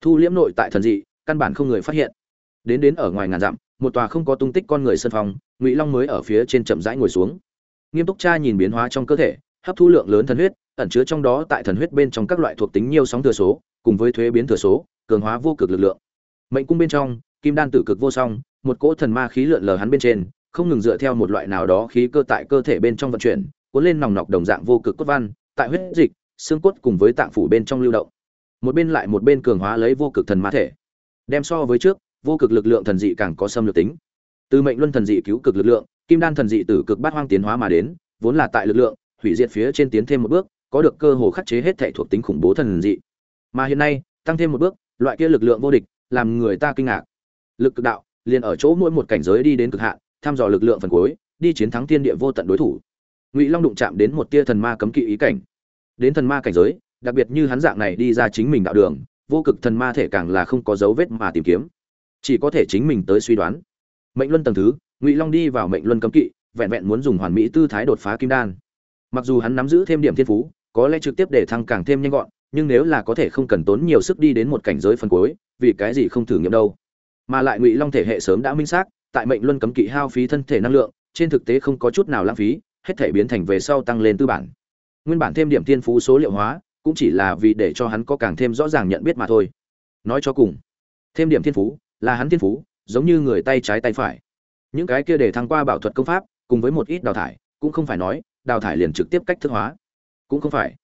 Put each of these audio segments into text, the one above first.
thu liễm nội tại thần dị, căn bản không người phát hiện. Đến đến ở ngoài ngàn dặm, một tòa không có tung tích con người sân phòng, ngụy long mới ở phía trên chậm rãi ngồi xuống. Nghiêm túc cha nhìn biến hóa trong cơ thể, hấp thu lượng lớn thần huyết, ẩn chứa trong đó tại thần huyết bên trong các loại thuộc tính nhiều sóng thừa số, cùng với thuế biến thừa số, cường hóa vô cực lực lượng. Mệnh cung bên trong, kim đan tử cực vô song, một cỗ thần ma khí lượn lờ hắn bên trên, không ngừng dựa theo một loại nào đó khí cơ tại cơ thể bên trong vận chuyển, cuốn lên nòng nọc đồng dạng vô cực cốt văn, tại huyết dịch, xương cốt cùng với tạng phủ bên trong lưu động một bên lại một bên cường hóa lấy vô cực thần ma thể. Đem so với trước, vô cực lực lượng thần dị càng có xâm lược tính. Từ mệnh luân thần dị cứu cực lực lượng, kim đan thần dị từ cực bát hoang tiến hóa mà đến, vốn là tại lực lượng, hủy diệt phía trên tiến thêm một bước, có được cơ hồ khắc chế hết thể thuộc tính khủng bố thần dị. Mà hiện nay, tăng thêm một bước, loại kia lực lượng vô địch, làm người ta kinh ngạc. Lực cực đạo, liền ở chỗ mỗi một cảnh giới đi đến cực hạn thăm dò lực lượng phần cuối, đi chiến thắng thiên địa vô tận đối thủ. Ngụy long đụng chạm đến một tia thần ma cấm kỵ ý cảnh. Đến thần ma cảnh giới đặc biệt như hắn dạng này đi ra chính mình đạo đường, vô cực thần ma thể càng là không có dấu vết mà tìm kiếm. Chỉ có thể chính mình tới suy đoán. Mệnh luân tầng thứ, ngụy long đi vào mệnh luân cấm kỵ, vẹn vẹn muốn dùng hoàn mỹ tư thái đột phá kim đan. Mặc dù hắn nắm giữ thêm điểm thiên phú, có lẽ trực tiếp để thăng càng thêm nhanh gọn, nhưng nếu là có thể không cần tốn nhiều sức đi đến một cảnh giới phần cuối, vì cái gì không thử nghiệm đâu. Mà lại ngụy long thể hệ sớm đã minh xác, tại mệnh luân cấm kỵ hao phí thân thể năng lượng, trên thực tế không có chút nào lãng phí, hết thể biến thành về sau tăng lên tư bản. Nguyên bản thêm điểm thiên phú số liệu hóa cũng chỉ là vì để cho hắn có càng thêm rõ ràng nhận biết mà thôi. Nói cho cùng, thêm điểm thiên phú, là hắn thiên phú, giống như người tay trái tay phải. Những cái kia để thăng qua bảo thuật công pháp, cùng với một ít đào thải, cũng không phải nói, đào thải liền trực tiếp cách thức hóa. Cũng không phải.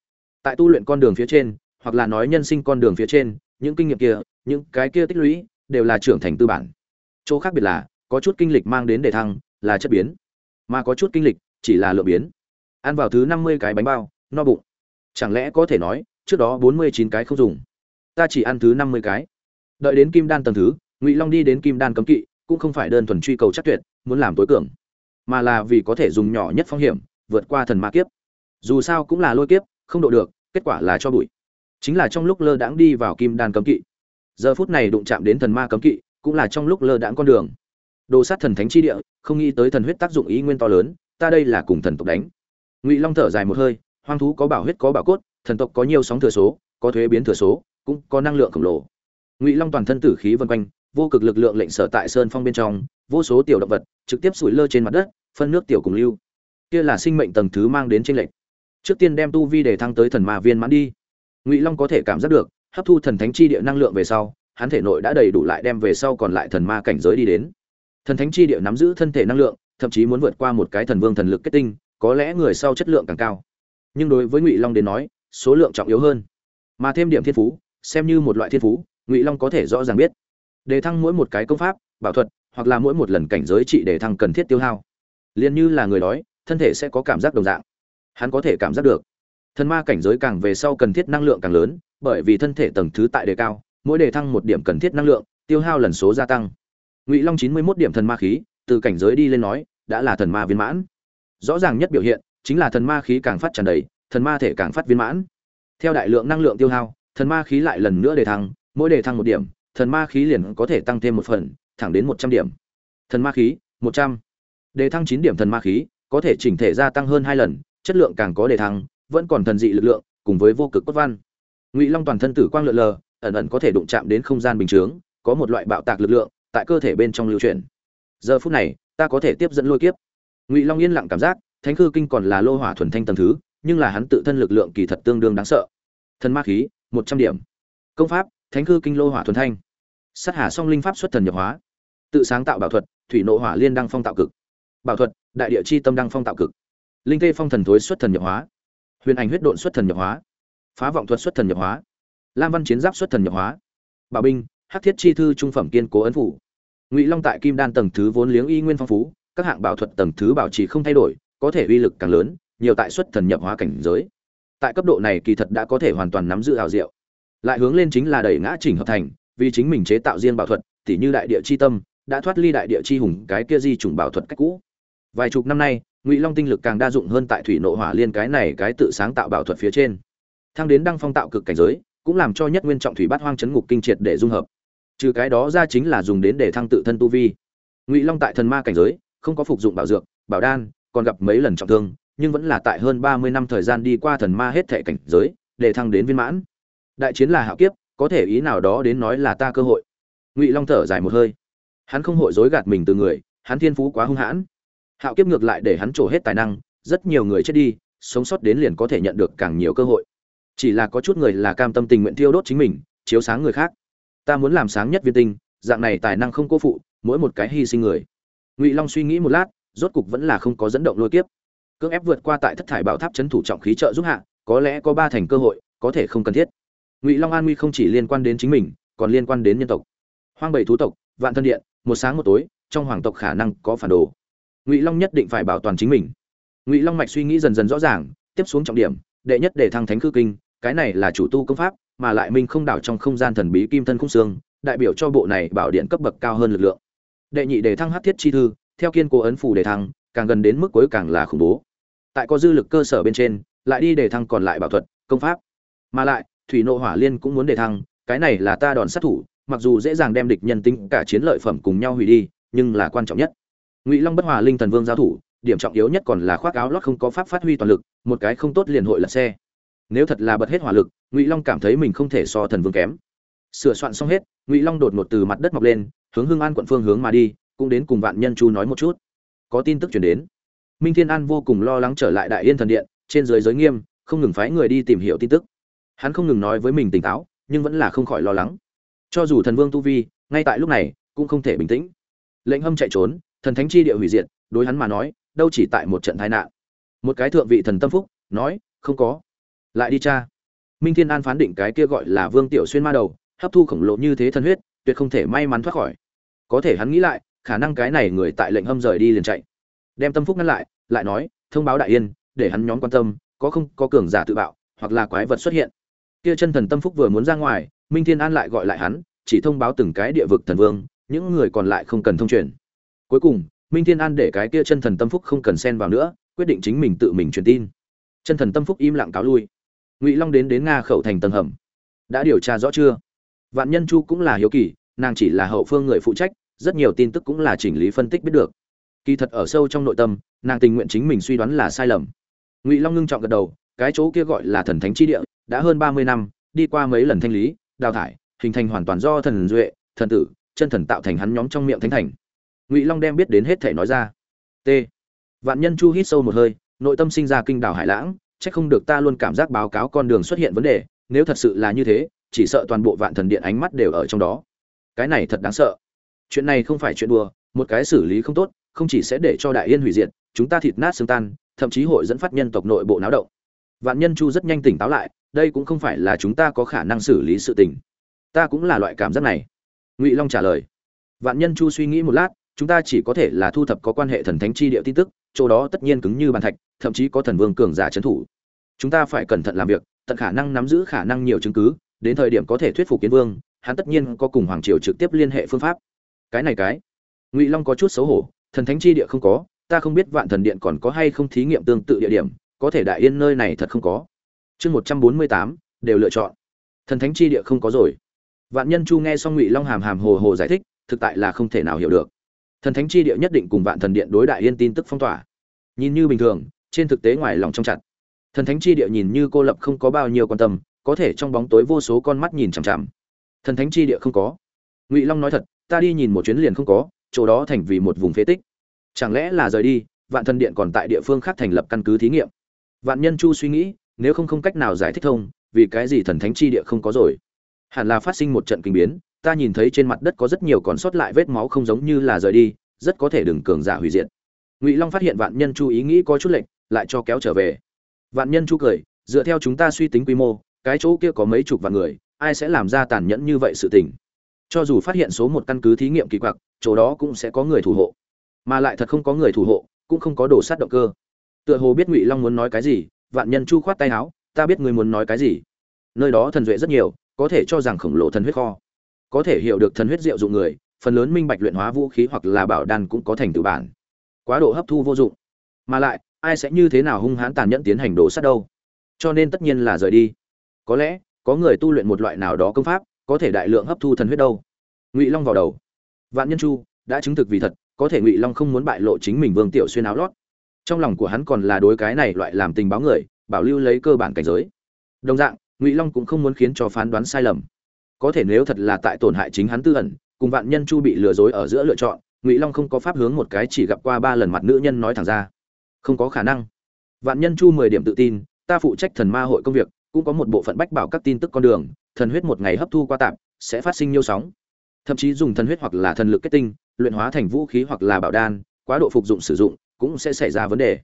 Tại tu luyện con đường phía trên, hoặc là nói nhân sinh con đường phía trên, những kinh nghiệm kia, những cái kia tích lũy, đều là trưởng thành tư bản. Chỗ khác biệt là, có chút kinh lịch mang đến đề thăng, là chất biến. Mà có chút kinh lịch, chỉ là lượng biến. Ăn vào thứ năm mươi cái bánh bao, no bụng chẳng lẽ có thể nói, trước đó bốn mươi chín cái không dùng. Ta chỉ ăn thứ năm mươi cái. Đợi đến kim đan tầng thứ, ngụy long đi đến kim đan cấm kỵ, cũng không phải đơn thuần truy cầu chắc tuyệt, muốn làm tối cường, mà là vì có thể dùng nhỏ nhất phong hiểm, vượt qua thần ma kiếp. Dù sao cũng là lôi kiếp, không độ được, kết quả là cho bụi. Chính là trong lúc lơ đãng đi vào kim đan cấm kỵ. Giờ phút này đụng chạm đến thần ma cấm kỵ, cũng là trong lúc lơ đãng con đường. Đồ sát thần thánh chi địa, không nghĩ tới thần huyết tác dụng ý nguyên to lớn, ta đây là cùng thần tộc đánh. Ngụy long thở dài một hơi hoang thú có bảo huyết, có bảo cốt, thần tộc có nhiều sóng thừa số, có thuế biến thừa số, cũng có năng lượng khổng lồ. Ngụy long toàn thân tử khí vân quanh, vô cực lực lượng lệnh sở tại sơn phong bên trong, vô số tiểu động vật trực tiếp sủi lơ trên mặt đất, phân nước tiểu cùng lưu. Kia là sinh mệnh tầng thứ mang đến tranh lệch. Trước tiên đem tu vi để thăng tới thần ma viên mãn đi. Ngụy long có thể cảm giác được, hấp thu thần thánh chi địa năng lượng về sau, hắn thể nội đã đầy đủ lại đem về sau còn lại thần ma cảnh giới đi đến. Thần thánh chi địa nắm giữ thân thể năng lượng, thậm chí muốn vượt qua một cái thần vương thần lực kết tinh, có lẽ người sau chất lượng càng cao nhưng đối với ngụy long đến nói, số lượng trọng yếu hơn. Mà thêm điểm thiên phú, xem như một loại thiên phú, ngụy long có thể rõ ràng biết. Đề thăng mỗi một cái công pháp, bảo thuật, hoặc là mỗi một lần cảnh giới trị đề thăng cần thiết tiêu hao. Liền như là người đói, thân thể sẽ có cảm giác đồng dạng. Hắn có thể cảm giác được. Thần ma cảnh giới càng về sau cần thiết năng lượng càng lớn, bởi vì thân thể tầng thứ tại đề cao, mỗi đề thăng một điểm cần thiết năng lượng, tiêu hao lần số gia tăng. Ngụy long chín mươi mốt điểm thần ma khí, từ cảnh giới đi lên nói, đã là thần ma viên mãn. Rõ ràng nhất biểu hiện chính là thần ma khí càng phát tràn đầy, thần ma thể càng phát viên mãn. Theo đại lượng năng lượng tiêu hao, thần ma khí lại lần nữa đề thăng, mỗi đề thăng một điểm, thần ma khí liền có thể tăng thêm một phần, thẳng đến một trăm điểm. Thần ma khí, một trăm. Đề thăng chín điểm thần ma khí, có thể chỉnh thể gia tăng hơn hai lần, chất lượng càng có đề thăng, vẫn còn thần dị lực lượng, cùng với vô cực cốt văn. Ngụy long toàn thân tử quang lượn lờ, ẩn ẩn có thể đụng chạm đến không gian bình chướng, có một loại bạo tạc lực lượng tại cơ thể bên trong lưu chuyển. Giờ phút này, ta có thể tiếp dẫn lôi kiếp. Ngụy long yên lặng cảm giác thánh khư kinh còn là lô hỏa thuần thanh tầng thứ, nhưng là hắn tự thân lực lượng kỳ thật tương đương đáng sợ. Thần ma khí, một trăm điểm. Công pháp, thánh khư kinh lô hỏa thuần thanh. Sát hà song linh pháp xuất thần nhập hóa. Tự sáng tạo bảo thuật, thủy nộ hỏa liên đăng phong tạo cực. Bảo thuật, đại địa chi tâm đăng phong tạo cực. Linh tê phong thần thối xuất thần nhập hóa. Huyền ảnh huyết độn xuất thần nhập hóa. Phá vọng thuật xuất thần nhập hóa. Lam văn chiến giáp xuất thần nhập hóa. Bảo binh, hắc thiết chi thư trung phẩm kiên cố ấn phủ. Ngụy long tại kim đan tầng thứ vốn liếng y nguyên phong phú, các hạng bảo thuật tầng thứ bảo trì không thay đổi có thể uy lực càng lớn, nhiều tại xuất thần nhập hóa cảnh giới. Tại cấp độ này kỳ thật đã có thể hoàn toàn nắm giữ hào diệu. Lại hướng lên chính là đẩy ngã chỉnh hợp thành, vì chính mình chế tạo riêng bảo thuật, tỉ như đại địa chi tâm, đã thoát ly đại địa chi hùng, cái kia di chủng bảo thuật cách cũ. Vài chục năm nay, ngụy long tinh lực càng đa dụng hơn tại thủy nộ hỏa liên cái này cái tự sáng tạo bảo thuật phía trên. Thăng đến đăng phong tạo cực cảnh giới, cũng làm cho nhất nguyên trọng thủy bát hoang chấn ngục kinh triệt để dung hợp. Trừ cái đó ra chính là dùng đến để thăng tự thân tu vi. Ngụy long tại thần ma cảnh giới, không có phục dụng bảo dược, bảo đan còn gặp mấy lần trọng thương, nhưng vẫn là tại hơn ba mươi năm thời gian đi qua thần ma hết thể cảnh giới, để thăng đến viên mãn. Đại chiến là hạo kiếp, có thể ý nào đó đến nói là ta cơ hội. Ngụy long thở dài một hơi. Hắn không hội dối gạt mình từ người, hắn thiên phú quá hung hãn. Hạo kiếp ngược lại để hắn trổ hết tài năng, rất nhiều người chết đi, sống sót đến liền có thể nhận được càng nhiều cơ hội. Chỉ là có chút người là cam tâm tình nguyện thiêu đốt chính mình, chiếu sáng người khác. Ta muốn làm sáng nhất viên tinh, dạng này tài năng không cô phụ, mỗi một cái hy sinh người. Ngụy long suy nghĩ một lát rốt cục vẫn là không có dẫn động lôi kiếp. Cưỡng ép vượt qua tại thất thải bảo tháp chấn thủ trọng khí trợ giúp hạ, có lẽ có ba thành cơ hội, có thể không cần thiết. Ngụy long an nguy không chỉ liên quan đến chính mình, còn liên quan đến nhân tộc. Hoang bảy thú tộc, vạn thân điện, một sáng một tối, trong hoàng tộc khả năng có phản đồ. Ngụy long nhất định phải bảo toàn chính mình. Ngụy long mạch suy nghĩ dần dần rõ ràng, tiếp xuống trọng điểm, đệ nhất để thăng thánh cư kinh, cái này là chủ tu công pháp, mà lại minh không đảo trong không gian thần bí kim thân khung xương, đại biểu cho bộ này bảo điện cấp bậc cao hơn lực lượng. Đệ nhị để thăng hắc thiết chi thư theo kiên cố ấn phủ đề thăng, càng gần đến mức cuối càng là khủng bố. Tại có dư lực cơ sở bên trên, lại đi đề thăng còn lại bảo thuật, công pháp. Mà lại, thủy nộ hỏa liên cũng muốn đề thăng, cái này là ta đòn sát thủ, mặc dù dễ dàng đem địch nhân tính cả chiến lợi phẩm cùng nhau hủy đi, nhưng là quan trọng nhất. Ngụy long bất hòa linh thần vương giao thủ, điểm trọng yếu nhất còn là khoác áo lót không có pháp phát huy toàn lực, một cái không tốt liền hội lật xe. Nếu thật là bật hết hỏa lực, ngụy long cảm thấy mình không thể so thần vương kém. Sửa soạn xong hết, ngụy long đột ngột từ mặt đất mọc lên, hướng hưng an quận phương hướng mà đi cũng đến cùng vạn nhân chu nói một chút. Có tin tức chuyển đến. Minh thiên an vô cùng lo lắng trở lại đại yên thần điện, trên dưới giới nghiêm, không ngừng phái người đi tìm hiểu tin tức. Hắn không ngừng nói với mình tỉnh táo, nhưng vẫn là không khỏi lo lắng. Cho dù thần vương tu vi, ngay tại lúc này, cũng không thể bình tĩnh. Lệnh hâm chạy trốn, thần thánh chi địa hủy diệt, đối hắn mà nói, đâu chỉ tại một trận tai nạn. Một cái thượng vị thần tâm phúc, nói, không có. Lại đi cha. Minh thiên an phán định cái kia gọi là vương tiểu xuyên ma đầu, hấp thu khổng lồ như thế thần huyết, tuyệt không thể may mắn thoát khỏi. Có thể hắn nghĩ lại khả năng cái này người tại lệnh hâm rời đi liền chạy. Đem tâm phúc ngăn lại lại nói, thông báo đại yên, để hắn nhóm quan tâm, có không, có cường giả tự bạo, hoặc là quái vật xuất hiện. Kia chân thần tâm phúc vừa muốn ra ngoài, minh thiên an lại gọi lại hắn, chỉ thông báo từng cái địa vực thần vương, những người còn lại không cần thông truyền. Cuối cùng, minh thiên an để cái kia chân thần tâm phúc không cần xen vào nữa, quyết định chính mình tự mình truyền tin. Chân thần tâm phúc im lặng cáo lui. Ngụy long đến đến nga khẩu thành tầng hầm. Đã điều tra rõ chưa? Vạn nhân chu cũng là hiếu kỳ, nàng chỉ là hậu phương người phụ trách rất nhiều tin tức cũng là chỉnh lý phân tích biết được. Kỳ thật ở sâu trong nội tâm, nàng tình nguyện chính mình suy đoán là sai lầm. Ngụy long ngưng trọng gật đầu, cái chỗ kia gọi là thần thánh chi địa, đã hơn ba mươi năm, đi qua mấy lần thanh lý, đào thải, hình thành hoàn toàn do thần duệ, thần tử, chân thần tạo thành hắn nhóm trong miệng thánh thành. Ngụy long đem biết đến hết thể nói ra. T. Vạn nhân chu hít sâu một hơi, nội tâm sinh ra kinh đảo hải lãng c h ắ c không được ta luôn cảm giác báo cáo con đường xuất hiện vấn đề, nếu thật sự là như thế, chỉ sợ toàn bộ vạn thần điện ánh mắt đều ở trong đó. Cái này thật đáng sợ chuyện này không phải chuyện đùa, một cái xử lý không tốt, không chỉ sẽ để cho đại yên hủy diệt, chúng ta thịt nát xương tan, thậm chí hội dẫn phát nhân tộc nội bộ náo động. Vạn nhân chu rất nhanh tỉnh táo lại, đây cũng không phải là chúng ta có khả năng xử lý sự tình. Ta cũng là loại cảm giác này. Ngụy long trả lời. Vạn nhân chu suy nghĩ một lát, chúng ta chỉ có thể là thu thập có quan hệ thần thánh chi địa tin tức, chỗ đó tất nhiên cứng như bàn thạch, thậm chí có thần vương cường giả trấn thủ. Chúng ta phải cẩn thận làm việc, tận khả năng nắm giữ khả năng nhiều chứng cứ, đến thời điểm có thể thuyết phục kiến vương, hắn tất nhiên có cùng hoàng triều trực tiếp liên hệ phương pháp cái này cái. Ngụy long có chút xấu hổ, thần thánh chi địa không có, ta không biết vạn thần điện còn có hay không thí nghiệm tương tự địa điểm, có thể đại yên nơi này thật không có. Chương một trăm bốn mươi tám, đều lựa chọn. Thần thánh chi địa không có rồi. Vạn nhân chu nghe xong ngụy long hàm hàm hồ hồ giải thích, thực tại là không thể nào hiểu được. Thần thánh chi địa nhất định cùng vạn thần điện đối đại yên tin tức phong tỏa. Nhìn như bình thường, trên thực tế ngoài lòng trong chặt. Thần thánh chi địa nhìn như cô lập không có bao nhiêu quan tâm, có thể trong bóng tối vô số con mắt nhìn chằm chằm. Thần thánh chi địa không có. Ngụy long nói thật ta đi nhìn một chuyến liền không có, chỗ đó thành vì một vùng phế tích. Chẳng lẽ là rời đi, vạn thần điện còn tại địa phương khác thành lập căn cứ thí nghiệm? Vạn nhân chu suy nghĩ, nếu không không cách nào giải thích thông, vì cái gì thần thánh chi địa không có rồi? Hẳn là phát sinh một trận kinh biến, ta nhìn thấy trên mặt đất có rất nhiều còn sót lại vết máu không giống như là rời đi, rất có thể đừng cường giả hủy diệt. Ngụy long phát hiện vạn nhân chu ý nghĩ có chút lệnh lại cho kéo trở về. Vạn nhân chu cười, dựa theo chúng ta suy tính quy mô, cái chỗ kia có mấy chục vạn người, ai sẽ làm ra tàn nhẫn như vậy sự tình? Cho dù phát hiện số một căn cứ thí nghiệm kỳ quặc, chỗ đó cũng sẽ có người thủ hộ. Mà lại thật không có người thủ hộ, cũng không có đồ sát động cơ. Tựa hồ biết ngụy long muốn nói cái gì, vạn nhân chu khoát tay áo, ta biết người muốn nói cái gì. Nơi đó thần duệ rất nhiều, có thể cho rằng khổng lồ thần huyết kho. Có thể hiểu được thần huyết diệu dụng người, phần lớn minh bạch luyện hóa vũ khí hoặc là bảo đan cũng có thành tựu bản. Quá độ hấp thu vô dụng. Mà lại, ai sẽ như thế nào hung hãn tàn nhẫn tiến hành đồ sát đâu? Cho nên tất nhiên là rời đi. Có lẽ, có người tu luyện một loại nào đó công pháp có thể đại lượng hấp thu thần huyết đâu. Ngụy long vào đầu. Vạn nhân chu, đã chứng thực vì thật, có thể ngụy long không muốn bại lộ chính mình vương tiểu xuyên áo lót. Trong lòng của hắn còn là đối cái này loại làm tình báo người, bảo lưu lấy cơ bản cảnh giới. Đồng dạng, ngụy long cũng không muốn khiến cho phán đoán sai lầm. Có thể nếu thật là tại tổn hại chính hắn tư ẩn, cùng vạn nhân chu bị lừa dối ở giữa lựa chọn, ngụy long không có pháp hướng một cái chỉ gặp qua ba lần mặt nữ nhân nói thẳng ra. Không có khả năng. Vạn nhân chu mười điểm tự tin, ta phụ trách thần ma hội công việc cũng có một bộ phận bách bảo các tin tức con đường, thần huyết một ngày hấp thu qua tạm sẽ phát sinh nhiều sóng. Thậm chí dùng thần huyết hoặc là thần lực kết tinh, luyện hóa thành vũ khí hoặc là bảo đan, quá độ phục dụng sử dụng, cũng sẽ xảy ra vấn đề.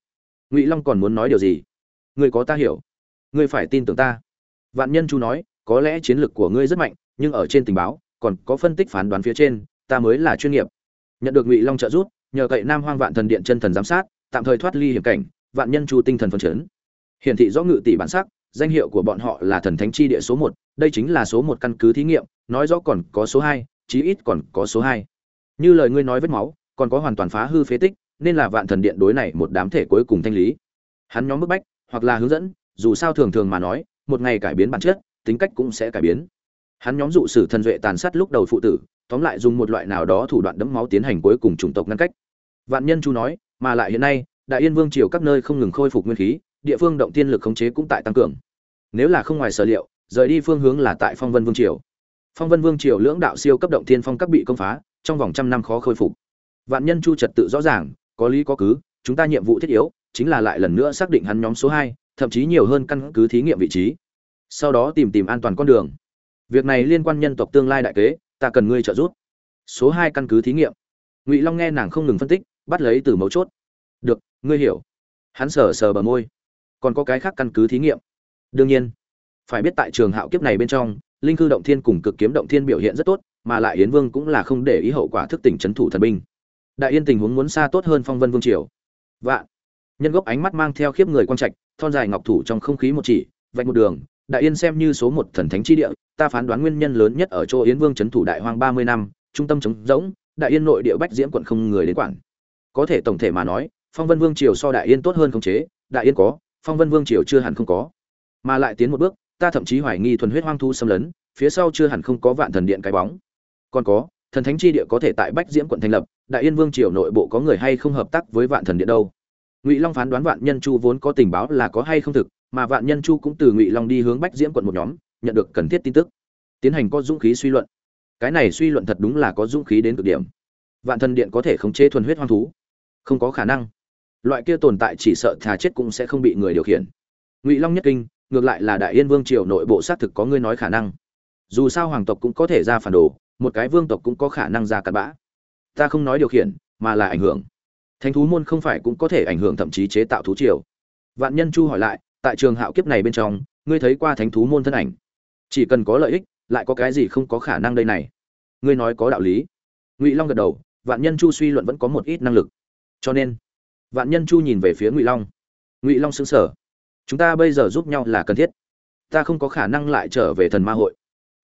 Ngụy long còn muốn nói điều gì? Người có ta hiểu. Ngươi phải tin tưởng ta. Vạn nhân chu nói, có lẽ chiến lược của ngươi rất mạnh, nhưng ở trên tình báo, còn có phân tích phán đoán phía trên, ta mới là chuyên nghiệp. Nhận được ngụy long trợ giúp, nhờ cậy nam hoang vạn thần điện chân thần giám sát, tạm thời thoát ly hiểm cảnh, vạn nhân chu tinh thần phân chấn. Hiển thị rõ ngự tỷ bản sắc danh hiệu của bọn họ là thần thánh chi địa số một, đây chính là số một căn cứ thí nghiệm, nói rõ còn có số hai, chí ít còn có số hai. Như lời ngươi nói vết máu, còn có hoàn toàn phá hư phế tích, nên là vạn thần điện đối này một đám thể cuối cùng thanh lý. Hắn nhóm bức bách, hoặc là hướng dẫn, dù sao thường thường mà nói, một ngày cải biến bản chất, tính cách cũng sẽ cải biến. Hắn nhóm dụ sử thần duệ tàn sát lúc đầu phụ tử, tóm lại dùng một loại nào đó thủ đoạn đẫm máu tiến hành cuối cùng chủng tộc ngăn cách. Vạn nhân chu nói, mà lại hiện nay, đại yên vương triều các nơi không ngừng khôi phục nguyên khí địa phương động tiên lực khống chế cũng tại tăng cường. Nếu là không ngoài sở liệu, rời đi phương hướng là tại phong vân vương triều. Phong vân vương triều lưỡng đạo siêu cấp động thiên phong các bị công phá, trong vòng trăm năm khó khôi phục. Vạn nhân chu trật tự rõ ràng, có lý có cứ, chúng ta nhiệm vụ thiết yếu chính là lại lần nữa xác định hắn nhóm số hai, thậm chí nhiều hơn căn cứ thí nghiệm vị trí. Sau đó tìm tìm an toàn con đường. Việc này liên quan nhân tộc tương lai đại kế, ta cần ngươi trợ giúp. Số hai căn cứ thí nghiệm. Ngụy long nghe nàng không ngừng phân tích, bắt lấy từ mấu chốt. Được, ngươi hiểu. Hắn sờ sờ bờ môi còn có cái khác căn cứ thí nghiệm. Đương nhiên, phải biết tại trường hạo kiếp này bên trong, linh cư động thiên cùng cực kiếm động thiên biểu hiện rất tốt, mà lại yến vương cũng là không để ý hậu quả thức tỉnh c thủ thần binh. Đại yên tình huống muốn xa tốt hơn phong vân vương triều. Vạn nhân gốc ánh mắt mang theo khiếp người quang trạch, thon dài ngọc thủ trong không khí một chỉ, vạch một đường, đại yên xem như số một thần thánh chi địa, ta phán đoán nguyên nhân lớn nhất ở chỗ yến vương c thủ đại hoang ba mươi năm, trung tâm chống rỗng, đại yên nội địa bách diễm quận không người đến quản. Có thể tổng thể mà nói, phong vân vương triều so đại yên tốt hơn khống chế, đại yên có phong vân vương triều chưa hẳn không có. Mà lại tiến một bước, ta thậm chí hoài nghi thuần huyết hoang thu xâm lấn, phía sau chưa hẳn không có vạn thần điện cái bóng. Còn có, thần thánh chi địa có thể tại bách diễm quận thành lập, đại yên vương triều nội bộ có người hay không hợp tác với vạn thần điện đâu? Ngụy long phán đoán vạn nhân chu vốn có tình báo là có hay không thực, mà vạn nhân chu cũng từ ngụy long đi hướng bách diễm quận một nhóm, nhận được cần thiết tin tức. Tiến hành có dũng khí suy luận. Cái này suy luận thật đúng là có dũng khí đến cực điểm. Vạn thần điện có thể khống chế thuần huyết hoang thú? Không có khả năng loại kia tồn tại chỉ sợ thà chết cũng sẽ không bị người điều khiển. Ngụy long nhất kinh, ngược lại là đại yên vương triều nội bộ xác thực có ngươi nói khả năng. Dù sao hoàng tộc cũng có thể ra phản đồ, một cái vương tộc cũng có khả năng ra cặn bã. Ta không nói điều khiển, mà là ảnh hưởng. Thánh thú môn không phải cũng có thể ảnh hưởng thậm chí chế tạo thú triều. Vạn nhân chu hỏi lại, tại trường hạo kiếp này bên trong, ngươi thấy qua thánh thú môn thân ảnh? Chỉ cần có lợi ích, lại có cái gì không có khả năng đây này? Ngươi nói có đạo lý. Ngụy long gật đầu, vạn nhân chu suy luận vẫn có một ít năng lực. Cho nên vạn nhân chu nhìn về phía ngụy long. Ngụy long xứng sở chúng ta bây giờ giúp nhau là cần thiết. Ta không có khả năng lại trở về thần ma hội.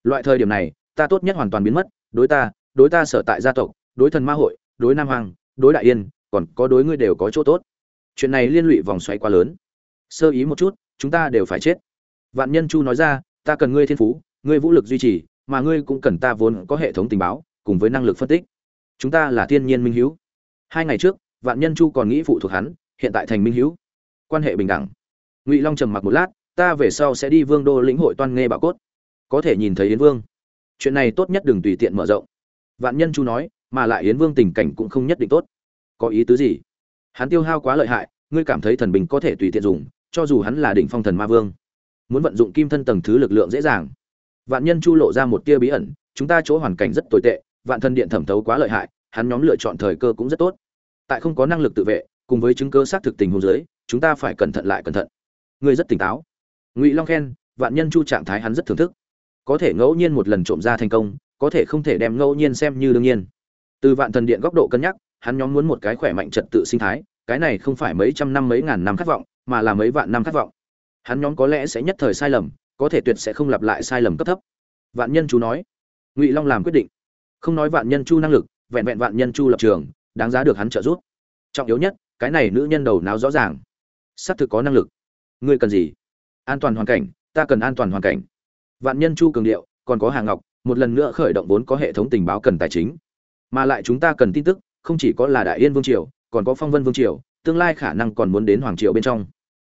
Loại thời điểm này, ta tốt nhất hoàn toàn biến mất. Đối ta đối ta sở tại gia tộc, đối thần ma hội, đối nam hoàng đối đại yên, còn có đối ngươi đều có chỗ tốt. Chuyện này liên lụy vòng xoay quá lớn. Sơ ý một chút, chúng ta đều phải chết. Vạn nhân chu nói ra, ta cần ngươi thiên phú, ngươi vũ lực duy trì, mà ngươi cũng cần ta vốn có hệ thống tình báo, cùng với năng lực phân tích. Chúng ta là thiên nhiên minh hữu hai ngày trước vạn nhân chu còn nghĩ phụ thuộc hắn, hiện tại thành minh hữu. Quan hệ bình đẳng. Ngụy long trầm mặc một lát, ta về sau sẽ đi vương đô lĩnh hội toan nghe bảo cốt. Có thể nhìn thấy yến vương. Chuyện này tốt nhất đừng tùy tiện mở rộng. Vạn nhân chu nói, mà lại yến vương tình cảnh cũng không nhất định tốt. Có ý tứ gì? Hắn tiêu hao quá lợi hại, ngươi cảm thấy thần bình có thể tùy tiện dùng, cho dù hắn là đỉnh phong thần ma vương. Muốn vận dụng kim thân tầng thứ lực lượng dễ dàng. Vạn nhân chu lộ ra một tia bí ẩn, chúng ta chỗ hoàn cảnh rất tồi tệ, vạn thân điện thẩm thấu quá lợi hại, hắn nhóm lựa chọn thời cơ cũng rất tốt tại không có năng lực tự vệ, cùng với chứng cơ xác thực tình hôn giới chúng ta phải cẩn thận lại cẩn thận. Ngươi rất tỉnh táo. Ngụy long khen, vạn nhân chu trạng thái hắn rất thưởng thức. Có thể ngẫu nhiên một lần trộm ra thành công, có thể không thể đem ngẫu nhiên xem như đương nhiên. Từ vạn thần điện góc độ cân nhắc, hắn nhóm muốn một cái khỏe mạnh trật tự sinh thái, cái này không phải mấy trăm năm mấy ngàn năm khát vọng, mà là mấy vạn năm khát vọng. Hắn nhóm có lẽ sẽ nhất thời sai lầm, có thể tuyệt sẽ không lặp lại sai lầm cấp thấp. Vạn nhân chu nói. Ngụy long làm quyết định. Không nói vạn nhân chu năng lực, vẹn vẹn vạn nhân chu lập trường đáng giá được hắn trợ giúp. Trọng yếu nhất, cái này nữ nhân đầu não rõ ràng. Xác thực có năng lực. Ngươi cần gì? An toàn hoàn cảnh, ta cần an toàn hoàn cảnh. Vạn nhân chu cường điệu, còn có hàng ngọc, một lần nữa khởi động vốn có hệ thống tình báo cần tài chính. Mà lại chúng ta cần tin tức, không chỉ có là đại yên vương triều, còn có phong vân vương triều, tương lai khả năng còn muốn đến hoàng triều bên trong.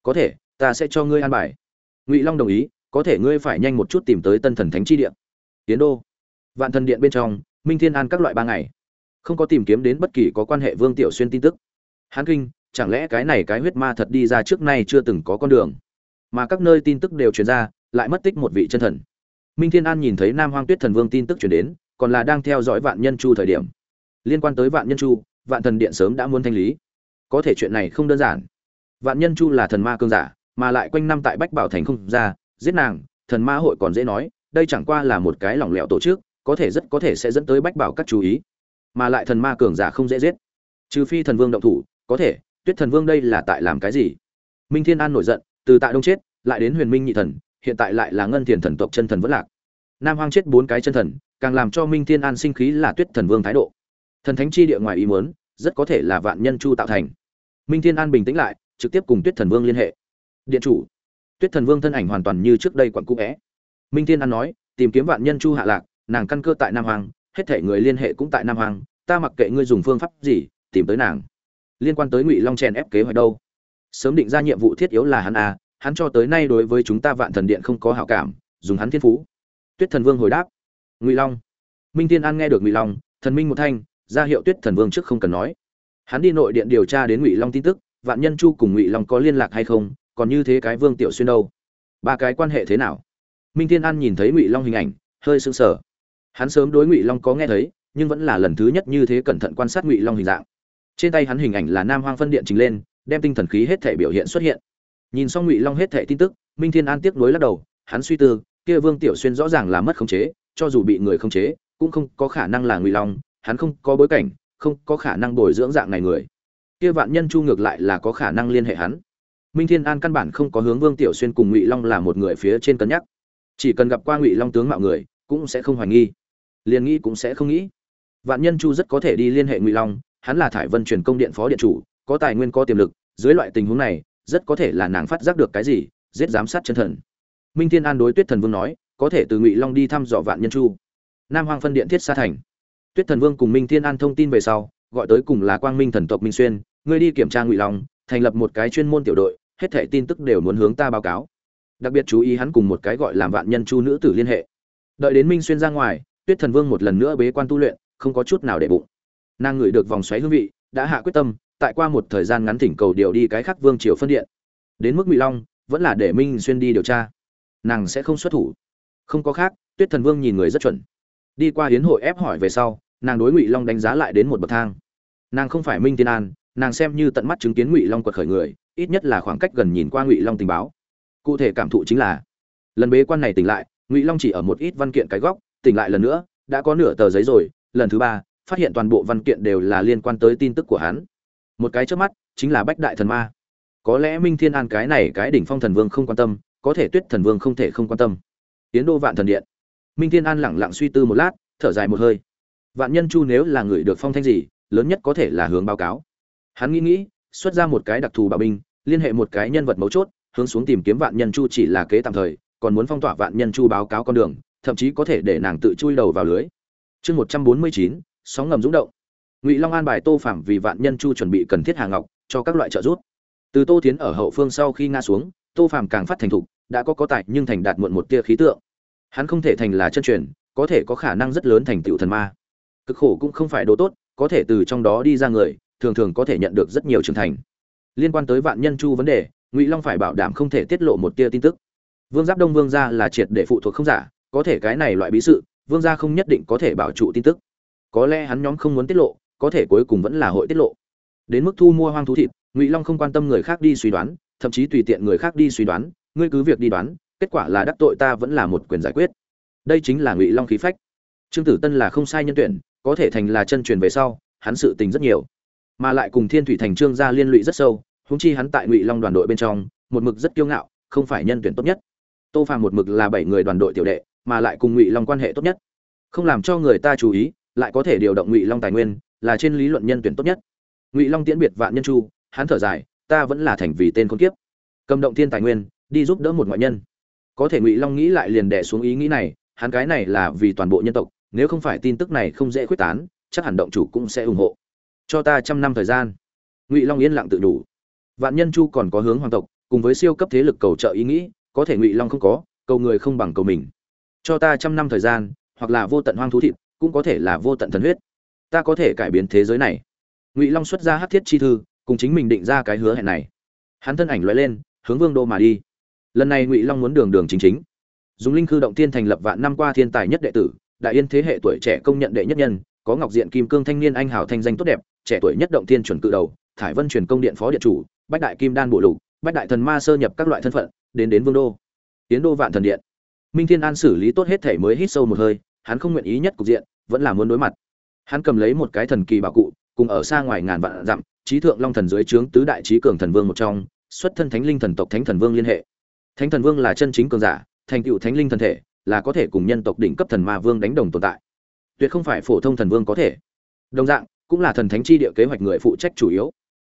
Có thể, ta sẽ cho ngươi an bài. Ngụy long đồng ý, có thể ngươi phải nhanh một chút tìm tới tân thần thánh chi địa tiến đô. Vạn thần điện bên trong, minh thiên an các loại ba ngày không có tìm kiếm đến bất kỳ có quan hệ vương tiểu xuyên tin tức. Hán kinh, chẳng lẽ cái này cái huyết ma thật đi ra trước nay chưa từng có con đường? Mà các nơi tin tức đều truyền ra, lại mất tích một vị chân thần. Minh thiên an nhìn thấy nam hoang tuyết thần vương tin tức truyền đến, còn là đang theo dõi vạn nhân chu thời điểm. Liên quan tới vạn nhân chu, vạn thần điện sớm đã muốn thanh lý. Có thể chuyện này không đơn giản. Vạn nhân chu là thần ma cương giả, mà lại quanh năm tại bách bảo thành không ra, giết nàng, thần ma hội còn dễ nói, đây chẳng qua là một cái lỏng lẻo tổ chức, có thể rất có thể sẽ dẫn tới bách bảo các chú ý mà lại thần ma cường giả không dễ giết. Trừ phi thần vương động thủ, có thể, tuyết thần vương đây là tại làm cái gì? Minh thiên an nổi giận, từ tạ đông chết, lại đến huyền minh nhị thần, hiện tại lại là ngân thiền thần tộc chân thần vẫn lạc. Nam hoang chết bốn cái chân thần, càng làm cho minh thiên an sinh khí là tuyết thần vương thái độ. Thần thánh chi địa ngoài ý muốn, rất có thể là vạn nhân chu tạo thành. Minh thiên an bình tĩnh lại, trực tiếp cùng tuyết thần vương liên hệ. Điện chủ, tuyết thần vương thân ảnh hoàn toàn như trước đây quặn cũ vẽ minh thiên an nói, tìm kiếm vạn nhân chu hạ lạc, nàng căn cơ tại nam hoàng hết thể người liên hệ cũng tại nam hoàng ta mặc kệ ngươi dùng phương pháp gì, tìm tới nàng. Liên quan tới ngụy long chèn ép kế hoạch đâu? Sớm định ra nhiệm vụ thiết yếu là hắn a hắn cho tới nay đối với chúng ta vạn thần điện không có hảo cảm, dùng hắn thiên phú. Tuyết thần vương hồi đáp. Ngụy long. Minh tiên an nghe được ngụy long, thần minh một thanh, ra hiệu tuyết thần vương trước không cần nói. Hắn đi nội điện điều tra đến ngụy long tin tức, vạn nhân chu cùng ngụy long có liên lạc hay không, còn như thế cái vương tiểu xuyên đâu? Ba cái quan hệ thế nào? Minh tiên an nhìn thấy ngụy long hình ảnh, hơi sững sờ hắn sớm đối ngụy long có nghe thấy, nhưng vẫn là lần thứ nhất như thế cẩn thận quan sát ngụy long hình dạng. Trên tay hắn hình ảnh là nam hoang phân điện trình lên, đem tinh thần khí hết thể biểu hiện xuất hiện. Nhìn xong ngụy long hết thể tin tức, minh thiên an tiếc nuối lắc đầu, hắn suy tư, kia vương tiểu xuyên rõ ràng là mất khống chế, cho dù bị người khống chế, cũng không có khả năng là ngụy long, hắn không có bối cảnh, không có khả năng bồi dưỡng dạng này người. Kia vạn nhân chu ngược lại là có khả năng liên hệ hắn. Minh thiên an căn bản không có hướng vương tiểu xuyên cùng ngụy long là một người phía trên cân nhắc. Chỉ cần gặp qua ngụy long tướng mạo người, cũng sẽ không hoài nghi liền nghĩ cũng sẽ không nghĩ. Vạn nhân chu rất có thể đi liên hệ ngụy long, hắn là thải vân truyền công điện phó điện chủ, có tài nguyên, có tiềm lực, dưới loại tình huống này, rất có thể là nàng phát giác được cái gì, giết giám sát chân thần. Minh thiên an đối tuyết thần vương nói, có thể từ ngụy long đi thăm dò vạn nhân chu. Nam hoàng phân điện thiết sa thành. Tuyết thần vương cùng minh thiên an thông tin về sau, gọi tới cùng là quang minh thần tộc minh xuyên, ngươi đi kiểm tra ngụy long, thành lập một cái chuyên môn tiểu đội, hết thảy tin tức đều muốn hướng ta báo cáo. Đặc biệt chú ý hắn cùng một cái gọi làm vạn nhân chu nữ tử liên hệ. Đợi đến minh xuyên ra ngoài tuyết thần vương một lần nữa bế quan tu luyện, không có chút nào để bụng. Nàng ngửi được vòng xoáy hương vị, đã hạ quyết tâm, tại qua một thời gian ngắn thỉnh cầu điều đi cái khắc vương triều phân điện. Đến mức ngụy long, vẫn là để minh xuyên đi điều tra. Nàng sẽ không xuất thủ. Không có khác, tuyết thần vương nhìn người rất chuẩn. Đi qua hiến hội ép hỏi về sau, nàng đối ngụy long đánh giá lại đến một bậc thang. Nàng không phải minh tiên an, nàng xem như tận mắt chứng kiến ngụy long quật khởi người, ít nhất là khoảng cách gần nhìn qua ngụy long tình báo. Cụ thể cảm thụ chính là, lần bế quan này tỉnh lại, ngụy long chỉ ở một ít văn kiện cái góc tỉnh lại lần nữa, đã có nửa tờ giấy rồi, lần thứ ba, phát hiện toàn bộ văn kiện đều là liên quan tới tin tức của hắn. Một cái trước mắt, chính là bách đại thần ma. Có lẽ minh thiên an cái này cái đỉnh phong thần vương không quan tâm, có thể tuyết thần vương không thể không quan tâm. Tiến đô vạn thần điện. Minh thiên an lẳng lặng suy tư một lát, thở dài một hơi. Vạn nhân chu nếu là người được phong thanh gì, lớn nhất có thể là hướng báo cáo. Hắn nghĩ nghĩ, xuất ra một cái đặc thù bảo binh, liên hệ một cái nhân vật mấu chốt, hướng xuống tìm kiếm vạn nhân chu chỉ là kế tạm thời, còn muốn phong tỏa vạn nhân chu báo cáo con đường thậm chí có thể để nàng tự chui đầu vào lưới. Chương một trăm bốn mươi chín, sóng ngầm rung động. Ngụy long an bài tô phạm vì vạn nhân chu chuẩn bị cần thiết hàng ngọc cho các loại trợ giúp. Từ tô tiến ở hậu phương sau khi ngã xuống, tô phạm càng phát thành thục, đã có có tài nhưng thành đạt muộn một tia khí tượng. Hắn không thể thành là chân truyền, có thể có khả năng rất lớn thành tựu thần ma. Cực khổ cũng không phải đồ tốt, có thể từ trong đó đi ra người, thường thường có thể nhận được rất nhiều trưởng thành. Liên quan tới vạn nhân chu vấn đề, ngụy long phải bảo đảm không thể tiết lộ một tia tin tức. Vương giáp đông vương gia là triệt để phụ thuộc không giả có thể cái này loại bí sự, vương gia không nhất định có thể bảo trụ tin tức. Có lẽ hắn nhóm không muốn tiết lộ, có thể cuối cùng vẫn là hội tiết lộ. Đến mức thu mua hoang thú thịt, ngụy long không quan tâm người khác đi suy đoán, thậm chí tùy tiện người khác đi suy đoán, ngươi cứ việc đi đoán, kết quả là đắc tội ta vẫn là một quyền giải quyết. Đây chính là ngụy long khí phách. Trương tử tân là không sai nhân tuyển, có thể thành là chân truyền về sau, hắn sự tình rất nhiều. Mà lại cùng thiên thủy thành trương gia liên lụy rất sâu húng chi hắn tại ngụy long đoàn đội bên trong, một mực rất kiêu ngạo, không phải nhân tuyển tốt nhất. Tô phàm một mực là bảy người đoàn đội tiểu đệ mà lại cùng ngụy long quan hệ tốt nhất không làm cho người ta chú ý lại có thể điều động ngụy long tài nguyên là trên lý luận nhân tuyển tốt nhất ngụy long tiễn biệt vạn nhân chu hắn thở dài ta vẫn là thành vì tên con kiếp cầm động thiên tài nguyên đi giúp đỡ một ngoại nhân có thể ngụy long nghĩ lại liền đẻ xuống ý nghĩ này hắn cái này là vì toàn bộ nhân tộc nếu không phải tin tức này không dễ quyết tán chắc hẳn động chủ cũng sẽ ủng hộ cho ta trăm năm thời gian ngụy long yên lặng tự đủ vạn nhân chu còn có hướng hoàng tộc cùng với siêu cấp thế lực cầu trợ ý nghĩ có thể ngụy long không có cầu người không bằng cầu mình cho ta trăm năm thời gian, hoặc là vô tận hoang thú thịt, cũng có thể là vô tận thần huyết. Ta có thể cải biến thế giới này. Ngụy long xuất ra hát thiết chi thư, cùng chính mình định ra cái hứa hẹn này. Hắn thân ảnh loại lên, hướng vương đô mà đi. Lần này ngụy long muốn đường đường chính chính. Dùng linh khư động tiên thành lập vạn năm qua thiên tài nhất đệ tử, đại yên thế hệ tuổi trẻ công nhận đệ nhất nhân, có ngọc diện kim cương thanh niên anh hào thanh danh tốt đẹp, trẻ tuổi nhất động tiên chuẩn cự đầu, thải vân truyền công điện phó điện chủ, bách đại kim đan bộ lục, bách đại thần ma sơ nhập các loại thân phận, đến đến vương đô. Tiến đô vạn thần điện minh thiên an xử lý tốt hết thể mới hít sâu một hơi, hắn không nguyện ý nhất cục diện, vẫn là muốn đối mặt. Hắn cầm lấy một cái thần kỳ bảo cụ, cùng ở xa ngoài ngàn vạn dặm, trí thượng long thần dưới trướng tứ đại trí cường thần vương một trong, xuất thân thánh linh thần tộc thánh thần vương liên hệ. Thánh thần vương là chân chính cường giả, thành tựu thánh linh thần thể, là có thể cùng nhân tộc đỉnh cấp thần ma vương đánh đồng tồn tại. Tuyệt không phải phổ thông thần vương có thể. Đồng dạng, cũng là thần thánh chi địa kế hoạch người phụ trách chủ yếu.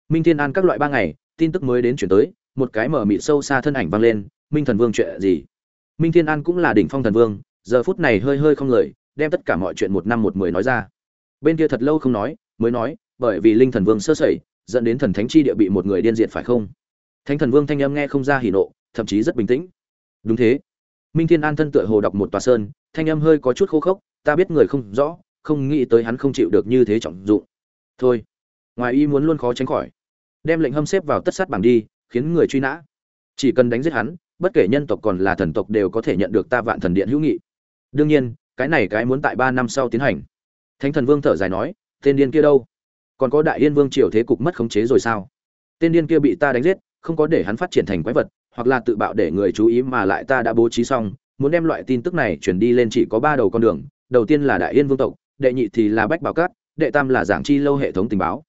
Minh thiên an các loại ba ngày, tin tức mới đến chuyển tới, một cái mở mịt sâu xa thân ảnh vang lên, minh thần vương chuyện gì? Minh thiên an cũng là đỉnh phong thần vương, giờ phút này hơi hơi không lời, đem tất cả mọi chuyện một năm một mười nói ra. Bên kia thật lâu không nói, mới nói, bởi vì linh thần vương sơ sẩy, dẫn đến thần thánh chi địa bị một người điên diệt phải không? Thánh thần vương thanh âm nghe không ra hỉ nộ, thậm chí rất bình tĩnh. Đúng thế. Minh thiên an thân tựa hồ đọc một tòa sơn, thanh âm hơi có chút khô khốc, ta biết người không rõ, không nghĩ tới hắn không chịu được như thế trọng dụng. Thôi. Ngoài ý muốn luôn khó tránh khỏi. Đem lệnh hâm xếp vào tất sát bảng đi, khiến người truy nã. Chỉ cần đánh giết hắn bất kể nhân tộc còn là thần tộc đều có thể nhận được ta vạn thần điện hữu nghị. Đương nhiên, cái này cái muốn tại ba năm sau tiến hành. Thánh thần vương thở dài nói, tên điên kia đâu? Còn có đại yên vương triều thế cục mất khống chế rồi sao? Tên điên kia bị ta đánh giết, không có để hắn phát triển thành quái vật, hoặc là tự bạo để người chú ý mà lại ta đã bố trí xong, muốn đem loại tin tức này chuyển đi lên chỉ có ba đầu con đường, đầu tiên là đại yên vương tộc, đệ nhị thì là bách bảo cát, đệ tam là giảng chi lâu hệ thống tình báo.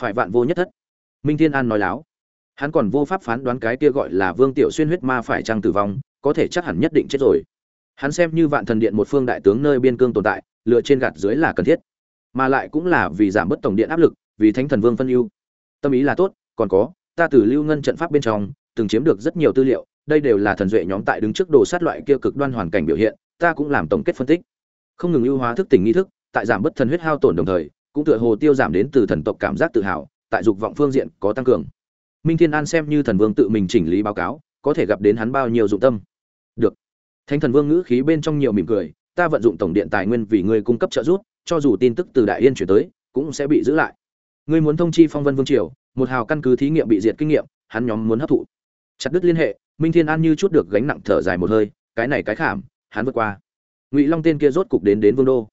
Phải vạn vô nhất thất. Minh thiên an nói láo hắn còn vô pháp phán đoán cái kia gọi là vương tiểu xuyên huyết ma phải chăng tử vong, có thể chắc hẳn nhất định chết rồi. Hắn xem như vạn thần điện một phương đại tướng nơi biên cương tồn tại, lựa trên gạt dưới là cần thiết. Mà lại cũng là vì giảm bớt tổng điện áp lực, vì thánh thần vương phân ưu. Tâm ý là tốt, còn có, ta từ lưu ngân trận pháp bên trong, từng chiếm được rất nhiều tư liệu, đây đều là thần duệ nhóm tại đứng trước đồ sát loại kia cực đoan hoàn cảnh biểu hiện, ta cũng làm tổng kết phân tích. Không ngừng ưu hóa thức tỉnh nghi thức, tại giảm bớt thần huyết hao tổn đồng thời, cũng tựa hồ tiêu giảm đến từ thần tộc cảm giác tự hào, tại dục vọng phương diện có tăng cường minh thiên an xem như thần vương tự mình chỉnh lý báo cáo, có thể gặp đến hắn bao nhiêu dụng tâm. Được. Thánh thần vương ngữ khí bên trong nhiều mỉm cười, ta vận dụng tổng điện tài nguyên vì ngươi cung cấp trợ giúp, cho dù tin tức từ đại yên chuyển tới, cũng sẽ bị giữ lại. Ngươi muốn thông chi phong vân vương triều, một hào căn cứ thí nghiệm bị diệt kinh nghiệm, hắn nhóm muốn hấp thụ. Chặt đứt liên hệ, minh thiên an như chút được gánh nặng thở dài một hơi, cái này cái khảm, hắn vượt qua. Ngụy long tên kia rốt cục đến đến vương đô.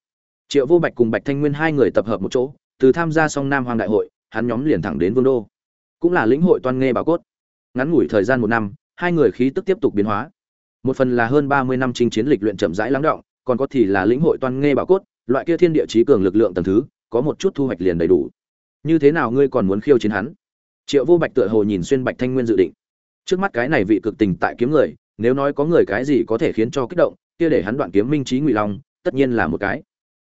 Triệu vô bạch cùng bạch thanh nguyên hai người tập hợp một chỗ, từ tham gia song nam hoàng đại hội, hắn nhóm liền thẳng đến vương đô cũng là lĩnh hội toan nghe bảo cốt. Ngắn ngủi thời gian một năm, hai người khí tức tiếp tục biến hóa. Một phần là hơn ba mươi năm chinh chiến lịch luyện chậm rãi lắng động, còn có thì là lĩnh hội toan nghe bảo cốt, loại kia thiên địa trí cường lực lượng tầng thứ, có một chút thu hoạch liền đầy đủ. Như thế nào ngươi còn muốn khiêu chiến hắn? Triệu vô bạch tựa hồ nhìn xuyên bạch thanh nguyên dự định. Trước mắt cái này vị cực tình tại kiếm người, nếu nói có người cái gì có thể khiến cho kích động, kia để hắn đoạn kiếm minh trí ngụy long, tất nhiên là một cái.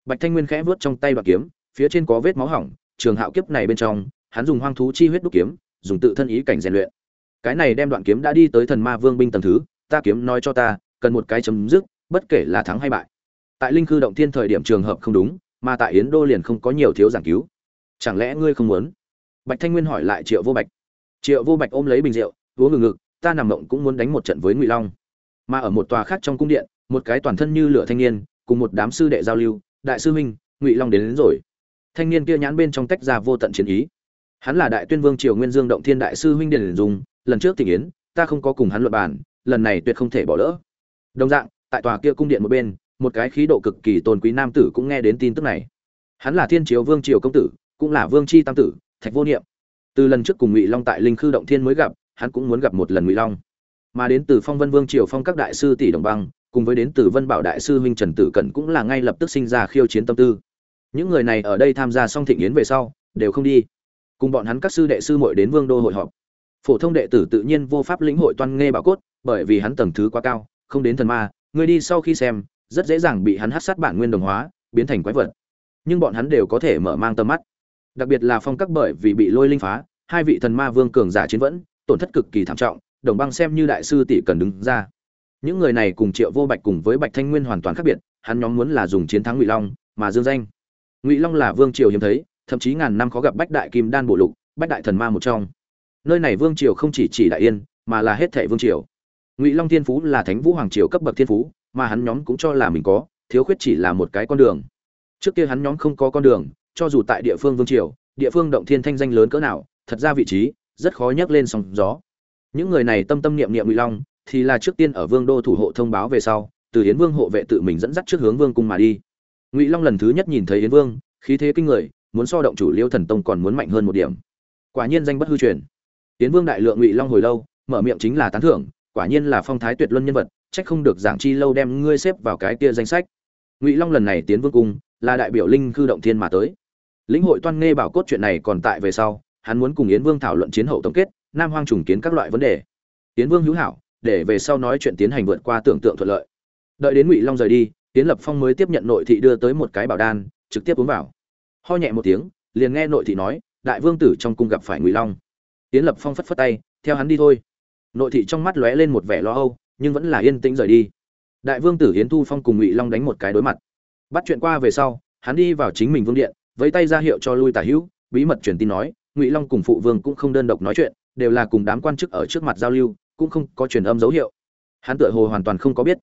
Bạch thanh nguyên khẽ vớt trong tay đoạn kiếm, phía trên có vết máu hỏng, trường hạo kiếp này bên trong hắn dùng hoang thú chi huyết đúc kiếm dùng tự thân ý cảnh rèn luyện. Cái này đem đoạn kiếm đã đi tới thần ma vương binh tầng thứ ta kiếm nói cho ta cần một cái chấm dứt bất kể là thắng hay bại. Tại linh cư động thiên thời điểm trường hợp không đúng mà tại yến đô liền không có nhiều thiếu giảng cứu. Chẳng lẽ ngươi không muốn? Bạch thanh nguyên hỏi lại triệu vô bạch. Triệu vô bạch ôm lấy bình rượu uống ngừng ngực ta nằm mộng cũng muốn đánh một trận với ngụy long. Mà ở một tòa khác trong cung điện một cái toàn thân như lửa thanh niên cùng một đám sư đệ giao lưu đại sư huynh ngụy long đến, đến rồi. Thanh niên kia nhãn bên trong tách ra vô tận chiến ý hắn là đại tuyên vương triều nguyên dương động thiên đại sư huynh điền dùng lần trước tình yến, ta không có cùng hắn luận bàn, lần này tuyệt không thể bỏ lỡ. Đồng dạng, tại tòa kia cung điện một bên, một cái khí độ cực kỳ tôn quý nam tử cũng nghe đến tin tức này. Hắn là thiên triều vương triều công tử, cũng là vương chi tam tử, thạch vô niệm. Từ lần trước cùng ngụy long tại linh khư động thiên mới gặp, hắn cũng muốn gặp một lần ngụy long. Mà đến từ phong vân vương triều phong các đại sư tỷ đồng băng, cùng với đến từ vân bảo đại sư huynh trần tử cẩn cũng là ngay lập tức sinh ra khiêu chiến tâm tư. Những người này ở đây tham gia xong thịnh yến về sau, đều không đi cùng bọn hắn các sư đệ sư muội đến vương đô hội họp. Phổ thông đệ tử tự nhiên vô pháp lĩnh hội toan nghe bảo cốt, bởi vì hắn tầng thứ quá cao, không đến thần ma, người đi sau khi xem, rất dễ dàng bị hắn hát sát bản nguyên đồng hóa, biến thành quái vật. Nhưng bọn hắn đều có thể mở mang tầm mắt. Đặc biệt là phong các bởi vì bị lôi linh phá, hai vị thần ma vương cường giả chiến vẫn, tổn thất cực kỳ thảm trọng, đồng băng xem như đại sư tỷ cần đứng ra. Những người này cùng triệu vô bạch cùng với bạch thanh nguyên hoàn toàn khác biệt, hắn nhóm muốn là dùng chiến thắng ngụy long, mà dương danh. Ngụy long là vương triều hiếm thấy thậm chí ngàn năm khó gặp bách đại kim đan bộ lục, bách đại thần ma một trong. Nơi này vương triều không chỉ chỉ đại yên, mà là hết thệ vương triều. Ngụy long thiên phú là thánh vũ hoàng triều cấp bậc thiên phú, mà hắn nhóm cũng cho là mình có, thiếu khuyết chỉ là một cái con đường. Trước kia hắn nhóm không có con đường, cho dù tại địa phương vương triều, địa phương động thiên thanh danh lớn cỡ nào, thật ra vị trí, rất khó nhấc lên sóng gió. Những người này tâm tâm niệm niệm ngụy long, thì là trước tiên ở vương đô thủ hộ thông báo về sau, từ yến vương hộ vệ tự mình dẫn dắt trước hướng vương cung mà đi. Ngụy long lần thứ nhất nhìn thấy yến vương, khí thế kinh người muốn so động chủ liêu thần tông còn muốn mạnh hơn một điểm. Quả nhiên danh bất hư truyền. Tiến vương đại lượng ngụy long hồi lâu, mở miệng chính là tán thưởng, quả nhiên là phong thái tuyệt luân nhân vật trách không được giảng chi lâu đem ngươi xếp vào cái kia danh sách. Ngụy long lần này tiến vương cung, là đại biểu linh khư động thiên mà tới. Lĩnh hội toan nghe bảo cốt chuyện này còn tại về sau, hắn muốn cùng yến vương thảo luận chiến hậu tổng kết, nam hoang trùng kiến các loại vấn đề. Yến vương hữu hảo, để về sau nói chuyện tiến hành vượt qua tưởng tượng thuận lợi. Đợi đến ngụy long rời đi tiến lập phong mới tiếp nhận nội thị đưa tới một cái bảo đan, trực tiếp uống vào ho nhẹ một tiếng, liền nghe nội thị nói, đại vương tử trong cung gặp phải ngụy long. Tiến lập phong phất phất tay, theo hắn đi thôi. Nội thị trong mắt lóe lên một vẻ lo âu, nhưng vẫn là yên tĩnh rời đi. Đại vương tử hiến thu phong cùng ngụy long đánh một cái đối mặt. Bắt chuyện qua về sau, hắn đi vào chính mình vương điện với tay ra hiệu cho lui tả hữu, bí mật truyền tin nói, ngụy long cùng phụ vương cũng không đơn độc nói chuyện, đều là cùng đám quan chức ở trước mặt giao lưu, cũng không có truyền âm dấu hiệu. Hắn tựa hồ hoàn toàn không có biết.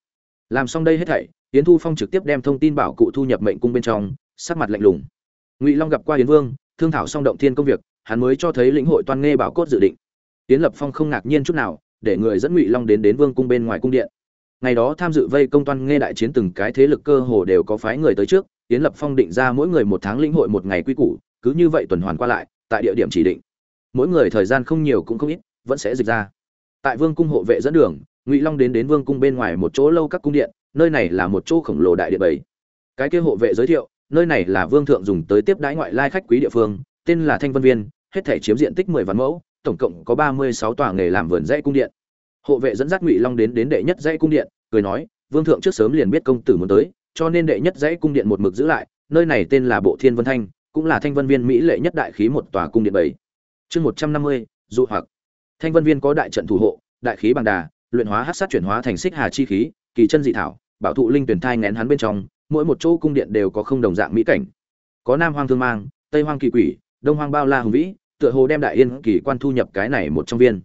Làm xong đây hết thảy, yến thu phong trực tiếp đem thông tin bảo cụ thu nhập mệnh cung bên trong, sắc mặt lạnh lùng ngụy long gặp qua yến vương thương thảo xong động thiên công việc hắn mới cho thấy lĩnh hội toan nghe bảo cốt dự định yến lập phong không ngạc nhiên chút nào để người dẫn ngụy long đến đến vương cung bên ngoài cung điện ngày đó tham dự vây công toan nghe đại chiến từng cái thế lực cơ hồ đều có phái người tới trước yến lập phong định ra mỗi người một tháng lĩnh hội một ngày quy củ cứ như vậy tuần hoàn qua lại tại địa điểm chỉ định mỗi người thời gian không nhiều cũng không ít vẫn sẽ dịch ra tại vương cung hộ vệ dẫn đường ngụy long đến đến vương cung bên ngoài một chỗ lâu các cung điện nơi này là một chỗ khổng lồ đại điện bảy cái kia hộ vệ giới thiệu nơi này là vương thượng dùng tới tiếp đãi ngoại lai khách quý địa phương, tên là thanh vân viên, hết thể chiếm diện tích mười vạn mẫu, tổng cộng có ba mươi sáu tòa nghề làm vườn dãy cung điện. Hộ vệ dẫn dắt ngụy long đến đến đệ nhất dãy cung điện, cười nói, vương thượng trước sớm liền biết công tử muốn tới, cho nên đệ nhất dãy cung điện một mực giữ lại, nơi này tên là bộ thiên vân thanh, cũng là thanh vân viên mỹ lệ nhất đại khí một tòa cung điện bảy. Chương một trăm năm mươi, dụ hoặc. Thanh vân viên có đại trận thủ hộ, đại khí bằng đà, luyện hóa hắc sát chuyển hóa thành xích hà chi khí, kỳ chân dị thảo, bảo thụ linh tuyển thai nghén hắn bên trong mỗi một chỗ cung điện đều có không đồng dạng mỹ cảnh. Có nam hoang thương mang, tây hoang kỳ quỷ, đông hoang bao la hùng vĩ, tựa hồ đem đại yên kỳ quan thu nhập cái này một trong viên.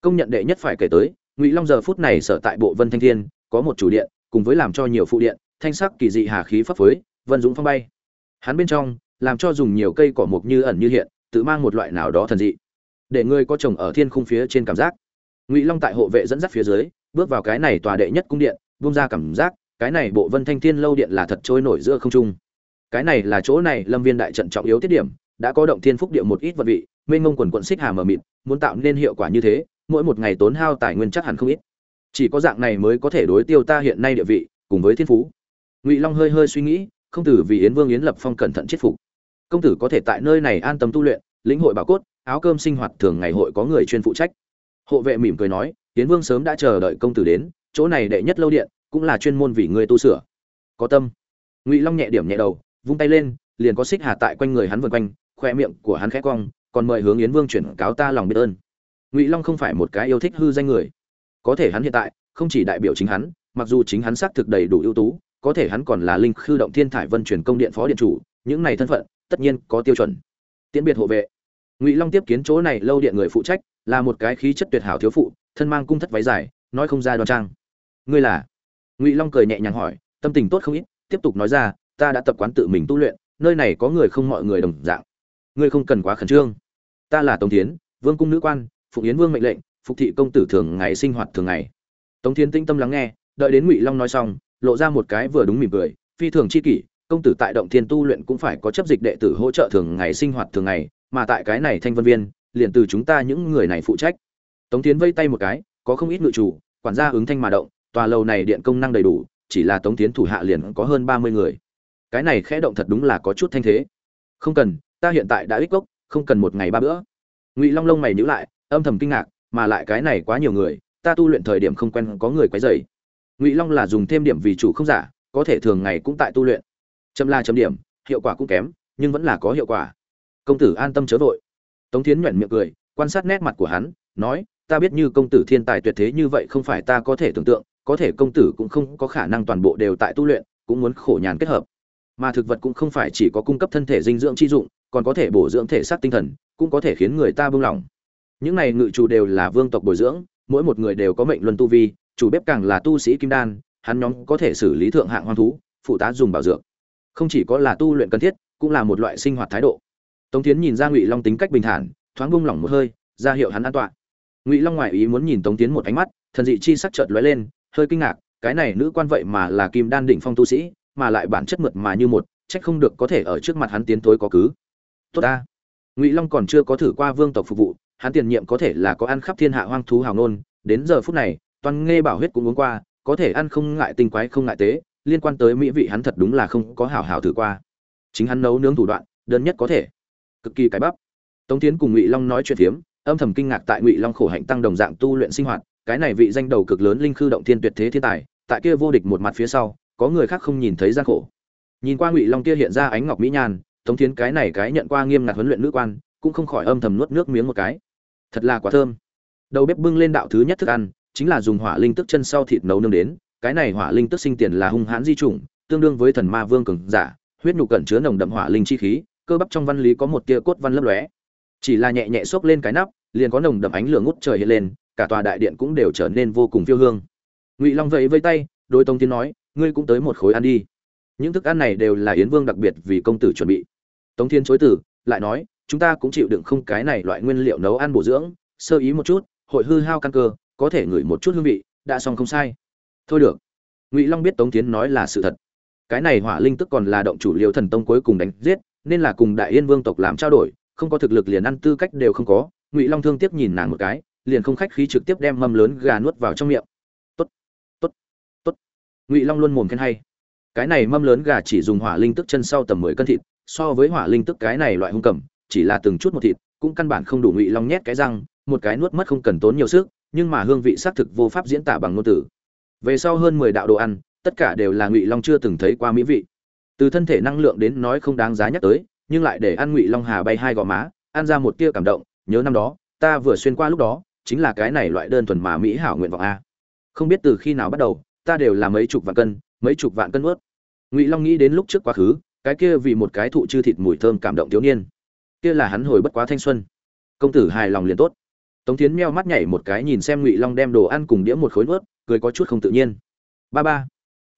Công nhận đệ nhất phải kể tới, ngụy long giờ phút này sở tại bộ vân thanh thiên, có một chủ điện, cùng với làm cho nhiều phụ điện, thanh sắc kỳ dị hà khí phấp phới, vân dũng phong bay. Hắn bên trong, làm cho dùng nhiều cây cỏ mục như ẩn như hiện, tự mang một loại nào đó thần dị. Để người có chồng ở thiên khung phía trên cảm giác. Ngụy long tại hộ vệ dẫn dắt phía dưới, bước vào cái này tòa đệ nhất cung điện bung ra cảm giác cái này bộ vân thanh thiên lâu điện là thật trôi nổi giữa không trung. Cái này là chỗ này lâm viên đại trận trọng yếu tiết điểm, đã có động thiên phúc địa một ít vật vị, mênh ngông quần quận xích hà mờ mịt, muốn tạo nên hiệu quả như thế, mỗi một ngày tốn hao tài nguyên chắc hẳn không ít. Chỉ có dạng này mới có thể đối tiêu ta hiện nay địa vị, cùng với thiên phú. Ngụy long hơi hơi suy nghĩ, không tử vì yến vương yến lập phong cẩn thận chết phục. Công tử có thể tại nơi này an tâm tu luyện, lĩnh hội bảo cốt, áo cơm sinh hoạt thường ngày hội có người chuyên phụ trách. Hộ vệ mỉm cười nói, yến vương sớm đã chờ đợi công tử đến, chỗ này đệ nhất lâu điện cũng là chuyên môn vì người tu sửa. Có tâm. Ngụy long nhẹ điểm nhẹ đầu, vung tay lên, liền có xích hà tại quanh người hắn vần quanh khoe miệng của hắn khẽ cong, còn mời hướng yến vương chuyển cáo ta lòng biết ơn. Ngụy long không phải một cái yêu thích hư danh người. Có thể hắn hiện tại, không chỉ đại biểu chính hắn, mặc dù chính hắn xác thực đầy đủ ưu tú, có thể hắn còn là linh khư động thiên thải vân truyền công điện phó điện chủ, những này thân phận, tất nhiên có tiêu chuẩn. Tiễn biệt hộ vệ. Ngụy long tiếp kiến chỗ này lâu điện người phụ trách, là một cái khí chất tuyệt hảo thiếu phụ, thân mang cung thất váy dài, nói không ra đoan trang. Ngươi là? Ngụy long cười nhẹ nhàng hỏi tâm tình tốt không ít tiếp tục nói ra ta đã tập quán tự mình tu luyện nơi này có người không mọi người đồng dạng ngươi không cần quá khẩn trương ta là tống tiến vương cung nữ quan phụng yến vương mệnh lệnh phục thị công tử thường ngày sinh hoạt thường ngày tống tiến tinh tâm lắng nghe đợi đến ngụy long nói xong lộ ra một cái vừa đúng mỉm cười phi thường chi kỷ công tử tại động thiên tu luyện cũng phải có chấp dịch đệ tử hỗ trợ thường ngày sinh hoạt thường ngày mà tại cái này thanh vân viên liền từ chúng ta những người này phụ trách tống tiến vây tay một cái có không ít ngự chủ quản gia ứng thanh mà động tòa lầu này điện công năng đầy đủ, chỉ là tống tiến thủ hạ liền có hơn ba mươi người. Cái này khẽ động thật đúng là có chút thanh thế. Không cần, ta hiện tại đã ích gốc, không cần một ngày ba bữa. Ngụy long lông mày nhữ lại, âm thầm kinh ngạc, mà lại cái này quá nhiều người, ta tu luyện thời điểm không quen có người quấy dày ngụy long là dùng thêm điểm vì chủ không giả, có thể thường ngày cũng tại tu luyện. Châm la chấm điểm, hiệu quả cũng kém, nhưng vẫn là có hiệu quả. Công tử an tâm chớ vội. Tống thiến nhoẻn miệng cười, quan sát nét mặt của hắn, nói, ta biết như công tử thiên tài tuyệt thế như vậy không phải ta có thể tưởng tượng có thể công tử cũng không có khả năng toàn bộ đều tại tu luyện, cũng muốn khổ nhàn kết hợp. Mà thực vật cũng không phải chỉ có cung cấp thân thể dinh dưỡng chi dụng, còn có thể bổ dưỡng thể xác tinh thần, cũng có thể khiến người ta buông lỏng. Những này ngự chủ đều là vương tộc bồi dưỡng, mỗi một người đều có mệnh luân tu vi, chủ bếp càng là tu sĩ kim đan, hắn nhóm có thể xử lý thượng hạng hoang thú, phụ tá dùng bảo dược. Không chỉ có là tu luyện cần thiết, cũng là một loại sinh hoạt thái độ. Tống tiến nhìn ra ngụy long tính cách bình thản, thoáng buông lỏng một hơi, ra hiệu hắn an toàn. Ngụy long ngoại ý muốn nhìn tống tiến một ánh mắt, thần dị chi sắc chợt lóe lên hơi kinh ngạc, cái này nữ quan vậy mà là kim đan đỉnh phong tu sĩ, mà lại bản chất mượt mà như một trách không được có thể ở trước mặt hắn tiến tối có cứ. Tốt ta. Ngụy long còn chưa có thử qua vương tộc phục vụ, hắn tiền nhiệm có thể là có ăn khắp thiên hạ hoang thú hào nôn, đến giờ phút này, toàn nghe bảo huyết cũng uống qua, có thể ăn không ngại tinh quái không ngại tế, liên quan tới mỹ vị hắn thật đúng là không có hảo hảo thử qua. Chính hắn nấu nướng thủ đoạn, đơn nhất có thể. Cực kỳ cái bắp. Tống tiến cùng ngụy long nói chuyện phiếm, âm thầm kinh ngạc tại ngụy long khổ hạnh tăng đồng dạng tu luyện sinh hoạt cái này vị danh đầu cực lớn linh khư động thiên tuyệt thế thiên tài, tại kia vô địch một mặt phía sau, có người khác không nhìn thấy gian khổ. Nhìn qua ngụy long kia hiện ra ánh ngọc mỹ nhan, tống thiến cái này cái nhận qua nghiêm ngặt huấn luyện nữ quan, cũng không khỏi âm thầm nuốt nước miếng một cái. Thật là quá thơm. Đầu bếp bưng lên đạo thứ nhất thức ăn, chính là dùng hỏa linh tức chân sau thịt nấu nương đến, cái này hỏa linh tức sinh tiền là hung hãn di chủng, tương đương với thần ma vương cường giả, huyết nhục cẩn chứa nồng đậm hỏa linh chi khí, cơ bắp trong văn lý có một tia cốt văn lấp lóe. Chỉ là nhẹ nhẹ xốc lên cái nắp, liền có nồng đậm ánh lửa ngút trời hiện lên cả tòa đại điện cũng đều trở nên vô cùng phiêu hương. Ngụy long vẫy vây tay đôi tông tiến nói, ngươi cũng tới một khối ăn đi. Những thức ăn này đều là yến vương đặc biệt vì công tử chuẩn bị. Tống thiên chối từ, lại nói, chúng ta cũng chịu đựng không cái này loại nguyên liệu nấu ăn bổ dưỡng, sơ ý một chút, hội hư hao căn cơ, có thể ngửi một chút hương vị, đã xong không sai. Thôi được. Ngụy long biết tống tiến nói là sự thật. Cái này hỏa linh tức còn là động chủ liều thần tông cuối cùng đánh giết, nên là cùng đại yên vương tộc làm trao đổi, không có thực lực liền ăn tư cách đều không có. Ngụy long thương tiếc nhìn nàng một cái liền không khách khí trực tiếp đem mâm lớn gà nuốt vào trong miệng. Tốt tốt tốt. Ngụy long luôn mồm khen hay. Cái này mâm lớn gà chỉ dùng hỏa linh tức chân sau tầm mười cân thịt, so với hỏa linh tức cái này loại hung cầm, chỉ là từng chút một thịt, cũng căn bản không đủ ngụy long nhét cái răng, một cái nuốt mất không cần tốn nhiều sức, nhưng mà hương vị xác thực vô pháp diễn tả bằng ngôn từ. Về sau hơn mười đạo đồ ăn, tất cả đều là ngụy long chưa từng thấy qua mỹ vị. Từ thân thể năng lượng đến nói không đáng giá nhắc tới, nhưng lại để ăn ngụy long hà bay hai gò má, ăn ra một tia cảm động, nhớ năm đó, ta vừa xuyên qua lúc đó chính là cái này loại đơn thuần mà mỹ hảo nguyện vọng a. Không biết từ khi nào bắt đầu, ta đều là mấy chục vạn cân, mấy chục vạn cân ướt ngụy long nghĩ đến lúc trước quá khứ, cái kia vì một cái thụ chư thịt mùi thơm cảm động thiếu niên. Kia là hắn hồi bất quá thanh xuân. Công tử hài lòng liền tốt. Tống tiến meo mắt nhảy một cái nhìn xem ngụy long đem đồ ăn cùng đĩa một khối nuốt, cười có chút không tự nhiên. Ba ba.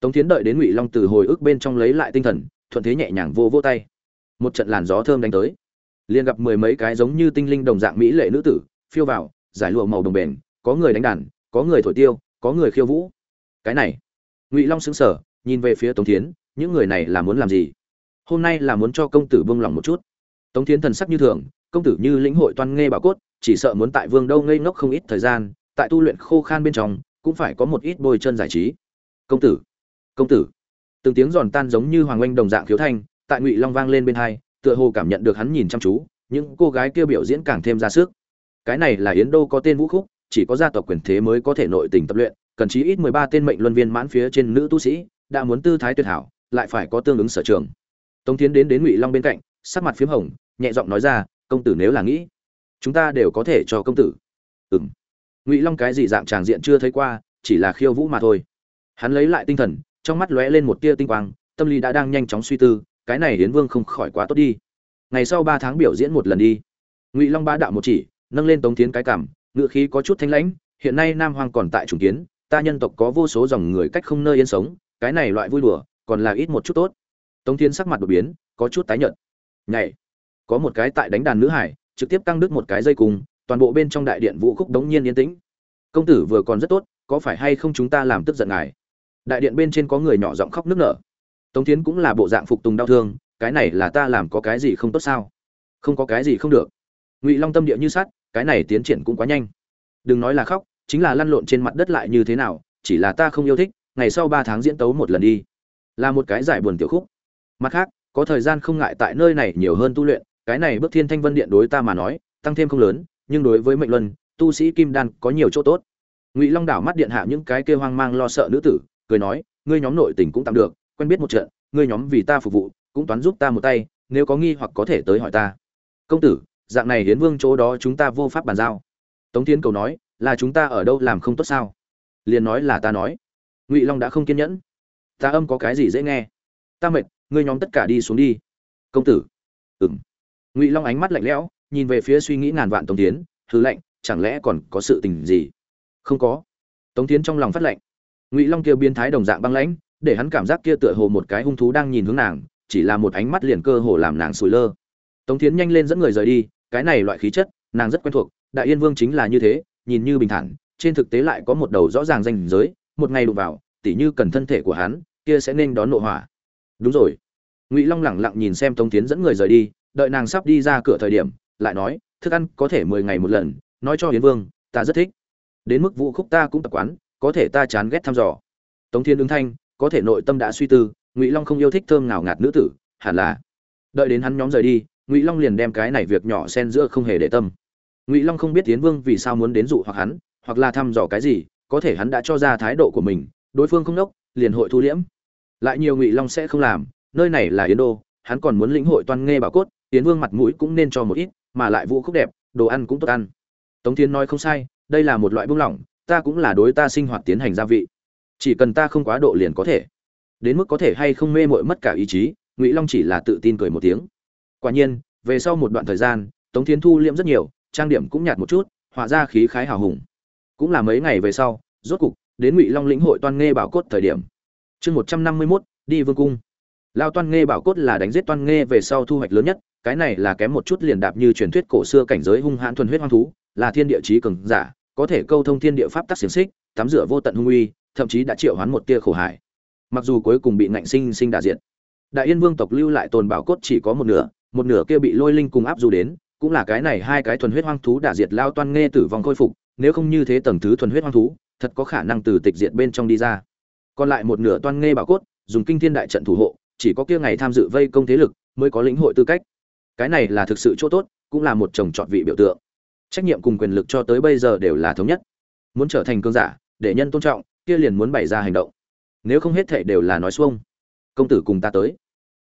Tống tiến đợi đến ngụy long từ hồi ức bên trong lấy lại tinh thần, thuận thế nhẹ nhàng vô vô tay. Một trận làn gió thơm đánh tới. Liền gặp mười mấy cái giống như tinh linh đồng dạng mỹ lệ nữ tử, phiêu vào giải lụa màu đồng bền, có người đánh đàn, có người thổi tiêu, có người khiêu vũ. Cái này, ngụy long xứng sở nhìn về phía tống tiến những người này là muốn làm gì? Hôm nay là muốn cho công tử buông lòng một chút. Tống tiến thần sắc như thường, công tử như lĩnh hội toan nghe bảo cốt, chỉ sợ muốn tại vương đâu ngây ngốc không ít thời gian, tại tu luyện khô khan bên trong, cũng phải có một ít bôi chân giải trí. Công tử công tử. Từng tiếng giòn tan giống như hoàng oanh đồng dạng khiếu thanh, tại ngụy long vang lên bên hai, tựa hồ cảm nhận được hắn nhìn chăm chú, những cô gái kia biểu diễn càng thêm ra sức cái này là yến đô có tên vũ khúc, chỉ có gia tộc quyền thế mới có thể nội tình tập luyện, cần chí ít mười ba tên mệnh luân viên mãn phía trên nữ tu sĩ, đã muốn tư thái tuyệt hảo, lại phải có tương ứng sở trường. Tống tiến đến đến ngụy long bên cạnh, sắc mặt p hồng, nhẹ giọng nói ra, công tử nếu là nghĩ, chúng ta đều có thể cho công tử. Ừ m ngụy long cái gì dạng tràng diện chưa thấy qua, chỉ là khiêu vũ mà thôi. Hắn lấy lại tinh thần, trong mắt lóe lên một tia tinh quang, tâm lý đã đang nhanh chóng suy tư, cái này hiến vương không khỏi quá tốt đi. Ngày sau ba tháng biểu diễn một lần đi. Ngụy long ba đạo một chỉ nâng lên tống tiến cái cảm ngự khí có chút thanh lãnh, hiện nay nam hoàng còn tại trùng kiến, ta nhân tộc có vô số dòng người cách không nơi yên sống, cái này loại vui đùa, còn là ít một chút tốt. Tống tiến sắc mặt đột biến, có chút tái nhợt. Nhảy. Có một cái tại đánh đàn nữ hải, trực tiếp căng đứt một cái dây cùng toàn bộ bên trong đại điện vũ khúc đống nhiên yên tĩnh. Công tử vừa còn rất tốt, có phải hay không chúng ta làm tức giận ngài? Đại điện bên trên có người nhỏ giọng khóc nức nở. Tống tiến cũng là bộ dạng phục tùng đau thương, cái này là ta làm có cái gì không tốt sao? Không có cái gì không được ngụy long tâm địa như sắt, cái này tiến triển cũng quá nhanh. Đừng nói là khóc, chính là lăn lộn trên mặt đất lại như thế nào, chỉ là ta không yêu thích, ngày sau ba tháng diễn tấu một lần đi. Là một cái giải buồn tiểu khúc. Mặt khác, có thời gian không ngại tại nơi này nhiều hơn tu luyện, cái này bước thiên thanh vân điện đối ta mà nói, tăng thêm không lớn, nhưng đối với mệnh luân, tu sĩ kim đan có nhiều chỗ tốt. Ngụy long đảo mắt điện hạ những cái kêu hoang mang lo sợ nữ tử, cười nói, ngươi nhóm nội tình cũng tạm được, quen biết một trận, ngươi nhóm vì ta phục vụ, cũng toán giúp ta một tay, nếu có nghi hoặc có thể tới hỏi ta. Công tử dạng này hiến vương chỗ đó chúng ta vô pháp bàn giao. Tống thiên cầu nói, là chúng ta ở đâu làm không tốt sao? Liền nói là ta nói. Ngụy long đã không kiên nhẫn. Ta âm có cái gì dễ nghe? Ta mệt, ngươi nhóm tất cả đi xuống đi. Công tử. Ừng ngụy long ánh mắt lạnh lẽo, nhìn về phía suy nghĩ ngàn vạn tống tiến thứ lạnh, chẳng lẽ còn có sự tình gì? Không có. Tống tiến trong lòng phát lạnh. Ngụy long kia biến thái đồng dạng băng lãnh, để hắn cảm giác kia tựa hồ một cái hung thú đang nhìn hướng nàng, chỉ là một ánh mắt liền cơ hồ làm nàng sủi lơ. Tống tiến nhanh lên dẫn người rời đi cái này loại khí chất, nàng rất quen thuộc, đại yên vương chính là như thế, nhìn như bình thản, trên thực tế lại có một đầu rõ ràng danh giới, một ngày đụng vào, tỉ như cần thân thể của hắn, kia sẽ nên đón nộ hỏa. Đúng rồi. Ngụy long lẳng lặng nhìn xem tống tiến dẫn người rời đi, đợi nàng sắp đi ra cửa thời điểm, lại nói, thức ăn có thể mười ngày một lần, nói cho hiến vương, ta rất thích. Đến mức vũ khúc ta cũng tập quán, có thể ta chán ghét thăm dò. Tống thiên ứng thanh, có thể nội tâm đã suy tư, ngụy long không yêu thích thơm ngào ngạt nữ tử, hẳn là đợi đến hắn nhóm rời đi ngụy long liền đem cái này việc nhỏ xen giữa không hề để tâm. Ngụy long không biết tiến vương vì sao muốn đến dụ hoặc hắn, hoặc là thăm dò cái gì, có thể hắn đã cho ra thái độ của mình, đối phương không đốc, liền hội thu liễm. Lại nhiều ngụy long sẽ không làm, nơi này là yến đô, hắn còn muốn lĩnh hội toan nghe bảo cốt tiến vương mặt mũi cũng nên cho một ít, mà lại vũ khúc đẹp, đồ ăn cũng tốt ăn. Tống tiến nói không sai, đây là một loại buông lỏng, ta cũng là đối ta sinh hoạt tiến hành gia vị. Chỉ cần ta không quá độ liền có thể. Đến mức có thể hay không mê mội mất cả ý chí, ngụy long chỉ là tự tin cười một tiếng quả nhiên, về sau một đoạn thời gian, tống thiến thu liễm rất nhiều, trang điểm cũng nhạt một chút, họa ra khí khái hào hùng. Cũng là mấy ngày về sau, rốt cục, đến ngụy long lĩnh hội toan nghe bảo cốt thời điểm. Chương một trăm năm mươi mốt, đi vương cung. Lao toan nghe bảo cốt là đánh giết toan nghe về sau thu hoạch lớn nhất, cái này là kém một chút liền đạp như truyền thuyết cổ xưa cảnh giới hung hãn thuần huyết hoang thú, là thiên địa chí cường giả, có thể câu thông thiên địa pháp tắc xiềng xích, tắm rửa vô tận hung uy, thậm chí đã triệu hoán một tia khổ hải mặc dù cuối cùng bị ngạnh sinh sinh đả diện đại yên vương tộc lưu lại tồn bảo cốt chỉ có một nửa một nửa kia bị lôi linh cùng áp du đến, cũng là cái này hai cái thuần huyết hoang thú đả diệt lao toan nghe tử vong khôi phục, nếu không như thế tầng thứ thuần huyết hoang thú, thật có khả năng từ tịch diệt bên trong đi ra. Còn lại một nửa toan nghe bảo cốt, dùng kinh thiên đại trận thủ hộ, chỉ có kia ngày tham dự vây công thế lực mới có lĩnh hội tư cách. Cái này là thực sự chỗ tốt, cũng là một chồng chọn vị biểu tượng. Trách nhiệm cùng quyền lực cho tới bây giờ đều là thống nhất. Muốn trở thành cương giả, để nhân tôn trọng, kia liền muốn bày ra hành động. Nếu không hết thệ đều là nói xuông. Công tử cùng ta tới.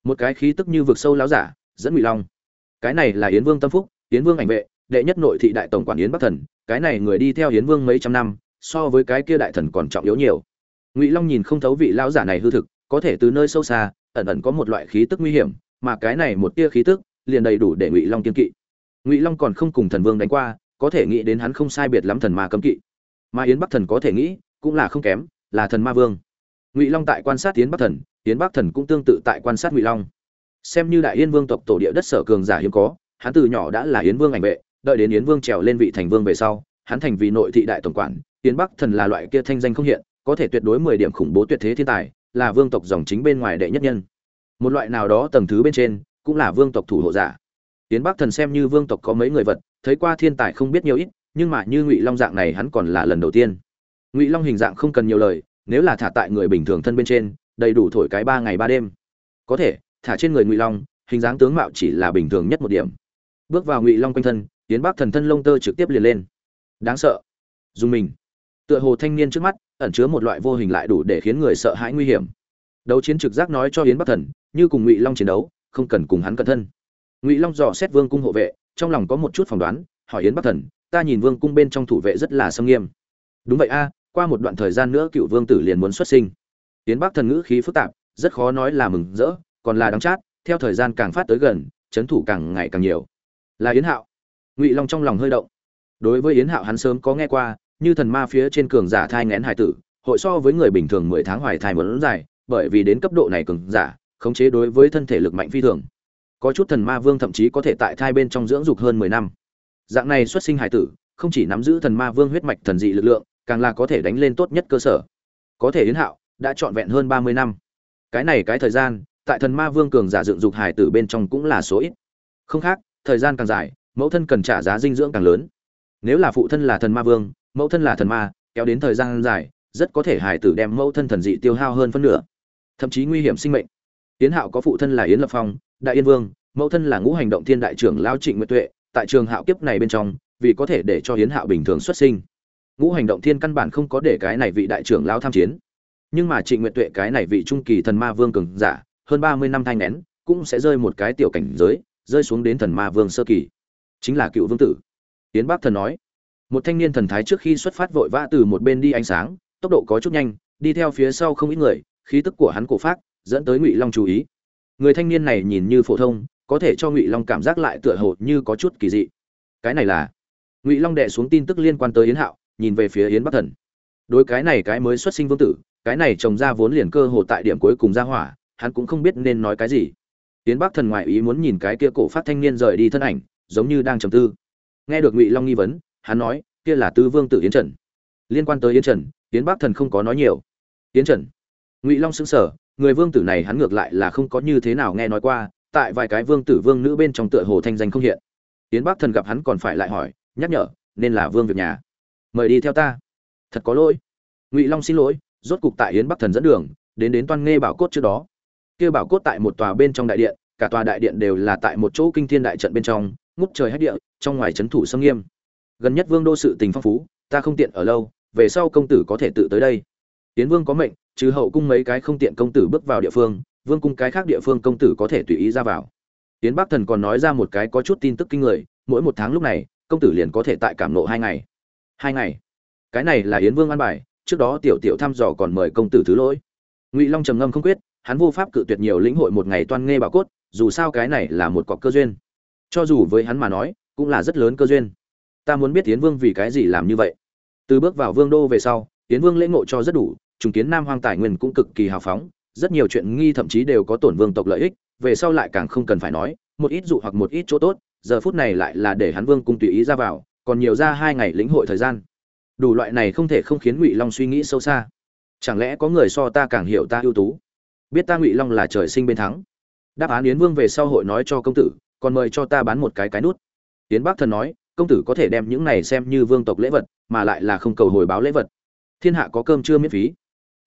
Một cái khí tức như vực sâu láo giả dẫn ngụy long. Cái này là yến vương tâm phúc, yến vương ảnh vệ, đệ nhất nội thị đại tổng quản yến bắc thần, cái này người đi theo yến vương mấy trăm năm, so với cái kia đại thần còn trọng yếu nhiều. Ngụy long nhìn không thấu vị lão giả này hư thực, có thể từ nơi sâu xa, ẩn ẩn có một loại khí tức nguy hiểm, mà cái này một tia khí tức, liền đầy đủ để ngụy long kiên kỵ. Ngụy long còn không cùng thần vương đánh qua, có thể nghĩ đến hắn không sai biệt lắm thần ma cấm kỵ. Mà yến bắc thần có thể nghĩ, cũng là không kém, là thần ma vương. Ngụy long tại quan sát yến bắc thần, yến bắc thần cũng tương tự tại quan sát ngụy long xem như đại yên vương tộc tổ địa đất sở cường giả hiếm có, hắn từ nhỏ đã là yến vương ảnh vệ, đợi đến yến vương trèo lên vị thành vương về sau, hắn thành vì nội thị đại tổng quản, yến bắc thần là loại kia thanh danh không hiện, có thể tuyệt đối mười điểm khủng bố tuyệt thế thiên tài, là vương tộc dòng chính bên ngoài đệ nhất nhân. Một loại nào đó tầng thứ bên trên, cũng là vương tộc thủ hộ giả. Yến bắc thần xem như vương tộc có mấy người vật, thấy qua thiên tài không biết nhiều ít, nhưng mà như ngụy long dạng này hắn còn là lần đầu tiên. Ngụy long hình dạng không cần nhiều lời, nếu là thả tại người bình thường thân bên trên, đầy đủ thổi cái ba ngày ba đêm. Có thể thả trên người ngụy long, hình dáng tướng mạo chỉ là bình thường nhất một điểm. Bước vào ngụy long quanh thân tiến bắc thần thân lông tơ trực tiếp liền lên. Đáng sợ. Dùng mình. Tựa hồ thanh niên trước mắt, ẩn chứa một loại vô hình lại đủ để khiến người sợ hãi nguy hiểm. Đấu chiến trực giác nói cho yến bắc thần, như cùng ngụy long chiến đấu, không cần cùng hắn cẩn thân. Ngụy long dò xét vương cung hộ vệ, trong lòng có một chút phỏng đoán, hỏi yến bắc thần, ta nhìn vương cung bên trong thủ vệ rất là sâm nghiêm. Đúng vậy a, qua một đoạn thời gian nữa cựu vương tử liền muốn xuất sinh. Yến bắc thần ngữ khí phức tạp, rất khó nói là mừng rỡ còn là đắng chát, theo thời gian càng phát tới gần, chấn thủ càng ngày càng nhiều. Là yến hạo. Ngụy long trong lòng hơi động. Đối với yến hạo hắn sớm có nghe qua, như thần ma phía trên cường giả thai ngén hải tử, hội so với người bình thường mười tháng hoài thai một lớn dài, bởi vì đến cấp độ này cường giả, khống chế đối với thân thể lực mạnh phi thường. Có chút thần ma vương thậm chí có thể tại thai bên trong dưỡng dục hơn mười năm. Dạng này xuất sinh hải tử, không chỉ nắm giữ thần ma vương huyết mạch thần dị lực lượng, càng là có thể đánh lên tốt nhất cơ sở. Có thể yến hạo đã trọn vẹn hơn ba mươi năm. Cái này cái thời gian tại thần ma vương cường giả dựng dục hải tử bên trong cũng là số ít. Không khác, thời gian càng dài, mẫu thân cần trả giá dinh dưỡng càng lớn. Nếu là phụ thân là thần ma vương, mẫu thân là thần ma, kéo đến thời gian dài, rất có thể hải tử đem mẫu thân thần dị tiêu hao hơn phân nửa. Thậm chí nguy hiểm sinh mệnh. Yến hạo có phụ thân là yến lập phong, đại yên vương, mẫu thân là ngũ hành động thiên đại trưởng lao trịnh nguyệt tuệ, tại trường hạo kiếp này bên trong, vì có thể để cho yến hạo bình thường xuất sinh. Ngũ hành động thiên căn bản không có để cái này vị đại trưởng lao tham chiến. Nhưng mà trịnh nguyệt tuệ cái này vị trung kỳ thần ma vương cường giả hơn ba mươi năm thanh nén cũng sẽ rơi một cái tiểu cảnh giới, rơi xuống đến thần ma vương sơ kỳ. Chính là cựu vương tử. Tiến bắc thần nói, một thanh niên thần thái trước khi xuất phát vội vã từ một bên đi ánh sáng, tốc độ có chút nhanh, đi theo phía sau không ít người, khí tức của hắn cổ phát dẫn tới ngụy long chú ý. Người thanh niên này nhìn như phổ thông, có thể cho ngụy long cảm giác lại tựa hồ như có chút kỳ dị. Cái này là, ngụy long đệ xuống tin tức liên quan tới yến hạo, nhìn về phía yến bắc thần. Đối cái này cái mới xuất sinh vương tử, cái này trồng ra vốn liền cơ hồ tại điểm cuối cùng ra hỏa hắn cũng không biết nên nói cái gì. Tiến bắc thần ngoại ý muốn nhìn cái kia cổ phát thanh niên rời đi thân ảnh, giống như đang trầm tư. Nghe được ngụy long nghi vấn, hắn nói, kia là tư vương tử yến trần. Liên quan tới yến trần, tiến bắc thần không có nói nhiều. Yến trần? Ngụy long xứng sở người vương tử này hắn ngược lại là không có như thế nào nghe nói qua, tại vài cái vương tử vương nữ bên trong tựa hồ thanh danh không hiện. Tiến bắc thần gặp hắn còn phải lại hỏi, nhắc nhở, nên là vương việc nhà. Mời đi theo ta. Thật có lỗi. Ngụy long xin lỗi, rốt cục tại yến bắc thần dẫn đường, đến đến toan nghe bảo cốt trước đó kia bảo cốt tại một tòa bên trong đại điện, cả tòa đại điện đều là tại một chỗ kinh thiên đại trận bên trong, ngút trời hết địa, trong ngoài trấn thủ sâm nghiêm. Gần nhất vương đô sự tình phong phú, ta không tiện ở lâu, về sau công tử có thể tự tới đây. Tiến vương có mệnh, trừ hậu cung mấy cái không tiện công tử bước vào địa phương, vương cung cái khác địa phương công tử có thể tùy ý ra vào. Tiến bắc thần còn nói ra một cái có chút tin tức kinh người, mỗi một tháng lúc này, công tử liền có thể tại cảm nộ hai ngày. Hai ngày? Cái này là yến vương an bài, trước đó tiểu tiểu thăm dò còn mời công tử thứ lỗi. Ngụy long trầm ngâm không quyết hắn vô pháp cự tuyệt nhiều lĩnh hội một ngày toan nghe bảo cốt, dù sao cái này là một cọc cơ duyên. Cho dù với hắn mà nói, cũng là rất lớn cơ duyên. Ta muốn biết tiến vương vì cái gì làm như vậy. Từ bước vào vương đô về sau tiến vương lễ ngộ cho rất đủ, trùng kiến nam hoang tài nguyên cũng cực kỳ hào phóng, rất nhiều chuyện nghi thậm chí đều có tổn vương tộc lợi ích, về sau lại càng không cần phải nói, một ít dụ hoặc một ít chỗ tốt, giờ phút này lại là để hắn vương cung tùy ý ra vào, còn nhiều ra hai ngày lĩnh hội thời gian. Đủ loại này không thể không khiến ngụy long suy nghĩ sâu xa. Chẳng lẽ có người so ta càng hiểu ta ưu tú? Biết ta ngụy long là trời sinh bên thắng đáp án yến vương về sau hội nói cho công tử còn mời cho ta bán một cái cái nút yến bắc thần nói công tử có thể đem những này xem như vương tộc lễ vật mà lại là không cầu hồi báo lễ vật thiên hạ có cơm chưa miễn phí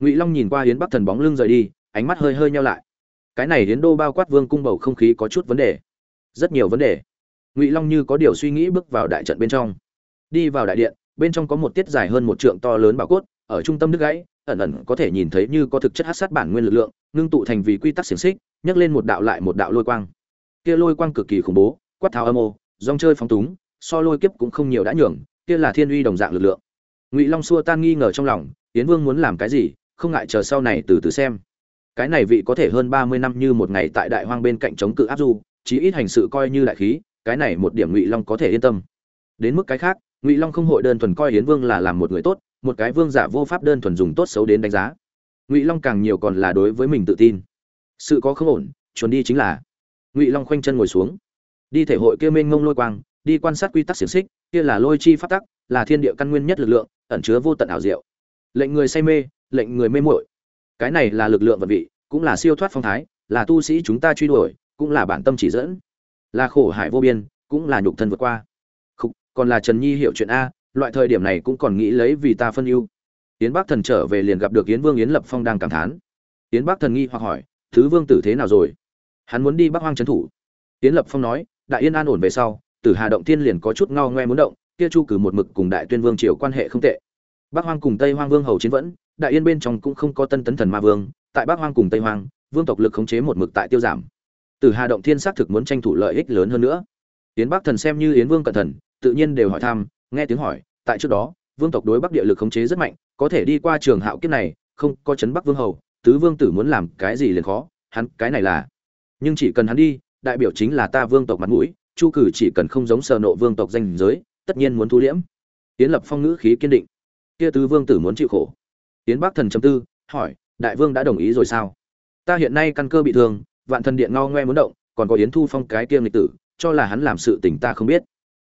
ngụy long nhìn qua yến bắc thần bóng lưng rời đi ánh mắt hơi hơi nhau lại cái này yến đô bao quát vương cung bầu không khí có chút vấn đề rất nhiều vấn đề ngụy long như có điều suy nghĩ bước vào đại trận bên trong đi vào đại điện bên trong có một tiết dài hơn một trượng to lớn bảo cốt ở trung tâm nước gãy ẩn ẩn có thể nhìn thấy như có thực chất hát sát bản nguyên lực lượng, ngưng tụ thành vì quy tắc xiềng xích, nhấc lên một đạo lại một đạo lôi quang. Kia lôi quang cực kỳ khủng bố, quát tháo âm ô dòng chơi phóng túng, so lôi kiếp cũng không nhiều đã nhường, kia là thiên uy đồng dạng lực lượng. Ngụy long xua tan nghi ngờ trong lòng tiến vương muốn làm cái gì? Không ngại chờ sau này từ từ xem. Cái này vị có thể hơn ba mươi năm như một ngày tại đại hoang bên cạnh chống cự áp du, chí ít hành sự coi như đại khí, cái này một điểm ngụy long có thể yên tâm. Đến mức cái khác, ngụy long không hội đơn thuần coi hiến vương là làm một người tốt một cái vương giả vô pháp đơn thuần dùng tốt xấu đến đánh giá. Ngụy long càng nhiều còn là đối với mình tự tin. Sự có không ổn chuẩn đi chính là. Ngụy long khoanh chân ngồi xuống. Đi thể hội kia mênh ngông lôi quang đi quan sát quy tắc xiềng xích kia là lôi chi phát tắc là thiên địa căn nguyên nhất lực lượng ẩn chứa vô tận ảo diệu. Lệnh người say mê lệnh người mê muội. Cái này là lực lượng vật vị cũng là siêu thoát phong thái là tu sĩ chúng ta truy đuổi cũng là bản tâm chỉ dẫn. Là khổ hải vô biên cũng là nhục thân vượt qua. Khúc, còn là trần nhi hiểu chuyện a loại thời điểm này cũng còn nghĩ lấy vì ta phân ưu. Yến bắc thần trở về liền gặp được yến vương yến lập phong đang cảm thán. Yến bắc thần nghi hoặc hỏi thứ vương tử thế nào rồi? Hắn muốn đi bắc hoang trấn thủ. Yến lập phong nói đại yên an ổn về sau tử hà động thiên liền có chút ngao ngoe muốn động kia chu cử một mực cùng đại tuyên vương triều quan hệ không tệ. Bắc hoang cùng tây hoang vương hầu chiến vẫn đại yên bên trong cũng không có tân tấn thần ma vương tại bắc hoang cùng tây hoang vương tộc lực khống chế một mực tại tiêu giảm. Tử hà động thiên xác thực muốn tranh thủ lợi ích lớn hơn nữa. Yến bắc thần xem như yến vương cẩn thần, tự nhiên đều hỏi thăm nghe tiếng hỏi, tại trước đó, vương tộc đối bắc địa lực khống chế rất mạnh, có thể đi qua trường hạo kiếp này, không có chấn bắc vương hầu, tứ vương tử muốn làm cái gì liền khó, hắn, cái này là. Nhưng chỉ cần hắn đi, đại biểu chính là ta vương tộc mặt mũi, chu cử chỉ cần không giống sờ nộ vương tộc danh giới, tất nhiên muốn thu liễm. Tiến lập phong ngữ khí kiên định. Kia tứ vương tử muốn chịu khổ. Tiến bắc thần chấm tư, hỏi, đại vương đã đồng ý rồi sao? Ta hiện nay căn cơ bị thương, vạn thần điện ngao ngoe muốn động, còn có yến thu phong cái kia nghịch tử, cho là hắn làm sự tình ta không biết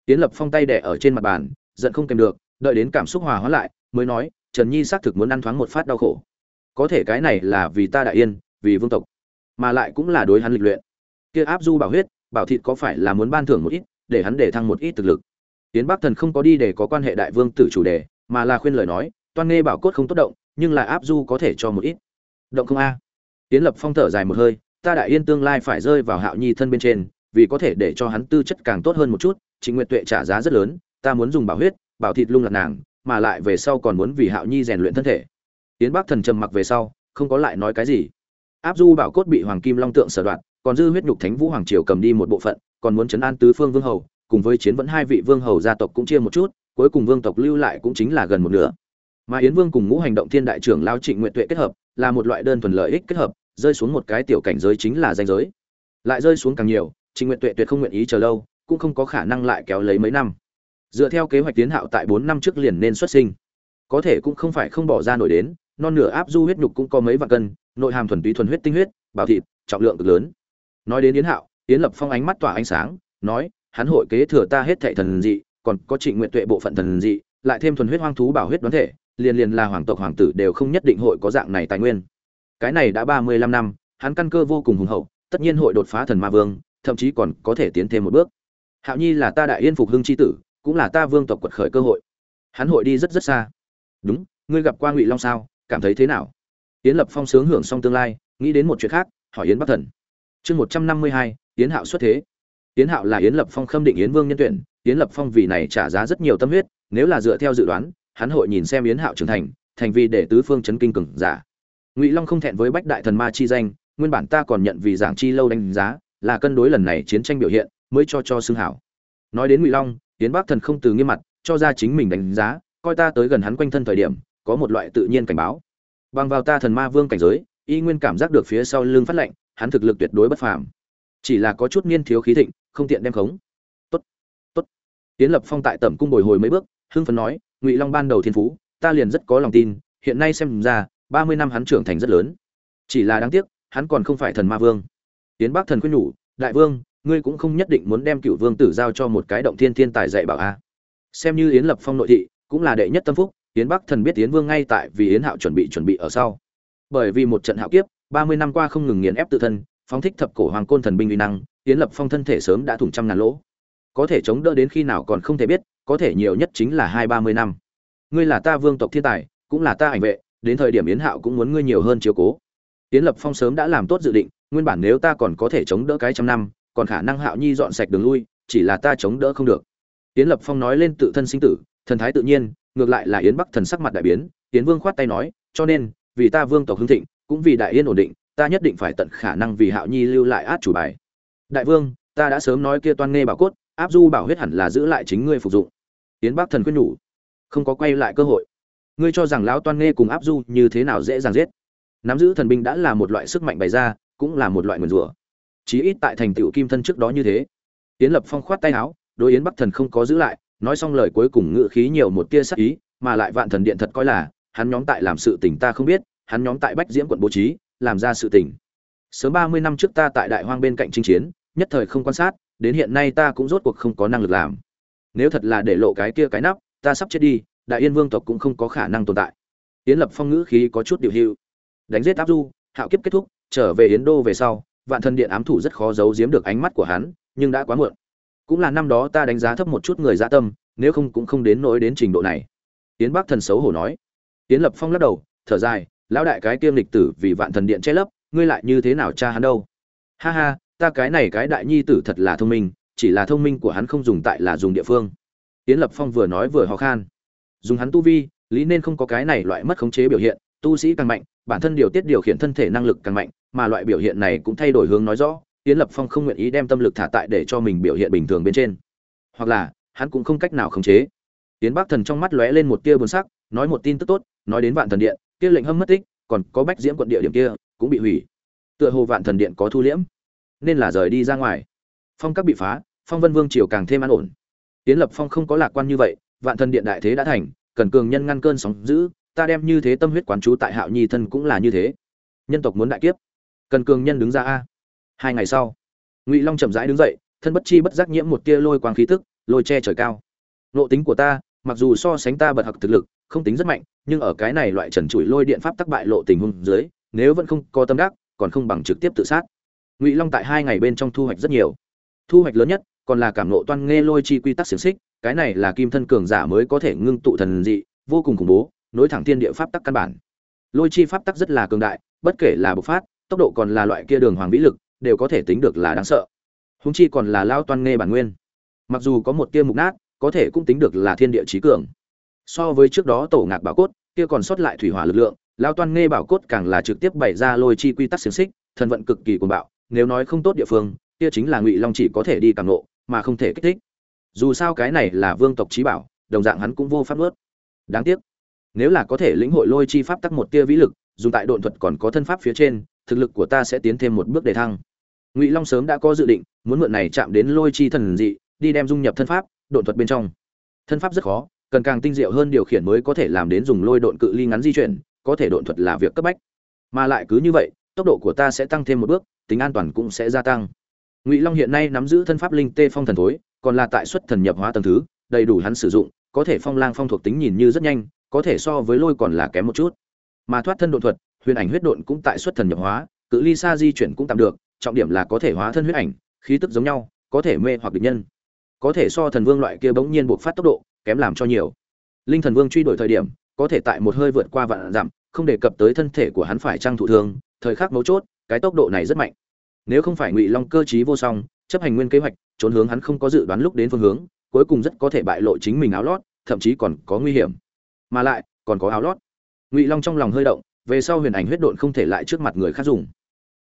tiến lập phong tay đẻ ở trên mặt bàn, giận không kèm được, đợi đến cảm xúc hòa hóa lại, mới nói, trần nhi xác thực muốn ăn thoáng một phát đau khổ. Có thể cái này là vì ta đại yên, vì vương tộc, mà lại cũng là đối hắn lịch luyện. Kia áp du bảo huyết, bảo thịt có phải là muốn ban thưởng một ít, để hắn để thăng một ít thực lực? Tiến bắc thần không có đi để có quan hệ đại vương tử chủ đề, mà là khuyên lời nói, toan nghe bảo cốt không tốt động, nhưng lại áp du có thể cho một ít. Động không a? Tiến lập phong thở dài một hơi, ta đại yên tương lai phải rơi vào hạo nhi thân bên trên vì có thể để cho hắn tư chất càng tốt hơn một chút, trịnh nguyệt tuệ trả giá rất lớn, ta muốn dùng bảo huyết, bảo thịt lung lạc nàng, mà lại về sau còn muốn vì hạo nhi rèn luyện thân thể. Tiến bắc thần trầm mặc về sau, không có lại nói cái gì. Áp du bảo cốt bị hoàng kim long tượng sở đoạn, còn dư huyết nhục thánh vũ hoàng triều cầm đi một bộ phận, còn muốn chấn an tứ phương vương hầu, cùng với chiến vẫn hai vị vương hầu gia tộc cũng chia một chút, cuối cùng vương tộc lưu lại cũng chính là gần một nửa. Mà yến vương cùng ngũ hành động thiên đại trưởng lao trịnh nguyện tuệ kết hợp, là một loại đơn thuần lợi ích kết hợp, rơi xuống một cái tiểu cảnh giới chính là danh giới. Lại rơi xuống càng nhiều trịnh Nguyệt tuệ tuyệt không nguyện ý chờ lâu, cũng không có khả năng lại kéo lấy mấy năm. Dựa theo kế hoạch tiến hạo tại bốn năm trước liền nên xuất sinh. Có thể cũng không phải không bỏ ra nổi đến, non nửa áp du huyết nhục cũng có mấy vạn cân, nội hàm thuần túy thuần huyết tinh huyết bảo thịt, trọng lượng cực lớn. Nói đến yến hạo, yến lập phong ánh mắt tỏa ánh sáng, nói, hắn hội kế thừa ta hết thệ thần dị, còn có trịnh Nguyệt tuệ bộ phận thần dị, lại thêm thuần huyết hoang thú bảo huyết đoán thể, liền liền là hoàng tộc hoàng tử đều không nhất định hội có dạng này tài nguyên. Cái này đã ba mươi lăm năm, hắn căn cơ vô cùng hùng hậu, tất nhiên hội đột phá thần ma vương thậm chí còn có thể tiến thêm một bước. Hạo nhi là ta đại yên phục hưng c h i tử, cũng là ta vương tộc quật khởi cơ hội. Hắn hội đi rất rất xa. Đúng, ngươi gặp qua ngụy long sao? Cảm thấy thế nào? Yến lập phong sướng hưởng xong tương lai, nghĩ đến một chuyện khác, hỏi yến bắc thần. Chương một trăm năm mươi hai, yến hạo xuất thế. Yến hạo là yến lập phong khâm định yến vương nhân tuyển, yến lập phong vì này trả giá rất nhiều tâm huyết, nếu là dựa theo dự đoán, hắn hội nhìn xem yến hạo trưởng thành thành vì để tứ phương chấn kinh cừng giả. Ngụy long không thẹn với bách đại thần ma chi danh, nguyên bản ta còn nhận vì giảng chi lâu đánh giá là cân đối lần này chiến tranh biểu hiện mới cho cho xưng hảo. Nói đến ngụy long tiến bắc thần không từ nghiêm mặt, cho ra chính mình đánh giá, coi ta tới gần hắn quanh thân thời điểm, có một loại tự nhiên cảnh báo. Bằng vào ta thần ma vương cảnh giới, y nguyên cảm giác được phía sau lưng phát lệnh hắn thực lực tuyệt đối bất phàm. Chỉ là có chút niên thiếu khí thịnh, không tiện đem khống. Tốt tốt. Tiến lập phong tại tẩm cung bồi hồi mấy bước, hưng phấn nói, ngụy long ban đầu thiên phú, ta liền rất có lòng tin, hiện nay xem ra, ba mươi năm hắn trưởng thành rất lớn. Chỉ là đáng tiếc, hắn còn không phải thần ma vương tiến bắc thần khuyên nhủ, đại vương, ngươi cũng không nhất định muốn đem cựu vương tử giao cho một cái động thiên thiên tài dạy bảo a. Xem như yến lập phong nội thị, cũng là đệ nhất tâm phúc, yến bắc thần biết yến vương ngay tại vì yến hạo chuẩn bị chuẩn bị ở sau. Bởi vì một trận hạo kiếp, ba mươi năm qua không ngừng nghiền ép tự thân, phóng thích thập cổ hoàng côn thần binh uy năng, yến lập phong thân thể sớm đã thủng trăm ngàn lỗ. Có thể chống đỡ đến khi nào còn không thể biết, có thể nhiều nhất chính là hai ba mươi năm. Ngươi là ta vương tộc thiên tài, cũng là ta ảnh vệ, đến thời điểm yến hạo cũng muốn ngươi nhiều hơn chiếu cố. Yến lập phong sớm đã làm tốt dự định nguyên bản nếu ta còn có thể chống đỡ cái trăm năm, còn khả năng hạo nhi dọn sạch đường lui, chỉ là ta chống đỡ không được. Yến lập phong nói lên tự thân sinh tử, thần thái tự nhiên, ngược lại là yến bắc thần sắc mặt đại biến, yến vương khoát tay nói, cho nên, vì ta vương tộc hưng thịnh, cũng vì đại yên ổn định, ta nhất định phải tận khả năng vì hạo nhi lưu lại át chủ bài. Đại vương, ta đã sớm nói kia toan nghe bảo cốt, áp du bảo huyết hẳn là giữ lại chính ngươi phục dụng. Yến bắc thần khuyên nhủ, không có quay lại cơ hội. Ngươi cho rằng lão toan nghe cùng áp du như thế nào dễ dàng giết? Nắm giữ thần binh đã là một loại sức mạnh bày ra cũng là một loại nguyền rủa. Chí ít tại thành tựu kim thân trước đó như thế. Yến lập phong khoát tay áo, đối yến bắc thần không có giữ lại, nói xong lời cuối cùng ngự khí nhiều một tia sắc ý, mà lại vạn thần điện thật coi là, hắn nhóm tại làm sự tình ta không biết, hắn nhóm tại bách diễm quận bố trí, làm ra sự tình. Sớm ba mươi năm trước ta tại đại hoang bên cạnh chinh chiến, nhất thời không quan sát, đến hiện nay ta cũng rốt cuộc không có năng lực làm. Nếu thật là để lộ cái kia cái nắp, ta sắp chết đi, đại yên vương tộc cũng không có khả năng tồn tại. Yến lập phong ngữ khí có chút điều hưu đánh giết áp du, hạo kiếp kết thúc trở về yến đô về sau, vạn thần điện ám thủ rất khó giấu giếm được ánh mắt của hắn, nhưng đã quá muộn. Cũng là năm đó ta đánh giá thấp một chút người dạ tâm, nếu không cũng không đến nỗi đến trình độ này. Yến bắc thần xấu hổ nói. Yến lập phong lắc đầu, thở dài, lão đại cái kiêm lịch tử vì vạn thần điện che lấp, ngươi lại như thế nào cha hắn đâu? Ha ha, ta cái này cái đại nhi tử thật là thông minh, chỉ là thông minh của hắn không dùng tại là dùng địa phương. Yến lập phong vừa nói vừa ho khan. Dùng hắn tu vi, lý nên không có cái này loại mất khống chế biểu hiện, tu sĩ càng mạnh bản thân điều tiết điều khiển thân thể năng lực càng mạnh, mà loại biểu hiện này cũng thay đổi hướng nói rõ tiến lập phong không nguyện ý đem tâm lực thả tại để cho mình biểu hiện bình thường bên trên. Hoặc là, hắn cũng không cách nào khống chế. Tiến bắc thần trong mắt lóe lên một tia buồn sắc, nói một tin tức tốt, nói đến vạn thần điện, kia lệnh hâm mất tích, còn có bách diễm quận địa điểm kia, cũng bị hủy. Tựa hồ vạn thần điện có thu liễm, nên là rời đi ra ngoài. Phong các bị phá, phong vân vương triều càng thêm an ổn. Tiến lập phong không có lạc quan như vậy, vạn thần điện đại thế đã thành, cần cường nhân ngăn cơn sóng dữ ta đem như thế tâm huyết quán chú tại hạo nhi thân cũng là như thế. Nhân tộc muốn đại kiếp, cần cường nhân đứng ra a. Hai ngày sau, ngụy long chậm rãi đứng dậy, thân bất chi bất giác nhiễm một tia lôi quang khí tức, lôi che trời cao. Nộ tính của ta, mặc dù so sánh ta bật học thực lực, không tính rất mạnh, nhưng ở cái này loại trần trụi lôi điện pháp tắc bại lộ tình huống dưới, nếu vẫn không có tâm đắc, còn không bằng trực tiếp tự sát. Ngụy long tại hai ngày bên trong thu hoạch rất nhiều. Thu hoạch lớn nhất, còn là cảm nộ toan nghe lôi chi quy tắc xiềng xích, cái này là kim thân cường giả mới có thể ngưng tụ thần dị, vô cùng khủng bố nối thẳng thiên địa pháp tắc căn bản. Lôi chi pháp tắc rất là cường đại, bất kể là bộc phát, tốc độ còn là loại kia đường hoàng vĩ lực, đều có thể tính được là đáng sợ. Húng chi còn là lao toan nghe bản nguyên. Mặc dù có một tia mục nát, có thể cũng tính được là thiên địa trí cường. So với trước đó tổ ngạc bảo cốt, kia còn sót lại thủy hỏa lực lượng, lao toan nghe bảo cốt càng là trực tiếp bày ra lôi chi quy tắc xiềng xích, thần vận cực kỳ cuồng bạo, nếu nói không tốt địa phương, kia chính là ngụy long chỉ có thể đi càng nộ mà không thể kích thích. Dù sao cái này là vương tộc trí bảo, đồng dạng hắn cũng vô pháp ướt đáng tiếc nếu là có thể lĩnh hội lôi chi pháp tắc một tia vĩ lực, dùng tại độn thuật còn có thân pháp phía trên, thực lực của ta sẽ tiến thêm một bước đề thăng. Ngụy long sớm đã có dự định, muốn mượn này chạm đến lôi chi thần dị, đi đem dung nhập thân pháp, độn thuật bên trong. Thân pháp rất khó, cần càng tinh diệu hơn điều khiển mới có thể làm đến dùng lôi độn cự ly ngắn di chuyển, có thể độn thuật là việc cấp bách. Mà lại cứ như vậy, tốc độ của ta sẽ tăng thêm một bước, tính an toàn cũng sẽ gia tăng. Ngụy long hiện nay nắm giữ thân pháp linh tê phong thần thối, còn là tại xuất thần nhập hóa tầng thứ, đầy đủ hắn sử dụng, có thể phong lang phong thuộc tính nhìn như rất nhanh có thể so với lôi còn là kém một chút. Mà thoát thân độn thuật, huyền ảnh huyết độn cũng tại xuất thần nhập hóa, cự ly xa di chuyển cũng tạm được, trọng điểm là có thể hóa thân huyết ảnh, khí tức giống nhau, có thể mê hoặc địch nhân. Có thể so thần vương loại kia bỗng nhiên buộc phát tốc độ, kém làm cho nhiều. Linh thần vương truy đuổi thời điểm, có thể tại một hơi vượt qua vạn dặm, không đề cập tới thân thể của hắn phải trang thụ thương, thời khắc mấu chốt, cái tốc độ này rất mạnh. Nếu không phải ngụy long cơ trí vô song, chấp hành nguyên kế hoạch, trốn hướng hắn không có dự đoán lúc đến phương hướng, cuối cùng rất có thể bại lộ chính mình áo lót, thậm chí còn có nguy hiểm mà lại, còn có áo lót. Ngụy long trong lòng hơi động, về sau huyền ảnh huyết độn không thể lại trước mặt người khác dùng.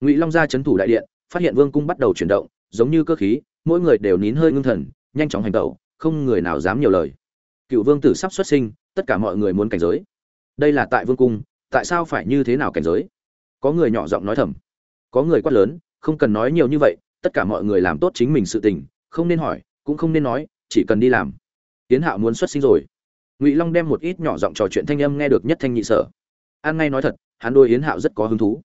Ngụy long ra chấn thủ đại điện, phát hiện vương cung bắt đầu chuyển động, giống như cơ khí, mỗi người đều nín hơi ngưng thần, nhanh chóng hành động không người nào dám nhiều lời. Cựu vương tử sắp xuất sinh, tất cả mọi người muốn cảnh giới. Đây là tại vương cung, tại sao phải như thế nào cảnh giới? Có người nhỏ giọng nói thầm. Có người quát lớn, không cần nói nhiều như vậy, tất cả mọi người làm tốt chính mình sự tình, không nên hỏi, cũng không nên nói, chỉ cần đi làm. Tiến hạo muốn xuất sinh rồi ngụy long đem một ít nhỏ giọng trò chuyện thanh âm nghe được nhất thanh nhị sở an ngay nói thật hắn đôi yến hạo rất có hứng thú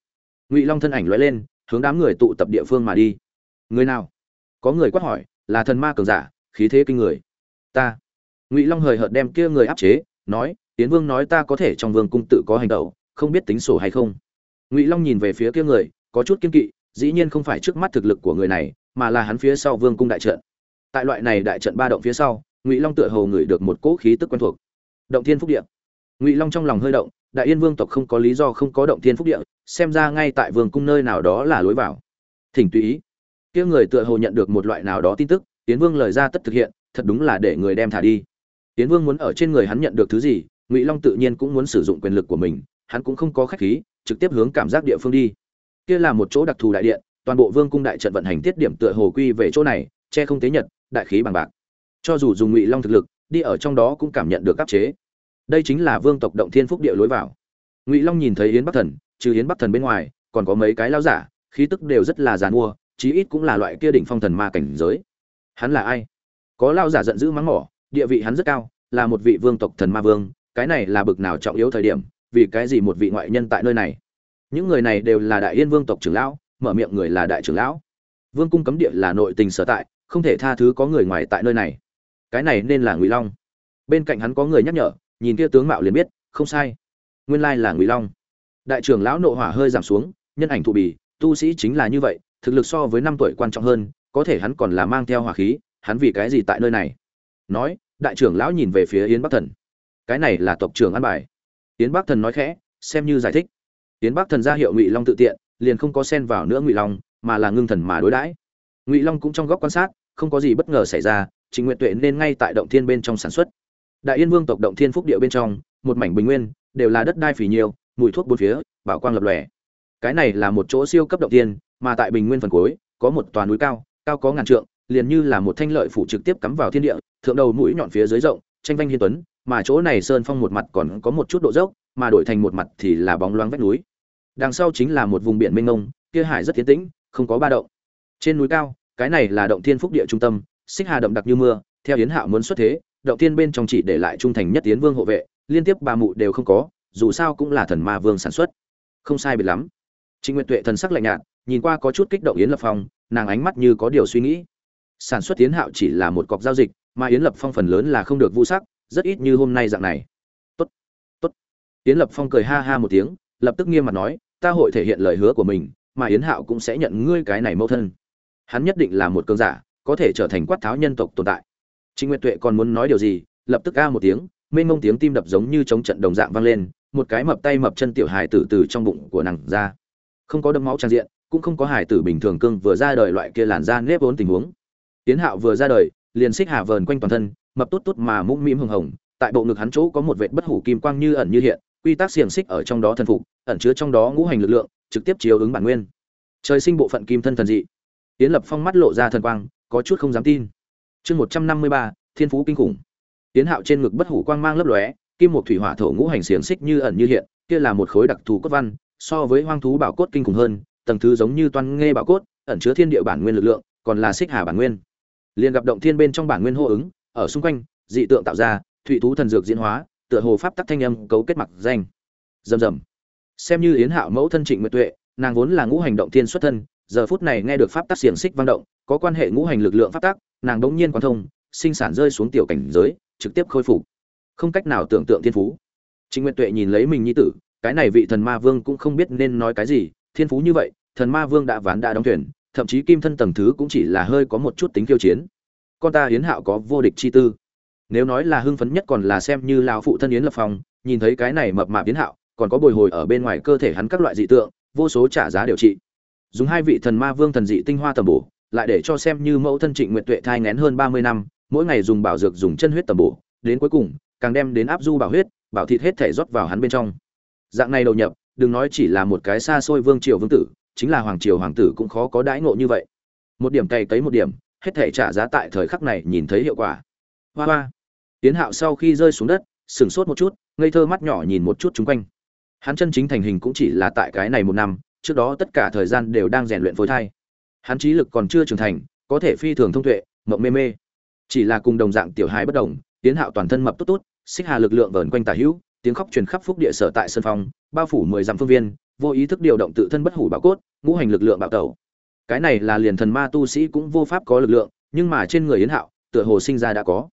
ngụy long thân ảnh lóe lên hướng đám người tụ tập địa phương mà đi người nào có người quát hỏi là thần ma cường giả khí thế kinh người ta ngụy long hời hợt đem kia người áp chế nói tiến vương nói ta có thể trong vương cung tự có hành động không biết tính sổ hay không ngụy long nhìn về phía kia người có chút kiên kỵ dĩ nhiên không phải trước mắt thực lực của người này mà là hắn phía sau vương cung đại trận tại loại này đại trận ba động phía sau ngụy long tựa hồ ngửi được một cỗ khí tức quen thuộc động thiên phúc địa. Ngụy long trong lòng hơi động, đại yên vương tộc không có lý do không có động thiên phúc địa, xem ra ngay tại vương cung nơi nào đó là lối vào. Thỉnh tùy ý. Kia người tựa hồ nhận được một loại nào đó tin tức tiến vương lời ra tất thực hiện, thật đúng là để người đem thả đi. Tiến vương muốn ở trên người hắn nhận được thứ gì, ngụy long tự nhiên cũng muốn sử dụng quyền lực của mình, hắn cũng không có khách khí, trực tiếp hướng cảm giác địa phương đi. Kia là một chỗ đặc thù đại điện, toàn bộ vương cung đại trận vận hành tiết điểm tựa hồ quy về chỗ này, che không tế nhật, đại khí bằng bạc. Cho dù dùng ngụy long thực lực đi ở trong đó cũng cảm nhận được áp chế. Đây chính là vương tộc động thiên phúc địa lối vào. Ngụy long nhìn thấy yến bắc thần, trừ yến bắc thần bên ngoài, còn có mấy cái lao giả, khí tức đều rất là giàn mua chí ít cũng là loại kia đỉnh phong thần ma cảnh giới. Hắn là ai? Có lao giả giận dữ mắng mỏ, địa vị hắn rất cao, là một vị vương tộc thần ma vương, cái này là bực nào trọng yếu thời điểm, vì cái gì một vị ngoại nhân tại nơi này? Những người này đều là đại yên vương tộc trưởng lão, mở miệng người là đại trưởng lão. Vương cung cấm địa là nội tình sở tại, không thể tha thứ có người ngoài tại nơi này cái này nên là ngụy long bên cạnh hắn có người nhắc nhở nhìn kia tướng mạo liền biết không sai nguyên lai là ngụy long đại trưởng lão nộ hỏa hơi giảm xuống nhân ảnh thụ bì tu sĩ chính là như vậy thực lực so với năm tuổi quan trọng hơn có thể hắn còn là mang theo hỏa khí hắn vì cái gì tại nơi này nói đại trưởng lão nhìn về phía yến bắc thần cái này là tộc trưởng ăn bài yến bắc thần nói khẽ xem như giải thích yến bắc thần ra hiệu ngụy long tự tiện liền không có xen vào nữa ngụy long mà là ngưng thần mà đối đãi ngụy long cũng trong góc quan sát không có gì bất ngờ xảy ra chính nguyện tuệ nên ngay tại động thiên bên trong sản xuất. Đại yên vương tộc động thiên phúc địa bên trong, một mảnh bình nguyên, đều là đất đai phì nhiều, mùi thuốc bốn phía, bảo quang lập lòe. Cái này là một chỗ siêu cấp động thiên, mà tại bình nguyên phần cuối, có một tòa núi cao cao có ngàn trượng, liền như là một thanh lợi phủ trực tiếp cắm vào thiên địa, thượng đầu mũi nhọn phía dưới rộng, tranh vanh hiên tuấn, mà chỗ này sơn phong một mặt còn có một chút độ dốc, mà đổi thành một mặt thì là bóng loáng vách núi. Đằng sau chính là một vùng biển mênh mông, kia hải rất tiến tĩnh, không có ba động. Trên núi cao, cái này là động thiên phúc địa trung tâm xích hà đậm đặc như mưa, theo yến hạo muốn xuất thế, động tiên bên trong chỉ để lại trung thành nhất tiến vương hộ vệ, liên tiếp ba mụ đều không có, dù sao cũng là thần ma vương sản xuất. Không sai biệt lắm. Trịnh nguyệt tuệ thần sắc lạnh nhạt, nhìn qua có chút kích động yến lập phong, nàng ánh mắt như có điều suy nghĩ. Sản xuất tiến hạo chỉ là một cọc giao dịch, mà yến lập phong phần lớn là không được vu sắc, rất ít như hôm nay dạng này. Tốt tốt. Yến lập phong cười ha ha một tiếng, lập tức nghiêm mặt nói, ta hội thể hiện lời hứa của mình, mà yến hạo cũng sẽ nhận ngươi cái này mâu thân. Hắn nhất định là một cơn giả có thể trở thành quát tháo nhân tộc tồn tại. Trịnh nguyệt tuệ còn muốn nói điều gì, lập tức a một tiếng, mênh mông tiếng tim đập giống như chống trận đồng dạng vang lên, một cái mập tay mập chân tiểu hài tử từ trong bụng của nàng ra. Không có đấm máu trang diện, cũng không có hài tử bình thường cương vừa ra đời loại kia làn da nếp vốn tình huống. Tiến hạo vừa ra đời, liền xích hà vờn quanh toàn thân, mập tốt tốt mà mũm mĩm hồng hồng, tại bộ ngực hắn chỗ có một vệt bất hủ kim quang như ẩn như hiện, quy tắc xiềng xích ở trong đó thần phục, ẩn chứa trong đó ngũ hành lực lượng, trực tiếp chiếu ứng bản nguyên. Trời sinh bộ phận kim thân thần dị. Tiến lập phong mắt lộ ra thần quang có chút không dám tin. Chương một trăm năm mươi ba, thiên phú kinh khủng. Tiến hạo trên ngực bất hủ quang mang lấp lóe, kim một thủy hỏa thổ ngũ hành xiềng xích như ẩn như hiện, kia là một khối đặc thù cốt văn, so với hoang thú bảo cốt kinh khủng hơn, tầng thứ giống như toan nghe bảo cốt, ẩn chứa thiên địa bản nguyên lực lượng, còn là xích hà bản nguyên. Liền gặp động thiên bên trong bản nguyên hô ứng, ở xung quanh, dị tượng tạo ra, thủy thú thần dược diễn hóa, tựa hồ pháp tắc thanh âm cấu kết mặc danh. Rầm rầm. Xem như yến hạo mẫu thân trịnh nguyệt tuệ, nàng vốn là ngũ hành động thiên xuất thân giờ phút này nghe được pháp tắc xiềng xích vang động, có quan hệ ngũ hành lực lượng pháp tắc, nàng đống nhiên quan thông, sinh sản rơi xuống tiểu cảnh giới, trực tiếp khôi phục. Không cách nào tưởng tượng thiên phú. Trịnh nguyệt tuệ nhìn lấy mình nhi tử, cái này vị thần ma vương cũng không biết nên nói cái gì, thiên phú như vậy, thần ma vương đã ván đã đóng thuyền, thậm chí kim thân tầng thứ cũng chỉ là hơi có một chút tính khiêu chiến. Con ta yến hạo có vô địch chi tư. Nếu nói là hưng phấn nhất còn là xem như lão phụ thân yến lập phong, nhìn thấy cái này mập mạp yến hạo, còn có bồi hồi ở bên ngoài cơ thể hắn các loại dị tượng, vô số trả giá điều trị dùng hai vị thần ma vương thần dị tinh hoa tầm bổ, lại để cho xem như mẫu thân trịnh nguyện tuệ thai ngén hơn ba mươi năm, mỗi ngày dùng bảo dược dùng chân huyết tầm bổ, đến cuối cùng, càng đem đến áp du bảo huyết, bảo thịt hết thể rót vào hắn bên trong. Dạng này đầu nhập, đừng nói chỉ là một cái xa xôi vương triều vương tử, chính là hoàng triều hoàng tử cũng khó có đãi ngộ như vậy. Một điểm cày cấy một điểm, hết thể trả giá tại thời khắc này nhìn thấy hiệu quả. Hoa hoa. Tiến hạo sau khi rơi xuống đất, sửng sốt một chút, ngây thơ mắt nhỏ nhìn một chút chung quanh. Hắn chân chính thành hình cũng chỉ là tại cái này một năm trước đó tất cả thời gian đều đang rèn luyện phối thai. Hắn trí lực còn chưa trưởng thành, có thể phi thường thông tuệ, mộng mê mê. Chỉ là cùng đồng dạng tiểu hài bất đồng, tiến hạo toàn thân mập tốt tốt, xích hà lực lượng vờn quanh tà hữu, tiếng khóc truyền khắp phúc địa sở tại sân phong bao phủ mười dặm phương viên, vô ý thức điều động tự thân bất hủ bảo cốt, ngũ hành lực lượng bạo tẩu. Cái này là liền thần ma tu sĩ cũng vô pháp có lực lượng, nhưng mà trên người yến hạo, tựa hồ sinh ra đã có.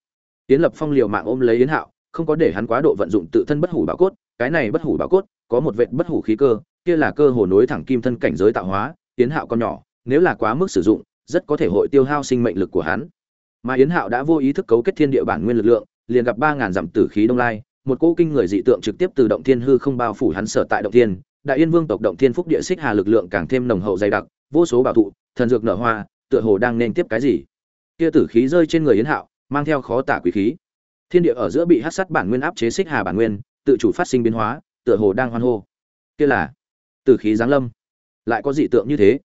Yến lập phong liều mạng ôm lấy yến hạo, không có để hắn quá độ vận dụng tự thân bất hủ bảo cốt, cái này bất hủ bảo cốt có một vệt bất hủ khí cơ kia là cơ hồ nối thẳng kim thân cảnh giới tạo hóa, yến hạo con nhỏ, nếu là quá mức sử dụng, rất có thể hội tiêu hao sinh mệnh lực của hắn. Mà yến hạo đã vô ý thức cấu kết thiên địa bản nguyên lực lượng, liền gặp ba ngàn dặm tử khí đông lai, một cỗ kinh người dị tượng trực tiếp từ động thiên hư không bao phủ hắn sở tại động thiên, đại yên vương tộc động thiên phúc địa xích hà lực lượng càng thêm nồng hậu dày đặc, vô số bảo thụ, thần dược nở hoa, tựa hồ đang nên tiếp cái gì. Kia tử khí rơi trên người yến hạo, mang theo khó tả quý khí. Thiên địa ở giữa bị hắc sát bản nguyên áp chế xích hà bản nguyên, tự chủ phát sinh biến hóa, tựa hồ đang hoan hô. Kia là tử khí giáng lâm. Lại có dị tượng như thế.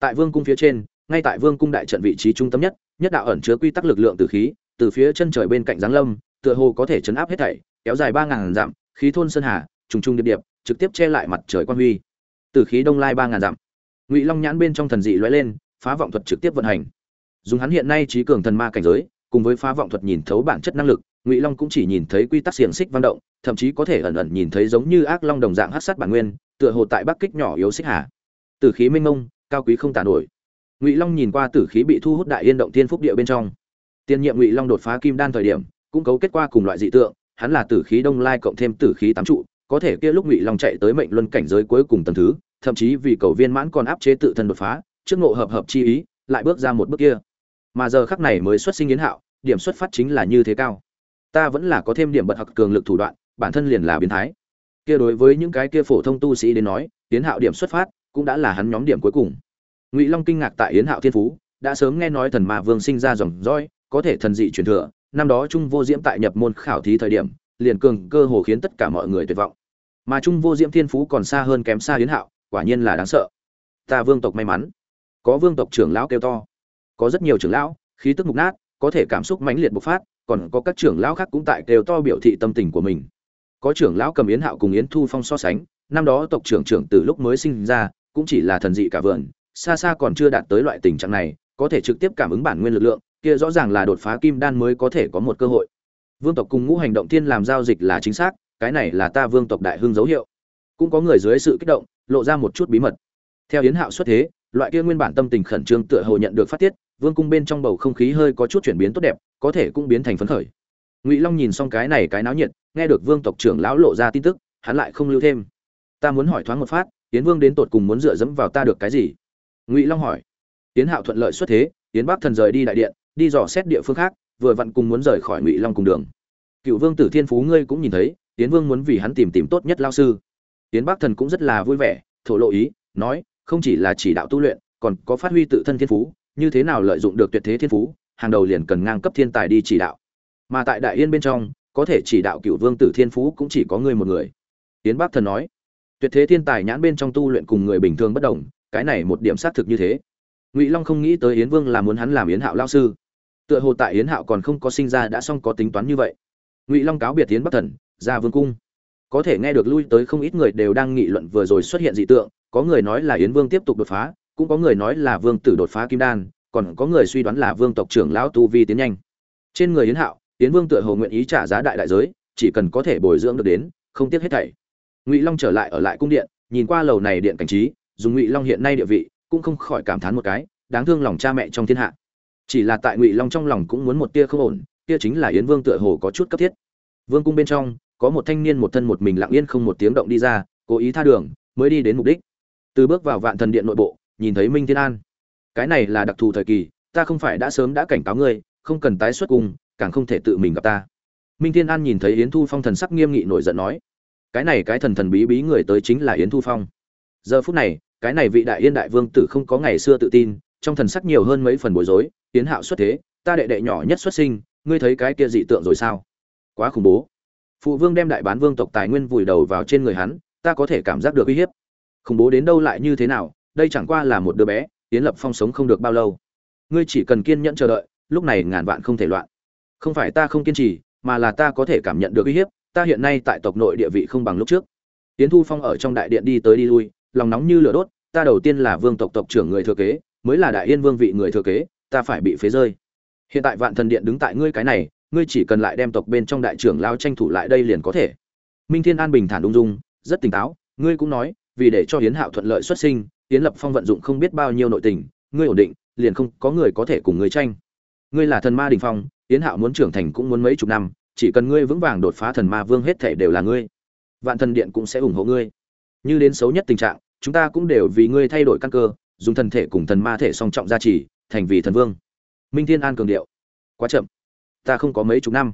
Tại vương cung phía trên, ngay tại vương cung đại trận vị trí trung tâm nhất nhất đạo ẩn chứa quy tắc lực lượng tử khí, từ phía chân trời bên cạnh giáng lâm, tựa hồ có thể chấn áp hết thảy, kéo dài ba ngàn dặm, khí thôn sơn hà, trùng trùng điệp điệp, trực tiếp che lại mặt trời quan huy. Tử khí đông lai ba ngàn dặm, ngụy long nhãn bên trong thần dị lóe lên, phá vọng thuật trực tiếp vận hành. Dùng hắn hiện nay trí cường thần ma cảnh giới, cùng với phá vọng thuật nhìn thấu bản chất năng lực, ngụy long cũng chỉ nhìn thấy quy tắc xiềng xích văn động thậm chí có thể ẩn ẩn nhìn thấy giống như ác long đồng dạng hắc sát bản nguyên, tựa hồ tại bắc kích nhỏ yếu xích hà. Tử khí minh mông, cao quý không tả nổi. Ngụy long nhìn qua tử khí bị thu hút đại yên động thiên phúc địa bên trong. Tiên nhiệm ngụy long đột phá kim đan thời điểm, cũng cấu kết qua cùng loại dị tượng, hắn là tử khí đông lai cộng thêm tử khí tám trụ, có thể kia lúc ngụy long chạy tới mệnh luân cảnh giới cuối cùng tầng thứ, thậm chí vì cầu viên mãn còn áp chế tự thân đột phá, trước ngộ hợp hợp chi ý, lại bước ra một bước kia. Mà giờ khắc này mới xuất sinh yến hạo, điểm xuất phát chính là như thế cao. Ta vẫn là có thêm điểm bật học cường lực thủ đoạn bản thân liền là biến thái. Kia đối với những cái kia phổ thông tu sĩ đến nói, yến hạo điểm xuất phát, cũng đã là hắn nhóm điểm cuối cùng. Ngụy long kinh ngạc tại yến hạo thiên phú, đã sớm nghe nói thần ma vương sinh ra dòng roi có thể thần dị truyền thừa, năm đó trung vô diễm tại nhập môn khảo thí thời điểm, liền cường cơ hồ khiến tất cả mọi người tuyệt vọng. Mà trung vô diễm thiên phú còn xa hơn kém xa yến hạo, quả nhiên là đáng sợ. Ta vương tộc may mắn. Có vương tộc trưởng lão kêu to. Có rất nhiều trưởng lão, khí tức mục nát, có thể cảm xúc mãnh liệt bộc phát, còn có các trưởng lão khác cũng tại kêu to biểu thị tâm tình của mình có trưởng lão cầm yến hạo cùng yến thu phong so sánh, năm đó tộc trưởng trưởng từ lúc mới sinh ra, cũng chỉ là thần dị cả vườn, xa xa còn chưa đạt tới loại tình trạng này, có thể trực tiếp cảm ứng bản nguyên lực lượng, kia rõ ràng là đột phá kim đan mới có thể có một cơ hội. Vương tộc cùng ngũ hành động thiên làm giao dịch là chính xác, cái này là ta vương tộc đại hưng dấu hiệu. Cũng có người dưới sự kích động, lộ ra một chút bí mật. Theo yến hạo xuất thế, loại kia nguyên bản tâm tình khẩn trương tựa hồ nhận được phát tiết, vương cung bên trong bầu không khí hơi có chút chuyển biến tốt đẹp, có thể cũng biến thành phấn khởi ngụy long nhìn xong cái này cái náo nhiệt nghe được vương tộc trưởng lão lộ ra tin tức hắn lại không lưu thêm ta muốn hỏi thoáng một phát tiến vương đến tột cùng muốn dựa dẫm vào ta được cái gì ngụy long hỏi tiến hạo thuận lợi xuất thế tiến bắc thần rời đi đại điện đi dò xét địa phương khác vừa vặn cùng muốn rời khỏi ngụy long cùng đường cựu vương tử thiên phú ngươi cũng nhìn thấy tiến vương muốn vì hắn tìm tìm tốt nhất lao sư tiến bắc thần cũng rất là vui vẻ thổ lộ ý nói không chỉ là chỉ đạo tu luyện còn có phát huy tự thân thiên phú như thế nào lợi dụng được tuyệt thế thiên phú hàng đầu liền cần ngang cấp thiên tài đi chỉ đạo mà tại đại yên bên trong, có thể chỉ đạo cựu vương tử thiên phú cũng chỉ có ngươi một người. Tiến bắc thần nói. Tuyệt thế thiên tài nhãn bên trong tu luyện cùng người bình thường bất đồng, cái này một điểm xác thực như thế. Ngụy long không nghĩ tới yến vương là muốn hắn làm yến hạo lao sư. Tựa hồ tại yến hạo còn không có sinh ra đã xong có tính toán như vậy. Ngụy long cáo biệt yến bắc thần ra vương cung. Có thể nghe được lui tới không ít người đều đang nghị luận vừa rồi xuất hiện dị tượng, có người nói là yến vương tiếp tục đột phá, cũng có người nói là vương tử đột phá kim đan, còn có người suy đoán là vương tộc trưởng lão tu vi tiến nhanh. Trên người yến hạo yến vương tựa hồ nguyện ý trả giá đại đại giới, chỉ cần có thể bồi dưỡng được đến, không tiếc hết thảy. Ngụy long trở lại ở lại cung điện, nhìn qua lầu này điện cảnh trí, dùng ngụy long hiện nay địa vị, cũng không khỏi cảm thán một cái, đáng thương lòng cha mẹ trong thiên hạ. Chỉ là tại ngụy long trong lòng cũng muốn một tia không ổn tia chính là yến vương tựa hồ có chút cấp thiết. Vương cung bên trong, có một thanh niên một thân một mình lặng yên không một tiếng động đi ra, cố ý tha đường, mới đi đến mục đích. Từ bước vào vạn thần điện nội bộ, nhìn thấy minh thiên an. Cái này là đặc thù thời kỳ, ta không phải đã sớm đã cảnh cáo ngươi, không cần tái xuất cung càng không thể tự mình gặp ta. Minh thiên an nhìn thấy yến thu phong thần sắc nghiêm nghị nổi giận nói, cái này cái thần thần bí bí người tới chính là yến thu phong. Giờ phút này, cái này vị đại yên đại vương tử không có ngày xưa tự tin, trong thần sắc nhiều hơn mấy phần bối rối, yến hạo xuất thế, ta đệ đệ nhỏ nhất xuất sinh, ngươi thấy cái kia dị tượng rồi sao? Quá khủng bố. Phụ vương đem đại bán vương tộc tài nguyên vùi đầu vào trên người hắn, ta có thể cảm giác được uy hiếp. Khủng bố đến đâu lại như thế nào? Đây chẳng qua là một đứa bé, yến lập phong sống không được bao lâu. Ngươi chỉ cần kiên nhẫn chờ đợi, lúc này ngàn vạn không thể loạn không phải ta không kiên trì, mà là ta có thể cảm nhận được uy hiếp, ta hiện nay tại tộc nội địa vị không bằng lúc trước. Tiến thu phong ở trong đại điện đi tới đi lui, lòng nóng như lửa đốt, ta đầu tiên là vương tộc tộc trưởng người thừa kế, mới là đại yên vương vị người thừa kế, ta phải bị phế rơi. Hiện tại vạn thần điện đứng tại ngươi cái này, ngươi chỉ cần lại đem tộc bên trong đại trưởng lao tranh thủ lại đây liền có thể. Minh thiên an bình thản ung dung, rất tỉnh táo, ngươi cũng nói, vì để cho hiến hạo thuận lợi xuất sinh hiến lập phong vận dụng không biết bao nhiêu nội tình, ngươi ổn định, liền không có người có thể cùng ngươi tranh ngươi là thần ma đình phong, Yến hạo muốn trưởng thành cũng muốn mấy chục năm, chỉ cần ngươi vững vàng đột phá thần ma vương hết thể đều là ngươi. Vạn thần điện cũng sẽ ủng hộ ngươi. Như đến xấu nhất tình trạng, chúng ta cũng đều vì ngươi thay đổi căn cơ, dùng thần thể cùng thần ma thể song trọng gia trì, thành vì thần vương. Minh thiên an cường điệu. Quá chậm. Ta không có mấy chục năm.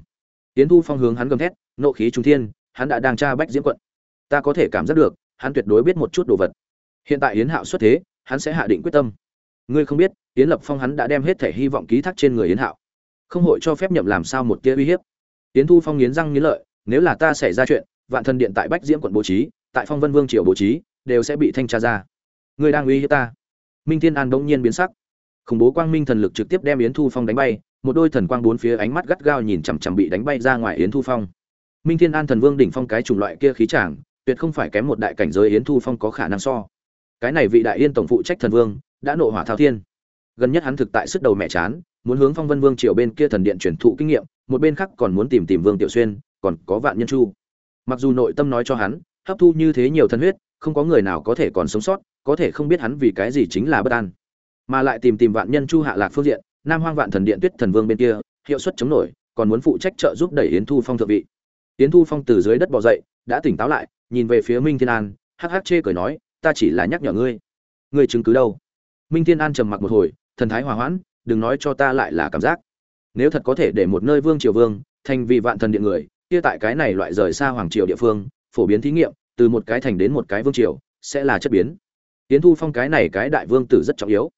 Yến thu phong hướng hắn gầm thét, nộ khí trung thiên, hắn đã đang tra bách diễm quận. Ta có thể cảm giác được, hắn tuyệt đối biết một chút đồ vật. Hiện tại yến hạo xuất thế, hắn sẽ hạ định quyết tâm ngươi không biết, yến lập phong hắn đã đem hết thể hy vọng ký thác trên người yến hạo. Không hội cho phép nhậm làm sao một tia uy hiếp. Yến thu phong nghiến răng nghiến lợi, nếu là ta xảy ra chuyện, vạn thần điện tại bách diễm quận bố trí, tại phong vân vương triều bố trí, đều sẽ bị thanh tra ra. Ngươi đang uy hiếp ta. Minh thiên an bỗng nhiên biến sắc. Khủng bố quang minh thần lực trực tiếp đem yến thu phong đánh bay, một đôi thần quang bốn phía ánh mắt gắt gao nhìn chằm chằm bị đánh bay ra ngoài yến thu phong. Minh thiên an thần vương đỉnh phong cái chủng loại kia khí tràng tuyệt không phải kém một đại cảnh giới yến thu phong có khả năng so. Cái này vị đại yên tổng phụ trách thần vương đã nộ hỏa thao thiên. Gần nhất hắn thực tại sức đầu mẹ chán, muốn hướng phong vân vương triều bên kia thần điện truyền thụ kinh nghiệm, một bên khác còn muốn tìm tìm vương tiểu xuyên, còn có vạn nhân chu. Mặc dù nội tâm nói cho hắn, hấp thu như thế nhiều thân huyết, không có người nào có thể còn sống sót, có thể không biết hắn vì cái gì chính là bất an. Mà lại tìm tìm vạn nhân chu hạ lạc phương diện, nam hoang vạn thần điện tuyết thần vương bên kia, hiệu suất chống nổi, còn muốn phụ trách trợ giúp đẩy yến thu phong thượng vị. Yến thu phong từ dưới đất bỏ dậy, đã tỉnh táo lại, nhìn về phía minh thiên an, hắc hắc chê cười nói, ta chỉ là nhắc nhở ngươi. Ngươi chứng cứ đâu? Minh thiên an trầm mặc một hồi, thần thái hòa hoãn, đừng nói cho ta lại là cảm giác. Nếu thật có thể để một nơi vương triều vương thành vì vạn thần điện người, kia tại cái này loại rời xa hoàng triều địa phương, phổ biến thí nghiệm, từ một cái thành đến một cái vương triều, sẽ là chất biến. Yến thu phong cái này cái đại vương tử rất trọng yếu.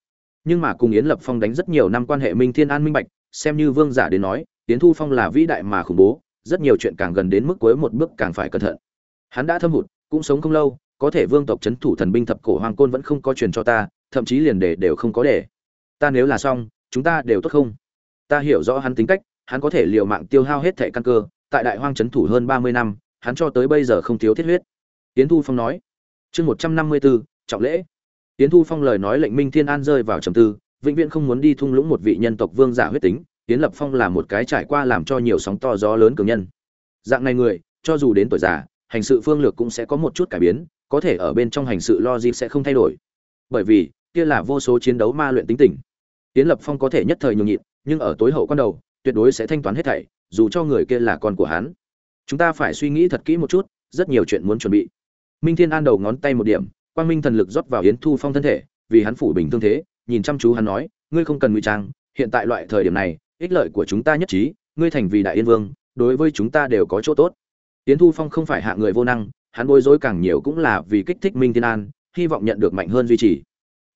Nhưng mà cùng yến lập phong đánh rất nhiều năm quan hệ minh thiên an minh bạch, xem như vương giả đến nói, yến thu phong là vĩ đại mà khủng bố, rất nhiều chuyện càng gần đến mức cuối một bước càng phải cẩn thận. Hắn đã thâm hụt, cũng sống không lâu, có thể vương tộc c h ấ n thủ thần binh thập cổ hoàng côn vẫn không có truyền cho ta thậm chí liền để đều không có để ta nếu là xong, chúng ta đều tốt không? Ta hiểu rõ hắn tính cách, hắn có thể liều mạng tiêu hao hết thẻ căn cơ, tại đại hoang trấn thủ hơn ba mươi năm, hắn cho tới bây giờ không thiếu thiết huyết. Tiến thu phong nói. Chương một trăm năm mươi b ố trọng lễ. Tiến thu phong lời nói lệnh minh thiên an rơi vào trầm tư, vĩnh viễn không muốn đi thung lũng một vị nhân tộc vương giả huyết tính tiến lập phong là một cái trải qua làm cho nhiều sóng to gió lớn cường nhân. Dạng này người, cho dù đến tuổi già, hành sự phương lược cũng sẽ có một chút cải biến, có thể ở bên trong hành sự logic sẽ không thay đổi. Bởi vì kia là vô số chiến đấu ma luyện tính tình. Tiến lập phong có thể nhất thời nhường nhịn, nhưng ở tối hậu quan đầu, tuyệt đối sẽ thanh toán hết thảy, dù cho người kia là con của hắn. Chúng ta phải suy nghĩ thật kỹ một chút, rất nhiều chuyện muốn chuẩn bị. Minh thiên an đầu ngón tay một điểm, quang minh thần lực rót vào yến thu phong thân thể, vì hắn phủ bình thương thế, nhìn chăm chú hắn nói, ngươi không cần ngụy trang, hiện tại loại thời điểm này, ích lợi của chúng ta nhất trí, ngươi thành vì đại yên vương, đối với chúng ta đều có chỗ tốt. Yến thu phong không phải hạ người vô năng, hắn bối rối càng nhiều cũng là vì kích thích minh thiên an, hy vọng nhận được mạnh hơn duy trì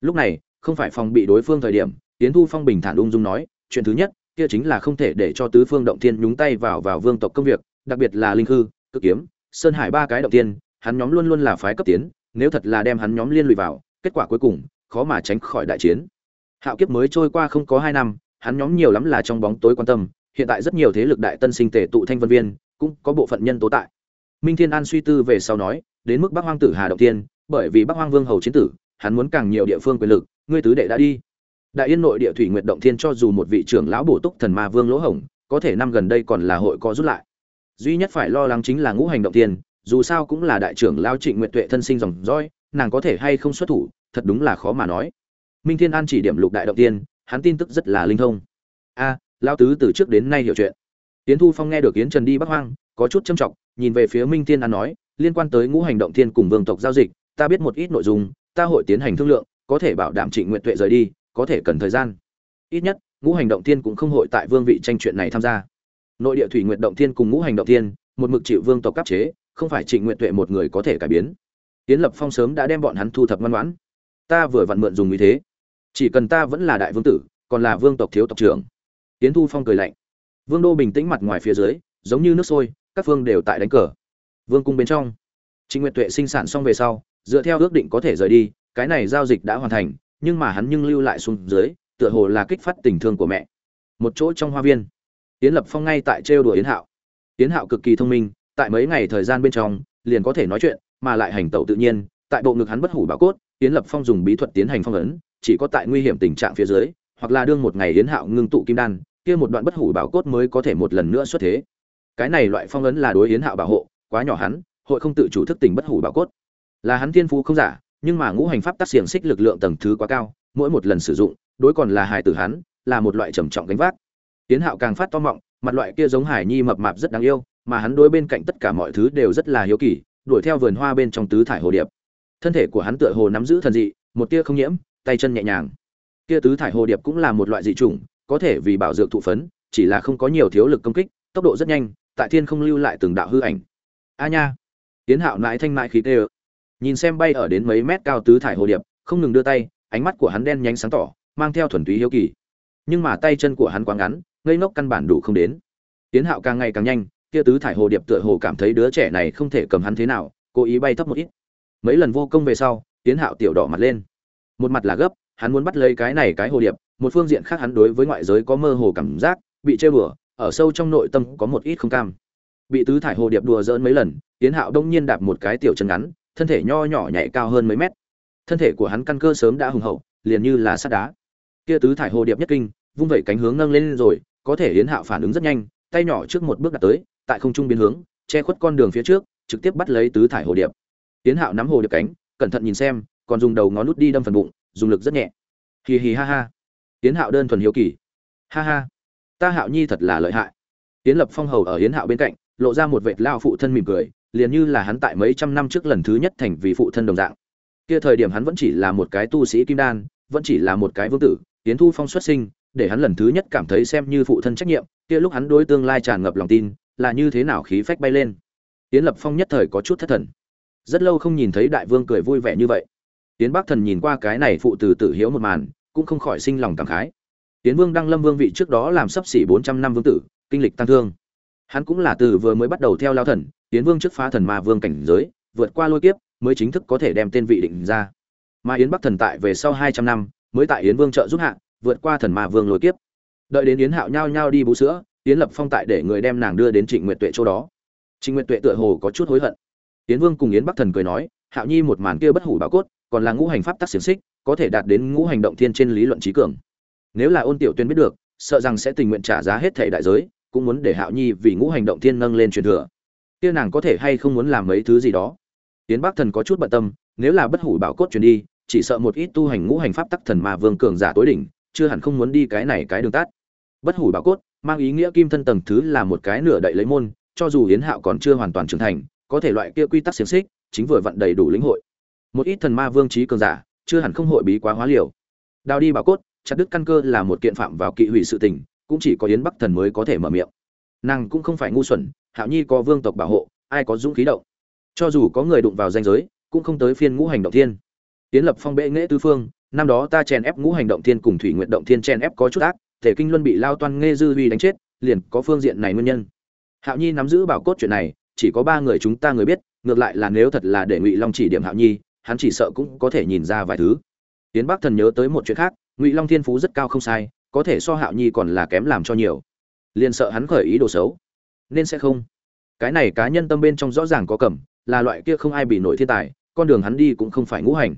lúc này không phải phòng bị đối phương thời điểm Tiến Thu Phong bình thản ung dung nói, chuyện thứ nhất, kia chính là không thể để cho tứ phương động thiên nhúng tay vào vào vương tộc công việc, đặc biệt là linh hư, cực kiếm, sơn hải ba cái động tiên, hắn nhóm luôn luôn là phái cấp tiến, nếu thật là đem hắn nhóm liên lụy vào, kết quả cuối cùng khó mà tránh khỏi đại chiến. Hạo kiếp mới trôi qua không có hai năm, hắn nhóm nhiều lắm là trong bóng tối quan tâm, hiện tại rất nhiều thế lực đại tân sinh tề tụ thanh vân viên, cũng có bộ phận nhân tố tại. Minh Thiên An suy tư về sau nói, đến mức Bắc Hoang Tử Hà động tiên, bởi vì Bắc Hoang Vương hầu chiến tử, hắn muốn càng nhiều địa phương quyền lực, ngươi tứ đệ đã đi. Đại yên nội địa thủy nguyệt động thiên cho dù một vị trưởng lão bổ túc thần ma vương lỗ hổng có thể năm gần đây còn là hội có rút lại. Duy nhất phải lo lắng chính là ngũ hành động thiên dù sao cũng là đại trưởng lao trịnh nguyệt tuệ thân sinh dòng dõi nàng có thể hay không xuất thủ thật đúng là khó mà nói. Minh thiên an chỉ điểm lục đại động tiên hắn tin tức rất là linh thông. A à, lao tứ từ trước đến nay hiểu chuyện. Tiến thu phong nghe được yến trần đi bắc hoang có chút châm trọng nhìn về phía minh thiên an nói liên quan tới ngũ hành động thiên cùng vương tộc giao dịch ta biết một ít nội dung ta hội tiến hành thương lượng, có thể bảo đảm trịnh nguyện tuệ rời đi, có thể cần thời gian. Ít nhất, ngũ hành động thiên cũng không hội tại vương vị tranh chuyện này tham gia. Nội địa thủy nguyện động thiên cùng ngũ hành động thiên, một mực chịu vương tộc cấp chế, không phải trịnh nguyện tuệ một người có thể cải biến. Tiến lập phong sớm đã đem bọn hắn thu thập ngoan ngoãn. Ta vừa vặn mượn dùng như thế. Chỉ cần ta vẫn là đại vương tử, còn là vương tộc thiếu tộc trưởng. Tiến thu phong cười lạnh. Vương đô bình tĩnh mặt ngoài phía dưới, giống như nước sôi, các phương đều tại đánh cờ. Vương cung bên trong trịnh Nguyệt tuệ sinh sản xong về sau, dựa theo ước định có thể rời đi, cái này giao dịch đã hoàn thành, nhưng mà hắn nhưng lưu lại xuống dưới, tựa hồ là kích phát tình thương của mẹ. Một chỗ trong hoa viên, yến lập phong ngay tại trêu đùa yến hạo. Yến hạo cực kỳ thông minh, tại mấy ngày thời gian bên trong, liền có thể nói chuyện, mà lại hành tẩu tự nhiên, tại bộ ngực hắn bất hủ bảo cốt, yến lập phong dùng bí thuật tiến hành phong ấn, chỉ có tại nguy hiểm tình trạng phía dưới, hoặc là đương một ngày yến hạo ngưng tụ kim đan, kia một đoạn bất hủ bảo cốt mới có thể một lần nữa xuất thế. Cái này loại phong ấn là đối yến hạo bảo hộ, quá nhỏ hắn hội không tự chủ thức tỉnh bất hủ bảo cốt. Là hắn thiên phú không giả, nhưng mà ngũ hành pháp tác xiềng xích lực lượng tầng thứ quá cao, mỗi một lần sử dụng, đối còn là hài tử hắn, là một loại trầm trọng gánh vác. Tiến hạo càng phát to mọng, mặt loại kia giống hải nhi mập mạp rất đáng yêu, mà hắn đối bên cạnh tất cả mọi thứ đều rất là hiếu kỳ, đuổi theo vườn hoa bên trong tứ thải hồ điệp. Thân thể của hắn tựa hồ nắm giữ thần dị, một tia không nhiễm, tay chân nhẹ nhàng. Kia tứ thải hồ điệp cũng là một loại dị chủng, có thể vì bảo dược thụ phấn, chỉ là không có nhiều thiếu lực công kích, tốc độ rất nhanh, tại thiên không lưu lại từng đạo hư ảnh. A nha! Tiến hạo nãi thanh mại khí tê ơ. Nhìn xem bay ở đến mấy mét cao tứ thải hồ điệp, không ngừng đưa tay, ánh mắt của hắn đen nhánh sáng tỏ, mang theo thuần túy hiếu kỳ. Nhưng mà tay chân của hắn quá ngắn, ngây ngốc căn bản đủ không đến. Tiến hạo càng ngày càng nhanh, kia tứ thải hồ điệp tựa hồ cảm thấy đứa trẻ này không thể cầm hắn thế nào, cố ý bay thấp một ít. Mấy lần vô công về sau tiến hạo tiểu đỏ mặt lên. Một mặt là gấp, hắn muốn bắt lấy cái này cái hồ điệp, một phương diện khác hắn đối với ngoại giới có mơ hồ cảm giác, bị chơi bừa ở sâu trong nội tâm có một ít không cam bị tứ thải hồ điệp đùa dỡn mấy lần tiến hạo đông nhiên đạp một cái tiểu chân ngắn, thân thể nho nhỏ nhảy cao hơn mấy mét. Thân thể của hắn căn cơ sớm đã hùng hậu, liền như là sắt đá. Kia tứ thải hồ điệp nhất kinh, vung vẩy cánh hướng nâng lên rồi, có thể yến hạo phản ứng rất nhanh, tay nhỏ trước một bước đặt tới, tại không trung biến hướng, che khuất con đường phía trước, trực tiếp bắt lấy tứ thải hồ điệp. Yến hạo nắm hồ điệp cánh, cẩn thận nhìn xem, còn dùng đầu ngón nút đi đâm phần bụng, dùng lực rất nhẹ. Hì hì ha ha. Yến hạo đơn thuần hiếu kỳ. Ha ha. Ta hạo nhi thật là lợi hại. Yến lập phong hầu ở yến hạo bên cạnh lộ ra một vệt lao phụ thân mỉm cười, liền như là hắn tại mấy trăm năm trước lần thứ nhất thành vì phụ thân đồng dạng. Kia thời điểm hắn vẫn chỉ là một cái tu sĩ kim đan, vẫn chỉ là một cái vương tử tiến thu phong xuất sinh, để hắn lần thứ nhất cảm thấy xem như phụ thân trách nhiệm, kia lúc hắn đối tương lai tràn ngập lòng tin, là như thế nào khí phách bay lên. Tiến lập phong nhất thời có chút thất thần. Rất lâu không nhìn thấy đại vương cười vui vẻ như vậy. Tiến bắc thần nhìn qua cái này phụ tử tử hiếu một màn, cũng không khỏi sinh lòng cảm khái. Tiến vương đăng lâm vương vị trước đó làm sấp xỉ bốn trăm năm vương tử, kinh lịch tăng thương hắn cũng là từ vừa mới bắt đầu theo lao thần tiến vương trước phá thần ma vương cảnh giới, vượt qua lôi kiếp, mới chính thức có thể đem tên vị định ra. Mà yến bắc thần tại về sau hai trăm năm, mới tại yến vương trợ giúp hạ, vượt qua thần ma vương lôi kiếp. Đợi đến yến hạo nhao nhao đi bú sữa, yến lập phong tại để người đem nàng đưa đến trịnh nguyệt tuệ chỗ đó. Trịnh nguyệt tuệ tựa hồ có chút hối hận. Yến vương cùng yến bắc thần cười nói, hạo nhi một màn kia bất hủ bảo cốt, còn là ngũ hành pháp tắc xiềng xích, có thể đạt đến ngũ hành động thiên trên lý luận trí cường. Nếu là ôn tiểu tuyên biết được, sợ rằng sẽ tình nguyện trả giá hết thảy đại giới cũng muốn để hạo nhi vì ngũ hành động thiên nâng lên truyền thừa. Kia nàng có thể hay không muốn làm mấy thứ gì đó? Tiến bắc thần có chút bận tâm, nếu là bất hủ bảo cốt truyền đi, chỉ sợ một ít tu hành ngũ hành pháp tắc thần mà vương cường giả tối đỉnh, chưa hẳn không muốn đi cái này cái đường tắt. Bất hủ bảo cốt, mang ý nghĩa kim thân tầng thứ là một cái nửa đậy lấy môn, cho dù yến hạo còn chưa hoàn toàn trưởng thành, có thể loại kia quy tắc xiềng xích, chính vừa vận đầy đủ lĩnh hội. Một ít thần ma vương trí cường giả, chưa hẳn không hội bí quá hóa liều. Đào đi bảo cốt, chặt đứt căn cơ là một kiện phạm vào kỵ hủy sự tình cũng chỉ có yến bắc thần mới có thể mở miệng. Nàng cũng không phải ngu xuẩn, hạo nhi có vương tộc bảo hộ, ai có dũng khí động. Cho dù có người đụng vào danh giới, cũng không tới phiên ngũ hành động thiên. Tiến lập phong bệ nghệ tư phương, năm đó ta chèn ép ngũ hành động thiên cùng thủy nguyện động thiên chèn ép có chút ác, thể kinh luân bị lao toan nghe dư huy đánh chết, liền có phương diện này nguyên nhân. Hạo nhi nắm giữ bảo cốt chuyện này, chỉ có ba người chúng ta người biết, ngược lại là nếu thật là để ngụy long chỉ điểm hạo nhi, hắn chỉ sợ cũng có thể nhìn ra vài thứ. Tiến bắc thần nhớ tới một chuyện khác, ngụy long thiên phú rất cao không sai có thể so hạo nhi còn là kém làm cho nhiều. Liền sợ hắn khởi ý đồ xấu. Nên sẽ không. Cái này cá nhân tâm bên trong rõ ràng có cẩm là loại kia không ai bị nổi thiên tài, con đường hắn đi cũng không phải ngũ hành.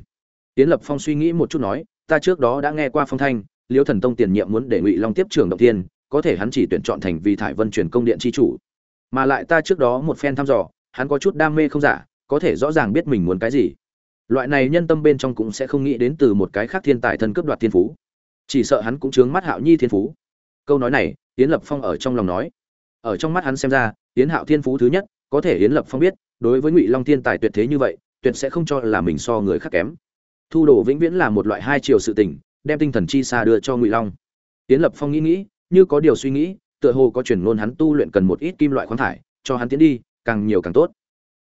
Tiến lập phong suy nghĩ một chút nói, ta trước đó đã nghe qua phong thanh, liêu thần tông tiền nhiệm muốn để ngụy long tiếp trường động tiên có thể hắn chỉ tuyển chọn thành vì thải vân truyền công điện chi chủ. Mà lại ta trước đó một phen thăm dò, hắn có chút đam mê không giả, có thể rõ ràng biết mình muốn cái gì. Loại này nhân tâm bên trong cũng sẽ không nghĩ đến từ một cái khác thiên tài thân cướp đoạt thiên phú chỉ sợ hắn cũng chướng mắt hạo nhi thiên phú. Câu nói này, yến lập phong ở trong lòng nói. Ở trong mắt hắn xem ra, yến hạo thiên phú thứ nhất, có thể yến lập phong biết, đối với ngụy long thiên tài tuyệt thế như vậy, tuyệt sẽ không cho là mình so người khác kém. Thu đồ vĩnh viễn là một loại hai chiều sự tình, đem tinh thần chi xa đưa cho ngụy long. Yến lập phong nghĩ nghĩ, như có điều suy nghĩ, tựa hồ có chuyển ngôn hắn tu luyện cần một ít kim loại khoáng thải, cho hắn tiến đi, càng nhiều càng tốt.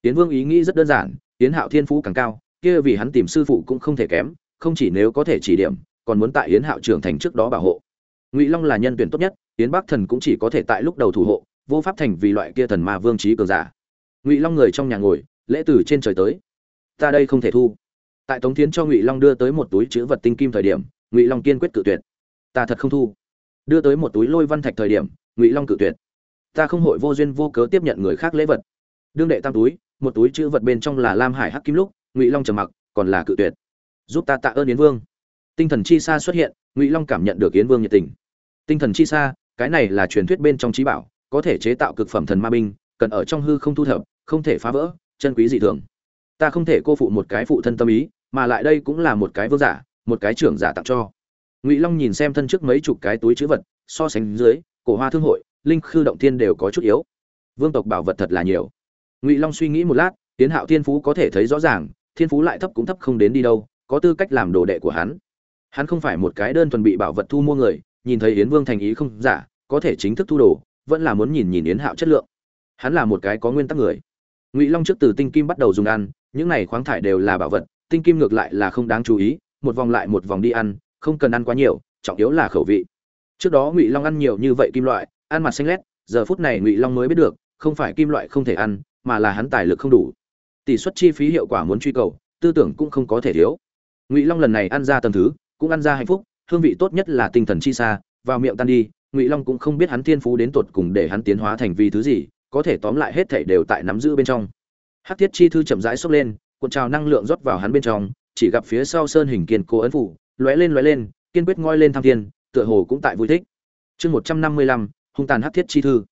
Tiến vương ý nghĩ rất đơn giản tiến hạo thiên phú càng cao, kia vì hắn tìm sư phụ cũng không thể kém, không chỉ nếu có thể chỉ điểm còn muốn tại yến hạo trưởng thành trước đó bảo hộ. Ngụy long là nhân tuyển tốt nhất, yến bắc thần cũng chỉ có thể tại lúc đầu thủ hộ, vô pháp thành vì loại kia thần ma vương trí cường giả. Ngụy long người trong nhà ngồi, lễ từ trên trời tới. Ta đây không thể thu. Tại tống tiến cho ngụy long đưa tới một túi chữ vật tinh kim thời điểm, ngụy long kiên quyết cự tuyệt. Ta thật không thu. Đưa tới một túi lôi văn thạch thời điểm, ngụy long cự tuyệt. Ta không hội vô duyên vô cớ tiếp nhận người khác lễ vật. Đương đệ tam túi, một túi chữ vật bên trong là lam hải hắc kim lúc, ngụy long trầm mặc, còn là cự tuyệt. Giúp ta tạ ơn yến vương tinh thần chi xa xuất hiện ngụy long cảm nhận được yến vương nhiệt tình. Tinh thần chi xa, cái này là truyền thuyết bên trong trí bảo có thể chế tạo cực phẩm thần ma binh cần ở trong hư không thu thập không thể phá vỡ chân quý dị thường. Ta không thể cô phụ một cái phụ thân tâm ý mà lại đây cũng là một cái vương giả một cái trưởng giả tặng cho. Ngụy long nhìn xem thân trước mấy chục cái túi chữ vật so sánh dưới cổ hoa thương hội linh khư động thiên đều có chút yếu. Vương tộc bảo vật thật là nhiều. Ngụy long suy nghĩ một lát tiến hạo thiên phú có thể thấy rõ ràng thiên phú lại thấp cũng thấp không đến đi đâu có tư cách làm đồ đệ của hắn hắn không phải một cái đơn thuần bị bảo vật thu mua người, nhìn thấy yến vương thành ý không giả, có thể chính thức thu đồ, vẫn là muốn nhìn nhìn yến hạo chất lượng. Hắn là một cái có nguyên tắc người. Ngụy long trước từ tinh kim bắt đầu dùng ăn, những này khoáng thải đều là bảo vật, tinh kim ngược lại là không đáng chú ý, một vòng lại một vòng đi ăn, không cần ăn quá nhiều, trọng yếu là khẩu vị. Trước đó ngụy long ăn nhiều như vậy kim loại, ăn mặt xanh lét, giờ phút này ngụy long mới biết được, không phải kim loại không thể ăn, mà là hắn tài lực không đủ. Tỷ suất chi phí hiệu quả muốn truy cầu, tư tưởng cũng không có thể thiếu. Ngụy long lần này ăn ra tầm thứ cũng ăn ra hạnh phúc, hương vị tốt nhất là tinh thần chi xa, vào miệng tan đi, ngụy long cũng không biết hắn thiên phú đến tột cùng để hắn tiến hóa thành vì thứ gì, có thể tóm lại hết thảy đều tại nắm giữ bên trong. Hắc thiết chi thư chậm rãi xốc lên, cuộn trào năng lượng rót vào hắn bên trong, chỉ gặp phía sau sơn hình kiên cố ấn phủ, lóe lên lóe lên, kiên quyết ngoi lên tham thiên, tựa hồ cũng tại vui thích. Chương một trăm năm mươi lăm, hung tàn hắc thiết chi thư.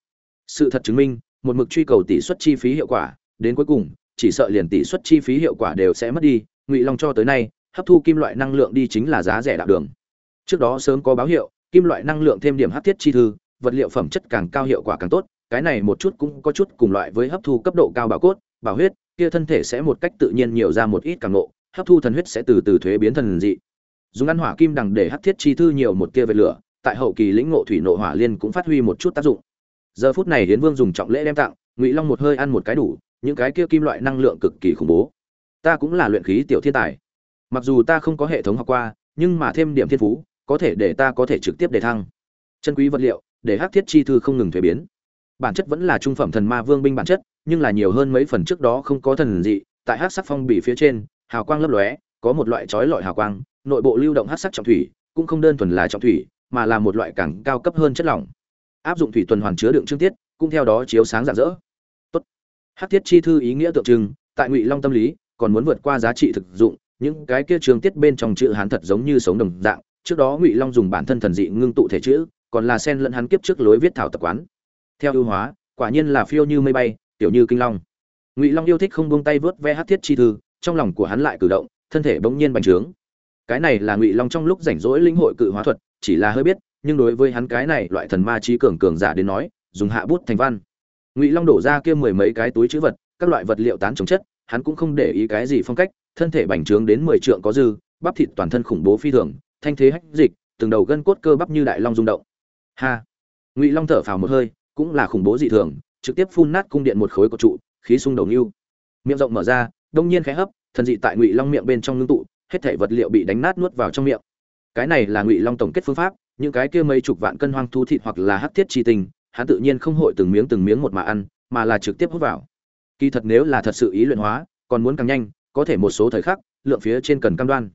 Sự thật chứng minh, một mực truy cầu tỷ suất chi phí hiệu quả, đến cuối cùng, chỉ sợ liền tỷ suất chi phí hiệu quả đều sẽ mất đi, ngụy long cho tới nay hấp thu kim loại năng lượng đi chính là giá rẻ đạo đường. Trước đó sớm có báo hiệu kim loại năng lượng thêm điểm hấp thiết chi thư vật liệu phẩm chất càng cao hiệu quả càng tốt cái này một chút cũng có chút cùng loại với hấp thu cấp độ cao bảo cốt bảo huyết kia thân thể sẽ một cách tự nhiên nhiều ra một ít càng ngộ, hấp thu thần huyết sẽ từ từ thuế biến thần dị. Dùng ăn hỏa kim đằng để hấp thiết chi thư nhiều một kia về lửa tại hậu kỳ lĩnh ngộ thủy nộ hỏa liên cũng phát huy một chút tác dụng. Giờ phút này hiến vương dùng trọng lễ đem tặng ngụy long một hơi ăn một cái đủ những cái kia kim loại năng lượng cực kỳ khủng bố. Ta cũng là luyện khí tiểu thiên tài mặc dù ta không có hệ thống học qua, nhưng mà thêm điểm thiên phú, có thể để ta có thể trực tiếp đề thăng. Chân quý vật liệu, để hắc thiết chi thư không ngừng thuế biến. Bản chất vẫn là trung phẩm thần ma vương binh bản chất, nhưng là nhiều hơn mấy phần trước đó không có thần dị, tại hắc sắc phong bì phía trên, hào quang lấp lóe, có một loại chói lọi hào quang, nội bộ lưu động hắc sắc trọng thủy, cũng không đơn thuần là trọng thủy, mà là một loại càng cao cấp hơn chất lỏng. Áp dụng thủy tuần hoàn chứa đựng trương tiết, cũng theo đó chiếu sáng rạng rỡ. Tốt. Hắc thiết chi thư ý nghĩa tượng trưng, tại ngụy long tâm lý, còn muốn vượt qua giá trị thực dụng những cái kia trường tiết bên trong chữ hán thật giống như sống đồng dạng, trước đó ngụy long dùng bản thân thần dị ngưng tụ thể chữ, còn là sen lẫn hắn kiếp trước lối viết thảo tập quán. Theo ưu hóa, quả nhiên là phiêu như mây bay, tiểu như kinh long. Ngụy long yêu thích không buông tay vớt ve hát thiết chi thư, trong lòng của hắn lại cử động, thân thể bỗng nhiên bành trướng. Cái này là ngụy long trong lúc rảnh rỗi linh hội cự hóa thuật, chỉ là hơi biết, nhưng đối với hắn cái này loại thần ma trí cường cường giả đến nói, dùng hạ bút thành văn. Ngụy long đổ ra kia mười mấy cái túi chữ vật, các loại vật liệu tán trồng chất, hắn cũng không để ý cái gì phong cách thân thể bành trướng đến mười trượng có dư bắp thịt toàn thân khủng bố phi thường thanh thế hách dịch từng đầu gân cốt cơ bắp như đại long rung động. Ha! Ngụy long thở phào một hơi cũng là khủng bố dị thường trực tiếp phun nát cung điện một khối cột trụ khí sung đầu lưu, miệng rộng mở ra đông nhiên khẽ hấp thần dị tại ngụy long miệng bên trong ngưng tụ hết thảy vật liệu bị đánh nát nuốt vào trong miệng. Cái này là ngụy long tổng kết phương pháp những cái kia mấy chục vạn cân hoang thú thịt hoặc là hắc thiết chi tình hắn tự nhiên không hội từng miếng từng miếng một mà ăn mà là trực tiếp hút vào. Kỳ thật nếu là thật sự ý luyện hóa còn muốn càng nhanh có thể một số thời khắc, lượng phía trên cần cam đoan.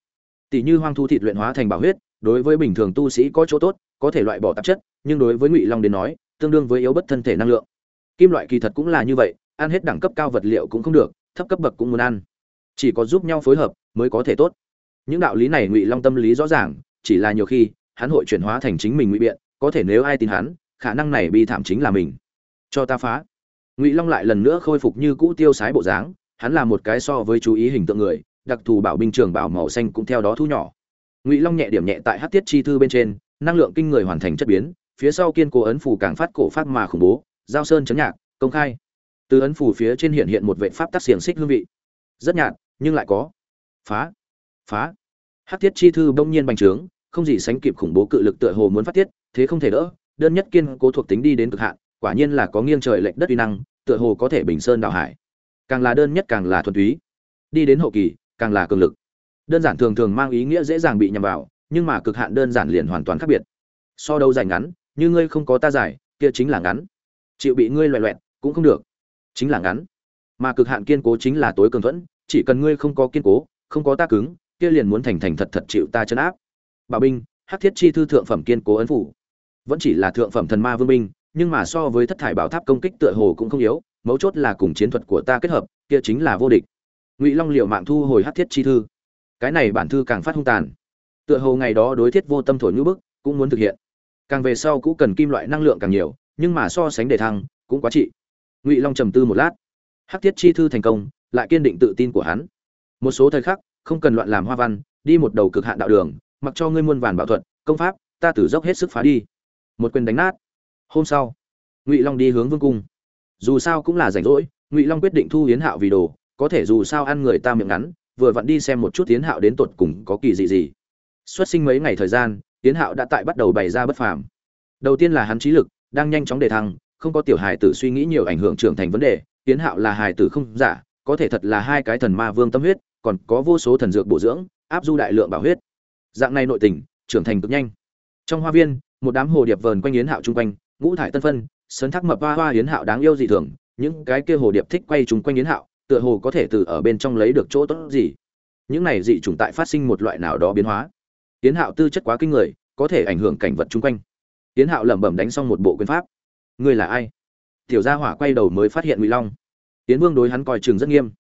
Tỷ như hoang thu thịt luyện hóa thành bảo huyết, đối với bình thường tu sĩ có chỗ tốt, có thể loại bỏ tạp chất, nhưng đối với ngụy long đến nói, tương đương với yếu bất thân thể năng lượng. Kim loại kỳ thật cũng là như vậy, ăn hết đẳng cấp cao vật liệu cũng không được, thấp cấp bậc cũng muốn ăn. Chỉ có giúp nhau phối hợp mới có thể tốt. Những đạo lý này ngụy long tâm lý rõ ràng, chỉ là nhiều khi, hắn hội chuyển hóa thành chính mình ngụy biện, có thể nếu ai tin hắn, khả năng này bi thảm chính là mình. Cho ta phá. Ngụy long lại lần nữa khôi phục như cũ tiêu sái bộ dáng hắn là một cái so với chú ý hình tượng người, đặc thù bảo binh trường bảo màu xanh cũng theo đó thu nhỏ. Ngụy long nhẹ điểm nhẹ tại hát tiết chi thư bên trên, năng lượng kinh người hoàn thành chất biến, phía sau kiên cố ấn phủ càng phát cổ phát mà khủng bố, giao sơn chấn nhạc, công khai. Từ ấn phủ phía trên hiện hiện một vệ pháp tác xiềng xích hương vị. Rất nhạt, nhưng lại có. Phá phá. Hát tiết chi thư bỗng nhiên bành trướng, không gì sánh kịp khủng bố cự lực tựa hồ muốn phát tiết, thế không thể đỡ, đơn nhất kiên cố thuộc tính đi đến cực hạn, quả nhiên là có nghiêng trời lệch đất uy năng, tựa hồ có thể bình sơn đảo hải càng là đơn nhất càng là thuần túy. Đi đến hậu kỳ, càng là cường lực. Đơn giản thường thường mang ý nghĩa dễ dàng bị nhầm vào, nhưng mà cực hạn đơn giản liền hoàn toàn khác biệt. So đâu dài ngắn, như ngươi không có ta dài, kia chính là ngắn. Chịu bị ngươi loẹ loẹt, cũng không được. Chính là ngắn. Mà cực hạn kiên cố chính là tối cường thuẫn, chỉ cần ngươi không có kiên cố, không có ta cứng, kia liền muốn thành thành thật thật chịu ta chấn áp. Bảo binh, hắc thiết chi thư thượng phẩm kiên cố ấn phủ. Vẫn chỉ là thượng phẩm thần ma vương binh, nhưng mà so với thất thải bảo tháp công kích tựa hồ cũng không yếu mấu chốt là cùng chiến thuật của ta kết hợp, kia chính là vô địch. Ngụy long liệu mạng thu hồi hắc thiết chi thư. Cái này bản thư càng phát hung tàn. Tựa hồ ngày đó đối thiết vô tâm thổi ngữ bức, cũng muốn thực hiện. Càng về sau cũng cần kim loại năng lượng càng nhiều, nhưng mà so sánh đề thăng, cũng quá trị. Ngụy long trầm tư một lát. Hắc thiết chi thư thành công, lại kiên định tự tin của hắn. Một số thời khắc, không cần loạn làm hoa văn, đi một đầu cực hạn đạo đường, mặc cho ngươi muôn vàn bảo thuật, công pháp, ta tử dốc hết sức phá đi. Một quyền đánh nát. Hôm sau, ngụy long đi hướng vương cung dù sao cũng là rảnh rỗi, ngụy long quyết định thu hiến hạo vì đồ, có thể dù sao ăn người ta miệng ngắn, vừa vặn đi xem một chút tiến hạo đến tột cùng có kỳ dị gì. Xuất sinh mấy ngày thời gian tiến hạo đã tại bắt đầu bày ra bất phàm. Đầu tiên là hắn trí lực, đang nhanh chóng đề thăng, không có tiểu hài tử suy nghĩ nhiều ảnh hưởng trưởng thành vấn đề tiến hạo là hài tử không giả, có thể thật là hai cái thần ma vương tâm huyết, còn có vô số thần dược bổ dưỡng, áp du đại lượng bảo huyết. Dạng này nội tình, trưởng thành cực nhanh. Trong hoa viên, một đám hồ điệp vờn quanh yến hạo chung quanh, ngũ thải tân phân sấn thác mập hoa hoa yến hạo đáng yêu dị thường, những cái kia hồ điệp thích quay chung quanh yến hạo, tựa hồ có thể từ ở bên trong lấy được chỗ tốt gì. Những này dị chủng tại phát sinh một loại nào đó biến hóa. Yến hạo tư chất quá kinh người, có thể ảnh hưởng cảnh vật chung quanh. Yến hạo lẩm bẩm đánh xong một bộ quyền pháp. Ngươi là ai? Tiểu gia hỏa quay đầu mới phát hiện ngụy long. Yến vương đối hắn coi chừng rất nghiêm.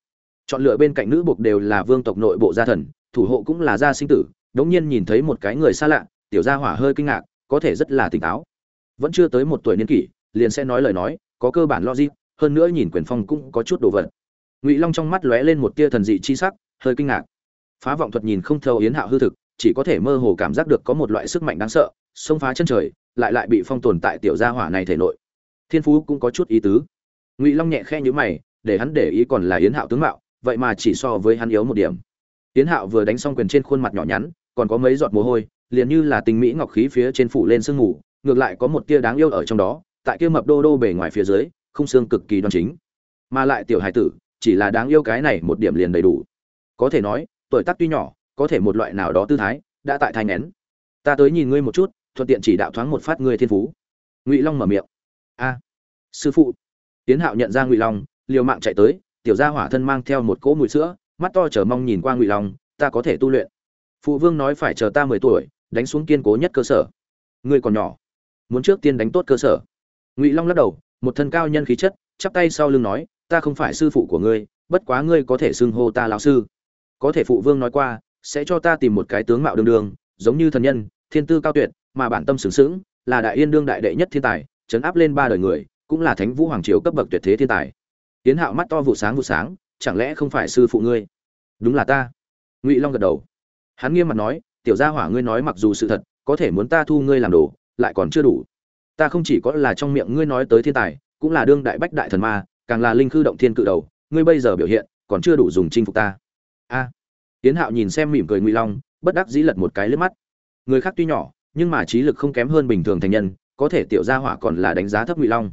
Chọn lựa bên cạnh nữ buộc đều là vương tộc nội bộ gia thần, thủ hộ cũng là gia sinh tử, đống nhiên nhìn thấy một cái người xa lạ, tiểu gia hỏa hơi kinh ngạc, có thể rất là tỉnh táo. Vẫn chưa tới một tuổi niên kỷ liền sẽ nói lời nói, có cơ bản logic, hơn nữa nhìn quyền phong cũng có chút đồ vật. Ngụy long trong mắt lóe lên một tia thần dị chi sắc, hơi kinh ngạc. Phá vọng thuật nhìn không thâu yến hạo hư thực, chỉ có thể mơ hồ cảm giác được có một loại sức mạnh đáng sợ, xông phá chân trời, lại lại bị phong tồn tại tiểu gia hỏa này thể nội. Thiên phú cũng có chút ý tứ. Ngụy long nhẹ khe nhữ mày, để hắn để ý còn là yến hạo tướng mạo, vậy mà chỉ so với hắn yếu một điểm. Yến hạo vừa đánh xong quyền trên khuôn mặt nhỏ nhắn, còn có mấy giọt mồ hôi, liền như là tình mỹ ngọc khí phía trên phủ lên sương mù, ngược lại có một tia đáng yêu ở trong đó tại kia mập đô đô bề ngoài phía dưới không xương cực kỳ đoan chính. Mà lại tiểu hải tử, chỉ là đáng yêu cái này một điểm liền đầy đủ. Có thể nói, tuổi tác tuy nhỏ, có thể một loại nào đó tư thái, đã tại thai nén ta tới nhìn ngươi một chút, thuận tiện chỉ đạo thoáng một phát ngươi thiên phú. Ngụy long mở miệng. A, sư phụ. Tiến hạo nhận ra ngụy long, liều mạng chạy tới, tiểu gia hỏa thân mang theo một cỗ mùi sữa, mắt to chờ mong nhìn qua ngụy long, ta có thể tu luyện. Phụ vương nói phải chờ ta mười tuổi, đánh xuống kiên cố nhất cơ sở. Ngươi còn nhỏ, muốn trước tiên đánh tốt cơ sở ngụy long lắc đầu một thân cao nhân khí chất chắp tay sau lưng nói ta không phải sư phụ của ngươi bất quá ngươi có thể xưng hô ta lão sư có thể phụ vương nói qua sẽ cho ta tìm một cái tướng mạo đường đường, giống như thần nhân thiên tư cao tuyệt mà bản tâm sướng sướng là đại yên đương đại đệ nhất thiên tài chấn áp lên ba đời người cũng là thánh vũ hoàng triều cấp bậc tuyệt thế thiên tài tiến hạo mắt to vụ sáng vụ sáng chẳng lẽ không phải sư phụ ngươi đúng là ta ngụy long gật đầu hắn nghiêm mặt nói tiểu gia hỏa ngươi nói mặc dù sự thật có thể muốn ta thu ngươi làm đồ lại còn chưa đủ ta không chỉ có là trong miệng ngươi nói tới thiên tài, cũng là đương đại bách đại thần ma, càng là linh khư động thiên cự đầu, ngươi bây giờ biểu hiện, còn chưa đủ dùng chinh phục ta. A. Tiến hạo nhìn xem mỉm cười ngụy long, bất đắc dĩ lật một cái lướt mắt. Người khác tuy nhỏ, nhưng mà trí lực không kém hơn bình thường thành nhân, có thể tiểu gia hỏa còn là đánh giá thấp ngụy long.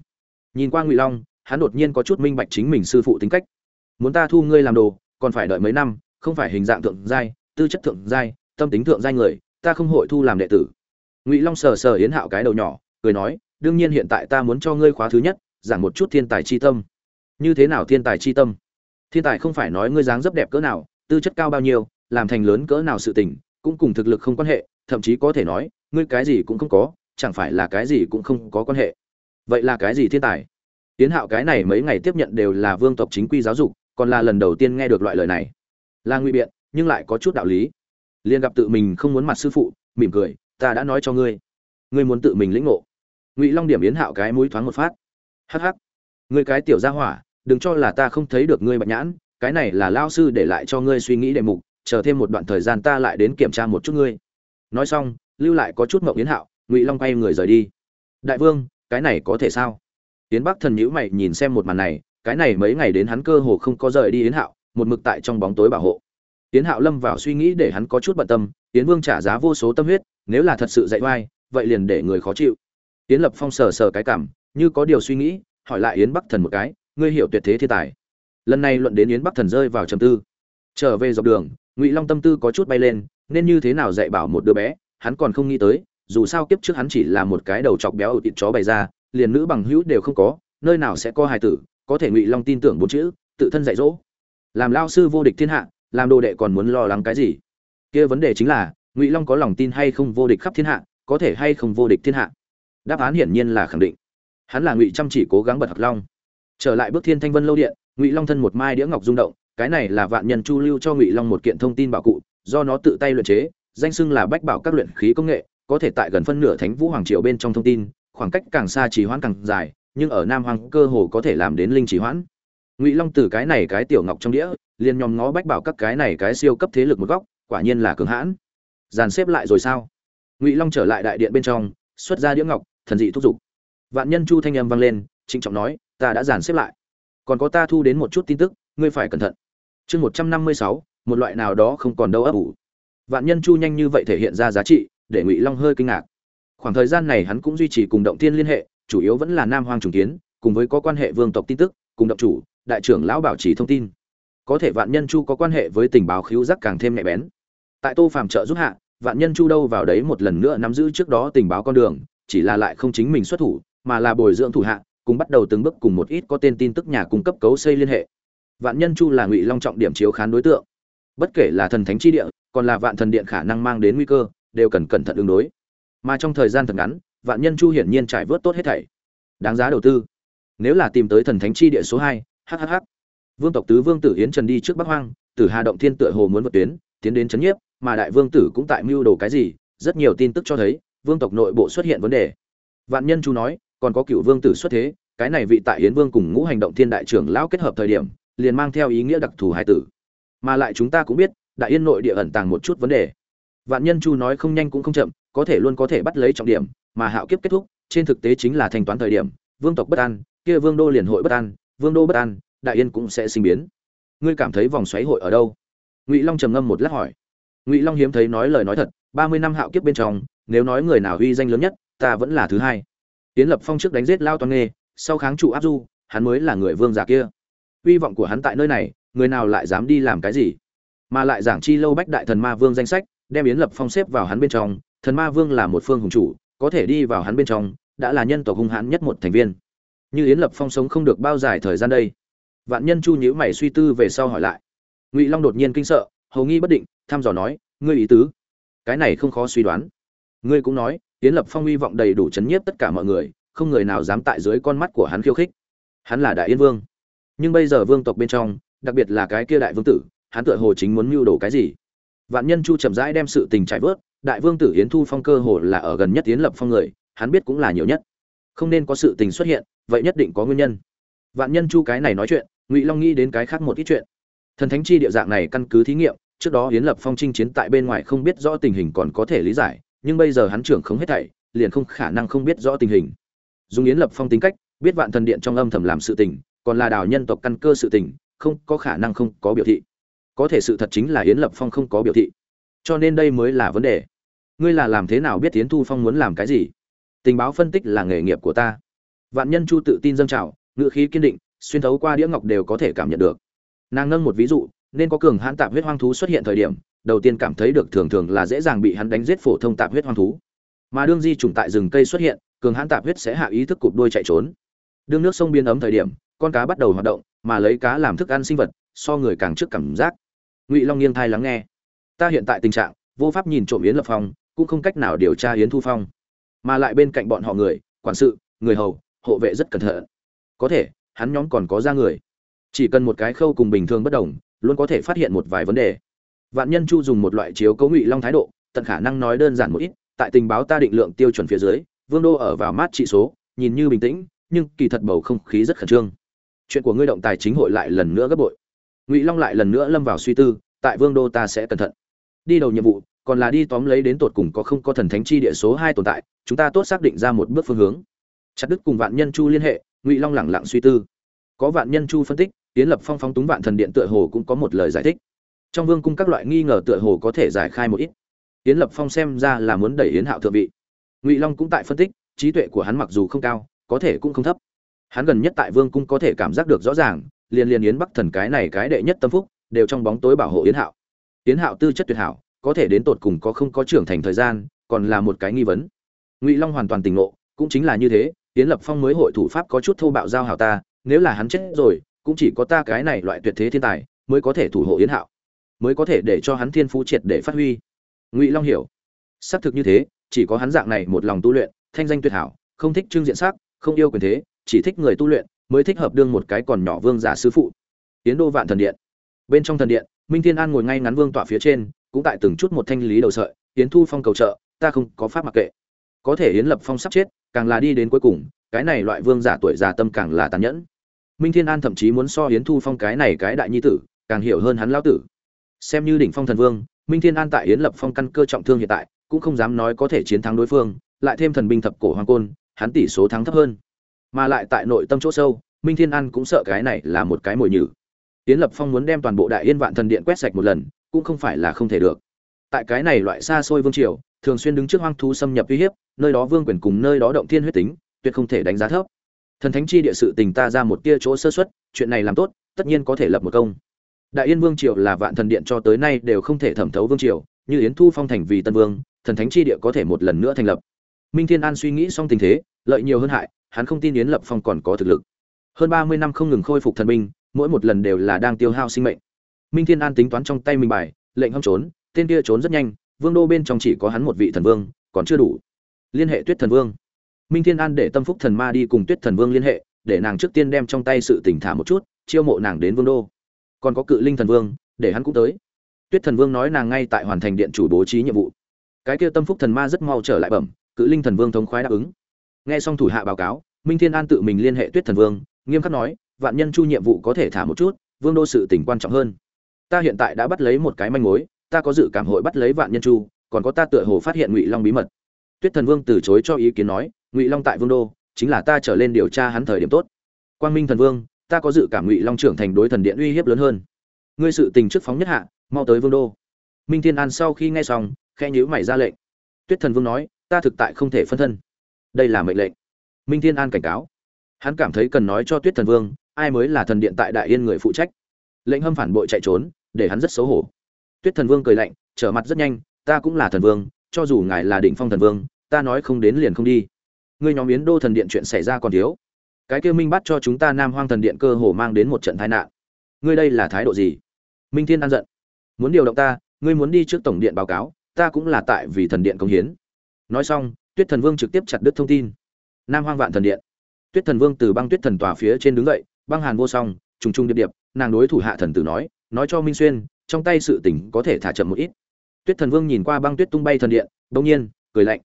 Nhìn qua ngụy long, hắn đột nhiên có chút minh bạch chính mình sư phụ tính cách. Muốn ta thu ngươi làm đồ, còn phải đợi mấy năm, không phải hình dạng thượng giai, tư chất thượng giai, tâm tính thượng giai người, ta không hội thu làm đệ tử. Ngụy long sờ sờ yến hạo cái đầu nhỏ cười nói, đương nhiên hiện tại ta muốn cho ngươi khóa thứ nhất, giảng một chút thiên tài chi tâm. Như thế nào thiên tài chi tâm? Thiên tài không phải nói ngươi dáng dấp đẹp cỡ nào, tư chất cao bao nhiêu, làm thành lớn cỡ nào sự tình, cũng cùng thực lực không quan hệ, thậm chí có thể nói, ngươi cái gì cũng không có, chẳng phải là cái gì cũng không có quan hệ. Vậy là cái gì thiên tài? Tiến hạo cái này mấy ngày tiếp nhận đều là vương tộc chính quy giáo dục, còn là lần đầu tiên nghe được loại lời này. Là nguy biện, nhưng lại có chút đạo lý. Liền gặp tự mình không muốn mặt sư phụ, mỉm cười, ta đã nói cho ngươi ngươi muốn tự mình lĩnh ngộ ngụy long điểm yến hạo cái mũi thoáng một phát. Hắc hắc. Ngươi cái tiểu gia hỏa, đừng cho là ta không thấy được ngươi bạch nhãn, cái này là lao sư để lại cho ngươi suy nghĩ đề mục, chờ thêm một đoạn thời gian ta lại đến kiểm tra một chút ngươi. Nói xong, lưu lại có chút mộng yến hạo, ngụy long quay người rời đi. Đại vương, cái này có thể sao? Yến bắc thần nhữ mày nhìn xem một màn này, cái này mấy ngày đến hắn cơ hồ không có rời đi yến hạo, một mực tại trong bóng tối bảo hộ. Yến hạo lâm vào suy nghĩ để hắn có chút bận tâm, yến vương trả giá vô số tâm huyết, nếu là thật sự dạy oai, vậy liền để người khó chịu yến lập phong sờ sờ cái cảm, như có điều suy nghĩ, hỏi lại yến bắc thần một cái, ngươi hiểu tuyệt thế thiên tài. Lần này luận đến yến bắc thần rơi vào trầm tư. Trở về dọc đường, ngụy long tâm tư có chút bay lên, nên như thế nào dạy bảo một đứa bé, hắn còn không nghĩ tới, dù sao kiếp trước hắn chỉ là một cái đầu chọc béo ở thịt chó bày ra, liền nữ bằng hữu đều không có, nơi nào sẽ có hài tử, có thể ngụy long tin tưởng bốn chữ, tự thân dạy dỗ. Làm lao sư vô địch thiên hạ, làm đồ đệ còn muốn lo lắng cái gì? Kia vấn đề chính là, ngụy long có lòng tin hay không vô địch khắp thiên hạ, có thể hay không vô địch thiên hạ? Đáp án hiển nhiên là khẳng định. Hắn là ngụy chăm chỉ cố gắng bật hạc long. Trở lại bước thiên thanh vân lâu điện, ngụy long thân một mai đĩa ngọc rung động, cái này là vạn nhân chu lưu cho ngụy long một kiện thông tin bảo cụ, do nó tự tay luyện chế, danh xưng là bách bảo các luyện khí công nghệ, có thể tại gần phân nửa thánh vũ hoàng triều bên trong thông tin, khoảng cách càng xa trì hoãn càng dài, nhưng ở nam hoàng cơ hồ có thể làm đến linh trì hoãn. Ngụy long từ cái này cái tiểu ngọc trong đĩa, liền nhòm ngó bách bảo các cái này cái siêu cấp thế lực một góc, quả nhiên là cường hãn. Dàn xếp lại rồi sao? Ngụy long trở lại đại điện bên trong, xuất ra đĩa ngọc thần dị thúc giục. Vạn nhân chu thanh âm vang lên, trịnh trọng nói, ta đã dàn xếp lại. Còn có ta thu đến một chút tin tức, ngươi phải cẩn thận. Chương một trăm năm mươi sáu, một loại nào đó không còn đâu ấp ủ. Vạn nhân chu nhanh như vậy thể hiện ra giá trị, để ngụy long hơi kinh ngạc. Khoảng thời gian này hắn cũng duy trì cùng động tiên liên hệ, chủ yếu vẫn là nam hoàng trùng kiến, cùng với có quan hệ vương tộc tin tức, cùng động chủ, đại trưởng lão bảo trì thông tin. Có thể vạn nhân chu có quan hệ với tình báo khiếu giác càng thêm nhạy bén. Tại tô phàm trợ giúp hạ, vạn nhân chu đâu vào đấy một lần nữa nắm giữ trước đó tình báo con đường chỉ là lại không chính mình xuất thủ, mà là bồi dưỡng thủ hạ, cùng bắt đầu từng bước cùng một ít có tên tin tức nhà cung cấp cấu xây liên hệ. Vạn nhân chu là ngụy long trọng điểm chiếu khán đối tượng. Bất kể là thần thánh chi địa, còn là vạn thần điện khả năng mang đến nguy cơ, đều cần cẩn thận ứng đối. Mà trong thời gian thật ngắn, vạn nhân chu hiển nhiên trải vớt tốt hết thảy. Đáng giá đầu tư. Nếu là tìm tới thần thánh chi địa số hai hhh vương tộc tứ vương tử yến trần đi trước bắc hoang, tử hà động thiên tựa hồ muốn vượt tuyến, tiến đến chấn nhiếp, mà đại vương tử cũng tại mưu đồ cái gì, rất nhiều tin tức cho thấy vương tộc nội bộ xuất hiện vấn đề. Vạn nhân chu nói, còn có cựu vương tử xuất thế, cái này vị tại yến vương cùng ngũ hành động thiên đại trưởng lão kết hợp thời điểm, liền mang theo ý nghĩa đặc thù hai tử. Mà lại chúng ta cũng biết, đại yên nội địa ẩn tàng một chút vấn đề. Vạn nhân chu nói không nhanh cũng không chậm, có thể luôn có thể bắt lấy trọng điểm, mà hạo kiếp kết thúc, trên thực tế chính là thanh toán thời điểm, vương tộc bất an, kia vương đô liền hội bất an, vương đô bất an, đại yên cũng sẽ sinh biến. Ngươi cảm thấy vòng xoáy hội ở đâu? Ngụy long trầm ngâm một lát hỏi. Ngụy long hiếm thấy nói lời nói thật, ba mươi năm hạo kiếp bên trong nếu nói người nào uy danh lớn nhất, ta vẫn là thứ hai. Tiến lập phong trước đánh giết lao toàn nghê, sau kháng trụ áp du, hắn mới là người vương giả kia. Uy vọng của hắn tại nơi này, người nào lại dám đi làm cái gì? Mà lại giảng chi lâu bách đại thần ma vương danh sách, đem yến lập phong xếp vào hắn bên trong, thần ma vương là một phương hùng chủ, có thể đi vào hắn bên trong, đã là nhân tộc hung hãn nhất một thành viên. Như yến lập phong sống không được bao dài thời gian đây. Vạn nhân chu nhíu mày suy tư về sau hỏi lại. Ngụy long đột nhiên kinh sợ, hầu nghi bất định, thăm dò nói, ngươi ý tứ? Cái này không khó suy đoán ngươi cũng nói, yến lập phong hy vọng đầy đủ chấn nhiếp tất cả mọi người, không người nào dám tại dưới con mắt của hắn khiêu khích. Hắn là đại yên vương. Nhưng bây giờ vương tộc bên trong, đặc biệt là cái kia đại vương tử, hắn tựa hồ chính muốn mưu đồ cái gì? Vạn nhân chu chậm rãi đem sự tình trải vớt, đại vương tử yến thu phong cơ hồ là ở gần nhất yến lập phong người, hắn biết cũng là nhiều nhất. Không nên có sự tình xuất hiện, vậy nhất định có nguyên nhân. Vạn nhân chu cái này nói chuyện, ngụy long nghĩ đến cái khác một ít chuyện. Thần thánh chi địa dạng này căn cứ thí nghiệm, trước đó yến lập phong chinh chiến tại bên ngoài không biết rõ tình hình còn có thể lý giải nhưng bây giờ hắn trưởng không hết thảy, liền không khả năng không biết rõ tình hình. Dung yến lập phong tính cách, biết vạn thần điện trong âm thầm làm sự tình, còn là đào nhân tộc căn cơ sự tình, không có khả năng không có biểu thị. Có thể sự thật chính là yến lập phong không có biểu thị. Cho nên đây mới là vấn đề. Ngươi là làm thế nào biết Tiễn thu phong muốn làm cái gì? Tình báo phân tích là nghề nghiệp của ta. Vạn nhân chu tự tin dâng trào ngựa khí kiên định, xuyên thấu qua đĩa ngọc đều có thể cảm nhận được. Nàng nâng một ví dụ, nên có cường hãn tạp huyết hoang thú xuất hiện thời điểm đầu tiên cảm thấy được thường thường là dễ dàng bị hắn đánh giết phổ thông tạp huyết hoang thú. Mà đương di trùng tại rừng cây xuất hiện, cường hãn tạp huyết sẽ hạ ý thức cụp đuôi chạy trốn. Đương nước sông biên ấm thời điểm, con cá bắt đầu hoạt động, mà lấy cá làm thức ăn sinh vật, so người càng trước cảm giác. Ngụy long nghiêng thai lắng nghe. Ta hiện tại tình trạng, vô pháp nhìn trộm yến lập phong, cũng không cách nào điều tra yến thu phong. Mà lại bên cạnh bọn họ người, quản sự, người hầu, hộ vệ rất cẩn thận. Có thể, hắn nhóm còn có ra người. Chỉ cần một cái khâu cùng bình thường bất đồng, luôn có thể phát hiện một vài vấn đề vạn nhân chu dùng một loại chiếu cấu ngụy long thái độ, tận khả năng nói đơn giản một ít, tại tình báo ta định lượng tiêu chuẩn phía dưới, vương đô ở vào mát trị số, nhìn như bình tĩnh, nhưng kỳ thật bầu không khí rất khẩn trương. Chuyện của ngươi động tài chính hội lại lần nữa gấp bội. Ngụy long lại lần nữa lâm vào suy tư, tại vương đô ta sẽ cẩn thận. Đi đầu nhiệm vụ, còn là đi tóm lấy đến tột cùng có không có thần thánh chi địa số hai tồn tại, chúng ta tốt xác định ra một bước phương hướng. Chặt đứt cùng vạn nhân chu liên hệ, ngụy long lẳng lặng suy tư. Có vạn nhân chu phân tích tiến lập phong phóng túng vạn thần điện tựa hồ cũng có một lời giải thích trong vương cung các loại nghi ngờ tựa hồ có thể giải khai một ít. Tiến lập phong xem ra là muốn đẩy yến hạo thượng vị. Ngụy long cũng tại phân tích, trí tuệ của hắn mặc dù không cao, có thể cũng không thấp. Hắn gần nhất tại vương cung có thể cảm giác được rõ ràng, liền liền yến bắc thần cái này cái đệ nhất tâm phúc, đều trong bóng tối bảo hộ yến hạo. Yến hạo tư chất tuyệt hảo, có thể đến tột cùng có không có trưởng thành thời gian, còn là một cái nghi vấn. Ngụy long hoàn toàn tỉnh ngộ, cũng chính là như thế, yến lập phong mới hội thủ pháp có chút thô bạo giao hảo ta, nếu là hắn chết rồi, cũng chỉ có ta cái này loại tuyệt thế thiên tài, mới có thể thủ hộ yến hạo mới có thể để cho hắn thiên phú triệt để phát huy. Ngụy long hiểu. Xác thực như thế, chỉ có hắn dạng này một lòng tu luyện, thanh danh tuyệt hảo, không thích trưng diện sắc, không yêu quyền thế, chỉ thích người tu luyện, mới thích hợp đương một cái còn nhỏ vương giả sư phụ. Tiến đô vạn thần điện. Bên trong thần điện, minh thiên an ngồi ngay ngắn vương tọa phía trên, cũng tại từng chút một thanh lý đầu sợi tiến thu phong cầu trợ, ta không có pháp mặc kệ. Có thể yến lập phong sắp chết, càng là đi đến cuối cùng, cái này loại vương giả tuổi già tâm càng là tàn nhẫn. Minh thiên an thậm chí muốn so yến thu phong cái này cái đại nhi tử, càng hiểu hơn hắn lão tử xem như đỉnh phong thần vương, minh thiên an tại yến lập phong căn cơ trọng thương hiện tại, cũng không dám nói có thể chiến thắng đối phương, lại thêm thần binh thập cổ hoàng côn, hắn tỷ số thắng thấp hơn. Mà lại tại nội tâm chỗ sâu, minh thiên an cũng sợ cái này là một cái mồi nhử. Yến lập phong muốn đem toàn bộ đại yên vạn thần điện quét sạch một lần, cũng không phải là không thể được. Tại cái này loại xa xôi vương triều, thường xuyên đứng trước hoang thú xâm nhập uy hiếp, nơi đó vương quyền cùng nơi đó động thiên huyết tính, tuyệt không thể đánh giá thấp. Thần thánh chi địa sự tình ta ra một tia chỗ sơ xuất chuyện này làm tốt, tất nhiên có thể lập một công đại yên vương triều là vạn thần điện cho tới nay đều không thể thẩm thấu vương triều, như yến thu phong thành vì tân vương, thần thánh chi địa có thể một lần nữa thành lập. Minh thiên an suy nghĩ xong tình thế, lợi nhiều hơn hại, hắn không tin yến lập phong còn có thực lực. Hơn ba mươi năm không ngừng khôi phục thần binh, mỗi một lần đều là đang tiêu hao sinh mệnh. Minh thiên an tính toán trong tay mình bài, lệnh hâm trốn, tên kia trốn rất nhanh, vương đô bên trong chỉ có hắn một vị thần vương, còn chưa đủ. Liên hệ tuyết thần vương. Minh thiên an để tâm phúc thần ma đi cùng tuyết thần vương liên hệ, để nàng trước tiên đem trong tay sự tỉnh thả một chút, chiêu mộ nàng đến vương đô còn có cự linh thần vương, để hắn cũng tới. Tuyết thần vương nói nàng ngay tại hoàn thành điện chủ bố trí nhiệm vụ. Cái kia tâm phúc thần ma rất mau trở lại bẩm, cự linh thần vương thống khoái đáp ứng. Nghe xong thủ hạ báo cáo, minh thiên an tự mình liên hệ tuyết thần vương, nghiêm khắc nói, vạn nhân chu nhiệm vụ có thể thả một chút, vương đô sự tỉnh quan trọng hơn. Ta hiện tại đã bắt lấy một cái manh mối, ta có dự cảm hội bắt lấy vạn nhân chu, còn có ta tựa hồ phát hiện ngụy long bí mật. Tuyết thần vương từ chối cho ý kiến nói, ngụy long tại vương đô, chính là ta trở lên điều tra hắn thời điểm tốt. Quang minh thần vương ta có dự cảm ngụy long trưởng thành đối thần điện uy hiếp lớn hơn. Ngươi sự tình trước phóng nhất hạ, mau tới vương đô. Minh thiên an sau khi nghe xong khe nhữ mày ra lệnh. Tuyết thần vương nói, ta thực tại không thể phân thân. Đây là mệnh lệnh. Minh thiên an cảnh cáo. Hắn cảm thấy cần nói cho tuyết thần vương, ai mới là thần điện tại đại yên người phụ trách. Lệnh hâm phản bội chạy trốn, để hắn rất xấu hổ. Tuyết thần vương cười lạnh, trở mặt rất nhanh, ta cũng là thần vương, cho dù ngài là đỉnh phong thần vương, ta nói không đến liền không đi. Ngươi nhóm yến đô thần điện chuyện xảy ra còn thiếu cái kia minh bắt cho chúng ta nam hoang thần điện cơ hồ mang đến một trận tai nạn. Ngươi đây là thái độ gì? Minh thiên an giận. Muốn điều động ta, ngươi muốn đi trước tổng điện báo cáo, ta cũng là tại vì thần điện công hiến. Nói xong, tuyết thần vương trực tiếp chặt đứt thông tin. Nam hoang vạn thần điện. Tuyết thần vương từ băng tuyết thần tòa phía trên đứng dậy, băng hàn vô song, trùng trùng điệp điệp, nàng đối thủ hạ thần tử nói nói cho minh xuyên, trong tay sự tỉnh có thể thả chậm một ít. Tuyết thần vương nhìn qua băng tuyết tung bay thần điện, bỗng nhiên, cười lạnh.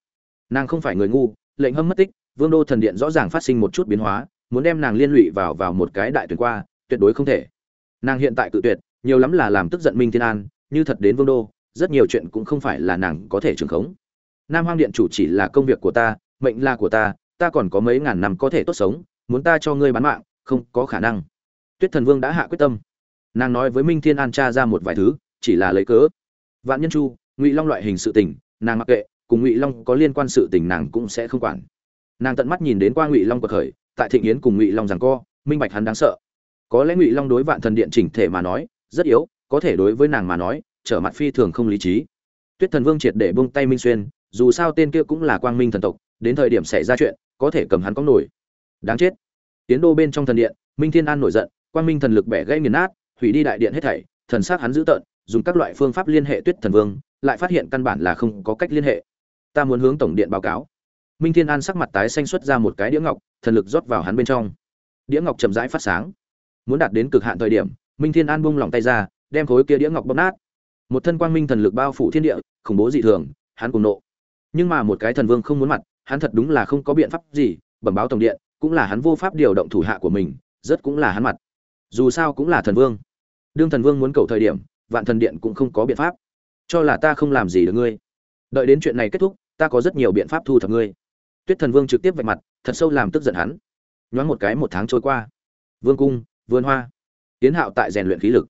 Nàng không phải người ngu, lệnh hâm mất tích vương đô thần điện rõ ràng phát sinh một chút biến hóa, muốn đem nàng liên lụy vào vào một cái đại tuyển qua, tuyệt đối không thể. Nàng hiện tại tự tuyệt, nhiều lắm là làm tức giận minh thiên an, như thật đến vương đô, rất nhiều chuyện cũng không phải là nàng có thể trường khống. Nam hoang điện chủ chỉ là công việc của ta, mệnh là của ta ta còn có mấy ngàn năm có thể tốt sống, muốn ta cho ngươi bán mạng, không có khả năng. Tuyết thần vương đã hạ quyết tâm. Nàng nói với minh thiên an tra ra một vài thứ, chỉ là lấy cớ. Vạn nhân chu, ngụy long loại hình sự tình, nàng mặc kệ, cùng ngụy long có liên quan sự tình nàng cũng sẽ không quản nàng tận mắt nhìn đến qua ngụy long cuộc khởi tại thịnh yến cùng ngụy long rằng co minh bạch hắn đáng sợ có lẽ ngụy long đối vạn thần điện chỉnh thể mà nói rất yếu có thể đối với nàng mà nói trở mặt phi thường không lý trí tuyết thần vương triệt để buông tay minh xuyên dù sao tên kia cũng là quang minh thần tộc đến thời điểm xảy ra chuyện có thể cầm hắn có nổi đáng chết tiến đô bên trong thần điện minh thiên an nổi giận quang minh thần lực bẻ gãy nghiền nát hủy đi đại điện hết thảy thần sát hắn giữ tợn dùng các loại phương pháp liên hệ tuyết thần vương lại phát hiện căn bản là không có cách liên hệ ta muốn hướng tổng điện báo cáo minh thiên an sắc mặt tái xanh xuất ra một cái đĩa ngọc, thần lực rót vào hắn bên trong. Đĩa ngọc chậm rãi phát sáng. Muốn đạt đến cực hạn thời điểm, minh thiên an bung lòng tay ra, đem khối kia đĩa ngọc bóp nát. Một thân quang minh thần lực bao phủ thiên địa, khủng bố dị thường, hắn cùng nộ. Nhưng mà một cái thần vương không muốn mặt, hắn thật đúng là không có biện pháp gì, bẩm báo tổng điện, cũng là hắn vô pháp điều động thủ hạ của mình, rất cũng là hắn mặt. Dù sao cũng là thần vương. Đương thần vương muốn cầu thời điểm, vạn thần điện cũng không có biện pháp. Cho là ta không làm gì được ngươi. Đợi đến chuyện này kết thúc, ta có rất nhiều biện pháp thu thập ngươi tuyết thần vương trực tiếp vạch mặt, thật sâu làm tức giận hắn. Nhoáng một cái một tháng trôi qua. Vương cung, vườn hoa. Tiến hạo tại rèn luyện khí lực.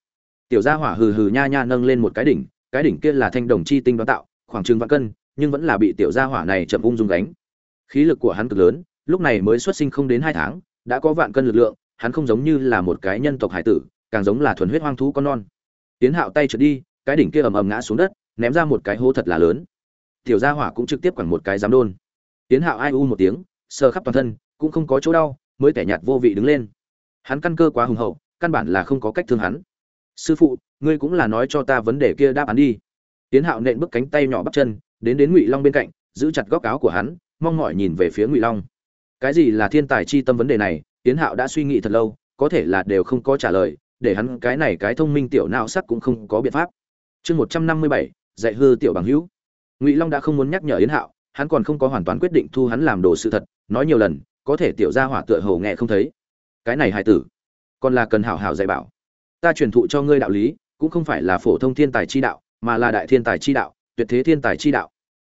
Tiểu gia hỏa hừ hừ nha nha nâng lên một cái đỉnh cái đỉnh kia là thanh đồng chi tinh đoán tạo, khoảng chừng vạn cân, nhưng vẫn là bị tiểu gia hỏa này chậm ung dung đánh khí lực của hắn cực lớn, lúc này mới xuất sinh không đến hai tháng, đã có vạn cân lực lượng, hắn không giống như là một cái nhân tộc hải tử, càng giống là thuần huyết hoang thú con non. Tiến hạo tay trượt đi, cái đỉnh kia ầm ầm ngã xuống đất, ném ra một cái hố thật là lớn. Tiểu gia hỏa cũng trực tiếp quẳng một cái giám đôn tiến hạo ai u một tiếng, sờ khắp toàn thân, cũng không có chỗ đau, mới tẻ nhạt vô vị đứng lên. Hắn căn cơ quá hùng hậu, căn bản là không có cách thương hắn. Sư phụ, ngươi cũng là nói cho ta vấn đề kia đáp án đi. Tiến hạo nện bước cánh tay nhỏ bắp chân, đến đến ngụy long bên cạnh, giữ chặt góc áo của hắn, mong mỏi nhìn về phía ngụy long. Cái gì là thiên tài chi tâm vấn đề này? Tiến hạo đã suy nghĩ thật lâu, có thể là đều không có trả lời, để hắn cái này cái thông minh tiểu não sắc cũng không có biện pháp. Chương một trăm năm mươi bảy, dạy hư tiểu bằng hữu. Ngụy long đã không muốn nhắc nhở yến hạo hắn còn không có hoàn toàn quyết định thu hắn làm đồ sự thật, nói nhiều lần, có thể tiểu gia hỏa tựa hầu nghe không thấy. Cái này hài tử, còn là cần hảo hảo dạy bảo. Ta truyền thụ cho ngươi đạo lý, cũng không phải là phổ thông thiên tài chi đạo, mà là đại thiên tài chi đạo, tuyệt thế thiên tài chi đạo.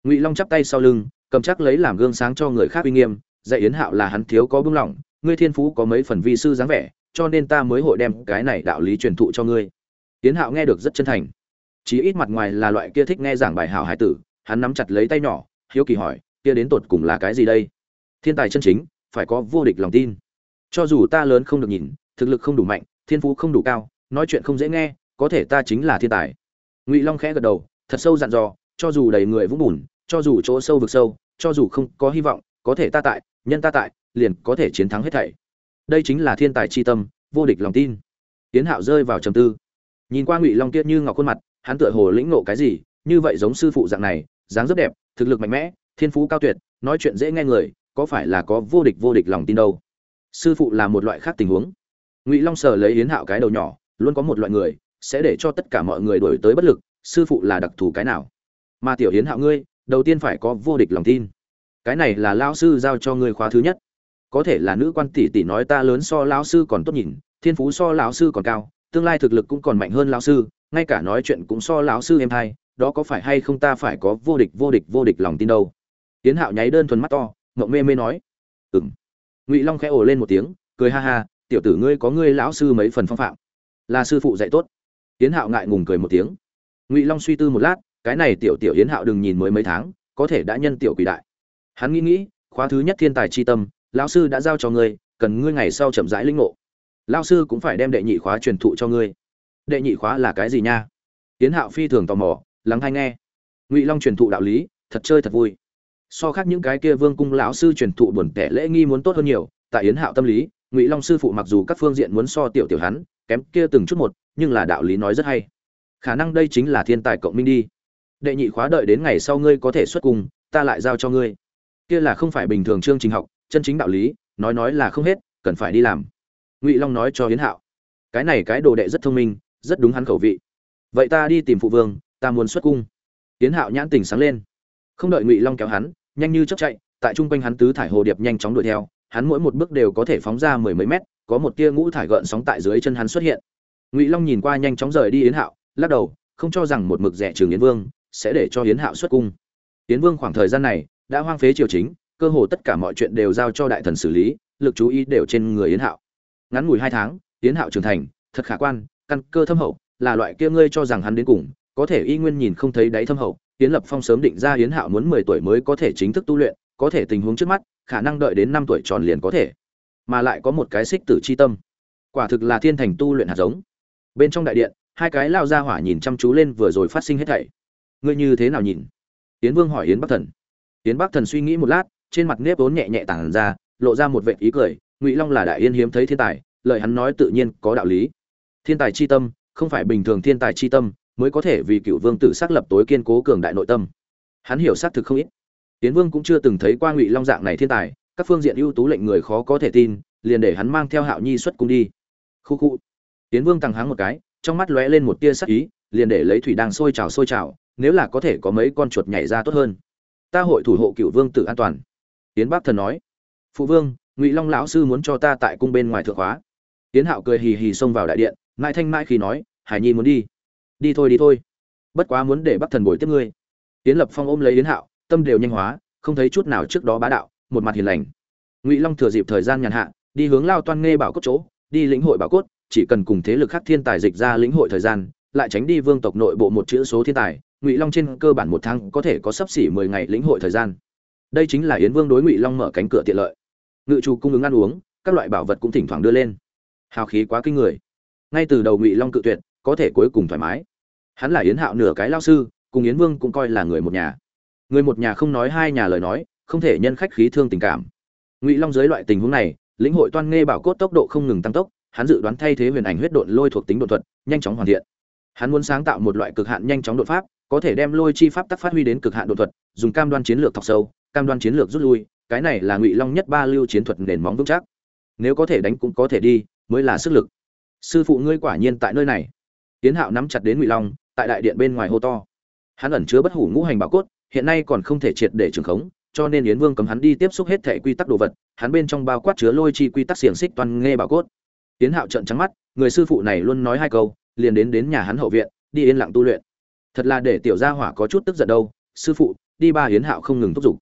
Ngụy long chắp tay sau lưng, cầm chắc lấy làm gương sáng cho người khác uy nghiêm, dạy yến hạo là hắn thiếu có bưng lỏng, ngươi thiên phú có mấy phần vi sư dáng vẻ, cho nên ta mới hội đem cái này đạo lý truyền thụ cho ngươi. Yến hạo nghe được rất chân thành. Chí ít mặt ngoài là loại kia thích nghe giảng bài hảo hải tử, hắn nắm chặt lấy tay nhỏ hiếu kỳ hỏi, kia đến tột cùng là cái gì đây? Thiên tài chân chính, phải có vô địch lòng tin. Cho dù ta lớn không được nhìn, thực lực không đủ mạnh, thiên phú không đủ cao, nói chuyện không dễ nghe, có thể ta chính là thiên tài. Ngụy long khẽ gật đầu, thật sâu dặn dò, cho dù đầy người vũng bùn, cho dù chỗ sâu vực sâu, cho dù không có hy vọng, có thể ta tại, nhân ta tại, liền có thể chiến thắng hết thảy. Đây chính là thiên tài chi tâm, vô địch lòng tin. Tiến hạo rơi vào trầm tư. Nhìn qua ngụy long kiết như ngọc khuôn mặt, hắn tựa hồ lĩnh ngộ cái gì, như vậy giống sư phụ dạng này, dáng rất đẹp thực lực mạnh mẽ, thiên phú cao tuyệt, nói chuyện dễ nghe người, có phải là có vô địch vô địch lòng tin đâu? Sư phụ là một loại khác tình huống. Ngụy long sờ lấy yến hạo cái đầu nhỏ, luôn có một loại người, sẽ để cho tất cả mọi người đổi tới bất lực, sư phụ là đặc thù cái nào? Mà tiểu yến hạo ngươi, đầu tiên phải có vô địch lòng tin. Cái này là lao sư giao cho ngươi khóa thứ nhất. Có thể là nữ quan tỷ tỷ nói ta lớn so lão sư còn tốt nhìn, thiên phú so lão sư còn cao, tương lai thực lực cũng còn mạnh hơn lão sư, ngay cả nói chuyện cũng so lão sư em hay đó có phải hay không ta phải có vô địch vô địch vô địch lòng tin đâu? Tiến hạo nháy đơn thuần mắt to ngậm mê mê nói. Ừng ngụy long khẽ ồ lên một tiếng, cười ha ha, tiểu tử ngươi có ngươi lão sư mấy phần phong phạm. Là sư phụ dạy tốt. Tiến hạo ngại ngùng cười một tiếng. Ngụy long suy tư một lát, cái này tiểu tiểu yến hạo đừng nhìn mới mấy tháng, có thể đã nhân tiểu quỷ đại. Hắn nghĩ nghĩ, khóa thứ nhất thiên tài c h i tâm, lão sư đã giao cho ngươi, cần ngươi ngày sau chậm rãi linh ngộ. Lão sư cũng phải đem đệ nhị khóa truyền thụ cho ngươi. Đệ nhị khóa là cái gì nha? Yến hạo phi thường tò mò lắng hay nghe. Ngụy long truyền thụ đạo lý, thật chơi thật vui. So khác những cái kia vương cung lão sư truyền thụ buồn tẻ lễ nghi muốn tốt hơn nhiều, tại yến hạo tâm lý, ngụy long sư phụ mặc dù các phương diện muốn so tiểu tiểu hắn, kém kia từng chút một, nhưng là đạo lý nói rất hay. Khả năng đây chính là thiên tài cộng minh đi. Đệ nhị khóa đợi đến ngày sau ngươi có thể xuất cùng, ta lại giao cho ngươi. Kia là không phải bình thường chương trình học, chân chính đạo lý, nói nói là không hết, cần phải đi làm. Ngụy long nói cho hiến hạo, cái này cái đồ đệ rất thông minh, rất đúng hắn khẩu vị. Vậy ta đi tìm phụ vương ta muốn xuất cung. Tiến hạo nhãn tình sáng lên. Không đợi ngụy long kéo hắn, nhanh như chớp chạy, tại trung quanh hắn tứ thải hồ điệp nhanh chóng đuổi theo, hắn mỗi một bước đều có thể phóng ra mười mấy mét, có một tia ngũ thải gợn sóng tại dưới chân hắn xuất hiện. Ngụy long nhìn qua nhanh chóng rời đi yến hạo, lắc đầu, không cho rằng một mực rẻ trường yến vương sẽ để cho yến hạo xuất cung. Yến vương khoảng thời gian này đã hoang phế triều chính, cơ hồ tất cả mọi chuyện đều giao cho đại thần xử lý, lực chú ý đều trên người yến hạo. Ngắn ngủi hai tháng, yến hạo trưởng thành, thật khả quan, căn cơ thâm hậu, là loại kia ngươi cho rằng hắn đến cùng có thể y nguyên nhìn không thấy đáy thâm hậu, yến lập phong sớm định ra yến hạo muốn mười tuổi mới có thể chính thức tu luyện, có thể tình huống trước mắt, khả năng đợi đến năm tuổi tròn liền có thể. Mà lại có một cái xích tử chi tâm. Quả thực là thiên thành tu luyện hạt giống. Bên trong đại điện, hai cái lao ra hỏa nhìn chăm chú lên vừa rồi phát sinh hết thảy. Ngươi như thế nào nhìn? Yến vương hỏi yến bắc thần. Yến bắc thần suy nghĩ một lát, trên mặt nếp vốn nhẹ nhẹ tản ra, lộ ra một vệ ý cười, ngụy long là đại yên hiếm thấy thiên tài, lời hắn nói tự nhiên có đạo lý. Thiên tài chi tâm, không phải bình thường thiên tài chi tâm mới có thể vì cựu vương tử xác lập tối kiên cố cường đại nội tâm. Hắn hiểu xác thực không ít. Tiến vương cũng chưa từng thấy qua ngụy long dạng này thiên tài, các phương diện ưu tú lệnh người khó có thể tin, liền để hắn mang theo hạo nhi xuất cung đi. Khu khu. Tiến vương tăng háng một cái, trong mắt lóe lên một tia sắc ý, liền để lấy thủy đang sôi trào sôi trào, nếu là có thể có mấy con chuột nhảy ra tốt hơn. Ta hội thủ hộ cựu vương tử an toàn. Tiến bác thần nói. Phụ vương, ngụy long lão sư muốn cho ta tại cung bên ngoài thượng khóa. Tiến hạo cười hì hì xông vào đại điện, mãi thanh mãi khi nói, hải nhi muốn đi đi thôi đi thôi. Bất quá muốn để bắc thần bồi tiếp ngươi. Tiến lập phong ôm lấy yến hạo, tâm đều nhanh hóa, không thấy chút nào trước đó bá đạo, một mặt hiền lành. Ngụy long thừa dịp thời gian nhàn hạ, đi hướng lao toan nghe bảo cốt chỗ, đi lĩnh hội bảo cốt, chỉ cần cùng thế lực khác thiên tài dịch ra lĩnh hội thời gian, lại tránh đi vương tộc nội bộ một chữ số thiên tài, ngụy long trên cơ bản một tháng có thể có sấp xỉ mười ngày lĩnh hội thời gian. Đây chính là yến vương đối ngụy long mở cánh cửa tiện lợi. Ngự trù cung ứng ăn uống, các loại bảo vật cũng thỉnh thoảng đưa lên. Hào khí quá kinh người. Ngay từ đầu ngụy long cự tuyệt, có thể cuối cùng thoải mái hắn là yến hạo nửa cái lao sư, cùng yến vương cũng coi là người một nhà. Người một nhà không nói hai nhà lời nói, không thể nhân khách khí thương tình cảm. Ngụy long dưới loại tình huống này, lĩnh hội toan nghe bảo cốt tốc độ không ngừng tăng tốc, hắn dự đoán thay thế huyền ảnh huyết độn lôi thuộc tính đột thuật, nhanh chóng hoàn thiện. Hắn muốn sáng tạo một loại cực hạn nhanh chóng đột pháp, có thể đem lôi chi pháp tắc phát huy đến cực hạn đột thuật, dùng cam đoan chiến lược thọc sâu, cam đoan chiến lược rút lui, cái này là ngụy long nhất ba lưu chiến thuật nền móng vững chắc. Nếu có thể đánh cũng có thể đi, mới là sức lực. Sư phụ ngươi quả nhiên tại nơi này. Tiến hạo nắm chặt đến ngụy long tại đại điện bên ngoài hô to. Hắn ẩn chứa bất hủ ngũ hành bảo cốt, hiện nay còn không thể triệt để trường khống, cho nên yến vương cấm hắn đi tiếp xúc hết thẻ quy tắc đồ vật, hắn bên trong bao quát chứa lôi chi quy tắc xiềng xích toàn nghe bảo cốt. Yến hạo trận trắng mắt, người sư phụ này luôn nói hai câu, liền đến đến nhà hắn hậu viện, đi yên lặng tu luyện. Thật là để tiểu gia hỏa có chút tức giận đâu, sư phụ, đi ba yến hạo không ngừng thúc giục.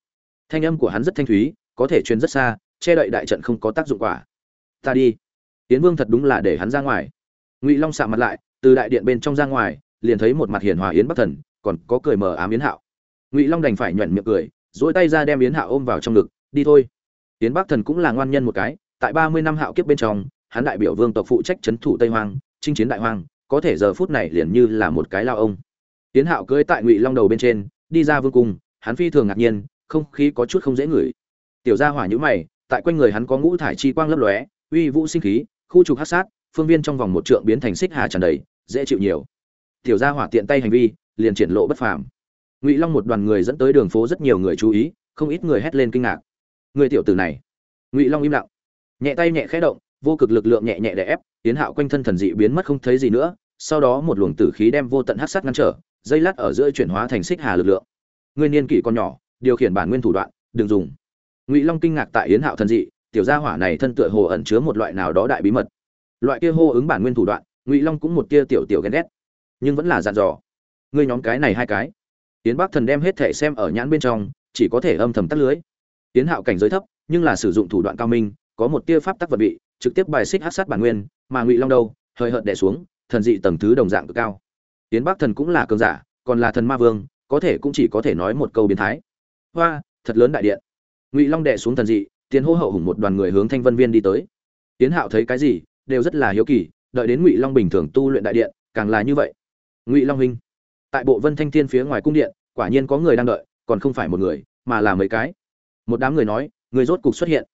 Thanh âm của hắn rất thanh thúy, có thể truyền rất xa, che đậy đại trận không có tác dụng quả. Ta đi. Yến vương thật đúng là để hắn ra ngoài. Ngụy long sạ mặt lại, từ đại điện bên trong ra ngoài liền thấy một mặt hiền hòa yến bắc thần, còn có cười mờ ám yến hạo. Ngụy long đành phải nhuận miệng cười dỗi tay ra đem yến hạo ôm vào trong ngực, đi thôi. Yến bắc thần cũng là ngoan nhân một cái, tại ba mươi năm hạo kiếp bên trong, hắn đại biểu vương tộc phụ trách trấn thủ tây hoang, chinh chiến đại hoang, có thể giờ phút này liền như là một cái lao ông. Yến hạo cưỡi tại ngụy long đầu bên trên, đi ra vương cung, hắn phi thường ngạc nhiên, không khí có chút không dễ ngửi. Tiểu gia hỏa nhữ mày, tại quanh người hắn có ngũ thải chi quang lấp lóe, uy vũ sinh khí, khu trục hát sát, phương viên trong vòng một trượng biến thành xích hà tràn đầy, dễ chịu nhiều tiểu gia hỏa tiện tay hành vi, liền triển lộ bất phàm. Ngụy long một đoàn người dẫn tới đường phố rất nhiều người chú ý, không ít người hét lên kinh ngạc. Người tiểu tử này. Ngụy long im lặng. Nhẹ tay nhẹ khẽ động, vô cực lực lượng nhẹ nhẹ đè ép tiến hạo quanh thân thần dị biến mất không thấy gì nữa, sau đó một luồng tử khí đem vô tận hát sát ngăn trở, dây lát ở giữa chuyển hóa thành xích hà lực lượng. Người niên kỷ còn nhỏ, điều khiển bản nguyên thủ đoạn, đừng dùng. Ngụy long kinh ngạc tại yến hạo thần dị, tiểu gia hỏa này thân tựa hồ ẩn chứa một loại nào đó đại bí mật. Loại kia hô ứng bản nguyên thủ đoạn, ngụy long cũng một tia tiểu tiểu ghen ghét nhưng vẫn là dặn dò. Ngươi nhóm cái này hai cái. Tiến bắc thần đem hết thể xem ở nhãn bên trong, chỉ có thể âm thầm tắt lưới. Tiến hạo cảnh giới thấp, nhưng là sử dụng thủ đoạn cao minh, có một tia pháp tắc vật bị, trực tiếp bài xích hát sát bản nguyên, mà ngụy long đâu, hơi hợt đẻ xuống, thần dị tầng thứ đồng dạng cực cao. Tiến bắc thần cũng là cường giả, còn là thần ma vương, có thể cũng chỉ có thể nói một câu biến thái. Hoa, thật lớn đại điện. Ngụy long đẻ xuống thần dị tiến hô hậu hùng một đoàn người hướng thanh vân viên đi tới. Tiến hạo thấy cái gì, đều rất là hiếu kỳ, đợi đến ngụy long bình thường tu luyện đại điện, càng là như vậy ngụy long huynh tại bộ vân thanh thiên phía ngoài cung điện quả nhiên có người đang đợi còn không phải một người mà là mấy cái một đám người nói người rốt cục xuất hiện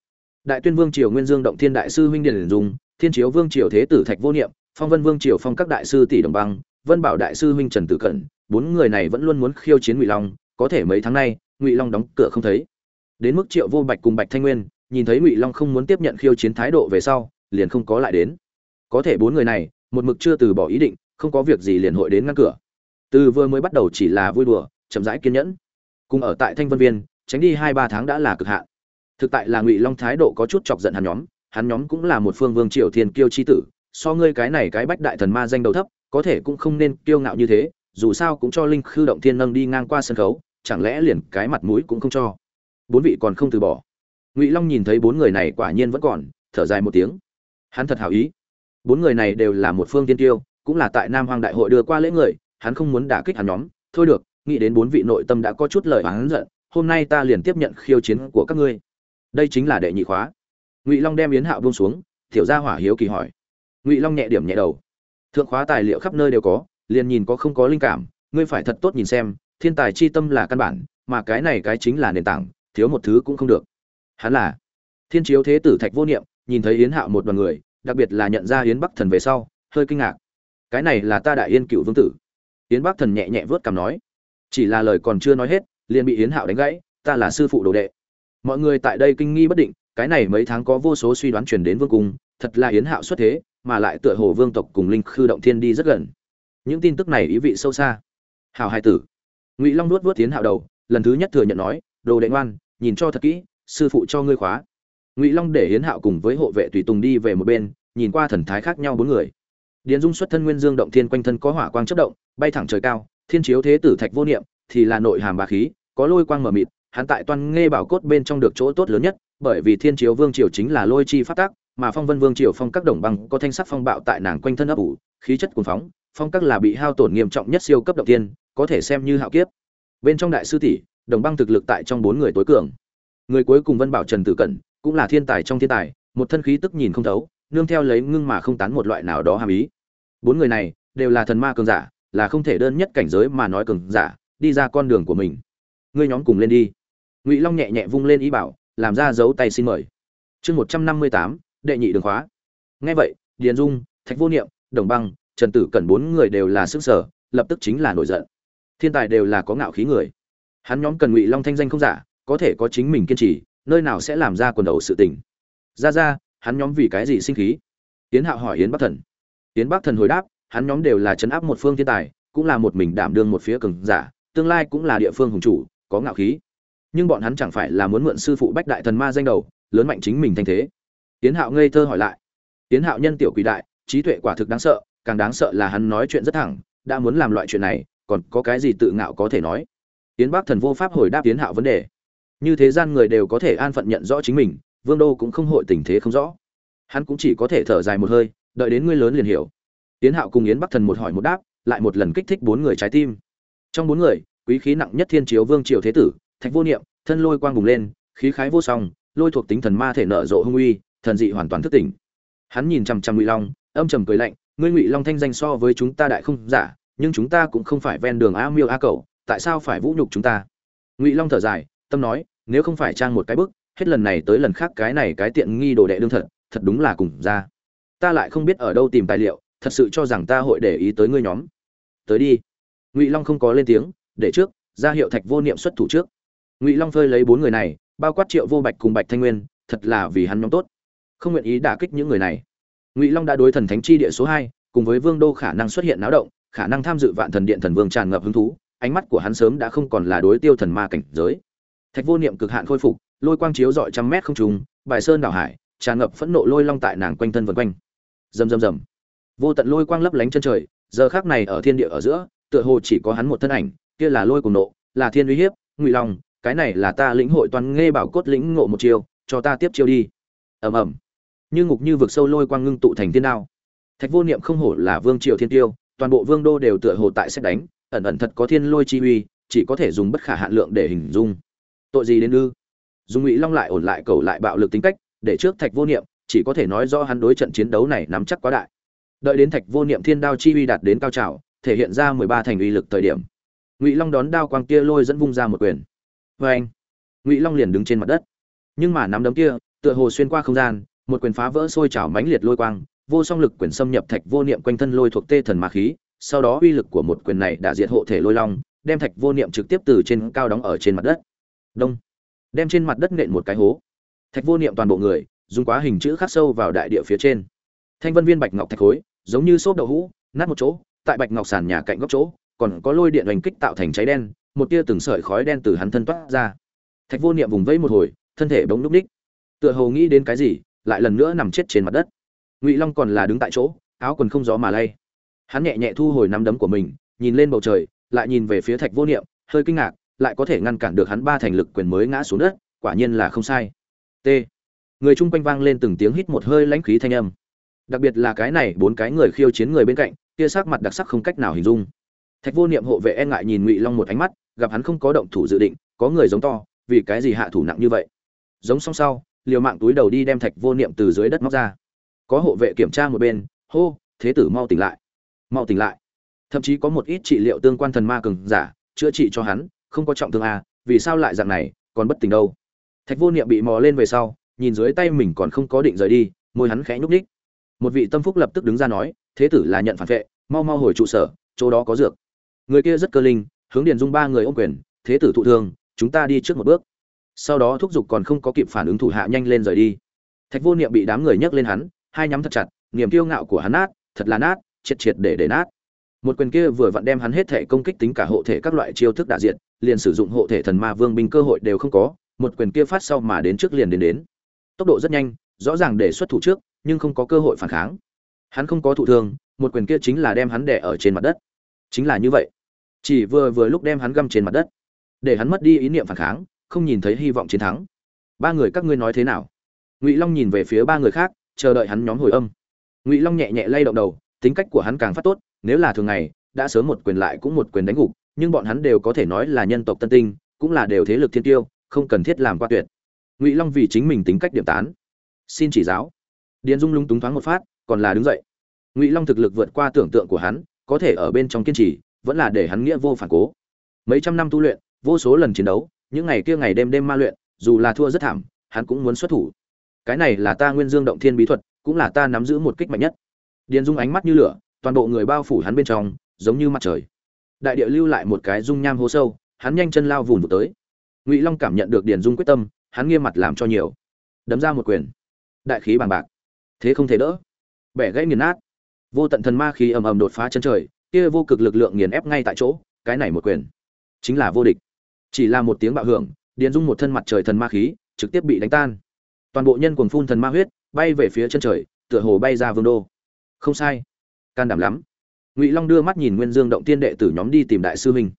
đại tuyên vương triều nguyên dương động thiên đại sư huynh điền dùng thiên chiếu vương triều thế tử thạch vô niệm phong vân vương triều phong các đại sư tỷ đồng băng vân bảo đại sư huynh trần tử cẩn bốn người này vẫn luôn muốn khiêu chiến ngụy long có thể mấy tháng nay ngụy long đóng cửa không thấy đến mức triệu vô bạch cùng bạch thanh nguyên nhìn thấy ngụy long không muốn tiếp nhận khiêu chiến thái độ về sau liền không có lại đến có thể bốn người này một mực chưa từ bỏ ý định không có việc gì liền hội đến ngăn cửa. Từ vừa mới bắt đầu chỉ là vui đùa, chậm rãi kiên nhẫn. Cùng ở tại thanh vân viên, tránh đi hai ba tháng đã là cực hạn. Thực tại là ngụy long thái độ có chút chọc giận hắn nhóm hắn nhóm cũng là một phương vương triều thiên kiêu chi tử, so ngươi cái này cái bách đại thần ma danh đầu thấp, có thể cũng không nên kiêu ngạo như thế, dù sao cũng cho linh khư động thiên nâng đi ngang qua sân khấu, chẳng lẽ liền cái mặt mũi cũng không cho. Bốn vị còn không từ bỏ. Ngụy long nhìn thấy bốn người này quả nhiên vẫn còn, thở dài một tiếng. Hắn thật hảo ý. Bốn người này đều là một phương tiên tiêu cũng là tại nam hoàng đại hội đưa qua lễ người, hắn không muốn đả kích hắn nhóm. Thôi được, nghĩ đến bốn vị nội tâm đã có chút lời oán giận, hôm nay ta liền tiếp nhận khiêu chiến của các ngươi. Đây chính là đệ nhị khóa. Ngụy long đem yến hạo buông xuống, tiểu gia hỏa hiếu kỳ hỏi. Ngụy long nhẹ điểm nhẹ đầu. Thượng khóa tài liệu khắp nơi đều có, liền nhìn có không có linh cảm, ngươi phải thật tốt nhìn xem, thiên tài chi tâm là căn bản, mà cái này cái chính là nền tảng, thiếu một thứ cũng không được. Hắn là thiên chiếu thế tử thạch vô niệm, nhìn thấy yến hạo một đoàn người, đặc biệt là nhận ra yến bắc thần về sau, hơi kinh ngạc cái này là ta đại yên cựu vương tử. Yến bắc thần nhẹ nhẹ vớt cằm nói, chỉ là lời còn chưa nói hết, liền bị yến hạo đánh gãy, ta là sư phụ đồ đệ. Mọi người tại đây kinh nghi bất định, cái này mấy tháng có vô số suy đoán truyền đến vương cung, thật là yến hạo xuất thế, mà lại tựa hồ vương tộc cùng linh khư động thiên đi rất gần. Những tin tức này ý vị sâu xa. Hào hai tử. Ngụy long nuốt vớt tiến hạo đầu, lần thứ nhất thừa nhận nói, đồ đệ ngoan, nhìn cho thật kỹ, sư phụ cho ngươi khóa. Ngụy long để hiến hạo cùng với hộ vệ tùy tùng đi về một bên, nhìn qua thần thái khác nhau bốn người điền dung xuất thân nguyên dương động thiên quanh thân có hỏa quang chớp động, bay thẳng trời cao, thiên chiếu thế tử thạch vô niệm, thì là nội hàm bá khí, có lôi quang mở mịt, hắn tại toan nghe bảo cốt bên trong được chỗ tốt lớn nhất, bởi vì thiên chiếu vương triều chính là lôi chi phát tác mà phong vân vương triều phong các đồng băng có thanh sắc phong bạo tại nàng quanh thân ấp ủ, khí chất cuồng phóng, phong các là bị hao tổn nghiêm trọng nhất siêu cấp động tiên có thể xem như hạo kiếp. Bên trong đại sư tỷ, đồng băng thực lực tại trong bốn người tối cường. Người cuối cùng vân bảo trần tử cẩn, cũng là thiên tài trong thiên tài, một thân khí tức nhìn không thấu, nương theo lấy ngưng mà không tán một loại nào đó hàm ý bốn người này đều là thần ma cường giả, là không thể đơn nhất cảnh giới mà nói cường giả, đi ra con đường của mình. Ngươi nhóm cùng lên đi. Ngụy long nhẹ nhẹ vung lên ý bảo, làm ra dấu tay xin mời. Chương một trăm năm mươi tám, đệ nhị đường khóa. Nghe vậy, điền dung, thạch vô niệm, đồng băng, trần tử cần bốn người đều là sức sở, lập tức chính là nổi giận. Thiên tài đều là có ngạo khí người. Hắn nhóm cần ngụy long thanh danh không giả, có thể có chính mình kiên trì, nơi nào sẽ làm ra quần đầu sự tình. Ra ra, hắn nhóm vì cái gì sinh khí? Tiến hạo hỏi yến bắc thần yến bắc thần hồi đáp, hắn nhóm đều là chấn áp một phương thiên tài, cũng là một mình đảm đương một phía cường giả, tương lai cũng là địa phương hùng chủ, có ngạo khí. Nhưng bọn hắn chẳng phải là muốn mượn sư phụ bách đại thần ma danh đầu, lớn mạnh chính mình thanh thế. Tiến hạo ngây thơ hỏi lại. Tiến hạo nhân tiểu quỷ đại, trí tuệ quả thực đáng sợ, càng đáng sợ là hắn nói chuyện rất thẳng, đã muốn làm loại chuyện này, còn có cái gì tự ngạo có thể nói? Tiến bắc thần vô pháp hồi đáp tiến hạo vấn đề. Như thế gian người đều có thể an phận nhận rõ chính mình, vương đô cũng không hội tình thế không rõ. Hắn cũng chỉ có thể thở dài một hơi đợi đến ngươi lớn liền hiểu. Tiến hạo cùng yến bắc thần một hỏi một đáp, lại một lần kích thích bốn người trái tim. Trong bốn người, quý khí nặng nhất thiên chiếu vương triều thế tử, thạch vô niệm, thân lôi quang bùng lên, khí khái vô song, lôi thuộc tính thần ma thể nở rộ hung uy, thần dị hoàn toàn thức tỉnh. Hắn nhìn chằm chằm ngụy long, âm trầm cười lạnh, ngươi ngụy long thanh danh so với chúng ta đại không giả, nhưng chúng ta cũng không phải ven đường a miêu a cầu tại sao phải vũ nhục chúng ta? Ngụy long thở dài, tâm nói, nếu không phải trang một cái bức, hết lần này tới lần khác cái này cái tiện nghi đồ đệ đương thật thật đúng là cùng ra ta lại không biết ở đâu tìm tài liệu, thật sự cho rằng ta hội để ý tới ngươi nhóm. Tới đi. Ngụy long không có lên tiếng, để trước, ra hiệu thạch vô niệm xuất thủ trước. Ngụy long phơi lấy bốn người này, bao quát triệu vô bạch cùng bạch thanh nguyên, thật là vì hắn nhóm tốt. Không nguyện ý đả kích những người này. Ngụy long đã đối thần thánh chi địa số hai, cùng với vương đô khả năng xuất hiện náo động, khả năng tham dự vạn thần điện thần vương tràn ngập hứng thú, ánh mắt của hắn sớm đã không còn là đối tiêu thần ma cảnh giới. Thạch vô niệm cực hạn khôi phục, lôi quang chiếu dọi trăm mét không trùng bài sơn đảo hải, tràn ngập phẫn nộ lôi long tại nàng quanh thân vân quanh rầm rầm rầm. Vô tận lôi quang lấp lánh chân trời, giờ khác này ở thiên địa ở giữa, tựa hồ chỉ có hắn một thân ảnh, kia là lôi cùng nộ, là thiên uy hiếp, ngụy long, cái này là ta lĩnh hội toàn nghe bảo cốt lĩnh ngộ một chiêu, cho ta tiếp chiêu đi. Ầm ầm. Như ngục như vực sâu lôi quang ngưng tụ thành thiên đao. Thạch vô niệm không hổ là vương triều thiên tiêu, toàn bộ vương đô đều tựa hồ tại xét đánh, ẩn ẩn thật có thiên lôi chi uy, chỉ có thể dùng bất khả hạn lượng để hình dung. Tội gì đến ư? Dùng ngụy long lại ổn lại cầu lại bạo lực tính cách, để trước thạch vô niệm chỉ có thể nói rõ hắn đối trận chiến đấu này nắm chắc quá đại. Đợi đến thạch vô niệm thiên đao chi uy đạt đến cao trào, thể hiện ra mười ba thành uy lực thời điểm, ngụy long đón đao quang kia lôi dẫn vung ra một quyền. Oeng! anh, ngụy long liền đứng trên mặt đất. Nhưng mà nắm đấm kia, tựa hồ xuyên qua không gian, một quyền phá vỡ sôi trào mãnh liệt lôi quang, vô song lực quyền xâm nhập thạch vô niệm quanh thân lôi thuộc tê thần ma khí, sau đó uy lực của một quyền này đã diệt hộ thể lôi long, đem thạch vô niệm trực tiếp từ trên cao đóng ở trên mặt đất. Đông, đem trên mặt đất nện một cái hố. Thạch vô niệm toàn bộ người dùng quá hình chữ khắc sâu vào đại địa phía trên. Thanh vân viên bạch ngọc thạch khối, giống như xốp đậu hũ, nát một chỗ, tại bạch ngọc sàn nhà cạnh góc chỗ, còn có lôi điện hành kích tạo thành cháy đen, một tia từng sợi khói đen từ hắn thân toát ra. Thạch vô niệm vùng vẫy một hồi, thân thể bỗng núp ních. Tựa hồ nghĩ đến cái gì, lại lần nữa nằm chết trên mặt đất. Ngụy long còn là đứng tại chỗ, áo quần không gió mà lay. Hắn nhẹ nhẹ thu hồi nắm đấm của mình, nhìn lên bầu trời, lại nhìn về phía thạch vô niệm, hơi kinh ngạc, lại có thể ngăn cản được hắn ba thành lực quyền mới ngã xuống đất, quả nhiên là không sai. T người chung quanh vang lên từng tiếng hít một hơi lãnh khí thanh âm. Đặc biệt là cái này bốn cái người khiêu chiến người bên cạnh, kia sắc mặt đặc sắc không cách nào hình dung. Thạch vô niệm hộ vệ e ngại nhìn ngụy long một ánh mắt, gặp hắn không có động thủ dự định, có người giống to, vì cái gì hạ thủ nặng như vậy? Giống xong sau, liều mạng túi đầu đi đem thạch vô niệm từ dưới đất móc ra. Có hộ vệ kiểm tra một bên, hô, thế tử mau tỉnh lại, mau tỉnh lại. Thậm chí có một ít trị liệu tương quan thần ma cường giả, chữa trị cho hắn, không có trọng thương à vì sao lại dạng này, còn bất tỉnh đâu? Thạch vô niệm bị mò lên về sau nhìn dưới tay mình còn không có định rời đi, môi hắn khẽ nhúc ních một vị tâm phúc lập tức đứng ra nói, thế tử là nhận phản vệ, mau mau hồi trụ sở, chỗ đó có dược. Người kia rất cơ linh, hướng điền dung ba người ôm quyền, thế tử thụ thương, chúng ta đi trước một bước. Sau đó thúc giục còn không có kịp phản ứng thủ hạ nhanh lên rời đi. Thạch vô niệm bị đám người nhấc lên hắn, hai nhắm thật chặt, niềm kiêu ngạo của hắn nát, thật là nát, triệt triệt để để nát. Một quyền kia vừa vặn đem hắn hết thể công kích tính cả hộ thể các loại chiêu thức đả diện liền sử dụng hộ thể thần ma vương binh cơ hội đều không có, một quyền kia phát sau mà đến trước liền đến đến tốc độ rất nhanh, rõ ràng để xuất thủ trước, nhưng không có cơ hội phản kháng. Hắn không có thụ thương, một quyền kia chính là đem hắn đè ở trên mặt đất. Chính là như vậy. Chỉ vừa vừa lúc đem hắn găm trên mặt đất. Để hắn mất đi ý niệm phản kháng, không nhìn thấy hy vọng chiến thắng. Ba người các ngươi nói thế nào? Ngụy long nhìn về phía ba người khác, chờ đợi hắn nhóm hồi âm. Ngụy long nhẹ nhẹ lay động đầu, tính cách của hắn càng phát tốt, nếu là thường ngày, đã sớm một quyền lại cũng một quyền đánh gục, nhưng bọn hắn đều có thể nói là nhân tộc tân tinh, cũng là đều thế lực thiên tiêu, không cần thiết làm qua tuyệt ngụy long vì chính mình tính cách điểm tán xin chỉ giáo điền dung lung túng thoáng một phát còn là đứng dậy ngụy long thực lực vượt qua tưởng tượng của hắn có thể ở bên trong kiên trì vẫn là để hắn nghĩa vô phản cố mấy trăm năm tu luyện vô số lần chiến đấu những ngày kia ngày đêm đêm ma luyện dù là thua rất thảm hắn cũng muốn xuất thủ cái này là ta nguyên dương động thiên bí thuật cũng là ta nắm giữ một kích mạnh nhất điền dung ánh mắt như lửa toàn bộ người bao phủ hắn bên trong giống như mặt trời đại địa lưu lại một cái dung nham hố sâu hắn nhanh chân lao vùn vụt tới ngụy long cảm nhận được điền dung quyết tâm hắn nghiêm mặt làm cho nhiều. Đấm ra một quyền. Đại khí bằng bạc. Thế không thể đỡ. Bẻ gãy nghiền nát. Vô tận thần ma khí ầm ầm đột phá chân trời, kia vô cực lực lượng nghiền ép ngay tại chỗ, cái này một quyền. Chính là vô địch. Chỉ là một tiếng bạo hưởng, điền dung một thân mặt trời thần ma khí, trực tiếp bị đánh tan. Toàn bộ nhân cuồng phun thần ma huyết, bay về phía chân trời, tựa hồ bay ra vương đô. Không sai. Can đảm lắm. Ngụy long đưa mắt nhìn nguyên dương động tiên đệ tử nhóm đi tìm đại sư huynh.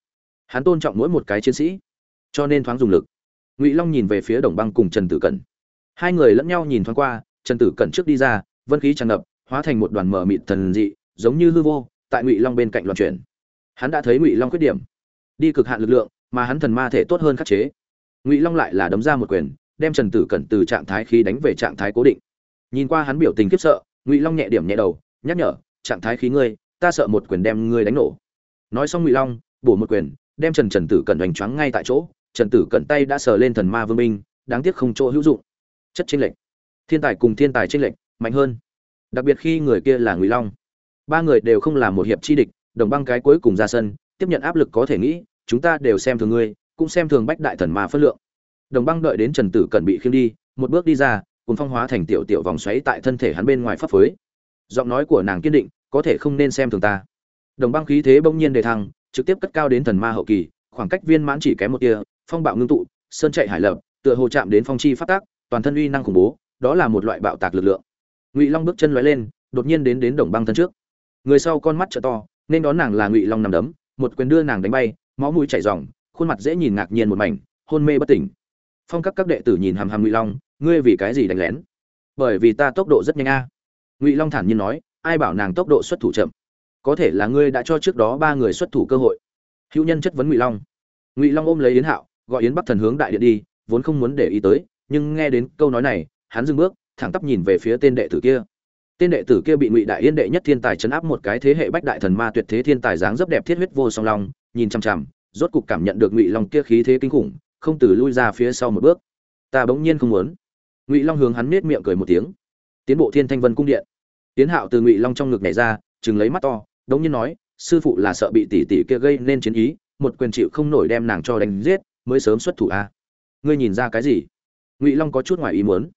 Hắn tôn trọng mỗi một cái chiến sĩ, cho nên thoáng dùng lực ngụy long nhìn về phía đồng băng cùng trần tử cẩn. Hai người lẫn nhau nhìn thoáng qua, trần tử cẩn trước đi ra, vân khí tràn ngập, hóa thành một đoàn mờ mịt thần dị, giống như hư vô, tại ngụy long bên cạnh loạn chuyển. Hắn đã thấy ngụy long khuyết điểm. Đi cực hạn lực lượng, mà hắn thần ma thể tốt hơn khắc chế. Ngụy long lại là đấm ra một quyền, đem trần tử cẩn từ trạng thái khí đánh về trạng thái cố định. Nhìn qua hắn biểu tình khiếp sợ, ngụy long nhẹ điểm nhẹ đầu, nhắc nhở, trạng thái khí ngươi, ta sợ một quyền đem ngươi đánh nổ. Nói xong ngụy long, bổ một quyền, đem trần trần tử cẩn đánh choáng ngay tại chỗ trần tử Cận tay đã sờ lên thần ma vương minh đáng tiếc không chỗ hữu dụng. Chất chênh lệch. Thiên tài cùng thiên tài chênh lệch, mạnh hơn. Đặc biệt khi người kia là ngụy long. Ba người đều không làm một hiệp chi địch, đồng băng cái cuối cùng ra sân, tiếp nhận áp lực có thể nghĩ, chúng ta đều xem thường ngươi, cũng xem thường bách đại thần ma phất lượng. Đồng băng đợi đến trần tử Cận bị khiêng đi, một bước đi ra cùng phong hóa thành tiểu tiểu vòng xoáy tại thân thể hắn bên ngoài pháp phối giọng nói của nàng kiên định, có thể không nên xem thường ta. Đồng băng khí thế bỗng nhiên đề thăng, trực tiếp cất cao đến thần ma hậu kỳ, khoảng cách viên mãn chỉ kém một tia phong bạo ngưng tụ, sơn chạy hải lập, tựa hồ chạm đến phong chi phát tác, toàn thân uy năng khủng bố, đó là một loại bạo tạc lực lượng. Ngụy long bước chân lóe lên, đột nhiên đến đến đồng băng thân trước. Người sau con mắt trợ to, nên đón nàng là ngụy long nằm đấm, một quyền đưa nàng đánh bay, máu mũi chảy ròng, khuôn mặt dễ nhìn ngạc nhiên một mảnh, hôn mê bất tỉnh. Phong các các đệ tử nhìn hàm hàm ngụy long, ngươi vì cái gì đánh lén? Bởi vì ta tốc độ rất nhanh a. Ngụy long thản nhiên nói, ai bảo nàng tốc độ xuất thủ chậm? Có thể là ngươi đã cho trước đó ba người xuất thủ cơ hội. Hữu nhân chất vấn ngụy long. Ngụy long ôm lấy yến hạo gọi yến bắc thần hướng đại điện đi, vốn không muốn để ý tới, nhưng nghe đến câu nói này, hắn dừng bước, thẳng tắp nhìn về phía tên đệ tử kia. Tên đệ tử kia bị ngụy đại yên đệ nhất thiên tài chấn áp một cái thế hệ bách đại thần ma tuyệt thế thiên tài dáng dấp đẹp thiết huyết vô song long, nhìn chằm chằm, rốt cục cảm nhận được ngụy long kia khí thế kinh khủng, không từ lui ra phía sau một bước. Ta bỗng nhiên không muốn. Ngụy long hướng hắn nết miệng cười một tiếng. Tiến bộ thiên thanh vân cung điện. Tiến hạo từ ngụy long trong ngực nhảy ra chừng lấy mắt to, đống nhiên nói, sư phụ là sợ bị tỷ tỷ kia gây nên chiến ý, một quyền chịu không nổi đem nàng cho đánh giết mới sớm xuất thủ a. À. ngươi nhìn ra cái gì? Ngụy long có chút ngoài ý muốn.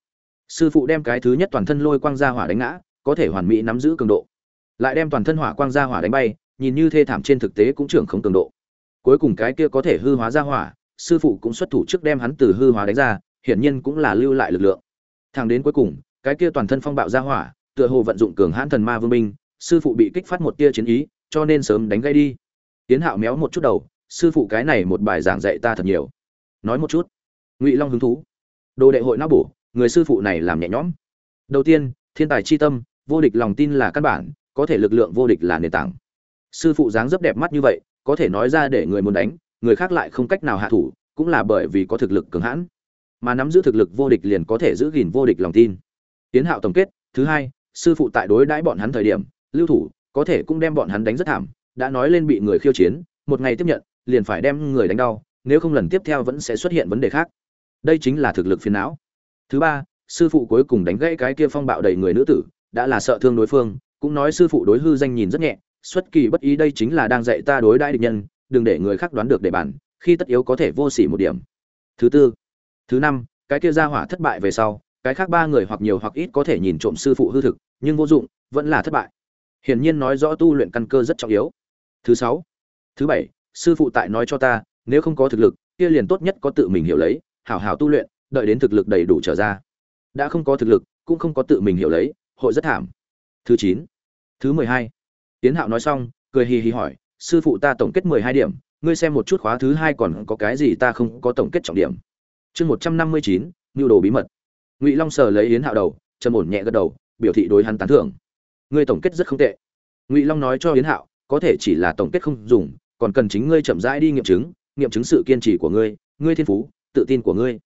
Sư phụ đem cái thứ nhất toàn thân lôi quang ra hỏa đánh ngã có thể hoàn mỹ nắm giữ cường độ. Lại đem toàn thân hỏa quang ra hỏa đánh bay nhìn như thê thảm trên thực tế cũng trưởng không cường độ. Cuối cùng cái kia có thể hư hóa ra hỏa sư phụ cũng xuất thủ trước đem hắn từ hư hóa đánh ra hiển nhiên cũng là lưu lại lực lượng. Thằng đến cuối cùng cái kia toàn thân phong bạo ra hỏa tựa hồ vận dụng cường hãn thần ma vương minh, sư phụ bị kích phát một tia chiến ý cho nên sớm đánh gây đi. Tiến hạo méo một chút đầu sư phụ cái này một bài giảng dạy ta thật nhiều. Nói một chút. Ngụy long hứng thú. Đồ đệ hội não bổ, người sư phụ này làm nhẹ nhõm. Đầu tiên, thiên tài chi tâm, vô địch lòng tin là căn bản, có thể lực lượng vô địch là nền tảng. Sư phụ dáng dấp đẹp mắt như vậy, có thể nói ra để người muốn đánh, người khác lại không cách nào hạ thủ, cũng là bởi vì có thực lực cường hãn. Mà nắm giữ thực lực vô địch liền có thể giữ gìn vô địch lòng tin. Tiến hạo tổng kết, thứ hai, sư phụ tại đối đãi bọn hắn thời điểm, lưu thủ, có thể cũng đem bọn hắn đánh rất thảm, đã nói lên bị người khiêu chiến, một ngày tiếp nhận liền phải đem người đánh đau, nếu không lần tiếp theo vẫn sẽ xuất hiện vấn đề khác. Đây chính là thực lực phiền não. Thứ ba, sư phụ cuối cùng đánh gãy cái kia phong bạo đầy người nữ tử, đã là sợ thương đối phương, cũng nói sư phụ đối hư danh nhìn rất nhẹ, xuất kỳ bất ý đây chính là đang dạy ta đối đãi địch nhân, đừng để người khác đoán được để bản khi tất yếu có thể vô sỉ một điểm. Thứ tư, thứ năm, cái kia ra hỏa thất bại về sau, cái khác ba người hoặc nhiều hoặc ít có thể nhìn trộm sư phụ hư thực, nhưng vô dụng, vẫn là thất bại. Hiển nhiên nói rõ tu luyện căn cơ rất trọng yếu. Thứ sáu, thứ bảy sư phụ tại nói cho ta, nếu không có thực lực, kia liền tốt nhất có tự mình hiểu lấy, hảo hảo tu luyện, đợi đến thực lực đầy đủ trở ra. Đã không có thực lực, cũng không có tự mình hiểu lấy, hội rất thảm. Thứ chín, thứ mười hai. Tiến hạo nói xong, cười hì hì hỏi, sư phụ ta tổng kết mười hai điểm, ngươi xem một chút khóa thứ hai còn có cái gì ta không có tổng kết trọng điểm. Chương một trăm năm mươi chín nhu đồ bí mật. Ngụy long sờ lấy yến hạo đầu, trầm ổn nhẹ gật đầu, biểu thị đối hắn tán thưởng. Ngươi tổng kết rất không tệ. Ngụy long nói cho yến hạo, có thể chỉ là tổng kết không dùng còn cần chính ngươi chậm rãi đi nghiệm chứng nghiệm chứng sự kiên trì của ngươi ngươi thiên phú, tự tin của ngươi.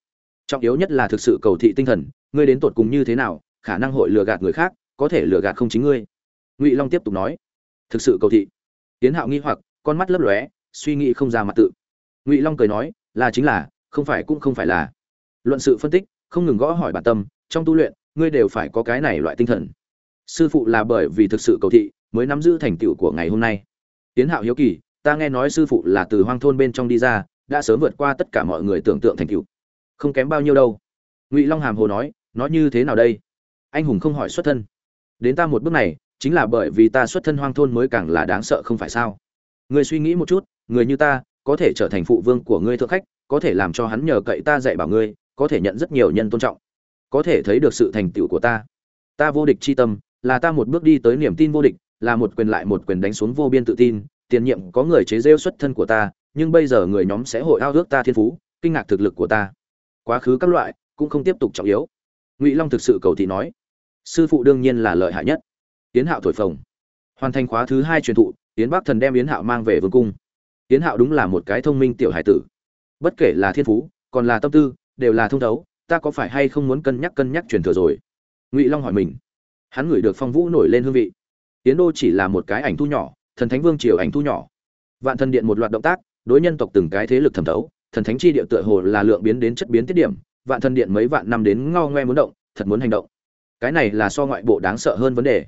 Trọng yếu nhất là thực sự cầu thị tinh thần, ngươi đến tột cùng như thế nào, khả năng hội lừa gạt người khác, có thể lừa gạt không chính ngươi. Ngụy long tiếp tục nói. Thực sự cầu thị. Tiến hạo nghi hoặc, con mắt lấp lóe, suy nghĩ không ra mặt tự. Ngụy long cười nói, là chính là, không phải cũng không phải là. Luận sự phân tích, không ngừng gõ hỏi bản tâm, trong tu luyện, ngươi đều phải có cái này loại tinh thần. Sư phụ là bởi vì thực sự cầu thị, mới nắm giữ thành tựu của ngày hôm nay. Tiến hạo hiếu kỳ ta nghe nói sư phụ là từ hoang thôn bên trong đi ra, đã sớm vượt qua tất cả mọi người tưởng tượng thành cựu không kém bao nhiêu đâu. Ngụy long hàm hồ nói nói như thế nào đây? Anh hùng không hỏi xuất thân. Đến ta một bước này, chính là bởi vì ta xuất thân hoang thôn mới càng là đáng sợ không phải sao? Người suy nghĩ một chút, người như ta, có thể trở thành phụ vương của ngươi thượng khách, có thể làm cho hắn nhờ cậy ta dạy bảo ngươi, có thể nhận rất nhiều nhân tôn trọng. Có thể thấy được sự thành tựu của ta. Ta vô địch chi tâm, là ta một bước đi tới niềm tin vô địch, là một quyền lại một quyền đánh xuống vô biên tự tin tiền nhiệm có người chế rêu xuất thân của ta, nhưng bây giờ người nhóm sẽ hội ao ước ta thiên phú, kinh ngạc thực lực của ta. Quá khứ các loại, cũng không tiếp tục trọng yếu. Ngụy long thực sự cầu thị nói. Sư phụ đương nhiên là lợi hại nhất. Yến hạo thổi phồng. Hoàn thành khóa thứ hai truyền thụ, yến bắc thần đem yến hạo mang về vương cung. Yến hạo đúng là một cái thông minh tiểu hải tử. Bất kể là thiên phú, còn là tâm tư, đều là thông thấu, ta có phải hay không muốn cân nhắc cân nhắc truyền thừa rồi? Ngụy long hỏi mình. Hắn ngửi được phong vũ nổi lên hương vị. Yến đô chỉ là một cái ảnh thu nhỏ thần thánh vương triều ảnh thu nhỏ. Vạn thần điện một loạt động tác, đối nhân tộc từng cái thế lực thẩm thấu, thần thánh chi địa tựa hồ là lượng biến đến chất biến tiết điểm, vạn thần điện mấy vạn năm đến ngao ngoe muốn động, thật muốn hành động. Cái này là so ngoại bộ đáng sợ hơn vấn đề.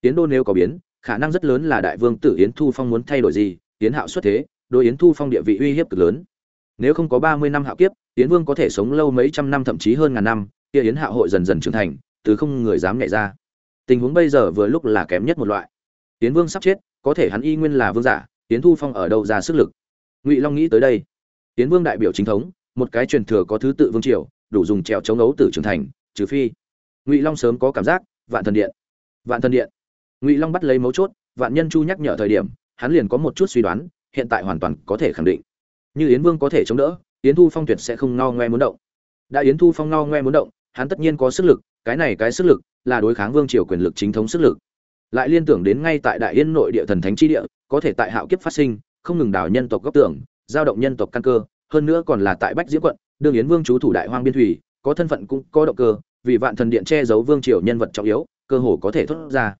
Yến đô nếu có biến, khả năng rất lớn là đại vương tử yến thu phong muốn thay đổi gì, yến hạo xuất thế, đối yến thu phong địa vị uy hiếp cực lớn. Nếu không có ba mươi năm hạo kiếp, yến vương có thể sống lâu mấy trăm năm thậm chí hơn ngàn năm, kia yến hạo hội dần dần trưởng thành, từ không người dám nhảy ra. Tình huống bây giờ vừa lúc là kém nhất một loại. Yến vương sắp chết có thể hắn y nguyên là vương giả tiến thu phong ở đâu ra sức lực? Ngụy long nghĩ tới đây. Tiến vương đại biểu chính thống, một cái truyền thừa có thứ tự vương triều, đủ dùng trèo chống ấu tử trưởng thành, trừ phi. Ngụy long sớm có cảm giác, vạn thần điện. Vạn thần điện. Ngụy long bắt lấy mấu chốt, vạn nhân chu nhắc nhở thời điểm, hắn liền có một chút suy đoán, hiện tại hoàn toàn có thể khẳng định. Như yến vương có thể chống đỡ, yến thu phong tuyệt sẽ không ngao ngoe muốn động. Đã yến thu phong ngao ngoe muốn động, hắn tất nhiên có sức lực, cái này cái sức lực là đối kháng vương triều quyền lực chính thống sức lực lại liên tưởng đến ngay tại đại yên nội địa thần thánh chi địa, có thể tại hạo kiếp phát sinh, không ngừng đào nhân tộc góc tưởng giao động nhân tộc căn cơ, hơn nữa còn là tại bách diễm quận đương yến vương chú thủ đại hoang biên thủy, có thân phận cũng có động cơ, vì vạn thần điện che giấu vương triều nhân vật trọng yếu, cơ hồ có thể thốt ra.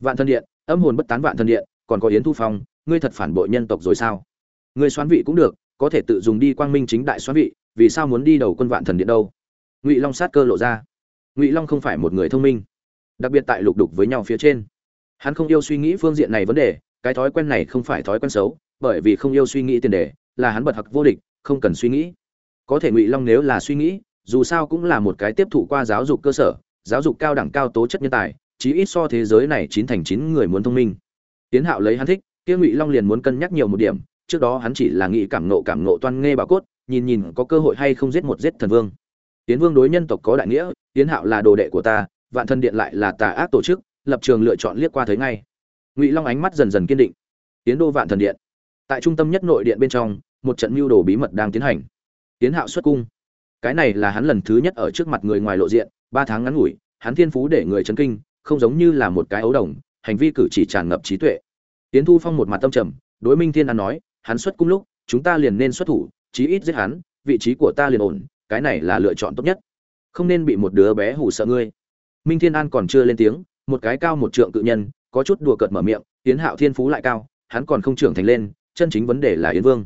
Vạn thần điện, âm hồn bất tán vạn thần điện, còn có yến thu phong, ngươi thật phản bội nhân tộc rồi sao? Ngươi xoán vị cũng được, có thể tự dùng đi quang minh chính đại xoán vị, vì sao muốn đi đầu quân vạn thần điện đâu? Ngụy long sát cơ lộ ra. Ngụy long không phải một người thông minh, đặc biệt tại lục đục với nhau phía trên hắn không yêu suy nghĩ phương diện này vấn đề, cái thói quen này không phải thói quen xấu, bởi vì không yêu suy nghĩ tiền đề, là hắn bật hặc vô địch, không cần suy nghĩ. Có thể ngụy long nếu là suy nghĩ, dù sao cũng là một cái tiếp thụ qua giáo dục cơ sở, giáo dục cao đẳng cao tố chất nhân tài, chí ít so thế giới này chín thành chín người muốn thông minh. Tiến hạo lấy hắn thích, kia ngụy long liền muốn cân nhắc nhiều một điểm, trước đó hắn chỉ là nghĩ cảm nộ cảm nộ toan nghe bảo cốt, nhìn nhìn có cơ hội hay không giết một giết thần vương. Tiến vương đối nhân tộc có đại nghĩa, tiến hạo là đồ đệ của ta, vạn thân điện lại là tà ác tổ chức lập trường lựa chọn liếc qua thấy ngay. Ngụy long ánh mắt dần dần kiên định. Tiến đô vạn thần điện. Tại trung tâm nhất nội điện bên trong, một trận mưu đồ bí mật đang tiến hành. Tiến hạo xuất cung. Cái này là hắn lần thứ nhất ở trước mặt người ngoài lộ diện, ba tháng ngắn ngủi, hắn thiên phú để người chấn kinh, không giống như là một cái ấu đồng, hành vi cử chỉ tràn ngập trí tuệ. Tiến thu phong một mặt tâm trầm, đối minh thiên an nói, hắn xuất cung lúc, chúng ta liền nên xuất thủ, chí ít giết hắn, vị trí của ta liền ổn, cái này là lựa chọn tốt nhất. Không nên bị một đứa bé hù sợ ngươi. Minh thiên an còn chưa lên tiếng một cái cao một trượng cự nhân, có chút đùa cợt mở miệng, tiến hạo thiên phú lại cao, hắn còn không trưởng thành lên, chân chính vấn đề là yến vương.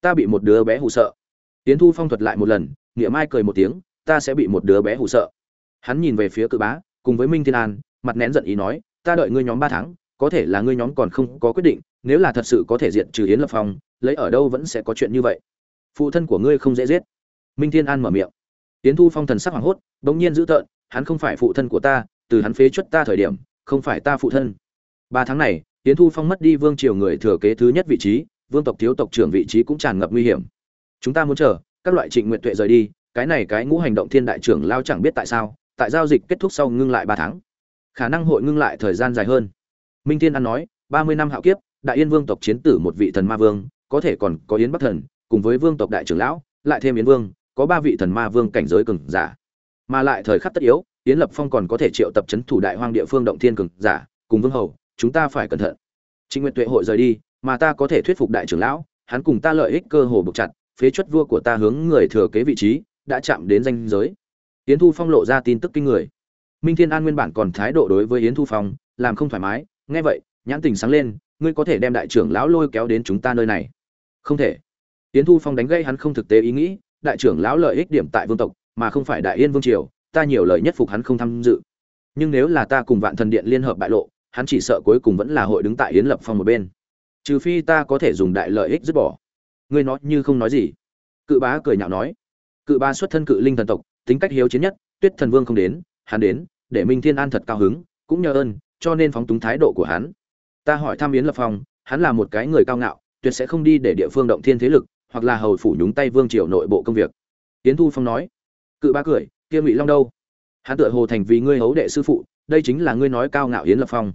Ta bị một đứa bé hù sợ. Yến thu phong thuật lại một lần, nghĩa mai cười một tiếng, ta sẽ bị một đứa bé hù sợ. Hắn nhìn về phía cự bá, cùng với minh thiên an, mặt nén giận ý nói, ta đợi ngươi nhóm ba tháng, có thể là ngươi nhóm còn không có quyết định, nếu là thật sự có thể diện trừ yến lập phong, lấy ở đâu vẫn sẽ có chuyện như vậy. Phụ thân của ngươi không dễ giết. Minh thiên an mở miệng. Yến thu phong thần sắc hoảng hốt, bỗng nhiên dữ tợn, hắn không phải phụ thân của ta từ hắn phế chuất ta thời điểm, không phải ta phụ thân. Ba tháng này tiến thu phong mất đi vương triều người thừa kế thứ nhất vị trí, vương tộc thiếu tộc trưởng vị trí cũng tràn ngập nguy hiểm. Chúng ta muốn chờ, các loại trịnh nguyện tuệ rời đi, cái này cái ngũ hành động thiên đại trưởng lao chẳng biết tại sao, tại giao dịch kết thúc sau ngưng lại ba tháng. Khả năng hội ngưng lại thời gian dài hơn. Minh thiên an nói, ba mươi năm hạo kiếp, đại yên vương tộc chiến tử một vị thần ma vương, có thể còn có yến bắc thần, cùng với vương tộc đại trưởng lão, lại thêm yến vương, có ba vị thần ma vương cảnh giới cường giả. Mà lại thời khắc tất yếu yến lập phong còn có thể triệu tập chấn thủ đại hoang địa phương động thiên cường giả, cùng vương hầu, chúng ta phải cẩn thận. Trịnh nguyện tuệ hội rời đi, mà ta có thể thuyết phục đại trưởng lão, hắn cùng ta lợi ích cơ hồ buộc chặt, phế chuất vua của ta hướng người thừa kế vị trí, đã chạm đến danh giới. Yến thu phong lộ ra tin tức kinh người. Minh thiên an nguyên bản còn thái độ đối với yến thu phong, làm không thoải mái, nghe vậy, nhãn tình sáng lên, ngươi có thể đem đại trưởng lão lôi kéo đến chúng ta nơi này. Không thể. Yến thu phong đánh gây hắn không thực tế ý nghĩ, đại trưởng lão lợi ích điểm tại vương tộc, mà không phải đại yên vương triều ta nhiều lời nhất phục hắn không tham dự. Nhưng nếu là ta cùng vạn thần điện liên hợp bại lộ, hắn chỉ sợ cuối cùng vẫn là hội đứng tại yến lập phong một bên. Trừ phi ta có thể dùng đại lợi ích dứt bỏ. Ngươi nói như không nói gì. Cự bá cười nhạo nói. Cự bá xuất thân cự linh thần tộc, tính cách hiếu chiến nhất, tuyết thần vương không đến, hắn đến, để minh thiên an thật cao hứng, cũng nhờ ơn, cho nên phóng túng thái độ của hắn. Ta hỏi thăm yến lập phong, hắn là một cái người cao ngạo, tuyệt sẽ không đi để địa phương động thiên thế lực, hoặc là hầu phủ nhúng tay vương triều nội bộ công việc. Yến thu phong nói. Cự bá cười kia ngụy long đâu? Hắn tựa hồ thành vì ngươi hấu đệ sư phụ, đây chính là ngươi nói cao ngạo yến lập phong.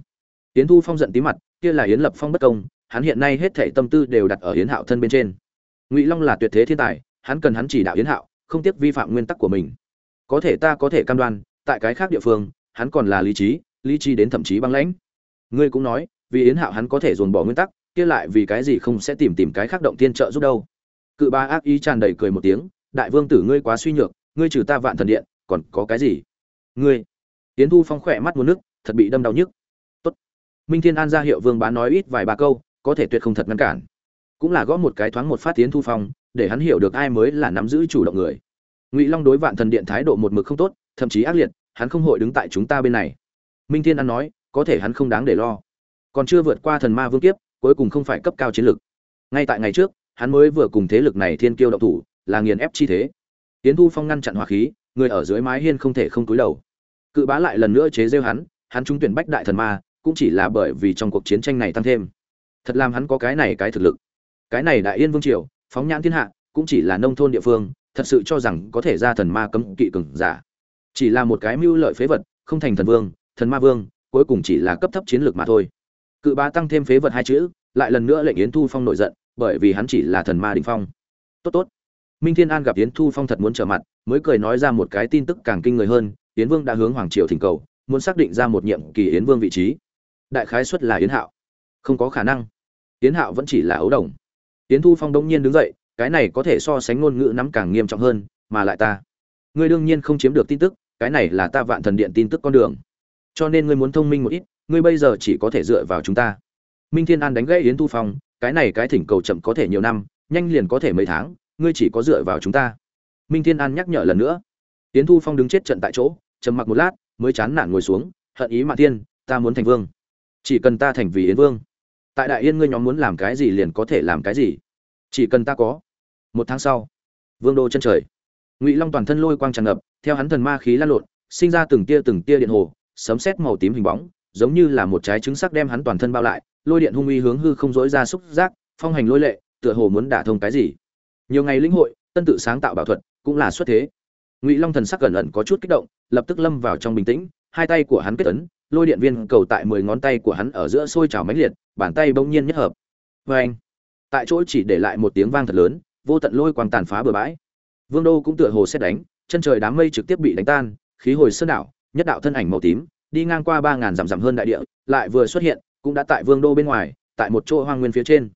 Yến thu phong giận tí mặt, kia là yến lập phong bất công, hắn hiện nay hết thảy tâm tư đều đặt ở yến hạo thân bên trên. Ngụy long là tuyệt thế thiên tài, hắn cần hắn chỉ đạo yến hạo, không tiếc vi phạm nguyên tắc của mình. Có thể ta có thể cam đoan, tại cái khác địa phương, hắn còn là lý trí lý trí đến thậm chí băng lãnh. Ngươi cũng nói, vì yến hạo hắn có thể dồn bỏ nguyên tắc, kia lại vì cái gì không sẽ tìm tìm cái khác động tiên trợ giúp đâu? Cự ba ác ý tràn đầy cười một tiếng, đại vương tử ngươi quá suy nhược ngươi trừ ta vạn thần điện, còn có cái gì? Ngươi. Tiến thu phong khỏe mắt muốn nước, thật bị đâm đau nhức. Tốt. Minh thiên an ra hiệu vương bá nói ít vài ba câu, có thể tuyệt không thật ngăn cản. Cũng là gõ một cái thoáng một phát tiến thu phong, để hắn hiểu được ai mới là nắm giữ chủ động người. Ngụy long đối vạn thần điện thái độ một mực không tốt, thậm chí ác liệt, hắn không hội đứng tại chúng ta bên này. Minh thiên an nói, có thể hắn không đáng để lo. Còn chưa vượt qua thần ma vương kiếp, cuối cùng không phải cấp cao chiến lực ngay tại ngày trước, hắn mới vừa cùng thế lực này thiên kiêu động thủ, là nghiền ép chi thế tiến thu phong ngăn chặn hỏa khí, người ở dưới mái hiên không thể không cúi đầu. Cự bá lại lần nữa chế rêu hắn hắn trúng tuyển bách đại thần ma, cũng chỉ là bởi vì trong cuộc chiến tranh này tăng thêm. Thật làm hắn có cái này cái thực lực. Cái này đại yên vương triều, phóng nhãn thiên hạ, cũng chỉ là nông thôn địa phương, thật sự cho rằng có thể ra thần ma cấm kỵ cường giả. Chỉ là một cái mưu lợi phế vật, không thành thần vương, thần ma vương, cuối cùng chỉ là cấp thấp chiến lược mà thôi. Cự bá tăng thêm phế vật hai chữ, lại lần nữa lệnh yến thu phong nổi giận, bởi vì hắn chỉ là thần ma đình phong. Tốt tốt minh thiên an gặp yến thu phong thật muốn trở mặt, mới cười nói ra một cái tin tức càng kinh người hơn, yến vương đã hướng hoàng triều thỉnh cầu, muốn xác định ra một nhiệm kỳ yến vương vị trí. Đại khái suất là yến hạo. Không có khả năng. Yến hạo vẫn chỉ là ấu đồng. Yến thu phong đông nhiên đứng dậy, cái này có thể so sánh ngôn ngữ nắm càng nghiêm trọng hơn, mà lại ta. Ngươi đương nhiên không chiếm được tin tức, cái này là ta vạn thần điện tin tức con đường. Cho nên ngươi muốn thông minh một ít, ngươi bây giờ chỉ có thể dựa vào chúng ta. Minh thiên an đánh gãy yến thu phong, cái này cái thỉnh cầu chậm có thể nhiều năm, nhanh liền có thể mấy tháng ngươi chỉ có dựa vào chúng ta. Minh thiên an nhắc nhở lần nữa. Tiến thu phong đứng chết trận tại chỗ, trầm mặc một lát, mới chán nản ngồi xuống, hận ý mạ thiên, ta muốn thành vương. Chỉ cần ta thành vì yến vương. Tại đại yên ngươi nhóm muốn làm cái gì liền có thể làm cái gì. Chỉ cần ta có. Một tháng sau, vương đô chân trời. Ngụy long toàn thân lôi quang tràn ngập, theo hắn thần ma khí lan lộn, sinh ra từng tia từng tia điện hồ, sấm sét màu tím hình bóng, giống như là một trái trứng sắc đem hắn toàn thân bao lại, lôi điện hung uy hướng hư không dối ra xúc giác, phong hành lôi lệ, tựa hồ muốn đả thông cái gì nhiều ngày lĩnh hội, tân tự sáng tạo bảo thuật cũng là xuất thế. Ngụy long thần sắc gần ẩn có chút kích động, lập tức lâm vào trong bình tĩnh, hai tay của hắn kết ấn, lôi điện viên cầu tại mười ngón tay của hắn ở giữa sôi trào mãnh liệt, bàn tay bỗng nhiên nhất hợp. Vê anh, tại chỗ chỉ để lại một tiếng vang thật lớn, vô tận lôi quang tàn phá bừa bãi. Vương đô cũng tựa hồ xét đánh, chân trời đám mây trực tiếp bị đánh tan, khí hồi sơn đảo, nhất đạo thân ảnh màu tím, đi ngang qua ba ngàn dặm dặm hơn đại địa, lại vừa xuất hiện, cũng đã tại vương đô bên ngoài, tại một chỗ hoang nguyên phía trên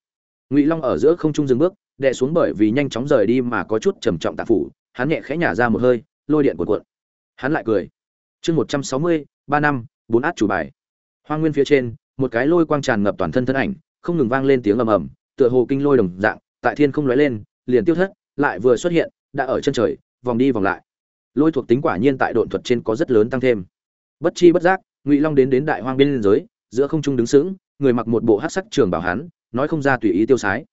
ngụy long ở giữa không trung dừng bước, đè xuống bởi vì nhanh chóng rời đi mà có chút trầm trọng tạ phủ, hắn nhẹ khẽ nhả ra một hơi, lôi điện cuộn cuộn. Hắn lại cười. Chương một trăm sáu mươi, ba năm, bốn át chủ bài. Hoa nguyên phía trên, một cái lôi quang tràn ngập toàn thân thân ảnh, không ngừng vang lên tiếng ầm ầm, tựa hồ kinh lôi đồng dạng, tại thiên không lóe lên, liền tiêu thất, lại vừa xuất hiện, đã ở chân trời, vòng đi vòng lại. Lôi thuộc tính quả nhiên tại độn thuật trên có rất lớn tăng thêm. Bất chi bất giác, ngụy long đến đến đại hoang biên giới, giữa không trung đứng sững, người mặc một bộ hắc sắc trường bảo hắn nói không ra tùy ý tiêu sái.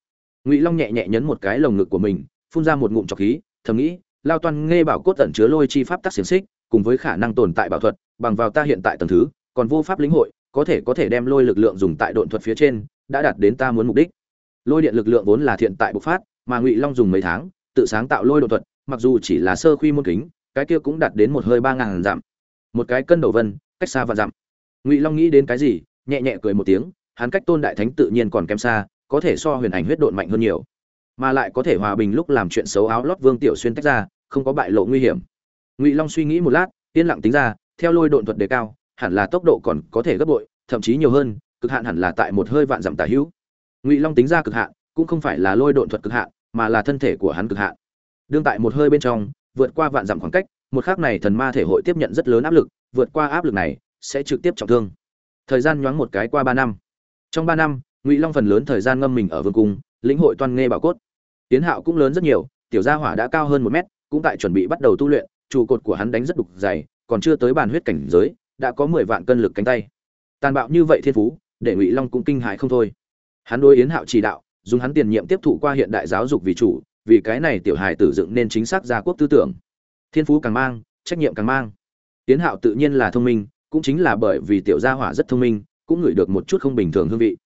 Ngụy long nhẹ nhẹ nhấn một cái lồng ngực của mình, phun ra một ngụm trọc khí, thầm nghĩ, lao toan nghe bảo cốt tận chứa lôi chi pháp tắc xiềng xích, cùng với khả năng tồn tại bảo thuật, bằng vào ta hiện tại tầng thứ, còn vô pháp lĩnh hội, có thể có thể đem lôi lực lượng dùng tại độn thuật phía trên, đã đạt đến ta muốn mục đích. Lôi điện lực lượng vốn là thiện tại bộc phát, mà ngụy long dùng mấy tháng, tự sáng tạo lôi độn thuật, mặc dù chỉ là sơ khuy môn kính, cái kia cũng đạt đến một hơi ba ngàn dặm. Một cái cân đầu vân, cách xa và dặm. Ngụy long nghĩ đến cái gì, nhẹ nhẹ cười một tiếng hắn cách tôn đại thánh tự nhiên còn kém xa, có thể so huyền ảnh huyết độn mạnh hơn nhiều. Mà lại có thể hòa bình lúc làm chuyện xấu áo lót vương tiểu xuyên tách ra, không có bại lộ nguy hiểm. Ngụy long suy nghĩ một lát, yên lặng tính ra, theo lôi độn thuật đề cao, hẳn là tốc độ còn có thể gấp bội, thậm chí nhiều hơn, cực hạn hẳn là tại một hơi vạn dặm tả hữu. Ngụy long tính ra cực hạn, cũng không phải là lôi độn thuật cực hạn, mà là thân thể của hắn cực hạn. Đương tại một hơi bên trong, vượt qua vạn dặm khoảng cách, một khắc này thần ma thể hội tiếp nhận rất lớn áp lực, vượt qua áp lực này, sẽ trực tiếp trọng thương. Thời gian nhoáng một cái qua ba năm trong ba năm, ngụy long phần lớn thời gian ngâm mình ở vương cung, lĩnh hội toan nghe bảo cốt. Tiến hạo cũng lớn rất nhiều, tiểu gia hỏa đã cao hơn một mét, cũng tại chuẩn bị bắt đầu tu luyện, trụ cột của hắn đánh rất đục dày, còn chưa tới bàn huyết cảnh giới, đã có mười vạn cân lực cánh tay. Tàn bạo như vậy thiên phú, để ngụy long cũng kinh hại không thôi. Hắn đối yến hạo chỉ đạo, dùng hắn tiền nhiệm tiếp thụ qua hiện đại giáo dục vì chủ, vì cái này tiểu hài tử dựng nên chính xác gia quốc tư tưởng. Thiên phú càng mang, trách nhiệm càng mang. Yến hạo tự nhiên là thông minh, cũng chính là bởi vì tiểu gia hỏa rất thông minh cũng ngửi được một chút không bình thường hương vị.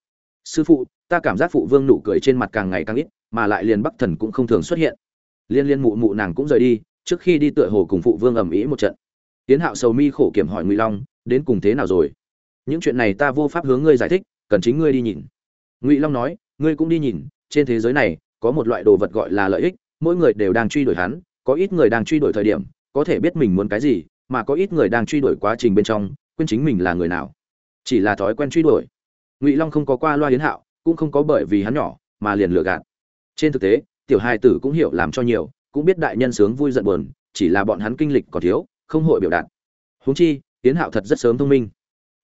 Sư phụ, ta cảm giác phụ vương nụ cười trên mặt càng ngày càng ít, mà lại liền bắc thần cũng không thường xuất hiện. Liên liên mụ mụ nàng cũng rời đi, trước khi đi tựa hồ cùng phụ vương ầm ĩ một trận. Tiến hạo sầu mi khổ kiểm hỏi ngụy long, đến cùng thế nào rồi? Những chuyện này ta vô pháp hướng ngươi giải thích, cần chính ngươi đi nhìn. Ngụy long nói, ngươi cũng đi nhìn, trên thế giới này, có một loại đồ vật gọi là lợi ích, mỗi người đều đang truy đuổi hắn, có ít người đang truy đuổi thời điểm, có thể biết mình muốn cái gì, mà có ít người đang truy đuổi quá trình bên trong, quên chính mình là người nào chỉ là thói quen truy đuổi. Ngụy long không có qua loa hiến hạo, cũng không có bởi vì hắn nhỏ mà liền lừa gạt. Trên thực tế, tiểu hai tử cũng hiểu làm cho nhiều, cũng biết đại nhân sướng vui giận buồn, chỉ là bọn hắn kinh lịch còn thiếu, không hội biểu đạt. Huống chi hiến hạo thật rất sớm thông minh.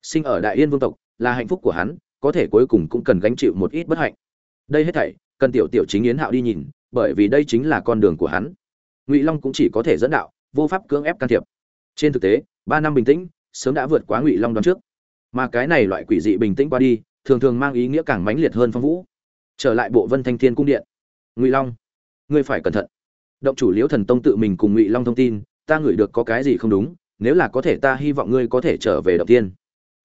Sinh ở đại yên vương tộc, là hạnh phúc của hắn, có thể cuối cùng cũng cần gánh chịu một ít bất hạnh. Đây hết thảy, cần tiểu tiểu chính yến hạo đi nhìn, bởi vì đây chính là con đường của hắn. Ngụy long cũng chỉ có thể dẫn đạo, vô pháp cưỡng ép can thiệp. Trên thực tế, ba năm bình tĩnh, sớm đã vượt quá ngụy long đoán trước mà cái này loại quỷ dị bình tĩnh qua đi, thường thường mang ý nghĩa càng mãnh liệt hơn phong vũ. Trở lại bộ vân thanh thiên cung điện. Ngụy long, ngươi phải cẩn thận. Động chủ liễu thần tông tự mình cùng ngụy long thông tin, ta ngửi được có cái gì không đúng, nếu là có thể ta hy vọng ngươi có thể trở về động tiên.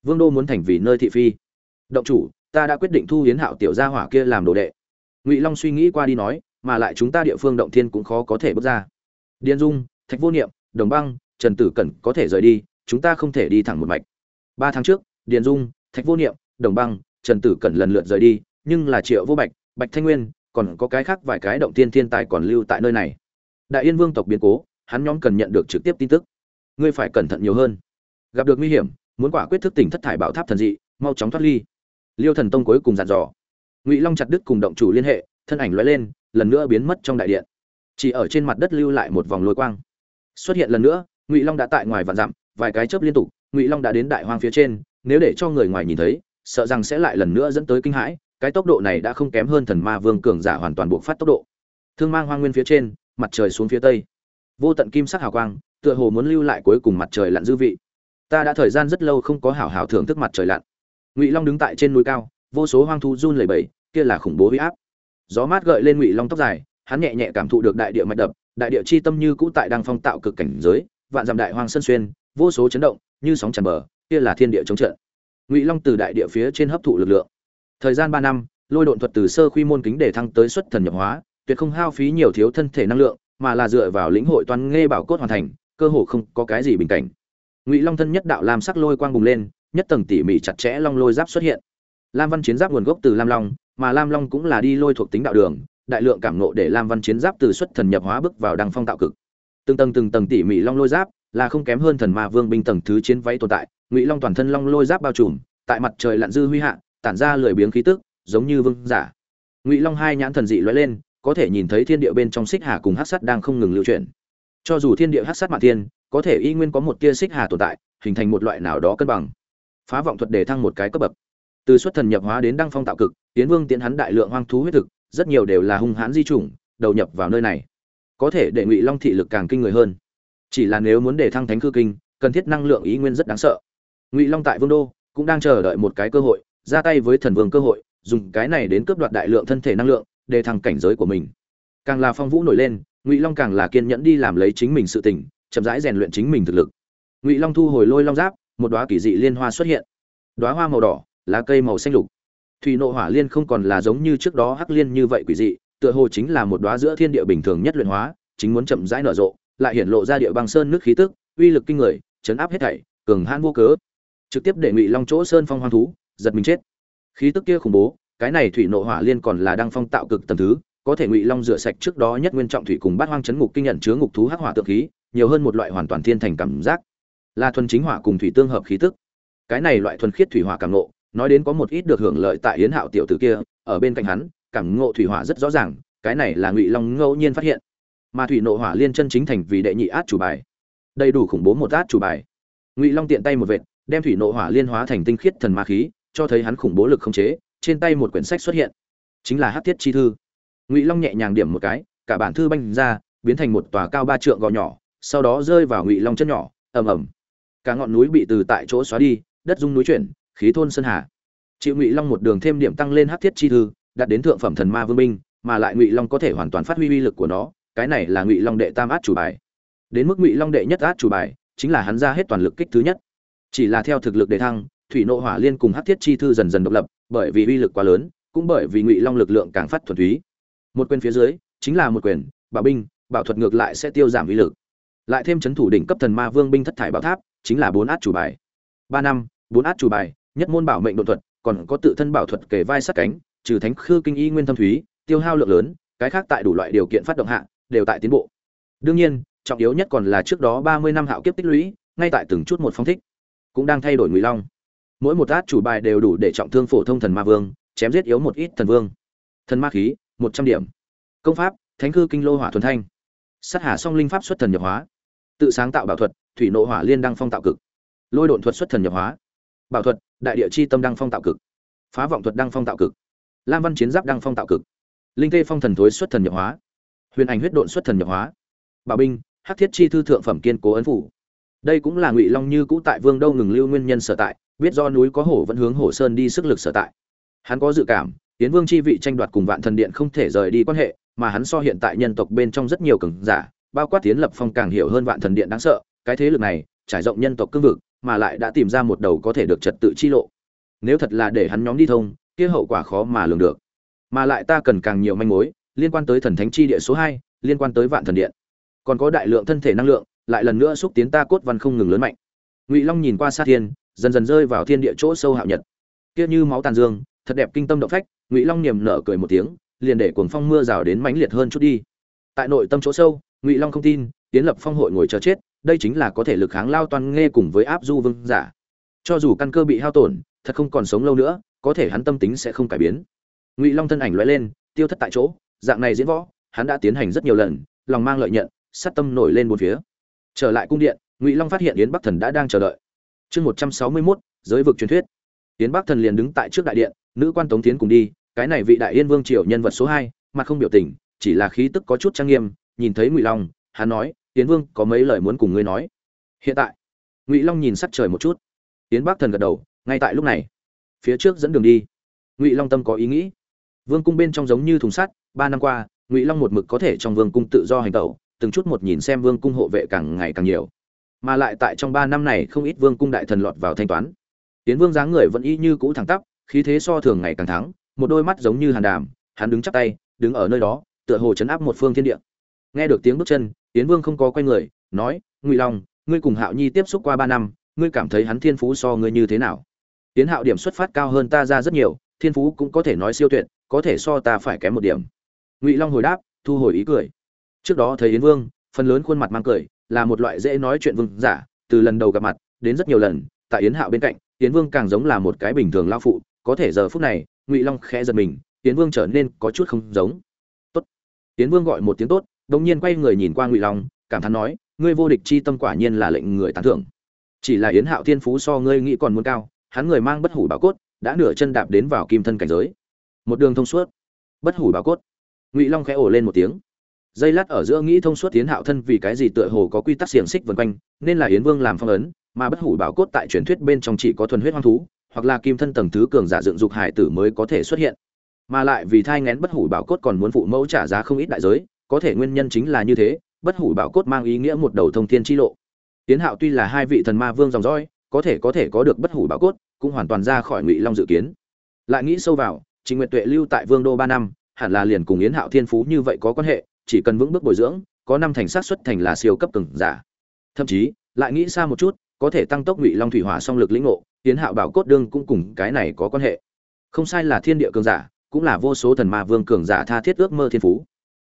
Vương đô muốn thành vì nơi thị phi. Động chủ, ta đã quyết định thu hiến hạo tiểu gia hỏa kia làm đồ đệ. Ngụy long suy nghĩ qua đi nói, mà lại chúng ta địa phương động thiên cũng khó có thể bước ra. Điền dung, thạch vô niệm, đồng băng, trần tử cẩn có thể rời đi, chúng ta không thể đi thẳng một mạch. Ba tháng trước điền dung, thạch vô niệm, đồng băng, trần tử cẩn lần lượt rời đi, nhưng là triệu vô bạch bạch thanh nguyên, còn có cái khác vài cái động tiên thiên tài còn lưu tại nơi này. Đại yên vương tộc biến cố, hắn nhóm cần nhận được trực tiếp tin tức. Ngươi phải cẩn thận nhiều hơn. Gặp được nguy hiểm, muốn quả quyết thức tỉnh thất thải bảo tháp thần dị, mau chóng thoát ly. Liêu thần tông cuối cùng dặn dò. Ngụy long chặt đứt cùng động chủ liên hệ, thân ảnh lóe lên, lần nữa biến mất trong đại điện. Chỉ ở trên mặt đất lưu lại một vòng lôi quang. Xuất hiện lần nữa, ngụy long đã tại ngoài vạn dặm, vài cái chớp liên tục, ngụy long đã đến đại hoang phía trên nếu để cho người ngoài nhìn thấy, sợ rằng sẽ lại lần nữa dẫn tới kinh hãi, cái tốc độ này đã không kém hơn thần ma vương cường giả hoàn toàn buộc phát tốc độ. Thương mang hoang nguyên phía trên, mặt trời xuống phía tây. Vô tận kim sắc hào quang, tựa hồ muốn lưu lại cuối cùng mặt trời lặn dư vị. Ta đã thời gian rất lâu không có hảo hảo thưởng thức mặt trời lặn. Ngụy long đứng tại trên núi cao, vô số hoang thú run lẩy bẩy, kia là khủng bố huy áp. Gió mát gợi lên ngụy long tóc dài, hắn nhẹ nhẹ cảm thụ được đại địa mạch đập, đại địa chi tâm như cũ tại đang phong tạo cực cảnh giới, vạn dặm đại hoang sân xuyên, vô số chấn động, như sóng tràn bờ kia là thiên địa chống trận. Ngụy long từ đại địa phía trên hấp thụ lực lượng. Thời gian ba năm, lôi độn thuật từ sơ quy môn kính để thăng tới xuất thần nhập hóa, tuyệt không hao phí nhiều thiếu thân thể năng lượng, mà là dựa vào lĩnh hội toàn nghe bảo cốt hoàn thành, cơ hồ không có cái gì bình cảnh. Ngụy long thân nhất đạo lam sắc lôi quang bùng lên, nhất tầng tỉ mỉ chặt chẽ long lôi giáp xuất hiện. Lam văn chiến giáp nguồn gốc từ lam long, mà lam long cũng là đi lôi thuộc tính đạo đường, đại lượng cảm nộ để lam văn chiến giáp từ xuất thần nhập hóa bước vào đăng phong tạo cực. Từng tầng từng tầng tỉ mỉ long lôi giáp, là không kém hơn thần ma vương binh tầng thứ chiến váy tồn tại ngụy long toàn thân long lôi giáp bao trùm, tại mặt trời lặn dư huy hạ, tản ra lười biếng khí tức, giống như vương giả. Ngụy long hai nhãn thần dị lóe lên, có thể nhìn thấy thiên địa bên trong xích hà cùng hát sắt đang không ngừng lưu chuyển. Cho dù thiên địa hát sắt mạng thiên, có thể y nguyên có một tia xích hà tồn tại, hình thành một loại nào đó cân bằng. Phá vọng thuật để thăng một cái cấp bậc. Từ xuất thần nhập hóa đến đăng phong tạo cực, tiến vương tiến hắn đại lượng hoang thú huyết thực, rất nhiều đều là hung hãn di chủng, đầu nhập vào nơi này. Có thể để ngụy long thị lực càng kinh người hơn. Chỉ là nếu muốn để thăng thánh cư kinh, cần thiết năng lượng ý nguyên rất đáng sợ ngụy long tại vương đô cũng đang chờ đợi một cái cơ hội, ra tay với thần vương cơ hội, dùng cái này đến cướp đoạt đại lượng thân thể năng lượng, để thăng cảnh giới của mình. Càng là phong vũ nổi lên, ngụy long càng là kiên nhẫn đi làm lấy chính mình sự tỉnh chậm rãi rèn luyện chính mình thực lực. Ngụy long thu hồi lôi long giáp, một đoá kỳ dị liên hoa xuất hiện. Đoá hoa màu đỏ, lá cây màu xanh lục. Thủy nộ hỏa liên không còn là giống như trước đó hắc liên như vậy quỷ dị, tựa hồ chính là một đoá giữa thiên địa bình thường nhất luyện hóa, chính muốn chậm rãi nở rộ, lại hiển lộ ra địa băng sơn nước khí tức, uy lực kinh người, chấn áp hết thảy, cường hãn vô cớ trực tiếp để ngụy long chỗ sơn phong hoang thú, giật mình chết. Khí tức kia khủng bố, cái này thủy nộ hỏa liên còn là đăng phong tạo cực tầm thứ, có thể ngụy long rửa sạch trước đó nhất nguyên trọng thủy cùng bát hoang chấn ngục kinh nhận chứa ngục thú hắc hỏa tượng khí, nhiều hơn một loại hoàn toàn thiên thành cảm giác. Là thuần chính hỏa cùng thủy tương hợp khí tức. Cái này loại thuần khiết thủy hỏa cảm ngộ, nói đến có một ít được hưởng lợi tại yến hạo tiểu tử kia, ở bên cạnh hắn, cảm ngộ thủy hỏa rất rõ ràng, cái này là ngụy long ngẫu nhiên phát hiện. Mà thủy nộ hỏa liên chân chính thành vì đệ nhị át chủ bài. Đầy đủ khủng bố một át chủ bài. Ngụy long tiện tay một vệt đem thủy nộ hỏa liên hóa thành tinh khiết thần ma khí, cho thấy hắn khủng bố lực không chế, trên tay một quyển sách xuất hiện. Chính là hát thiết chi thư. Ngụy long nhẹ nhàng điểm một cái, cả bản thư banh ra, biến thành một tòa cao ba trượng gò nhỏ, sau đó rơi vào ngụy long chân nhỏ, ầm ầm. Cả ngọn núi bị từ tại chỗ xóa đi, đất dung núi chuyển, khí thôn sơn hà. Chịu ngụy long một đường thêm điểm tăng lên hát thiết chi thư, đạt đến thượng phẩm thần ma vương binh, mà lại ngụy long có thể hoàn toàn phát huy uy lực của nó, cái này là ngụy long đệ tam át chủ bài. Đến mức ngụy long đệ nhất át chủ bài, chính là hắn ra hết toàn lực kích thứ nhất chỉ là theo thực lực đề thăng, thủy nộ hỏa liên cùng hát thiết chi thư dần dần độc lập, bởi vì uy lực quá lớn, cũng bởi vì ngụy long lực lượng càng phát thuần túy. Một quyền phía dưới, chính là một quyền, bảo binh, bảo thuật ngược lại sẽ tiêu giảm uy lực. Lại thêm chấn thủ đỉnh cấp thần ma vương binh thất thải bảo tháp, chính là bốn át chủ bài. Ba năm, bốn át chủ bài, nhất môn bảo mệnh đột thuật, còn có tự thân bảo thuật kể vai sát cánh, trừ thánh khư kinh y nguyên thâm thúy, tiêu hao lượng lớn, cái khác tại đủ loại điều kiện phát động hạ, đều tại tiến bộ. Đương nhiên, trọng yếu nhất còn là trước đó ba mươi năm hạo kiếp tích lũy, ngay tại từng chút một phong thích cũng đang thay đổi ngụy long. Mỗi một át chủ bài đều đủ để trọng thương phổ thông thần ma vương, chém giết yếu một ít thần vương. Thần ma khí, một trăm điểm. Công pháp, thánh cư kinh lô hỏa thuần thanh. Sát hà song linh pháp xuất thần nhập hóa. Tự sáng tạo bảo thuật, thủy nộ hỏa liên đăng phong tạo cực. Lôi độn thuật xuất thần nhập hóa. Bảo thuật, đại địa chi tâm đăng phong tạo cực. Phá vọng thuật đăng phong tạo cực. Lam văn chiến giáp đăng phong tạo cực. Linh tê phong thần thối xuất thần nhập hóa. Huyền ảnh huyết độn xuất thần nhập hóa. Bảo binh, hắc thiết chi thư thượng phẩm kiên cố ấn phủ đây cũng là ngụy long như cũ tại vương đâu ngừng lưu nguyên nhân sở tại, biết do núi có hổ vẫn hướng hổ sơn đi sức lực sở tại. Hắn có dự cảm tiến vương chi vị tranh đoạt cùng vạn thần điện không thể rời đi quan hệ, mà hắn so hiện tại nhân tộc bên trong rất nhiều cường giả, bao quát tiến lập phong càng hiểu hơn vạn thần điện đáng sợ, cái thế lực này, trải rộng nhân tộc cương vực, mà lại đã tìm ra một đầu có thể được trật tự chi lộ. Nếu thật là để hắn nhóm đi thông, kia hậu quả khó mà lường được. Mà lại ta cần càng nhiều manh mối, liên quan tới thần thánh chi địa số hai, liên quan tới vạn thần điện. Còn có đại lượng thân thể năng lượng lại lần nữa xúc tiến ta cốt văn không ngừng lớn mạnh. Ngụy long nhìn qua xa thiên, dần dần rơi vào thiên địa chỗ sâu hạo nhật. Kia như máu tàn dương, thật đẹp kinh tâm động phách, ngụy long niềm nở cười một tiếng, liền để cuồng phong mưa rào đến mãnh liệt hơn chút đi. Tại nội tâm chỗ sâu, ngụy long không tin tiến lập phong hội ngồi chờ chết, đây chính là có thể lực kháng lao toàn nghe cùng với áp du vương giả. Cho dù căn cơ bị hao tổn, thật không còn sống lâu nữa, có thể hắn tâm tính sẽ không cải biến. Ngụy long thân ảnh lóe lên, tiêu thất tại chỗ, dạng này diễn võ, hắn đã tiến hành rất nhiều lần, lòng mang lợi nhận, sát tâm nổi lên bốn phía trở lại cung điện, ngụy long phát hiện yến bắc thần đã đang chờ đợi. Chương một trăm sáu mươi mốt, giới vực truyền thuyết. Yến bắc thần liền đứng tại trước đại điện, nữ quan tống tiến cùng đi, cái này vị đại yên vương triều nhân vật số hai mặt không biểu tình, chỉ là khí tức có chút trang nghiêm, nhìn thấy ngụy long, hắn nói, yến vương, có mấy lời muốn cùng ngươi nói? Hiện tại, ngụy long nhìn sắc trời một chút. Yến bắc thần gật đầu, ngay tại lúc này, phía trước dẫn đường đi. Ngụy long tâm có ý nghĩ. Vương cung bên trong giống như thùng sắt, ba năm qua, ngụy long một mực có thể trong vương cung tự do hành tẩu từng chút một nhìn xem vương cung hộ vệ càng ngày càng nhiều. Mà lại tại trong ba năm này không ít vương cung đại thần lọt vào thanh toán. Tiến vương dáng người vẫn y như cũ thẳng tắp, khí thế so thường ngày càng thắng, một đôi mắt giống như hàn đàm, hắn đứng chắp tay, đứng ở nơi đó, tựa hồ chấn áp một phương thiên địa. Nghe được tiếng bước chân, tiến vương không có quay người, nói, ngụy long, ngươi cùng hạo nhi tiếp xúc qua ba năm, ngươi cảm thấy hắn thiên phú so ngươi như thế nào? Tiến hạo điểm xuất phát cao hơn ta ra rất nhiều, thiên phú cũng có thể nói siêu tuyệt, có thể so ta phải kém một điểm. Ngụy long hồi đáp, thu hồi ý cười trước đó thấy yến vương, phần lớn khuôn mặt mang cười, là một loại dễ nói chuyện vương giả, từ lần đầu gặp mặt, đến rất nhiều lần, tại yến hạo bên cạnh, yến vương càng giống là một cái bình thường lao phụ, có thể giờ phút này, ngụy long khẽ giật mình, yến vương trở nên có chút không giống. Tốt. Yến vương gọi một tiếng tốt đột nhiên quay người nhìn qua ngụy long, cảm thán nói, ngươi vô địch chi tâm quả nhiên là lệnh người tán thưởng. Chỉ là yến hạo thiên phú so ngươi nghĩ còn muốn cao, hắn người mang bất hủ bảo cốt, đã nửa chân đạp đến vào kim thân cảnh giới. Một đường thông suốt. Bất hủ bảo cốt. Ngụy long khẽ ổ lên một tiếng dây lát ở giữa nghĩ thông suốt tiến hạo thân vì cái gì tựa hồ có quy tắc xiềng xích vần quanh, nên là yến vương làm phong ấn, mà bất hủ bảo cốt tại truyền thuyết bên trong chỉ có thuần huyết hoang thú, hoặc là kim thân tầng thứ cường giả dựng dục hải tử mới có thể xuất hiện. Mà lại vì thai ngén bất hủ bảo cốt còn muốn phụ mẫu trả giá không ít đại giới, có thể nguyên nhân chính là như thế, bất hủ bảo cốt mang ý nghĩa một đầu thông thiên chi lộ. Tiến hạo tuy là hai vị thần ma vương dòng dõi, có thể có thể có được bất hủ bảo cốt, cũng hoàn toàn ra khỏi ngụy long dự kiến. Lại nghĩ sâu vào, trình nguyện tuệ lưu tại vương đô ba năm, hẳn là liền cùng yến hạo thiên phú như vậy có quan hệ chỉ cần vững bước bồi dưỡng, có năm thành sát xuất thành là siêu cấp cường giả. Thậm chí, lại nghĩ xa một chút, có thể tăng tốc ngụy long thủy hỏa song lực lĩnh ngộ, tiến hạo bảo cốt đương cũng cùng cái này có quan hệ. Không sai là thiên địa cường giả, cũng là vô số thần ma vương cường giả tha thiết ước mơ thiên phú.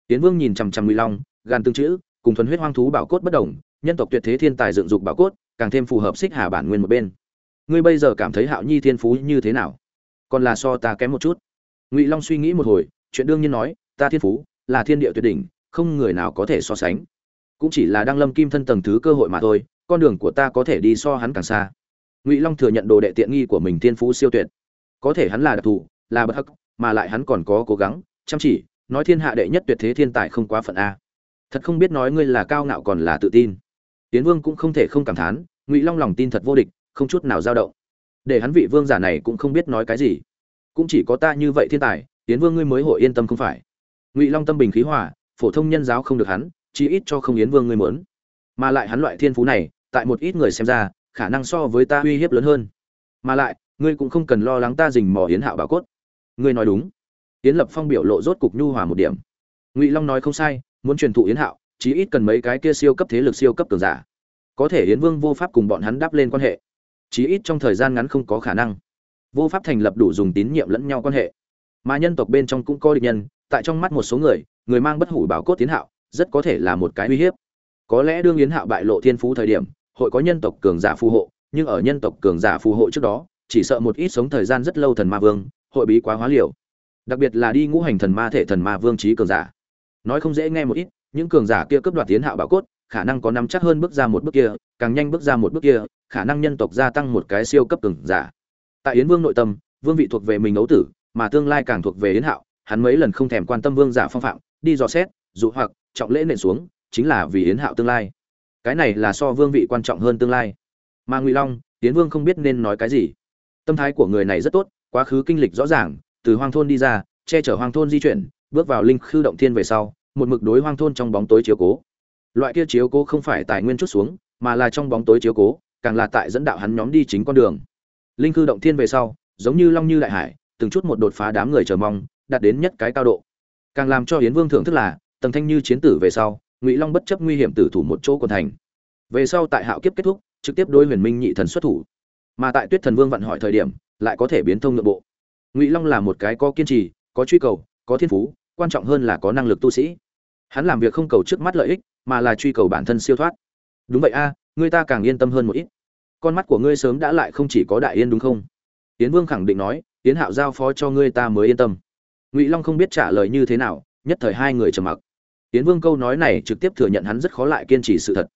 Tiến vương nhìn chằm chằm ngụy long gan tương chữ, cùng thuần huyết hoang thú bảo cốt bất đồng, nhân tộc tuyệt thế thiên tài dựng dục bảo cốt, càng thêm phù hợp xích hà bản nguyên một bên. Ngươi bây giờ cảm thấy hạo nhi thiên phú như thế nào? Còn là so ta kém một chút. Ngụy long suy nghĩ một hồi, chuyện đương nhiên nói, ta thiên phú là thiên địa tuyệt đỉnh, không người nào có thể so sánh. Cũng chỉ là đang lâm kim thân tầng thứ cơ hội mà thôi, con đường của ta có thể đi so hắn càng xa. Ngụy long thừa nhận đồ đệ tiện nghi của mình thiên phú siêu tuyệt. Có thể hắn là đặc thù, là bất hắc, mà lại hắn còn có cố gắng, chăm chỉ, nói thiên hạ đệ nhất tuyệt thế thiên tài không quá phận a. Thật không biết nói ngươi là cao ngạo còn là tự tin. Tiến vương cũng không thể không cảm thán, ngụy long lòng tin thật vô địch, không chút nào dao động. Để hắn vị vương giả này cũng không biết nói cái gì. Cũng chỉ có ta như vậy thiên tài, tiến vương ngươi mới hội yên tâm không phải ngụy long tâm bình khí hòa, phổ thông nhân giáo không được hắn chỉ ít cho không yến vương ngươi muốn. Mà lại hắn loại thiên phú này, tại một ít người xem ra, khả năng so với ta uy hiếp lớn hơn. Mà lại, ngươi cũng không cần lo lắng ta dình mò yến hạo bảo cốt. Ngươi nói đúng. Yến lập phong biểu lộ rốt cục nhu hòa một điểm. Ngụy long nói không sai, muốn truyền thụ yến hạo, chí ít cần mấy cái kia siêu cấp thế lực siêu cấp cường giả. Có thể yến vương vô pháp cùng bọn hắn đáp lên quan hệ. Chí ít trong thời gian ngắn không có khả năng. Vô pháp thành lập đủ dùng tín nhiệm lẫn nhau quan hệ. Mà nhân tộc bên trong cũng có địch nhân tại trong mắt một số người người mang bất hủ bảo cốt tiến hạo, rất có thể là một cái uy hiếp. Có lẽ đương yến hạo bại lộ thiên phú thời điểm, hội có nhân tộc cường giả phù hộ, nhưng ở nhân tộc cường giả phù hộ trước đó, chỉ sợ một ít sống thời gian rất lâu thần ma vương, hội bí quá hóa liều. Đặc biệt là đi ngũ hành thần ma thể thần ma vương trí cường giả. Nói không dễ nghe một ít, những cường giả kia cướp đoạt tiến hạo bảo cốt, khả năng có nắm chắc hơn bước ra một bước kia, càng nhanh bước ra một bước kia, khả năng nhân tộc gia tăng một cái siêu cấp cường giả. Tại yến vương nội tâm, vương vị thuộc về mình ấu tử, mà tương lai càng thuộc về yến hạo hắn mấy lần không thèm quan tâm vương giả phong phạm, đi dò xét, dụ hoặc, trọng lễ nện xuống, chính là vì yến hạo tương lai. Cái này là so vương vị quan trọng hơn tương lai. Mà ngụy long tiến vương không biết nên nói cái gì. Tâm thái của người này rất tốt, quá khứ kinh lịch rõ ràng, từ hoang thôn đi ra, che chở hoang thôn di chuyển, bước vào linh khư động thiên về sau, một mực đối hoang thôn trong bóng tối chiếu cố. Loại kia chiếu cố không phải tài nguyên chút xuống, mà là trong bóng tối chiếu cố, càng là tại dẫn đạo hắn nhóm đi chính con đường. Linh khư động thiên về sau, giống như long như đại hải, từng chút một đột phá đám người chờ mong đạt đến nhất cái cao độ. Càng làm cho hiến vương thưởng thức là tầng thanh như chiến tử về sau ngụy long bất chấp nguy hiểm tử thủ một chỗ quần thành. Về sau tại hạo kiếp kết thúc trực tiếp đối huyền minh nhị thần xuất thủ. Mà tại tuyết thần vương vặn hỏi thời điểm lại có thể biến thông nội bộ. Ngụy long là một cái có kiên trì có truy cầu có thiên phú quan trọng hơn là có năng lực tu sĩ. Hắn làm việc không cầu trước mắt lợi ích mà là truy cầu bản thân siêu thoát. Đúng vậy a à, người ta càng yên tâm hơn một ít. Con mắt của ngươi sớm đã lại không chỉ có đại yên đúng không? Tiến vương khẳng định nói tiến hạo giao phó cho ngươi ta mới yên tâm ngụy long không biết trả lời như thế nào nhất thời hai người trầm mặc tiến vương câu nói này trực tiếp thừa nhận hắn rất khó lại kiên trì sự thật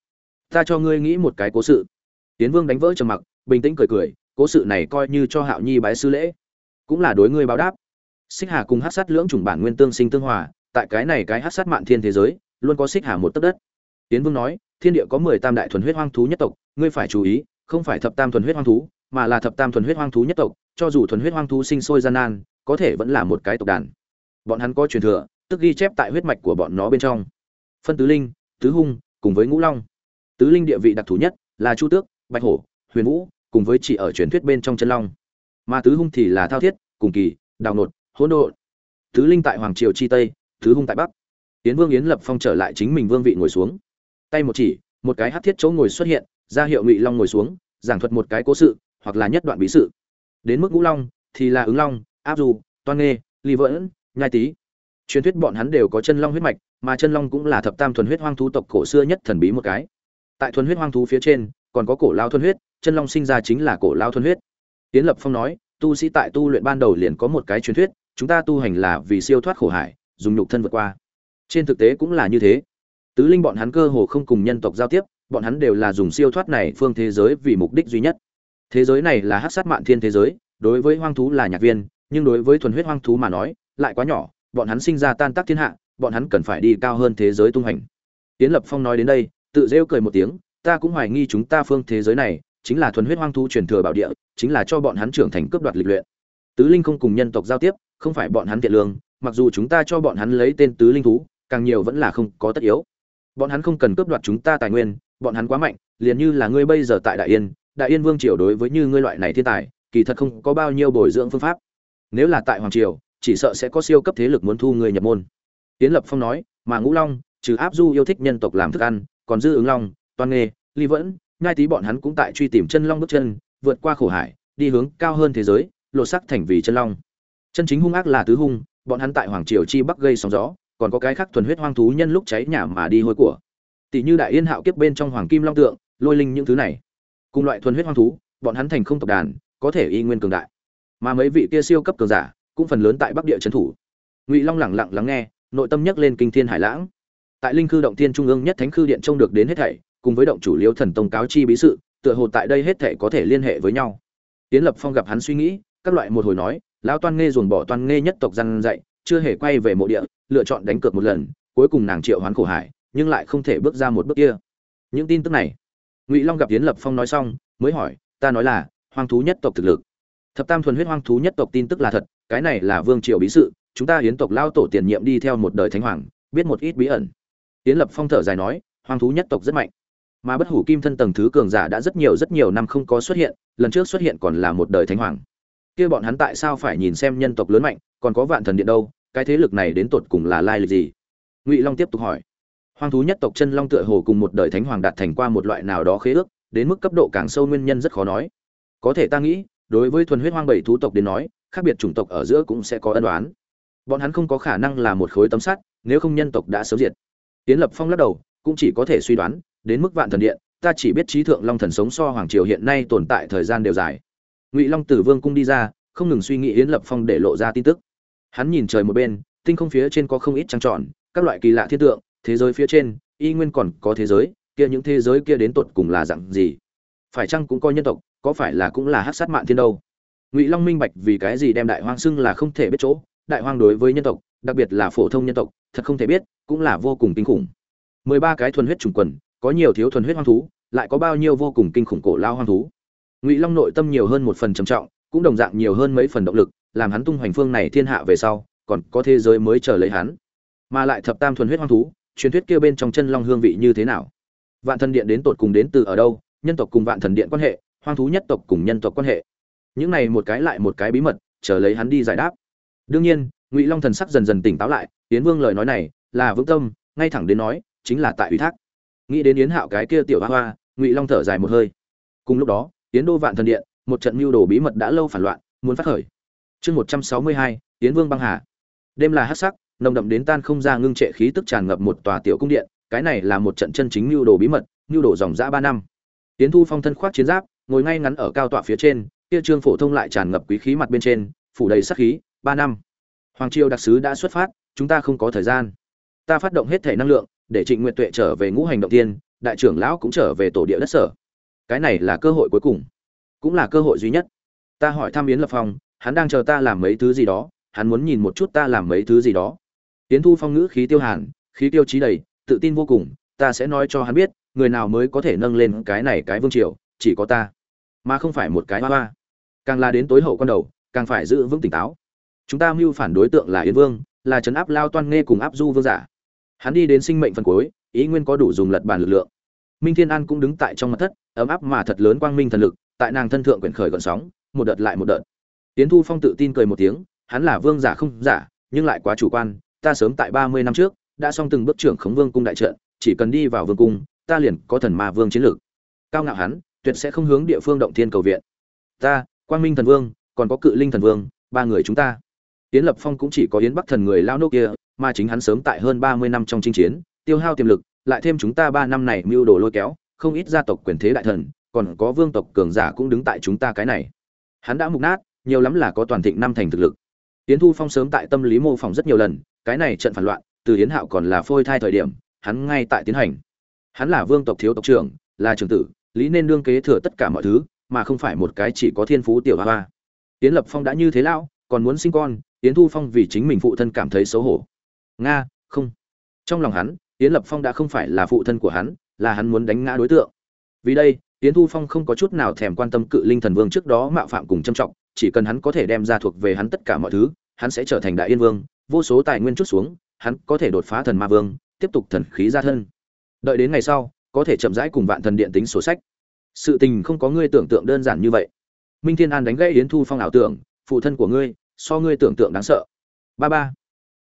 ta cho ngươi nghĩ một cái cố sự tiến vương đánh vỡ trầm mặc bình tĩnh cười cười cố sự này coi như cho hạo nhi bái sư lễ cũng là đối ngươi báo đáp xích hà cùng hát sát lưỡng chủng bản nguyên tương sinh tương hòa tại cái này cái hát sát mạn thiên thế giới luôn có xích hà một tấc đất tiến vương nói thiên địa có mười tam đại thuần huyết hoang thú nhất tộc ngươi phải chú ý không phải thập tam thuần huyết hoang thú mà là thập tam thuần huyết hoang thú nhất tộc cho dù thuần huyết hoang thú sinh sôi gian nan có thể vẫn là một cái tộc đàn. Bọn hắn có truyền thừa, tức ghi chép tại huyết mạch của bọn nó bên trong. Phân tứ linh, tứ hung, cùng với ngũ long. Tứ linh địa vị đặc thù nhất là chu tước, bạch hổ, huyền vũ, cùng với chỉ ở truyền thuyết bên trong chân long. Mà tứ hung thì là thao thiết, cùng kỳ, đào nột, hỗn độn. Tứ linh tại hoàng triều chi tây, tứ hung tại bắc. Tiến vương yến lập phong trở lại chính mình vương vị ngồi xuống. Tay một chỉ, một cái hát thiết chỗ ngồi xuất hiện, ra hiệu ngụy long ngồi xuống, giảng thuật một cái cố sự, hoặc là nhất đoạn bí sự. Đến mức ngũ long thì là ứng long áp du toan nghê ly Vẫn, nhai tý. Truyền thuyết bọn hắn đều có chân long huyết mạch mà chân long cũng là thập tam thuần huyết hoang thú tộc cổ xưa nhất thần bí một cái. Tại thuần huyết hoang thú phía trên còn có cổ lao thuần huyết chân long sinh ra chính là cổ lao thuần huyết. Tiến lập phong nói tu sĩ tại tu luyện ban đầu liền có một cái truyền thuyết chúng ta tu hành là vì siêu thoát khổ hải dùng nhục thân vượt qua. Trên thực tế cũng là như thế. Tứ linh bọn hắn cơ hồ không cùng nhân tộc giao tiếp bọn hắn đều là dùng siêu thoát này phương thế giới vì mục đích duy nhất. Thế giới này là hát sát mạn thiên thế giới đối với hoang thú là nhạc viên nhưng đối với thuần huyết hoang thú mà nói, lại quá nhỏ, bọn hắn sinh ra tan tác thiên hạ, bọn hắn cần phải đi cao hơn thế giới tung hành tiến lập phong nói đến đây, tự rêu cười một tiếng, ta cũng hoài nghi chúng ta phương thế giới này chính là thuần huyết hoang thú truyền thừa bảo địa, chính là cho bọn hắn trưởng thành cướp đoạt lịch luyện. Tứ linh không cùng nhân tộc giao tiếp, không phải bọn hắn thiện lương, mặc dù chúng ta cho bọn hắn lấy tên tứ linh thú, càng nhiều vẫn là không có tất yếu. Bọn hắn không cần cướp đoạt chúng ta tài nguyên, bọn hắn quá mạnh, liền như là ngươi bây giờ tại đại yên đại yên vương triều đối với như ngươi loại này thiên tài, kỳ thật không có bao nhiêu bồi dưỡng phương pháp nếu là tại hoàng triều chỉ sợ sẽ có siêu cấp thế lực muốn thu người nhập môn. Tiến lập phong nói mà ngũ long trừ áp du yêu thích nhân tộc làm thức ăn còn dư ứng long toàn nghề, ly vẫn ngai tí bọn hắn cũng tại truy tìm chân long bước chân vượt qua khổ hải đi hướng cao hơn thế giới lộ sắc thành vì chân long. Chân chính hung ác là tứ hung bọn hắn tại hoàng triều chi bắc gây sóng gió còn có cái khác thuần huyết hoang thú nhân lúc cháy nhà mà đi hôi của. Tỷ như đại yên hạo kiếp bên trong hoàng kim long tượng lôi linh những thứ này. Cùng loại thuần huyết hoang thú bọn hắn thành không tộc đàn có thể y nguyên cường đại mà mấy vị kia siêu cấp cường giả cũng phần lớn tại bắc địa trấn thủ. Ngụy long lẳng lặng lắng nghe, nội tâm nhắc lên kinh thiên hải lãng. Tại linh khư động thiên trung ương nhất thánh khư điện trông được đến hết thảy, cùng với động chủ liêu thần tông cáo chi bí sự, tựa hồ tại đây hết thảy có thể liên hệ với nhau. Tiến lập phong gặp hắn suy nghĩ, các loại một hồi nói, lão toan nghe dồn bỏ toan nghe nhất tộc răn dạy, chưa hề quay về mộ địa, lựa chọn đánh cược một lần, cuối cùng nàng triệu hoán khổ hải, nhưng lại không thể bước ra một bước kia. Những tin tức này, ngụy long gặp tiến lập phong nói xong, mới hỏi, ta nói là, hoang thú nhất tộc thực lực thập tam thuần huyết hoang thú nhất tộc tin tức là thật, cái này là vương triều bí sự, chúng ta hiến tộc lao tổ tiền nhiệm đi theo một đời thánh hoàng, biết một ít bí ẩn. Tiến lập phong thở dài nói, hoang thú nhất tộc rất mạnh. Mà bất hủ kim thân tầng thứ cường giả đã rất nhiều rất nhiều năm không có xuất hiện, lần trước xuất hiện còn là một đời thánh hoàng. Kia bọn hắn tại sao phải nhìn xem nhân tộc lớn mạnh, còn có vạn thần điện đâu, cái thế lực này đến tột cùng là lai lịch gì? Ngụy long tiếp tục hỏi. Hoang thú nhất tộc chân long tựa hồ cùng một đời thánh hoàng đạt thành qua một loại nào đó khế ước, đến mức cấp độ càng sâu nguyên nhân rất khó nói. Có thể ta nghĩ đối với thuần huyết hoang bảy thú tộc đến nói, khác biệt chủng tộc ở giữa cũng sẽ có ân đoán bọn hắn không có khả năng là một khối tấm sắt, nếu không nhân tộc đã sớm diệt. Tiến lập phong lắc đầu, cũng chỉ có thể suy đoán, đến mức vạn thần điện, ta chỉ biết trí thượng long thần sống so hoàng triều hiện nay tồn tại thời gian đều dài. Ngụy long tử vương cung đi ra, không ngừng suy nghĩ yến lập phong để lộ ra tin tức. Hắn nhìn trời một bên, tinh không phía trên có không ít trăng tròn, các loại kỳ lạ thiên tượng, thế giới phía trên, y nguyên còn có thế giới, kia những thế giới kia đến tột cùng là dạng gì? Phải chăng cũng coi nhân tộc, có phải là cũng là hát sát mạng thiên đâu? Ngụy long minh bạch vì cái gì đem đại hoang xưng là không thể biết chỗ. Đại hoang đối với nhân tộc, đặc biệt là phổ thông nhân tộc, thật không thể biết, cũng là vô cùng kinh khủng. Mười ba cái thuần huyết trùng quần, có nhiều thiếu thuần huyết hoang thú, lại có bao nhiêu vô cùng kinh khủng cổ lao hoang thú. Ngụy long nội tâm nhiều hơn một phần trầm trọng, cũng đồng dạng nhiều hơn mấy phần động lực, làm hắn tung hoành phương này thiên hạ về sau, còn có thế giới mới chờ lấy hắn. Mà lại thập tam thuần huyết hoang thú, truyền thuyết kia bên trong chân long hương vị như thế nào? Vạn thân điện đến tột cùng đến từ ở đâu? Nhân tộc cùng vạn thần điện quan hệ, hoang thú nhất tộc cùng nhân tộc quan hệ. Những này một cái lại một cái bí mật, chờ lấy hắn đi giải đáp. Đương nhiên, ngụy long thần sắc dần dần tỉnh táo lại, yến vương lời nói này là vững tâm, ngay thẳng đến nói, chính là tại ủy thác. Nghĩ đến yến hạo cái kia tiểu hoa hoa, ngụy long thở dài một hơi. Cùng lúc đó, yến đô vạn thần điện, một trận mưu đồ bí mật đã lâu phản loạn, muốn phát khởi. Chương một trăm sáu mươi hai, yến vương băng hà. Đêm là hát sắc, nồng đậm đến tan không ra ngưng trệ khí tức tràn ngập một tòa tiểu cung điện, cái này là một trận chân chính mưu đồ bí mật, mưu đồ dòng dã ba năm. Tiễn thu phong thân khoác chiến giáp, ngồi ngay ngắn ở cao tọa phía trên, kia trương phổ thông lại tràn ngập quý khí mặt bên trên, phủ đầy sát khí, ba năm. Hoàng triều đặc sứ đã xuất phát, chúng ta không có thời gian. Ta phát động hết thể năng lượng, để trịnh nguyện tuệ trở về ngũ hành động tiên, đại trưởng lão cũng trở về tổ địa đất sở. Cái này là cơ hội cuối cùng, cũng là cơ hội duy nhất. Ta hỏi thăm yến lập phong, hắn đang chờ ta làm mấy thứ gì đó, hắn muốn nhìn một chút ta làm mấy thứ gì đó. Tiễn thu phong ngữ khí tiêu hàn, khí tiêu chí đầy, tự tin vô cùng, ta sẽ nói cho hắn biết người nào mới có thể nâng lên cái này cái vương triều, chỉ có ta. Mà không phải một cái hoa hoa. Càng là đến tối hậu con đầu, càng phải giữ vững tỉnh táo. Chúng ta mưu phản đối tượng là yến vương, là trấn áp lao toan nghe cùng áp du vương giả. Hắn đi đến sinh mệnh phần cuối, ý nguyên có đủ dùng lật bàn lực lượng. Minh thiên an cũng đứng tại trong mặt thất, ấm áp mà thật lớn quang minh thần lực, tại nàng thân thượng quyển khởi gọn sóng, một đợt lại một đợt. Tiến thu phong tự tin cười một tiếng, hắn là vương giả không giả, nhưng lại quá chủ quan, ta sớm tại ba mươi năm trước, đã xong từng bước trưởng khống vương cung đại trận, chỉ cần đi vào vương cung ta liền có thần ma vương chiến lược cao ngạo hắn tuyệt sẽ không hướng địa phương động thiên cầu viện ta quang minh thần vương còn có cự linh thần vương ba người chúng ta Yến Lập Phong cũng chỉ có Yến Bắc Thần người lao nô kia, mà chính hắn sớm tại hơn 30 năm trong chinh chiến, tiêu hao tiềm lực, lại thêm chúng ta ba năm này mưu đồ lôi kéo, không ít gia tộc quyền thế đại thần, còn có vương tộc cường giả cũng đứng tại chúng ta cái này. Hắn đã mục nát, nhiều lắm là có toàn thịnh năm thành thực lực. Yến Thu Phong sớm tại tâm lý mô phỏng rất nhiều lần, cái này trận phản loạn, từ Yến Hạo còn là phôi thai thời điểm, hắn ngay tại tiến hành. Hắn là vương tộc thiếu tộc trưởng, là trưởng tử, lý nên đương kế thừa tất cả mọi thứ, mà không phải một cái chỉ có thiên phú tiểu hoa. Yến Lập Phong đã như thế lão, còn muốn sinh con, Yến Thu Phong vì chính mình phụ thân cảm thấy xấu hổ. Nga, không. Trong lòng hắn, Yến Lập Phong đã không phải là phụ thân của hắn, là hắn muốn đánh ngã đối tượng. Vì đây, Yến Thu Phong không có chút nào thèm quan tâm cự linh thần vương trước đó mạo phạm cùng trâm trọng, chỉ cần hắn có thể đem ra thuộc về hắn tất cả mọi thứ, hắn sẽ trở thành đại yên vương, vô số tài nguyên chút xuống, hắn có thể đột phá thần ma vương, tiếp tục thần khí ra thân. Đợi đến ngày sau, có thể chậm rãi cùng vạn thần điện tính sổ sách. Sự tình không có ngươi tưởng tượng đơn giản như vậy. Minh Thiên An đánh gãy Yến Thu Phong ảo tưởng, phụ thân của ngươi, so ngươi tưởng tượng đáng sợ. Ba ba.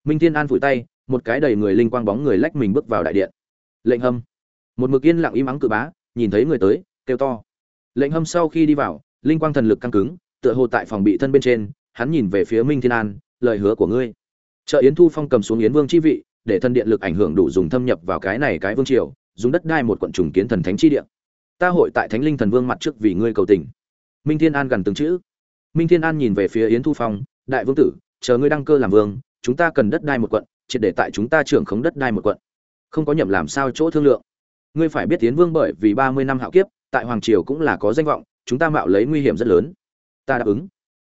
Minh thiên an vùi tay một cái đầy người linh quang bóng người lách mình bước vào đại điện. Lệnh hâm. Một mực yên lặng im ắng cự bá nhìn thấy người tới kêu to. Lệnh hâm sau khi đi vào linh quang thần lực căng cứng tựa hồ tại phòng bị thân bên trên hắn nhìn về phía minh thiên an lời hứa của ngươi. Chợ yến thu phong cầm xuống yến vương chi vị để thân điện lực ảnh hưởng đủ dùng thâm nhập vào cái này cái vương triều, dùng đất đai một quận trùng kiến thần thánh chi địa. Ta hội tại thánh linh thần vương mặt trước vì ngươi cầu tình. Minh thiên an gần từng chữ. Minh thiên an nhìn về phía yến thu phong, đại vương tử, chờ ngươi đăng cơ làm vương, chúng ta cần đất đai một quận, triệt để tại chúng ta trưởng khống đất đai một quận. Không có nhậm làm sao chỗ thương lượng. Ngươi phải biết tiến vương bởi vì ba mươi năm hạo kiếp, tại hoàng triều cũng là có danh vọng, chúng ta mạo lấy nguy hiểm rất lớn. Ta đáp ứng.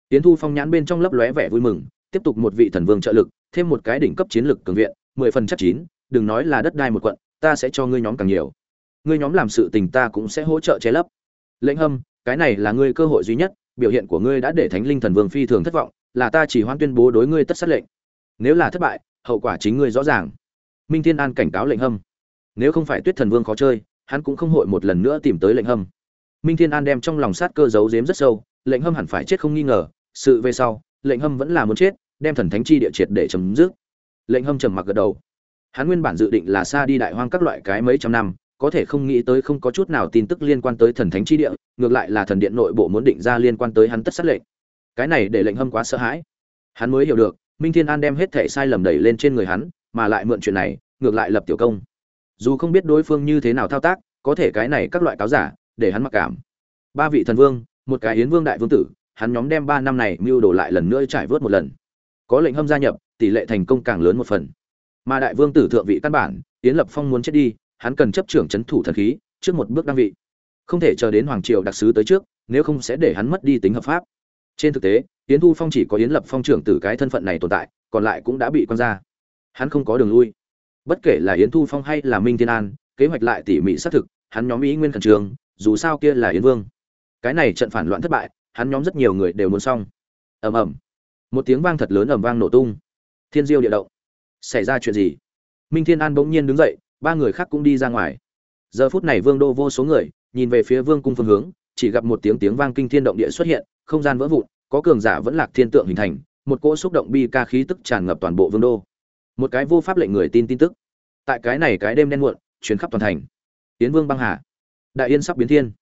Tiến thu phong nhãn bên trong lấp lóe vẻ vui mừng, tiếp tục một vị thần vương trợ lực, thêm một cái đỉnh cấp chiến lực cường viện mười phần chắc chín, đừng nói là đất đai một quận, ta sẽ cho ngươi nhóm càng nhiều. Ngươi nhóm làm sự tình ta cũng sẽ hỗ trợ che lấp. Lệnh hâm, cái này là ngươi cơ hội duy nhất, biểu hiện của ngươi đã để thánh linh thần vương phi thường thất vọng, là ta chỉ hoan tuyên bố đối ngươi tất sát lệnh. Nếu là thất bại, hậu quả chính ngươi rõ ràng. Minh thiên an cảnh cáo lệnh hâm. Nếu không phải tuyết thần vương khó chơi, hắn cũng không hội một lần nữa tìm tới lệnh hâm. Minh thiên an đem trong lòng sát cơ giấu giếm rất sâu, lệnh hâm hẳn phải chết không nghi ngờ, sự về sau, lệnh hâm vẫn là muốn chết, đem thần thánh chi địa triệt để chấm dứt lệnh hâm trầm mặc gật đầu. Hắn nguyên bản dự định là xa đi đại hoang các loại cái mấy trăm năm, có thể không nghĩ tới không có chút nào tin tức liên quan tới thần thánh chi địa, ngược lại là thần điện nội bộ muốn định ra liên quan tới hắn tất sát lệnh. Cái này để lệnh hâm quá sợ hãi. Hắn mới hiểu được, minh thiên an đem hết thể sai lầm đẩy lên trên người hắn, mà lại mượn chuyện này, ngược lại lập tiểu công. Dù không biết đối phương như thế nào thao tác, có thể cái này các loại cáo giả, để hắn mặc cảm. Ba vị thần vương, một cái yến vương đại vương tử, hắn nhóm đem ba năm này mưu đồ lại lần nữa trải vớt một lần. Có lệnh hâm gia nhập tỷ lệ thành công càng lớn một phần. Mà đại vương tử thượng vị căn bản, yến lập phong muốn chết đi, hắn cần chấp trưởng chấn thủ thần khí, trước một bước đăng vị. Không thể chờ đến hoàng triều đặc sứ tới trước, nếu không sẽ để hắn mất đi tính hợp pháp. Trên thực tế, yến thu phong chỉ có yến lập phong trưởng tử cái thân phận này tồn tại, còn lại cũng đã bị quan ra. Hắn không có đường lui. Bất kể là yến thu phong hay là minh thiên an, kế hoạch lại tỉ mỉ xác thực, hắn nhóm ý nguyên khẩn trường dù sao kia là yến vương. Cái này trận phản loạn thất bại, hắn nhóm rất nhiều người đều muốn xong. Ầm ầm. Một tiếng vang thật lớn ầm vang nổ tung thiên diêu địa động. Xảy ra chuyện gì? Minh thiên an bỗng nhiên đứng dậy, ba người khác cũng đi ra ngoài. Giờ phút này vương đô vô số người, nhìn về phía vương cung phương hướng, chỉ gặp một tiếng tiếng vang kinh thiên động địa xuất hiện, không gian vỡ vụn, có cường giả vẫn lạc thiên tượng hình thành, một cỗ xúc động bi ca khí tức tràn ngập toàn bộ vương đô. Một cái vô pháp lệnh người tin tin tức. Tại cái này cái đêm đen muộn chuyến khắp toàn thành. Tiến vương băng hà. Đại yên sắp biến thiên.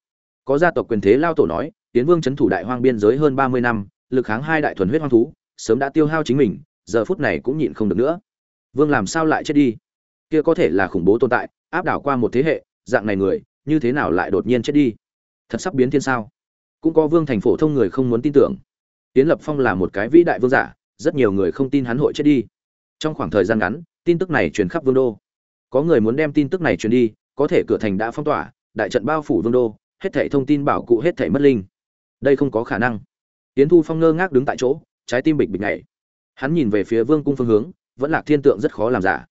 Có gia tộc quyền thế lao tổ nói tiến vương c thủ đại hoang biên giới hơn ba mươi năm, lực kháng hai đại thuần huyết hoang thú, sớm đã tiêu hao chính mình giờ phút này cũng nhịn không được nữa. Vương làm sao lại chết đi? Kia có thể là khủng bố tồn tại, áp đảo qua một thế hệ, dạng này người, như thế nào lại đột nhiên chết đi? Thật sắp biến thiên sao? Cũng có vương thành phổ thông người không muốn tin tưởng. Tiến lập phong là một cái vĩ đại vương giả, rất nhiều người không tin hắn hội chết đi. Trong khoảng thời gian ngắn, tin tức này truyền khắp vương đô. Có người muốn đem tin tức này truyền đi, có thể cửa thành đã phong tỏa, đại trận bao phủ vương đô, hết thảy thông tin bảo cụ hết thảy mất linh. Đây không có khả năng. Tiến thu phong ngơ ngác đứng tại chỗ, trái tim bịch bịch nhảy hắn nhìn về phía vương cung phương hướng, vẫn là thiên tượng rất khó làm giả.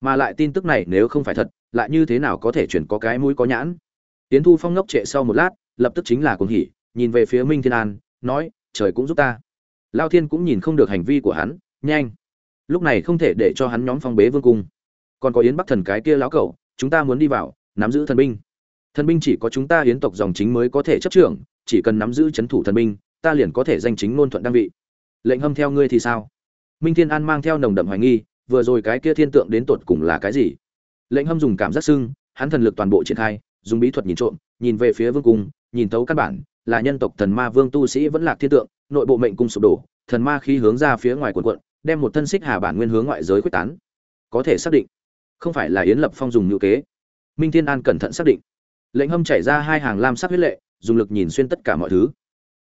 Mà lại tin tức này nếu không phải thật, lại như thế nào có thể chuyển có cái mũi có nhãn? Tiến thu phong ngốc trệ sau một lát, lập tức chính là cuồng hỉ, nhìn về phía minh thiên an, nói, trời cũng giúp ta. Lao thiên cũng nhìn không được hành vi của hắn, nhanh. Lúc này không thể để cho hắn nhóm phong bế vương cung. Còn có yến bắc thần cái kia lão cẩu, chúng ta muốn đi vào, nắm giữ thần binh. Thần binh chỉ có chúng ta yến tộc dòng chính mới có thể chấp trưởng, chỉ cần nắm giữ c h ấ n thủ thần binh, ta liền có thể danh chính ngôn thuận đăng vị. Lệnh hâm theo ngươi thì sao? Minh thiên an mang theo nồng đậm hoài nghi, vừa rồi cái kia thiên tượng đến tột cùng là cái gì? Lệnh hâm dùng cảm giác sưng, hắn thần lực toàn bộ triển khai, dùng bí thuật nhìn trộm, nhìn về phía vương cung, nhìn thấu căn bản, là nhân tộc thần ma vương tu sĩ vẫn lạc thiên tượng, nội bộ mệnh cung sụp đổ, thần ma khí hướng ra phía ngoài quần quận đem một thân xích hà bản nguyên hướng ngoại giới quyết tán. Có thể xác định, không phải là yến lập phong dùng ngữ kế. Minh thiên an cẩn thận xác định. Lệnh hâm chảy ra hai hàng lam sắc huyết lệ, dùng lực nhìn xuyên tất cả mọi thứ.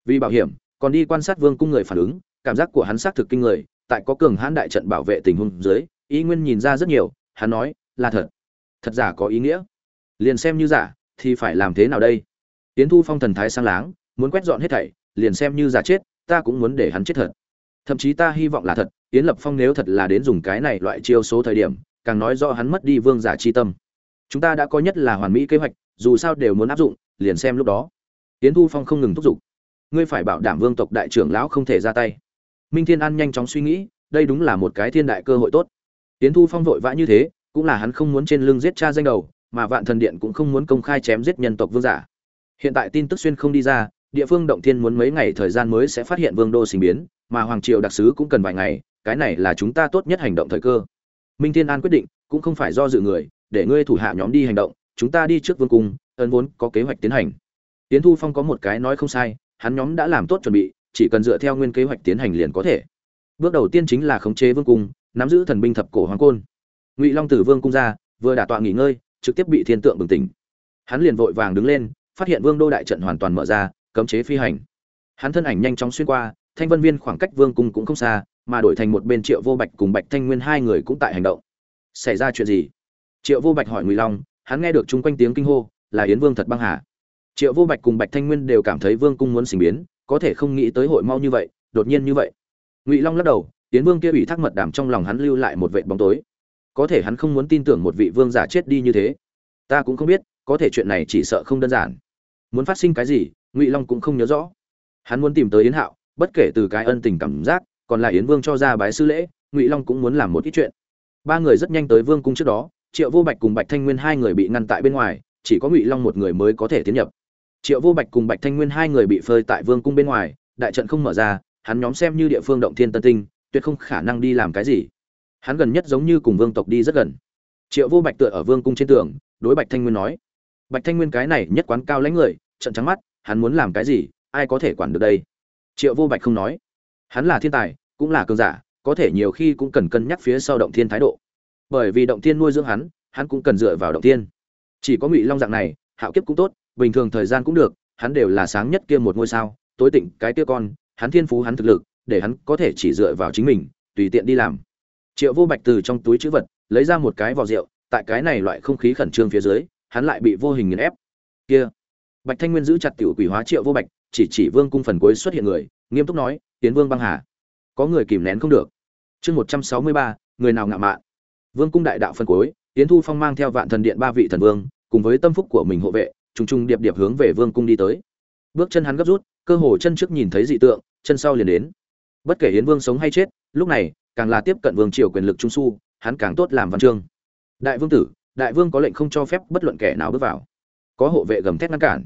Vì bảo hiểm, còn đi quan sát vương cung người phản ứng, cảm giác của hắn xác thực kinh người tại có cường hãn đại trận bảo vệ tình huống dưới ý nguyên nhìn ra rất nhiều, hắn nói, là thật. Thật giả có ý nghĩa. Liền xem như giả, thì phải làm thế nào đây? Tiến thu phong thần thái sang láng, muốn quét dọn hết thảy, liền xem như giả chết, ta cũng muốn để hắn chết thật. Thậm chí ta hy vọng là thật, yến lập phong nếu thật là đến dùng cái này loại chiêu số thời điểm, càng nói rõ hắn mất đi vương giả chi tâm. Chúng ta đã có nhất là hoàn mỹ kế hoạch, dù sao đều muốn áp dụng, liền xem lúc đó. Yến thu phong không ngừng thúc giục. Ngươi phải bảo đảm vương tộc đại trưởng lão không thể ra tay minh thiên an nhanh chóng suy nghĩ, đây đúng là một cái thiên đại cơ hội tốt. Tiễn thu phong vội vã như thế, cũng là hắn không muốn trên lưng giết cha danh đầu, mà vạn thần điện cũng không muốn công khai chém giết nhân tộc vương giả. Hiện tại tin tức xuyên không đi ra, địa phương động thiên muốn mấy ngày thời gian mới sẽ phát hiện vương đô sinh biến, mà hoàng triều đặc sứ cũng cần vài ngày, cái này là chúng ta tốt nhất hành động thời cơ. Minh thiên an quyết định, cũng không phải do dự người, để ngươi thủ hạ nhóm đi hành động, chúng ta đi trước vương cung ấn vốn có kế hoạch tiến hành. Tiến thu phong có một cái nói không sai, hắn nhóm đã làm tốt chuẩn bị chỉ cần dựa theo nguyên kế hoạch tiến hành liền có thể. Bước đầu tiên chính là khống chế vương cung, nắm giữ thần binh thập cổ hoàng côn. Ngụy long từ vương cung ra, vừa đả tọa nghỉ ngơi, trực tiếp bị thiên tượng bừng tỉnh. Hắn liền vội vàng đứng lên, phát hiện vương đô đại trận hoàn toàn mở ra, cấm chế phi hành. Hắn thân ảnh nhanh chóng xuyên qua, thanh vân viên khoảng cách vương cung cũng không xa, mà đổi thành một bên triệu vô bạch cùng bạch thanh nguyên hai người cũng tại hành động. Xảy ra chuyện gì? Triệu vô bạch hỏi ngụy long, hắn nghe được chung quanh tiếng kinh hô, là yến vương thật băng hà. Triệu vô bạch cùng bạch thanh nguyên đều cảm thấy vương cung muốn sinh biến có thể không nghĩ tới hội mau như vậy, đột nhiên như vậy. Ngụy long lắc đầu, yến vương kia ủy thác mật đảm trong lòng hắn lưu lại một vệ bóng tối. Có thể hắn không muốn tin tưởng một vị vương giả chết đi như thế. Ta cũng không biết, có thể chuyện này chỉ sợ không đơn giản. Muốn phát sinh cái gì, ngụy long cũng không nhớ rõ. Hắn muốn tìm tới yến hạo, bất kể từ cái ân tình cảm giác, còn là yến vương cho ra bái sư lễ, ngụy long cũng muốn làm một ít chuyện. Ba người rất nhanh tới vương cung trước đó, triệu vô bạch cùng bạch thanh nguyên hai người bị ngăn tại bên ngoài, chỉ có ngụy long một người mới có thể tiến nhập triệu vô bạch cùng bạch thanh nguyên hai người bị phơi tại vương cung bên ngoài, đại trận không mở ra, hắn nhóm xem như địa phương động thiên tân tinh, tuyệt không khả năng đi làm cái gì. Hắn gần nhất giống như cùng vương tộc đi rất gần. Triệu vô bạch tựa ở vương cung trên tường, đối bạch thanh nguyên nói, bạch thanh nguyên cái này nhất quán cao lãnh người trận trắng mắt, hắn muốn làm cái gì, ai có thể quản được đây? Triệu vô bạch không nói, hắn là thiên tài, cũng là cường giả, có thể nhiều khi cũng cần cân nhắc phía sau động thiên thái độ. Bởi vì động thiên nuôi dưỡng hắn hắn cũng cần dựa vào động thiên. Chỉ có ngụy long dạng này, hạo kiếp cũng tốt bình thường thời gian cũng được, hắn đều là sáng nhất kia một ngôi sao, tối tịnh cái kia con, hắn thiên phú, hắn thực lực, để hắn có thể chỉ dựa vào chính mình, tùy tiện đi làm. Triệu vô bạch từ trong túi trữ vật, lấy ra một cái vỏ rượu, tại cái này loại không khí khẩn trương phía dưới, hắn lại bị vô hình nghiền ép. Kia, bạch thanh nguyên giữ chặt tiểu quỷ hóa triệu vô bạch, chỉ chỉ vương cung phần cuối xuất hiện người, nghiêm túc nói, tiến vương băng hà, có người kìm nén không được. Chương một trăm sáu mươi ba, người nào ngạo mạn? Vương cung đại đạo phần cuối tiến thu phong mang theo vạn thần điện ba vị thần vương, cùng với tâm phúc của mình hộ vệ trùng trùng điệp điệp hướng về vương cung đi tới. Bước chân hắn gấp rút, cơ hồ chân trước nhìn thấy dị tượng, chân sau liền đến. Bất kể hiến vương sống hay chết, lúc này, càng là tiếp cận vương triều quyền lực trung su, hắn càng tốt làm văn chương. Đại vương tử, đại vương có lệnh không cho phép bất luận kẻ nào bước vào. Có hộ vệ gầm thét ngăn cản.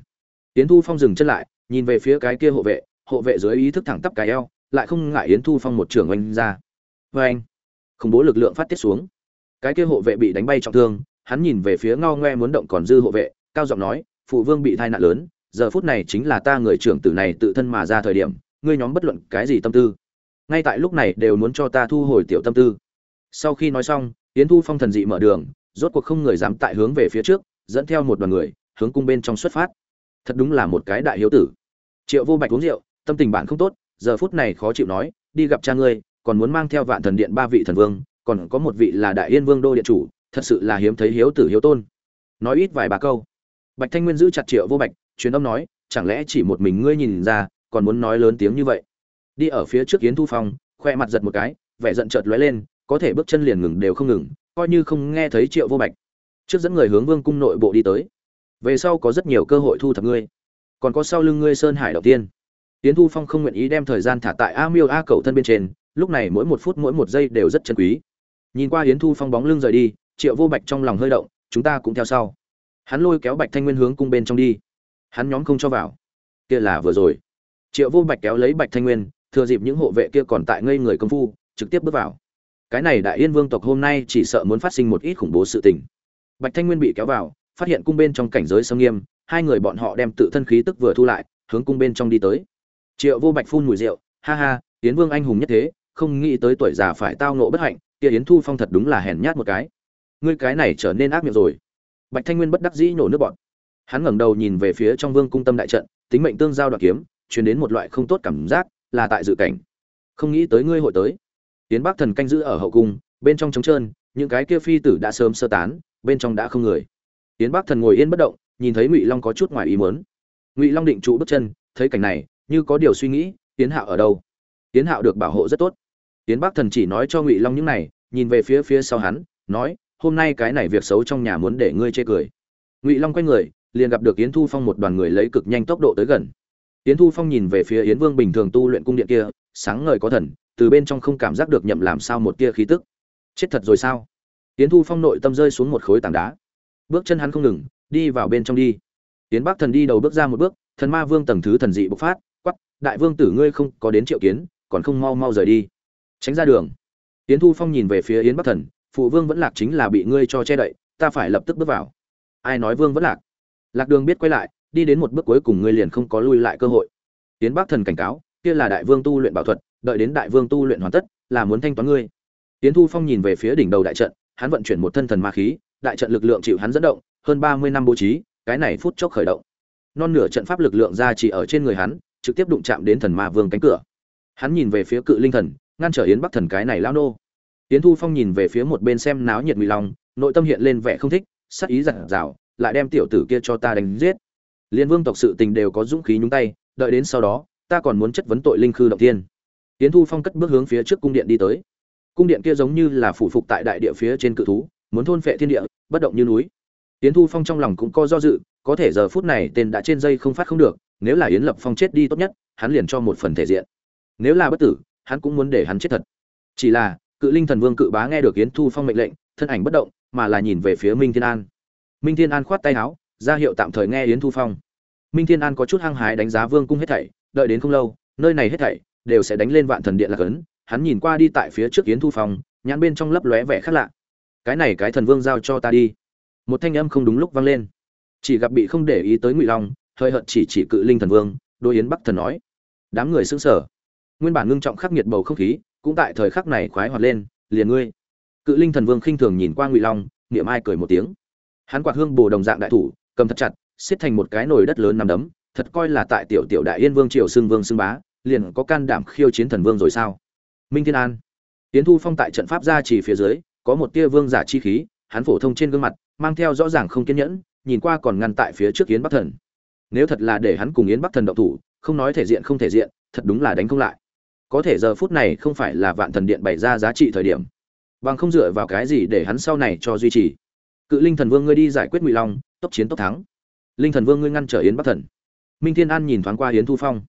Yến thu phong dừng chân lại, nhìn về phía cái kia hộ vệ hộ vệ dưới ý thức thẳng tắp cái eo, lại không ngại yến thu phong một trường oanh ra. Vê anh khủng bố lực lượng phát tiết xuống. Cái kia hộ vệ bị đánh bay trọng thương, hắn nhìn về phía ngao ngoe muốn động còn dư hộ vệ, cao giọng nói phụ vương bị tai nạn lớn, giờ phút này chính là ta người trưởng tử này tự thân mà ra thời điểm, ngươi nhóm bất luận cái gì tâm tư. Ngay tại lúc này đều muốn cho ta thu hồi tiểu tâm tư. Sau khi nói xong, yến thu phong thần dị mở đường, rốt cuộc không người dám tại hướng về phía trước, dẫn theo một đoàn người, hướng cung bên trong xuất phát. Thật đúng là một cái đại hiếu tử. Triệu vô bạch uống rượu, tâm tình bạn không tốt, giờ phút này khó chịu nói, đi gặp cha ngươi, còn muốn mang theo vạn thần điện ba vị thần vương, còn có một vị là đại yên vương đô điện chủ, thật sự là hiếm thấy hiếu tử hiếu tôn. Nói ít vài ba câu bạch thanh nguyên giữ chặt triệu vô bạch, truyền âm nói, chẳng lẽ chỉ một mình ngươi nhìn ra, còn muốn nói lớn tiếng như vậy? Đi ở phía trước yến thu phong, khoe mặt giật một cái, vẻ giận chợt lóe lên, có thể bước chân liền ngừng đều không ngừng, coi như không nghe thấy triệu vô bạch. Trước dẫn người hướng vương cung nội bộ đi tới. Về sau có rất nhiều cơ hội thu thập ngươi. Còn có sau lưng ngươi sơn hải đầu tiên. Yến thu phong không nguyện ý đem thời gian thả tại a miêu a cầu thân bên trên, lúc này mỗi một phút mỗi một giây đều rất chân quý. Nhìn qua yến thu phong bóng lưng rời đi, triệu vô bạch trong lòng hơi động, chúng ta cũng theo sau hắn lôi kéo bạch thanh nguyên hướng cung bên trong đi. Hắn nhóm không cho vào. Kia là vừa rồi. Triệu vô bạch kéo lấy bạch thanh nguyên, thừa dịp những hộ vệ kia còn tại ngây người công phu, trực tiếp bước vào. Cái này đại yên vương tộc hôm nay chỉ sợ muốn phát sinh một ít khủng bố sự tình. Bạch thanh nguyên bị kéo vào, phát hiện cung bên trong cảnh giới sông nghiêm, hai người bọn họ đem tự thân khí tức vừa thu lại, hướng cung bên trong đi tới. Triệu vô bạch phun mùi rượu, ha ha, yến vương anh hùng nhất thế, không nghĩ tới tuổi già phải tao nộ bất hạnh, kia yến thu phong thật đúng là hèn nhát một cái. Ngươi cái này trở nên ác miệng rồi bạch thanh nguyên bất đắc dĩ nhổ nước bọt. Hắn ngẩng đầu nhìn về phía trong vương cung tâm đại trận, tính mệnh tương giao đoạn kiếm, truyền đến một loại không tốt cảm giác, là tại dự cảnh. Không nghĩ tới ngươi hội tới. Tiến bắc thần canh giữ ở hậu cung, bên trong trống trơn, những cái kia phi tử đã sớm sơ tán, bên trong đã không người. Tiến bắc thần ngồi yên bất động, nhìn thấy ngụy long có chút ngoài ý muốn. Ngụy long định trụ bước chân, thấy cảnh này, như có điều suy nghĩ, tiến hạo ở đâu? Tiến hạo được bảo hộ rất tốt. Tiến bắc thần chỉ nói cho ngụy long những này, nhìn về phía phía sau hắn, nói hôm nay cái này việc xấu trong nhà muốn để ngươi chê cười. Ngụy long quay người, liền gặp được yến thu phong một đoàn người lấy cực nhanh tốc độ tới gần. Yến thu phong nhìn về phía yến vương bình thường tu luyện cung điện kia, sáng ngời có thần, từ bên trong không cảm giác được nhậm làm sao một tia khí tức. Chết thật rồi sao? Yến thu phong nội tâm rơi xuống một khối tảng đá. Bước chân hắn không ngừng, đi vào bên trong đi. Yến bắc thần đi đầu bước ra một bước, thần ma vương tầng thứ thần dị bộc phát quắp đại vương tử ngươi không có đến triệu kiến, còn không mau mau rời đi. Tránh ra đường. Yến thu phong nhìn về phía yến bắc thần phụ vương vẫn lạc chính là bị ngươi cho che đậy, ta phải lập tức bước vào. Ai nói vương vẫn lạc? Lạc đường biết quay lại, đi đến một bước cuối cùng ngươi liền không có lui lại cơ hội. Tiến bắc thần cảnh cáo, kia là đại vương tu luyện bảo thuật, đợi đến đại vương tu luyện hoàn tất, là muốn thanh toán ngươi. Tiến thu phong nhìn về phía đỉnh đầu đại trận, hắn vận chuyển một thân thần ma khí, đại trận lực lượng chịu hắn dẫn động, hơn ba mươi năm bố trí, cái này phút chốc khởi động. Non nửa trận pháp lực lượng ra chỉ ở trên người hắn, trực tiếp đụng chạm đến thần ma vương cánh cửa. Hắn nhìn về phía cự linh thần, ngăn trở yến bắc thần cái này lao nô. Tiễn thu phong nhìn về phía một bên xem náo nhiệt ngụy long nội tâm hiện lên vẻ không thích sắc ý giận dảo, lại đem tiểu tử kia cho ta đánh giết. Liên vương tộc sự tình đều có dũng khí nhúng tay đợi đến sau đó ta còn muốn chất vấn tội linh khư động thiên. Tiễn thu phong cất bước hướng phía trước cung điện đi tới. Cung điện kia giống như là phủ phục tại đại địa phía trên cự thú muốn thôn phệ thiên địa bất động như núi. Tiễn thu phong trong lòng cũng có do dự có thể giờ phút này tên đã trên dây không phát không được nếu là yến lập phong chết đi tốt nhất hắn liền cho một phần thể diện. Nếu là bất tử hắn cũng muốn để hắn chết thật. Chỉ là cự linh thần vương cự bá nghe được yến thu phong mệnh lệnh thân ảnh bất động mà là nhìn về phía minh thiên an. Minh thiên an khoát tay áo ra hiệu tạm thời nghe yến thu phong. Minh thiên an có chút hăng hái đánh giá vương cung hết thảy đợi đến không lâu nơi này hết thảy đều sẽ đánh lên vạn thần điện là cấn. Hắn nhìn qua đi tại phía trước yến thu phong nhãn bên trong lấp lóe vẻ khác lạ. Cái này cái thần vương giao cho ta đi. Một thanh âm không đúng lúc vang lên. Chỉ gặp bị không để ý tới ngụy long hơi hận chỉ chỉ cự linh thần vương đôi yến bắc thần nói đám người xứng sở, nguyên bản ngưng trọng khắc nghiệt bầu không khí cũng tại thời khắc này khoái hoạt lên, liền ngươi. Cự linh thần vương khinh thường nhìn qua ngụy long, niệm ai cười một tiếng. Hắn quạt hương bồ đồng dạng đại thủ, cầm thật chặt, xiết thành một cái nồi đất lớn nằm đấm, thật coi là tại tiểu tiểu đại yên vương triều xưng vương xưng bá, liền có can đảm khiêu chiến thần vương rồi sao? Minh thiên an. Tiến thu phong tại trận pháp gia chỉ phía dưới, có một tia vương giả chi khí, hắn phổ thông trên gương mặt, mang theo rõ ràng không kiên nhẫn, nhìn qua còn ngăn tại phía trước yến bắc thần. Nếu thật là để hắn cùng yến bắc thần động thủ, không nói thể diện không thể diện, thật đúng là đánh không lại có thể giờ phút này không phải là vạn thần điện bày ra giá trị thời điểm. Bằng không dựa vào cái gì để hắn sau này cho duy trì. Cự linh thần vương ngươi đi giải quyết ngụy long, tốc chiến tốc thắng. Linh thần vương ngươi ngăn trở yến bắc thần. Minh thiên an nhìn thoáng qua yến thu phong.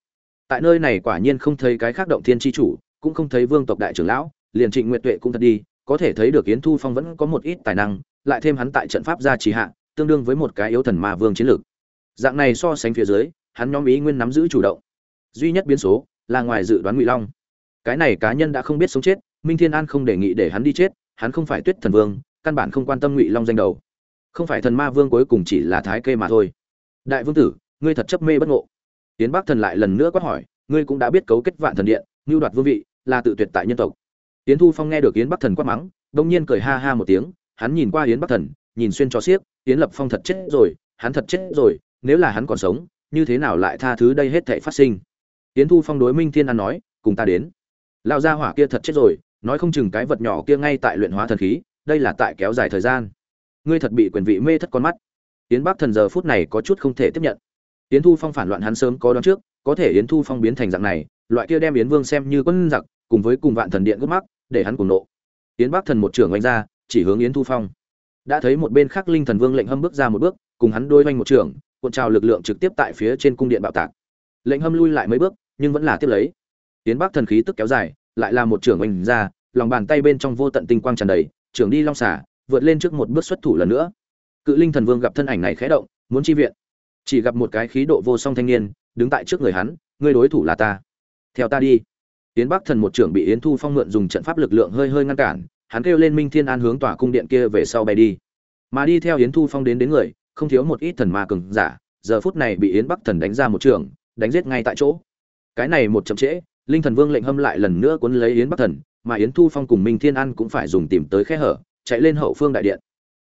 Tại nơi này quả nhiên không thấy cái khác động thiên tri chủ, cũng không thấy vương tộc đại trưởng lão, liền trịnh nguyệt tuệ cũng thật đi, có thể thấy được yến thu phong vẫn có một ít tài năng, lại thêm hắn tại trận pháp gia trì hạ, tương đương với một cái yếu thần ma vương chiến lược. Dạng này so sánh phía dưới, hắn nhóm ý nguyên nắm giữ chủ động. Duy nhất biến số là ngoài dự đoán ngụy long. Cái này cá nhân đã không biết sống chết, minh thiên an không đề nghị để hắn đi chết, hắn không phải tuyết thần vương, căn bản không quan tâm ngụy long danh đầu. Không phải thần ma vương cuối cùng chỉ là thái kê mà thôi. Đại vương tử, ngươi thật chấp mê bất ngộ. Tiến bắc thần lại lần nữa quát hỏi, ngươi cũng đã biết cấu kết vạn thần điện ngưu đoạt vương vị, là tự tuyệt tại nhân tộc. Tiến thu phong nghe được yến bắc thần quát mắng đông nhiên cười ha ha một tiếng, hắn nhìn qua yến bắc thần, nhìn xuyên cho xiếc, yến lập phong thật chết rồi, hắn thật chết rồi, nếu là hắn còn sống, như thế nào lại tha thứ đây hết thảy phát sinh? Yến thu phong đối minh thiên an nói, cùng ta đến. Lão gia hỏa kia thật chết rồi, nói không chừng cái vật nhỏ kia ngay tại luyện hóa thần khí, đây là tại kéo dài thời gian. Ngươi thật bị quyền vị mê thất con mắt. Yến bắc thần giờ phút này có chút không thể tiếp nhận. Yến thu phong phản loạn hắn sớm có đoán trước, có thể yến thu phong biến thành dạng này, loại kia đem yến vương xem như quân giặc, cùng với cùng vạn thần điện gốc mắc, để hắn cùng nộ. Yến bắc thần một trưởng oanh ra, chỉ hướng yến thu phong. Đã thấy một bên khác linh thần vương lệnh hâm bước ra một bước, cùng hắn đôi oanh một trưởng, cuộn trào lực lượng trực tiếp tại phía trên cung điện bạo tạc. Lệnh hâm lui lại mấy bước nhưng vẫn là tiếp lấy. Tiễn bắc thần khí tức kéo dài, lại là một trưởng oanh ra, lòng bàn tay bên trong vô tận tinh quang tràn đầy, trưởng đi long xả, vượt lên trước một bước xuất thủ lần nữa. Cự linh thần vương gặp thân ảnh này khẽ động, muốn chi viện. Chỉ gặp một cái khí độ vô song thanh niên, đứng tại trước người hắn, ngươi đối thủ là ta. Theo ta đi. Tiễn bắc thần một trưởng bị yến thu phong mượn dùng trận pháp lực lượng hơi hơi ngăn cản, hắn kêu lên minh thiên an hướng tỏa cung điện kia về sau bay đi. Mà đi theo yến thu phong đến đến người, không thiếu một ít thần ma cường giả, giờ phút này bị yến bắc thần đánh ra một trường, đánh giết ngay tại chỗ cái này một chậm trễ, linh thần vương lệnh hâm lại lần nữa cuốn lấy yến bắc thần, mà yến thu phong cùng minh thiên an cũng phải dùng tìm tới khe hở, chạy lên hậu phương đại điện.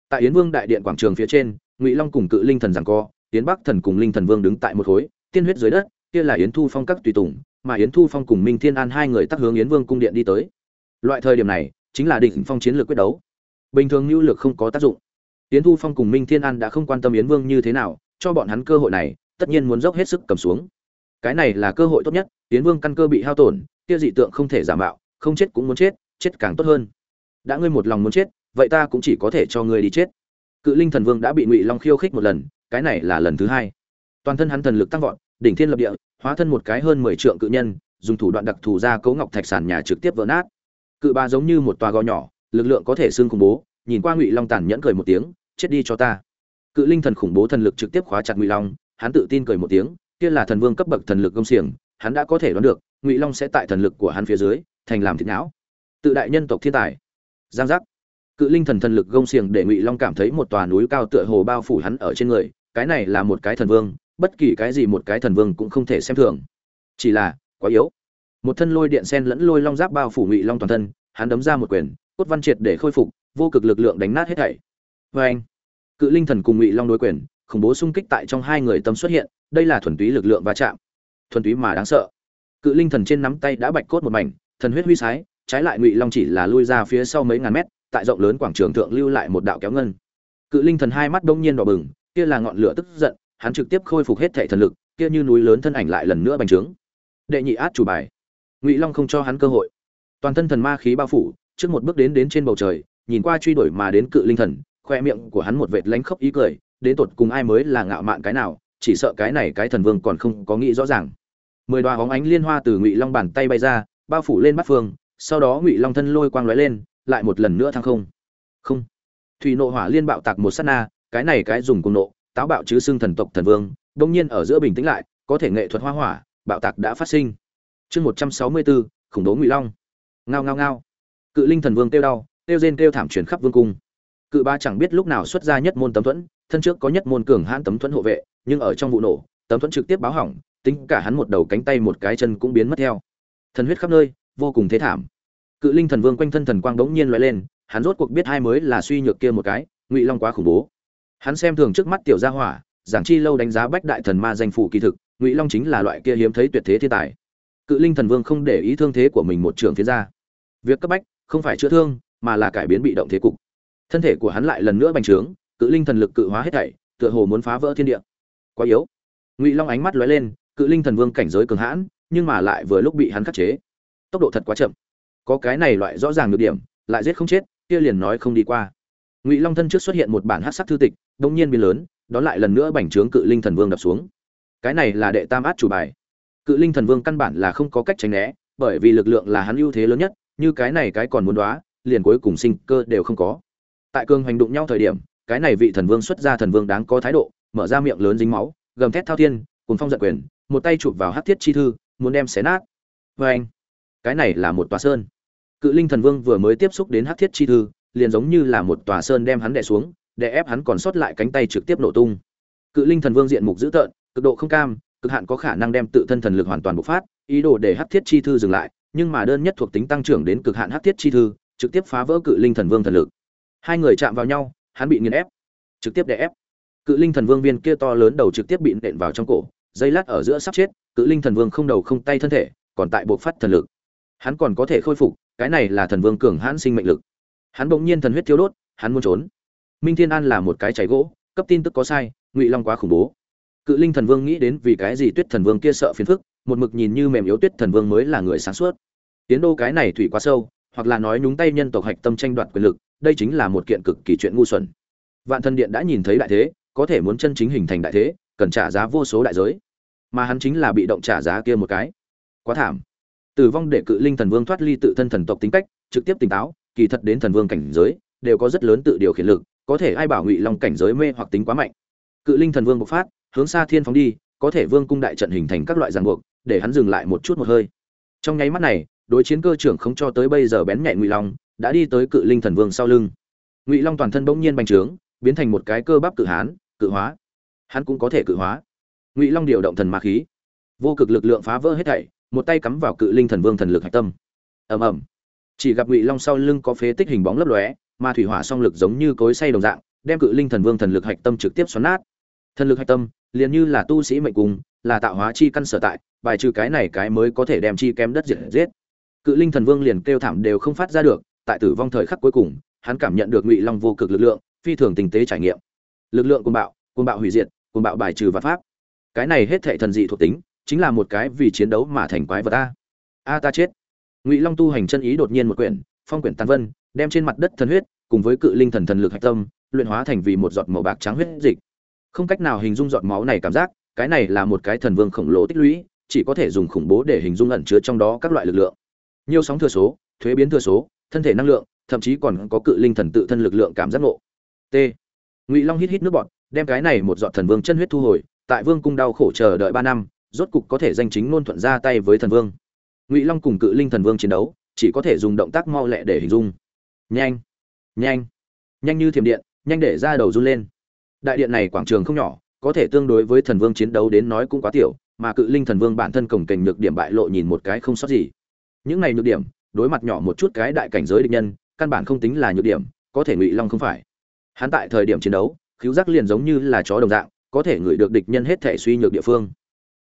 Tại yến vương đại điện quảng trường phía trên, ngụy long cùng cự linh thần giằng co, yến bắc thần cùng linh thần vương đứng tại một khối, tiên huyết dưới đất, kia là yến thu phong các tùy tùng, mà yến thu phong cùng minh thiên an hai người tắc hướng yến vương cung điện đi tới. Loại thời điểm này, chính là đỉnh phong chiến lược quyết đấu. Bình thường nhu lược không có tác dụng. Yến thu phong cùng minh thiên an đã không quan tâm yến vương như thế nào, cho bọn hắn cơ hội này, tất nhiên muốn dốc hết sức cầm xuống cái này là cơ hội tốt nhất, tiến vương căn cơ bị hao tổn, kia dị tượng không thể giả mạo, không chết cũng muốn chết chết càng tốt hơn. Đã ngươi một lòng muốn chết, vậy ta cũng chỉ có thể cho ngươi đi chết. Cự linh thần vương đã bị ngụy long khiêu khích một lần, cái này là lần thứ hai. Toàn thân hắn thần lực tăng vọt, đỉnh thiên lập địa, hóa thân một cái hơn mười trượng cự nhân, dùng thủ đoạn đặc thù ra cấu ngọc thạch sàn nhà trực tiếp vỡ nát. Cự ba giống như một tòa gò nhỏ, lực lượng có thể xương khủng bố, nhìn qua ngụy long tàn nhẫn cười một tiếng, chết đi cho ta. Cự linh thần khủng bố thần lực trực tiếp khóa chặt ngụy long, hắn tự tin cười một tiếng kia là thần vương cấp bậc thần lực công xiềng, hắn đã có thể đoán được, ngụy long sẽ tại thần lực của hắn phía dưới, thành làm thịt não. Tự đại nhân tộc thiên tài. Giang giác. Cự linh thần thần lực gông xiềng để ngụy long cảm thấy một tòa núi cao tựa hồ bao phủ hắn ở trên người, cái này là một cái thần vương, bất kỳ cái gì một cái thần vương cũng không thể xem thường. Chỉ là, quá yếu. Một thân lôi điện sen lẫn lôi long giáp bao phủ ngụy long toàn thân, hắn đấm ra một quyền, cốt văn triệt để khôi phục, vô cực lực lượng đánh nát hết thảy. Vê anh cự linh thần cùng ngụy long đối quyền, khủng bố xung kích tại trong hai người tâm xuất hiện đây là thuần túy lực lượng va chạm, thuần túy mà đáng sợ. Cự linh thần trên nắm tay đã bạch cốt một mảnh, thần huyết huy sái, trái lại ngụy long chỉ là lui ra phía sau mấy ngàn mét, tại rộng lớn quảng trường thượng lưu lại một đạo kéo ngân. Cự linh thần hai mắt đông nhiên đỏ bừng, kia là ngọn lửa tức giận, hắn trực tiếp khôi phục hết thể thần lực, kia như núi lớn thân ảnh lại lần nữa bành trướng. Đệ nhị át chủ bài. Ngụy long không cho hắn cơ hội. Toàn thân thần ma khí bao phủ, trước một bước đến đến trên bầu trời, nhìn qua truy đuổi mà đến cự linh thần, khoe miệng của hắn một vệt lánh khóc ý cười, đến tột cùng ai mới là ngạo mạn cái nào chỉ sợ cái này cái thần vương còn không có nghĩ rõ ràng. Mười đoá hóng ánh liên hoa từ ngụy long bàn tay bay ra, bao phủ lên bát phương, sau đó ngụy long thân lôi quang lóe lên, lại một lần nữa thăng không. Không. Thủy nộ hỏa liên bạo tạc một sát na, cái này cái dùng cùng nộ, táo bạo chứ xương thần tộc thần vương, đông nhiên ở giữa bình tĩnh lại, có thể nghệ thuật hoa hỏa, bạo tạc đã phát sinh. Chương một trăm sáu mươi bốn, khủng bố ngụy long. Ngao ngao ngao. Cự linh thần vương kêu đau, kêu rên kêu thảm truyền khắp vương cung. Cự ba chẳng biết lúc nào xuất ra nhất môn tấm thuẫn, thân trước có nhất môn cường hãn tấm thuẫn hộ vệ nhưng ở trong vụ nổ, tấm thuẫn trực tiếp báo hỏng, tính cả hắn một đầu cánh tay một cái chân cũng biến mất theo. Thần huyết khắp nơi, vô cùng thế thảm. Cự linh thần vương quanh thân thần quang đống nhiên loại lên, hắn rốt cuộc biết hai mới là suy nhược kia một cái, ngụy long quá khủng bố. Hắn xem thường trước mắt tiểu gia hỏa, giảng chi lâu đánh giá bách đại thần ma danh phủ kỳ thực, ngụy long chính là loại kia hiếm thấy tuyệt thế thiên tài. Cự linh thần vương không để ý thương thế của mình một trường phía ra. Việc cấp bách, không phải chữa thương, mà là cải biến bị động thế cục. Thân thể của hắn lại lần nữa bành trướng, cự linh thần lực cự hóa hết thảy, tựa hồ muốn phá vỡ thiên địa quá yếu. Ngụy long ánh mắt lóe lên, cự linh thần vương cảnh giới cường hãn, nhưng mà lại vừa lúc bị hắn khắc chế. Tốc độ thật quá chậm. Có cái này loại rõ ràng được điểm, lại giết không chết, kia liền nói không đi qua. Ngụy long thân trước xuất hiện một bản hát sắc thư tịch, đông nhiên biến lớn đó lại lần nữa bành trướng cự linh thần vương đập xuống. Cái này là đệ tam át chủ bài. Cự linh thần vương căn bản là không có cách tránh né, bởi vì lực lượng là hắn ưu thế lớn nhất, như cái này cái còn muốn đoá liền cuối cùng sinh cơ đều không có. Tại cương hành đụng nhau thời điểm, cái này vị thần vương xuất ra thần vương đáng có thái độ mở ra miệng lớn dính máu, gầm thét thao thiên cùng phong giật quyền, một tay chụp vào hát thiết chi thư, muốn đem xé nát. Vê anh, cái này là một tòa sơn. Cự linh thần vương vừa mới tiếp xúc đến hát thiết chi thư, liền giống như là một tòa sơn đem hắn đè xuống, để ép hắn còn sót lại cánh tay trực tiếp nổ tung. Cự linh thần vương diện mục dữ tợn, cực độ không cam, cực hạn có khả năng đem tự thân thần lực hoàn toàn bộc phát, ý đồ để hát thiết chi thư dừng lại, nhưng mà đơn nhất thuộc tính tăng trưởng đến cực hạn hát thiết chi thư, trực tiếp phá vỡ cự linh thần vương thần lực. Hai người chạm vào nhau, hắn bị nghiền ép, trực tiếp đè ép cự linh thần vương viên kia to lớn đầu trực tiếp bị nện vào trong cổ, dây lát ở giữa sắp chết, cự linh thần vương không đầu không tay thân thể, còn tại buộc phát thần lực. Hắn còn có thể khôi phục, cái này là thần vương cường hãn sinh mệnh lực. Hắn bỗng nhiên thần huyết thiếu đốt, hắn muốn trốn. Minh thiên an là một cái cháy gỗ, cấp tin tức có sai, ngụy long quá khủng bố. Cự linh thần vương nghĩ đến vì cái gì tuyết thần vương kia sợ phiền phức, một mực nhìn như mềm yếu tuyết thần vương mới là người sáng suốt. Tiến đô cái này thủy quá sâu, hoặc là nói nhúng tay nhân tộc hạch tâm tranh đoạt quyền lực, đây chính là một kiện cực kỳ chuyện ngu xuẩn. Vạn thần điện đã nhìn thấy đại thế có thể muốn chân chính hình thành đại thế, cần trả giá vô số đại giới. Mà hắn chính là bị động trả giá kia một cái. Quá thảm. Tử vong để cự linh thần vương thoát ly tự thân thần tộc tính cách, trực tiếp tỉnh táo, kỳ thật đến thần vương cảnh giới, đều có rất lớn tự điều khiển lực, có thể ai bảo ngụy long cảnh giới mê hoặc tính quá mạnh. Cự linh thần vương bộc phát, hướng xa thiên phóng đi, có thể vương cung đại trận hình thành các loại ràng buộc, để hắn dừng lại một chút một hơi. Trong nháy mắt này, đối chiến cơ trưởng không cho tới bây giờ bén nhạy ngụy long, đã đi tới cự linh thần vương sau lưng. Ngụy long toàn thân bỗng nhiên bành trướng, biến thành một cái cơ bắp cự hán cự hóa. Hắn cũng có thể cự hóa. Ngụy long điều động thần ma khí. Vô cực lực lượng phá vỡ hết thảy, một tay cắm vào cự linh thần vương thần lực hạch tâm. Ầm ầm. Chỉ gặp ngụy long sau lưng có phế tích hình bóng lấp lóe, mà thủy hỏa song lực giống như cối say đồng dạng, đem cự linh thần vương thần lực hạch tâm trực tiếp xoắn nát. Thần lực hạch tâm, liền như là tu sĩ mệnh cung là tạo hóa chi căn sở tại, bài trừ cái này cái mới có thể đem chi kém đất diệt giết. Cự linh thần vương liền kêu thảm đều không phát ra được, tại tử vong thời khắc cuối cùng, hắn cảm nhận được ngụy long vô cực lực lượng, phi thường tình tế trải nghiệm lực lượng côn bạo côn bạo hủy diệt côn bạo bài trừ vạn pháp. Cái này hết thệ thần dị thuộc tính, chính là một cái vì chiến đấu mà thành quái vật a. A ta chết. Ngụy long tu hành chân ý đột nhiên một quyển, phong quyển tàn vân, đem trên mặt đất thần huyết, cùng với cự linh thần thần lực hạch tâm, luyện hóa thành vì một giọt màu bạc trắng huyết dịch. Không cách nào hình dung giọt máu này cảm giác, cái này là một cái thần vương khổng lồ tích lũy, chỉ có thể dùng khủng bố để hình dung ẩn chứa trong đó các loại lực lượng. Nhiều sóng thừa số, thuế biến thừa số, thân thể năng lượng, thậm chí còn có cự linh thần tự thân lực lượng cảm giác ngộ. T ngụy long hít hít nước bọt, đem cái này một dọn thần vương chân huyết thu hồi, tại vương cung đau khổ chờ đợi ba năm, rốt cục có thể danh chính ngôn thuận ra tay với thần vương. Ngụy long cùng cự linh thần vương chiến đấu, chỉ có thể dùng động tác mau lẹ để hình dung. Nhanh nhanh nhanh như thiểm điện, nhanh để ra đầu run lên. Đại điện này quảng trường không nhỏ, có thể tương đối với thần vương chiến đấu đến nói cũng quá tiểu, mà cự linh thần vương bản thân cổng kềnh nhược điểm bại lộ nhìn một cái không sót gì. Những này nhược điểm, đối mặt nhỏ một chút cái đại cảnh giới địch nhân, căn bản không tính là nhược điểm, có thể ngụy long không phải hắn tại thời điểm chiến đấu khiếu giác liền giống như là chó đồng dạng, có thể ngửi được địch nhân hết thể suy nhược địa phương.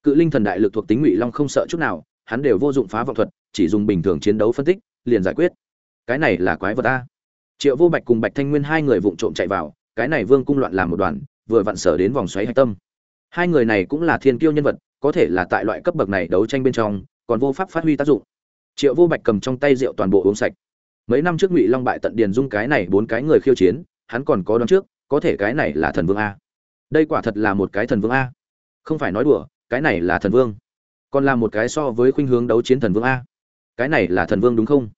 Cự linh thần đại lực thuộc tính ngụy long không sợ chút nào, hắn đều vô dụng phá vọng thuật, chỉ dùng bình thường chiến đấu phân tích, liền giải quyết. Cái này là quái vật a. Triệu vô bạch cùng bạch thanh nguyên hai người vụng trộm chạy vào, cái này vương cung loạn làm một đoàn, vừa vặn sở đến vòng xoáy hạch tâm. Hai người này cũng là thiên kiêu nhân vật, có thể là tại loại cấp bậc này đấu tranh bên trong, còn vô pháp phát huy tác dụng. Triệu vô bạch cầm trong tay rượu toàn bộ uống sạch. Mấy năm trước ngụy long bại tận điền dung cái này bốn cái người khiêu chiến hắn còn có đoán trước, có thể cái này là thần vương a. Đây quả thật là một cái thần vương a. Không phải nói đùa, cái này là thần vương. Còn là một cái so với khuynh hướng đấu chiến thần vương a. Cái này là thần vương đúng không?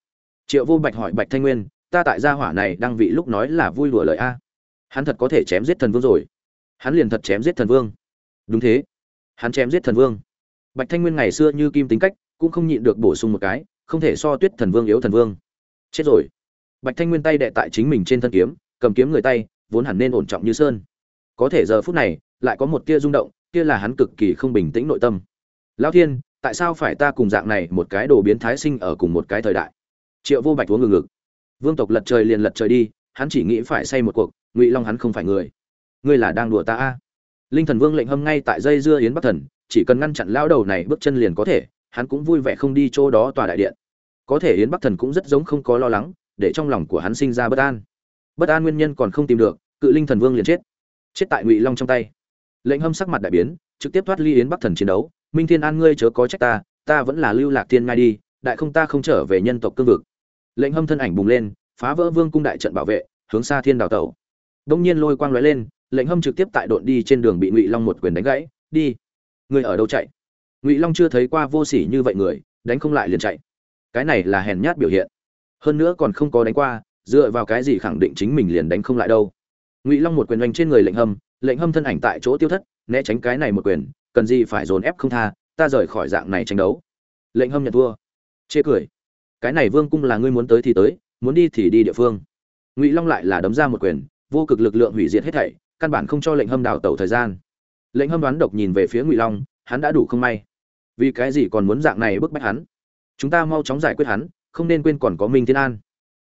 Triệu vô bạch hỏi bạch thanh nguyên, ta tại gia hỏa này đang vị lúc nói là vui đùa lời a. Hắn thật có thể chém giết thần vương rồi. Hắn liền thật chém giết thần vương. Đúng thế. Hắn chém giết thần vương. Bạch thanh nguyên ngày xưa như kim tính cách, cũng không nhịn được bổ sung một cái, không thể so tuyết thần vương yếu thần vương. Chết rồi. Bạch thanh nguyên tay đệ tại chính mình trên thân kiếm cầm kiếm người tay, vốn hẳn nên ổn trọng như sơn. Có thể giờ phút này, lại có một tia rung động, kia là hắn cực kỳ không bình tĩnh nội tâm. Lão thiên, tại sao phải ta cùng dạng này một cái đồ biến thái sinh ở cùng một cái thời đại? Triệu vô bạch uống ngừng ngực. Vương tộc lật trời liền lật trời đi, hắn chỉ nghĩ phải say một cuộc, ngụy long hắn không phải người. Ngươi là đang đùa ta a? Linh thần vương lệnh hâm ngay tại dây dưa yến bắc thần, chỉ cần ngăn chặn lão đầu này bước chân liền có thể, hắn cũng vui vẻ không đi chỗ đó tòa đại điện. Có thể yến bắc thần cũng rất giống không có lo lắng, để trong lòng của hắn sinh ra bất an bất an nguyên nhân còn không tìm được, cự linh thần vương liền chết. Chết tại ngụy long trong tay. Lệnh hâm sắc mặt đại biến, trực tiếp thoát ly yến bắc thần chiến đấu. Minh thiên an, ngươi chớ có trách ta ta vẫn là lưu lạc thiên ngay đi, đại không ta không trở về nhân tộc cương vực. Lệnh hâm thân ảnh bùng lên, phá vỡ vương cung đại trận bảo vệ, hướng xa thiên đào tẩu. Đông nhiên lôi quang lóe lên, lệnh hâm trực tiếp tại độn đi trên đường bị ngụy long một quyền đánh gãy, đi người ở đâu chạy? Ngụy long chưa thấy qua vô sỉ như vậy người, đánh không lại liền chạy. Cái này là hèn nhát biểu hiện. Hơn nữa còn không có đánh qua dựa vào cái gì khẳng định chính mình liền đánh không lại đâu. Ngụy long một quyền đánh trên người lệnh hâm lệnh hâm thân ảnh tại chỗ tiêu thất, né tránh cái này một quyền, cần gì phải dồn ép không tha, ta rời khỏi dạng này tranh đấu. Lệnh hâm nhận thua. Chê cười. Cái này vương cung là ngươi muốn tới thì tới, muốn đi thì đi địa phương. Ngụy long lại là đấm ra một quyền, vô cực lực lượng hủy diệt hết thảy, căn bản không cho lệnh hâm đào tẩu thời gian. Lệnh hâm đoán độc nhìn về phía ngụy long, hắn đã đủ không may. Vì cái gì còn muốn dạng này bức bách hắn? Chúng ta mau chóng giải quyết hắn, không nên quên còn có minh thiên an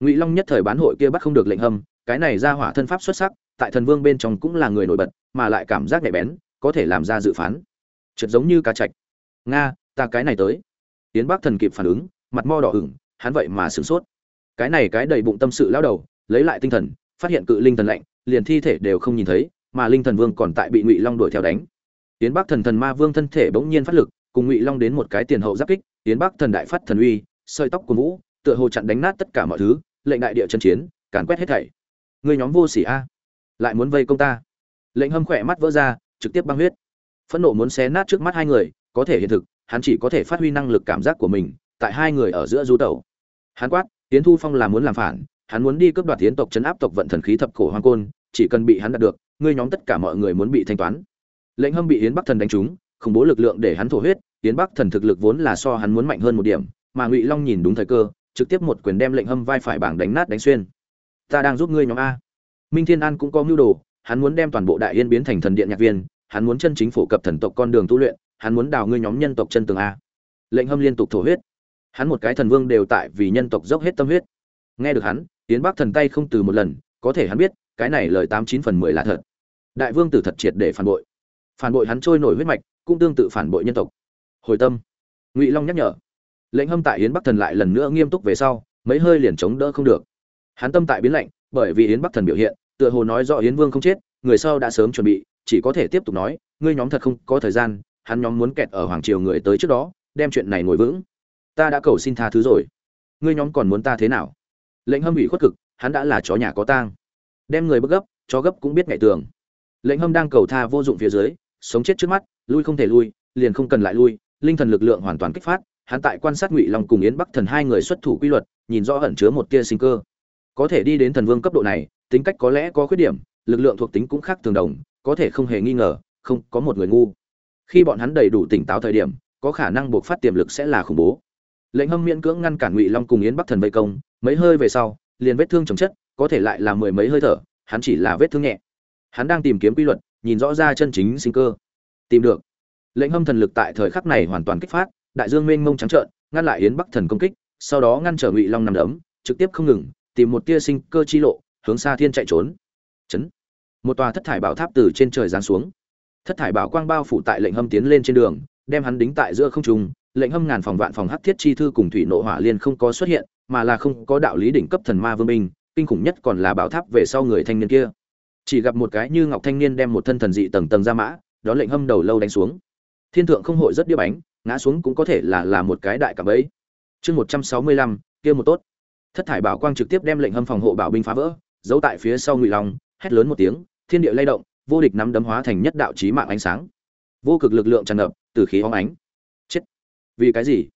ngụy long nhất thời bán hội kia bắt không được lệnh hâm, cái này ra hỏa thân pháp xuất sắc, tại thần vương bên trong cũng là người nổi bật, mà lại cảm giác nhạy bén, có thể làm ra dự phán. Trượt giống như cá chạch. Nga, ta cái này tới. Tiến bắc thần kịp phản ứng, mặt mo đỏ ửng, hắn vậy mà sửng sốt. Cái này cái đầy bụng tâm sự lao đầu, lấy lại tinh thần, phát hiện cự linh thần lạnh, liền thi thể đều không nhìn thấy, mà linh thần vương còn tại bị ngụy long đuổi theo đánh. Tiến bắc thần thần ma vương thân thể bỗng nhiên phát lực, cùng ngụy long đến một cái tiền hậu giáp kích tiến bắc thần đại phát thần uy, sợi tóc của vũ tựa hồ chặn đánh nát tất cả mọi thứ lệnh đại địa chân chiến, càn quét hết thảy. Người nhóm vô sỉ a, lại muốn vây công ta. Lệnh hâm khỏe mắt vỡ ra, trực tiếp băng huyết. Phẫn nộ muốn xé nát trước mắt hai người, có thể hiện thực, hắn chỉ có thể phát huy năng lực cảm giác của mình tại hai người ở giữa du tẩu. Hắn quát tiến thu phong là muốn làm phản, hắn muốn đi cướp đoạt tiến tộc chấn áp tộc vận thần khí thập cổ hoàng côn, chỉ cần bị hắn đạt được, ngươi nhóm tất cả mọi người muốn bị thanh toán. Lệnh hâm bị yến bắc thần đánh trúng, khủng bố lực lượng để hắn thổ huyết, yến bắc thần thực lực vốn là so hắn muốn mạnh hơn một điểm, mà ngụy long nhìn đúng thời cơ trực tiếp một quyền đem lệnh hâm vai phải bảng đánh nát đánh xuyên. Ta đang giúp ngươi nhóm a. Minh thiên an cũng có mưu đồ, hắn muốn đem toàn bộ đại yên biến thành thần điện nhạc viên, hắn muốn chân chính phổ cập thần tộc con đường tu luyện, hắn muốn đào ngươi nhóm nhân tộc chân tường a. Lệnh hâm liên tục thổ huyết. Hắn một cái thần vương đều tại vì nhân tộc dốc hết tâm huyết. Nghe được hắn tiến bắc thần tay không từ một lần, có thể hắn biết, cái này lời tám chín phần mười là thật. Đại vương tử thật triệt để phản bội. Phản bội hắn trôi nổi huyết mạch, cũng tương tự phản bội nhân tộc. Hồi tâm. Ngụy long nhắc nhở lệnh hâm tại yến bắc thần lại lần nữa nghiêm túc về sau, mấy hơi liền chống đỡ không được. Hắn tâm tại biến lạnh, bởi vì yến bắc thần biểu hiện, tựa hồ nói rõ yến vương không chết, người sau đã sớm chuẩn bị, chỉ có thể tiếp tục nói, ngươi nhóm thật không có thời gian, hắn nhóm muốn kẹt ở hoàng triều người tới trước đó, đem chuyện này ngồi vững. Ta đã cầu xin tha thứ rồi. Ngươi nhóm còn muốn ta thế nào? Lệnh hâm ủy khuất cực, hắn đã là chó nhà có tang. Đem người bức gấp, chó gấp cũng biết ngại tường. Lệnh hâm đang cầu tha vô dụng phía dưới, sống chết trước mắt, lui không thể lui, liền không cần lại lui, linh thần lực lượng hoàn toàn kích phát hắn tại quan sát ngụy long cùng yến bắc thần hai người xuất thủ quy luật, nhìn rõ ẩn chứa một tia sinh cơ. Có thể đi đến thần vương cấp độ này, tính cách có lẽ có khuyết điểm, lực lượng thuộc tính cũng khác thường đồng, có thể không hề nghi ngờ, không có một người ngu. Khi bọn hắn đầy đủ tỉnh táo thời điểm, có khả năng buộc phát tiềm lực sẽ là khủng bố. Lệnh hâm miễn cưỡng ngăn cản ngụy long cùng yến bắc thần vây công, mấy hơi về sau, liền vết thương chồng chất, có thể lại là mười mấy hơi thở, hắn chỉ là vết thương nhẹ. Hắn đang tìm kiếm quy luật, nhìn rõ ra chân chính sinh cơ. Tìm được. Lệnh hâm thần lực tại thời khắc này hoàn toàn kích phát đại dương mênh mông trắng trợn, ngăn lại yến bắc thần công kích, sau đó ngăn trở ngụy long nằm đấm, trực tiếp không ngừng, tìm một tia sinh cơ chi lộ, hướng xa thiên chạy trốn. Chấn. Một tòa thất thải bảo tháp từ trên trời giáng xuống. Thất thải bảo quang bao phủ tại lệnh hâm tiến lên trên đường, đem hắn đính tại giữa không trung, lệnh hâm ngàn phòng vạn phòng hắc thiết chi thư cùng thủy nộ hỏa liên không có xuất hiện, mà là không có đạo lý đỉnh cấp thần ma vương minh kinh khủng nhất còn là bảo tháp về sau người thanh niên kia. Chỉ gặp một cái như ngọc thanh niên đem một thân thần dị tầng tầng ra mã đó lệnh hâm đầu lâu đánh xuống. Thiên thượng không hội rất điếc bánh ngã xuống cũng có thể là là một cái đại cảm ấy. Chương một trăm sáu mươi lăm, kia một tốt. Thất thải bảo quang trực tiếp đem lệnh hâm phòng hộ bảo binh phá vỡ, giấu tại phía sau ngụy long, hét lớn một tiếng, thiên địa lay động, vô địch nắm đấm hóa thành nhất đạo chí mạng ánh sáng. Vô cực lực lượng tràn ngập, từ khí hóng ánh. Chết. Vì cái gì?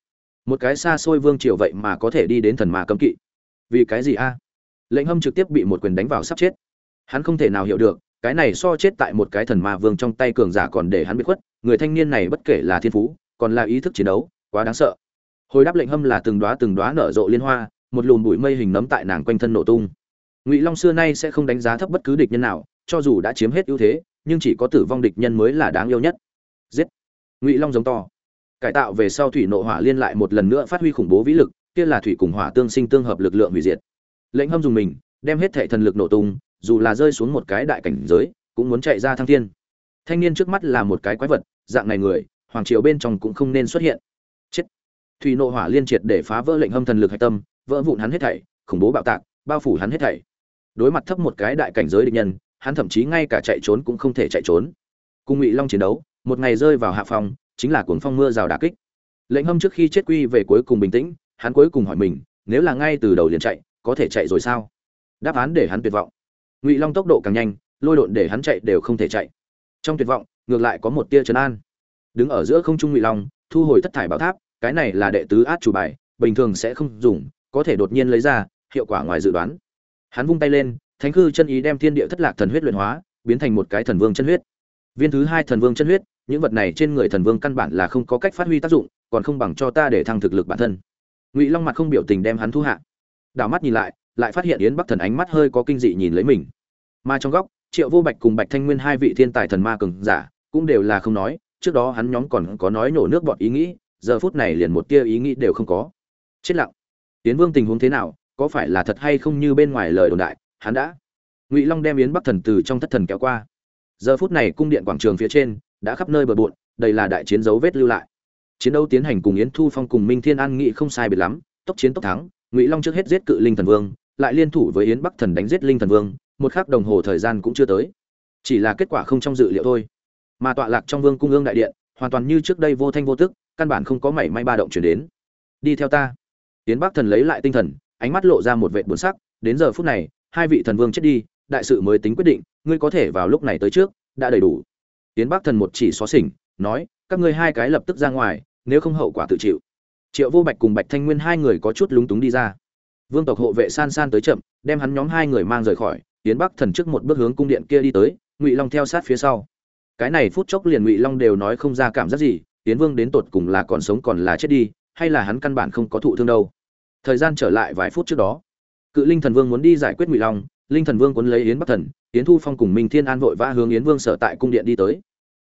Một cái xa xôi vương triều vậy mà có thể đi đến thần ma cấm kỵ. Vì cái gì a? Lệnh hâm trực tiếp bị một quyền đánh vào sắp chết. Hắn không thể nào hiểu được, cái này so chết tại một cái thần ma vương trong tay cường giả còn để hắn bị khuất, người thanh niên này bất kể là thiên phú còn là ý thức chiến đấu, quá đáng sợ. Hồi đáp lệnh hâm là từng đóa từng đóa nở rộ liên hoa, một lùm bụi mây hình nấm tại nàng quanh thân nổ tung. Ngụy long xưa nay sẽ không đánh giá thấp bất cứ địch nhân nào, cho dù đã chiếm hết ưu thế, nhưng chỉ có tử vong địch nhân mới là đáng yêu nhất. Giết! Ngụy long giống to. Cải tạo về sau thủy nộ hỏa liên lại một lần nữa phát huy khủng bố vĩ lực, kia là thủy cùng hỏa tương sinh tương hợp lực lượng hủy diệt. Lệnh hâm dùng mình, đem hết thệ thần lực nổ tung, dù là rơi xuống một cái đại cảnh giới, cũng muốn chạy ra thăng thiên. Thanh niên trước mắt là một cái quái vật, dạng này người hoàng triều bên trong cũng không nên xuất hiện. Chết. Thủy nộ hỏa liên triệt để phá vỡ lệnh hâm thần lực hạch tâm, vỡ vụn hắn hết thảy, khủng bố bạo tạc, bao phủ hắn hết thảy. Đối mặt thấp một cái đại cảnh giới địch nhân, hắn thậm chí ngay cả chạy trốn cũng không thể chạy trốn. Cùng ngụy long chiến đấu, một ngày rơi vào hạ phòng chính là cuồng phong mưa rào đà kích. Lệnh hâm trước khi chết quy về cuối cùng bình tĩnh, hắn cuối cùng hỏi mình, nếu là ngay từ đầu liền chạy, có thể chạy rồi sao? Đáp án để hắn tuyệt vọng. Ngụy long tốc độ càng nhanh, lôi độn để hắn chạy đều không thể chạy. Trong tuyệt vọng, ngược lại có một tia trấn an đứng ở giữa không trung ngụy long, thu hồi thất thải bảo tháp, cái này là đệ tứ át chủ bài, bình thường sẽ không dùng, có thể đột nhiên lấy ra, hiệu quả ngoài dự đoán. Hắn vung tay lên, thánh khư chân ý đem thiên địa thất lạc thần huyết luyện hóa, biến thành một cái thần vương chân huyết. Viên thứ hai thần vương chân huyết, những vật này trên người thần vương căn bản là không có cách phát huy tác dụng, còn không bằng cho ta để thăng thực lực bản thân. Ngụy long mặt không biểu tình đem hắn thu hạ. Đảo mắt nhìn lại lại phát hiện yến bắc thần ánh mắt hơi có kinh dị nhìn lấy mình. Mà trong góc, triệu vô bạch cùng bạch thanh nguyên hai vị thiên tài thần ma cường giả, cũng đều là không nói trước đó hắn nhóm còn có nói nổ nước bọt ý nghĩ, giờ phút này liền một tia ý nghĩ đều không có. Chết lặng. Yến vương tình huống thế nào, có phải là thật hay không như bên ngoài lời đồn đại, hắn đã. Ngụy long đem yến bắc thần từ trong thất thần kéo qua. Giờ phút này cung điện quảng trường phía trên, đã khắp nơi bờ bộn đây là đại chiến dấu vết lưu lại. Chiến đấu tiến hành cùng yến thu phong cùng minh thiên an nghị không sai biệt lắm, tốc chiến tốc thắng, ngụy long trước hết giết cự linh thần vương, lại liên thủ với yến bắc thần đánh giết linh thần vương, một khắc đồng hồ thời gian cũng chưa tới. Chỉ là kết quả không trong dự liệu thôi mà tọa lạc trong vương cung ương đại điện, hoàn toàn như trước đây vô thanh vô tức, căn bản không có mảy may ba động chuyển đến. Đi theo ta. Tiến bắc thần lấy lại tinh thần, ánh mắt lộ ra một vệ buồn sắc, đến giờ phút này, hai vị thần vương chết đi, đại sự mới tính quyết định, ngươi có thể vào lúc này tới trước, đã đầy đủ. Tiến bắc thần một chỉ xó xỉnh, nói, các ngươi hai cái lập tức ra ngoài, nếu không hậu quả tự chịu. Triệu vô bạch cùng bạch thanh nguyên hai người có chút lúng túng đi ra. Vương tộc hộ vệ san san tới chậm, đem hắn nhóm hai người mang rời khỏi tiến bắc thần trước một bước hướng cung điện kia đi tới, ngụy long theo sát phía sau cái này phút chốc liền ngụy long đều nói không ra cảm giác gì tiến vương đến tột cùng là còn sống còn là chết đi, hay là hắn căn bản không có thụ thương đâu. Thời gian trở lại vài phút trước đó, cự linh thần vương muốn đi giải quyết ngụy long, linh thần vương quấn lấy yến bắc thần, yến thu phong cùng minh thiên an vội vã hướng yến vương sở tại cung điện đi tới.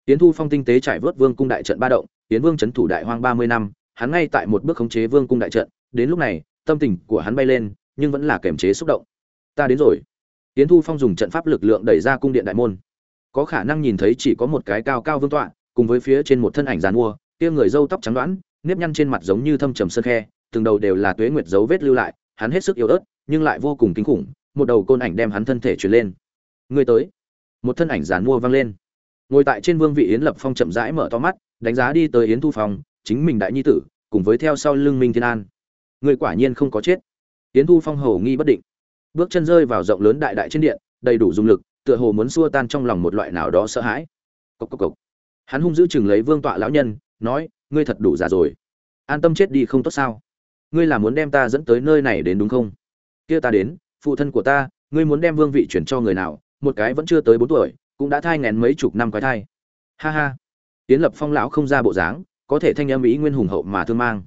Yến thu phong tinh tế trải vớt vương cung đại trận ba động, yến vương trấn thủ đại hoang ba mươi năm, hắn ngay tại một bước khống chế vương cung đại trận, đến lúc này, tâm tình của hắn bay lên, nhưng vẫn là kềm chế xúc động. Ta đến rồi. Yến thu phong dùng trận pháp lực lượng đẩy ra cung điện đại môn có khả năng nhìn thấy chỉ có một cái cao cao vương tọa, cùng với phía trên một thân ảnh giàn mua kia người râu tóc trắng đoãn nếp nhăn trên mặt giống như thâm trầm sơn khe, từng đầu đều là tuế nguyệt dấu vết lưu lại, hắn hết sức yếu ớt, nhưng lại vô cùng kinh khủng, một đầu côn ảnh đem hắn thân thể truyền lên. Người tới. Một thân ảnh giàn mua vang lên. Ngồi tại trên vương vị yến lập phong chậm rãi mở to mắt, đánh giá đi tới yến thu phong, chính mình đại nhi tử, cùng với theo sau lưng minh thiên an. Người quả nhiên không có chết. Yến thu phong hầu nghi bất định. Bước chân rơi vào rộng lớn đại đại trên điện, đầy đủ dùng lực tựa hồ muốn xua tan trong lòng một loại nào đó sợ hãi. Cộc cộc cộc hắn hung dữ chừng lấy vương tọa lão nhân, nói, ngươi thật đủ già rồi. An tâm chết đi không tốt sao? Ngươi là muốn đem ta dẫn tới nơi này đến đúng không? Kia ta đến, phụ thân của ta, ngươi muốn đem vương vị chuyển cho người nào? Một cái vẫn chưa tới bốn tuổi, cũng đã thai ngén mấy chục năm quái thai. Ha ha. Tiến lập phong lão không ra bộ dáng, có thể thanh âm ý nguyên hùng hậu mà thương mang.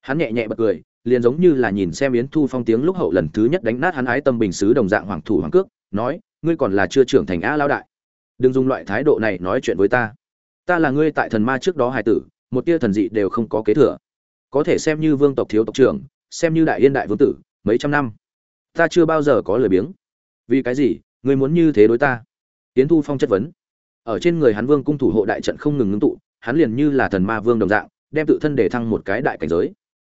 Hắn nhẹ nhẹ bật cười, liền giống như là nhìn xem yến thu phong tiếng lúc hậu lần thứ nhất đánh nát hắn ái tâm bình sứ đồng dạng hoàng thủ hoàng cước, nói ngươi còn là chưa trưởng thành a lao đại. Đừng dùng loại thái độ này nói chuyện với ta. Ta là ngươi tại thần ma trước đó hài tử, một tia thần dị đều không có kế thừa. Có thể xem như vương tộc thiếu tộc trưởng, xem như đại yên đại vương tử, mấy trăm năm. Ta chưa bao giờ có lời biếng. Vì cái gì, ngươi muốn như thế đối ta? Tiến thu phong chất vấn. Ở trên người hắn vương cung thủ hộ đại trận không ngừng ngưng tụ, hắn liền như là thần ma vương đồng dạng, đem tự thân để thăng một cái đại cảnh giới.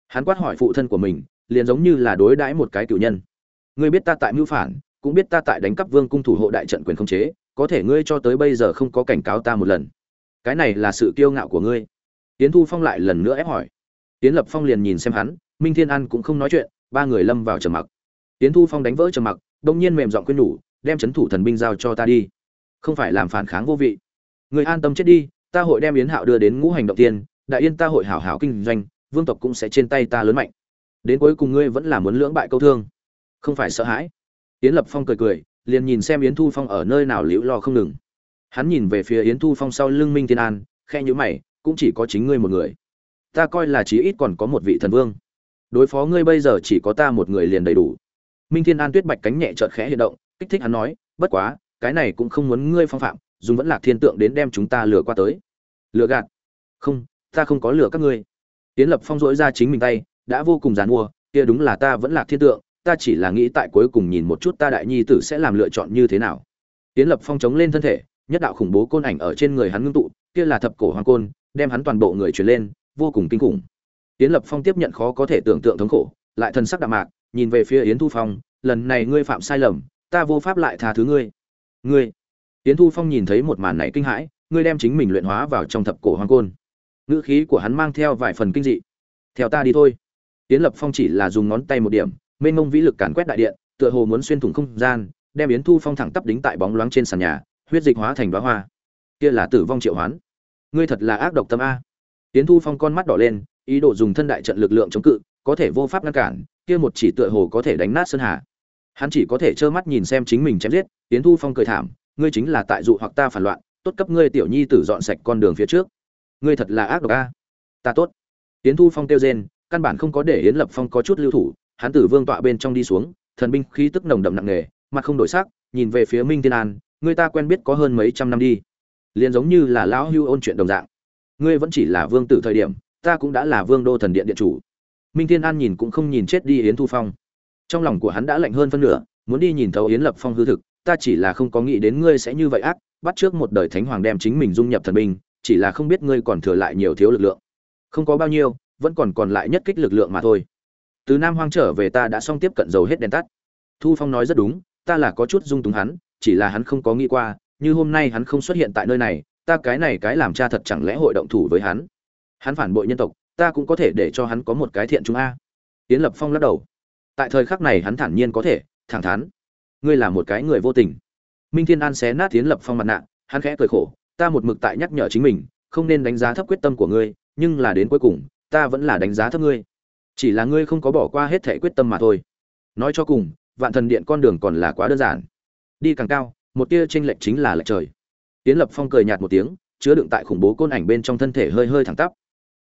Hắn quát hỏi phụ thân của mình, liền giống như là đối đãi một cái cựu nhân. Ngươi biết ta tại mưu phản cũng biết ta tại đánh cắp vương cung thủ hộ đại trận quyền không chế, có thể ngươi cho tới bây giờ không có cảnh cáo ta một lần. Cái này là sự kiêu ngạo của ngươi. Tiến thu phong lại lần nữa ép hỏi. Tiến lập phong liền nhìn xem hắn, minh thiên an cũng không nói chuyện, ba người lâm vào trầm mặc. Tiến thu phong đánh vỡ trầm mặc, đông nhiên mềm giọng quyên nhủ, đem c h ấ n thủ thần binh giao cho ta đi. Không phải làm phản kháng vô vị. Người an tâm chết đi, ta hội đem yến hạo đưa đến ngũ hành động tiên, đại yên ta hội hảo hảo kinh doanh, vương tộc cũng sẽ trên tay ta lớn mạnh. Đến cuối cùng ngươi vẫn là muốn lưỡng bại câu thương. Không phải sợ hãi yến lập phong cười cười, liền nhìn xem yến thu phong ở nơi nào liễu lo không ngừng. Hắn nhìn về phía yến thu phong sau lưng minh thiên an khe nhữ mày, cũng chỉ có chính ngươi một người. Ta coi là chí ít còn có một vị thần vương. Đối phó ngươi bây giờ chỉ có ta một người liền đầy đủ. Minh thiên an tuyết bạch cánh nhẹ chợt khẽ hiện động, kích thích hắn nói, bất quá, cái này cũng không muốn ngươi phong phạm, dùng vẫn là thiên tượng đến đem chúng ta lừa qua tới. Lừa gạt? Không, ta không có lừa các ngươi. Yến lập phong dỗi ra chính mình tay, đã vô cùng dàn mua, kia đúng là ta vẫn là thiên tượng ta chỉ là nghĩ tại cuối cùng nhìn một chút ta đại nhi tử sẽ làm lựa chọn như thế nào. Tiến lập phong chống lên thân thể, nhất đạo khủng bố côn ảnh ở trên người hắn ngưng tụ, kia là thập cổ hoàng côn, đem hắn toàn bộ người truyền lên, vô cùng kinh khủng. Tiến lập phong tiếp nhận khó có thể tưởng tượng thống khổ, lại thần sắc đạm mạc, nhìn về phía yến thu phong, lần này ngươi phạm sai lầm, ta vô pháp lại tha thứ ngươi. Ngươi. Yến thu phong nhìn thấy một màn này kinh hãi, ngươi đem chính mình luyện hóa vào trong thập cổ hoàng côn. Ngữ khí của hắn mang theo vài phần kinh dị. Theo ta đi thôi. Tiến lập phong chỉ là dùng ngón tay một điểm mênh mông vĩ lực càn quét đại điện, tựa hồ muốn xuyên thủng không gian, đem yến thu phong thẳng tắp đính tại bóng loáng trên sàn nhà, huyết dịch hóa thành đoá hoa. Kia là tử vong triệu hoán. Ngươi thật là ác độc tâm a. Yến thu phong con mắt đỏ lên, ý đồ dùng thân đại trận lực lượng chống cự, có thể vô pháp ngăn cản, kia một chỉ tựa hồ có thể đánh nát sơn hà. Hắn chỉ có thể trơ mắt nhìn xem chính mình chém giết, yến thu phong cười thảm, ngươi chính là tại dụ hoặc ta phản loạn, tốt cấp ngươi tiểu nhi tử dọn sạch con đường phía trước. Ngươi thật là ác độc a. Ta tốt. Yến thu phong kêu rên, căn bản không có để yến lập phong có chút lưu thủ hắn tử vương tọa bên trong đi xuống, thần binh khí tức nồng đậm nặng nề, mặt không đổi sắc, nhìn về phía minh Thiên an, người ta quen biết có hơn mấy trăm năm đi. Liền giống như là lão hưu ôn chuyện đồng dạng. Ngươi vẫn chỉ là vương tử thời điểm, ta cũng đã là vương đô thần điện điện chủ. Minh thiên an nhìn cũng không nhìn chết đi yến thu phong. Trong lòng của hắn đã lạnh hơn phân nửa, muốn đi nhìn thấu yến lập phong hư thực, ta chỉ là không có nghĩ đến ngươi sẽ như vậy ác, bắt trước một đời thánh hoàng đem chính mình dung nhập thần binh, chỉ là không biết ngươi còn thừa lại nhiều thiếu lực lượng. Không có bao nhiêu, vẫn còn còn lại nhất kích lực lượng mà thôi từ nam hoang trở về ta đã xong tiếp cận dầu hết đèn tắt. Thu phong nói rất đúng, ta là có chút dung túng hắn, chỉ là hắn không có nghĩ qua, như hôm nay hắn không xuất hiện tại nơi này, ta cái này cái làm cha thật chẳng lẽ hội động thủ với hắn. Hắn phản bội nhân tộc, ta cũng có thể để cho hắn có một cái thiện chúng a. Tiến lập phong lắc đầu. Tại thời khắc này hắn thản nhiên có thể, thẳng thắn. Ngươi là một cái người vô tình. Minh thiên an xé nát tiến lập phong mặt nạ, hắn khẽ cười khổ, ta một mực tại nhắc nhở chính mình, không nên đánh giá thấp quyết tâm của ngươi, nhưng là đến cuối cùng, ta vẫn là đánh giá thấp ngươi chỉ là ngươi không có bỏ qua hết thể quyết tâm mà thôi. Nói cho cùng, vạn thần điện con đường còn là quá đơn giản. Đi càng cao, một tia tranh lệch chính là lệch trời. Tiến lập phong cười nhạt một tiếng, chứa đựng tại khủng bố côn ảnh bên trong thân thể hơi hơi thẳng tắp.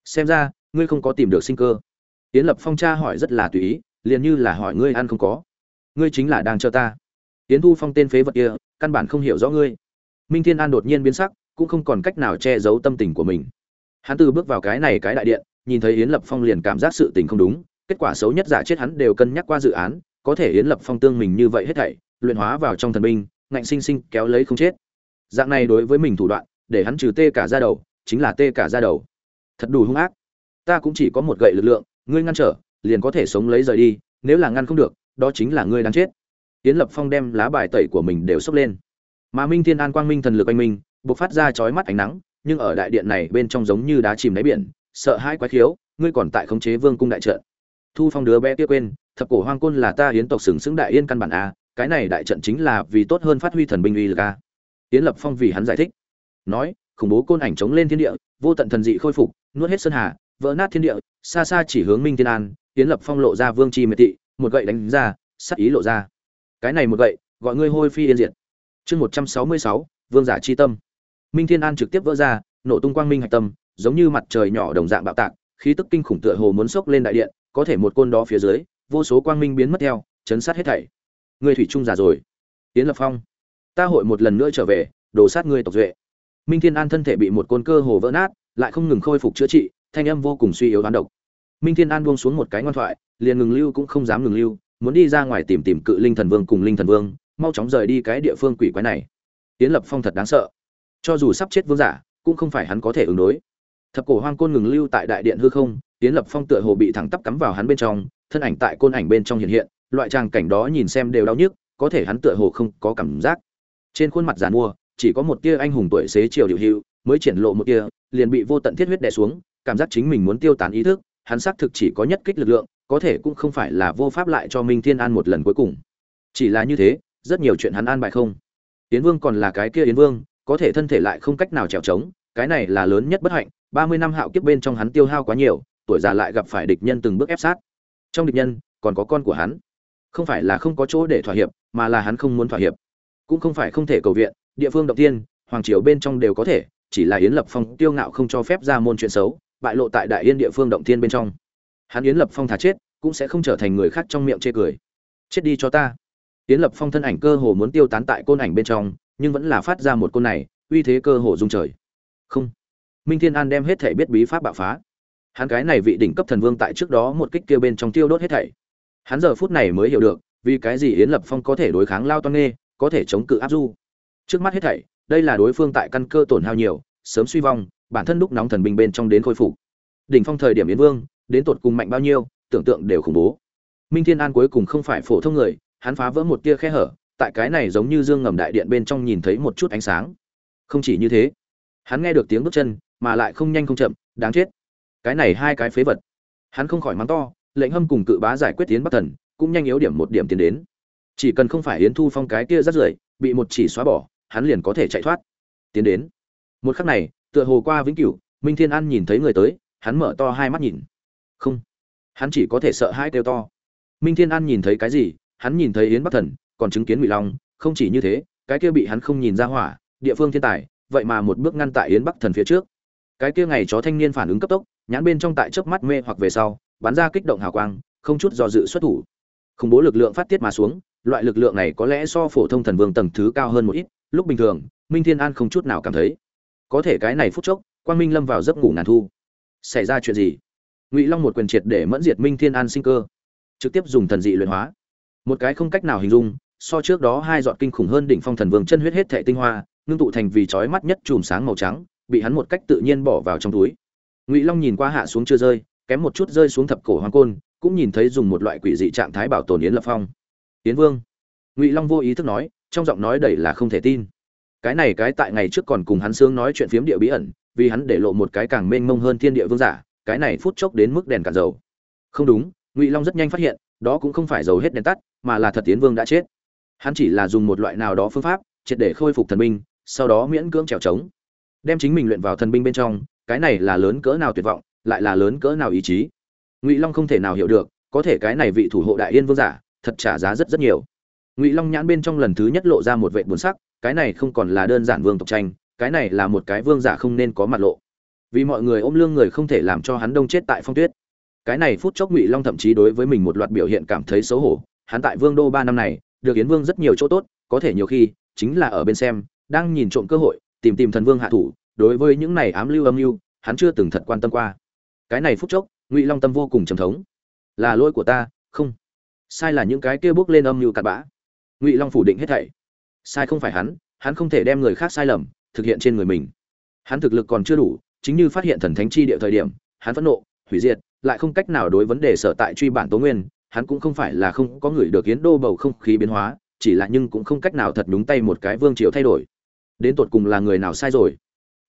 Xem ra, ngươi không có tìm được sinh cơ. Tiến lập phong tra hỏi rất là tùy ý, liền như là hỏi ngươi ăn không có. Ngươi chính là đang chờ ta. Tiến thu phong tên phế vật kia, căn bản không hiểu rõ ngươi. Minh thiên an đột nhiên biến sắc, cũng không còn cách nào che giấu tâm tình của mình hắn từ bước vào cái này cái đại điện, nhìn thấy yến lập phong liền cảm giác sự tình không đúng, kết quả xấu nhất giả chết hắn đều cân nhắc qua dự án, có thể yến lập phong tương mình như vậy hết thảy, luyện hóa vào trong thần binh, ngạnh sinh sinh kéo lấy không chết. Dạng này đối với mình thủ đoạn, để hắn trừ tê cả ra đầu, chính là tê cả ra đầu. Thật đủ hung ác. Ta cũng chỉ có một gậy lực lượng, ngươi ngăn trở, liền có thể sống lấy rời đi, nếu là ngăn không được, đó chính là ngươi đang chết. Yến lập phong đem lá bài tẩy của mình đều xốc lên. Mà minh thiên an quang minh thần lực anh minh buộc phát ra chói mắt ánh nắng nhưng ở đại điện này bên trong giống như đá chìm đáy biển, sợ hai quái khiếu, ngươi còn tại khống chế vương cung đại trận. Thu phong đứa bé kia quên, thập cổ hoang côn là ta hiến tộc sừng sững đại yên căn bản a cái này đại trận chính là vì tốt hơn phát huy thần binh uy lực à. a tiến lập phong vì hắn giải thích. Nói, khủng bố côn ảnh chống lên thiên địa, vô tận thần dị khôi phục, nuốt hết sơn hà, vỡ nát thiên địa, xa xa chỉ hướng minh thiên an tiến lập phong lộ ra vương chi miệt thị, một gậy đánh ra sắc ý lộ ra. Cái này một gậy, gọi ngươi hôi phi yên diệt. Chương một trăm sáu mươi sáu, vương giả chi tâm minh thiên an trực tiếp vỡ ra, nổ tung quang minh hạch tâm, giống như mặt trời nhỏ đồng dạng bạo tạc, khí tức kinh khủng tựa hồ muốn sốc lên đại điện, có thể một côn đó phía dưới, vô số quang minh biến mất theo, chấn sát hết thảy. Người thủy trung già rồi. Tiến lập phong, ta hội một lần nữa trở về, đồ sát ngươi tộc duệ. Minh thiên an thân thể bị một côn cơ hồ vỡ nát, lại không ngừng khôi phục chữa trị, thanh âm vô cùng suy yếu đoán độc. Minh thiên an buông xuống một cái ngoan thoại, liền ngừng lưu cũng không dám ngừng lưu, muốn đi ra ngoài tìm tìm cự linh thần vương cùng linh thần vương, mau chóng rời đi cái địa phương quỷ quái này. Tiến lập phong thật đáng sợ cho dù sắp chết vương giả, cũng không phải hắn có thể ứng đối. Thập cổ hoang côn ngừng lưu tại đại điện hư không tiến lập phong tựa hồ bị thẳng tắp cắm vào hắn bên trong, thân ảnh tại côn ảnh bên trong hiện hiện, loại tràng cảnh đó nhìn xem đều đau nhức, có thể hắn tựa hồ không có cảm giác. Trên khuôn mặt giàn mua, chỉ có một tia anh hùng tuổi xế chiều điều hữu, mới triển lộ một tia, liền bị vô tận thiết huyết đè xuống, cảm giác chính mình muốn tiêu tán ý thức, hắn xác thực chỉ có nhất kích lực lượng, có thể cũng không phải là vô pháp lại cho minh thiên an một lần cuối cùng. Chỉ là như thế, rất nhiều chuyện hắn an bài không. Yến vương còn là cái kia yến vương có thể thân thể lại không cách nào trèo trống, cái này là lớn nhất bất hạnh, ba mươi năm hạo kiếp bên trong hắn tiêu hao quá nhiều, tuổi già lại gặp phải địch nhân từng bước ép sát. Trong địch nhân, còn có con của hắn. Không phải là không có chỗ để thỏa hiệp, mà là hắn không muốn thỏa hiệp. Cũng không phải không thể cầu viện, địa phương động tiên, hoàng triều bên trong đều có thể, chỉ là yến lập phong tiêu ngạo không cho phép ra môn chuyện xấu, bại lộ tại đại yên địa phương động thiên bên trong. Hắn yến lập phong thả chết, cũng sẽ không trở thành người khác trong miệng chê cười. Chết đi cho ta. Yến lập phong thân ảnh cơ hồ muốn tiêu tán tại côn ảnh bên trong nhưng vẫn là phát ra một côn này, uy thế cơ hồ dung trời. Không. Minh thiên an đem hết thể biết bí pháp bạo phá. Hắn cái này vị đỉnh cấp thần vương tại trước đó một kích kia bên trong tiêu đốt hết thảy. Hắn giờ phút này mới hiểu được, vì cái gì yến lập phong có thể đối kháng lao toan nghê, có thể chống cự áp du. Trước mắt hết thảy, đây là đối phương tại căn cơ tổn hao nhiều, sớm suy vong, bản thân lúc nóng thần binh bên trong đến khôi phục. Đỉnh phong thời điểm yến vương, đến tột cùng mạnh bao nhiêu, tưởng tượng đều khủng bố. Minh thiên an cuối cùng không phải phổ thông người, hắn phá vỡ một tia khe hở tại cái này giống như dương ngầm đại điện bên trong nhìn thấy một chút ánh sáng. Không chỉ như thế, hắn nghe được tiếng bước chân, mà lại không nhanh không chậm, đáng chết. Cái này hai cái phế vật. Hắn không khỏi mắng to, lệnh hâm cùng cự bá giải quyết tiến bắc thần, cũng nhanh yếu điểm một điểm tiến đến. Chỉ cần không phải yến thu phong cái kia rất rưởi, bị một chỉ xóa bỏ, hắn liền có thể chạy thoát. Tiến đến. Một khắc này, tựa hồ qua vĩnh cửu, minh thiên an nhìn thấy người tới, hắn mở to hai mắt nhìn. Không. Hắn chỉ có thể sợ hai kêu to. Minh thiên an nhìn thấy cái gì? Hắn nhìn thấy yến bắc thần còn chứng kiến ngụy long, không chỉ như thế, cái kia bị hắn không nhìn ra hỏa, địa phương thiên tài, vậy mà một bước ngăn tại yến bắc thần phía trước. Cái kia ngày chó thanh niên phản ứng cấp tốc, nhãn bên trong tại chớp mắt mê hoặc về sau, bắn ra kích động hào quang, không chút do dự xuất thủ. Khủng bố lực lượng phát tiết mà xuống, loại lực lượng này có lẽ so phổ thông thần vương tầng thứ cao hơn một ít, lúc bình thường, minh thiên an không chút nào cảm thấy. Có thể cái này phút chốc, quang minh lâm vào giấc ngủ ngàn thu. Xảy ra chuyện gì? Ngụy long một quyền triệt để mẫn diệt minh thiên an sinh cơ. Trực tiếp dùng thần dị luyện hóa. Một cái không cách nào hình dung so trước đó hai giọt kinh khủng hơn đỉnh phong thần vương chân huyết hết thệ tinh hoa, ngưng tụ thành vì chói mắt nhất chùm sáng màu trắng, bị hắn một cách tự nhiên bỏ vào trong túi. Ngụy long nhìn qua hạ xuống chưa rơi, kém một chút rơi xuống thập cổ hoàng côn, cũng nhìn thấy dùng một loại quỷ dị trạng thái bảo tồn yến lập phong. Yến vương. Ngụy long vô ý thức nói, trong giọng nói đầy là không thể tin. Cái này cái tại ngày trước còn cùng hắn sướng nói chuyện phiếm địa bí ẩn, vì hắn để lộ một cái càng mênh mông hơn thiên địa vương giả, cái này phút chốc đến mức đèn cạn dầu. Không đúng, ngụy long rất nhanh phát hiện, đó cũng không phải dầu hết đèn tắt, mà là thật tiến vương đã chết hắn chỉ là dùng một loại nào đó phương pháp, triệt để khôi phục thần binh, sau đó miễn cưỡng trèo trống. Đem chính mình luyện vào thần binh bên trong, cái này là lớn cỡ nào tuyệt vọng, lại là lớn cỡ nào ý chí. Ngụy long không thể nào hiểu được, có thể cái này vị thủ hộ đại yên vương giả, thật trả giá rất rất nhiều. Ngụy long nhãn bên trong lần thứ nhất lộ ra một vệ buồn sắc, cái này không còn là đơn giản vương tộc tranh, cái này là một cái vương giả không nên có mặt lộ. Vì mọi người ôm lương người không thể làm cho hắn đông chết tại phong tuyết. Cái này phút chốc ngụy long thậm chí đối với mình một loạt biểu hiện cảm thấy xấu hổ, hắn tại vương đô ba năm này được yến vương rất nhiều chỗ tốt, có thể nhiều khi, chính là ở bên xem, đang nhìn trộm cơ hội, tìm tìm thần vương hạ thủ, đối với những này ám lưu âm mưu, hắn chưa từng thật quan tâm qua. Cái này phút chốc, ngụy long tâm vô cùng trầm thống. Là lỗi của ta, không. Sai là những cái kia bước lên âm mưu cặn bã. Ngụy long phủ định hết thảy. Sai không phải hắn hắn không thể đem người khác sai lầm, thực hiện trên người mình. Hắn thực lực còn chưa đủ, chính như phát hiện thần thánh chi địa thời điểm, hắn phẫn nộ, hủy diệt, lại không cách nào đối vấn đề sở tại truy bản tố nguyên hắn cũng không phải là không có người được kiến đô bầu không khí biến hóa, chỉ là nhưng cũng không cách nào thật đúng tay một cái vương triều thay đổi. Đến tột cùng là người nào sai rồi?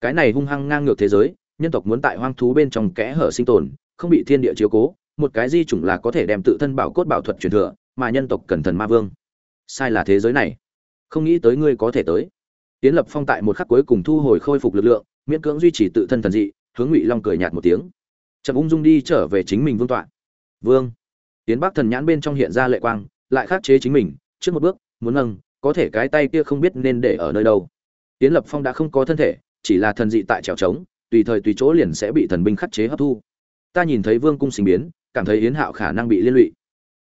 Cái này hung hăng ngang ngược thế giới, nhân tộc muốn tại hoang thú bên trong kẽ hở sinh tồn, không bị thiên địa chiếu cố, một cái di chủng là có thể đem tự thân bảo cốt bảo thuật truyền thừa, mà nhân tộc cần thần ma vương. Sai là thế giới này. Không nghĩ tới ngươi có thể tới. Tiến lập phong tại một khắc cuối cùng thu hồi khôi phục lực lượng, miễn cưỡng duy trì tự thân thần dị, hướng ngụy long cười nhạt một tiếng. Chậm ung dung đi trở về chính mình vương tọa. Vương tiến bắc thần nhãn bên trong hiện ra lệ quang, lại khắc chế chính mình, trước một bước, muốn nâng có thể cái tay kia không biết nên để ở nơi đâu. Tiến lập phong đã không có thân thể, chỉ là thần dị tại trèo trống, tùy thời tùy chỗ liền sẽ bị thần binh khắc chế hấp thu. Ta nhìn thấy vương cung sinh biến, cảm thấy yến hạo khả năng bị liên lụy.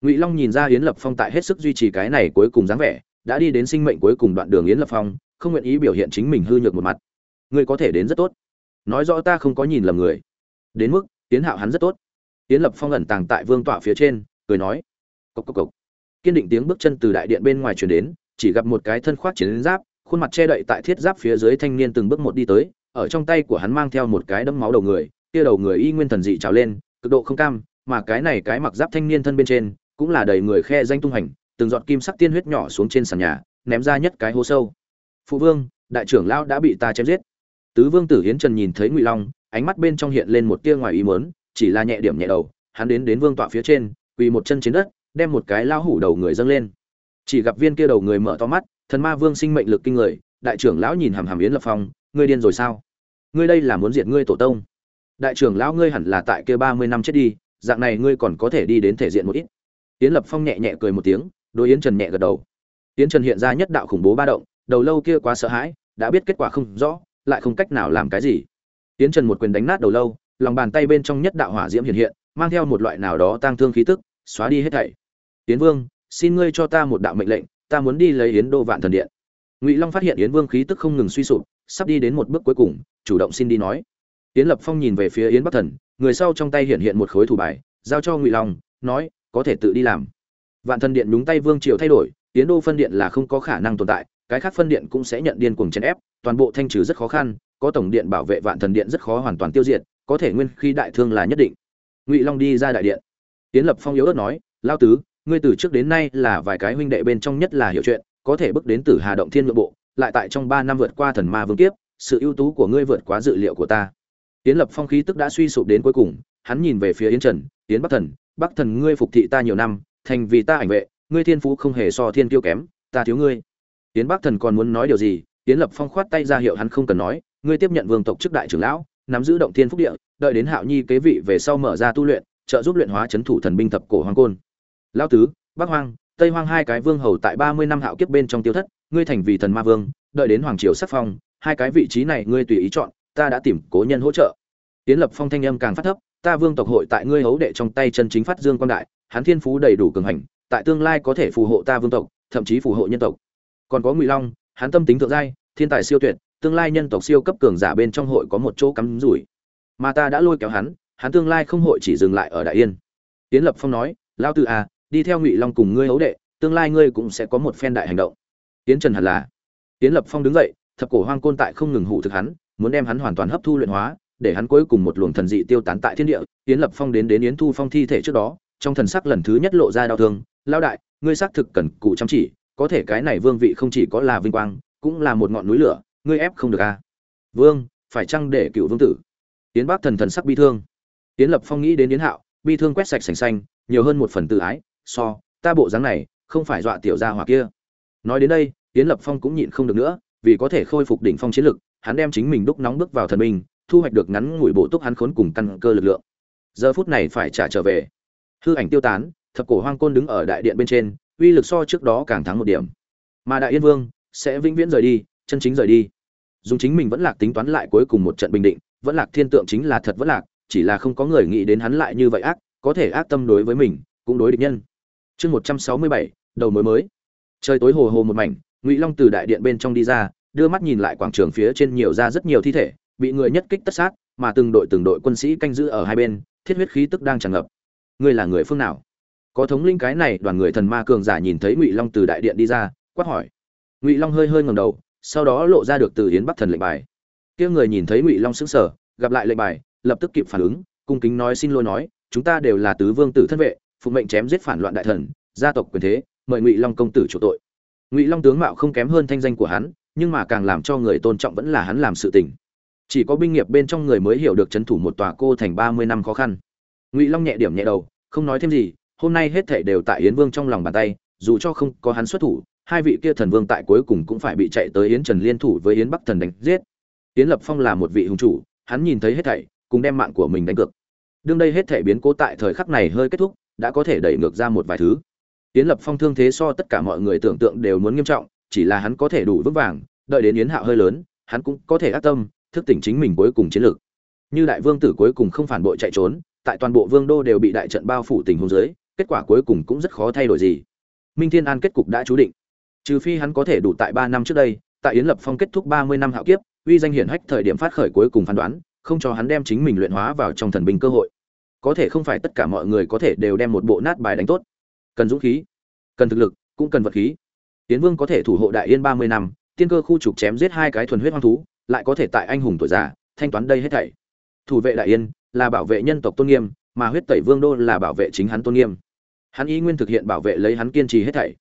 Ngụy long nhìn ra yến lập phong tại hết sức duy trì cái này cuối cùng dáng vẻ, đã đi đến sinh mệnh cuối cùng đoạn đường yến lập phong, không nguyện ý biểu hiện chính mình hư nhược một mặt. Ngươi có thể đến rất tốt. Nói rõ ta không có nhìn lầm người. Đến mức tiến hạo hắn rất tốt. Tiến lập phong ẩn tàng tại vương tọa phía trên cười nói cốc cốc cốc. kiên định tiếng bước chân từ đại điện bên ngoài truyền đến, chỉ gặp một cái thân khoác chiến giáp, khuôn mặt che đậy tại thiết giáp phía dưới thanh niên từng bước một đi tới, ở trong tay của hắn mang theo một cái đấm máu đầu người, kia đầu người y nguyên thần dị trào lên, cực độ không cam, mà cái này cái mặc giáp thanh niên thân bên trên, cũng là đầy người khe danh tung hành, từng giọt kim sắc tiên huyết nhỏ xuống trên sàn nhà, ném ra nhất cái hố sâu phụ vương, đại trưởng lão đã bị ta chém giết tứ vương tử hiến trần nhìn thấy ngụy long, ánh mắt bên trong hiện lên một tia ngoài ý mớn chỉ là nhẹ điểm nhẹ đầu, hắn đến đến vương tọa phía trên quỳ một chân trên đất, đem một cái lao hủ đầu người dâng lên. Chỉ gặp viên kia đầu người mở to mắt, thần ma vương sinh mệnh lực kinh người, đại trưởng lão nhìn hàm hàm yến lập phong, ngươi điên rồi sao? Ngươi đây là muốn diệt ngươi tổ tông. Đại trưởng lão ngươi hẳn là tại kia ba mươi năm chết đi, dạng này ngươi còn có thể đi đến thể diện một ít. Yến lập phong nhẹ nhẹ cười một tiếng, đối yến trần nhẹ gật đầu. Yến trần hiện ra nhất đạo khủng bố ba động, đầu lâu kia quá sợ hãi, đã biết kết quả không rõ, lại không cách nào làm cái gì. Yến trần một quyền đánh nát đầu lâu, lòng bàn tay bên trong nhất đạo hỏa diễm hiện hiện mang theo một loại nào đó tang thương khí tức, xóa đi hết thảy. Yến vương, xin ngươi cho ta một đạo mệnh lệnh, ta muốn đi lấy yến đô vạn thần điện. Ngụy long phát hiện yến vương khí tức không ngừng suy sụp, sắp đi đến một bước cuối cùng, chủ động xin đi nói. Yến lập phong nhìn về phía yến bắc thần, người sau trong tay hiện hiện một khối thủ bài, giao cho ngụy long, nói, có thể tự đi làm. Vạn thần điện đúng tay vương triều thay đổi, yến đô phân điện là không có khả năng tồn tại, cái khác phân điện cũng sẽ nhận điên cuồng chèn ép, toàn bộ thanh trừ rất khó khăn, có tổng điện bảo vệ vạn thần điện rất khó hoàn toàn tiêu diệt, có thể nguyên khi đại thương là nhất định ngụy long đi ra đại điện tiến lập phong yếu ớt nói lao tứ ngươi từ trước đến nay là vài cái huynh đệ bên trong nhất là hiểu chuyện có thể bước đến tử hà động thiên nội bộ lại tại trong ba năm vượt qua thần ma vương kiếp sự ưu tú của ngươi vượt quá dự liệu của ta tiến lập phong khí tức đã suy sụp đến cuối cùng hắn nhìn về phía yến trần yến bắc thần bắc thần ngươi phục thị ta nhiều năm thành vì ta ảnh vệ ngươi thiên phú không hề so thiên kiêu kém ta thiếu ngươi yến bắc thần còn muốn nói điều gì yến lập phong khoát tay ra hiệu hắn không cần nói ngươi tiếp nhận vương tộc chức đại trưởng lão nắm giữ động thiên phúc địa đợi đến hạo nhi kế vị về sau mở ra tu luyện, trợ giúp luyện hóa chấn thủ thần binh thập cổ hoàng côn. Lão tứ, bắc hoang, tây hoang hai cái vương hầu tại ba mươi năm hạo kiếp bên trong tiêu thất, ngươi thành vị thần ma vương, đợi đến hoàng triều sắp phong, hai cái vị trí này ngươi tùy ý chọn, ta đã tìm cố nhân hỗ trợ. Tiến lập phong thanh âm càng phát thấp, ta vương tộc hội tại ngươi hấu đệ trong tay chân chính phát dương quan đại, hắn thiên phú đầy đủ cường hành, tại tương lai có thể phù hộ ta vương tộc, thậm chí phù hộ nhân tộc. Còn có ngụy long, hắn tâm tính thượng giai, thiên tài siêu tuyệt, tương lai nhân tộc siêu cấp cường giả bên trong hội có một chỗ cắm rủi mà ta đã lôi kéo hắn hắn tương lai không hội chỉ dừng lại ở đại yên. Tiến lập phong nói lao tự à đi theo ngụy long cùng ngươi hấu đệ, tương lai ngươi cũng sẽ có một phen đại hành động. Tiến trần hẳn là. Tiến lập phong đứng dậy, thập cổ hoang côn tại không ngừng hủ thực hắn, muốn đem hắn hoàn toàn hấp thu luyện hóa, để hắn cuối cùng một luồng thần dị tiêu tán tại thiên địa. Tiến lập phong đến đến yến thu phong thi thể trước đó, trong thần sắc lần thứ nhất lộ ra đau thương. Lao đại, ngươi xác thực cần cụ chăm chỉ, có thể cái này vương vị không chỉ có là vinh quang, cũng là một ngọn núi lửa, ngươi ép không được a à? vương, phải chăng để cựu vương tử tiến bác thần thần sắc bi thương. Yến lập phong nghĩ đến yến hạo bi thương quét sạch sành xanh nhiều hơn một phần tự ái so ta bộ dáng này không phải dọa tiểu gia hỏa kia. Nói đến đây Yến lập phong cũng nhịn không được nữa vì có thể khôi phục đỉnh phong chiến lực hắn đem chính mình đúc nóng bước vào thần binh, thu hoạch được ngắn ngủi bộ túc hắn khốn cùng căn cơ lực lượng. Giờ phút này phải trả trở về. Hư ảnh tiêu tán thập cổ hoang côn đứng ở đại điện bên trên uy lực so trước đó càng thắng một điểm. Mà đại yên vương sẽ vĩnh viễn rời đi chân chính rời đi. Dùng chính mình vẫn lạc tính toán lại cuối cùng một trận bình định vẫn lạc thiên tượng chính là thật vẫn lạc, chỉ là không có người nghĩ đến hắn lại như vậy ác, có thể ác tâm đối với mình, cũng đối địch nhân. Chương một trăm sáu mươi bảy, đầu mối mới. Trời tối hồ hồ một mảnh, ngụy long từ đại điện bên trong đi ra, đưa mắt nhìn lại quảng trường phía trên nhiều ra rất nhiều thi thể, bị người nhất kích tất sát, mà từng đội từng đội quân sĩ canh giữ ở hai bên, thiết huyết khí tức đang tràn ngập. Ngươi là người phương nào? Có thống linh cái này đoàn người thần ma cường giả nhìn thấy ngụy long từ đại điện đi ra, quát hỏi. Ngụy long hơi hơi ngầm đầu, sau đó lộ ra được từ hiến bắc thần lệnh bài kia người nhìn thấy ngụy long sững sờ, gặp lại lệnh bài, lập tức kịp phản ứng, cung kính nói xin lỗi nói, chúng ta đều là tứ vương tử thân vệ, phụ mệnh chém giết phản loạn đại thần, gia tộc quyền thế, mời ngụy long công tử chủ tội. Ngụy long tướng mạo không kém hơn thanh danh của hắn, nhưng mà càng làm cho người tôn trọng vẫn là hắn làm sự tình. Chỉ có binh nghiệp bên trong người mới hiểu được c h ấ n thủ một tòa cô thành ba mươi năm khó khăn. Ngụy long nhẹ điểm nhẹ đầu, không nói thêm gì, hôm nay hết thể đều tại yến vương trong lòng bàn tay, dù cho không có hắn xuất thủ, hai vị kia thần vương tại cuối cùng cũng phải bị chạy tới yến trần liên thủ với yến bắc thần đánh giết yến lập phong là một vị hùng chủ, hắn nhìn thấy hết thảy, cùng đem mạng của mình đánh cược. Đương đây hết thảy biến cố tại thời khắc này hơi kết thúc, đã có thể đẩy ngược ra một vài thứ. Yến lập phong thương thế so tất cả mọi người tưởng tượng đều muốn nghiêm trọng, chỉ là hắn có thể đủ vững vàng, đợi đến yến hạo hơi lớn, hắn cũng có thể ác tâm, thức tỉnh chính mình cuối cùng chiến lược. Như đại vương tử cuối cùng không phản bội chạy trốn, tại toàn bộ vương đô đều bị đại trận bao phủ tình huống dưới, kết quả cuối cùng cũng rất khó thay đổi gì. Minh thiên an kết cục đã chú định. Trừ phi hắn có thể đủ tại ba năm trước đây, tại yến lập phong kết thúc ba mươi năm hạo kiếp uy danh hiển hách thời điểm phát khởi cuối cùng phán đoán, không cho hắn đem chính mình luyện hóa vào trong thần binh cơ hội. Có thể không phải tất cả mọi người có thể đều đem một bộ nát bài đánh tốt. Cần dũng khí, cần thực lực, cũng cần vật khí. Tiến vương có thể thủ hộ đại yên ba mươi năm, tiên cơ khu trục chém giết hai cái thuần huyết hoang thú, lại có thể tại anh hùng tuổi già, thanh toán đây hết thảy. Thủ vệ đại yên là bảo vệ nhân tộc tôn nghiêm, mà huyết tẩy vương đô là bảo vệ chính hắn tôn nghiêm. Hắn ý nguyên thực hiện bảo vệ lấy hắn kiên trì hết thảy,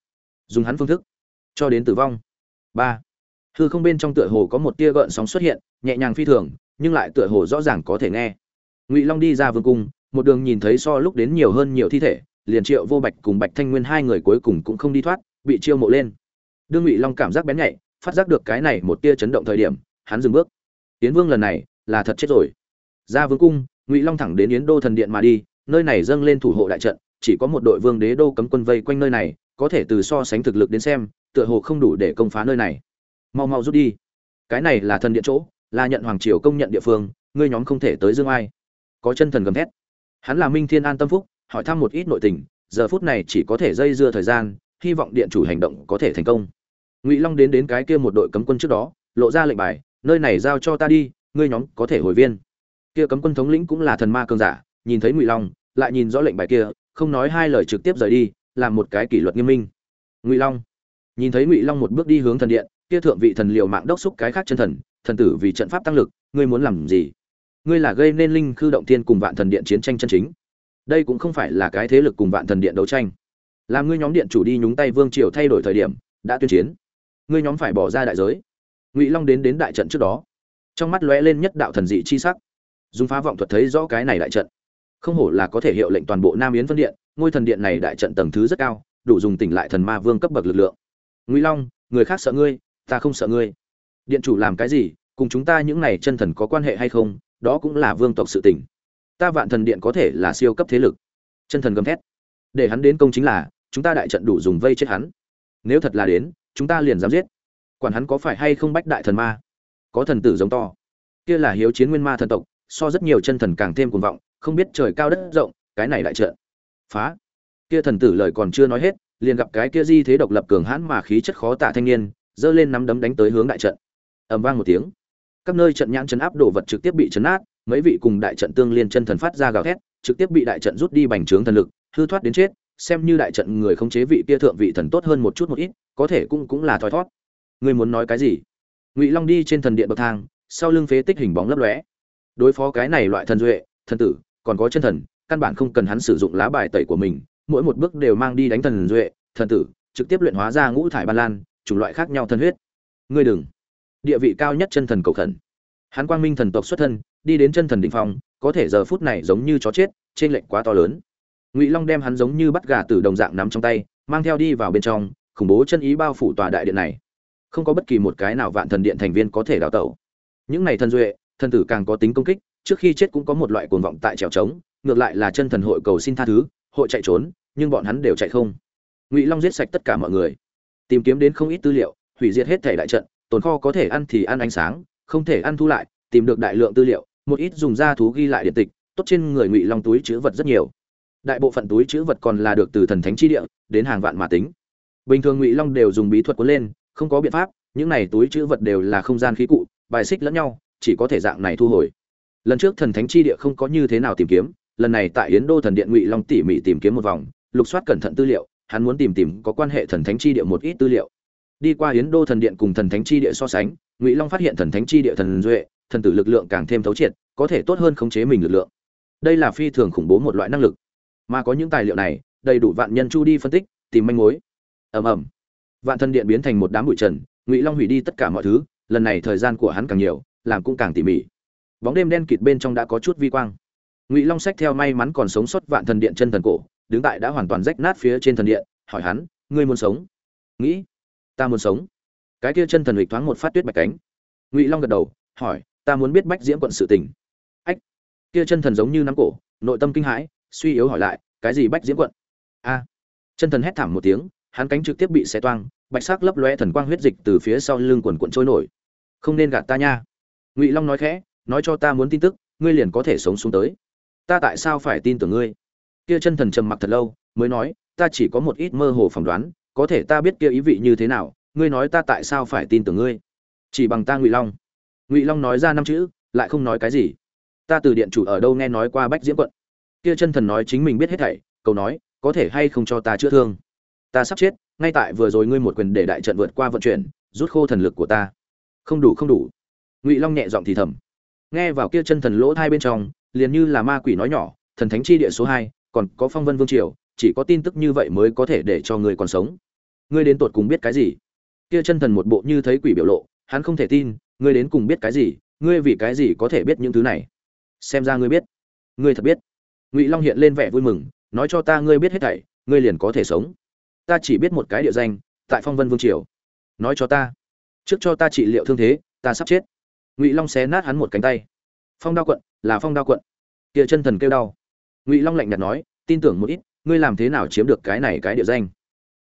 dùng hắn phương thức cho đến tử vong. Ba hư không bên trong tựa hồ có một tia gợn sóng xuất hiện, nhẹ nhàng phi thường, nhưng lại tựa hồ rõ ràng có thể nghe. Ngụy long đi ra vương cung, một đường nhìn thấy so lúc đến nhiều hơn nhiều thi thể, liền triệu vô bạch cùng bạch thanh nguyên hai người cuối cùng cũng không đi thoát, bị chiêu mộ lên. Đương ngụy long cảm giác bén nhạy, phát giác được cái này một tia chấn động thời điểm, hắn dừng bước. Yến vương lần này là thật chết rồi. Ra vương cung, ngụy long thẳng đến yến đô thần điện mà đi, nơi này dâng lên thủ hộ đại trận, chỉ có một đội vương đế đô cấm quân vây quanh nơi này, có thể từ so sánh thực lực đến xem, tựa hồ không đủ để công phá nơi này mau mau rút đi. Cái này là thần điện chỗ, là nhận hoàng triều công nhận địa phương, ngươi nhóm không thể tới dương ai. Có chân thần gầm thét. Hắn là minh thiên an tâm phúc, hỏi thăm một ít nội tình, giờ phút này chỉ có thể dây dưa thời gian, hy vọng điện chủ hành động có thể thành công. Ngụy long đến đến cái kia một đội cấm quân trước đó, lộ ra lệnh bài, nơi này giao cho ta đi, ngươi nhóm có thể hồi viên. Kia cấm quân thống lĩnh cũng là thần ma cường giả, nhìn thấy ngụy long, lại nhìn rõ lệnh bài kia, không nói hai lời trực tiếp rời đi, làm một cái kỷ luật nghiêm minh. Ngụy long nhìn thấy ngụy long một bước đi hướng thần điện kia thượng vị thần liệu mạng đốc xúc cái khác chân thần thần tử vì trận pháp tăng lực, ngươi muốn làm gì? Ngươi là gây nên linh khư động tiên cùng vạn thần điện chiến tranh chân chính. Đây cũng không phải là cái thế lực cùng vạn thần điện đấu tranh. Làm ngươi nhóm điện chủ đi nhúng tay vương triều thay đổi thời điểm, đã tuyên chiến. Ngươi nhóm phải bỏ ra đại giới. Ngụy long đến đến đại trận trước đó. Trong mắt lóe lên nhất đạo thần dị chi sắc. Dùng phá vọng thuật thấy rõ cái này đại trận. Không hổ là có thể hiệu lệnh toàn bộ nam yến phân điện, ngôi thần điện này đại trận tầng thứ rất cao, đủ dùng tỉnh lại thần ma vương cấp bậc lực lượng. Ngụy long, người khác sợ ngươi ta không sợ ngươi. Điện chủ làm cái gì, cùng chúng ta những này chân thần có quan hệ hay không, đó cũng là vương tộc sự tình. Ta vạn thần điện có thể là siêu cấp thế lực. Chân thần gầm thét. Để hắn đến công chính là, chúng ta đại trận đủ dùng vây chết hắn. Nếu thật là đến, chúng ta liền dám giết. Quản hắn có phải hay không bách đại thần ma? Có thần tử giống to. Kia là hiếu chiến nguyên ma thần tộc, so rất nhiều chân thần càng thêm cuồng vọng, không biết trời cao đất rộng, cái này đại trận. Phá. Kia thần tử lời còn chưa nói hết, liền gặp cái kia di thế độc lập cường hãn mà khí chất khó tả thanh niên giơ lên nắm đấm đánh tới hướng đại trận. Ầm vang một tiếng. Các nơi trận nhãn chấn áp đồ vật trực tiếp bị chấn nát, mấy vị cùng đại trận tương liên chân thần phát ra gào thét trực tiếp bị đại trận rút đi bành trướng thần lực hư thoát đến chết xem như đại trận người không chế vị kia thượng vị thần tốt hơn một chút một ít có thể cũng cũng là thoi thoát ngươi muốn nói cái gì? Ngụy long đi trên thần điện bậc thang sau lưng phế tích hình bóng lấp lóe. Đối phó cái này loại thần duệ thần tử còn có chân thần căn bản không cần hắn sử dụng lá bài tẩy của mình mỗi một bước đều mang đi đánh thần duệ thần tử trực tiếp luyện hóa ra ngũ thải ban lan chủng loại khác nhau thân huyết. Ngươi đừng. Địa vị cao nhất chân thần cầu khẩn. Hắn quang minh thần tộc xuất thân, đi đến chân thần đỉnh phong, có thể giờ phút này giống như chó chết, trên lệnh quá to lớn. Ngụy long đem hắn giống như bắt gà từ đồng dạng nắm trong tay, mang theo đi vào bên trong, khủng bố chân ý bao phủ tòa đại điện này. Không có bất kỳ một cái nào vạn thần điện thành viên có thể đào tẩu. Những này thần duệ, thần tử càng có tính công kích, trước khi chết cũng có một loại cuồng vọng tại trèo trống, ngược lại là chân thần hội cầu xin tha thứ, hội chạy trốn, nhưng bọn hắn đều chạy không. Ngụy long giết sạch tất cả mọi người tìm kiếm đến không ít tư liệu, hủy diệt hết thể đại trận, tồn kho có thể ăn thì ăn ánh sáng, không thể ăn thu lại, tìm được đại lượng tư liệu, một ít dùng da thú ghi lại điện tịch, tốt trên người ngụy long túi chứa vật rất nhiều. Đại bộ phận túi chứa vật còn là được từ thần thánh chi địa, đến hàng vạn mà tính. Bình thường ngụy long đều dùng bí thuật cuốn lên, không có biện pháp, những này túi chứa vật đều là không gian khí cụ, bài xích lẫn nhau, chỉ có thể dạng này thu hồi. Lần trước thần thánh chi địa không có như thế nào tìm kiếm, lần này tại yến đô thần điện ngụy long tỉ mỉ tìm kiếm một vòng, lục soát cẩn thận tư liệu hắn muốn tìm tìm có quan hệ thần thánh chi địa một ít tư liệu. Đi qua yến đô thần điện cùng thần thánh chi địa so sánh, ngụy long phát hiện thần thánh chi địa thần duệ, thần tử lực lượng càng thêm thấu triệt, có thể tốt hơn khống chế mình lực lượng. Đây là phi thường khủng bố một loại năng lực. Mà có những tài liệu này, đầy đủ vạn nhân chu đi phân tích, tìm manh mối. Ầm ầm. Vạn thần điện biến thành một đám bụi trần, ngụy long hủy đi tất cả mọi thứ, lần này thời gian của hắn càng nhiều, làm cũng càng tỉ mỉ. Bóng đêm đen kịt bên trong đã có chút vi quang. Ngụy long sách theo may mắn còn sống sót vạn thần điện chân thần cổ đứng tại đã hoàn toàn rách nát phía trên thần điện, hỏi hắn, ngươi muốn sống? Nghĩ. Ta muốn sống. Cái kia chân thần lịch thoáng một phát tuyết bạch cánh. Ngụy long gật đầu, hỏi, ta muốn biết bách diễm quận sự tình. Ách. Kia chân thần giống như nắm cổ, nội tâm kinh hãi, suy yếu hỏi lại, cái gì bách diễm quận? A. Chân thần hét thảm một tiếng, hắn cánh trực tiếp bị xé toang, bạch sắc lấp lóe thần quang huyết dịch từ phía sau lưng quần quận trôi nổi. Không nên gạt ta nha. Ngụy long nói khẽ, nói cho ta muốn tin tức, ngươi liền có thể sống xuống tới. Ta tại sao phải tin tưởng ngươi? Kia chân thần trầm mặc thật lâu, mới nói, ta chỉ có một ít mơ hồ phỏng đoán, có thể ta biết kia ý vị như thế nào, ngươi nói ta tại sao phải tin tưởng ngươi? Chỉ bằng ta ngụy long. Ngụy long nói ra năm chữ, lại không nói cái gì. Ta từ điện chủ ở đâu nghe nói qua bách diễm quận? Kia chân thần nói chính mình biết hết thảy, cầu nói, có thể hay không cho ta chữa thương? Ta sắp chết, ngay tại vừa rồi ngươi một quyền để đại trận vượt qua vận chuyển, rút khô thần lực của ta. Không đủ không đủ. Ngụy long nhẹ giọng thì thầm. Nghe vào kia chân thần lỗ thai bên trong, liền như là ma quỷ nói nhỏ, thần thánh chi địa số hai còn có phong vân vương triều, chỉ có tin tức như vậy mới có thể để cho ngươi còn sống. Ngươi đến tột cùng biết cái gì? Kia chân thần một bộ như thấy quỷ biểu lộ, hắn không thể tin, ngươi đến cùng biết cái gì, ngươi vì cái gì có thể biết những thứ này? Xem ra ngươi biết. Ngươi thật biết. Ngụy long hiện lên vẻ vui mừng, nói cho ta ngươi biết hết thảy, ngươi liền có thể sống. Ta chỉ biết một cái địa danh, tại phong vân vương triều. Nói cho ta. Trước cho ta trị liệu thương thế, ta sắp chết. Ngụy long xé nát hắn một cánh tay. Phong đao quận, là phong đao quận. Kia chân thần kêu đau ngụy long lạnh nhạt nói tin tưởng một ít ngươi làm thế nào chiếm được cái này cái địa danh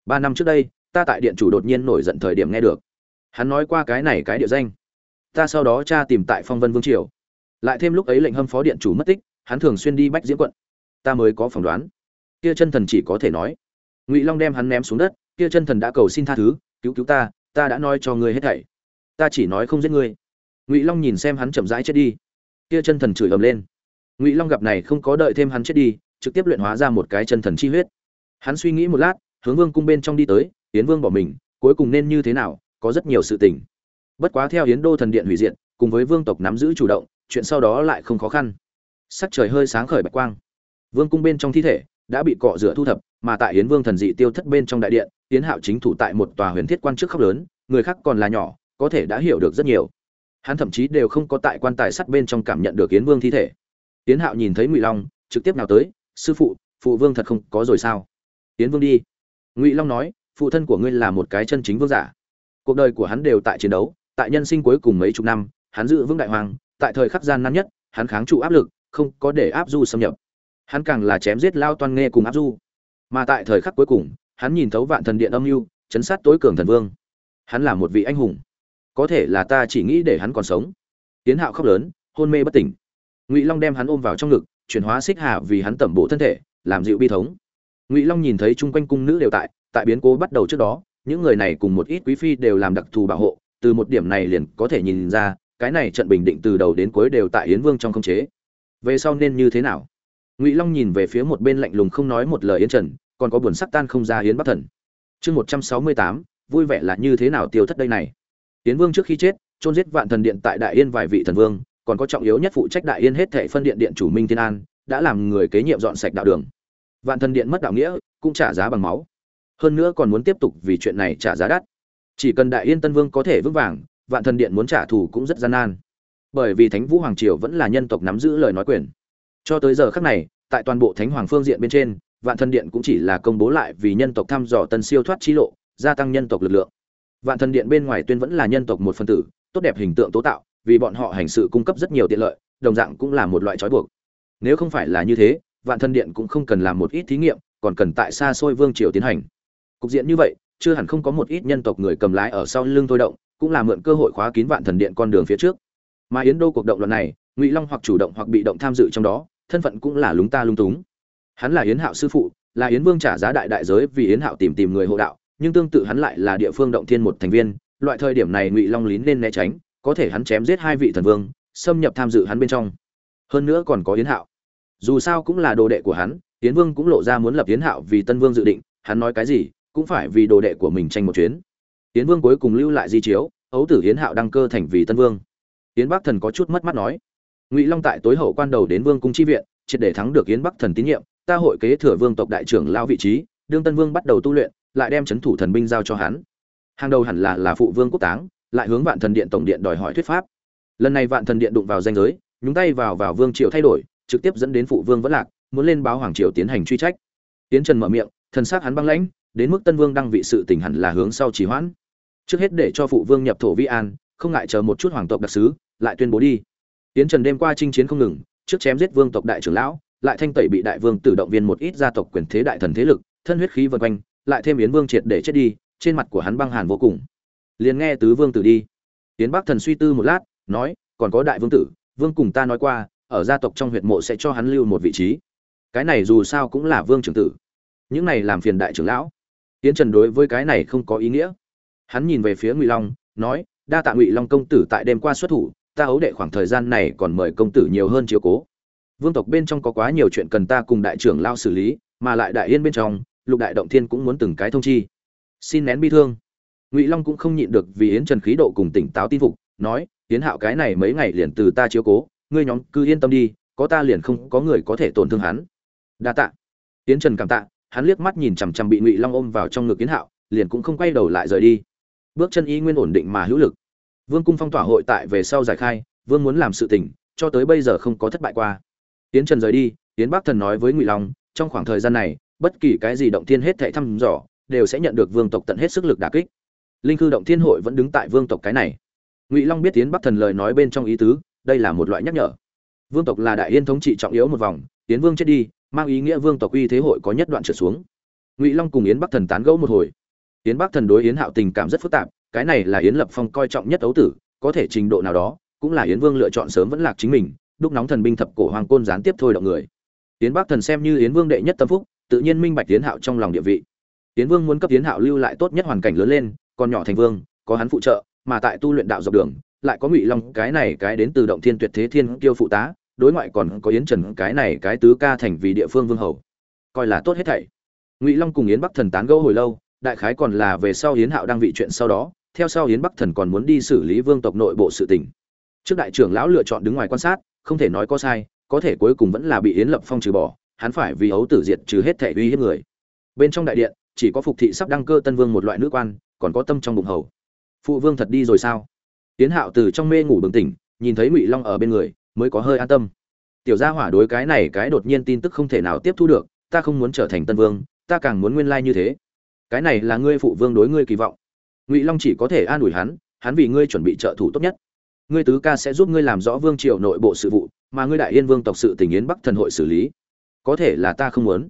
ba năm trước đây ta tại điện chủ đột nhiên nổi giận thời điểm nghe được hắn nói qua cái này cái địa danh ta sau đó tra tìm tại phong vân vương triều lại thêm lúc ấy lệnh hâm phó điện chủ mất tích hắn thường xuyên đi bách diễm quận ta mới có phỏng đoán kia chân thần chỉ có thể nói ngụy long đem hắn ném xuống đất kia chân thần đã cầu xin tha thứ cứu cứu ta ta đã nói cho ngươi hết thảy ta chỉ nói không giết ngươi ngụy long nhìn xem hắn chậm rãi chết đi kia chân thần chửi ầm lên ngụy long gặp này không có đợi thêm hắn chết đi, trực tiếp luyện hóa ra một cái chân thần chi huyết. Hắn suy nghĩ một lát, hướng vương cung bên trong đi tới, yến vương bỏ mình, cuối cùng nên như thế nào, có rất nhiều sự tình. Bất quá theo yến đô thần điện hủy diệt, cùng với vương tộc nắm giữ chủ động, chuyện sau đó lại không khó khăn. Sắc trời hơi sáng khởi bạch quang. Vương cung bên trong thi thể đã bị cọ rửa thu thập, mà tại yến vương thần dị tiêu thất bên trong đại điện, yến hạo chính thủ tại một tòa huyền thiết quan trước khóc lớn, người khác còn là nhỏ, có thể đã hiểu được rất nhiều. Hắn thậm chí đều không có tại quan tài sắt bên trong cảm nhận được yến vương thi thể. Tiến hạo nhìn thấy ngụy long, trực tiếp nào tới, sư phụ phụ vương thật không có rồi sao? Tiến vương đi. Ngụy long nói, phụ thân của ngươi là một cái chân chính vương giả. Cuộc đời của hắn đều tại chiến đấu, tại nhân sinh cuối cùng mấy chục năm, hắn giữ vững đại hoàng, tại thời khắc gian nan nhất, hắn kháng trụ áp lực, không có để áp du xâm nhập. Hắn càng là chém giết lao toan nghe cùng áp du. Mà tại thời khắc cuối cùng, hắn nhìn thấu vạn thần điện âm mưu, chấn sát tối cường thần vương. Hắn là một vị anh hùng. Có thể là ta chỉ nghĩ để hắn còn sống. Tiến hạo khóc lớn, hôn mê bất tỉnh ngụy long đem hắn ôm vào trong ngực, chuyển hóa xích hà vì hắn tẩm bổ thân thể, làm dịu bi thống. Ngụy long nhìn thấy chung quanh cung nữ đều tại tại biến cố bắt đầu trước đó, những người này cùng một ít quý phi đều làm đặc thù bảo hộ, từ một điểm này liền có thể nhìn ra, cái này trận bình định từ đầu đến cuối đều tại yến vương trong khống chế. Về sau nên như thế nào? Ngụy long nhìn về phía một bên lạnh lùng không nói một lời yến trần, còn có buồn sắc tan không ra yến bắc thần. Chương một trăm sáu mươi tám, vui vẻ là như thế nào tiêu thất đây này? Yến vương trước khi chết trôn giết vạn thần điện tại đại yên vài vị thần vương còn có trọng yếu nhất phụ trách đại yên hết thệ phân điện điện chủ minh thiên an, đã làm người kế nhiệm dọn sạch đạo đường. Vạn thần điện mất đạo nghĩa, cũng trả giá bằng máu. Hơn nữa còn muốn tiếp tục vì chuyện này trả giá đắt. Chỉ cần đại yên tân vương có thể vững vàng, vạn thần điện muốn trả thù cũng rất gian nan. Bởi vì thánh vũ hoàng triều vẫn là nhân tộc nắm giữ lời nói quyền. Cho tới giờ khác này, tại toàn bộ thánh hoàng phương diện bên trên, vạn thần điện cũng chỉ là công bố lại vì nhân tộc thăm dò tân siêu thoát trí lộ, gia tăng nhân tộc lực lượng. Vạn thần điện bên ngoài tuyên vẫn là nhân tộc một phân tử, tốt đẹp hình tượng tố tạo vì bọn họ hành sự cung cấp rất nhiều tiện lợi, đồng dạng cũng là một loại trói buộc. Nếu không phải là như thế, vạn thần điện cũng không cần làm một ít thí nghiệm, còn cần tại xa xôi vương triều tiến hành. Cục diện như vậy, chưa hẳn không có một ít nhân tộc người cầm lái ở sau lưng thôi động, cũng là mượn cơ hội khóa kín vạn thần điện con đường phía trước. Mà yến đô cuộc động lần này, ngụy long hoặc chủ động hoặc bị động tham dự trong đó, thân phận cũng là lúng ta lung túng. Hắn là yến hạo sư phụ, là yến vương trả giá đại đại giới vì yến hạo tìm tìm người hộ đạo, nhưng tương tự hắn lại là địa phương động thiên một thành viên, loại thời điểm này ngụy long lín nên né tránh có thể hắn chém giết hai vị thần vương, xâm nhập tham dự hắn bên trong. Hơn nữa còn có yến hạo. Dù sao cũng là đồ đệ của hắn, yến vương cũng lộ ra muốn lập yến hạo vì tân vương dự định, hắn nói cái gì, cũng phải vì đồ đệ của mình tranh một chuyến. Yến vương cuối cùng lưu lại di chiếu, ấu tử yến hạo đăng cơ thành vì tân vương. Yến bắc thần có chút mất mắt nói, ngụy long tại tối hậu quan đầu đến vương cung chi viện, triệt để thắng được yến bắc thần tín nhiệm, ta hội kế thừa vương tộc đại trưởng lao vị trí, đương tân vương bắt đầu tu luyện, lại đem chấn thủ thần binh giao cho hắn. Hàng đầu hẳn là là phụ vương quốc táng lại hướng vạn thần điện tổng điện đòi hỏi thuyết pháp. Lần này vạn thần điện đụng vào danh giới, nhúng tay vào vào vương triều thay đổi, trực tiếp dẫn đến phụ vương vẫn lạc, muốn lên báo hoàng triều tiến hành truy trách. Tiến trần mở miệng, thần xác hắn băng lãnh, đến mức tân vương đăng vị sự tình hẳn là hướng sau trì hoãn. Trước hết để cho phụ vương nhập thổ vi an, không ngại chờ một chút hoàng tộc đặc sứ, lại tuyên bố đi. Tiến trần đêm qua chinh chiến không ngừng, trước chém giết vương tộc đại trưởng lão, lại thanh tẩy bị đại vương tử động viên một ít gia tộc quyền thế đại thần thế lực, thân huyết khí vần quanh, lại thêm yến vương triệt để chết đi, trên mặt của hắn băng hàn vô cùng liền nghe tứ vương tử đi. Tiến bắc thần suy tư một lát, nói, còn có đại vương tử, vương cùng ta nói qua, ở gia tộc trong huyện mộ sẽ cho hắn lưu một vị trí. Cái này dù sao cũng là vương trưởng tử. Những này làm phiền đại trưởng lão. Tiến trần đối với cái này không có ý nghĩa. Hắn nhìn về phía ngụy long, nói, đa tạ ngụy long công tử tại đêm qua xuất thủ, ta ấu đệ khoảng thời gian này còn mời công tử nhiều hơn chiếu cố. Vương tộc bên trong có quá nhiều chuyện cần ta cùng đại trưởng lao xử lý, mà lại đại yên bên trong, lục đại động thiên cũng muốn từng cái thông chi. Xin nén bi thương ngụy long cũng không nhịn được vì yến trần khí độ cùng tỉnh táo tin phục, nói, yến hạo cái này mấy ngày liền từ ta chiếu cố, ngươi nhóm cứ yên tâm đi, có ta liền không có người có thể tổn thương hắn. Đa tạ. Yến trần cảm tạ, hắn liếc mắt nhìn chằm chằm bị ngụy long ôm vào trong ngực yến hạo, liền cũng không quay đầu lại rời đi. Bước chân y nguyên ổn định mà hữu lực. Vương cung phong tỏa hội tại về sau giải khai, vương muốn làm sự tình cho tới bây giờ không có thất bại qua. Yến trần rời đi, yến bắc thần nói với ngụy long, trong khoảng thời gian này, bất kỳ cái gì động thiên hết thảy thăm dò, đều sẽ nhận được vương tộc tận hết sức lực đả kích linh cư động thiên hội vẫn đứng tại vương tộc cái này. Ngụy long biết tiến bắc thần lời nói bên trong ý tứ, đây là một loại nhắc nhở. Vương tộc là đại yên thống trị trọng yếu một vòng tiến vương chết đi, mang ý nghĩa vương tộc uy thế hội có nhất đoạn trở xuống. Ngụy long cùng yến bắc thần tán gẫu một hồi. Yến bắc thần đối yến hạo tình cảm rất phức tạp, cái này là yến lập phong coi trọng nhất ấu tử, có thể trình độ nào đó, cũng là yến vương lựa chọn sớm vẫn lạc chính mình, đúc nóng thần binh thập cổ hoàng côn gián tiếp thôi động người. Yến bắc thần xem như yến vương đệ nhất tâm phúc, tự nhiên minh bạch yến hạo trong lòng địa vị. Yến vương muốn cấp yến hạo lưu lại tốt nhất hoàn cảnh lớn lên còn nhỏ thành vương, có hắn phụ trợ, mà tại tu luyện đạo dọc đường, lại có ngụy long cái này cái đến từ động thiên tuyệt thế thiên kiêu phụ tá, đối ngoại còn có yến trần cái này cái tứ ca thành vì địa phương vương hầu. Coi là tốt hết thảy. Ngụy long cùng yến bắc thần tán gẫu hồi lâu, đại khái còn là về sau yến hạo đang vị chuyện sau đó, theo sau yến bắc thần còn muốn đi xử lý vương tộc nội bộ sự tình. Trước đại trưởng lão lựa chọn đứng ngoài quan sát, không thể nói có sai, có thể cuối cùng vẫn là bị yến lập phong trừ bỏ, hắn phải vì ấu tử diệt trừ hết thể uy hiếp người. Bên trong đại điện, chỉ có phục thị sắp đăng cơ tân vương một loại nữ quan còn có tâm trong bụng hầu. Phụ vương thật đi rồi sao? Tiến hạo từ trong mê ngủ bừng tỉnh, nhìn thấy ngụy long ở bên người, mới có hơi an tâm. Tiểu gia hỏa đối cái này cái đột nhiên tin tức không thể nào tiếp thu được, ta không muốn trở thành tân vương, ta càng muốn nguyên lai như thế. Cái này là ngươi phụ vương đối ngươi kỳ vọng. Ngụy long chỉ có thể an ủi hắn hắn vì ngươi chuẩn bị trợ thủ tốt nhất. Ngươi tứ ca sẽ giúp ngươi làm rõ vương triều nội bộ sự vụ, mà ngươi đại yên vương tộc sự tình yến bắc thần hội xử lý. Có thể là ta không muốn.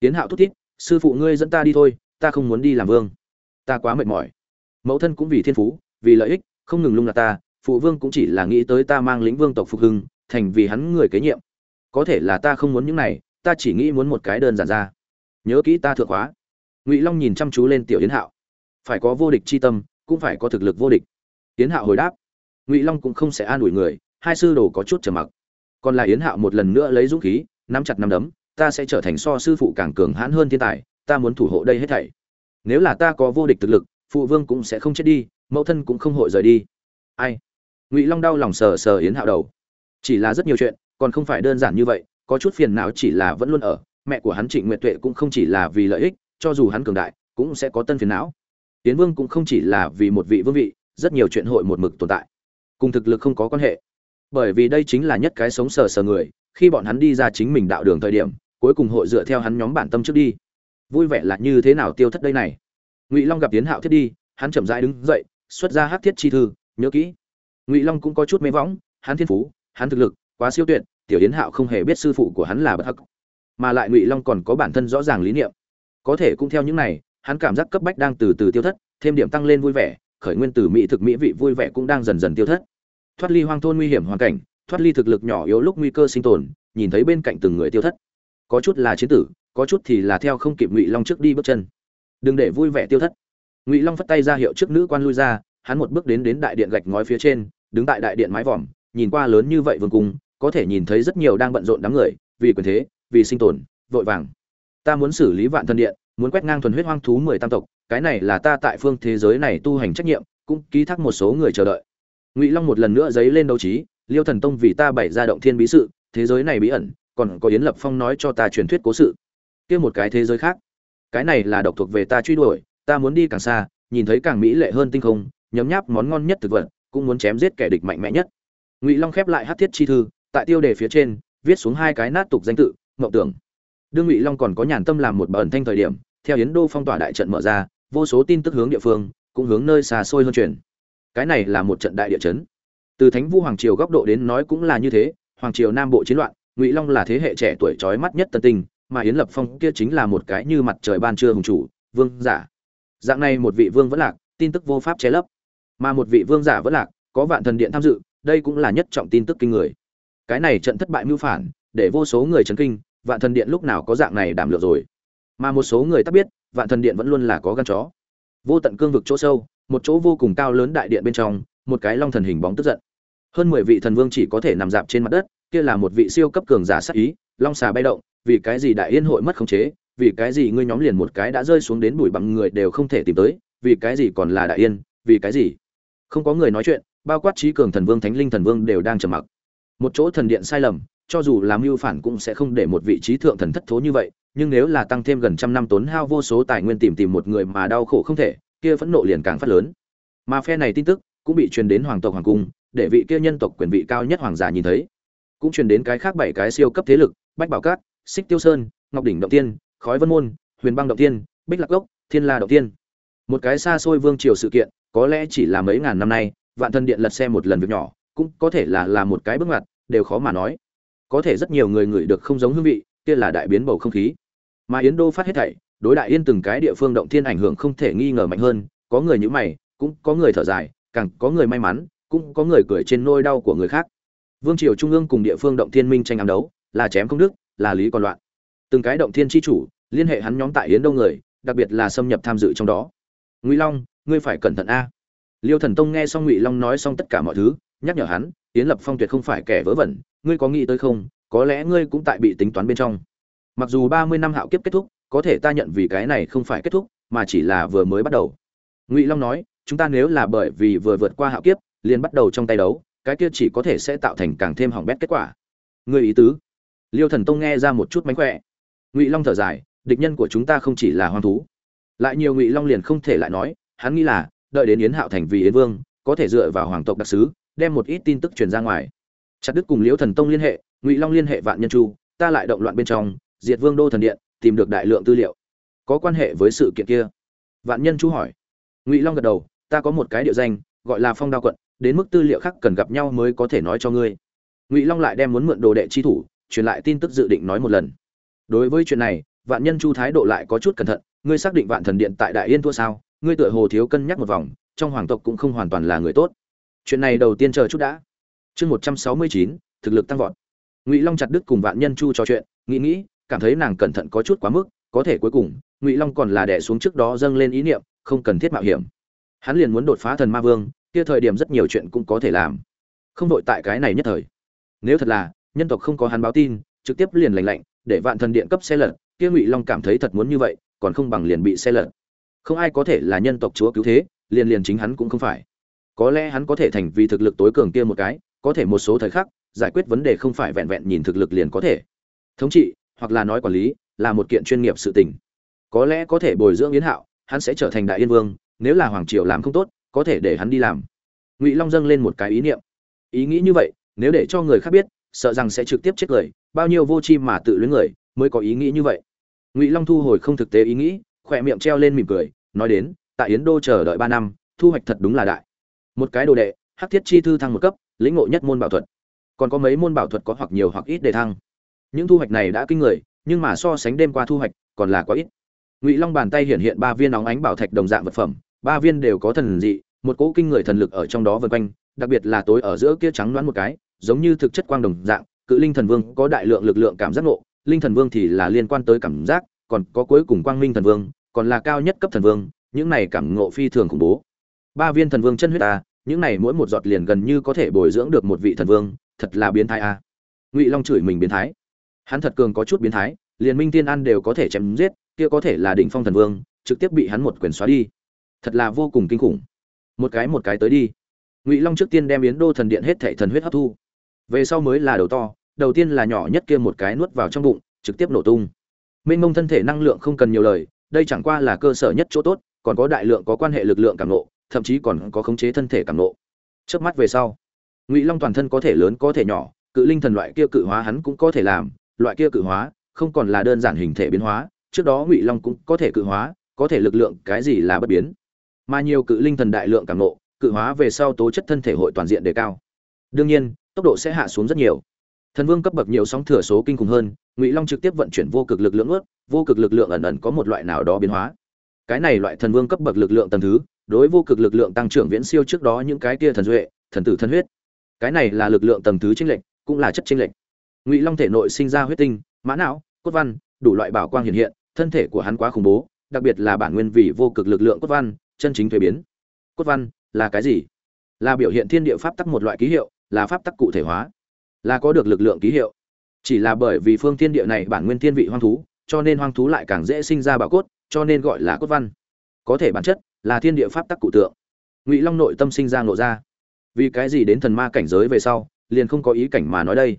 Tiến hạo thúc thiết sư phụ ngươi dẫn ta đi thôi, ta không muốn đi làm vương ta quá mệt mỏi. Mẫu thân cũng vì thiên phú, vì lợi ích, không ngừng lung là ta, phụ vương cũng chỉ là nghĩ tới ta mang lĩnh vương tộc phục hưng, thành vì hắn người kế nhiệm. Có thể là ta không muốn những này, ta chỉ nghĩ muốn một cái đơn giản ra. Nhớ kỹ ta thượng hóa ngụy long nhìn chăm chú lên tiểu yến hạo. Phải có vô địch c h i tâm, cũng phải có thực lực vô địch. Yến hạo hồi đáp. Ngụy long cũng không sẽ an ủi người, hai sư đồ có chút trầm mặc. Còn là yến hạo một lần nữa lấy dũng khí, nắm chặt nắm đấm, ta sẽ trở thành so sư phụ càng cường hãn hơn thiên tài, ta muốn thủ hộ đây hết thảy nếu là ta có vô địch thực lực, phụ vương cũng sẽ không chết đi, mẫu thân cũng không hội rời đi. Ai? Ngụy long đau lòng sờ sờ yến hạo đầu. Chỉ là rất nhiều chuyện, còn không phải đơn giản như vậy, có chút phiền não chỉ là vẫn luôn ở. Mẹ của hắn trịnh nguyệt tuệ cũng không chỉ là vì lợi ích, cho dù hắn cường đại, cũng sẽ có tân phiền não. Tiến vương cũng không chỉ là vì một vị vương vị, rất nhiều chuyện hội một mực tồn tại. Cùng thực lực không có quan hệ. Bởi vì đây chính là nhất cái sống sờ sờ người, khi bọn hắn đi ra chính mình đạo đường thời điểm, cuối cùng hội dựa theo hắn nhóm bản tâm trước đi vui vẻ là như thế nào tiêu thất đây này? Ngụy long gặp tiến hạo thiết đi, hắn chậm rãi đứng dậy, xuất ra hát thiết chi thư, nhớ kỹ. Ngụy long cũng có chút mê võng, hắn thiên phú, hắn thực lực, quá siêu tuyệt, tiểu yến hạo không hề biết sư phụ của hắn là bất hắc. Mà lại ngụy long còn có bản thân rõ ràng lý niệm. Có thể cũng theo những này, hắn cảm giác cấp bách đang từ từ tiêu thất, thêm điểm tăng lên vui vẻ, khởi nguyên từ mỹ thực mỹ vị vui vẻ cũng đang dần dần tiêu thất. Thoát ly hoang thôn nguy hiểm hoàn cảnh, thoát ly thực lực nhỏ yếu lúc nguy cơ sinh tồn, nhìn thấy bên cạnh từng người tiêu thất. Có chút là chiến tử có chút thì là theo không kịp ngụy long trước đi bước chân đừng để vui vẻ tiêu thất ngụy long phất tay ra hiệu trước nữ quan lui ra hắn một bước đến đến đại điện gạch ngói phía trên đứng tại đại điện mái vòm nhìn qua lớn như vậy vương cung có thể nhìn thấy rất nhiều đang bận rộn đám người vì quyền thế vì sinh tồn vội vàng ta muốn xử lý vạn thân điện muốn quét ngang thuần huyết hoang thú mười tam tộc cái này là ta tại phương thế giới này tu hành trách nhiệm cũng ký thác một số người chờ đợi ngụy long một lần nữa dấy lên đấu trí liêu thần tông vì ta bày ra động thiên bí sự thế giới này bí ẩn còn có yến lập phong nói cho ta truyền thuyết cố sự kia một cái thế giới khác. Cái này là độc thuộc về ta truy đuổi, ta muốn đi càng xa, nhìn thấy càng mỹ lệ hơn tinh không, nhấm nháp món ngon nhất thực vật, cũng muốn chém giết kẻ địch mạnh mẽ nhất. Ngụy long khép lại hát thiết chi thư, tại tiêu đề phía trên, viết xuống hai cái nát tục danh tự, mộng tưởng. Đương ngụy long còn có nhàn tâm làm một bẩn thanh thời điểm, theo yến đô phong tỏa đại trận mở ra, vô số tin tức hướng địa phương, cũng hướng nơi xa xôi hơn truyền. Cái này là một trận đại địa chấn. Từ thánh vu hoàng triều góc độ đến nói cũng là như thế, hoàng triều nam bộ chiến loạn, ngụy long là thế hệ trẻ tuổi trói mắt nhất tân tinh mà yến lập phong kia chính là một cái như mặt trời ban trưa hùng chủ, vương giả. Dạng này một vị vương vẫn lạc, tin tức vô pháp che lấp. Mà một vị vương giả vẫn lạc, có vạn thần điện tham dự, đây cũng là nhất trọng tin tức kinh người. Cái này trận thất bại mưu phản, để vô số người chấn kinh, vạn thần điện lúc nào có dạng này đảm lược rồi. Mà một số người ta biết, vạn thần điện vẫn luôn là có gan chó. Vô tận cương vực chỗ sâu, một chỗ vô cùng cao lớn đại điện bên trong, một cái long thần hình bóng tức giận. Hơn mười vị thần vương chỉ có thể nằm dạp trên mặt đất, kia là một vị siêu cấp cường giả sát ý, long xà bay động vì cái gì đại yên hội mất khống chế, vì cái gì ngươi nhóm liền một cái đã rơi xuống đến bụi bằng người đều không thể tìm tới, vì cái gì còn là đại yên, vì cái gì? Không có người nói chuyện, bao quát trí cường thần vương, thánh linh thần vương đều đang trầm mặc. Một chỗ thần điện sai lầm, cho dù làm mưu phản cũng sẽ không để một vị trí thượng thần thất thố như vậy, nhưng nếu là tăng thêm gần trăm năm tốn hao vô số tài nguyên tìm tìm một người mà đau khổ không thể, kia phẫn nộ liền càng phát lớn. Mà phe này tin tức cũng bị truyền đến hoàng tộc hoàng cung, để vị kia nhân tộc quyền vị cao nhất hoàng giả nhìn thấy. Cũng truyền đến cái khác bảy cái siêu cấp thế lực, bách bảo cát xích tiêu sơn, ngọc đỉnh động tiên, khói vân môn, huyền băng động tiên, bích lạc gốc thiên la động tiên. Một cái xa xôi vương triều sự kiện, có lẽ chỉ là mấy ngàn năm nay, vạn thần điện lật xe một lần việc nhỏ, cũng có thể là là một cái bước ngoặt, đều khó mà nói. Có thể rất nhiều người ngửi được không giống hương vị, kia là đại biến bầu không khí. Mà yến đô phát hết thảy, đối đại yên từng cái địa phương động thiên ảnh hưởng không thể nghi ngờ mạnh hơn, có người như mày, cũng có người thở dài, càng có người may mắn, cũng có người cười trên nôi đau của người khác. Vương triều trung ương cùng địa phương động thiên minh tranh ám đấu, là chém không đức là lý còn loạn. Từng cái động thiên chi chủ, liên hệ hắn nhóm tại hiến đông người, đặc biệt là xâm nhập tham dự trong đó. Ngụy long, ngươi phải cẩn thận a. Liêu thần tông nghe xong ngụy long nói xong tất cả mọi thứ, nhắc nhở hắn hiến lập phong tuyệt không phải kẻ vớ vẩn, ngươi có nghĩ tới không? Có lẽ ngươi cũng tại bị tính toán bên trong. Mặc dù ba mươi năm hạo kiếp kết thúc, có thể ta nhận vì cái này không phải kết thúc, mà chỉ là vừa mới bắt đầu. Ngụy long nói, chúng ta nếu là bởi vì vừa vượt qua hạo kiếp, liền bắt đầu trong tay đấu, cái kia chỉ có thể sẽ tạo thành càng thêm hỏng bét kết quả. Người ý tứ? Liêu thần tông nghe ra một chút mánh khỏe. Ngụy long thở dài, địch nhân của chúng ta không chỉ là hoang thú. Lại nhiều ngụy long liền không thể lại nói, hắn nghĩ là, đợi đến yến hạo thành vì yến vương, có thể dựa vào hoàng tộc đặc sứ, đem một ít tin tức truyền ra ngoài. Chặt đức cùng liễu thần tông liên hệ, ngụy long liên hệ vạn nhân chu, ta lại động loạn bên trong, diệt vương đô thần điện, tìm được đại lượng tư liệu. Có quan hệ với sự kiện kia? Vạn nhân chu hỏi. Ngụy long gật đầu, ta có một cái địa danh, gọi là phong đao quận, đến mức tư liệu khác cần gặp nhau mới có thể nói cho ngươi. Ngụy long lại đem muốn mượn đồ đệ chi thủ truyền lại tin tức dự định nói một lần. Đối với chuyện này, vạn nhân chu thái độ lại có chút cẩn thận, ngươi xác định vạn thần điện tại đại yên thua sao? Ngươi tựa hồ thiếu cân nhắc một vòng, trong hoàng tộc cũng không hoàn toàn là người tốt. Chuyện này đầu tiên chờ chút đã. Chương một trăm sáu mươi chín, thực lực tăng vọt. Ngụy long chặt đứt cùng vạn nhân chu trò chuyện, nghĩ nghĩ, cảm thấy nàng cẩn thận có chút quá mức, có thể cuối cùng, ngụy long còn là đẻ xuống trước đó dâng lên ý niệm, không cần thiết mạo hiểm. Hắn liền muốn đột phá thần ma vương, kia thời điểm rất nhiều chuyện cũng có thể làm. Không đội tại cái này nhất thời. Nếu thật là nhân tộc không có hắn báo tin, trực tiếp liền lành lạnh, để vạn thần điện cấp xe lật, kia ngụy long cảm thấy thật muốn như vậy, còn không bằng liền bị xe lật. Không ai có thể là nhân tộc chúa cứu thế, liền liền chính hắn cũng không phải. Có lẽ hắn có thể thành vì thực lực tối cường kia một cái, có thể một số thời khắc, giải quyết vấn đề không phải vẹn vẹn nhìn thực lực liền có thể. Thống trị, hoặc là nói quản lý, là một kiện chuyên nghiệp sự tình. Có lẽ có thể bồi dưỡng yến hạo, hắn sẽ trở thành đại yên vương, nếu là hoàng triều làm không tốt, có thể để hắn đi làm. Ngụy long dâng lên một cái ý niệm. Ý nghĩ như vậy, nếu để cho người khác biết sợ rằng sẽ trực tiếp chết người, bao nhiêu vô tri mà tự luyến người mới có ý nghĩ như vậy. Ngụy long thu hồi không thực tế ý nghĩ, khỏe miệng treo lên mỉm cười, nói đến, tại yến đô chờ đợi ba năm, thu hoạch thật đúng là đại. Một cái đồ đệ, hắc thiết chi thư thăng một cấp, lĩnh ngộ nhất môn bảo thuật. Còn có mấy môn bảo thuật có hoặc nhiều hoặc ít để thăng. Những thu hoạch này đã kinh người, nhưng mà so sánh đêm qua thu hoạch, còn là quá ít. Ngụy long bàn tay hiện hiện ba viên óng ánh bảo thạch đồng dạng vật phẩm, ba viên đều có thần dị, một cỗ kinh người thần lực ở trong đó vân quanh, đặc biệt là tối ở giữa kia trắng đoán một cái giống như thực chất quang đồng dạng cự linh thần vương có đại lượng lực lượng cảm giác ngộ linh thần vương thì là liên quan tới cảm giác còn có cuối cùng quang minh thần vương còn là cao nhất cấp thần vương những này cảm ngộ phi thường khủng bố. Ba viên thần vương chân huyết a, những này mỗi một giọt liền gần như có thể bồi dưỡng được một vị thần vương thật là biến thái a ngụy long chửi mình biến thái. Hắn thật cường có chút biến thái liền minh tiên an đều có thể chém giết kia có thể là đỉnh phong thần vương trực tiếp bị hắn một quyền xóa đi. Thật là vô cùng kinh khủng. Một cái một cái tới đi. Ngụy long trước tiên đem yến đô thần điện hết thảy thần huyết hấp thu về sau mới là đầu to, đầu tiên là nhỏ nhất kia một cái nuốt vào trong bụng, trực tiếp nổ tung. Mênh mông thân thể năng lượng không cần nhiều lời, đây chẳng qua là cơ sở nhất chỗ tốt, còn có đại lượng có quan hệ lực lượng cảm nộ, thậm chí còn có khống chế thân thể cảm nộ. Trước mắt về sau, ngụy long toàn thân có thể lớn có thể nhỏ, cự linh thần loại kia cự hóa hắn cũng có thể làm, loại kia cự hóa không còn là đơn giản hình thể biến hóa, trước đó ngụy long cũng có thể cự hóa, có thể lực lượng cái gì là bất biến. Mà nhiều cự linh thần đại lượng cảm nộ, cự hóa về sau tố chất thân thể hội toàn diện đề cao. Đương nhiên tốc độ sẽ hạ xuống rất nhiều. Thần vương cấp bậc nhiều sóng thừa số kinh khủng hơn, ngụy long trực tiếp vận chuyển vô cực lực lượng ướt, vô cực lực lượng ẩn ẩn có một loại nào đó biến hóa. Cái này loại thần vương cấp bậc lực lượng tầm thứ, đối vô cực lực lượng tăng trưởng viễn siêu trước đó những cái kia thần duệ, thần tử thân huyết. Cái này là lực lượng tầm thứ chênh lệch, cũng là chất chênh lệch. Ngụy long thể nội sinh ra huyết tinh, mã não, cốt văn, đủ loại bảo quang hiện hiện, thân thể của hắn quá khủng bố, đặc biệt là bản nguyên vì vô cực lực lượng cốt văn, chân chính thuế biến. Cốt văn là cái gì? Là biểu hiện thiên địa pháp tắc một loại ký hiệu là pháp tắc cụ thể hóa, là có được lực lượng ký hiệu. Chỉ là bởi vì phương thiên địa này bản nguyên thiên vị hoang thú, cho nên hoang thú lại càng dễ sinh ra bảo cốt, cho nên gọi là cốt văn. Có thể bản chất là thiên địa pháp tắc cụ tượng. Ngụy long nội tâm sinh ra ngộ ra. Vì cái gì đến thần ma cảnh giới về sau, liền không có ý cảnh mà nói đây?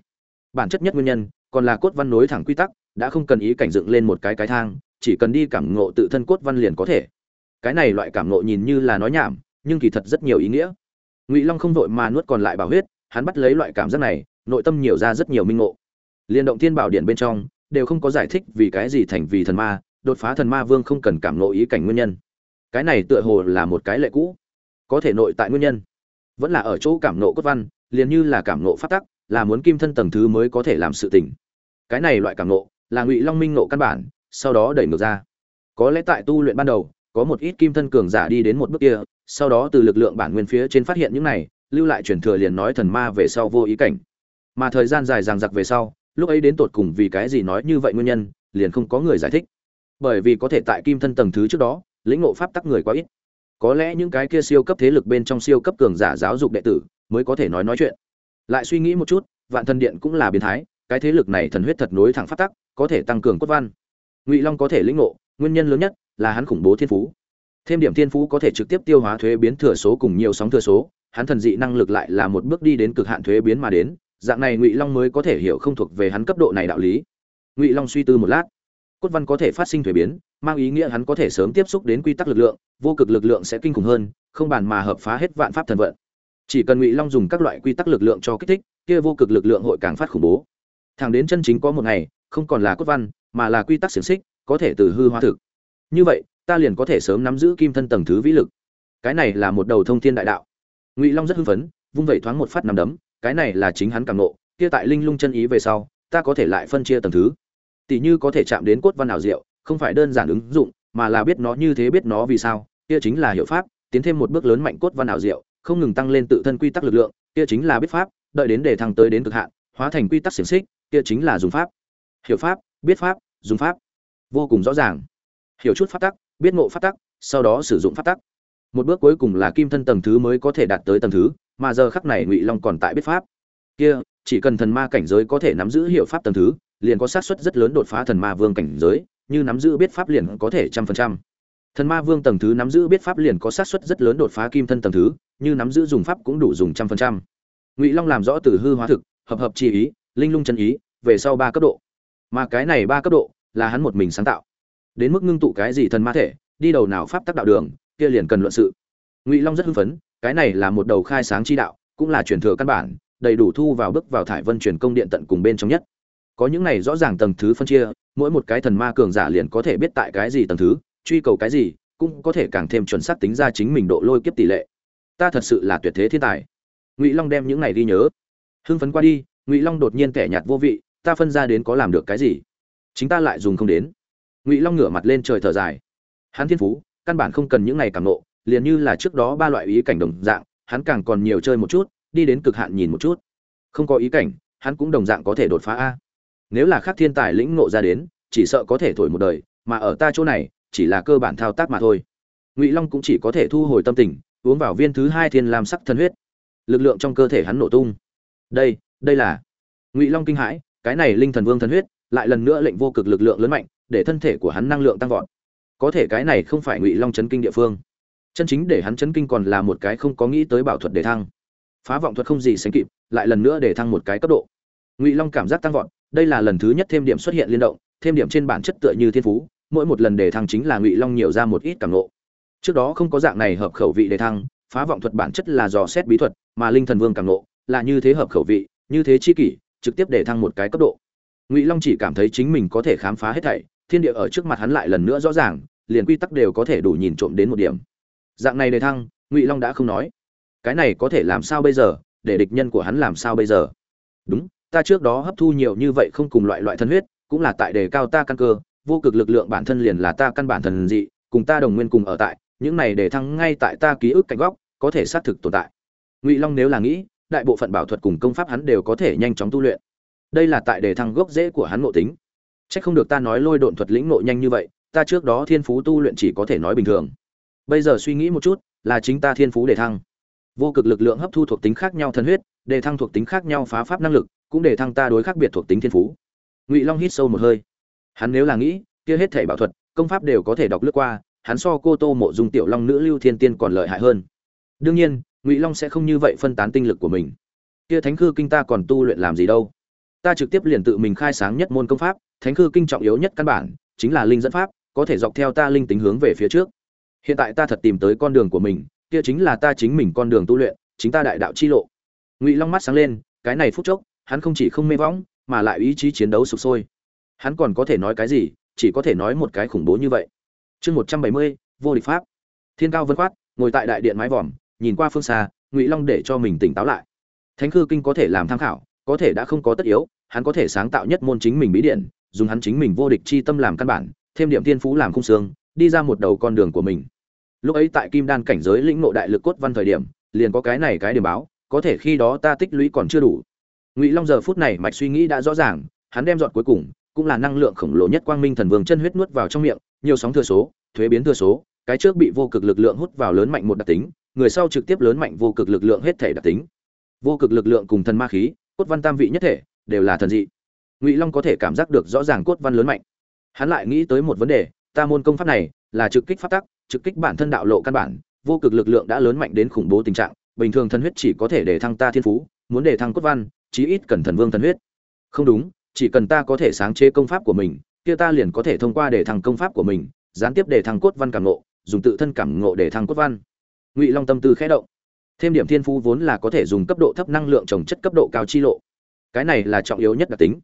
Bản chất nhất nguyên nhân, còn là cốt văn nối thẳng quy tắc, đã không cần ý cảnh dựng lên một cái cái thang, chỉ cần đi cảm ngộ tự thân cốt văn liền có thể. Cái này loại cảm ngộ nhìn như là nói nhảm, nhưng kỳ thật rất nhiều ý nghĩa. Ngụy long không vội mà nuốt còn lại bảo huyết hắn bắt lấy loại cảm giác này, nội tâm nhiều ra rất nhiều minh ngộ. Liên động thiên bảo điện bên trong, đều không có giải thích vì cái gì thành vì thần ma, đột phá thần ma vương không cần cảm ngộ ý cảnh nguyên nhân. Cái này tựa hồ là một cái lệ cũ. Có thể nội tại nguyên nhân. Vẫn là ở chỗ cảm ngộ cốt văn, liền như là cảm ngộ phát tắc, là muốn kim thân tầng thứ mới có thể làm sự tình. Cái này loại cảm ngộ, là ngụy long minh ngộ căn bản, sau đó đẩy ngược ra. Có lẽ tại tu luyện ban đầu, có một ít kim thân cường giả đi đến một bước kia, sau đó từ lực lượng bản nguyên phía trên phát hiện những này lưu lại truyền thừa liền nói thần ma về sau vô ý cảnh. Mà thời gian dài dằng dặc về sau, lúc ấy đến tột cùng vì cái gì nói như vậy nguyên nhân, liền không có người giải thích. Bởi vì có thể tại kim thân tầng thứ trước đó, lĩnh ngộ pháp tắc người quá ít. Có lẽ những cái kia siêu cấp thế lực bên trong siêu cấp cường giả giáo dục đệ tử mới có thể nói nói chuyện. Lại suy nghĩ một chút, vạn thần điện cũng là biến thái, cái thế lực này thần huyết thật nối thẳng pháp tắc, có thể tăng cường cốt văn. Ngụy long có thể lĩnh ngộ, nguyên nhân lớn nhất là hắn khủng bố thiên phú. Thêm điểm thiên phú có thể trực tiếp tiêu hóa thuế biến thừa số cùng nhiều sóng thừa số hắn thần dị năng lực lại là một bước đi đến cực hạn thuế biến mà đến, dạng này ngụy long mới có thể hiểu không thuộc về hắn cấp độ này đạo lý. Ngụy long suy tư một lát, cốt văn có thể phát sinh thuế biến, mang ý nghĩa hắn có thể sớm tiếp xúc đến quy tắc lực lượng, vô cực lực lượng sẽ kinh khủng hơn, không bàn mà hợp phá hết vạn pháp thần vận. Chỉ cần ngụy long dùng các loại quy tắc lực lượng cho kích thích, kia vô cực lực lượng hội càng phát khủng bố. Thẳng đến chân chính có một ngày, không còn là cốt văn, mà là quy tắc xiềng xích, có thể từ hư hóa thực. Như vậy, ta liền có thể sớm nắm giữ kim thân tầng thứ vĩ lực. Cái này là một đầu thông thiên đại đạo ngụy long rất hưng phấn vung vẩy thoáng một phát nằm đấm cái này là chính hắn càng nộ kia tại linh lung chân ý về sau ta có thể lại phân chia tầng thứ tỷ như có thể chạm đến cốt văn ảo diệu không phải đơn giản ứng dụng mà là biết nó như thế biết nó vì sao kia chính là hiệu pháp tiến thêm một bước lớn mạnh cốt văn ảo diệu không ngừng tăng lên tự thân quy tắc lực lượng kia chính là biết pháp đợi đến để thăng tới đến cực hạn hóa thành quy tắc xiềng xích kia chính là dùng pháp hiểu pháp biết pháp dùng pháp vô cùng rõ ràng hiểu chút pháp tắc biết ngộ pháp tắc sau đó sử dụng pháp tắc một bước cuối cùng là kim thân tầng thứ mới có thể đạt tới tầng thứ, mà giờ khắc này ngụy long còn tại biết pháp. Kia, chỉ cần thần ma cảnh giới có thể nắm giữ hiệu pháp tầng thứ, liền có xác suất rất lớn đột phá thần ma vương cảnh giới, như nắm giữ biết pháp liền có thể trăm phần trăm. Thần ma vương tầng thứ nắm giữ biết pháp liền có xác suất rất lớn đột phá kim thân tầng thứ, như nắm giữ dùng pháp cũng đủ dùng trăm phần trăm. Ngụy long làm rõ từ hư hóa thực, hợp hợp chi ý, linh lung chân ý, về sau ba cấp độ. Mà cái này ba cấp độ là hắn một mình sáng tạo. Đến mức ngưng tụ cái gì thần ma thể, đi đầu nào pháp tác đạo đường kia liền cần luận sự. Ngụy long rất hưng phấn, cái này là một đầu khai sáng chi đạo, cũng là truyền thừa căn bản, đầy đủ thu vào bước vào thải vân truyền công điện tận cùng bên trong nhất. Có những này rõ ràng tầng thứ phân chia, mỗi một cái thần ma cường giả liền có thể biết tại cái gì tầng thứ, truy cầu cái gì, cũng có thể càng thêm chuẩn xác tính ra chính mình độ lôi kiếp tỷ lệ. Ta thật sự là tuyệt thế thiên tài. Ngụy long đem những này đi nhớ. Hưng phấn qua đi, ngụy long đột nhiên kẻ nhạt vô vị, ta phân ra đến có làm được cái gì? Chính ta lại dùng không đến. Ngụy long ngửa mặt lên trời thở dài. Hắn thiên phú căn bản không cần những ngày cảm nộ liền như là trước đó ba loại ý cảnh đồng dạng, hắn càng còn nhiều chơi một chút, đi đến cực hạn nhìn một chút. Không có ý cảnh, hắn cũng đồng dạng có thể đột phá a. Nếu là khác thiên tài lĩnh ngộ ra đến, chỉ sợ có thể thổi một đời, mà ở ta chỗ này, chỉ là cơ bản thao tác mà thôi. Ngụy long cũng chỉ có thể thu hồi tâm tình, uống vào viên thứ hai thiên lam sắc thân huyết. Lực lượng trong cơ thể hắn nổ tung. Đây đây là ngụy long kinh hãi, cái này linh thần vương thần huyết, lại lần nữa lệnh vô cực lực lượng lớn mạnh, để thân thể của hắn năng lượng tăng vọt có thể cái này không phải ngụy long chấn kinh địa phương. Chân chính để hắn chấn kinh còn là một cái không có nghĩ tới bảo thuật để thăng. Phá vọng thuật không gì sánh kịp, lại lần nữa để thăng một cái cấp độ. Ngụy long cảm giác tăng vọt, đây là lần thứ nhất thêm điểm xuất hiện liên động, thêm điểm trên bản chất tựa như thiên phú, mỗi một lần để thăng chính là ngụy long nhiều ra một ít cảm nộ trước đó không có dạng này hợp khẩu vị để thăng, phá vọng thuật bản chất là dò xét bí thuật, mà linh thần vương cảm nộ là như thế hợp khẩu vị, như thế chi kỷ, trực tiếp để thăng một cái cấp độ. Ngụy long chỉ cảm thấy chính mình có thể khám phá hết thảy thiên địa ở trước mặt hắn lại lần nữa rõ ràng, liền quy tắc đều có thể đủ nhìn trộm đến một điểm. Dạng này đề thăng, ngụy long đã không nói. Cái này có thể làm sao bây giờ? Để địch nhân của hắn làm sao bây giờ? Đúng, ta trước đó hấp thu nhiều như vậy không cùng loại loại thân huyết, cũng là tại đề cao ta căn cơ, vô cực lực lượng bản thân liền là ta căn bản thần dị, cùng ta đồng nguyên cùng ở tại, những này để thăng ngay tại ta ký ức cạnh góc, có thể xác thực tồn tại. Ngụy long nếu là nghĩ, đại bộ phận bảo thuật cùng công pháp hắn đều có thể nhanh chóng tu luyện. Đây là tại đề thăng gốc rễ của hắn nội tính. Chắc không được ta nói lôi độn thuật lĩnh nội nhanh như vậy, ta trước đó thiên phú tu luyện chỉ có thể nói bình thường. Bây giờ suy nghĩ một chút, là chính ta thiên phú để thăng. vô cực lực lượng hấp thu thuộc tính khác nhau thân huyết để thăng thuộc tính khác nhau phá pháp năng lực cũng để thăng ta đối khác biệt thuộc tính thiên phú. Ngụy long hít sâu một hơi. Hắn nếu là nghĩ kia hết thể bảo thuật công pháp đều có thể đọc lướt qua hắn so cô tô mộ dung tiểu long nữ lưu thiên tiên còn lợi hại hơn. Đương nhiên ngụy long sẽ không như vậy phân tán tinh lực của mình. Kia thánh khư kinh ta còn tu luyện làm gì đâu? Ta trực tiếp liền tự mình khai sáng nhất môn công pháp, thánh khư kinh trọng yếu nhất căn bản, chính là linh dẫn pháp, có thể dọc theo ta linh tính hướng về phía trước. Hiện tại ta thật tìm tới con đường của mình, kia chính là ta chính mình con đường tu luyện, chính ta đại đạo chi lộ. Ngụy long mắt sáng lên, cái này phút chốc, hắn không chỉ không mê võng, mà lại ý chí chiến đấu sụp sôi. Hắn còn có thể nói cái gì, chỉ có thể nói một cái khủng bố như vậy. Chương một trăm bảy mươi, vô địch pháp. Thiên cao vân khoát ngồi tại đại điện mái vòm, nhìn qua phương xa, ngụy long để cho mình tỉnh táo lại. Thánh khư kinh có thể làm tham khảo có thể đã không có tất yếu, hắn có thể sáng tạo nhất môn chính mình bí điện, dùng hắn chính mình vô địch chi tâm làm căn bản, thêm điểm tiên phú làm khung xương, đi ra một đầu con đường của mình. Lúc ấy tại kim đan cảnh giới lĩnh ngộ đại lực cốt văn thời điểm, liền có cái này cái điểm báo, có thể khi đó ta tích lũy còn chưa đủ. Ngụy long giờ phút này mạch suy nghĩ đã rõ ràng, hắn đem dọn cuối cùng, cũng là năng lượng khổng lồ nhất quang minh thần vương chân huyết nuốt vào trong miệng, nhiều sóng thừa số, thuế biến thừa số, cái trước bị vô cực lực lượng hút vào lớn mạnh một đặc tính, người sau trực tiếp lớn mạnh vô cực lực lượng hết thể đặc tính. Vô cực lực lượng cùng thần ma khí cốt văn tam vị nhất thể, đều là thần dị. Ngụy long có thể cảm giác được rõ ràng cốt văn lớn mạnh. Hắn lại nghĩ tới một vấn đề, ta môn công pháp này là trực kích phát tắc, trực kích bản thân đạo lộ căn bản, vô cực lực lượng đã lớn mạnh đến khủng bố tình trạng, bình thường thần huyết chỉ có thể để thăng ta thiên phú, muốn để thăng cốt văn, chí ít cần thần vương thần huyết. Không đúng, chỉ cần ta có thể sáng chế công pháp của mình, kia ta liền có thể thông qua để thăng công pháp của mình, gián tiếp để thăng cốt văn cảm ngộ, dùng tự thân cảm ngộ để thăng cốt văn. Ngụy long tâm tư khẽ động thêm điểm thiên phú vốn là có thể dùng cấp độ thấp năng lượng trồng chất cấp độ cao chi lộ. Cái này là trọng yếu nhất đặc tính.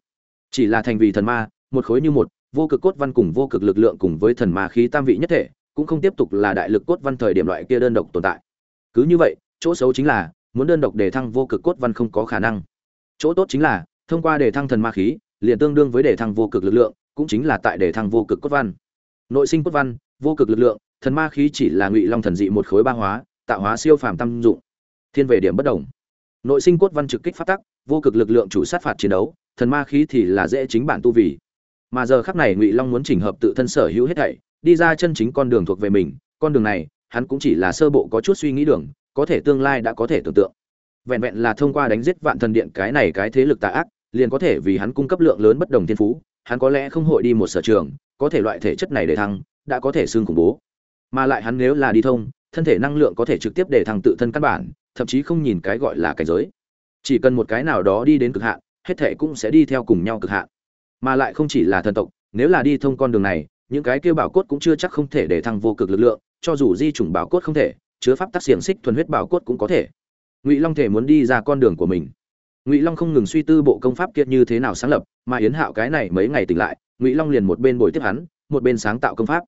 Chỉ là thành vì thần ma, một khối như một, vô cực cốt văn cùng vô cực lực lượng cùng với thần ma khí tam vị nhất thể, cũng không tiếp tục là đại lực cốt văn thời điểm loại kia đơn độc tồn tại. Cứ như vậy, chỗ xấu chính là, muốn đơn độc để thăng vô cực cốt văn không có khả năng. Chỗ tốt chính là, thông qua để thăng thần ma khí, liền tương đương với để thăng vô cực lực lượng, cũng chính là tại để thăng vô cực cốt văn. Nội sinh cốt văn, vô cực lực lượng, thần ma khí chỉ là ngụy long thần dị một khối ba hóa tạo hóa siêu phàm tâm dụng. Thiên về điểm bất đồng. Nội sinh cốt văn trực kích phát tắc, vô cực lực lượng chủ sát phạt chiến đấu, thần ma khí thì là dễ chính bản tu vì. Mà giờ khắc này ngụy long muốn chỉnh hợp tự thân sở hữu hết thảy, đi ra chân chính con đường thuộc về mình, con đường này, hắn cũng chỉ là sơ bộ có chút suy nghĩ đường, có thể tương lai đã có thể tưởng tượng. Vẹn vẹn là thông qua đánh giết vạn thần điện cái này cái thế lực tà ác, liền có thể vì hắn cung cấp lượng lớn bất đồng thiên phú, hắn có lẽ không hội đi một sở trường, có thể loại thể chất này để thăng, đã có thể xương khủng bố. Mà lại hắn nếu là đi thông thân thể năng lượng có thể trực tiếp để thăng tự thân căn bản, thậm chí không nhìn cái gọi là cảnh giới. Chỉ cần một cái nào đó đi đến cực hạn, hết thể cũng sẽ đi theo cùng nhau cực hạn. Mà lại không chỉ là thần tộc, nếu là đi thông con đường này, những cái kia bảo cốt cũng chưa chắc không thể để thăng vô cực lực lượng, cho dù di chủng bảo cốt không thể, chứa pháp tác xiềng xích thuần huyết bảo cốt cũng có thể. Ngụy long thể muốn đi ra con đường của mình. Ngụy long không ngừng suy tư bộ công pháp kiệt như thế nào sáng lập, mà yến hạo cái này mấy ngày tỉnh lại, ngụy long liền một bên bồi tiếp hắn, một bên sáng tạo công pháp.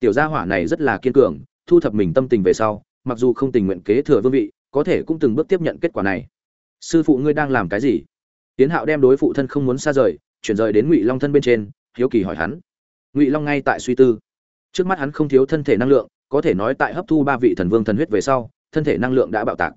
Tiểu gia hỏa này rất là kiên cường thu thập mình tâm tình về sau, mặc dù không tình nguyện kế thừa vương vị, có thể cũng từng bước tiếp nhận kết quả này. Sư phụ ngươi đang làm cái gì? Tiến hạo đem đối phụ thân không muốn xa rời, chuyển rời đến ngụy long thân bên trên, hiếu kỳ hỏi hắn. Ngụy long ngay tại suy tư. Trước mắt hắn không thiếu thân thể năng lượng, có thể nói tại hấp thu ba vị thần vương thần huyết về sau, thân thể năng lượng đã bạo tạc.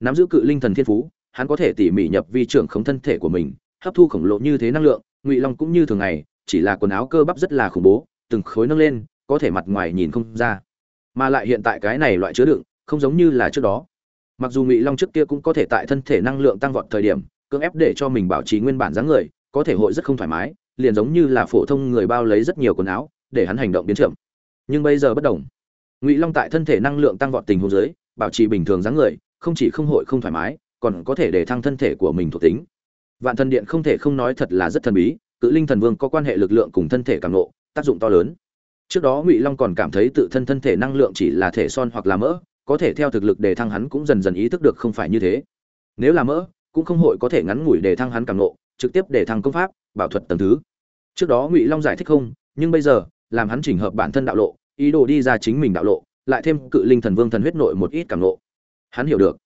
Nắm giữ cự linh thần thiên phú, hắn có thể tỉ mỉ nhập vi trưởng khống thân thể của mình, hấp thu khổng lồ như thế năng lượng, ngụy long cũng như thường ngày, chỉ là quần áo cơ bắp rất là khủng bố, từng khối nâng lên, có thể mặt ngoài nhìn không ra mà lại hiện tại cái này loại chứa đựng không giống như là trước đó. Mặc dù ngụy long trước kia cũng có thể tại thân thể năng lượng tăng vọt thời điểm, cưỡng ép để cho mình bảo trì nguyên bản dáng người, có thể hội rất không thoải mái, liền giống như là phổ thông người bao lấy rất nhiều quần áo, để hắn hành động biến chậm. Nhưng bây giờ bất đồng. Ngụy long tại thân thể năng lượng tăng vọt tình huống dưới, bảo trì bình thường dáng người, không chỉ không hội không thoải mái, còn có thể để thăng thân thể của mình thuộc tính. Vạn thần điện không thể không nói thật là rất thần bí, cự linh thần vương có quan hệ lực lượng cùng thân thể càng nộ tác dụng to lớn trước đó ngụy long còn cảm thấy tự thân thân thể năng lượng chỉ là thể son hoặc là mỡ, có thể theo thực lực để thăng hắn cũng dần dần ý thức được không phải như thế. Nếu là mỡ, cũng không hội có thể ngắn ngủi để thăng hắn càng lộ trực tiếp để thăng công pháp, bảo thuật tầng thứ. Trước đó ngụy long giải thích không, nhưng bây giờ, làm hắn chỉnh hợp bản thân đạo lộ, ý đồ đi ra chính mình đạo lộ, lại thêm cự linh thần vương thần huyết nội một ít càng lộ hắn hiểu được.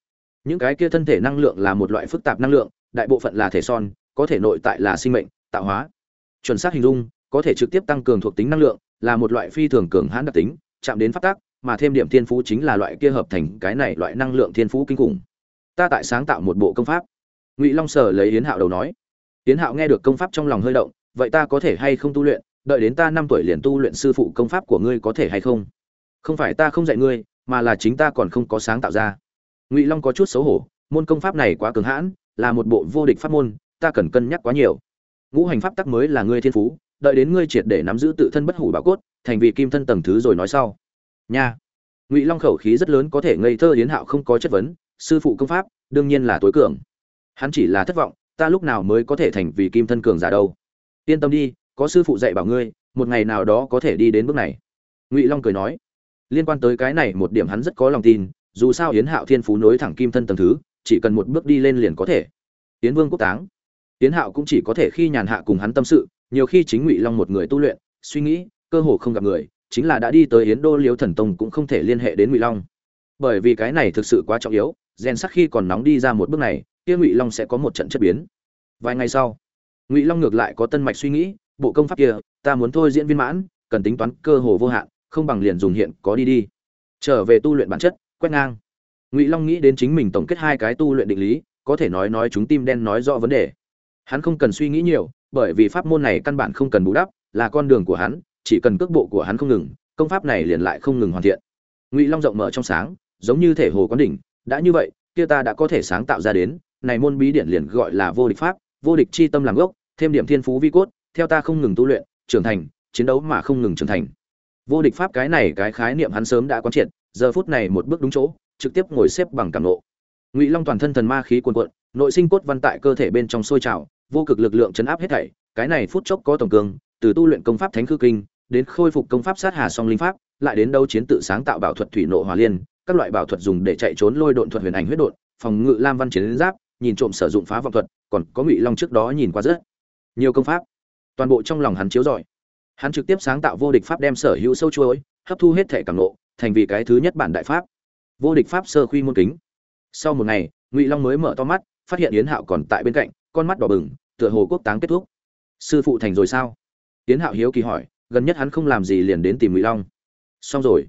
Những cái kia thân thể năng lượng là một loại phức tạp năng lượng, đại bộ phận là thể son, có thể nội tại là sinh mệnh, tạo hóa. Chuẩn xác hình dung, có thể trực tiếp tăng cường thuộc tính năng lượng là một loại phi thường cường hãn đặc tính, chạm đến phát tác mà thêm điểm thiên phú chính là loại kia hợp thành cái này loại năng lượng thiên phú kinh khủng. Ta tại sáng tạo một bộ công pháp. Ngụy long sở lấy yến hạo đầu nói. Yến hạo nghe được công pháp trong lòng hơi động, vậy ta có thể hay không tu luyện? Đợi đến ta năm tuổi liền tu luyện sư phụ công pháp của ngươi có thể hay không? Không phải ta không dạy ngươi, mà là chính ta còn không có sáng tạo ra. Ngụy long có chút xấu hổ, môn công pháp này quá cường hãn, là một bộ vô địch pháp môn, ta cần cân nhắc quá nhiều. Ngũ hành pháp tắc mới là ngươi thiên phú đợi đến ngươi triệt để nắm giữ tự thân bất hủ bảo cốt, thành vị kim thân tầng thứ rồi nói sau. Nha. Ngụy long khẩu khí rất lớn có thể ngây thơ Yến hạo không có chất vấn, sư phụ công pháp, đương nhiên là tối cường. Hắn chỉ là thất vọng, ta lúc nào mới có thể thành vì kim thân cường giả đâu. Yên tâm đi, có sư phụ dạy bảo ngươi, một ngày nào đó có thể đi đến bước này. Ngụy long cười nói. Liên quan tới cái này một điểm hắn rất có lòng tin, dù sao yến hạo thiên phú nối thẳng kim thân tầng thứ, chỉ cần một bước đi lên liền có thể. Yến vương quốc táng. Yến hạo cũng chỉ có thể khi nhàn hạ cùng hắn tâm sự nhiều khi chính ngụy long một người tu luyện, suy nghĩ, cơ hồ không gặp người, chính là đã đi tới yến đô liếu thần tông cũng không thể liên hệ đến ngụy long. Bởi vì cái này thực sự quá trọng yếu, rèn sắc khi còn nóng đi ra một bước này, kia ngụy long sẽ có một trận chất biến. Vài ngày sau, ngụy long ngược lại có tân mạch suy nghĩ, bộ công pháp kia, ta muốn thôi diễn viên mãn, cần tính toán cơ hồ vô hạn, không bằng liền dùng hiện có đi đi. Trở về tu luyện bản chất, quét ngang. Ngụy long nghĩ đến chính mình tổng kết hai cái tu luyện định lý, có thể nói nói chúng tim đen nói rõ vấn đề. Hắn không cần suy nghĩ nhiều bởi vì pháp môn này căn bản không cần bù đắp, là con đường của hắn, chỉ cần cước bộ của hắn không ngừng, công pháp này liền lại không ngừng hoàn thiện. Ngụy long rộng mở trong sáng, giống như thể hồ quán đỉnh, đã như vậy, kia ta đã có thể sáng tạo ra đến, này môn bí điển liền gọi là vô địch pháp, vô địch chi tâm làm gốc, thêm điểm thiên phú vi cốt, theo ta không ngừng tu luyện, trưởng thành, chiến đấu mà không ngừng trưởng thành. Vô địch pháp cái này cái khái niệm hắn sớm đã quán triệt, giờ phút này một bước đúng chỗ, trực tiếp ngồi xếp bằng cảm nộ. Ngụy long toàn thân thần ma khí cuồn cuộn, nội sinh cốt văn tại cơ thể bên trong sôi trào vô cực lực lượng chấn áp hết thảy, cái này phút chốc có tổng cường, từ tu luyện công pháp thánh khư kinh, đến khôi phục công pháp sát hà song linh pháp, lại đến đấu chiến tự sáng tạo bảo thuật thủy nộ hỏa liên, các loại bảo thuật dùng để chạy trốn lôi độn thuật huyền ảnh huyết độn, phòng ngự lam văn chiến giáp, nhìn trộm sử dụng phá vọng thuật, còn có ngụy long trước đó nhìn qua rất nhiều công pháp. Toàn bộ trong lòng hắn chiếu rọi. Hắn trực tiếp sáng tạo vô địch pháp đem sở hữu sâu chuối hấp thu hết thể cảm nộ thành vì cái thứ nhất bản đại pháp. Vô địch pháp sơ khuy môn kính. Sau một ngày, ngụy long mới mở to mắt, phát hiện yến hạo còn tại bên cạnh, con mắt đỏ bừng tựa hồ quốc táng kết thúc. Sư phụ thành rồi sao? Tiến hạo hiếu kỳ hỏi, gần nhất hắn không làm gì liền đến tìm ngụy long. Xong rồi.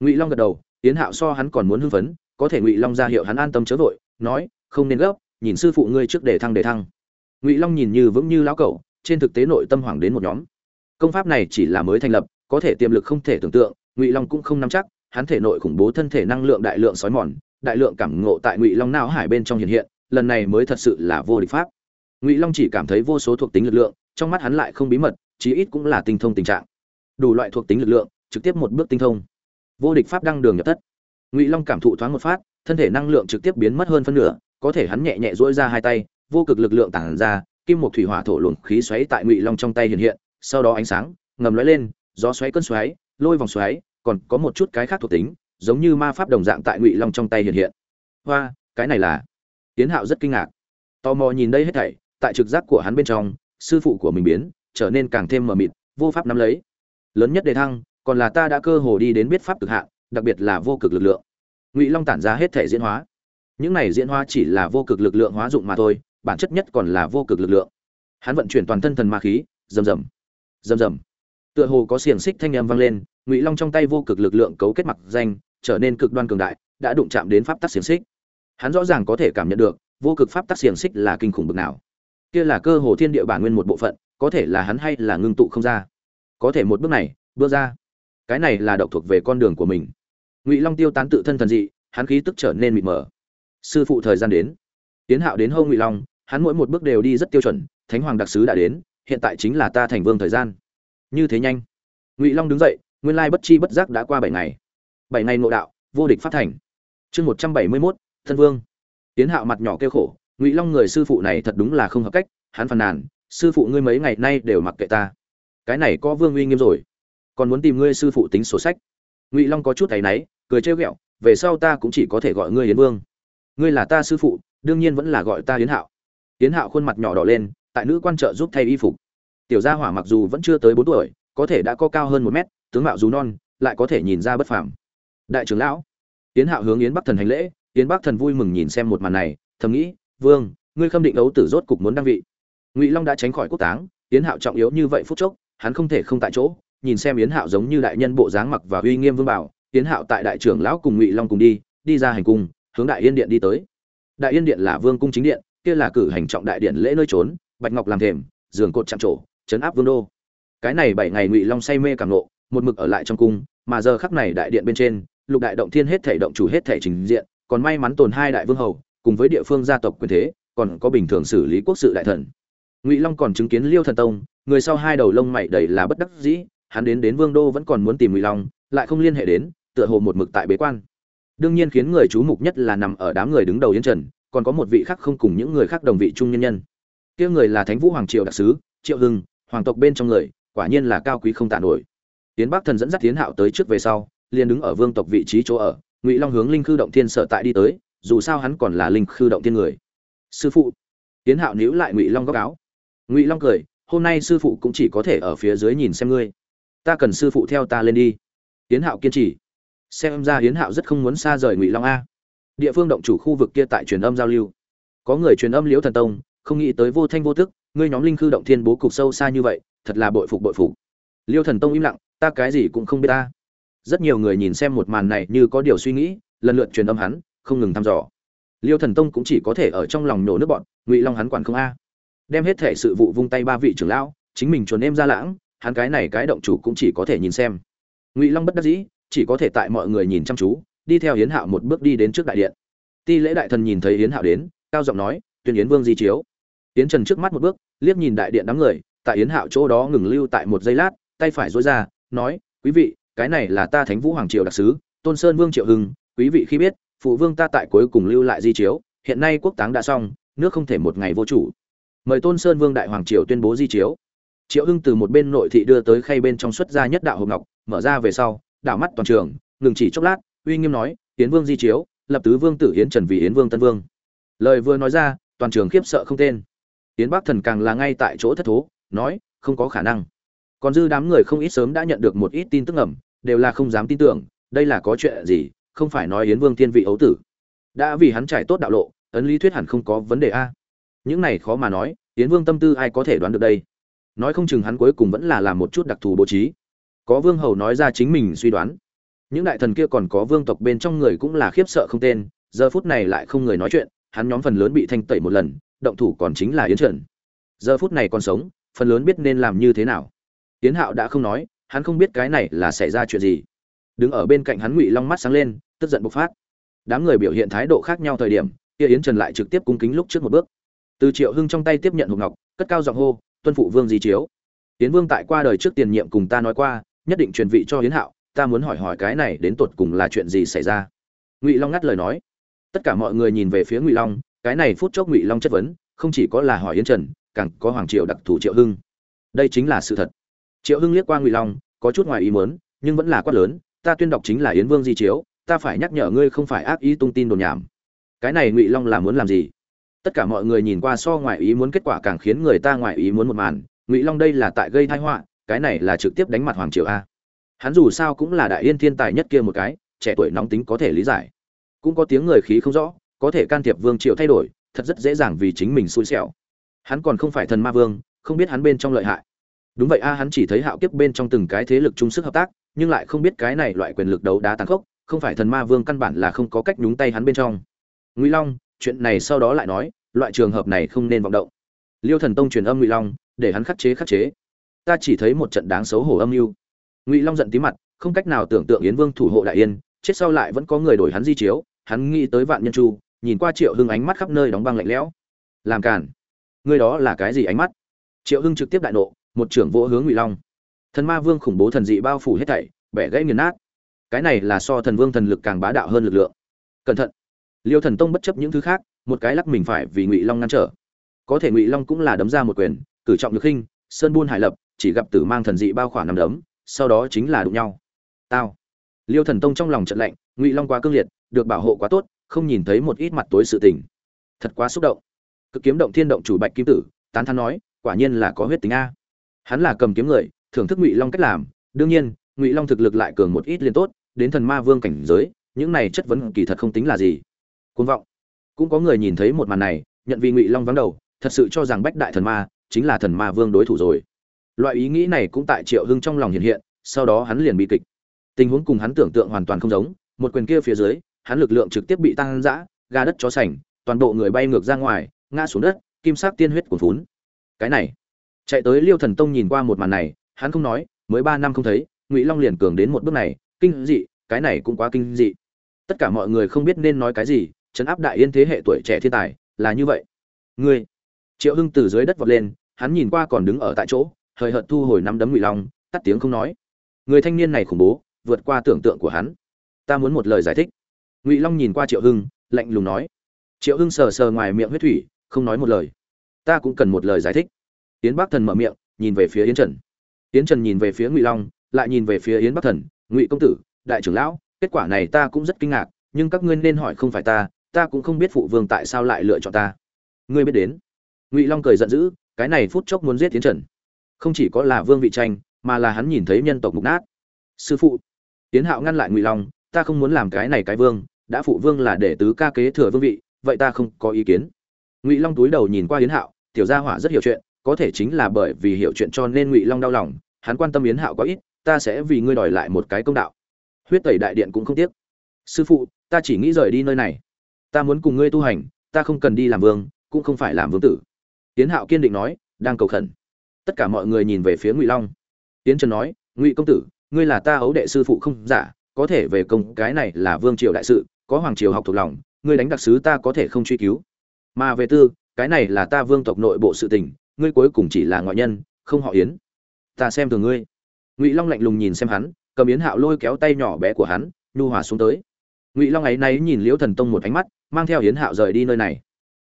Ngụy long gật đầu Tiến hạo so hắn còn muốn hưng phấn, có thể ngụy long ra hiệu hắn an tâm chớ vội, nói, không nên gấp, nhìn sư phụ ngươi trước để thăng để thăng. Ngụy long nhìn như vững như lão cẩu, trên thực tế nội tâm hoảng đến một nhóm. Công pháp này chỉ là mới thành lập, có thể tiềm lực không thể tưởng tượng, ngụy long cũng không nắm chắc, hắn thể nội khủng bố thân thể năng lượng đại lượng sói mòn, đại lượng cảm ngộ tại ngụy long não hải bên trong hiện hiện, lần này mới thật sự là vô địch pháp ngụy long chỉ cảm thấy vô số thuộc tính lực lượng, trong mắt hắn lại không bí mật, chí ít cũng là tinh thông tình trạng. Đủ loại thuộc tính lực lượng, trực tiếp một bước tinh thông. Vô địch pháp đăng đường nhập thất. Ngụy long cảm thụ thoáng một phát, thân thể năng lượng trực tiếp biến mất hơn phân nửa, có thể hắn nhẹ nhẹ dỗi ra hai tay, vô cực lực lượng tản ra, kim một thủy hỏa thổ luồng khí xoáy tại ngụy long trong tay hiện hiện, sau đó ánh sáng, ngầm lóe lên, gió xoáy cơn xoáy, lôi vòng xoáy, còn có một chút cái khác thuộc tính, giống như ma pháp đồng dạng tại ngụy long trong tay hiện hiện. Hoa, cái này là tiến hạo rất kinh ngạc. Tò mò nhìn đây hết thảy tại trực giác của hắn bên trong, sư phụ của mình biến, trở nên càng thêm mờ mịt, vô pháp nắm lấy. Lớn nhất đề thăng, còn là ta đã cơ hồ đi đến biết pháp cực hạn, đặc biệt là vô cực lực lượng. Ngụy long tản ra hết thể diễn hóa. Những này diễn hóa chỉ là vô cực lực lượng hóa dụng mà thôi, bản chất nhất còn là vô cực lực lượng. Hắn vận chuyển toàn thân thần ma khí, rầm rầm rầm rầm. Tựa hồ có xiềng xích thanh âm vang lên, ngụy long trong tay vô cực lực lượng cấu kết mặc danh, trở nên cực đoan cường đại, đã đụng chạm đến pháp tắc xiềng xích. Hắn rõ ràng có thể cảm nhận được, vô cực pháp tắc xiềng xích là kinh khủng bực nào kia là cơ hồ thiên địa bản nguyên một bộ phận, có thể là hắn hay là ngưng tụ không ra. Có thể một bước này, bước ra. Cái này là độc thuộc về con đường của mình. Ngụy long tiêu tán tự thân thần dị, hắn khí tức trở nên mịt mờ. Sư phụ thời gian đến. Tiến hạo đến hâu ngụy long, hắn mỗi một bước đều đi rất tiêu chuẩn, thánh hoàng đặc sứ đã đến, hiện tại chính là ta thành vương thời gian. Như thế nhanh. Ngụy long đứng dậy, nguyên lai bất chi bất giác đã qua bảy ngày. Bảy ngày ngộ đạo, vô địch phát thành. Chương một trăm bảy mươi mốt, thân vương. Tiến hạo mặt nhỏ kêu khổ ngụy long người sư phụ này thật đúng là không hợp cách, hắn phàn nàn, sư phụ ngươi mấy ngày nay đều mặc kệ ta. Cái này có vương uy nghiêm rồi. Còn muốn tìm ngươi sư phụ tính sổ sách. Ngụy long có chút thấy náy, cười trêu ghẹo, về sau ta cũng chỉ có thể gọi ngươi yến vương. Ngươi là ta sư phụ, đương nhiên vẫn là gọi ta yến hạo. Yến hạo khuôn mặt nhỏ đỏ lên, tại nữ quan trợ giúp thay y phục. Tiểu gia hỏa mặc dù vẫn chưa tới bốn tuổi, có thể đã có cao hơn một mét, tướng mạo dù non, lại có thể nhìn ra bất phàm. Đại trưởng lão. Yến hạo hướng yến bắc thần hành lễ, yến bắc thần vui mừng nhìn xem một màn này, thầm nghĩ vương, ngươi khâm định ấu tử rốt cục muốn đăng vị. Ngụy long đã tránh khỏi quốc táng, yến hạo trọng yếu như vậy phút chốc, hắn không thể không tại chỗ, nhìn xem yến hạo giống như đại nhân bộ dáng mặc và uy nghiêm vương bảo, yến hạo tại đại trưởng lão cùng ngụy long cùng đi đi ra hành cung, hướng đại yên điện đi tới. Đại yên điện là vương cung chính điện, kia là cử hành trọng đại điện lễ nơi trốn, bạch ngọc làm thềm, giường cột chạm trổ chấn áp vương đô. Cái này bảy ngày ngụy long say mê cảm nộ một mực ở lại trong cung, mà giờ khắc này đại điện bên trên, lục đại động thiên hết thể động chủ hết thể trình diện, còn may mắn tồn hai đại vương hầu cùng với địa phương gia tộc quyền thế, còn có bình thường xử lý quốc sự đại thần. Ngụy long còn chứng kiến liêu thần tông, người sau hai đầu lông mày đầy là bất đắc dĩ, hắn đến đến vương đô vẫn còn muốn tìm ngụy long, lại không liên hệ đến, tựa hồ một mực tại bế quan. Đương nhiên khiến người chú mục nhất là nằm ở đám người đứng đầu yên trần, còn có một vị khác không cùng những người khác đồng vị trung nhân nhân. Kia người là thánh vũ hoàng triều đặc sứ, triệu hưng, hoàng tộc bên trong người, quả nhiên là cao quý không tạ nổi. Tiến bắc thần dẫn dắt tiến hạo tới trước về sau, liền đứng ở vương tộc vị trí chỗ ở, ngụy long hướng linh khư động thiên sở tại đi tới dù sao hắn còn là linh khư động thiên người. Sư phụ. Tiến hạo níu lại ngụy long góc áo. Ngụy long cười, hôm nay sư phụ cũng chỉ có thể ở phía dưới nhìn xem ngươi. Ta cần sư phụ theo ta lên đi. Tiến hạo kiên trì. Xem ra hiến hạo rất không muốn xa rời ngụy long a. Địa phương động chủ khu vực kia tại truyền âm giao lưu. Có người truyền âm liễu thần tông, không nghĩ tới vô thanh vô tức, ngươi nhóm linh khư động thiên bố cục sâu xa như vậy, thật là bội phục bội phục. Liêu thần tông im lặng, ta cái gì cũng không biết ta. Rất nhiều người nhìn xem một màn này như có điều suy nghĩ, lần lượt truyền âm hắn không ngừng thăm dò. Liêu thần tông cũng chỉ có thể ở trong lòng nổ nước bọn, ngụy long hắn quản không a. Đem hết thể sự vụ vung tay ba vị trưởng lão, chính mình chuồn em ra lãng, hắn cái này cái động chủ cũng chỉ có thể nhìn xem. Ngụy long bất đắc dĩ, chỉ có thể tại mọi người nhìn chăm chú, đi theo hiến hạo một bước đi đến trước đại điện. Ti lễ đại thần nhìn thấy hiến hạo đến, cao giọng nói, tuyên yến vương di chiếu. Yến trần trước mắt một bước, liếc nhìn đại điện đám người, tại yến hạo chỗ đó ngừng lưu tại một giây lát, tay phải dối ra, nói, quý vị, cái này là ta thánh vũ hoàng triều đặc sứ, tôn sơn vương triệu hưng, quý vị khi biết phụ vương ta tại cuối cùng lưu lại di chiếu, hiện nay quốc táng đã xong, nước không thể một ngày vô chủ. Mời tôn sơn vương đại hoàng triều tuyên bố di chiếu. Triệu hưng từ một bên nội thị đưa tới khay bên trong xuất ra nhất đạo hộp ngọc, mở ra về sau, đảo mắt toàn trường, ngừng chỉ chốc lát, uy nghiêm nói, yến vương di chiếu, lập tứ vương tử yến trần vì yến vương tân vương. Lời vừa nói ra, toàn trường khiếp sợ không tên. Yến bắc thần càng là ngay tại chỗ thất thố, nói, không có khả năng. Còn dư đám người không ít sớm đã nhận được một ít tin tức ẩm đều là không dám tin tưởng, đây là có chuyện gì không phải nói yến vương thiên vị ấu tử. Đã vì hắn trải tốt đạo lộ, ấn lý thuyết hẳn không có vấn đề a. Những này khó mà nói, yến vương tâm tư ai có thể đoán được đây? Nói không chừng hắn cuối cùng vẫn là làm một chút đặc thù bố trí. Có vương hầu nói ra chính mình suy đoán. Những đại thần kia còn có vương tộc bên trong người cũng là khiếp sợ không tên, giờ phút này lại không người nói chuyện, hắn nhóm phần lớn bị thanh tẩy một lần, động thủ còn chính là yến trần. Giờ phút này còn sống, phần lớn biết nên làm như thế nào. Yến hạo đã không nói, hắn không biết cái này là xảy ra chuyện gì đứng ở bên cạnh hắn ngụy long mắt sáng lên, tức giận bộc phát. Đám người biểu hiện thái độ khác nhau thời điểm, kia yến trần lại trực tiếp cung kính lúc trước một bước. Từ triệu hưng trong tay tiếp nhận hộp ngọc, cất cao giọng hô, tuân phụ vương di chiếu. Yến vương tại qua đời trước tiền nhiệm cùng ta nói qua, nhất định truyền vị cho yến hạo, ta muốn hỏi hỏi cái này đến tột cùng là chuyện gì xảy ra? Ngụy long ngắt lời nói. Tất cả mọi người nhìn về phía ngụy long, cái này phút chốc ngụy long chất vấn, không chỉ có là hỏi yến trần, càng có hoàng triều đặc thù triệu hưng. Đây chính là sự thật. Triệu hưng liếc qua ngụy long, có chút ngoài ý muốn, nhưng vẫn là quát lớn ta tuyên đọc chính là yến vương di chiếu, ta phải nhắc nhở ngươi không phải ác ý tung tin đồn nhảm. Cái này ngụy long là muốn làm gì? Tất cả mọi người nhìn qua so ngoại ý muốn kết quả càng khiến người ta ngoại ý muốn một màn. Ngụy long đây là tại gây thái họa, cái này là trực tiếp đánh mặt hoàng triều a. Hắn dù sao cũng là đại yên thiên tài nhất kia một cái, trẻ tuổi nóng tính có thể lý giải. Cũng có tiếng người khí không rõ, có thể can thiệp vương triều thay đổi, thật rất dễ dàng vì chính mình xui xẻo. Hắn còn không phải thần ma vương, không biết hắn bên trong lợi hại. Đúng vậy a, hắn chỉ thấy hạo kiếp bên trong từng cái thế lực chung sức hợp tác nhưng lại không biết cái này loại quyền lực đấu đá tàn khốc, không phải thần ma vương căn bản là không có cách nhúng tay hắn bên trong. Ngụy long, chuyện này sau đó lại nói, loại trường hợp này không nên vọng động. Liêu thần tông truyền âm ngụy long, để hắn khắc chế khắc chế. Ta chỉ thấy một trận đáng xấu hổ âm mưu. Ngụy long giận tí mặt, không cách nào tưởng tượng yến vương thủ hộ đại yên, chết sau lại vẫn có người đổi hắn di chiếu, hắn nghĩ tới vạn nhân chu, nhìn qua triệu hưng ánh mắt khắp nơi đóng băng lạnh lẽo. Làm cản người đó là cái gì ánh mắt? Triệu hưng trực tiếp đại nộ, một trưởng vỗ hướng ngụy long thần ma vương khủng bố thần dị bao phủ hết thảy, bẻ gãy nghiền nát. Cái này là so thần vương thần lực càng bá đạo hơn lực lượng. Cẩn thận. Liêu thần tông bất chấp những thứ khác, một cái lắc mình phải vì ngụy long ngăn trở. Có thể ngụy long cũng là đấm ra một quyền, cử trọng nhược khinh, sơn buôn hải lập, chỉ gặp tử mang thần dị bao khỏa nằm đấm, sau đó chính là đụng nhau. Tao. Liêu thần tông trong lòng trận lạnh, ngụy long quá cương liệt, được bảo hộ quá tốt, không nhìn thấy một ít mặt tối sự tình. Thật quá xúc động. Cực kiếm động thiên động chủ bạch kim tử, tán thán nói, quả nhiên là có huyết tính a. Hắn là cầm kiếm người thưởng thức ngụy long cách làm đương nhiên ngụy long thực lực lại cường một ít liên tốt đến thần ma vương cảnh giới những này chất vấn kỳ thật không tính là gì côn vọng cũng có người nhìn thấy một màn này nhận vì ngụy long vắng đầu thật sự cho rằng bách đại thần ma chính là thần ma vương đối thủ rồi loại ý nghĩ này cũng tại triệu hưng trong lòng hiện hiện sau đó hắn liền bị kịch tình huống cùng hắn tưởng tượng hoàn toàn không giống một quyền kia phía dưới hắn lực lượng trực tiếp bị tăng giã ga đất chó sành toàn bộ người bay ngược ra ngoài ngã xuống đất kim sắc tiên huyết cuồn phún cái này chạy tới liêu thần tông nhìn qua một màn này hắn không nói, mới ba năm không thấy, ngụy long liền cường đến một bước này, kinh dị, cái này cũng quá kinh dị. Tất cả mọi người không biết nên nói cái gì chấn áp đại yên thế hệ tuổi trẻ thiên tài, là như vậy. Ngươi, triệu hưng từ dưới đất vọt lên, hắn nhìn qua còn đứng ở tại chỗ, hời hợt thu hồi năm đấm ngụy long, tắt tiếng không nói. Người thanh niên này khủng bố, vượt qua tưởng tượng của hắn. Ta muốn một lời giải thích. Ngụy long nhìn qua triệu hưng, lạnh lùng nói. Triệu hưng sờ sờ ngoài miệng huyết thủy, không nói một lời. Ta cũng cần một lời giải thích. Yến bắc thần mở miệng, nhìn về phía yến trần yến trần nhìn về phía ngụy long, lại nhìn về phía yến bắc thần, ngụy công tử, đại trưởng lão, kết quả này ta cũng rất kinh ngạc, nhưng các ngươi nên hỏi không phải ta ta cũng không biết phụ vương tại sao lại lựa chọn ta. Ngươi biết đến. Ngụy long cười giận dữ, cái này phút chốc muốn giết Yến trần. Không chỉ có là vương vị tranh, mà là hắn nhìn thấy nhân tộc mục nát. Sư phụ. Yến hạo ngăn lại ngụy long, ta không muốn làm cái này cái vương, đã phụ vương là để tứ ca kế thừa vương vị, vậy ta không có ý kiến. Ngụy long túi đầu nhìn qua yến hạo, tiểu gia hỏa rất hiểu chuyện có thể chính là bởi vì hiểu chuyện cho nên ngụy long đau lòng hắn quan tâm yến hạo có ít ta sẽ vì ngươi đòi lại một cái công đạo huyết tẩy đại điện cũng không tiếc sư phụ ta chỉ nghĩ rời đi nơi này ta muốn cùng ngươi tu hành ta không cần đi làm vương cũng không phải làm vương tử Yến hạo kiên định nói đang cầu khẩn tất cả mọi người nhìn về phía ngụy long yến trần nói ngụy công tử ngươi là ta ấu đệ sư phụ không giả có thể về công cái này là vương triều đại sự có hoàng triều học thuộc lòng ngươi đánh đặc sứ ta có thể không truy cứu mà về tư cái này là ta vương tộc nội bộ sự tình ngươi cuối cùng chỉ là ngoại nhân, không họ yến. Ta xem thường ngươi. Ngụy long lạnh lùng nhìn xem hắn, cầm yến hạo lôi kéo tay nhỏ bé của hắn, nhu hòa xuống tới. Ngụy long ấy náy nhìn liễu thần tông một ánh mắt, mang theo yến hạo rời đi nơi này.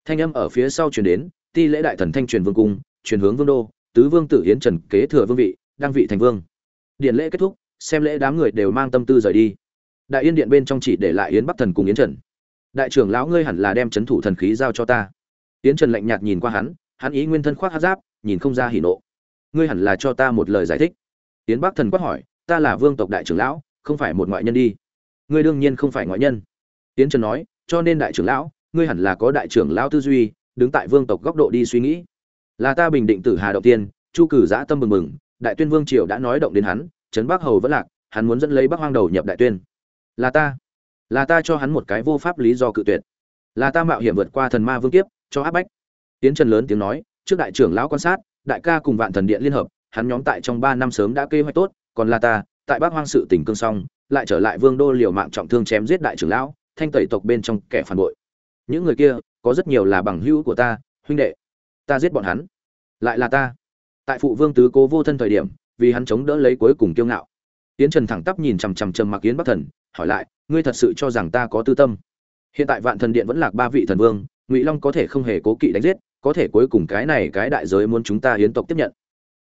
Thanh âm ở phía sau truyền đến, ti lễ đại thần thanh truyền vương cung, truyền hướng vương đô, tứ vương tử yến trần kế thừa vương vị, đăng vị thành vương. Điện lễ kết thúc, xem lễ đám người đều mang tâm tư rời đi. Đại yên điện bên trong chỉ để lại yến bắc thần cùng yến trần. Đại trưởng lão ngươi hẳn là đem c h ấ n thủ thần khí giao cho ta. Yến trần lạnh nhạt nhìn qua hắn hắn ý nguyên thân khoác hát giáp, nhìn không ra hỉ nộ. Ngươi hẳn là cho ta một lời giải thích. Tiến bắc thần quát hỏi, ta là vương tộc đại trưởng lão, không phải một ngoại nhân đi. Ngươi đương nhiên không phải ngoại nhân. Tiến trần nói, cho nên đại trưởng lão, ngươi hẳn là có đại trưởng lão tư duy, đứng tại vương tộc góc độ đi suy nghĩ. Là ta bình định tử hà đầu tiên, chu cử giã tâm mừng mừng đại tuyên vương triều đã nói động đến hắn, trấn bắc hầu vẫn lạc, hắn muốn dẫn lấy bắc hoang đầu nhập đại tuyên. Là ta. Là ta cho hắn một cái vô pháp lý do cự tuyệt. Là ta mạo hiểm vượt qua thần ma vương kiếp, cho áp bách tiến trần lớn tiếng nói, trước đại trưởng lão quan sát, đại ca cùng vạn thần điện liên hợp, hắn nhóm tại trong ba năm sớm đã kế hoạch tốt, còn là ta, tại bắc hoang sự tỉnh cương song lại trở lại vương đô liều mạng trọng thương chém giết đại trưởng lão, thanh tẩy tộc bên trong kẻ phản bội. Những người kia, có rất nhiều là bằng hữu của ta, huynh đệ. Ta giết bọn hắn. Lại là ta. Tại phụ vương tứ cố vô thân thời điểm, vì hắn chống đỡ lấy cuối cùng kiêu ngạo. Tiến trần thẳng tắp nhìn chằm chằm trầm mặc yến bắc thần, hỏi lại, ngươi thật sự cho rằng ta có tư tâm? Hiện tại vạn thần điện vẫn lạc ba vị thần vương ngụy long có thể không hề cố kỵ đánh giết có thể cuối cùng cái này cái đại giới muốn chúng ta hiến tộc tiếp nhận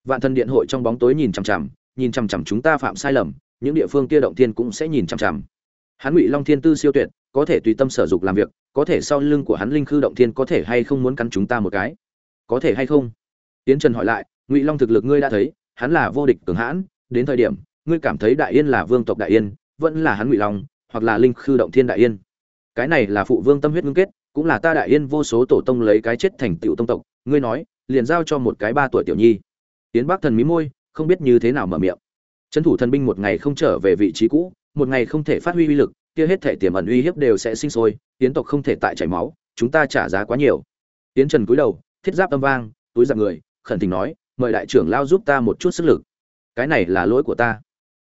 vạn thần điện hội trong bóng tối nhìn chằm chằm nhìn chằm chằm chúng ta phạm sai lầm những địa phương kia động thiên cũng sẽ nhìn chằm chằm hắn ngụy long thiên tư siêu tuyệt có thể tùy tâm sở dục làm việc có thể sau lưng của hắn linh khư động thiên có thể hay không muốn cắn chúng ta một cái có thể hay không tiến trần hỏi lại ngụy long thực lực ngươi đã thấy hắn là vô địch cường hãn đến thời điểm ngươi cảm thấy đại yên là vương tộc đại yên vẫn là hắn ngụy long hoặc là linh khư động thiên đại yên cái này là phụ vương tâm huyết ngưng kết cũng là ta đại yên vô số tổ tông lấy cái chết thành tựu tông tộc, ngươi nói, liền giao cho một cái ba tuổi tiểu nhi. Tiến bác thần mí môi, không biết như thế nào mở miệng. Trấn thủ thần binh một ngày không trở về vị trí cũ, một ngày không thể phát huy uy lực, kia hết thể tiềm ẩn uy hiếp đều sẽ sinh sôi, tiến tộc không thể tại chảy máu, chúng ta trả giá quá nhiều. Tiến trần cúi đầu, thiết giáp âm vang, túi giặc người, khẩn tình nói, mời đại trưởng lao giúp ta một chút sức lực. Cái này là lỗi của ta.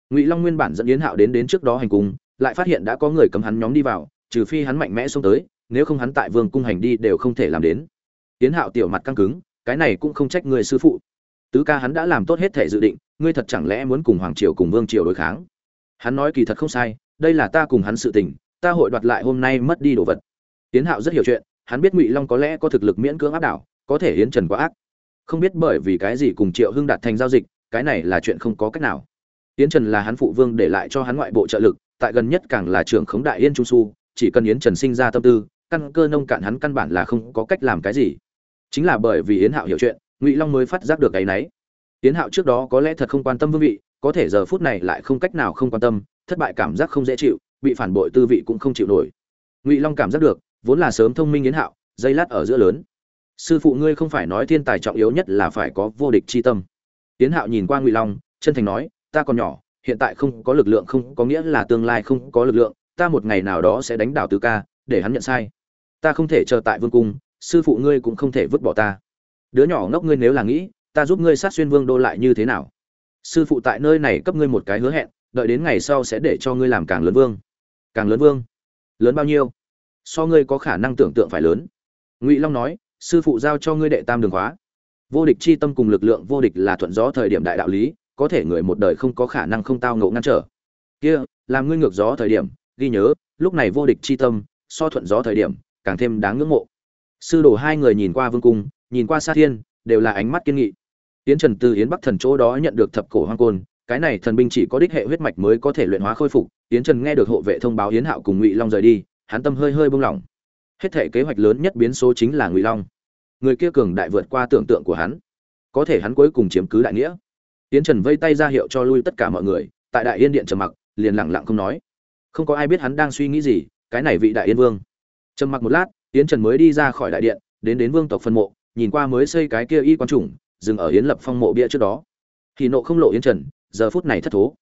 Ngụy long nguyên bản dẫn yến hạo đến đến trước đó hành cung, lại phát hiện đã có người cấm hắn nhóm đi vào, trừ phi hắn mạnh mẽ xông tới nếu không hắn tại vương cung hành đi đều không thể làm đến. Tiến hạo tiểu mặt căng cứng, cái này cũng không trách người sư phụ. Tứ ca hắn đã làm tốt hết thể dự định, ngươi thật chẳng lẽ muốn cùng hoàng triều cùng vương triều đối kháng? Hắn nói kỳ thật không sai, đây là ta cùng hắn sự tình, ta hội đoạt lại hôm nay mất đi đồ vật. Tiến hạo rất hiểu chuyện, hắn biết ngụy long có lẽ có thực lực miễn cưỡng áp đảo, có thể hiến trần quá ác. Không biết bởi vì cái gì cùng triệu hưng đạt thành giao dịch, cái này là chuyện không có cách nào. Yến trần là hắn phụ vương để lại cho hắn ngoại bộ trợ lực, tại gần nhất càng là trưởng khống đại yên trung su chỉ cần yến trần sinh ra tâm tư căn cơ nông cạn hắn căn bản là không có cách làm cái gì. Chính là bởi vì yến hạo hiểu chuyện, ngụy long mới phát giác được cái nấy yến hạo trước đó có lẽ thật không quan tâm vương vị, có thể giờ phút này lại không cách nào không quan tâm, thất bại cảm giác không dễ chịu, bị phản bội tư vị cũng không chịu nổi. Ngụy long cảm giác được, vốn là sớm thông minh yến hạo, dây lát ở giữa lớn. Sư phụ ngươi không phải nói thiên tài trọng yếu nhất là phải có vô địch chi tâm. Yến hạo nhìn qua ngụy long, chân thành nói, ta còn nhỏ, hiện tại không có lực lượng không có nghĩa là tương lai không có lực lượng, ta một ngày nào đó sẽ đánh đảo tứ ca, để hắn nhận sai ta không thể chờ tại vương cung, sư phụ ngươi cũng không thể vứt bỏ ta. Đứa nhỏ ngốc ngươi nếu là nghĩ, ta giúp ngươi sát xuyên vương đô lại như thế nào? Sư phụ tại nơi này cấp ngươi một cái hứa hẹn, đợi đến ngày sau sẽ để cho ngươi làm càng lớn vương. Càng lớn vương? Lớn bao nhiêu? So ngươi có khả năng tưởng tượng phải lớn. Ngụy long nói, sư phụ giao cho ngươi đệ tam đường khóa vô địch chi tâm cùng lực lượng vô địch là thuận gió thời điểm đại đạo lý, có thể người một đời không có khả năng không tao ngộ ngăn trở. Kia, làm ngươi ngược gió thời điểm, ghi nhớ, lúc này vô địch chi tâm, so thuận gió thời điểm càng thêm đáng ngưỡng mộ. Sư đồ hai người nhìn qua vương cung, nhìn qua sa thiên, đều là ánh mắt kiên nghị. Yến trần từ yến bắc thần chỗ đó nhận được thập cổ hoang côn, cái này thần binh chỉ có đích hệ huyết mạch mới có thể luyện hóa khôi phục. Yến trần nghe được hộ vệ thông báo yến hạo cùng ngụy long rời đi, hắn tâm hơi hơi buông lỏng. Hết thể kế hoạch lớn nhất biến số chính là ngụy long. Người kia cường đại vượt qua tưởng tượng của hắn. Có thể hắn cuối cùng chiếm cứ đại nghĩa. Yến trần vây tay ra hiệu cho lui tất cả mọi người, tại đại yên điện trầm mặc, liền lặng lặng không nói. Không có ai biết hắn đang suy nghĩ gì, cái này vị đại yên vương trầm mặc một lát, yến trần mới đi ra khỏi đại điện, đến đến vương tộc phân mộ, nhìn qua mới xây cái kia y quan trùng, dừng ở yến lập phong mộ bia trước đó. Thì nộ không lộ yến trần, giờ phút này thất thố.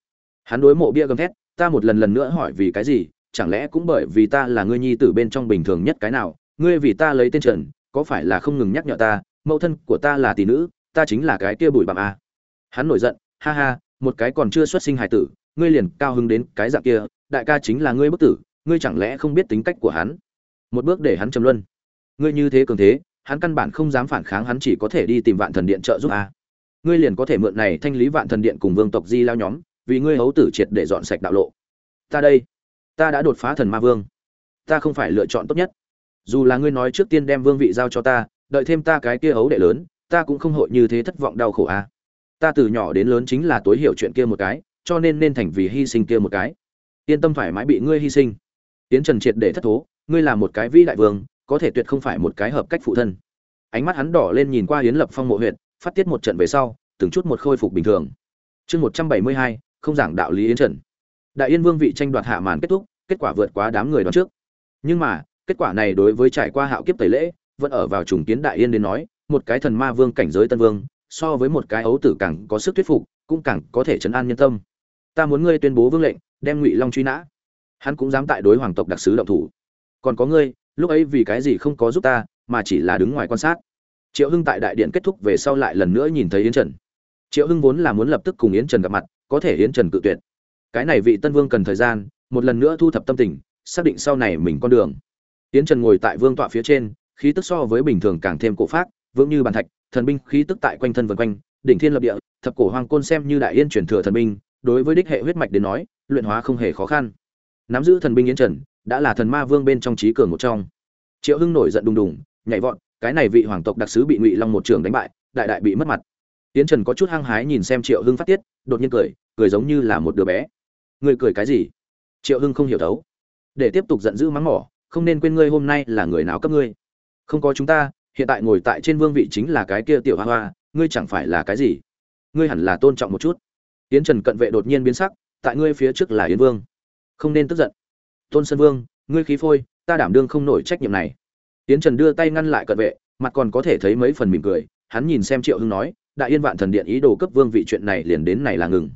Hắn đối mộ bia gầm thét, ta một lần lần nữa hỏi vì cái gì? Chẳng lẽ cũng bởi vì ta là ngươi nhi tử bên trong bình thường nhất cái nào? Ngươi vì ta lấy tên trần, có phải là không ngừng nhắc nhở ta, mẫu thân của ta là tỷ nữ, ta chính là cái kia bùi bặm a hắn nổi giận, ha ha, một cái còn chưa xuất sinh hài tử, ngươi liền cao hứng đến cái dạng kia, đại ca chính là ngươi bức tử, ngươi chẳng lẽ không biết tính cách của hắn? Một bước để hắn trầm luân. Ngươi như thế cường thế, hắn căn bản không dám phản kháng, hắn chỉ có thể đi tìm vạn thần điện trợ giúp a. Ngươi liền có thể mượn này thanh lý vạn thần điện cùng vương tộc di lao nhóm, vì ngươi hấu tử triệt để dọn sạch đạo lộ. Ta đây, ta đã đột phá thần ma vương. Ta không phải lựa chọn tốt nhất. Dù là ngươi nói trước tiên đem vương vị giao cho ta, đợi thêm ta cái kia hấu đệ lớn, ta cũng không hội như thế thất vọng đau khổ a. Ta từ nhỏ đến lớn chính là tối hiểu chuyện kia một cái, cho nên nên thành vì hy sinh kia một cái. Yên tâm thoải mái bị ngươi hy sinh. Tiến trần triệt để thất thố ngươi là một cái vĩ đại vương, có thể tuyệt không phải một cái hợp cách phụ thân. Ánh mắt hắn đỏ lên nhìn qua hiến lập phong mộ huyện phát tiết một trận về sau, từng chút một khôi phục bình thường. Chương một trăm bảy mươi hai, không giảng đạo lý yến trần. Đại yên vương vị tranh đoạt hạ màn kết thúc, kết quả vượt quá đám người đoán trước. Nhưng mà, kết quả này đối với trải qua hạo kiếp tẩy lễ, vẫn ở vào trùng kiến đại yên đến nói, một cái thần ma vương cảnh giới tân vương, so với một cái ấu tử càng có sức thuyết phục, cũng càng có thể chấn an nhân tâm. Ta muốn ngươi tuyên bố vương lệnh, đem ngụy long truy nã. Hắn cũng dám tại đối hoàng tộc đặc sứ động thủ còn có ngươi, lúc ấy vì cái gì không có giúp ta, mà chỉ là đứng ngoài quan sát. Triệu hưng tại đại điện kết thúc về sau lại lần nữa nhìn thấy yến trần. Triệu hưng vốn là muốn lập tức cùng yến trần gặp mặt, có thể yến trần cự tuyệt. Cái này vị tân vương cần thời gian, một lần nữa thu thập tâm tình, xác định sau này mình con đường. Yến trần ngồi tại vương tọa phía trên, khí tức so với bình thường càng thêm cổ phát vững như bàn thạch, thần binh khí tức tại quanh thân vân quanh, đỉnh thiên lập địa, thập cổ hoàng côn xem như đại yên truyền thừa thần binh, đối với đích hệ huyết mạch đến nói, luyện hóa không hề khó khăn. Nắm giữ thần binh yến trần đã là thần ma vương bên trong trí cường một trong. Triệu hưng nổi giận đùng đùng, nhảy vọt, cái này vị hoàng tộc đặc sứ bị ngụy long một trường đánh bại, đại đại bị mất mặt. Tiến trần có chút hăng hái nhìn xem triệu hưng phát tiết, đột nhiên cười cười giống như là một đứa bé. Người cười cái gì? Triệu hưng không hiểu thấu. Để tiếp tục giận dữ mắng mỏ, không nên quên ngươi hôm nay là người nào cấp ngươi. Không có chúng ta, hiện tại ngồi tại trên vương vị chính là cái kia tiểu hoa hoa, ngươi chẳng phải là cái gì? Ngươi hẳn là tôn trọng một chút. Tiến trần cận vệ đột nhiên biến sắc, tại ngươi phía trước là yến vương. Không nên tức giận tôn sơn vương, ngươi khí phôi, ta đảm đương không nổi trách nhiệm này. Tiến trần đưa tay ngăn lại cận vệ, mặt còn có thể thấy mấy phần mỉm cười, hắn nhìn xem triệu hưng nói, đại yên vạn thần điện ý đồ cấp vương vị chuyện này liền đến này là ngừng.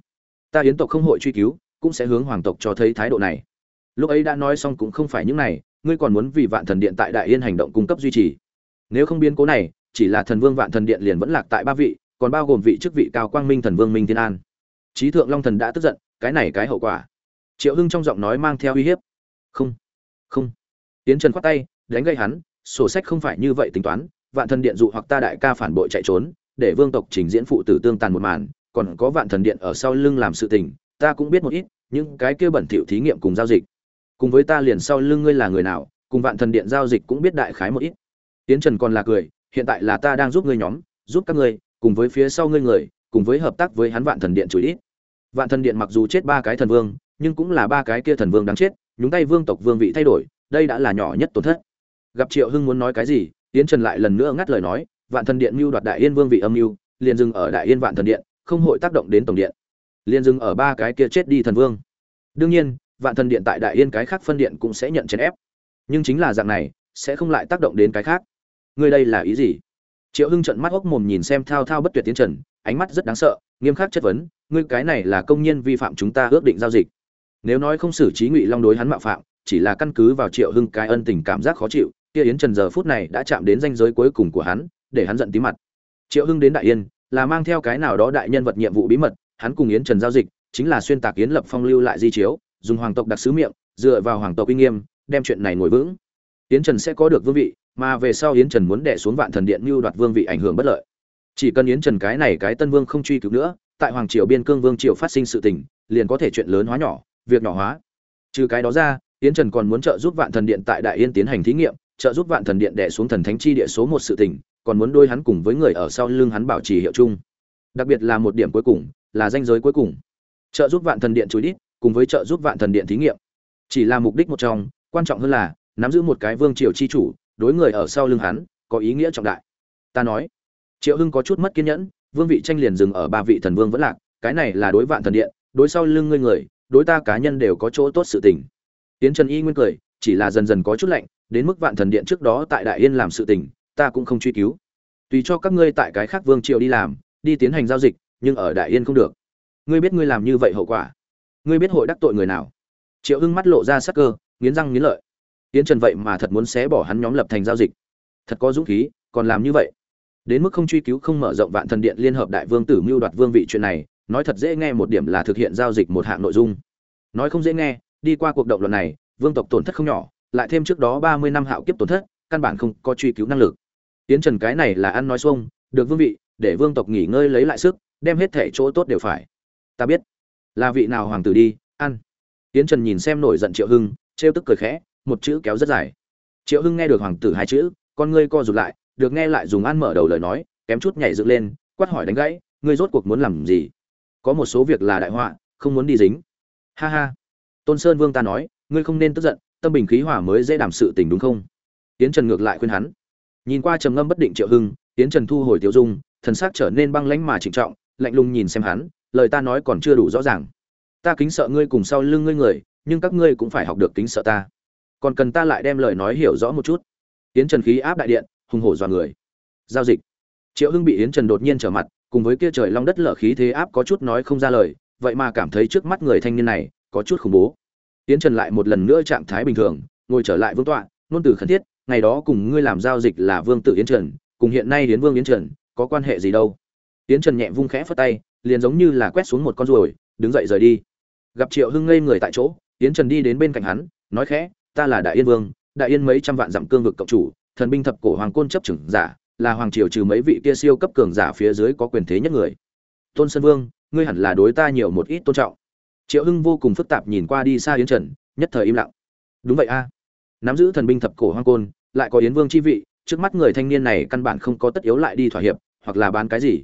Ta yến tộc không hội truy cứu, cũng sẽ hướng hoàng tộc cho thấy thái độ này. Lúc ấy đã nói xong cũng không phải những này, ngươi còn muốn vì vạn thần điện tại đại yên hành động cung cấp duy trì. Nếu không biến cố này, chỉ là thần vương vạn thần điện liền vẫn lạc tại ba vị, còn bao gồm vị chức vị cao quang minh thần vương minh thiên an. Trí thượng long thần đã tức giận, cái này cái hậu quả. Triệu hưng trong giọng nói mang theo uy hiếp không không. Tiến trần khoát tay, đánh gây hắn, sổ sách không phải như vậy tính toán, vạn thần điện dụ hoặc ta đại ca phản bội chạy trốn, để vương tộc trình diễn phụ tử tương tàn một màn, còn có vạn thần điện ở sau lưng làm sự tình, ta cũng biết một ít, những cái kia bẩn thỉu thí nghiệm cùng giao dịch. Cùng với ta liền sau lưng ngươi là người nào, cùng vạn thần điện giao dịch cũng biết đại khái một ít. Tiến trần còn là cười, hiện tại là ta đang giúp ngươi nhóm, giúp các ngươi, cùng với phía sau ngươi người, cùng với hợp tác với hắn vạn thần điện chủ ít vạn thần điện mặc dù chết ba cái thần vương, nhưng cũng là ba cái kia thần vương đáng chết nhúng tay vương tộc vương vị thay đổi, đây đã là nhỏ nhất tổn thất. Gặp triệu hưng muốn nói cái gì tiến trần lại lần nữa ngắt lời nói, vạn thần điện mưu đoạt đại yên vương vị âm mưu, liền dừng ở đại yên vạn thần điện, không hội tác động đến tổng điện. Liền dừng ở ba cái kia chết đi thần vương. Đương nhiên, vạn thần điện tại đại yên cái khác phân điện cũng sẽ nhận chèn ép. Nhưng chính là dạng này, sẽ không lại tác động đến cái khác. Ngươi đây là ý gì? Triệu hưng trận mắt hốc mồm nhìn xem thao thao bất tuyệt tiến trần, ánh mắt rất đáng sợ, nghiêm khắc chất vấn, ngươi cái này là công nhân vi phạm chúng ta ước định giao dịch nếu nói không xử trí ngụy long đối hắn mạo phạm, chỉ là căn cứ vào triệu hưng cái ân tình cảm giác khó chịu, kia yến trần giờ phút này đã chạm đến danh giới cuối cùng của hắn, để hắn giận tí mặt. Triệu hưng đến đại yên, là mang theo cái nào đó đại nhân vật nhiệm vụ bí mật, hắn cùng yến trần giao dịch, chính là xuyên tạc yến lập phong lưu lại di chiếu, dùng hoàng tộc đặc sứ miệng, dựa vào hoàng tộc uy nghiêm, đem chuyện này ngồi vững. Yến trần sẽ có được vương vị, mà về sau yến trần muốn đẻ xuống vạn thần điện mưu đoạt vương vị ảnh hưởng bất lợi. Chỉ cần yến trần cái này cái tân vương không truy cứu nữa, tại hoàng triều biên cương vương triều phát sinh sự tình, liền có thể chuyện lớn hóa nhỏ việc nhỏ hóa. Trừ cái đó ra, yến trần còn muốn trợ giúp vạn thần điện tại đại yên tiến hành thí nghiệm, trợ giúp vạn thần điện đẻ xuống thần thánh chi địa số một sự tình, còn muốn đôi hắn cùng với người ở sau lưng hắn bảo trì hiệu chung. Đặc biệt là một điểm cuối cùng, là danh giới cuối cùng. Trợ giúp vạn thần điện chối đít, cùng với trợ giúp vạn thần điện thí nghiệm. Chỉ là mục đích một trong, quan trọng hơn là, nắm giữ một cái vương triều chi chủ, đối người ở sau lưng hắn, có ý nghĩa trọng đại. Ta nói, triệu hưng có chút mất kiên nhẫn, vương vị tranh liền dừng ở ba vị thần vương vẫn lạc, cái này là đối vạn thần điện, đối sau lưng ngươi người đối ta cá nhân đều có chỗ tốt sự tình. Tiến trần y nguyên cười, chỉ là dần dần có chút lạnh, đến mức vạn thần điện trước đó tại đại yên làm sự tình, ta cũng không truy cứu. Tùy cho các ngươi tại cái khác vương triều đi làm, đi tiến hành giao dịch, nhưng ở đại yên không được. Ngươi biết ngươi làm như vậy hậu quả. Ngươi biết hội đắc tội người nào? Triệu hưng mắt lộ ra sắc cơ, nghiến răng nghiến lợi. Tiến trần vậy mà thật muốn xé bỏ hắn nhóm lập thành giao dịch. Thật có dũng khí, còn làm như vậy. Đến mức không truy cứu không mở rộng vạn thần điện liên hợp đại vương tử mưu đoạt vương vị chuyện này nói thật dễ nghe một điểm là thực hiện giao dịch một hạng nội dung. Nói không dễ nghe, đi qua cuộc động luận này, vương tộc tổn thất không nhỏ, lại thêm trước đó ba mươi năm hạo kiếp tổn thất, căn bản không có truy cứu năng lực. Tiến trần cái này là ăn nói xuông, được vương vị, để vương tộc nghỉ ngơi lấy lại sức, đem hết thể chỗ tốt đều phải. Ta biết. Là vị nào hoàng tử đi, ăn. Tiến trần nhìn xem nổi giận triệu hưng, trêu tức cười khẽ, một chữ kéo rất dài. Triệu hưng nghe được hoàng tử hai chữ, con ngươi co rụt lại, được nghe lại dùng ăn mở đầu lời nói, kém chút nhảy dựng lên, quát hỏi đánh gãy, ngươi rốt cuộc muốn làm gì? Có một số việc là đại họa, không muốn đi dính. Ha ha. Tôn sơn vương ta nói, ngươi không nên tức giận, tâm bình khí hỏa mới dễ đảm sự tình đúng không? Tiến trần ngược lại khuyên hắn. Nhìn qua trầm ngâm bất định triệu hưng tiến trần thu hồi tiêu dung, thần sắc trở nên băng lãnh mà trịnh trọng, lạnh lùng nhìn xem hắn, lời ta nói còn chưa đủ rõ ràng. Ta kính sợ ngươi cùng sau lưng ngươi người, nhưng các ngươi cũng phải học được kính sợ ta. Còn cần ta lại đem lời nói hiểu rõ một chút. Tiến trần khí áp đại điện, hùng hổ dọa người. Giao dịch. Triệu hưng bị yến trần đột nhiên trở mặt cùng với kia trời long đất lở khí thế áp có chút nói không ra lời, vậy mà cảm thấy trước mắt người thanh niên này có chút khủng bố. Yến trần lại một lần nữa trạng thái bình thường, ngồi trở lại vương tọa, ngôn từ khẩn thiết, ngày đó cùng ngươi làm giao dịch là vương tử yến trần, cùng hiện nay đến vương yến trần, có quan hệ gì đâu? Yến trần nhẹ vung khẽ phất tay, liền giống như là quét xuống một con ruồi, đứng dậy rời đi. Gặp triệu hưng ngây người tại chỗ, yến trần đi đến bên cạnh hắn, nói khẽ, ta là đại yên vương, đại yên mấy trăm vạn dặm cương vực cộng chủ, thần binh thập cổ hoàng côn chấp trưởng giả là hoàng triều trừ mấy vị kia siêu cấp cường giả phía dưới có quyền thế nhất người. Tôn sơn vương, ngươi hẳn là đối ta nhiều một ít tôn trọng. Triệu hưng vô cùng phức tạp nhìn qua đi xa yến trần, nhất thời im lặng. Đúng vậy a. Nắm giữ thần binh thập cổ hoàng côn, lại có yến vương chi vị, trước mắt người thanh niên này căn bản không có tất yếu lại đi thỏa hiệp, hoặc là bán cái gì.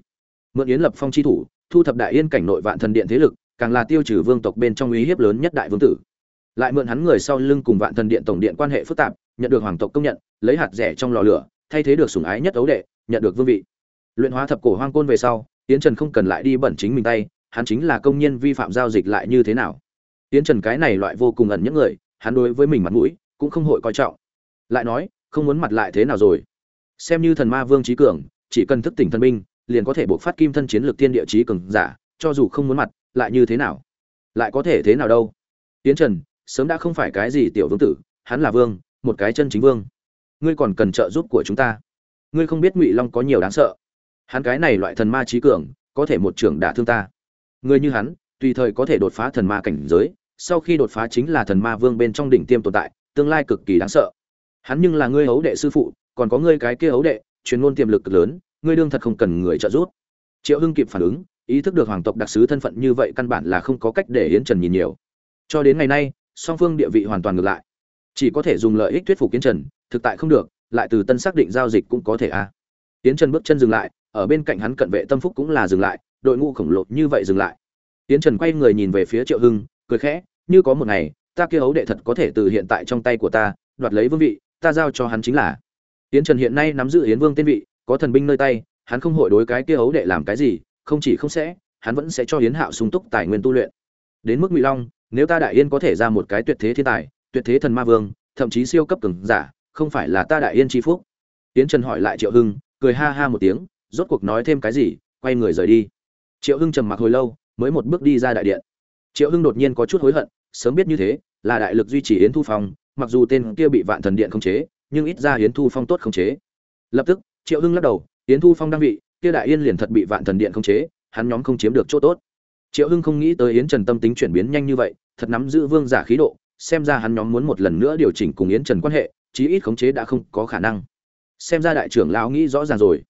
Mượn yến lập phong chi thủ, thu thập đại yên cảnh nội vạn thần điện thế lực, càng là tiêu trừ vương tộc bên trong uy hiếp lớn nhất đại vương tử. Lại mượn hắn người sau lưng cùng vạn thần điện tổng điện quan hệ phức tạp, nhận được hoàng tộc công nhận, lấy hạt rẻ trong lò lửa thay thế được sủng ái nhất ấu đệ, nhận được vương vị. Luyện hóa thập cổ hoang côn về sau tiến trần không cần lại đi bẩn chính mình tay, hắn chính là công nhân vi phạm giao dịch lại như thế nào. Tiến trần cái này loại vô cùng ẩn những người, hắn đối với mình mặt mũi, cũng không hội coi trọng. Lại nói, không muốn mặt lại thế nào rồi. Xem như thần ma vương trí cường, chỉ cần thức tỉnh thần minh liền có thể buộc phát kim thân chiến lược tiên địa trí cường giả, cho dù không muốn mặt, lại như thế nào? Lại có thể thế nào đâu? Tiến trần, sớm đã không phải cái gì tiểu vương tử, hắn là vương, một cái chân chính vương ngươi còn cần trợ giúp của chúng ta. Ngươi không biết ngụy long có nhiều đáng sợ. Hắn cái này loại thần ma trí cường, có thể một trưởng đả thương ta. Ngươi như hắn, tùy thời có thể đột phá thần ma cảnh giới, sau khi đột phá chính là thần ma vương bên trong đỉnh tiêm tồn tại, tương lai cực kỳ đáng sợ. Hắn nhưng là ngươi hấu đệ sư phụ, còn có ngươi cái kia hấu đệ truyền ngôn tiềm lực cực lớn, ngươi đương thật không cần người trợ giúp. Triệu hưng kịp phản ứng, ý thức được hoàng tộc đặc sứ thân phận như vậy căn bản là không có cách để yến trần nhìn nhiều. Cho đến ngày nay, song phương địa vị hoàn toàn ngược lại. Chỉ có thể dùng lợi ích thuyết phục yến trần thực tại không được, lại từ tân xác định giao dịch cũng có thể a à. trần bước chân dừng lại, ở bên cạnh hắn cận vệ tâm phúc cũng là dừng lại, đội ngũ khổng lồ như vậy dừng lại. Tiến trần quay người nhìn về phía triệu hưng, cười khẽ, như có một ngày, ta kia ấu đệ thật có thể từ hiện tại trong tay của ta, đoạt lấy vương vị, ta giao cho hắn chính là. Tiến trần hiện nay nắm giữ yến vương tên vị, có thần binh nơi tay, hắn không hội đối cái kia ấu đệ làm cái gì, không chỉ không sẽ, hắn vẫn sẽ cho yến hạo sung túc tài nguyên tu luyện. Đến mức ngụy long, nếu ta đại yên có thể ra một cái tuyệt thế thiên tài, tuyệt thế thần ma vương, thậm chí siêu cấp cường giả không phải là ta đại yên tri phúc. Tiến trần hỏi lại triệu hưng, cười ha ha một tiếng, rốt cuộc nói thêm cái gì, quay người rời đi. Triệu hưng trầm mặc hồi lâu, mới một bước đi ra đại điện. Triệu hưng đột nhiên có chút hối hận, sớm biết như thế, là đại lực duy trì yến thu phong, mặc dù tên kia bị vạn thần điện khống chế, nhưng ít ra yến thu phong tốt khống chế. Lập tức, triệu hưng lắc đầu, yến thu phong đang vị kia đại yên liền thật bị vạn thần điện khống chế, hắn nhóm không chiếm được chỗ tốt. Triệu hưng không nghĩ tới yến trần tâm tính chuyển biến nhanh như vậy, thật nắm giữ vương giả khí độ, xem ra hắn nhóm muốn một lần nữa điều chỉnh cùng yến trần quan hệ chí ít khống chế đã không có khả năng. Xem ra đại trưởng lão nghĩ rõ ràng rồi.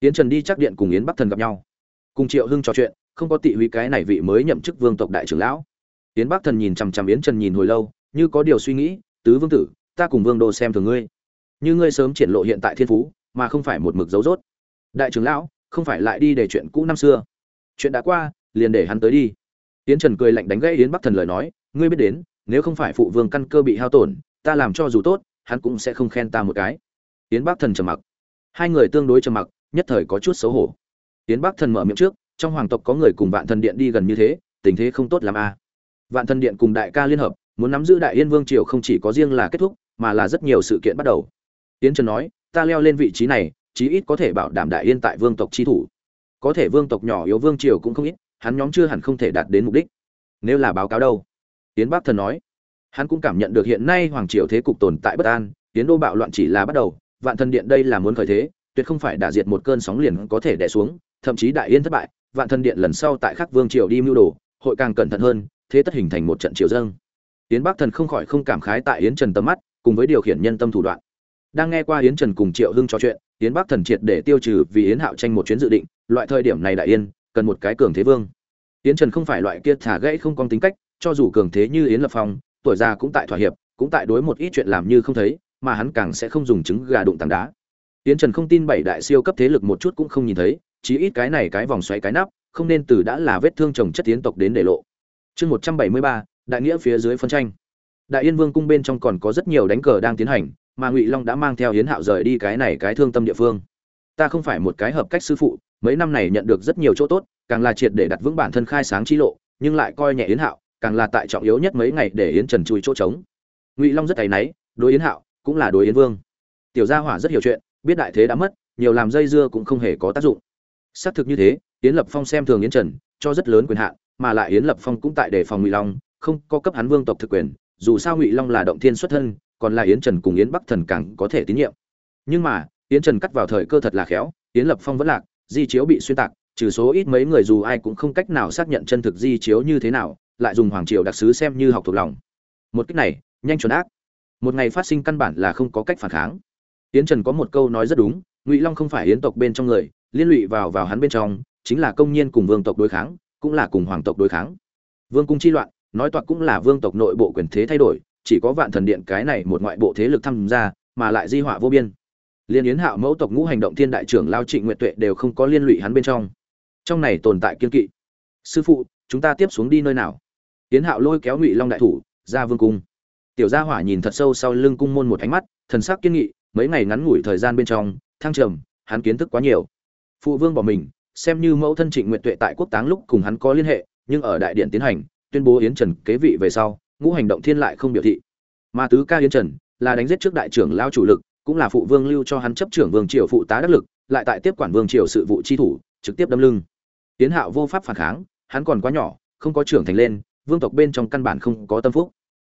Yến trần đi chắc điện cùng yến bắc thần gặp nhau. Cùng triệu hưng trò chuyện, không có tị húy cái này vị mới nhậm chức vương tộc đại trưởng lão. Yến bắc thần nhìn chằm chằm yến trần nhìn hồi lâu, như có điều suy nghĩ, tứ vương tử, ta cùng vương đô xem thường ngươi. Như ngươi sớm triển lộ hiện tại thiên phú, mà không phải một mực dấu dốt đại trưởng lão, không phải lại đi để chuyện cũ năm xưa. Chuyện đã qua, liền để hắn tới đi. Yến trần cười lạnh đánh gãy yến bắc thần lời nói, ngươi biết đến, nếu không phải phụ vương căn cơ bị hao tổn, ta làm cho dù tốt hắn cũng sẽ không khen ta một cái. Yến bác thần trầm mặc. Hai người tương đối trầm mặc, nhất thời có chút xấu hổ. Yến bác thần mở miệng trước, trong hoàng tộc có người cùng vạn thần điện đi gần như thế, tình thế không tốt làm a à. vạn thần điện cùng đại ca liên hợp, muốn nắm giữ đại yên vương triều không chỉ có riêng là kết thúc, mà là rất nhiều sự kiện bắt đầu. Yến trần nói, ta leo lên vị trí này, chí ít có thể bảo đảm đại yên tại vương tộc chi thủ. Có thể vương tộc nhỏ yếu vương triều cũng không ít, hắn nhóm chưa hẳn không thể đạt đến mục đích. Nếu là báo cáo đâu? Tiến bác thần nói hắn cũng cảm nhận được hiện nay hoàng triều thế cục tồn tại bất an, tiến đô bạo loạn chỉ là bắt đầu, vạn thần điện đây là muốn khởi thế, tuyệt không phải đả diệt một cơn sóng liền có thể đè xuống, thậm chí đại yên thất bại, vạn thần điện lần sau tại khắc vương triều đi mưu đồ, hội càng cẩn thận hơn, thế tất hình thành một trận triều dâng. Yến bắc thần không khỏi không cảm khái tại yến trần tầm mắt, cùng với điều khiển nhân tâm thủ đoạn. Đang nghe qua yến trần cùng triệu hưng trò chuyện, yến bắc thần triệt để tiêu trừ vì yến hạo tranh một chuyến dự định, loại thời điểm này đại yên, cần một cái cường thế vương. Yến trần không phải loại kia thả gãy không có tính cách, cho dù cường thế như yến lập phong tuổi già cũng tại thỏa hiệp, cũng tại đối một ít chuyện làm như không thấy, mà hắn càng sẽ không dùng trứng gà đụng tảng đá. Tiễn trần không tin bảy đại siêu cấp thế lực một chút cũng không nhìn thấy, chí ít cái này cái vòng xoáy cái nắp, không nên từ đã là vết thương chồng chất tiến tộc đến để lộ. Chương một trăm bảy mươi ba, đại nghĩa phía dưới phân tranh. Đại yên vương cung bên trong còn có rất nhiều đánh cờ đang tiến hành, mà ngụy long đã mang theo hiến hạo rời đi cái này cái thương tâm địa phương. Ta không phải một cái hợp cách sư phụ, mấy năm này nhận được rất nhiều chỗ tốt, càng là triệt để đặt vững bản thân khai sáng chi lộ, nhưng lại coi nhẹ yến hạo càng là tại trọng yếu nhất mấy ngày để yến trần chui chỗ trống. Ngụy long rất tay náy, đối yến hạo cũng là đối yến vương. Tiểu gia hỏa rất hiểu chuyện, biết đại thế đã mất, nhiều làm dây dưa cũng không hề có tác dụng. Xác thực như thế, yến lập phong xem thường yến trần, cho rất lớn quyền hạn, mà lại yến lập phong cũng tại đề phòng ngụy long, không có cấp hắn vương tộc thực quyền, dù sao ngụy long là động thiên xuất thân, còn là yến trần cùng yến bắc thần càng có thể tín nhiệm. Nhưng mà, yến trần cắt vào thời cơ thật là khéo, yến lập phong vẫn lạc, di chiếu bị xuyên tạc trừ số ít mấy người dù ai cũng không cách nào xác nhận chân thực di chiếu như thế nào, lại dùng hoàng triều đặc sứ xem như học thuộc lòng. Một cách này, nhanh chuẩn ác. Một ngày phát sinh căn bản là không có cách phản kháng. Yến trần có một câu nói rất đúng, ngụy long không phải yến tộc bên trong người, liên lụy vào vào hắn bên trong, chính là công nhiên cùng vương tộc đối kháng, cũng là cùng hoàng tộc đối kháng. Vương cung chi loạn, nói toạc cũng là vương tộc nội bộ quyền thế thay đổi, chỉ có vạn thần điện cái này một ngoại bộ thế lực tham gia, mà lại di họa vô biên. Liên yến hạo mẫu tộc ngũ hành động thiên đại trưởng lao trịnh nguyệt tuệ đều không có liên lụy hắn bên trong trong này tồn tại kiên kỵ. Sư phụ, chúng ta tiếp xuống đi nơi nào? Tiến hạo lôi kéo ngụy long đại thủ, ra vương cung. Tiểu gia hỏa nhìn thật sâu sau lưng cung môn một ánh mắt, thần sắc kiên nghị, mấy ngày ngắn ngủi thời gian bên trong, thăng trầm, hắn kiến thức quá nhiều. Phụ vương bỏ mình, xem như mẫu thân trịnh nguyện tuệ tại quốc táng lúc cùng hắn có liên hệ, nhưng ở đại điện tiến hành, tuyên bố yến trần kế vị về sau, ngũ hành động thiên lại không biểu thị. Mà tứ ca yến trần là đánh giết trước đại trưởng lao chủ lực, cũng là phụ vương lưu cho hắn chấp trưởng vương triều phụ tá đắc lực, lại tại tiếp quản vương triều sự vụ chi thủ, trực tiếp đâm lưng tiến hạo vô pháp phản kháng, hắn còn quá nhỏ, không có trưởng thành lên, vương tộc bên trong căn bản không có tâm phúc.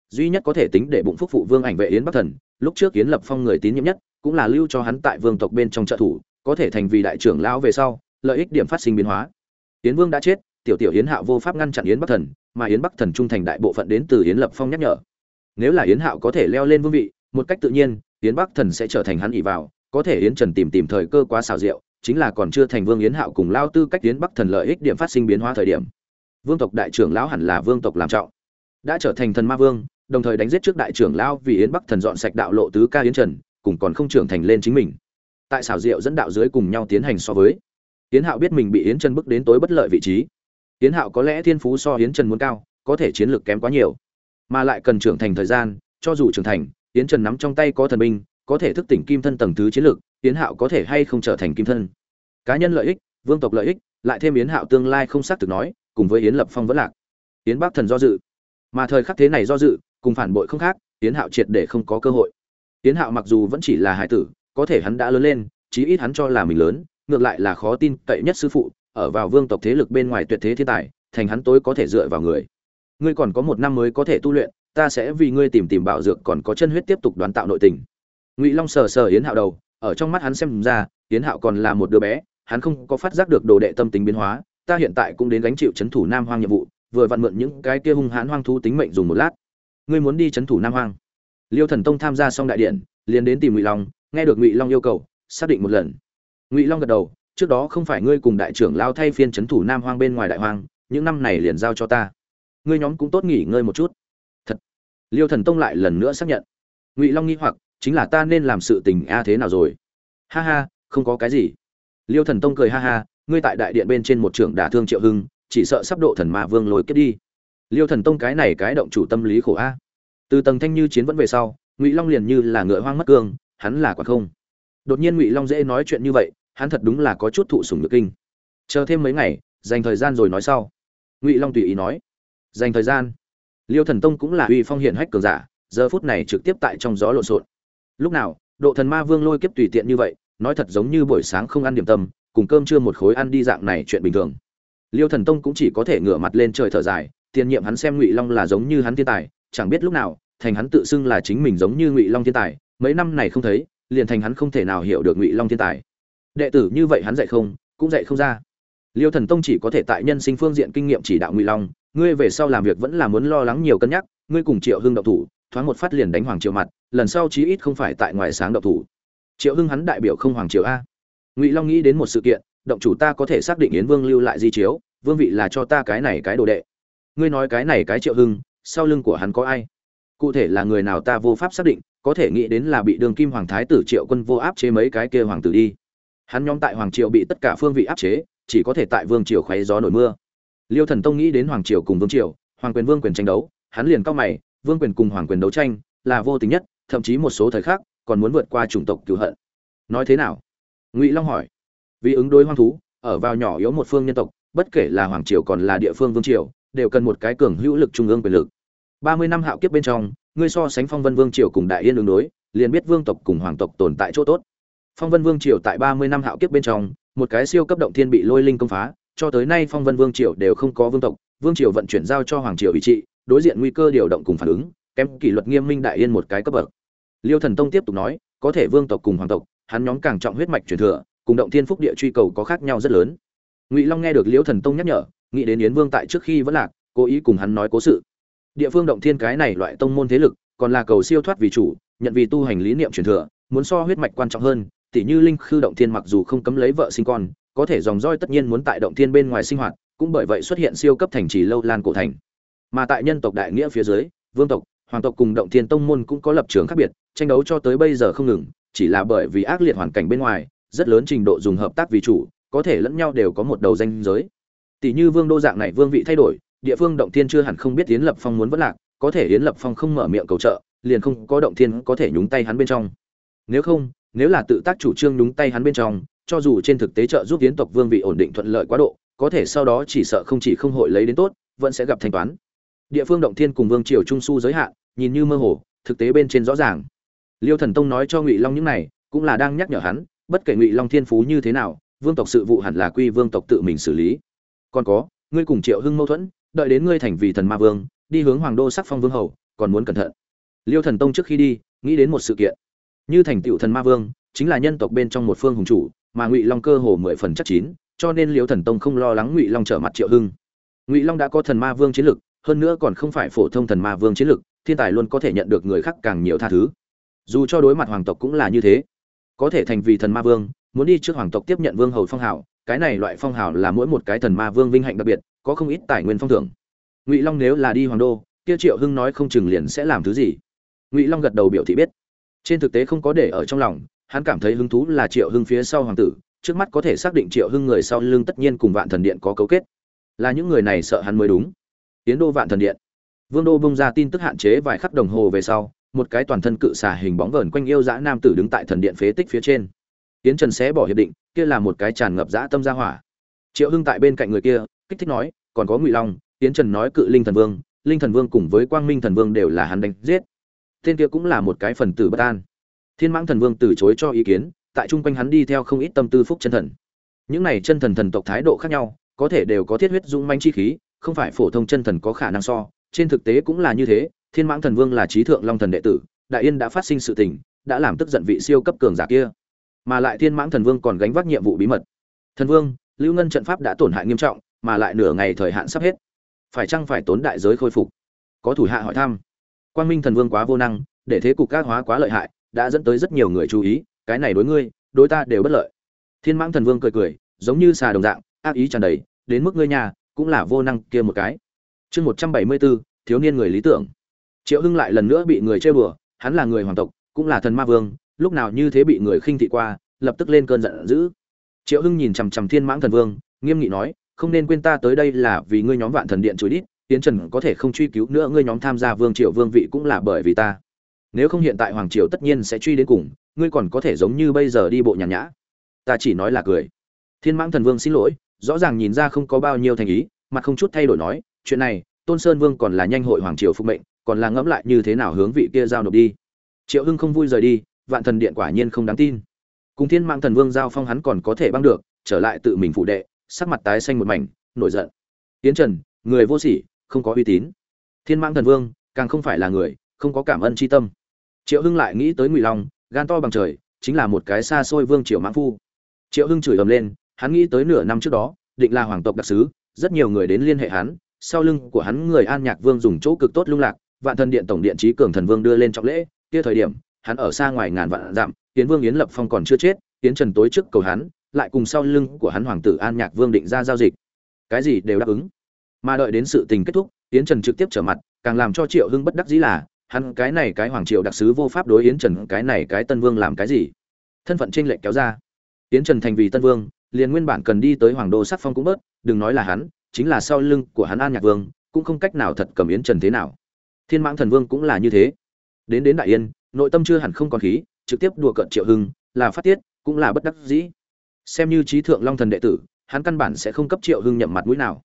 Duy nhất có thể tính để bụng phúc phụ vương ảnh vệ yến bắc thần, lúc trước yến lập phong người tín nhiệm nhất, cũng là lưu cho hắn tại vương tộc bên trong trợ thủ, có thể thành vì đại trưởng lão về sau, lợi ích điểm phát sinh biến hóa. Yến vương đã chết, tiểu tiểu yến hạo vô pháp ngăn chặn yến bắc thần, mà yến bắc thần trung thành đại bộ phận đến từ yến lập phong nhắc nhở. Nếu là yến hạo có thể leo lên vương vị, một cách tự nhiên, yến bắc thần sẽ trở thành hắn ỷ vào, có thể yến trần tìm tìm thời cơ quá xảo diệu chính là còn chưa thành vương yến hạo cùng lao tư cách yến bắc thần lợi ích điểm phát sinh biến hóa thời điểm. Vương tộc đại trưởng lão hẳn là vương tộc làm trọng. Đã trở thành thần ma vương đồng thời đánh giết trước đại trưởng lão vì yến bắc thần dọn sạch đạo lộ tứ ca yến trần cùng còn không trưởng thành lên chính mình. Tại xảo diệu dẫn đạo dưới cùng nhau tiến hành so với. Yến hạo biết mình bị yến trần bước đến tối bất lợi vị trí. Yến Hạo có lẽ thiên phú so Yến Trần muốn cao, có thể chiến lược kém quá nhiều, mà lại cần trưởng thành thời gian, cho dù trưởng thành, Yến Trần nắm trong tay có thần binh, có thể thức tỉnh kim thân tầng thứ chiến lược, Yến Hạo có thể hay không trở thành kim thân. Cá nhân lợi ích, vương tộc lợi ích, lại thêm Yến Hạo tương lai không xác thực nói, cùng với Yến Lập Phong vẫn lạc. Yến Bắc Thần do dự. Mà thời khắc thế này do dự, cùng phản bội không khác, Yến Hạo triệt để không có cơ hội. Yến Hạo mặc dù vẫn chỉ là hải tử, có thể hắn đã lớn lên, chí ít hắn cho là mình lớn, ngược lại là khó tin cậy nhất sư phụ, ở vào vương tộc thế lực bên ngoài tuyệt thế thiên tài thành hắn tối có thể dựa vào người ngươi còn có một năm mới có thể tu luyện ta sẽ vì ngươi tìm tìm bảo dược còn có chân huyết tiếp tục đoán tạo nội tình ngụy long sờ sờ yến hạo đầu ở trong mắt hắn xem ra, yến hạo còn là một đứa bé, hắn không có phát giác được đồ đệ tâm tính biến hóa, ta hiện tại cũng đến gánh chịu chấn thủ nam hoang nhiệm vụ, vừa vặn mượn những cái kia hung hãn hoang thú tính mệnh dùng một lát. Ngươi muốn đi chấn thủ nam hoang? Liêu thần tông tham gia xong đại điện, liền đến tìm ngụy long, nghe được ngụy long yêu cầu, xác định một lần. Ngụy long gật đầu, trước đó không phải ngươi cùng đại trưởng lao thay phiên chấn thủ nam hoang bên ngoài đại hoang, những năm này liền giao cho ta. Ngươi nhóm cũng tốt nghỉ ngơi một chút. Thật. Liêu thần tông lại lần nữa xác nhận. Ngụy long nghi hoặc chính là ta nên làm sự tình a thế nào rồi? Ha ha, không có cái gì. Liêu thần tông cười ha ha, ngươi tại đại điện bên trên một trưởng đả thương triệu hưng, chỉ sợ sắp độ thần ma vương lôi kết đi. Liêu thần tông cái này cái động chủ tâm lý khổ a. Từ tầng thanh như chiến vẫn về sau, ngụy long liền như là ngựa hoang mất cương, hắn là quả không. Đột nhiên ngụy long dễ nói chuyện như vậy, hắn thật đúng là có chút thụ sủng nhược kinh. Chờ thêm mấy ngày, dành thời gian rồi nói sau. Ngụy long tùy ý nói. Dành thời gian. Liêu thần tông cũng là uy phong hiển hách cường giả, giờ phút này trực tiếp tại trong gió lộn xộn lúc nào, độ thần ma vương lôi kiếp tùy tiện như vậy, nói thật giống như buổi sáng không ăn điểm tâm, cùng cơm trưa một khối ăn đi dạng này chuyện bình thường. Liêu thần tông cũng chỉ có thể ngửa mặt lên trời thở dài, tiền nhiệm hắn xem ngụy long là giống như hắn thiên tài, chẳng biết lúc nào, thành hắn tự xưng là chính mình giống như ngụy long thiên tài, mấy năm này không thấy, liền thành hắn không thể nào hiểu được ngụy long thiên tài. Đệ tử như vậy hắn dạy không, cũng dạy không ra. Liêu thần tông chỉ có thể tại nhân sinh phương diện kinh nghiệm chỉ đạo ngụy long, ngươi về sau làm việc vẫn là muốn lo lắng nhiều cân nhắc, ngươi cùng triệu hưng đậu thủ thoáng một phát liền đánh hoàng triệu mặt, lần sau chí ít không phải tại ngoài sáng động thủ. Triệu hưng hắn đại biểu không hoàng triều a. Ngụy long nghĩ đến một sự kiện, động chủ ta có thể xác định yến vương lưu lại di chiếu, vương vị là cho ta cái này cái đồ đệ. Ngươi nói cái này cái triệu hưng, sau lưng của hắn có ai? Cụ thể là người nào ta vô pháp xác định, có thể nghĩ đến là bị đường kim hoàng thái tử triệu quân vô áp chế mấy cái kia hoàng tử đi. Hắn nhóm tại hoàng triều bị tất cả phương vị áp chế, chỉ có thể tại vương triều khoáy gió nổi mưa. Liêu thần tông nghĩ đến hoàng triều cùng vương triều, hoàng quyền vương quyền tranh đấu, hắn liền cao mày vương quyền cùng hoàng quyền đấu tranh là vô tình nhất, thậm chí một số thời khắc còn muốn vượt qua chủng tộc cứu hận. Nói thế nào? Ngụy long hỏi. Vì ứng đối hoang thú, ở vào nhỏ yếu một phương nhân tộc, bất kể là hoàng triều còn là địa phương vương triều, đều cần một cái cường hữu lực trung ương quyền lực. Ba mươi năm hạo kiếp bên trong, ngươi so sánh phong vân vương triều cùng đại yên ứng đối, liền biết vương tộc cùng hoàng tộc tồn tại chỗ tốt. Phong vân vương triều tại ba mươi năm hạo kiếp bên trong, một cái siêu cấp động thiên bị lôi linh công phá, cho tới nay phong vân vương triều đều không có vương tộc, vương triều vận chuyển giao cho hoàng triều ủy trị đối diện nguy cơ điều động cùng phản ứng, kém kỷ luật nghiêm minh đại yên một cái cấp bậc. Liêu thần tông tiếp tục nói, có thể vương tộc cùng hoàng tộc, hắn nhóm càng trọng huyết mạch truyền thừa, cùng động thiên phúc địa truy cầu có khác nhau rất lớn. Ngụy long nghe được Liêu thần tông nhắc nhở, nghĩ đến yến vương tại trước khi vẫn lạc, cố ý cùng hắn nói cố sự. Địa phương động thiên cái này loại tông môn thế lực, còn là cầu siêu thoát vì chủ, nhận vì tu hành lý niệm truyền thừa, muốn so huyết mạch quan trọng hơn, tỉ như linh khư động thiên mặc dù không cấm lấy vợ sinh con, có thể dòng roi tất nhiên muốn tại động thiên bên ngoài sinh hoạt, cũng bởi vậy xuất hiện siêu cấp thành trì lâu lan cổ thành mà tại nhân tộc đại nghĩa phía dưới, vương tộc, hoàng tộc cùng động thiên tông môn cũng có lập trường khác biệt, tranh đấu cho tới bây giờ không ngừng, chỉ là bởi vì ác liệt hoàn cảnh bên ngoài, rất lớn trình độ dùng hợp tác vì chủ, có thể lẫn nhau đều có một đầu danh giới. Tỷ như vương đô dạng này vương vị thay đổi, địa phương động thiên chưa hẳn không biết yến lập phong muốn vất lạc, có thể yến lập phong không mở miệng cầu trợ, liền không có động thiên có thể nhúng tay hắn bên trong. Nếu không, nếu là tự tác chủ trương nhúng tay hắn bên trong, cho dù trên thực tế trợ giúp yến tộc vương vị ổn định thuận lợi quá độ, có thể sau đó chỉ sợ không chỉ không hội lấy đến tốt, vẫn sẽ gặp thanh toán địa phương động thiên cùng vương triều trung su giới hạn, nhìn như mơ hồ, thực tế bên trên rõ ràng. Liêu thần tông nói cho ngụy long những này, cũng là đang nhắc nhở hắn, bất kể ngụy long thiên phú như thế nào, vương tộc sự vụ hẳn là quy vương tộc tự mình xử lý. Còn có, ngươi cùng triệu hưng mâu thuẫn, đợi đến ngươi thành vì thần ma vương, đi hướng hoàng đô sắc phong vương hầu, còn muốn cẩn thận. Liêu thần tông trước khi đi, nghĩ đến một sự kiện. Như thành tựu thần ma vương, chính là nhân tộc bên trong một phương hùng chủ, mà ngụy long cơ hồ mười phần chắc chín, cho nên liêu thần tông không lo lắng ngụy long trở mặt triệu hưng. Ngụy long đã có thần ma vương chiến lực hơn nữa còn không phải phổ thông thần ma vương chiến lực, thiên tài luôn có thể nhận được người khác càng nhiều tha thứ. Dù cho đối mặt hoàng tộc cũng là như thế. Có thể thành vì thần ma vương, muốn đi trước hoàng tộc tiếp nhận vương hầu phong hào, cái này loại phong hào là mỗi một cái thần ma vương vinh hạnh đặc biệt, có không ít tài nguyên phong thưởng. Ngụy long nếu là đi hoàng đô, kia triệu hưng nói không chừng liền sẽ làm thứ gì. Ngụy long gật đầu biểu thị biết. Trên thực tế không có để ở trong lòng, hắn cảm thấy hứng thú là triệu hưng phía sau hoàng tử, trước mắt có thể xác định triệu hưng người sau lưng tất nhiên cùng vạn thần điện có cấu kết. Là những người này sợ hắn mới đúng tiến đô vạn thần điện. Vương đô bung ra tin tức hạn chế vài khắc đồng hồ về sau, một cái toàn thân cự xả hình bóng vờn quanh yêu dã nam tử đứng tại thần điện phế tích phía trên. Tiến trần sẽ bỏ hiệp định, kia là một cái tràn ngập dã tâm gia hỏa. Triệu hưng tại bên cạnh người kia, kích thích nói, còn có ngụy long, tiến trần nói cự linh thần vương, linh thần vương cùng với quang minh thần vương đều là hắn đánh giết. Tên kia cũng là một cái phần tử bất an. Thiên mãng thần vương từ chối cho ý kiến, tại chung quanh hắn đi theo không ít tâm tư phúc chân thần. Những này chân thần thần tộc thái độ khác nhau, có thể đều có thiết huyết dũng manh chi khí không phải phổ thông chân thần có khả năng so, trên thực tế cũng là như thế, thiên mãng thần vương là trí thượng long thần đệ tử, đại yên đã phát sinh sự tình, đã làm tức giận vị siêu cấp cường giả kia. Mà lại thiên mãng thần vương còn gánh vác nhiệm vụ bí mật. Thần vương, lưu ngân trận pháp đã tổn hại nghiêm trọng, mà lại nửa ngày thời hạn sắp hết. Phải chăng phải tốn đại giới khôi phục? Có thủ hạ hỏi thăm. Quang minh thần vương quá vô năng, để thế cục các hóa quá lợi hại, đã dẫn tới rất nhiều người chú ý, cái này đối ngươi, đối ta đều bất lợi. Thiên mãng thần vương cười cười, giống như xà đồng dạng, ác ý tràn đầy, đến mức ngươi nhà cũng là vô năng kia một cái. Chương một trăm bảy mươi bốn, thiếu niên người lý tưởng. Triệu hưng lại lần nữa bị người chơi bừa hắn là người hoàng tộc, cũng là thần ma vương, lúc nào như thế bị người khinh thị qua, lập tức lên cơn giận dữ. Triệu hưng nhìn chằm chằm thiên mãng thần vương, nghiêm nghị nói, không nên quên ta tới đây là vì ngươi nhóm vạn thần điện chối đít tiến trần có thể không truy cứu nữa ngươi nhóm tham gia vương triều vương vị cũng là bởi vì ta. Nếu không hiện tại hoàng triều tất nhiên sẽ truy đến cùng, ngươi còn có thể giống như bây giờ đi bộ nhàn nhã. Ta chỉ nói là cười. Thiên mãng thần vương xin lỗi rõ ràng nhìn ra không có bao nhiêu thành ý mặt không chút thay đổi nói, chuyện này, tôn sơn vương còn là nhanh hội hoàng triều phục mệnh, còn là ngẫm lại như thế nào hướng vị kia giao nộp đi. Triệu hưng không vui rời đi, vạn thần điện quả nhiên không đáng tin. Cùng thiên mạng thần vương giao phong hắn còn có thể băng được, trở lại tự mình phụ đệ, sắc mặt tái xanh một mảnh, nổi giận. Tiến trần, người vô sỉ, không có uy tín. Thiên mạng thần vương, càng không phải là người, không có cảm ơn tri tâm. Triệu hưng lại nghĩ tới ngụy long, gan to bằng trời, chính là một cái xa xôi vương triều mãn phu. Triệu hưng chửi ầm lên hắn nghĩ tới nửa năm trước đó, định là hoàng tộc đặc sứ, rất nhiều người đến liên hệ hắn, sau lưng của hắn người an nhạc vương dùng chỗ cực tốt lung lạc, vạn thần điện tổng điện trí cường thần vương đưa lên trọng lễ, kia thời điểm, hắn ở xa ngoài ngàn vạn dặm Tiễn vương yến lập phong còn chưa chết Tiễn trần tối trước cầu hắn, lại cùng sau lưng của hắn hoàng tử an nhạc vương định ra giao dịch. Cái gì đều đáp ứng. Mà đợi đến sự tình kết thúc Tiễn trần trực tiếp trở mặt, càng làm cho triệu hưng bất đắc dĩ là, hắn cái này cái hoàng triều đặc sứ vô pháp đối yến trần, cái này cái tân vương làm cái gì? Thân phận chênh lệch kéo ra. Yến trần thành vì tân vương liền nguyên bản cần đi tới hoàng đô sắc phong cũng bớt, đừng nói là hắn, chính là sau lưng của hắn an nhạc vương, cũng không cách nào thật cầm yến trần thế nào. Thiên mãng thần vương cũng là như thế. Đến đến đại yên, nội tâm chưa hẳn không còn khí, trực tiếp đùa cận triệu hưng, là phát tiết, cũng là bất đắc dĩ. Xem như trí thượng long thần đệ tử, hắn căn bản sẽ không cấp triệu hưng nhậm mặt mũi nào.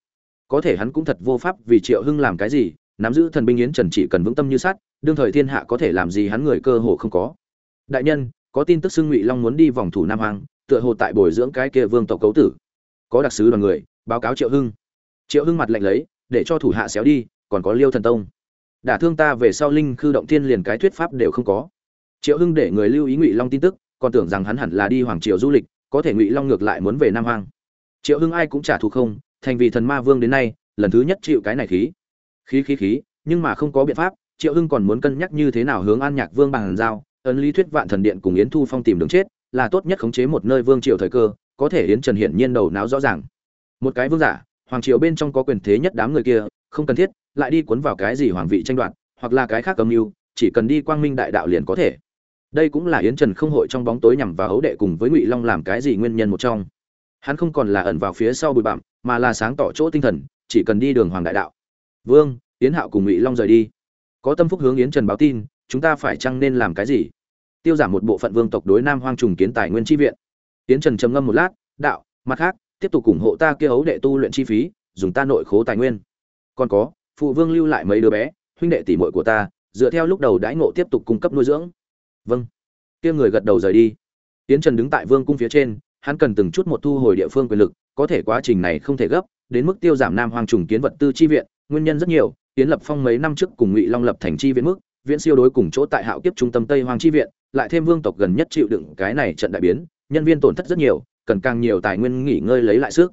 Có thể hắn cũng thật vô pháp vì triệu hưng làm cái gì, nắm giữ thần binh yến trần chỉ cần vững tâm như sắt, đương thời thiên hạ có thể làm gì hắn người cơ hồ không có. Đại nhân, có tin tức xưng ngụy long muốn đi vòng thủ nam hoàng tựa hồ tại bồi dưỡng cái kia vương tộc cấu tử. Có đặc sứ đoàn người, báo cáo triệu hưng. Triệu hưng mặt lạnh lấy, để cho thủ hạ xéo đi, còn có liêu thần tông. Đả thương ta về sau linh khư động thiên liền cái thuyết pháp đều không có. Triệu hưng để người lưu ý ngụy long tin tức, còn tưởng rằng hắn hẳn là đi hoàng triều du lịch, có thể ngụy long ngược lại muốn về nam hoang. Triệu hưng ai cũng trả thù không, thành vì thần ma vương đến nay, lần thứ nhất chịu cái này khí. Khí khí khí, nhưng mà không có biện pháp, triệu hưng còn muốn cân nhắc như thế nào hướng an nhạc vương bằng giao, ấn lý thuyết vạn thần điện cùng yến thu phong tìm đường chết là tốt nhất khống chế một nơi vương triều thời cơ, có thể yến trần hiển nhiên đầu não rõ ràng. Một cái vương giả, hoàng triều bên trong có quyền thế nhất đám người kia, không cần thiết, lại đi cuốn vào cái gì hoàng vị tranh đoạt, hoặc là cái khác âm mưu, chỉ cần đi quang minh đại đạo liền có thể. Đây cũng là yến trần không hội trong bóng tối nhằm vào hấu đệ cùng với ngụy long làm cái gì nguyên nhân một trong. Hắn không còn là ẩn vào phía sau bụi bặm, mà là sáng tỏ chỗ tinh thần, chỉ cần đi đường hoàng đại đạo. Vương, yến hạo cùng ngụy long rời đi. Có tâm phúc hướng yến trần báo tin, chúng ta phải chăng nên làm cái gì? Tiêu giảm một bộ phận vương tộc đối nam hoang trùng kiến tài nguyên tri viện. Tiến trần trầm ngâm một lát, đạo, mặt khác, tiếp tục ủng hộ ta kia ấu đệ tu luyện chi phí, dùng ta nội khố tài nguyên. Còn có, phụ vương lưu lại mấy đứa bé, huynh đệ tỷ muội của ta, dựa theo lúc đầu đãi ngộ tiếp tục cung cấp nuôi dưỡng. Vâng. Kia người gật đầu rời đi. Tiến trần đứng tại vương cung phía trên, hắn cần từng chút một thu hồi địa phương quyền lực, có thể quá trình này không thể gấp, đến mức tiêu giảm nam hoang trùng kiến vật tư chi viện, nguyên nhân rất nhiều tiến lập phong mấy năm trước cùng ngụy long lập thành chi viện mức viễn siêu đối cùng chỗ tại hạo kiếp trung tâm tây hoàng chi viện, lại thêm vương tộc gần nhất chịu đựng cái này trận đại biến, nhân viên tổn thất rất nhiều, cần càng nhiều tài nguyên nghỉ ngơi lấy lại sức.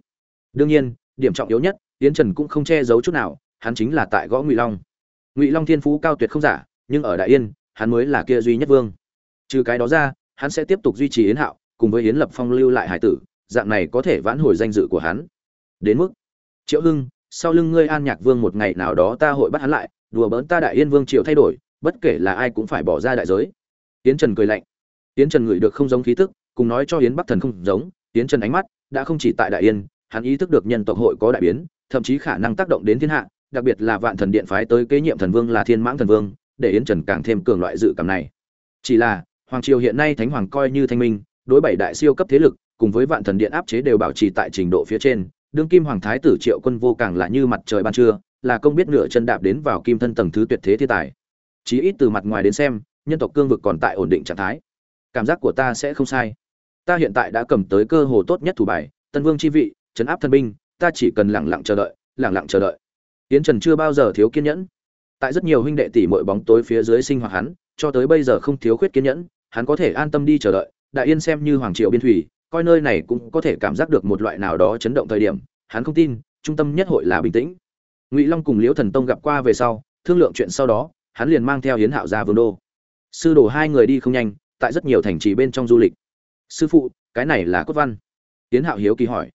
Đương nhiên, điểm trọng yếu nhất tiến trần cũng không che giấu chút nào, hắn chính là tại gõ ngụy long. Ngụy long thiên phú cao tuyệt không giả, nhưng ở đại yên, hắn mới là kia duy nhất vương. Trừ cái đó ra, hắn sẽ tiếp tục duy trì yến hạo, cùng với yến lập phong lưu lại hải tử, dạng này có thể vãn hồi danh dự của hắn. Đến mức, triệu hưng, sau lưng ngươi an nhạc vương một ngày nào đó ta hội bắt hắn lại, đùa bỡn ta đại yên vương triều thay đổi bất kể là ai cũng phải bỏ ra đại giới. Yến trần cười lạnh. Yến trần ngửi được không giống khí tức, cùng nói cho yến bắc thần không giống, yến trần ánh mắt đã không chỉ tại đại yên, hắn ý thức được nhân tộc hội có đại biến, thậm chí khả năng tác động đến thiên hạ, đặc biệt là vạn thần điện phái tới kế nhiệm thần vương là thiên mãng thần vương, để yến trần càng thêm cường loại dự cảm này. Chỉ là, hoàng triều hiện nay thánh hoàng coi như thanh minh, đối bảy đại siêu cấp thế lực, cùng với vạn thần điện áp chế đều bảo trì tại trình độ phía trên, đương kim hoàng thái tử triệu quân vô càng là như mặt trời ban trưa, là công biết nửa chân đạp đến vào kim thân tầng thứ tuyệt thế thiên tài chí ít từ mặt ngoài đến xem nhân tộc cương vực còn tại ổn định trạng thái cảm giác của ta sẽ không sai ta hiện tại đã cầm tới cơ hồ tốt nhất thủ bài tân vương chi vị chấn áp thân binh ta chỉ cần lẳng lặng chờ đợi lẳng lặng chờ đợi tiến Trần chưa bao giờ thiếu kiên nhẫn. Tại rất nhiều huynh đệ tỷ muội bóng tối phía dưới sinh hoạt hắn, cho tới bây giờ không thiếu khuyết kiên nhẫn, hắn có thể an tâm đi chờ đợi, đại yên xem như hoàng triều biên thủy, coi nơi này cũng có thể cảm giác được một loại nào đó chấn động thời điểm, hắn không tin, trung tâm nhất hội là bình tĩnh. Ngụy Long cùng Liễu Thần Tông gặp qua về sau, thương lượng chuyện sau đó, hắn liền mang theo hiến hạo ra vương đô. Sư đồ hai người đi không nhanh, tại rất nhiều thành trì bên trong du lịch. Sư phụ, cái này là cốt văn. Hiến hạo hiếu kỳ hỏi.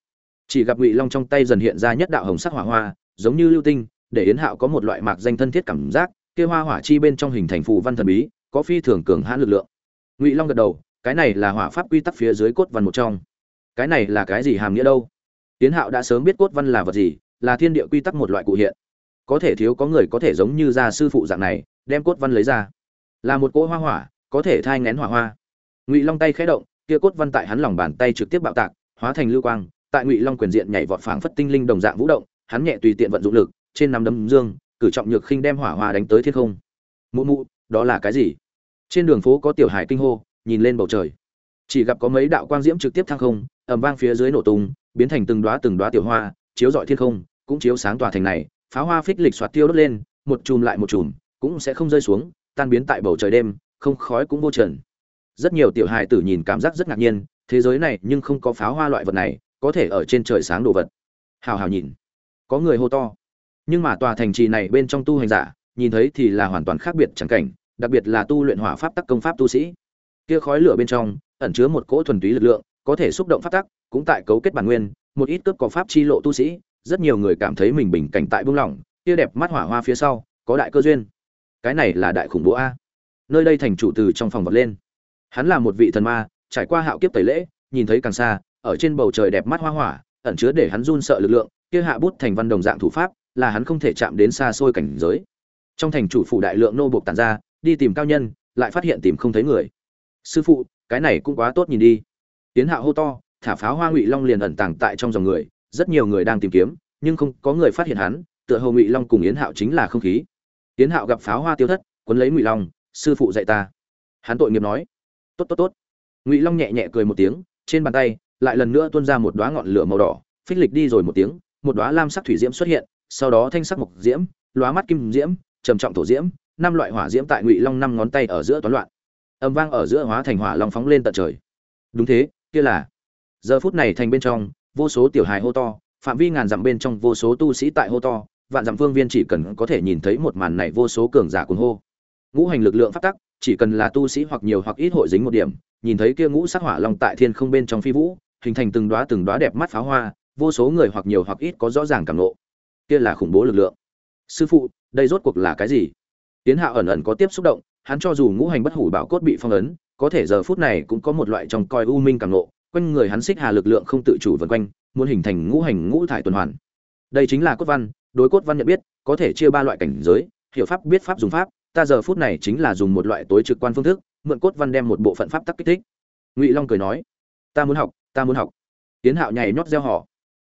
Chỉ gặp ngụy long trong tay dần hiện ra nhất đạo hồng sắc hỏa hoa, giống như lưu tinh, để hiến hạo có một loại mạc danh thân thiết cảm giác, kia hoa hỏa chi bên trong hình thành phù văn thần bí, có phi thường cường hãn lực lượng. Ngụy long gật đầu, cái này là hỏa pháp quy tắc phía dưới cốt văn một trong. Cái này là cái gì hàm nghĩa đâu? Yến hạo đã sớm biết cốt văn là vật gì, là thiên địa quy tắc một loại cụ hiện. Có thể thiếu có người có thể giống như gia sư phụ dạng này đem cốt văn lấy ra. Là một cỗ hoa hỏa, có thể thai ngén hỏa hoa. Ngụy long tay khẽ động, kia cốt văn tại hắn lòng bàn tay trực tiếp bạo tạc, hóa thành lưu quang. Tại ngụy long quyền diện nhảy vọt phảng phất tinh linh đồng dạng vũ động, hắn nhẹ tùy tiện vận dụng lực, trên nắm đấm dương, cử trọng nhược khinh đem hỏa hoa đánh tới thiên không. Mụ mụ, đó là cái gì? Trên đường phố có tiểu hải kinh hô, nhìn lên bầu trời. Chỉ gặp có mấy đạo quang diễm trực tiếp thăng không, ầm vang phía dưới nổ tung, biến thành từng đóa từng đóa tiểu hoa, chiếu rọi thiên không, cũng chiếu sáng tòa thành này, pháo hoa phích lịch xoạt tiêu đốt lên, một chùm lại một chùm cũng sẽ không rơi xuống, tan biến tại bầu trời đêm, không khói cũng vô trần. Rất nhiều tiểu hài tử nhìn cảm giác rất ngạc nhiên, thế giới này nhưng không có pháo hoa loại vật này, có thể ở trên trời sáng đồ vật. Hào hào nhìn. Có người hô to. Nhưng mà tòa thành trì này bên trong tu hành giả, nhìn thấy thì là hoàn toàn khác biệt chẳng cảnh, đặc biệt là tu luyện hỏa pháp tắc công pháp tu sĩ. Kia khói lửa bên trong, ẩn chứa một cỗ thuần túy lực lượng, có thể xúc động pháp tắc, cũng tại cấu kết bản nguyên, một ít cướp có pháp chi lộ tu sĩ, rất nhiều người cảm thấy mình bình cảnh tại buông lỏng, kia đẹp mắt hỏa hoa phía sau, có đại cơ duyên cái này là đại khủng bố a. Nơi đây thành chủ từ trong phòng vật lên. Hắn là một vị thần ma, trải qua hạo kiếp tẩy lễ, nhìn thấy càng xa, ở trên bầu trời đẹp mắt hoa hỏa, ẩn chứa để hắn run sợ lực lượng, kia hạ bút thành văn đồng dạng thủ pháp, là hắn không thể chạm đến xa xôi cảnh giới. Trong thành chủ phủ đại lượng nô buộc tàn ra, đi tìm cao nhân, lại phát hiện tìm không thấy người. Sư phụ, cái này cũng quá tốt nhìn đi. Tiến hạ hô to, thả pháo hoa ngụy long liền ẩn tàng tại trong dòng người, rất nhiều người đang tìm kiếm, nhưng không có người phát hiện hắn, tựa hồ ngụy long cùng yến hạo chính là không khí. Tiến hạo gặp pháo hoa tiêu thất quấn lấy ngụy long, sư phụ dạy ta. Hắn tội nghiệp nói, tốt tốt tốt. Ngụy long nhẹ nhẹ cười một tiếng, trên bàn tay lại lần nữa tuôn ra một đoá ngọn lửa màu đỏ. Phích lịch đi rồi một tiếng, một đoá lam sắc thủy diễm xuất hiện, sau đó thanh sắc mộc diễm, lóa mắt kim diễm, trầm trọng thổ diễm, năm loại hỏa diễm tại ngụy long năm ngón tay ở giữa toán loạn. Âm vang ở giữa hóa thành hỏa long phóng lên tận trời. Đúng thế, kia là. Giờ phút này thành bên trong, vô số tiểu hài hô to, phạm vi ngàn dặm bên trong vô số tu sĩ tại hô to vạn dặm phương viên chỉ cần có thể nhìn thấy một màn này vô số cường giả cuồng hô. Ngũ hành lực lượng phát tắc, chỉ cần là tu sĩ hoặc nhiều hoặc ít hội dính một điểm, nhìn thấy kia ngũ sắc hỏa long tại thiên không bên trong phi vũ, hình thành từng đóa từng đóa đẹp mắt pháo hoa, vô số người hoặc nhiều hoặc ít có rõ ràng cảm nộ kia là khủng bố lực lượng. Sư phụ, đây rốt cuộc là cái gì? Tiến hạ ẩn ẩn có tiếp xúc động, hắn cho dù ngũ hành bất hủ bảo cốt bị phong ấn, có thể giờ phút này cũng có một loại trong coi u minh cảm nộ quanh người hắn xích hà lực lượng không tự chủ vần quanh, muốn hình thành ngũ hành ngũ thải tuần hoàn. Đây chính là cốt văn đối cốt văn nhận biết, có thể chia ba loại cảnh giới, hiểu pháp, biết pháp, dùng pháp. Ta giờ phút này chính là dùng một loại tối trực quan phương thức, mượn cốt văn đem một bộ phận pháp tắc kích thích. Ngụy long cười nói, ta muốn học, ta muốn học. Yến hạo nhảy nhót gieo họ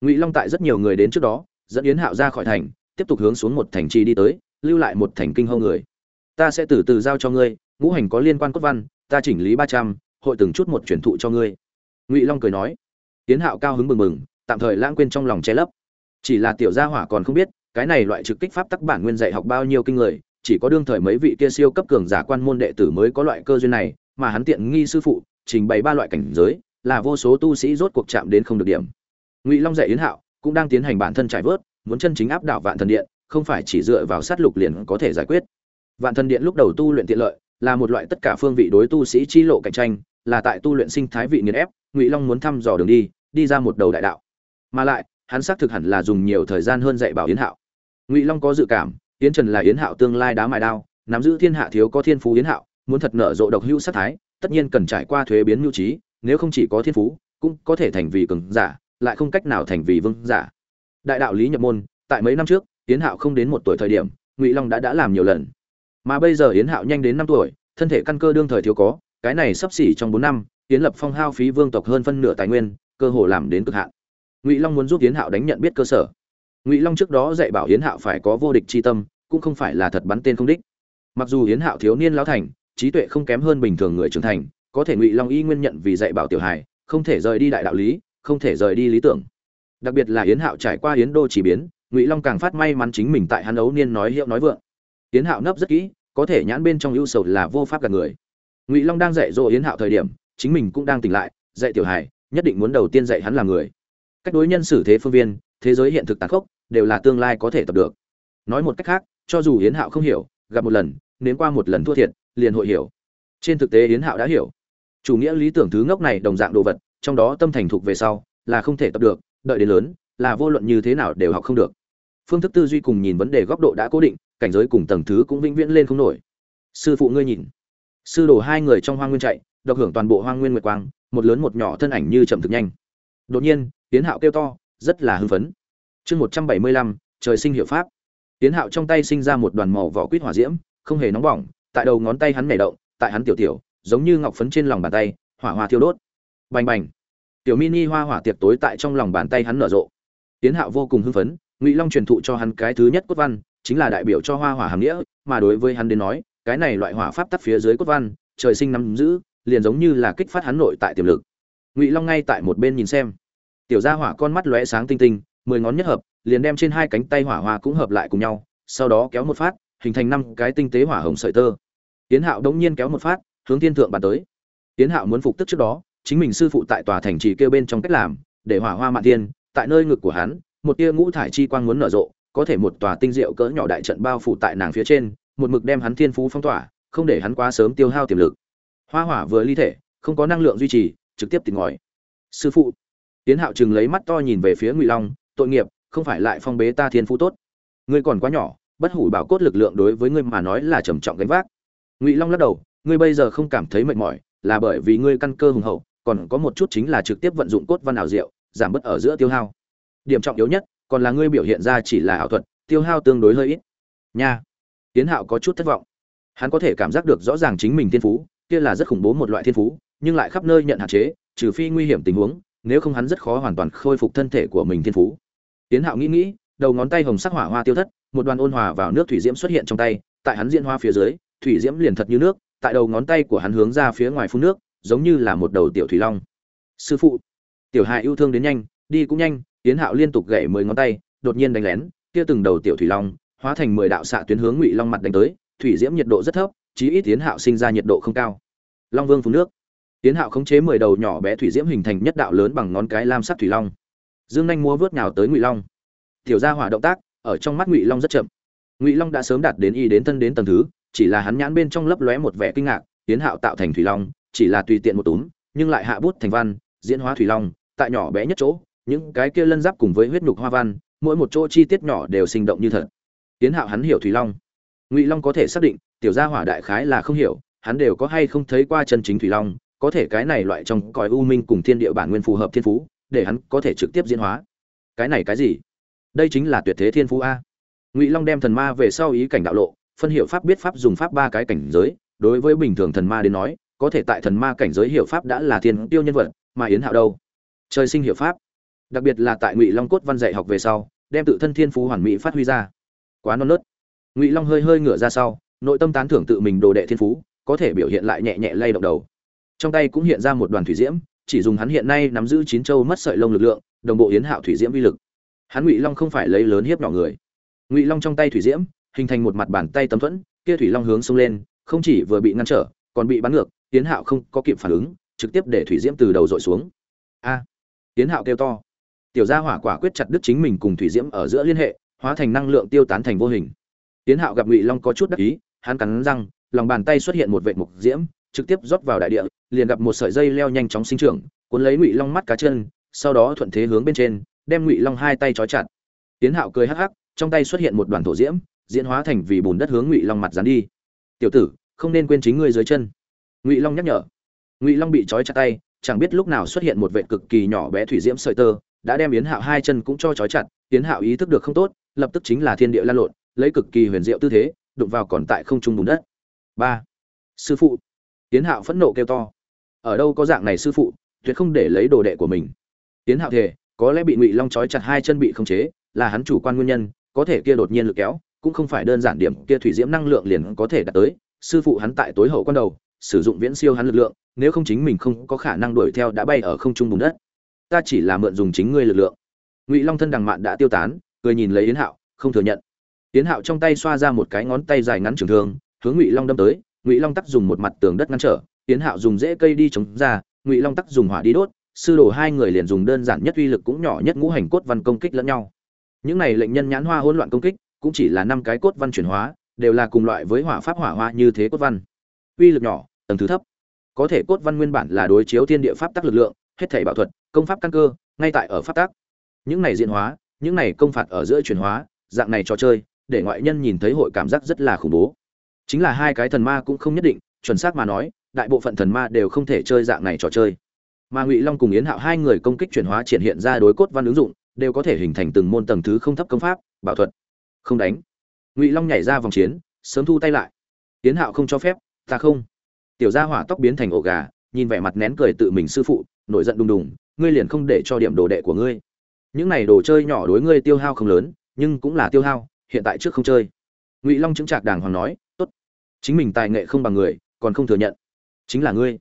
ngụy long tại rất nhiều người đến trước đó, dẫn yến hạo ra khỏi thành, tiếp tục hướng xuống một thành trì đi tới, lưu lại một thành kinh hâu người. Ta sẽ từ từ giao cho ngươi, ngũ hành có liên quan cốt văn, ta chỉnh lý ba trăm, hội từng chút một truyền thụ cho ngươi. Ngụy long cười nói. Yến hạo cao hứng mừng mừng tạm thời lãng quên trong lòng che lấp chỉ là tiểu gia hỏa còn không biết, cái này loại trực kích pháp tắc bản nguyên dạy học bao nhiêu kinh người, chỉ có đương thời mấy vị kia siêu cấp cường giả quan môn đệ tử mới có loại cơ duyên này, mà hắn tiện nghi sư phụ, trình bày ba loại cảnh giới, là vô số tu sĩ rốt cuộc chạm đến không được điểm. Ngụy long dạy yến hạo, cũng đang tiến hành bản thân trải vớt, muốn chân chính áp đảo vạn thần điện, không phải chỉ dựa vào sát lục liền có thể giải quyết. Vạn thần điện lúc đầu tu luyện tiện lợi, là một loại tất cả phương vị đối tu sĩ chi lộ cạnh tranh, là tại tu luyện sinh thái vị nghiền ép, ngụy long muốn thăm dò đường đi đi ra một đầu đại đạo. Mà lại hắn xác thực hẳn là dùng nhiều thời gian hơn dạy bảo yến hạo. Ngụy long có dự cảm, yến trần là yến hạo tương lai đá mài đao, nắm giữ thiên hạ thiếu có thiên phú yến hạo, muốn thật nở rộ độc hữu sát thái, tất nhiên cần trải qua thuế biến mưu trí, nếu không chỉ có thiên phú, cũng có thể thành vì cường giả, lại không cách nào thành vì vương giả. Đại đạo lý nhập môn, tại mấy năm trước, yến hạo không đến một tuổi thời điểm, ngụy long đã đã làm nhiều lần. Mà bây giờ yến hạo nhanh đến năm tuổi, thân thể căn cơ đương thời thiếu có, cái này sắp xỉ trong bốn năm, yến lập phong hao phí vương tộc hơn phân nửa tài nguyên, cơ hồ làm đến cực hạn ngụy long muốn giúp Hiến hạo đánh nhận biết cơ sở. Ngụy long trước đó dạy bảo Hiến hạo phải có vô địch c h i tâm, cũng không phải là thật bắn tên không đích. Mặc dù Hiến hạo thiếu niên lão thành, trí tuệ không kém hơn bình thường người trưởng thành, có thể ngụy long y nguyên nhận vì dạy bảo tiểu hài, không thể rời đi đại đạo lý, không thể rời đi lý tưởng. Đặc biệt là Hiến hạo trải qua Hiến đô chỉ biến, ngụy long càng phát may mắn chính mình tại hắn ấu niên nói hiệu nói vượng. Hiến hạo nấp rất kỹ, có thể nhãn bên trong ưu sầu là vô pháp gạt người. Ngụy long đang dạy dỗ Hiến hạo thời điểm, chính mình cũng đang tỉnh lại, dạy tiểu hài, nhất định muốn đầu tiên dạy hắn làm người cách đối nhân xử thế phương viên, thế giới hiện thực tàn khốc, đều là tương lai có thể tập được. Nói một cách khác, cho dù yến hạo không hiểu, gặp một lần, nếm qua một lần thua thiệt, liền hội hiểu. Trên thực tế yến hạo đã hiểu. Chủ nghĩa lý tưởng thứ ngốc này đồng dạng đồ vật, trong đó tâm thành thục về sau, là không thể tập được, đợi đến lớn, là vô luận như thế nào đều học không được. Phương thức tư duy cùng nhìn vấn đề góc độ đã cố định, cảnh giới cùng tầng thứ cũng vĩnh viễn lên không nổi. Sư phụ ngươi nhìn. Sư đồ hai người trong hoang nguyên chạy, độc hưởng toàn bộ hoang nguyên nguyệt quang, một lớn một nhỏ thân ảnh như chậm thực nhanh. Đột nhiên tiến hạo kêu to, rất là hưng phấn. Chương một trăm bảy mươi lăm, trời sinh hiệu pháp. Tiến hạo trong tay sinh ra một đoàn màu vỏ quýt hỏa diễm, không hề nóng bỏng, tại đầu ngón tay hắn nảy động, tại hắn tiểu tiểu, giống như ngọc phấn trên lòng bàn tay, hỏa hoa thiêu đốt. Bành bành. Tiểu mini hoa hỏa tiệc tối tại trong lòng bàn tay hắn nở rộ. Tiến hạo vô cùng hưng phấn, ngụy long truyền thụ cho hắn cái thứ nhất cốt văn, chính là đại biểu cho hoa hỏa hàm nghĩa, mà đối với hắn đến nói, cái này loại hỏa pháp tắt phía dưới cốt văn, trời sinh nắm giữ, liền giống như là kích phát hắn nội tại tiềm lực. Ngụy long ngay tại một bên nhìn xem tiểu gia hỏa con mắt lóe sáng tinh tinh, mười ngón nhất hợp, liền đem trên hai cánh tay hỏa hoa cũng hợp lại cùng nhau, sau đó kéo một phát, hình thành năm cái tinh tế hỏa hồng sợi tơ. Tiến hạo đống nhiên kéo một phát, hướng thiên thượng bàn tới. Tiến hạo muốn phục tức trước đó, chính mình sư phụ tại tòa thành trì kêu bên trong cách làm, để hỏa hoa mạn thiên, tại nơi ngực của hắn, một tia ngũ thải chi quang muốn nở rộ, có thể một tòa tinh diệu cỡ nhỏ đại trận bao phủ tại nàng phía trên, một mực đem hắn thiên phú phong tỏa, không để hắn quá sớm tiêu hao tiềm lực. Hoa hỏa vừa ly thể, không có năng lượng duy trì, trực tiếp tìm ngòi sư phụ tiến hạo chừng lấy mắt to nhìn về phía ngụy long, tội nghiệp, không phải lại phong bế ta thiên phú tốt. Ngươi còn quá nhỏ, bất hủ bảo cốt lực lượng đối với ngươi mà nói là trầm trọng gánh vác. Ngụy long lắc đầu, ngươi bây giờ không cảm thấy mệt mỏi, là bởi vì ngươi căn cơ hùng hậu, còn có một chút chính là trực tiếp vận dụng cốt văn ảo diệu, giảm bớt ở giữa tiêu hao. Điểm trọng yếu nhất, còn là ngươi biểu hiện ra chỉ là ảo thuật, tiêu hao tương đối hơi ít. Nha. Tiến hạo có chút thất vọng. Hắn có thể cảm giác được rõ ràng chính mình thiên phú, kia là rất khủng bố một loại thiên phú, nhưng lại khắp nơi nhận hạn chế, trừ phi nguy hiểm tình huống nếu không hắn rất khó hoàn toàn khôi phục thân thể của mình thiên phú. Tiến hạo nghĩ nghĩ, đầu ngón tay hồng sắc hỏa hoa tiêu thất, một đoàn ôn hòa vào nước thủy diễm xuất hiện trong tay, tại hắn diễn hoa phía dưới, thủy diễm liền thật như nước, tại đầu ngón tay của hắn hướng ra phía ngoài phun nước, giống như là một đầu tiểu thủy long. Sư phụ, tiểu hài yêu thương đến nhanh, đi cũng nhanh, tiến hạo liên tục gậy mười ngón tay, đột nhiên đánh lén, kia từng đầu tiểu thủy long, hóa thành mười đạo xạ tuyến hướng ngụy long mặt đánh tới, thủy diễm nhiệt độ rất thấp, chí ít tiến hạo sinh ra nhiệt độ không cao. Long vương phun nước tiến hạo khống chế mười đầu nhỏ bé thủy diễm hình thành nhất đạo lớn bằng ngón cái lam sắc thủy long. Dương nhanh múa vớt nhào tới ngụy long. Tiểu gia hỏa động tác, ở trong mắt ngụy long rất chậm. Ngụy long đã sớm đạt đến y đến thân đến tầng thứ, chỉ là hắn nhãn bên trong lấp lóe một vẻ kinh ngạc, tiến hạo tạo thành thủy long, chỉ là tùy tiện một túm, nhưng lại hạ bút thành văn, diễn hóa thủy long, tại nhỏ bé nhất chỗ, những cái kia lân giáp cùng với huyết nhục hoa văn, mỗi một chỗ chi tiết nhỏ đều sinh động như thật. Tiến hạo hắn hiểu thủy long. Ngụy long có thể xác định, tiểu gia hỏa đại khái là không hiểu, hắn đều có hay không thấy qua chân chính thủy long có thể cái này loại trong cõi u minh cùng thiên địa bản nguyên phù hợp thiên phú, để hắn có thể trực tiếp diễn hóa. Cái này cái gì? Đây chính là tuyệt thế thiên phú a. Ngụy long đem thần ma về sau ý cảnh đạo lộ, phân hiệu pháp biết pháp dùng pháp ba cái cảnh giới, đối với bình thường thần ma đến nói, có thể tại thần ma cảnh giới hiệu pháp đã là thiên tiêu nhân vật, mà yến hạo đâu? Trời sinh hiệu pháp. Đặc biệt là tại ngụy long cốt văn dạy học về sau, đem tự thân thiên phú hoàn mỹ phát huy ra. Quá non nớt. Ngụy long hơi hơi ngửa ra sau, nội tâm tán thưởng tự mình đồ đệ thiên phú, có thể biểu hiện lại nhẹ nhẹ lay động đầu trong tay cũng hiện ra một đoàn thủy diễm, chỉ dùng hắn hiện nay nắm giữ chín châu mất sợi lông lực lượng, đồng bộ yến hạo thủy diễm vi lực. Hắn ngụy long không phải lấy lớn hiếp nhỏ người. Ngụy long trong tay thủy diễm, hình thành một mặt bàn tay tấm thuẫn, kia thủy long hướng xông lên, không chỉ vừa bị ngăn trở, còn bị bắn ngược, yến hạo không có kịp phản ứng, trực tiếp để thủy diễm từ đầu dội xuống. A! Yến hạo kêu to. Tiểu gia hỏa quả quyết chặt đứt chính mình cùng thủy diễm ở giữa liên hệ, hóa thành năng lượng tiêu tán thành vô hình. Yến hạo gặp ngụy long có chút đắc ý, hắn cắn răng, lòng bàn tay xuất hiện một vệt mục diễm trực tiếp rót vào đại địa, liền gặp một sợi dây leo nhanh chóng sinh trưởng, cuốn lấy ngụy long mắt cá chân, sau đó thuận thế hướng bên trên, đem ngụy long hai tay trói chặt. Tiến hạo cười hắc hắc, trong tay xuất hiện một đoàn thổ diễm, diễn hóa thành vì bùn đất hướng ngụy long mặt dán đi. Tiểu tử, không nên quên chính ngươi dưới chân. Ngụy long nhắc nhở. Ngụy long bị trói chặt tay, chẳng biết lúc nào xuất hiện một vệ cực kỳ nhỏ bé thủy diễm sợi tơ, đã đem yến hạo hai chân cũng cho trói chặt, yến hạo ý thức được không tốt, lập tức chính là thiên địa lan lộn, lấy cực kỳ huyền diệu tư thế, đụng vào còn tại không trung bùn đất. Ba. Sư phụ Tiến hạo phẫn nộ kêu to. Ở đâu có dạng này sư phụ, tuyệt không để lấy đồ đệ của mình. Tiến hạo thề, có lẽ bị ngụy long trói chặt hai chân bị khống chế, là hắn chủ quan nguyên nhân, có thể kia đột nhiên lực kéo, cũng không phải đơn giản điểm kia thủy diễm năng lượng liền có thể đạt tới. Sư phụ hắn tại tối hậu quan đầu, sử dụng viễn siêu hắn lực lượng, nếu không chính mình không có khả năng đuổi theo đã bay ở không trung bùn đất. Ta chỉ là mượn dùng chính ngươi lực lượng. Ngụy long thân đằng mạn đã tiêu tán, cười nhìn lấy yến hạo, không thừa nhận. Yến hạo trong tay xoa ra một cái ngón tay dài ngắn trường thương, hướng ngụy long đâm tới ngụy long tắc dùng một mặt tường đất ngăn trở tiến hạo dùng rễ cây đi chống ra ngụy long tắc dùng hỏa đi đốt sư đồ hai người liền dùng đơn giản nhất uy lực cũng nhỏ nhất ngũ hành cốt văn công kích lẫn nhau những này lệnh nhân nhãn hoa hỗn loạn công kích cũng chỉ là năm cái cốt văn chuyển hóa đều là cùng loại với hỏa pháp hỏa hoa như thế cốt văn uy lực nhỏ tầng thứ thấp có thể cốt văn nguyên bản là đối chiếu thiên địa pháp tắc lực lượng hết thảy bảo thuật công pháp căn cơ ngay tại ở pháp tắc những này diễn hóa những này công phạt ở giữa chuyển hóa dạng này trò chơi để ngoại nhân nhìn thấy hội cảm giác rất là khủng bố chính là hai cái thần ma cũng không nhất định, chuẩn xác mà nói, đại bộ phận thần ma đều không thể chơi dạng này trò chơi. Mà ngụy long cùng yến hạo hai người công kích chuyển hóa triển hiện ra đối cốt văn ứng dụng, đều có thể hình thành từng môn tầng thứ không thấp công pháp, bảo thuật. Không đánh. Ngụy long nhảy ra vòng chiến, sớm thu tay lại. Yến hạo không cho phép, ta không. Tiểu gia hỏa tóc biến thành ổ gà, nhìn vẻ mặt nén cười tự mình sư phụ, nổi giận đùng đùng, ngươi liền không để cho điểm đồ đệ của ngươi. Những này đồ chơi nhỏ đối ngươi tiêu hao không lớn, nhưng cũng là tiêu hao, hiện tại trước không chơi. Ngụy long chứng trạc đàng hoàng nói chính mình tài nghệ không bằng người, còn không thừa nhận. Chính là ngươi.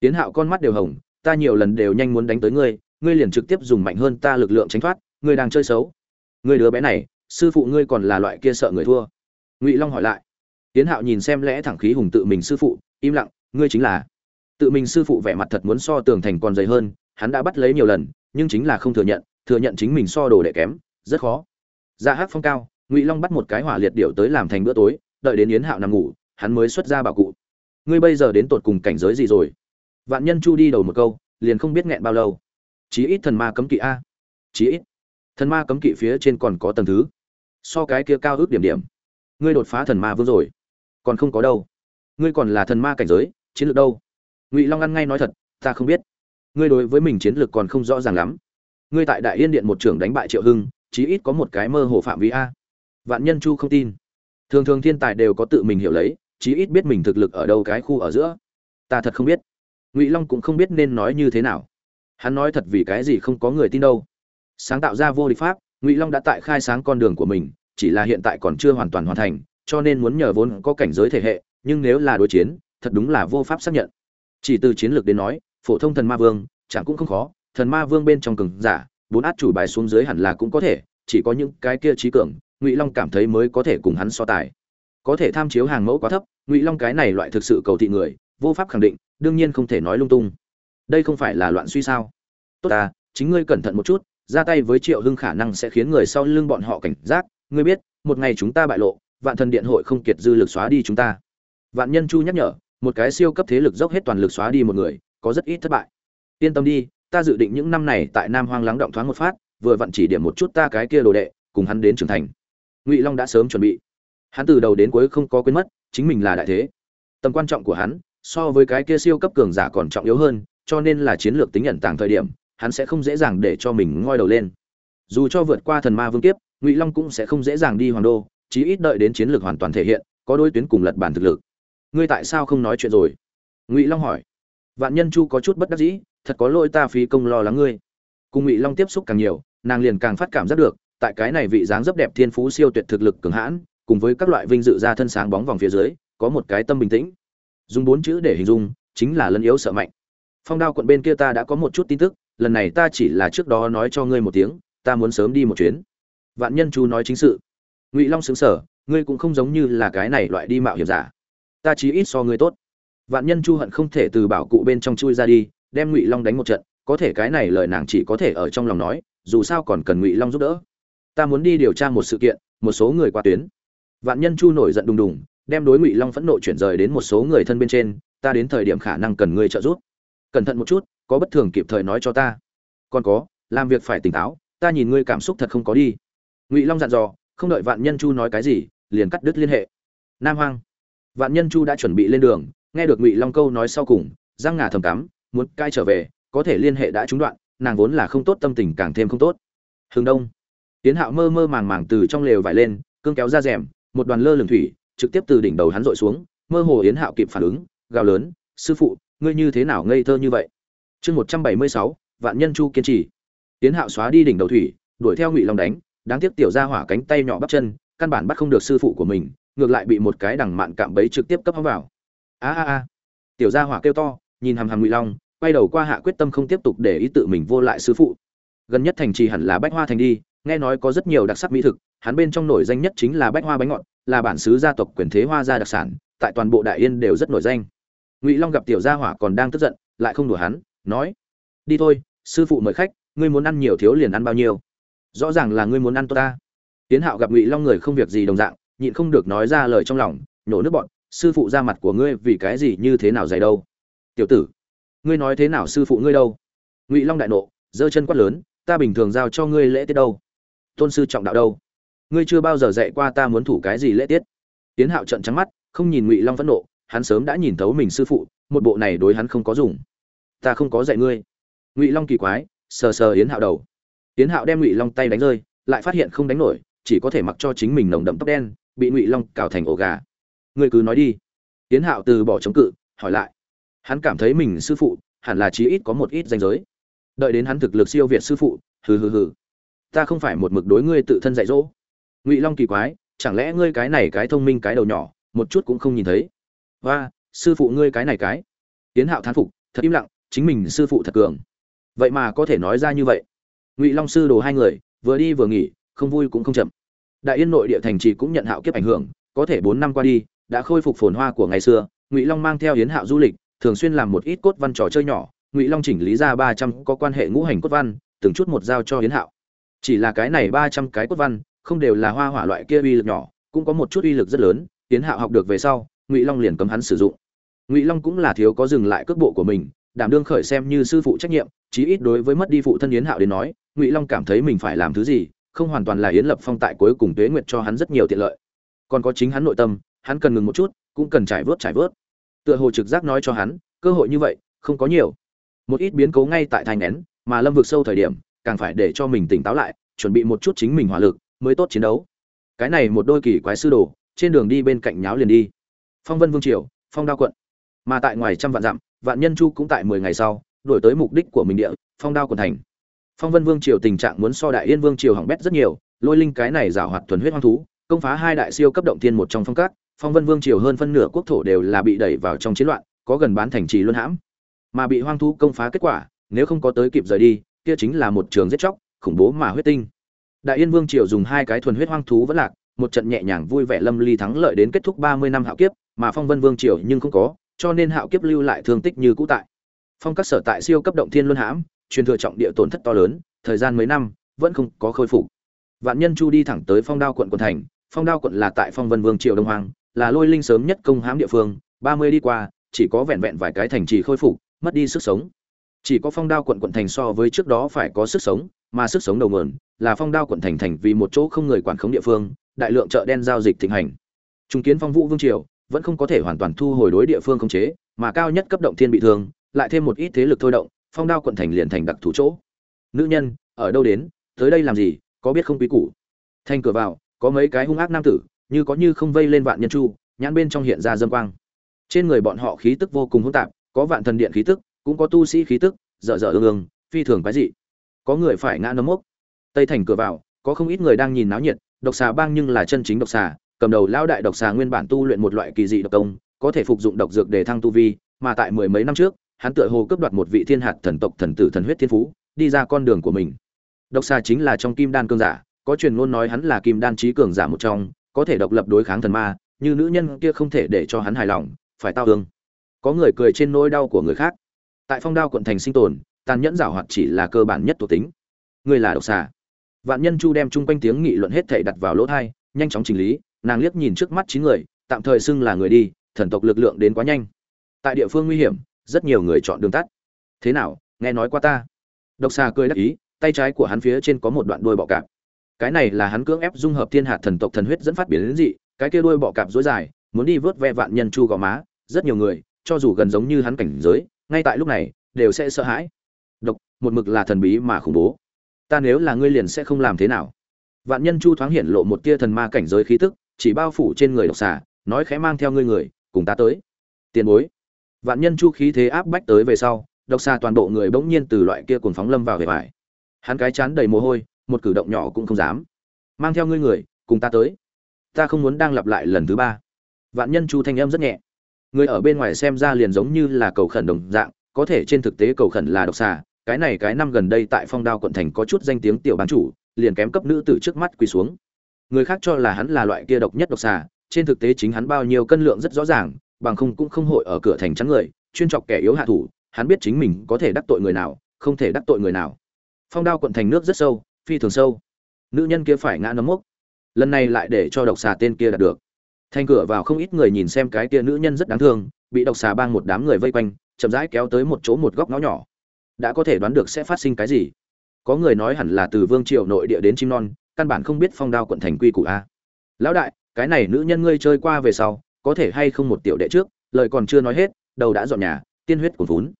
Tiến hạo con mắt đều hồng, ta nhiều lần đều nhanh muốn đánh tới ngươi ngươi liền trực tiếp dùng mạnh hơn ta lực lượng tránh thoát, ngươi đang chơi xấu. Ngươi đứa bé này, sư phụ ngươi còn là loại kia sợ người thua. Ngụy long hỏi lại. Tiến hạo nhìn xem lẽ thẳng khí hùng tự mình sư phụ, im lặng, ngươi chính là. Tự mình sư phụ vẻ mặt thật muốn so tường thành còn dày hơn, hắn đã bắt lấy nhiều lần, nhưng chính là không thừa nhận thừa nhận chính mình so đồ đệ kém, rất khó. Dạ Ra hát phong cao, ngụy long bắt một cái hỏa liệt điệu tới làm thành bữa tối, đợi đến yến hạo nằm ngủ hắn mới xuất ra bảo cụ. Ngươi bây giờ đến tột cùng cảnh giới gì rồi? Vạn nhân chu đi đầu một câu, liền không biết nghẹn bao lâu. Chí ít thần ma cấm kỵ a. Chí ít. Thần ma cấm kỵ phía trên còn có tầng thứ. So cái kia cao ước điểm điểm. Ngươi đột phá thần ma vương rồi. Còn không có đâu. Ngươi còn là thần ma cảnh giới, chiến lược đâu? Ngụy long ăn ngay nói thật, ta không biết. Ngươi đối với mình chiến lược còn không rõ ràng lắm. Ngươi tại đại yên điện một trưởng đánh bại triệu hưng, chí ít có một cái mơ hồ phạm vi a. Vạn nhân chu không tin. Thường thường thiên tài đều có tự mình hiểu lấy chí ít biết mình thực lực ở đâu cái khu ở giữa. Ta thật không biết. Ngụy long cũng không biết nên nói như thế nào. Hắn nói thật vì cái gì không có người tin đâu. Sáng tạo ra vô địch pháp, ngụy long đã tại khai sáng con đường của mình, chỉ là hiện tại còn chưa hoàn toàn hoàn thành, cho nên muốn nhờ vốn có cảnh giới thể hệ, nhưng nếu là đối chiến, thật đúng là vô pháp xác nhận. Chỉ từ chiến lược đến nói, phổ thông thần ma vương, chẳng cũng không khó, thần ma vương bên trong cường giả, bốn át chủ bài xuống dưới hẳn là cũng có thể, chỉ có những cái kia trí cường, ngụy long cảm thấy mới có thể cùng hắn so tài có thể tham chiếu hàng mẫu quá thấp, ngụy long cái này loại thực sự cầu thị người, vô pháp khẳng định, đương nhiên không thể nói lung tung. Đây không phải là loạn suy sao? Tốt à chính ngươi cẩn thận một chút, ra tay với triệu hưng khả năng sẽ khiến người sau lưng bọn họ cảnh giác. Ngươi biết, một ngày chúng ta bại lộ, vạn thần điện hội không kiệt dư lực xóa đi chúng ta. Vạn nhân chu nhắc nhở, một cái siêu cấp thế lực dốc hết toàn lực xóa đi một người, có rất ít thất bại. Yên tâm đi, ta dự định những năm này tại nam hoang lắng động thoáng một phát, vừa vặn chỉ điểm một chút ta cái kia đồ đệ, cùng hắn đến trưởng thành. Ngụy long đã sớm chuẩn bị hắn từ đầu đến cuối không có quên mất, chính mình là đại thế. Tầm quan trọng của hắn, so với cái kia siêu cấp cường giả còn trọng yếu hơn, cho nên là chiến lược tính nhận tàng thời điểm, hắn sẽ không dễ dàng để cho mình ngoi đầu lên. Dù cho vượt qua thần ma vương kiếp, ngụy long cũng sẽ không dễ dàng đi hoàng đô, chí ít đợi đến chiến lược hoàn toàn thể hiện, có đôi tuyến cùng lật bản thực lực. Ngươi tại sao không nói chuyện rồi? Ngụy long hỏi. Vạn nhân chu có chút bất đắc dĩ, thật có lỗi ta phí công lo lắng ngươi. Cùng ngụy long tiếp xúc càng nhiều, nàng liền càng phát cảm giác được, tại cái này vị dáng rất đẹp thiên phú siêu tuyệt thực lực cường hãn cùng với các loại vinh dự ra thân sáng bóng vòng phía dưới, có một cái tâm bình tĩnh. Dùng bốn chữ để hình dung, chính là lân yếu sợ mạnh. Phong đao quận bên kia ta đã có một chút tin tức, lần này ta chỉ là trước đó nói cho ngươi một tiếng, ta muốn sớm đi một chuyến. Vạn nhân chu nói chính sự. Ngụy long xứng sở ngươi cũng không giống như là cái này loại đi mạo hiểm giả. Ta chí ít so ngươi tốt. Vạn nhân chu hận không thể từ bảo cụ bên trong chui ra đi, đem ngụy long đánh một trận, có thể cái này lời nàng chỉ có thể ở trong lòng nói, dù sao còn cần ngụy long giúp đỡ. Ta muốn đi điều tra một sự kiện, một số người qua tuyến vạn nhân chu nổi giận đùng đùng, đem đối ngụy long phẫn nộ chuyển rời đến một số người thân bên trên, ta đến thời điểm khả năng cần ngươi trợ giúp. Cẩn thận một chút, có bất thường kịp thời nói cho ta. Còn có, làm việc phải tỉnh táo, ta nhìn ngươi cảm xúc thật không có đi. Ngụy long dặn dò, không đợi vạn nhân chu nói cái gì, liền cắt đứt liên hệ. Nam hoang. Vạn nhân chu đã chuẩn bị lên đường, nghe được ngụy long câu nói sau cùng, răng ngà thầm cắm, muốn cai trở về, có thể liên hệ đã trúng đoạn, nàng vốn là không tốt tâm tình càng thêm không tốt. Hướng đông. Tiến hạo mơ mơ màng màng từ trong lều vải lên, cương kéo ra rèm một đoàn lơ lửng thủy trực tiếp từ đỉnh đầu hắn dội xuống, mơ hồ yến hạo kịp phản ứng, gào lớn, sư phụ, ngươi như thế nào ngây thơ như vậy? Chương một trăm bảy mươi sáu, vạn nhân chu kiên trì. Yến hạo xóa đi đỉnh đầu thủy, đuổi theo ngụy long đánh, đáng tiếc tiểu ra hỏa cánh tay nhỏ bắp chân, căn bản bắt không được sư phụ của mình, ngược lại bị một cái đằng mạn cạm bấy trực tiếp cấp hóng vào. A a a. Tiểu gia hỏa kêu to, nhìn hàm hàm ngụy long, quay đầu qua hạ quyết tâm không tiếp tục để ý tự mình vô lại sư phụ. Gần nhất thành trì hẳn là bách hoa thành đi nghe nói có rất nhiều đặc sắc mỹ thực, hắn bên trong nổi danh nhất chính là bách hoa bánh ngọt, là bản xứ gia tộc quyền thế hoa gia đặc sản, tại toàn bộ đại yên đều rất nổi danh. Ngụy long gặp tiểu gia hỏa còn đang tức giận, lại không đùa hắn, nói, đi thôi, sư phụ mời khách, ngươi muốn ăn nhiều thiếu liền ăn bao nhiêu. Rõ ràng là ngươi muốn ăn tốt ta. Tiến hạo gặp ngụy long người không việc gì đồng dạng, nhịn không được nói ra lời trong lòng, nhổ nước bọn, sư phụ ra mặt của ngươi vì cái gì như thế nào dày đâu? Tiểu tử, ngươi nói thế nào sư phụ ngươi đâu? Ngụy long đại nộ, giơ chân quát lớn, ta bình thường giao cho ngươi lễ tiết đâu? Tôn sư trọng đạo đâu? Ngươi chưa bao giờ dạy qua ta muốn thủ cái gì lễ tiết? Tiến hạo trận trắng mắt, không nhìn ngụy long phẫn nộ, hắn sớm đã nhìn thấu mình sư phụ, một bộ này đối hắn không có dùng. Ta không có dạy ngươi. Ngụy long kỳ quái, sờ sờ yến hạo đầu. Yến hạo đem ngụy long tay đánh rơi, lại phát hiện không đánh nổi, chỉ có thể mặc cho chính mình nồng đậm tóc đen, bị ngụy long cào thành ổ gà. Ngươi cứ nói đi. Yến hạo từ bỏ chống cự, hỏi lại. Hắn cảm thấy mình sư phụ, hẳn là chí ít có một ít danh giới. Đợi đến hắn thực lực siêu việt sư phụ, hừ hừ hừ ta không phải một mực đối ngươi tự thân dạy dỗ. Ngụy long kỳ quái, chẳng lẽ ngươi cái này cái thông minh cái đầu nhỏ, một chút cũng không nhìn thấy? Và sư phụ ngươi cái này cái. Tiến hạo thán phục, thật im lặng, chính mình sư phụ thật cường. Vậy mà có thể nói ra như vậy. Ngụy long sư đồ hai người, vừa đi vừa nghỉ, không vui cũng không chậm. Đại yên nội địa thành trì cũng nhận hạo kiếp ảnh hưởng, có thể bốn năm qua đi, đã khôi phục phồn hoa của ngày xưa, ngụy long mang theo hiến hạo du lịch, thường xuyên làm một ít cốt văn trò chơi nhỏ. Ngụy long chỉnh lý ra ba trăm có quan hệ ngũ hành cốt văn, từng chút một giao cho hiến hạo chỉ là cái này ba trăm cái cốt văn, không đều là hoa hỏa loại kia uy lực nhỏ, cũng có một chút uy lực rất lớn tiến hạo học được về sau, ngụy long liền cấm hắn sử dụng. Ngụy long cũng là thiếu có dừng lại cước bộ của mình, đảm đương khởi xem như sư phụ trách nhiệm, chí ít đối với mất đi phụ thân yến hạo đến nói, ngụy long cảm thấy mình phải làm thứ gì, không hoàn toàn là yến lập phong tại cuối cùng tuế nguyệt cho hắn rất nhiều tiện lợi. Còn có chính hắn nội tâm, hắn cần ngừng một chút, cũng cần trải vớt trải vớt. Tựa hồ trực giác nói cho hắn, cơ hội như vậy, không có nhiều. Một ít biến cố ngay tại thành nén, mà lâm vực sâu thời điểm càng phải để cho mình tỉnh táo lại, chuẩn bị một chút chính mình hỏa lực, mới tốt chiến đấu. Cái này một đôi kỳ quái sư đồ, trên đường đi bên cạnh nháo liền đi. Phong vân vương triều, phong đao quận. Mà tại ngoài trăm vạn dặm, vạn nhân chu cũng tại mười ngày sau, đổi tới mục đích của mình địa, phong đao quận thành. Phong vân vương triều tình trạng muốn so đại yên vương triều hỏng bét rất nhiều, lôi linh cái này giảo hoạt thuần huyết hoang thú, công phá hai đại siêu cấp động tiên một trong phong các, phong vân vương triều hơn phân nửa quốc thổ đều là bị đẩy vào trong chiến loạn, có gần bán thành trì luân hãm. Mà bị hoang thú công phá kết quả, nếu không có tới kịp rời đi kia chính là một trường giết chóc, khủng bố mà huyết tinh. Đại yên vương triều dùng hai cái thuần huyết hoang thú vẫn lạc, một trận nhẹ nhàng vui vẻ lâm ly thắng lợi đến kết thúc ba mươi năm hạo kiếp, mà phong vân vương triều nhưng không có, cho nên hạo kiếp lưu lại thương tích như cũ tại. Phong các sở tại siêu cấp động thiên luân hãm, truyền thừa trọng địa tổn thất to lớn, thời gian mấy năm, vẫn không có khôi phục. Vạn nhân chu đi thẳng tới phong đao quận quận thành, phong đao quận là tại phong vân vương triều đông hoàng là lôi linh sớm nhất công hãm địa phương, ba mươi đi qua, chỉ có vẹn vẹn vài cái thành trì khôi phục, mất đi sức sống chỉ có phong đao quận quận thành so với trước đó phải có sức sống, mà sức sống đầu nguồn là phong đao quận thành thành vì một chỗ không người quản khống địa phương, đại lượng chợ đen giao dịch thịnh hành. Chứng kiến phong vũ vương triều, vẫn không có thể hoàn toàn thu hồi đối địa phương khống chế, mà cao nhất cấp động thiên bị thương, lại thêm một ít thế lực thôi động, phong đao quận thành liền thành đặc thủ chỗ. Nữ nhân, ở đâu đến, tới đây làm gì, có biết không quý củ? Thành cửa vào, có mấy cái hung ác nam tử, như có như không vây lên vạn nhân chu nhãn bên trong hiện ra dâm quang. Trên người bọn họ khí tức vô cùng hỗn tạp, có vạn thần điện khí tức cũng có tu sĩ khí tức, dở dở ương ương, phi thường quái dị. Có người phải ngã nấm mốc. Tây thành cửa vào, có không ít người đang nhìn náo nhiệt, độc xà bang nhưng là chân chính độc xà, cầm đầu lão đại độc xà nguyên bản tu luyện một loại kỳ dị độc công, có thể phục dụng độc dược để thăng tu vi, mà tại mười mấy năm trước, hắn tựa hồ cướp đoạt một vị thiên hạt thần tộc thần tử thần huyết thiên phú, đi ra con đường của mình. Độc xà chính là trong kim đan cương giả, có truyền ngôn nói hắn là kim đan trí cường giả một trong, có thể độc lập đối kháng thần ma, như nữ nhân kia không thể để cho hắn hài lòng, phải tao hương có người cười trên nỗi đau của người khác tại phong đao quận thành sinh tồn, tàn nhẫn giảo hoạt chỉ là cơ bản nhất thuộc tính. Ngươi là độc xà. Vạn nhân chu đem chung quanh tiếng nghị luận hết thảy đặt vào lỗ thai, nhanh chóng chỉnh lý, nàng liếc nhìn trước mắt chín người, tạm thời xưng là người đi, thần tộc lực lượng đến quá nhanh. Tại địa phương nguy hiểm, rất nhiều người chọn đường tắt. Thế nào, nghe nói qua ta? Độc xà cười đắc ý, tay trái của hắn phía trên có một đoạn đuôi bọ cạp. Cái này là hắn cưỡng ép dung hợp thiên hạt thần tộc thần huyết dẫn phát biến đến dị, cái kia đuôi bọ cạp dối dài, muốn đi vớt ve vạn nhân chu gò má, rất nhiều người, cho dù gần giống như hắn cảnh giới ngay tại lúc này, đều sẽ sợ hãi. Độc, một mực là thần bí mà khủng bố. Ta nếu là ngươi liền sẽ không làm thế nào. Vạn nhân chu thoáng hiện lộ một tia thần ma cảnh giới khí tức, chỉ bao phủ trên người độc xà, nói khẽ mang theo ngươi người, cùng ta tới. Tiền bối. Vạn nhân chu khí thế áp bách tới về sau, độc xà toàn bộ người bỗng nhiên từ loại kia cuồng phóng lâm vào về vải hắn cái chán đầy mồ hôi, một cử động nhỏ cũng không dám. Mang theo ngươi người, cùng ta tới. Ta không muốn đang lặp lại lần thứ ba. Vạn nhân chu thanh âm rất nhẹ người ở bên ngoài xem ra liền giống như là cầu khẩn đồng dạng, có thể trên thực tế cầu khẩn là độc xà. Cái này cái năm gần đây tại phong đao quận thành có chút danh tiếng tiểu bán chủ, liền kém cấp nữ tử trước mắt quỳ xuống. Người khác cho là hắn là loại kia độc nhất độc xà, trên thực tế chính hắn bao nhiêu cân lượng rất rõ ràng, bằng không cũng không hội ở cửa thành chắn người, chuyên chọc kẻ yếu hạ thủ, hắn biết chính mình có thể đắc tội người nào, không thể đắc tội người nào. Phong đao quận thành nước rất sâu, phi thường sâu. Nữ nhân kia phải ngã nấm mốc. Lần này lại để cho độc xà tên kia đạt được thành cửa vào không ít người nhìn xem cái kia nữ nhân rất đáng thương, bị độc xà bang một đám người vây quanh, chậm rãi kéo tới một chỗ một góc ngõ nhỏ. Đã có thể đoán được sẽ phát sinh cái gì. Có người nói hẳn là từ vương triều nội địa đến chim non, căn bản không biết phong đao quận thành quy củ a. Lão đại, cái này nữ nhân ngươi chơi qua về sau, có thể hay không một tiểu đệ trước, lời còn chưa nói hết, đầu đã dọn nhà, tiên huyết cuồn vốn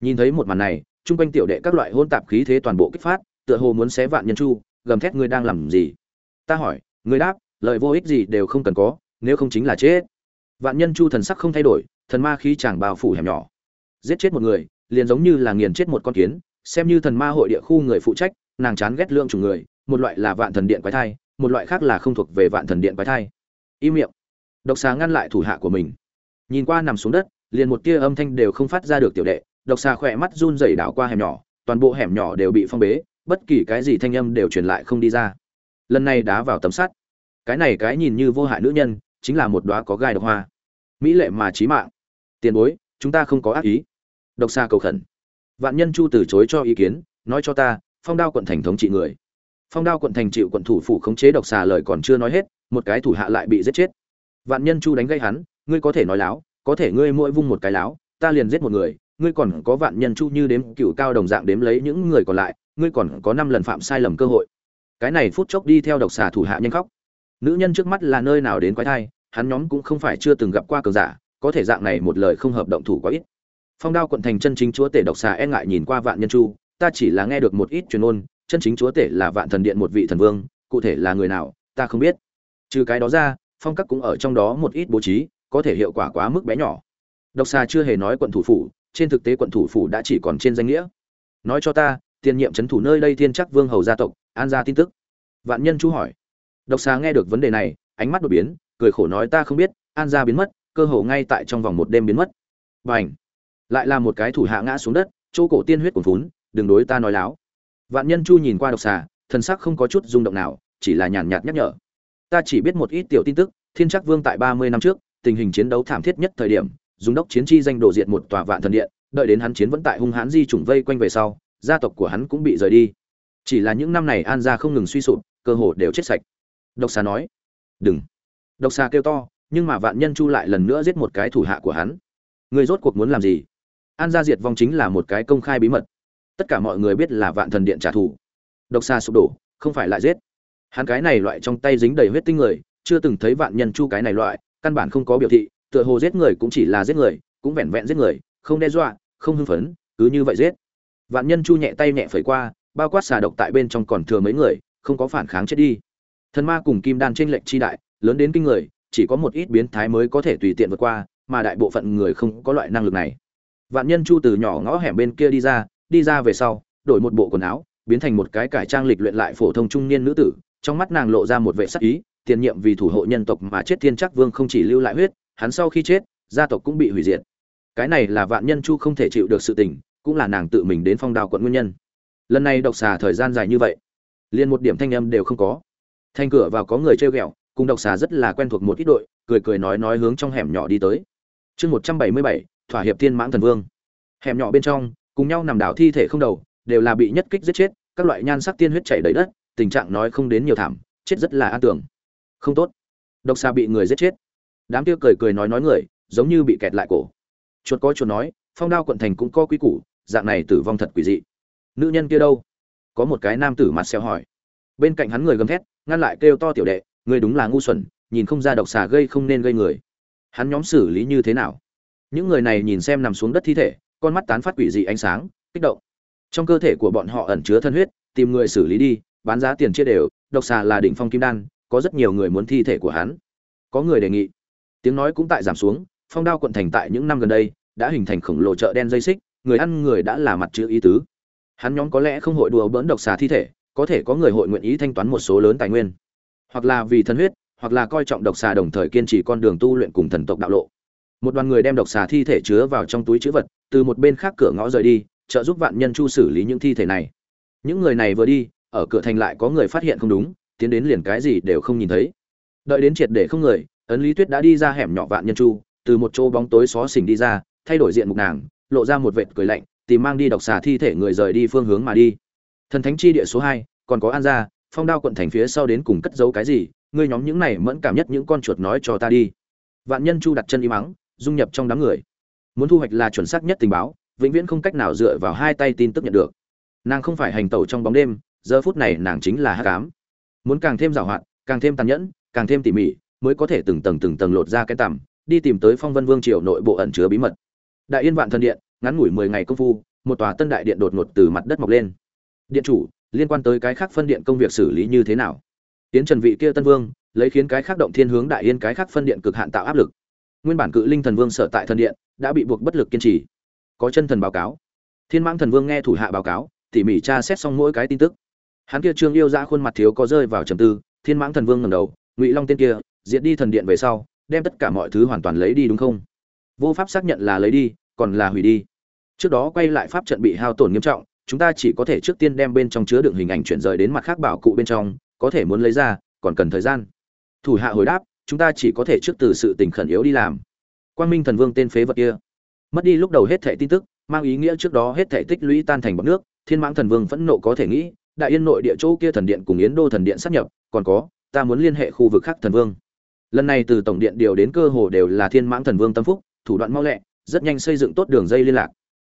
nhìn thấy một màn này, chung quanh tiểu đệ các loại hôn tạp khí thế toàn bộ kích phát, tựa hồ muốn xé vạn nhân chu, gầm thét ngươi đang làm gì? Ta hỏi, ngươi đáp, lời vô ích gì đều không cần có nếu không chính là chết. Vạn nhân chu thần sắc không thay đổi, thần ma khí chàng bao phủ hẻm nhỏ. Giết chết một người, liền giống như là nghiền chết một con kiến, xem như thần ma hội địa khu người phụ trách, nàng chán ghét lượng chủng người, một loại là vạn thần điện quái thai, một loại khác là không thuộc về vạn thần điện quái thai. Im miệng. Độc xà ngăn lại thủ hạ của mình. Nhìn qua nằm xuống đất, liền một tia âm thanh đều không phát ra được tiểu đệ, độc xà khỏe mắt run rẩy đảo qua hẻm nhỏ, toàn bộ hẻm nhỏ đều bị phong bế, bất kỳ cái gì thanh âm đều truyền lại không đi ra. Lần này đá vào tấm sắt. Cái này cái nhìn như vô hại nữ nhân chính là một đóa có gai độc hoa. Mỹ lệ mà chí mạng. Tiền bối, chúng ta không có ác ý. Độc xa cầu khẩn. Vạn nhân chu từ chối cho ý kiến, nói cho ta, phong đao quận thành thống trị người. Phong đao quận thành chịu quận thủ phủ khống chế độc xà lời còn chưa nói hết, một cái thủ hạ lại bị giết chết. Vạn nhân chu đánh gây hắn, ngươi có thể nói láo, có thể ngươi mỗi vung một cái láo, ta liền giết một người, ngươi còn có vạn nhân chu như đếm cựu cao đồng dạng đếm lấy những người còn lại, ngươi còn có năm lần phạm sai lầm cơ hội. Cái này phút chốc đi theo độc xà thủ hạ nhanh khóc nữ nhân trước mắt là nơi nào đến quái thai, hắn nhóm cũng không phải chưa từng gặp qua cường giả, có thể dạng này một lời không hợp động thủ quá ít. Phong đao quận thành chân chính chúa tể độc xà e ngại nhìn qua vạn nhân chu, ta chỉ là nghe được một ít truyền ôn, chân chính chúa tể là vạn thần điện một vị thần vương, cụ thể là người nào, ta không biết. Trừ cái đó ra, phong các cũng ở trong đó một ít bố trí, có thể hiệu quả quá mức bé nhỏ. Độc xà chưa hề nói quận thủ phủ, trên thực tế quận thủ phủ đã chỉ còn trên danh nghĩa. Nói cho ta, tiền nhiệm trấn thủ nơi đây thiên chắc vương hầu gia tộc, an gia tin tức. Vạn nhân chu hỏi độc xà nghe được vấn đề này ánh mắt đột biến cười khổ nói ta không biết an gia biến mất cơ hồ ngay tại trong vòng một đêm biến mất. Và ảnh lại là một cái thủ hạ ngã xuống đất chỗ cổ tiên huyết cuồn cuốn, đừng đối ta nói láo. Vạn nhân chu nhìn qua độc xà thần sắc không có chút rung động nào chỉ là nhàn nhạt nhắc nhở. Ta chỉ biết một ít tiểu tin tức thiên Trắc vương tại ba mươi năm trước tình hình chiến đấu thảm thiết nhất thời điểm dùng đốc chiến chi danh đổ diệt một tòa vạn thần điện đợi đến hắn chiến vẫn tại hung hãn di chủng vây quanh về sau gia tộc của hắn cũng bị rời đi. Chỉ là những năm này an gia không ngừng suy sụp cơ hồ đều chết sạch độc xà nói, đừng. Độc xà kêu to, nhưng mà vạn nhân chu lại lần nữa giết một cái thủ hạ của hắn. Người rốt cuộc muốn làm gì? An gia diệt vong chính là một cái công khai bí mật. Tất cả mọi người biết là vạn thần điện trả thù. Độc xà sụp đổ, không phải lại giết. Hắn cái này loại trong tay dính đầy huyết tinh người, chưa từng thấy vạn nhân chu cái này loại, căn bản không có biểu thị, tựa hồ giết người cũng chỉ là giết người, cũng vẹn vẹn giết người, không đe dọa, không hưng phấn, cứ như vậy giết. Vạn nhân chu nhẹ tay nhẹ phẩy qua, bao quát xà độc tại bên trong còn thừa mấy người, không có phản kháng chết đi thần ma cùng kim đan trên lệch chi đại, lớn đến kinh người, chỉ có một ít biến thái mới có thể tùy tiện vượt qua, mà đại bộ phận người không có loại năng lực này. Vạn nhân chu từ nhỏ ngõ hẻm bên kia đi ra đi ra về sau, đổi một bộ quần áo, biến thành một cái cải trang lịch luyện lại phổ thông trung niên nữ tử, trong mắt nàng lộ ra một vệ sắc ý, tiền nhiệm vì thủ hộ nhân tộc mà chết thiên chắc vương không chỉ lưu lại huyết, hắn sau khi chết, gia tộc cũng bị hủy diệt. Cái này là vạn nhân chu không thể chịu được sự tình, cũng là nàng tự mình đến phong đào quận nguyên nhân. Lần này độc xà thời gian dài như vậy, liền một điểm thanh âm đều không có thanh cửa vào có người treo ghẹo, cùng độc xà rất là quen thuộc một ít đội, cười cười nói nói hướng trong hẻm nhỏ đi tới. Chương một trăm bảy mươi bảy, thỏa hiệp thiên mãng thần vương. Hẻm nhỏ bên trong, cùng nhau nằm đảo thi thể không đầu, đều là bị nhất kích giết chết, các loại nhan sắc tiên huyết chảy đầy đất, tình trạng nói không đến nhiều thảm, chết rất là an tưởng. Không tốt. Độc xà bị người giết chết. Đám kia cười cười nói nói người, giống như bị kẹt lại cổ. Chuột có chuột nói, phong đao quận thành cũng có quý củ, dạng này tử vong thật quỷ dị. Nữ nhân kia đâu? Có một cái nam tử mặt xeo hỏi. Bên cạnh hắn người gầm thét ngăn lại kêu to tiểu đệ người đúng là ngu xuẩn, nhìn không ra độc xà gây không nên gây người. Hắn nhóm xử lý như thế nào? Những người này nhìn xem nằm xuống đất thi thể, con mắt tán phát quỷ dị ánh sáng, kích động. Trong cơ thể của bọn họ ẩn chứa thân huyết, tìm người xử lý đi, bán giá tiền chia đều, độc xà là đỉnh phong kim đan, có rất nhiều người muốn thi thể của hắn. Có người đề nghị. Tiếng nói cũng tại giảm xuống, phong đao quận thành tại những năm gần đây, đã hình thành khổng lồ chợ đen dây xích, người ăn người đã là mặt chữ ý tứ. Hắn nhóm có lẽ không hội đùa bỡn độc xà thi thể có thể có người hội nguyện ý thanh toán một số lớn tài nguyên. Hoặc là vì thân huyết, hoặc là coi trọng độc xà đồng thời kiên trì con đường tu luyện cùng thần tộc đạo lộ. Một đoàn người đem độc xà thi thể chứa vào trong túi chữ vật, từ một bên khác cửa ngõ rời đi, trợ giúp vạn nhân chu xử lý những thi thể này. Những người này vừa đi, ở cửa thành lại có người phát hiện không đúng, tiến đến liền cái gì đều không nhìn thấy. Đợi đến triệt để không người, ấn lý tuyết đã đi ra hẻm nhỏ vạn nhân chu, từ một chỗ bóng tối xó xỉnh đi ra, thay đổi diện mục nàng, lộ ra một vệt cười lạnh, tìm mang đi độc xà thi thể người rời đi phương hướng mà đi thần thánh chi địa số hai, còn có an gia, phong đao quận thành phía sau đến cùng cất giấu cái gì, ngươi nhóm những này mẫn cảm nhất những con chuột nói cho ta đi. Vạn nhân chu đặt chân im mắng, dung nhập trong đám người. Muốn thu hoạch là chuẩn xác nhất tình báo, vĩnh viễn không cách nào dựa vào hai tay tin tức nhận được. Nàng không phải hành tẩu trong bóng đêm, giờ phút này nàng chính là hát cám muốn càng thêm giàu hạn, càng thêm tàn nhẫn, càng thêm tỉ mỉ, mới có thể từng tầng từng tầng lột ra cái tằm, đi tìm tới phong vân vương triều nội bộ ẩn chứa bí mật. Đại yên vạn thần điện, ngắn ngủi mười ngày công phu, một tòa tân đại điện đột ngột từ mặt đất mọc lên điện chủ, liên quan tới cái khác phân điện công việc xử lý như thế nào? Tiến trần vị kia tân vương, lấy khiến cái khác động thiên hướng đại yên cái khác phân điện cực hạn tạo áp lực. Nguyên bản cự linh thần vương sở tại thần điện, đã bị buộc bất lực kiên trì. Có chân thần báo cáo. Thiên mãng thần vương nghe thủ hạ báo cáo, tỉ mỉ tra xét xong mỗi cái tin tức. Hắn kia trương yêu ra khuôn mặt thiếu có rơi vào trầm tư, thiên mãng thần vương ngầm đầu, ngụy long tên kia, diệt đi thần điện về sau, đem tất cả mọi thứ hoàn toàn lấy đi đúng không? Vô pháp xác nhận là lấy đi, còn là hủy đi. Trước đó quay lại pháp trận bị hao tổn nghiêm trọng chúng ta chỉ có thể trước tiên đem bên trong chứa đựng hình ảnh chuyển rời đến mặt khác bảo cụ bên trong, có thể muốn lấy ra, còn cần thời gian. Thủ hạ hồi đáp, chúng ta chỉ có thể trước từ sự tình khẩn yếu đi làm. Quang minh thần vương tên phế vật kia. Mất đi lúc đầu hết thẻ tin tức, mang ý nghĩa trước đó hết thẻ tích lũy tan thành bọc nước, thiên mãng thần vương phẫn nộ có thể nghĩ, đại yên nội địa chỗ kia thần điện cùng yến đô thần điện sắp nhập, còn có, ta muốn liên hệ khu vực khác thần vương. Lần này từ tổng điện điều đến cơ hồ đều là thiên mãng thần vương tâm phúc, thủ đoạn mau lẹ, rất nhanh xây dựng tốt đường dây liên lạc.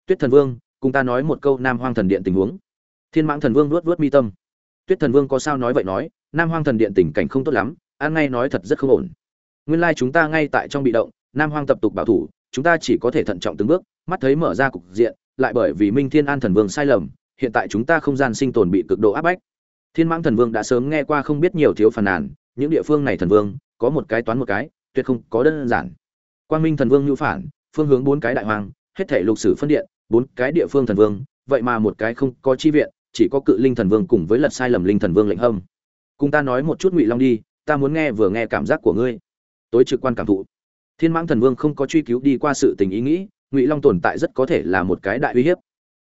Tuyết thần vương cùng ta nói một câu nam hoang thần điện tình huống. Thiên mãng thần vương luốt luốt mi tâm. Tuyết thần vương có sao nói vậy nói, nam hoang thần điện tình cảnh không tốt lắm an ngay nói thật rất không ổn. Nguyên lai chúng ta ngay tại trong bị động, nam hoang tập tục bảo thủ, chúng ta chỉ có thể thận trọng từng bước, mắt thấy mở ra cục diện, lại bởi vì minh thiên an thần vương sai lầm, hiện tại chúng ta không gian sinh tồn bị cực độ áp bách. Thiên mãng thần vương đã sớm nghe qua không biết nhiều thiếu phàn nàn, những địa phương này thần vương, có một cái toán một cái, tuyệt không có đơn giản. Quang minh thần vương nhu phản, phương hướng bốn cái đại hoàng, hết thể lục sử phân điện bốn cái địa phương thần vương, vậy mà một cái không có chi viện, chỉ có cự linh thần vương cùng với lật sai lầm linh thần vương lệnh hâm. Cùng ta nói một chút ngụy long đi, ta muốn nghe vừa nghe cảm giác của ngươi. Tối trực quan cảm thụ. Thiên mãng thần vương không có truy cứu đi qua sự tình ý nghĩ, ngụy long tồn tại rất có thể là một cái đại uy hiếp.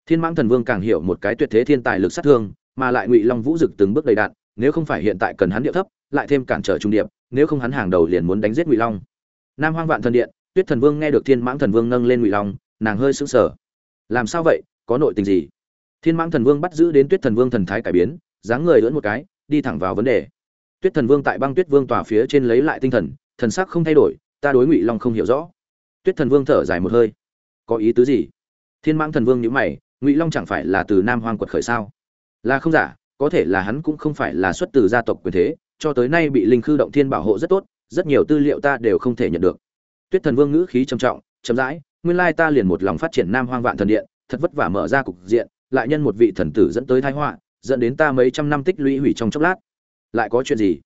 Thiên mãng thần vương càng hiểu một cái tuyệt thế thiên tài lực sát thương, mà lại ngụy long vũ dực từng bước đầy đạn, nếu không phải hiện tại cần hắn địa thấp, lại thêm cản trở trung điệp, nếu không hắn hàng đầu liền muốn đánh giết ngụy long. Nam hoang vạn thần điện, tuyết thần vương nghe được thiên mãng thần vương nâng lên ngụy long, nàng hơi sững sờ làm sao vậy? Có nội tình gì? Thiên mãng thần vương bắt giữ đến tuyết thần vương thần thái cải biến, dáng người lưỡn một cái, đi thẳng vào vấn đề. Tuyết thần vương tại băng tuyết vương tòa phía trên lấy lại tinh thần thần sắc không thay đổi, ta đối ngụy long không hiểu rõ. Tuyết thần vương thở dài một hơi. Có ý tứ gì? Thiên mãng thần vương nhữ mày, ngụy long chẳng phải là từ nam hoang quật khởi sao? Là không giả, có thể là hắn cũng không phải là xuất từ gia tộc quyền thế, cho tới nay bị linh khư động thiên bảo hộ rất tốt, rất nhiều tư liệu ta đều không thể nhận được. Tuyết thần vương ngữ khí trầm trọng, chậm rãi nguyên lai ta liền một lòng phát triển nam hoang vạn thần điện, thật vất vả mở ra cục diện, lại nhân một vị thần tử dẫn tới thái họa, dẫn đến ta mấy trăm năm tích lũy hủy trong chốc lát. Lại có chuyện gì?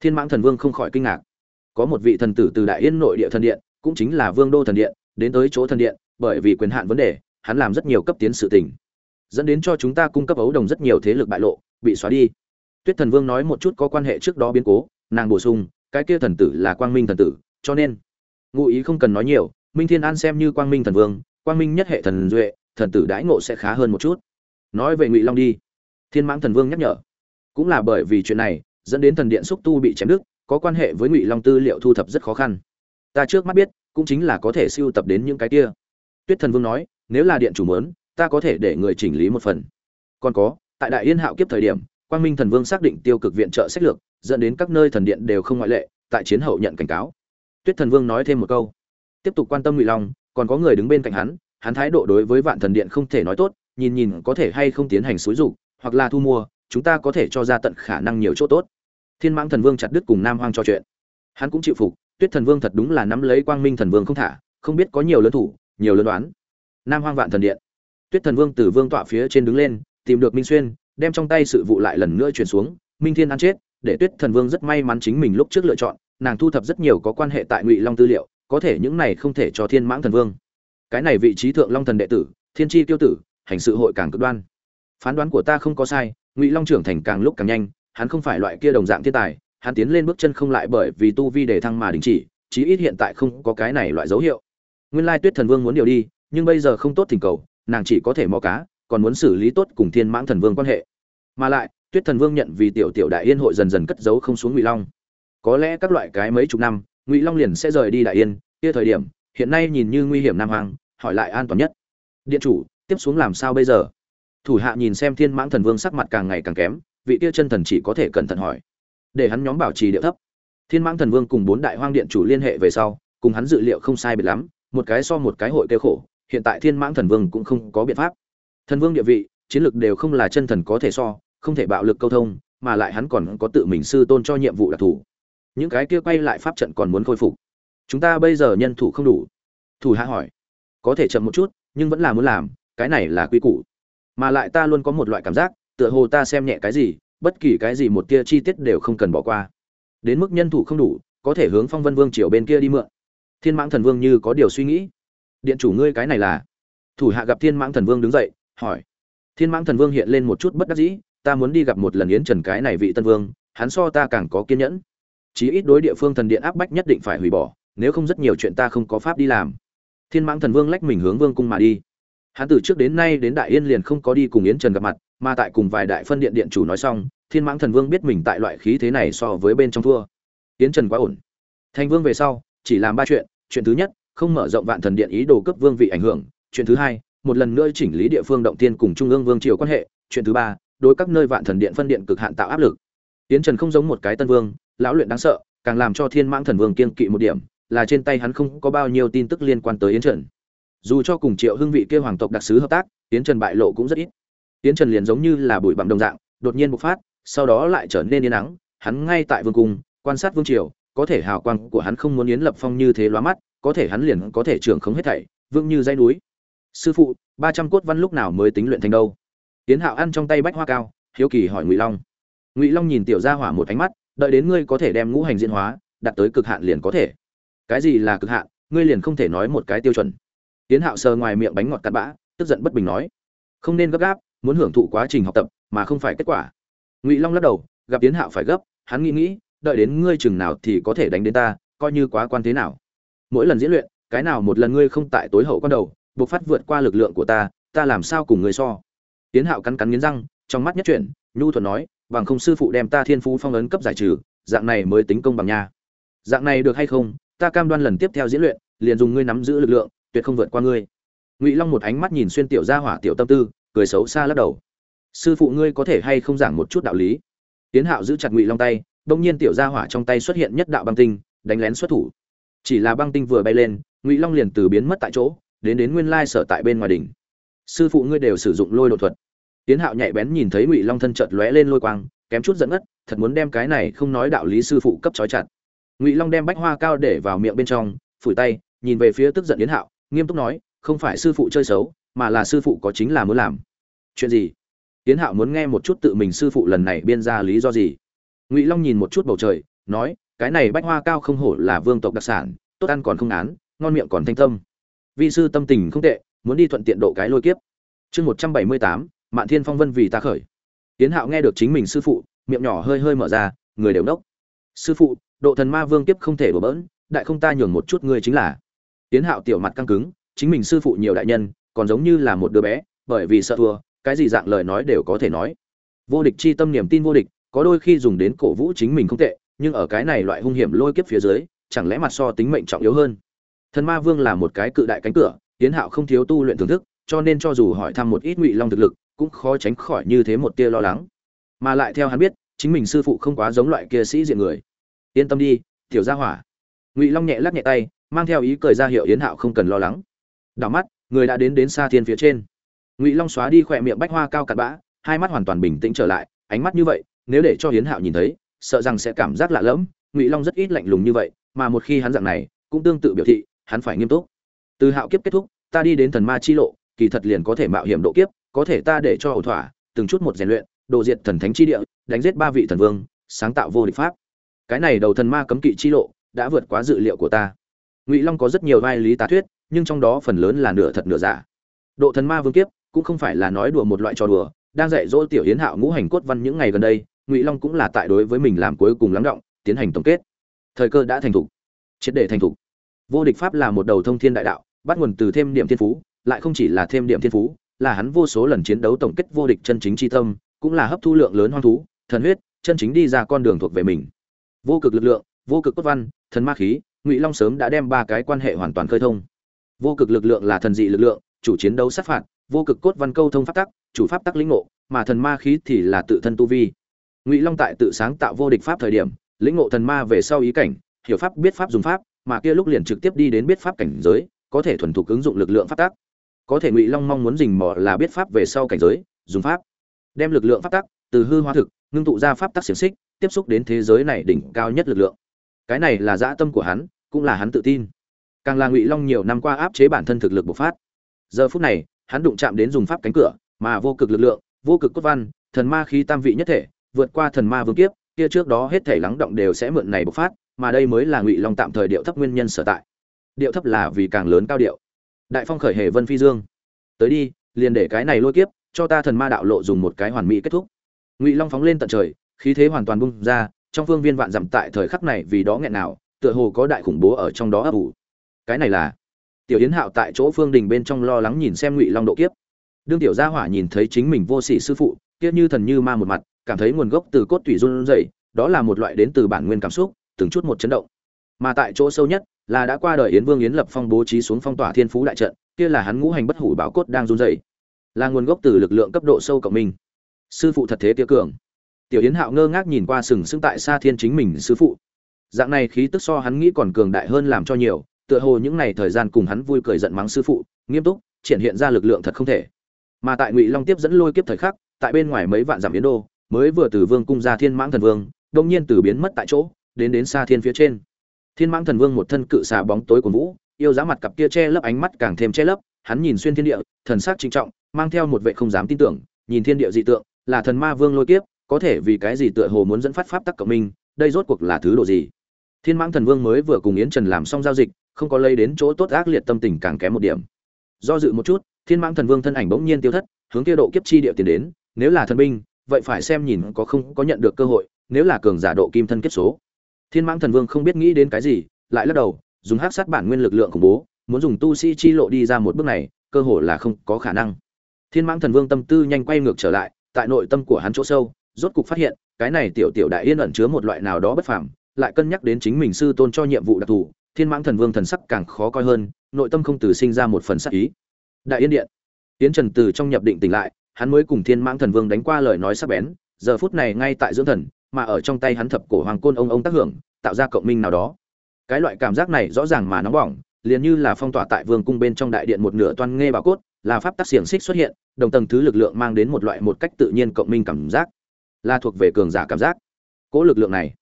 Thiên mãng thần vương không khỏi kinh ngạc. Có một vị thần tử từ đại yên nội địa thần điện, cũng chính là vương đô thần điện, đến tới chỗ thần điện, bởi vì quyền hạn vấn đề, hắn làm rất nhiều cấp tiến sự tình. Dẫn đến cho chúng ta cung cấp ấu đồng rất nhiều thế lực bại lộ, bị xóa đi. Tuyết thần vương nói một chút có quan hệ trước đó biến cố, nàng bổ sung, cái kia thần tử là quang minh thần tử, cho nên, ngụ ý không cần nói nhiều minh thiên an xem như quang minh thần vương, quang minh nhất hệ thần duệ, thần tử đãi ngộ sẽ khá hơn một chút. Nói về ngụy long đi. Thiên mãng thần vương nhắc nhở. Cũng là bởi vì chuyện này, dẫn đến thần điện xúc tu bị chém đứt, có quan hệ với ngụy long tư liệu thu thập rất khó khăn. Ta trước mắt biết, cũng chính là có thể sưu tập đến những cái kia. Tuyết thần vương nói, nếu là điện chủ mớn ta có thể để người chỉnh lý một phần. Còn có, tại đại yên hạo kiếp thời điểm, quang minh thần vương xác định tiêu cực viện trợ sách lược, dẫn đến các nơi thần điện đều không ngoại lệ, tại chiến hậu nhận cảnh cáo. Tuyết thần vương nói thêm một câu tiếp tục quan tâm ngụy long, còn có người đứng bên cạnh hắn hắn thái độ đối với vạn thần điện không thể nói tốt, nhìn nhìn có thể hay không tiến hành xúi dục, hoặc là thu mua, chúng ta có thể cho ra tận khả năng nhiều chỗ tốt. Thiên mãng thần vương chặt đứt cùng nam hoang trò chuyện. Hắn cũng chịu phục, tuyết thần vương thật đúng là nắm lấy quang minh thần vương không thả, không biết có nhiều lớn thủ, nhiều lớn đoán. Nam hoang vạn thần điện. Tuyết thần vương từ vương tọa phía trên đứng lên, tìm được minh xuyên, đem trong tay sự vụ lại lần nữa chuyển xuống, minh thiên ăn chết, để tuyết thần vương rất may mắn chính mình lúc trước lựa chọn, nàng thu thập rất nhiều có quan hệ tại ngụy long tư liệu có thể những này không thể cho thiên mãng thần vương. Cái này vị trí thượng long thần đệ tử, thiên tri tiêu tử, hành sự hội càng cực đoan. Phán đoán của ta không có sai, ngụy long trưởng thành càng lúc càng nhanh, hắn không phải loại kia đồng dạng thiên tài, hắn tiến lên bước chân không lại bởi vì tu vi để thăng mà đình chỉ, chí ít hiện tại không có cái này loại dấu hiệu. Nguyên lai tuyết thần vương muốn điều đi, nhưng bây giờ không tốt thỉnh cầu, nàng chỉ có thể mò cá, còn muốn xử lý tốt cùng thiên mãng thần vương quan hệ. Mà lại, tuyết thần vương nhận vì tiểu tiểu đại yên hội dần dần cất giấu không xuống ngụy long. Có lẽ các loại cái mấy chục năm ngụy long liền sẽ rời đi đại yên kia thời điểm hiện nay nhìn như nguy hiểm nam hoàng hỏi lại an toàn nhất điện chủ tiếp xuống làm sao bây giờ thủ hạ nhìn xem thiên mãng thần vương sắc mặt càng ngày càng kém vị kia chân thần chỉ có thể cẩn thận hỏi để hắn nhóm bảo trì điệu thấp thiên mãng thần vương cùng bốn đại hoang điện chủ liên hệ về sau cùng hắn dự liệu không sai biệt lắm một cái so một cái hội kêu khổ hiện tại thiên mãng thần vương cũng không có biện pháp thần vương địa vị chiến lược đều không là chân thần có thể so không thể bạo lực câu thông mà lại hắn còn có tự mình sư tôn cho nhiệm vụ đặc thù những cái kia quay lại pháp trận còn muốn khôi phục. Chúng ta bây giờ nhân thủ không đủ. Thủ hạ hỏi. Có thể chậm một chút, nhưng vẫn là muốn làm, cái này là quy củ. Mà lại ta luôn có một loại cảm giác, tựa hồ ta xem nhẹ cái gì, bất kỳ cái gì một tia chi tiết đều không cần bỏ qua. Đến mức nhân thủ không đủ, có thể hướng phong vân vương triều bên kia đi mượn. Thiên mãng thần vương như có điều suy nghĩ. Điện chủ ngươi cái này là? Thủ hạ gặp thiên mãng thần vương đứng dậy, hỏi. Thiên mãng thần vương hiện lên một chút bất đắc dĩ, ta muốn đi gặp một lần yến trần cái này vị tân vương, hắn so ta càng có kiên nhẫn chí ít đối địa phương thần điện áp bách nhất định phải hủy bỏ, nếu không rất nhiều chuyện ta không có pháp đi làm. Thiên mãng thần vương lách mình hướng vương cung mà đi. Hắn từ trước đến nay đến đại yên liền không có đi cùng yến trần gặp mặt, mà tại cùng vài đại phân điện điện chủ nói xong, thiên mãng thần vương biết mình tại loại khí thế này so với bên trong thua. Yến trần quá ổn. Thành vương về sau, chỉ làm ba chuyện chuyện thứ nhất, không mở rộng vạn thần điện ý đồ cấp vương vị ảnh hưởng, chuyện thứ hai, một lần nữa chỉnh lý địa phương động tiên cùng trung ương vương triều quan hệ, chuyện thứ ba, đối các nơi vạn thần điện phân điện cực hạn tạo áp lực. Yến trần không giống một cái tân vương lão luyện đáng sợ, càng làm cho thiên mãng thần vương kiên kỵ một điểm, là trên tay hắn không có bao nhiêu tin tức liên quan tới yến trần. Dù cho cùng triệu hưng vị kia hoàng tộc đặc sứ hợp tác, yến trần bại lộ cũng rất ít. Yến trần liền giống như là bụi bặm đồng dạng, đột nhiên bộc phát, sau đó lại trở nên yên nắng hắn ngay tại vương cung, quan sát vương triều, có thể hào quang của hắn không muốn yến lập phong như thế lóa mắt, có thể hắn liền có thể trưởng không hết thảy vương như dãy núi. Sư phụ, ba trăm cốt văn lúc nào mới tính luyện thành đâu? Yến hạo ăn trong tay bách hoa cao, hiếu kỳ hỏi ngụy long. Ngụy long nhìn tiểu gia hỏa một ánh mắt đợi đến ngươi có thể đem ngũ hành diễn hóa, đạt tới cực hạn liền có thể. Cái gì là cực hạn, ngươi liền không thể nói một cái tiêu chuẩn. Tiến hạo sờ ngoài miệng bánh ngọt cắt bã, tức giận bất bình nói. Không nên gấp gáp, muốn hưởng thụ quá trình học tập mà không phải kết quả. Ngụy long lắc đầu, gặp tiến hạo phải gấp, hắn nghĩ nghĩ, đợi đến ngươi chừng nào thì có thể đánh đến ta, coi như quá quan thế nào. Mỗi lần diễn luyện, cái nào một lần ngươi không tại tối hậu con đầu, buộc phát vượt qua lực lượng của ta ta làm sao cùng ngươi so? Tiến hạo cắn cắn nghiến răng, trong mắt nhất chuyển, nhu thuận nói bằng không sư phụ đem ta thiên phú phong ấn cấp giải trừ, dạng này mới tính công bằng nha. Dạng này được hay không, ta cam đoan lần tiếp theo diễn luyện, liền dùng ngươi nắm giữ lực lượng, tuyệt không vượt qua ngươi. Ngụy long một ánh mắt nhìn xuyên tiểu gia hỏa tiểu tâm tư, cười xấu xa lắc đầu. Sư phụ ngươi có thể hay không giảng một chút đạo lý? Tiến hạo giữ chặt ngụy long tay, đông nhiên tiểu gia hỏa trong tay xuất hiện nhất đạo băng tinh, đánh lén xuất thủ. Chỉ là băng tinh vừa bay lên, ngụy long liền từ biến mất tại chỗ, đến đến nguyên lai sở tại bên ngoài đỉnh. Sư phụ ngươi đều sử dụng lôi đột thuật tiến hạo nhạy bén nhìn thấy ngụy long thân chợt lóe lên lôi quang, kém chút dẫn ngất, thật muốn đem cái này không nói đạo lý sư phụ cấp trói chặt. Ngụy long đem bách hoa cao để vào miệng bên trong, phủi tay, nhìn về phía tức giận yến hạo, nghiêm túc nói, không phải sư phụ chơi xấu, mà là sư phụ có chính là muốn làm. Chuyện gì? Yến hạo muốn nghe một chút tự mình sư phụ lần này biên ra lý do gì. Ngụy long nhìn một chút bầu trời, nói, cái này bách hoa cao không hổ là vương tộc đặc sản, tốt ăn còn không án, ngon miệng còn thanh tâm. Vi sư tâm tình không tệ, muốn đi thuận tiện độ cái lôi kiếp. Chương một trăm bảy mươi tám mạn thiên phong vân vì ta khởi. Tiến hạo nghe được chính mình sư phụ, miệng nhỏ hơi hơi mở ra, người đều đốc. Sư phụ, độ thần ma vương kiếp không thể đổ bỡn, đại không ta nhường một chút ngươi chính là. Tiến hạo tiểu mặt căng cứng, chính mình sư phụ nhiều đại nhân, còn giống như là một đứa bé, bởi vì sợ thua, cái gì dạng lời nói đều có thể nói. Vô địch chi tâm niềm tin vô địch, có đôi khi dùng đến cổ vũ chính mình không tệ, nhưng ở cái này loại hung hiểm lôi kiếp phía dưới, chẳng lẽ mặt so tính mệnh trọng yếu hơn? Thần ma vương là một cái cự đại cánh cửa, tiến hạo không thiếu tu luyện thưởng thức, cho nên cho dù hỏi thăm một ít ngụy long thực lực cũng khó tránh khỏi như thế một tia lo lắng. Mà lại theo hắn biết, chính mình sư phụ không quá giống loại kia sĩ diện người. Yên tâm đi, tiểu gia hỏa. Ngụy long nhẹ lắc nhẹ tay, mang theo ý cười ra hiệu yến hạo không cần lo lắng. Đảo mắt, người đã đến đến xa thiên phía trên. Ngụy long xóa đi khỏe miệng bách hoa cao cặn bã, hai mắt hoàn toàn bình tĩnh trở lại, ánh mắt như vậy, nếu để cho yến hạo nhìn thấy, sợ rằng sẽ cảm giác lạ lẫm. Ngụy long rất ít lạnh lùng như vậy, mà một khi hắn dạng này, cũng tương tự biểu thị, hắn phải nghiêm túc. Từ hạo kiếp kết thúc, ta đi đến thần ma chi lộ, kỳ thật liền có thể mạo hiểm độ kiếp có thể ta để cho ẩu thỏa, từng chút một rèn luyện độ diệt thần thánh chi địa, đánh giết ba vị thần vương, sáng tạo vô địch pháp. Cái này đầu thần ma cấm kỵ chi lộ đã vượt quá dự liệu của ta. Ngụy long có rất nhiều vai lý tá thuyết, nhưng trong đó phần lớn là nửa thật nửa giả. Độ thần ma vương kiếp cũng không phải là nói đùa một loại trò đùa, đang dạy dỗ tiểu hiến hạo ngũ hành cốt văn những ngày gần đây, ngụy long cũng là tại đối với mình làm cuối cùng lắng động, tiến hành tổng kết. Thời cơ đã thành thục, triệt để thành thục. Vô địch pháp là một đầu thông thiên đại đạo, bắt nguồn từ thêm điểm thiên phú, lại không chỉ là thêm điểm thiên phú là hắn vô số lần chiến đấu tổng kết vô địch chân chính chi tâm, cũng là hấp thu lượng lớn hoang thú, thần huyết, chân chính đi ra con đường thuộc về mình. Vô cực lực lượng, vô cực cốt văn, thần ma khí, ngụy long sớm đã đem ba cái quan hệ hoàn toàn khơi thông. Vô cực lực lượng là thần dị lực lượng, chủ chiến đấu sát phạt, vô cực cốt văn câu thông pháp tắc, chủ pháp tắc lĩnh ngộ, mà thần ma khí thì là tự thân tu vi. Ngụy long tại tự sáng tạo vô địch pháp thời điểm, lĩnh ngộ thần ma về sau ý cảnh, hiểu pháp, biết pháp dùng pháp, mà kia lúc liền trực tiếp đi đến biết pháp cảnh giới, có thể thuần thục ứng dụng lực lượng pháp tắc có thể ngụy long mong muốn dình mò là biết pháp về sau cảnh giới, dùng pháp, đem lực lượng pháp tắc, từ hư hóa thực, ngưng tụ ra pháp tắc xiềng xích, tiếp xúc đến thế giới này đỉnh cao nhất lực lượng. Cái này là dã tâm của hắn, cũng là hắn tự tin. Càng là ngụy long nhiều năm qua áp chế bản thân thực lực bộc phát. Giờ phút này, hắn đụng chạm đến dùng pháp cánh cửa, mà vô cực lực lượng, vô cực cốt văn, thần ma khí tam vị nhất thể, vượt qua thần ma vương kiếp, kia trước đó hết thể lắng động đều sẽ mượn này bộc phát, mà đây mới là ngụy long tạm thời điệu thấp nguyên nhân sở tại. Điệu thấp là vì càng lớn cao điệu đại phong khởi hề vân phi dương. Tới đi, liền để cái này lôi kiếp, cho ta thần ma đạo lộ dùng một cái hoàn mỹ kết thúc. Ngụy long phóng lên tận trời, khí thế hoàn toàn bung ra, trong phương viên vạn dặm tại thời khắc này vì đó nghẹn nào, tựa hồ có đại khủng bố ở trong đó ấp ủ. Cái này là tiểu yến hạo tại chỗ phương đình bên trong lo lắng nhìn xem ngụy long độ kiếp. Đương tiểu gia hỏa nhìn thấy chính mình vô sỉ sư phụ, kia như thần như ma một mặt, cảm thấy nguồn gốc từ cốt tủy run rẩy, đó là một loại đến từ bản nguyên cảm xúc, từng chút một chấn động mà tại chỗ sâu nhất là đã qua đời yến vương yến lập phong bố trí xuống phong tỏa thiên phú đại trận, kia là hắn ngũ hành bất hủ bảo cốt đang run rẩy. Là nguồn gốc từ lực lượng cấp độ sâu cộng minh. Sư phụ thật thế kia cường. Tiểu yến hạo ngơ ngác nhìn qua sừng sững tại xa thiên chính mình sư phụ. Dạng này khí tức so hắn nghĩ còn cường đại hơn làm cho nhiều, tựa hồ những ngày thời gian cùng hắn vui cười giận mắng sư phụ, nghiêm túc, triển hiện ra lực lượng thật không thể. Mà tại ngụy long tiếp dẫn lôi kiếp thời khắc, tại bên ngoài mấy vạn dặm yến đô, mới vừa từ vương cung ra thiên mãng thần vương đông nhiên từ biến mất tại chỗ, đến đến xa thiên phía trên thiên mãng thần vương một thân cự xà bóng tối của vũ, yêu giá mặt cặp kia che lấp ánh mắt càng thêm che lấp, hắn nhìn xuyên thiên địa, thần sắc trinh trọng, mang theo một vệ không dám tin tưởng, nhìn thiên địa dị tượng, là thần ma vương lôi kiếp, có thể vì cái gì tựa hồ muốn dẫn phát pháp tắc cộng minh, đây rốt cuộc là thứ độ gì? Thiên mãng thần vương mới vừa cùng yến trần làm xong giao dịch, không có lấy đến chỗ tốt ác liệt tâm tình càng kém một điểm. Do dự một chút, thiên mãng thần vương thân ảnh bỗng nhiên tiêu thất, hướng kia độ kiếp chi địa tiến đến, nếu là thần binh, vậy phải xem nhìn có không có nhận được cơ hội, nếu là cường giả độ kim thân kiếp số thiên mãng thần vương không biết nghĩ đến cái gì, lại lắc đầu, dùng hắc sát bản nguyên lực lượng khủng bố, muốn dùng tu sĩ chi lộ đi ra một bước này, cơ hội là không có khả năng. Thiên mãng thần vương tâm tư nhanh quay ngược trở lại, tại nội tâm của hắn chỗ sâu, rốt cục phát hiện, cái này tiểu tiểu đại yên ẩn chứa một loại nào đó bất phàm, lại cân nhắc đến chính mình sư tôn cho nhiệm vụ đặc thù, thiên mãng thần vương thần sắc càng khó coi hơn, nội tâm không từ sinh ra một phần sắc ý. Đại yên điện. Tiến trần từ trong nhập định tỉnh lại, hắn mới cùng thiên mãng thần vương đánh qua lời nói sắc bén, giờ phút này ngay tại dưỡng thần mà ở trong tay hắn thập cổ hoàng côn ông ông tác hưởng, tạo ra cộng minh nào đó. Cái loại cảm giác này rõ ràng mà nóng bỏng, liền như là phong tỏa tại vương cung bên trong đại điện một nửa toan nghe bảo cốt, là pháp tắc xiềng xích xuất hiện, đồng tầng thứ lực lượng mang đến một loại một cách tự nhiên cộng minh cảm giác, là thuộc về cường giả cảm giác. Cỗ lực lượng này,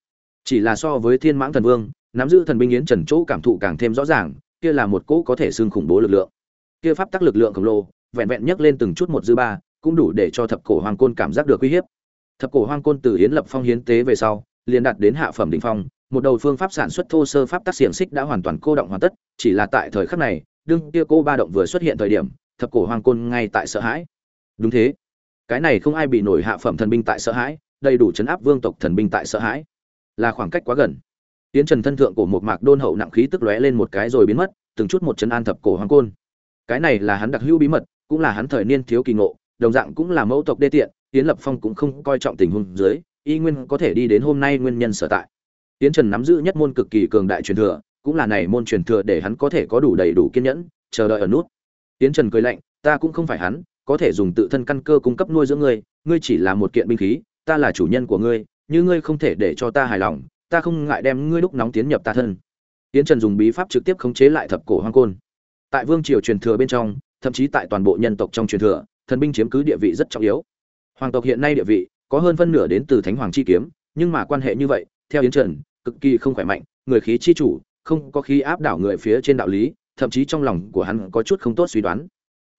chỉ là so với thiên mãng thần vương, nắm giữ thần binh yến trần chỗ cảm thụ càng thêm rõ ràng, kia là một cỗ có thể xưng khủng bố lực lượng. Kia pháp tắc lực lượng khổng lồ, vẹn vẹn nhấc lên từng chút một dư ba, cũng đủ để cho thập cổ hoàng côn cảm giác được uy hiếp thập cổ hoang côn từ hiến lập phong hiến tế về sau, liền đạt đến hạ phẩm đỉnh phong, một đầu phương pháp sản xuất thô sơ pháp tác xiềng xích đã hoàn toàn cô động hoàn tất, chỉ là tại thời khắc này, đương kia cô ba động vừa xuất hiện thời điểm, thập cổ hoang côn ngay tại sợ hãi. Đúng thế. Cái này không ai bị nổi hạ phẩm thần binh tại sợ hãi, đầy đủ chấn áp vương tộc thần binh tại sợ hãi. Là khoảng cách quá gần. Tiến trần thân thượng của một mạc đôn hậu nặng khí tức lóe lên một cái rồi biến mất, từng chút một chân an thập cổ hoàng côn. Cái này là hắn đặc hữu bí mật, cũng là hắn thời niên thiếu kỳ ngộ, đồng dạng cũng là mẫu tộc đê tiện tiến lập phong cũng không coi trọng tình huống dưới, y nguyên có thể đi đến hôm nay nguyên nhân sở tại. Yến trần nắm giữ nhất môn cực kỳ cường đại truyền thừa, cũng là này môn truyền thừa để hắn có thể có đủ đầy đủ kiên nhẫn, chờ đợi ở nút. Yến trần cười lạnh, ta cũng không phải hắn, có thể dùng tự thân căn cơ cung cấp nuôi dưỡng ngươi ngươi chỉ là một kiện binh khí, ta là chủ nhân của ngươi, như ngươi không thể để cho ta hài lòng, ta không ngại đem ngươi lúc nóng tiến nhập ta thân. Yến trần dùng bí pháp trực tiếp khống chế lại thập cổ hoang côn. Tại vương triều truyền thừa bên trong, thậm chí tại toàn bộ nhân tộc trong truyền thừa, thần binh chiếm cứ địa vị rất trọng yếu hoàng tộc hiện nay địa vị có hơn phân nửa đến từ thánh hoàng chi kiếm, nhưng mà quan hệ như vậy, theo yến trần, cực kỳ không khỏe mạnh, người khí chi chủ, không có khí áp đảo người phía trên đạo lý, thậm chí trong lòng của hắn có chút không tốt suy đoán.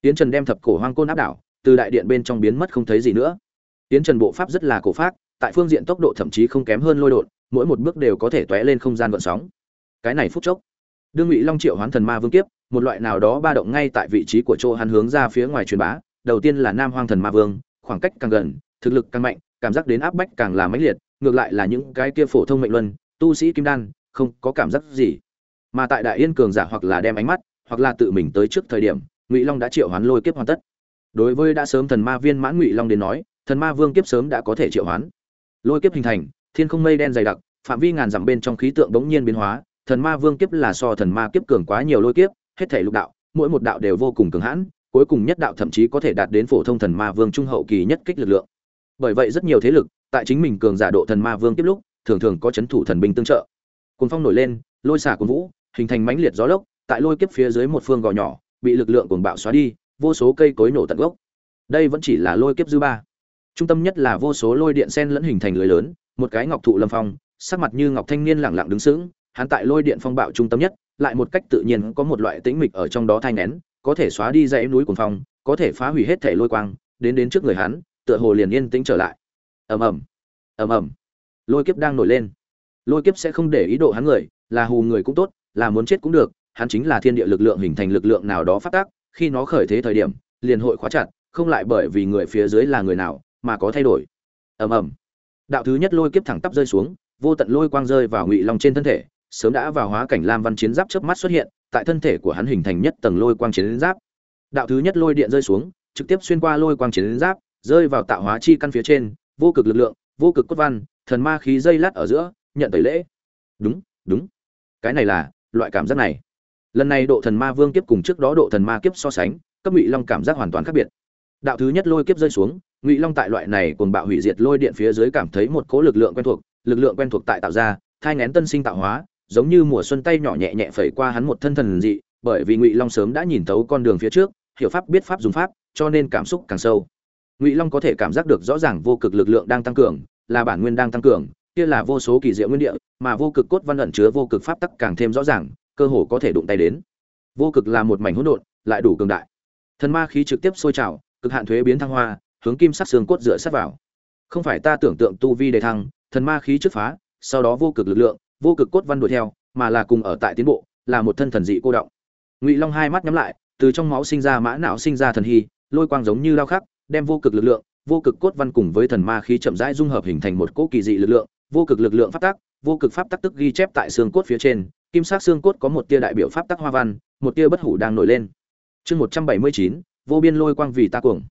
Yến trần đem thập cổ hoang côn áp đảo, từ đại điện bên trong biến mất không thấy gì nữa. Yến trần bộ pháp rất là cổ pháp tại phương diện tốc độ thậm chí không kém hơn lôi đột mỗi một bước đều có thể tóe lên không gian gợn sóng. Cái này phút chốc, đương ngụy long triệu hoán thần ma vương kiếp, một loại nào đó ba động ngay tại vị trí của chỗ hắn hướng ra phía ngoài truyền bá, đầu tiên là nam hoang thần ma vương khoảng cách càng gần, thực lực càng mạnh, cảm giác đến áp bách càng là mãnh liệt, ngược lại là những cái kia phổ thông mệnh luân, tu sĩ kim đan, không có cảm giác gì. Mà tại đại yên cường giả hoặc là đem ánh mắt, hoặc là tự mình tới trước thời điểm, ngụy long đã triệu hoán lôi kiếp hoàn tất. Đối với đã sớm thần ma viên mãn ngụy long đến nói, thần ma vương kiếp sớm đã có thể triệu hoán. Lôi kiếp hình thành, thiên không mây đen dày đặc, phạm vi ngàn dặm bên trong khí tượng bỗng nhiên biến hóa, thần ma vương kiếp là so thần ma kiếp cường quá nhiều lôi kiếp, hết thể lục đạo, mỗi một đạo đều vô cùng cường hãn cuối cùng nhất đạo thậm chí có thể đạt đến phổ thông thần ma vương trung hậu kỳ nhất kích lực lượng. Bởi vậy rất nhiều thế lực, tại chính mình cường giả độ thần ma vương tiếp lúc, thường thường có chấn thủ thần binh tương trợ. Cuồng phong nổi lên, lôi xả cuồng vũ, hình thành mãnh liệt gió lốc, tại lôi kiếp phía dưới một phương gò nhỏ, bị lực lượng cuồng bạo xóa đi, vô số cây cối nổ tận gốc. Đây vẫn chỉ là lôi kiếp dư ba. Trung tâm nhất là vô số lôi điện sen lẫn hình thành lưới lớn, một cái ngọc thụ lâm phong, sắc mặt như ngọc thanh niên lẳng lặng đứng sững, hắn tại lôi điện phong bạo trung tâm nhất, lại một cách tự nhiên có một loại tĩnh mịch ở trong đó thai nén có thể xóa đi dãy núi cuồng phong, có thể phá hủy hết thể lôi quang, đến đến trước người hắn, tựa hồ liền yên tĩnh trở lại. Ầm ầm ầm ầm. Lôi kiếp đang nổi lên. Lôi kiếp sẽ không để ý độ hắn người, là hù người cũng tốt, là muốn chết cũng được, hắn chính là thiên địa lực lượng hình thành lực lượng nào đó phát tác, khi nó khởi thế thời điểm, liền hội khóa chặt, không lại bởi vì người phía dưới là người nào, mà có thay đổi. Ầm ầm. Đạo thứ nhất lôi kiếp thẳng tắp rơi xuống, vô tận lôi quang rơi vào ngụy long trên thân thể, sớm đã vào hóa cảnh lam văn chiến giáp chớp mắt xuất hiện tại thân thể của hắn hình thành nhất tầng lôi quang chiến giáp. Đạo thứ nhất lôi điện rơi xuống, trực tiếp xuyên qua lôi quang chiến giáp, rơi vào tạo hóa chi căn phía trên, vô cực lực lượng, vô cực cốt văn, thần ma khí dây lát ở giữa, nhận tẩy lễ. Đúng đúng. Cái này là loại cảm giác này. Lần này độ thần ma vương kiếp cùng trước đó độ thần ma kiếp so sánh, cấp ngụy long cảm giác hoàn toàn khác biệt. Đạo thứ nhất lôi kiếp rơi xuống, ngụy long tại loại này cuồng bạo hủy diệt lôi điện phía dưới cảm thấy một cỗ lực lượng quen thuộc, lực lượng quen thuộc tại tạo ra, thai nghén tân sinh tạo hóa giống như mùa xuân tay nhỏ nhẹ nhẹ phẩy qua hắn một thân thần dị, bởi vì ngụy long sớm đã nhìn thấu con đường phía trước, hiểu pháp biết pháp dùng pháp, cho nên cảm xúc càng sâu. Ngụy long có thể cảm giác được rõ ràng vô cực lực lượng đang tăng cường, là bản nguyên đang tăng cường, kia là vô số kỳ diệu nguyên địa, mà vô cực cốt văn ẩn chứa vô cực pháp tắc càng thêm rõ ràng, cơ hồ có thể đụng tay đến. Vô cực là một mảnh hỗn độn, lại đủ cường đại. Thần ma khí trực tiếp sôi trào, cực hạn thuế biến thăng hoa, hướng kim sắc xương cốt dựa sát vào. Không phải ta tưởng tượng tu vi đề thăng, thần ma khí trước phá, sau đó vô cực lực lượng vô cực cốt văn đuổi theo, mà là cùng ở tại tiến bộ, là một thân thần dị cô động. Ngụy long hai mắt nhắm lại, từ trong máu sinh ra mã não sinh ra thần hy, lôi quang giống như lao khắc, đem vô cực lực lượng, vô cực cốt văn cùng với thần ma khí chậm rãi dung hợp hình thành một cỗ kỳ dị lực lượng, vô cực lực lượng pháp tắc, vô cực pháp tắc tức ghi chép tại xương cốt phía trên, kim sắc xương cốt có một tia đại biểu pháp tắc hoa văn, một tia bất hủ đang nổi lên. Chương một trăm bảy mươi chín, vô biên lôi quang vì ta cuồng.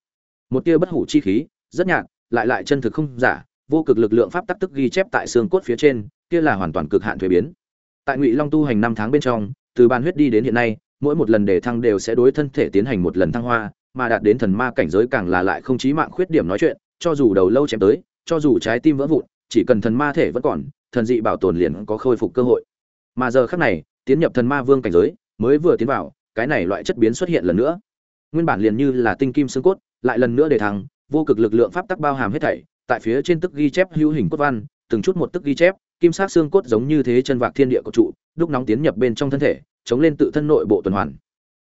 Một tia bất hủ chi khí, rất nhạt, lại lại chân thực không giả, vô cực lực lượng pháp tắc tức ghi chép tại xương cốt phía trên kia là hoàn toàn cực hạn thuế biến. Tại ngụy long tu hành năm tháng bên trong, từ ban huyết đi đến hiện nay, mỗi một lần để thăng đều sẽ đối thân thể tiến hành một lần thăng hoa, mà đạt đến thần ma cảnh giới càng là lại không chí mạng khuyết điểm nói chuyện, cho dù đầu lâu chém tới, cho dù trái tim vỡ vụn, chỉ cần thần ma thể vẫn còn, thần dị bảo tồn liền có khôi phục cơ hội. Mà giờ khắc này, tiến nhập thần ma vương cảnh giới, mới vừa tiến vào, cái này loại chất biến xuất hiện lần nữa. Nguyên bản liền như là tinh kim xương cốt, lại lần nữa để thăng, vô cực lực lượng pháp tắc bao hàm hết thảy, tại phía trên tức ghi chép hữu hình cốt văn, từng chút một tức ghi chép kim sắc xương cốt giống như thế chân vạc thiên địa của trụ, đúc nóng tiến nhập bên trong thân thể, chống lên tự thân nội bộ tuần hoàn.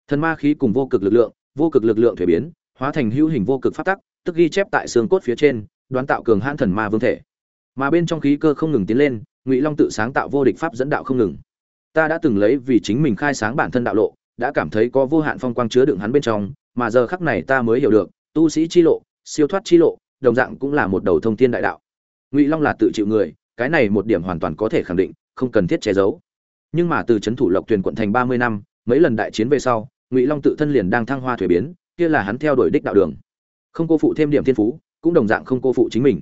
Thần ma khí cùng vô cực lực lượng, vô cực lực lượng thuế biến, hóa thành hữu hình vô cực pháp tắc, tức ghi chép tại xương cốt phía trên, đoán tạo cường hãn thần ma vương thể. Mà bên trong khí cơ không ngừng tiến lên, ngụy long tự sáng tạo vô địch pháp dẫn đạo không ngừng. Ta đã từng lấy vì chính mình khai sáng bản thân đạo lộ, đã cảm thấy có vô hạn phong quang chứa đựng hắn bên trong, mà giờ khắc này ta mới hiểu được, tu sĩ chi lộ, siêu thoát chi lộ, đồng dạng cũng là một đầu thông thiên đại đạo. Ngụy long là tự chịu người cái này một điểm hoàn toàn có thể khẳng định, không cần thiết che giấu. Nhưng mà từ c h ấ n thủ lộc tuyền quận thành ba mươi năm, mấy lần đại chiến về sau, ngụy long tự thân liền đang thăng hoa thuế biến, kia là hắn theo đuổi đích đạo đường. Không cô phụ thêm điểm thiên phú, cũng đồng dạng không cô phụ chính mình.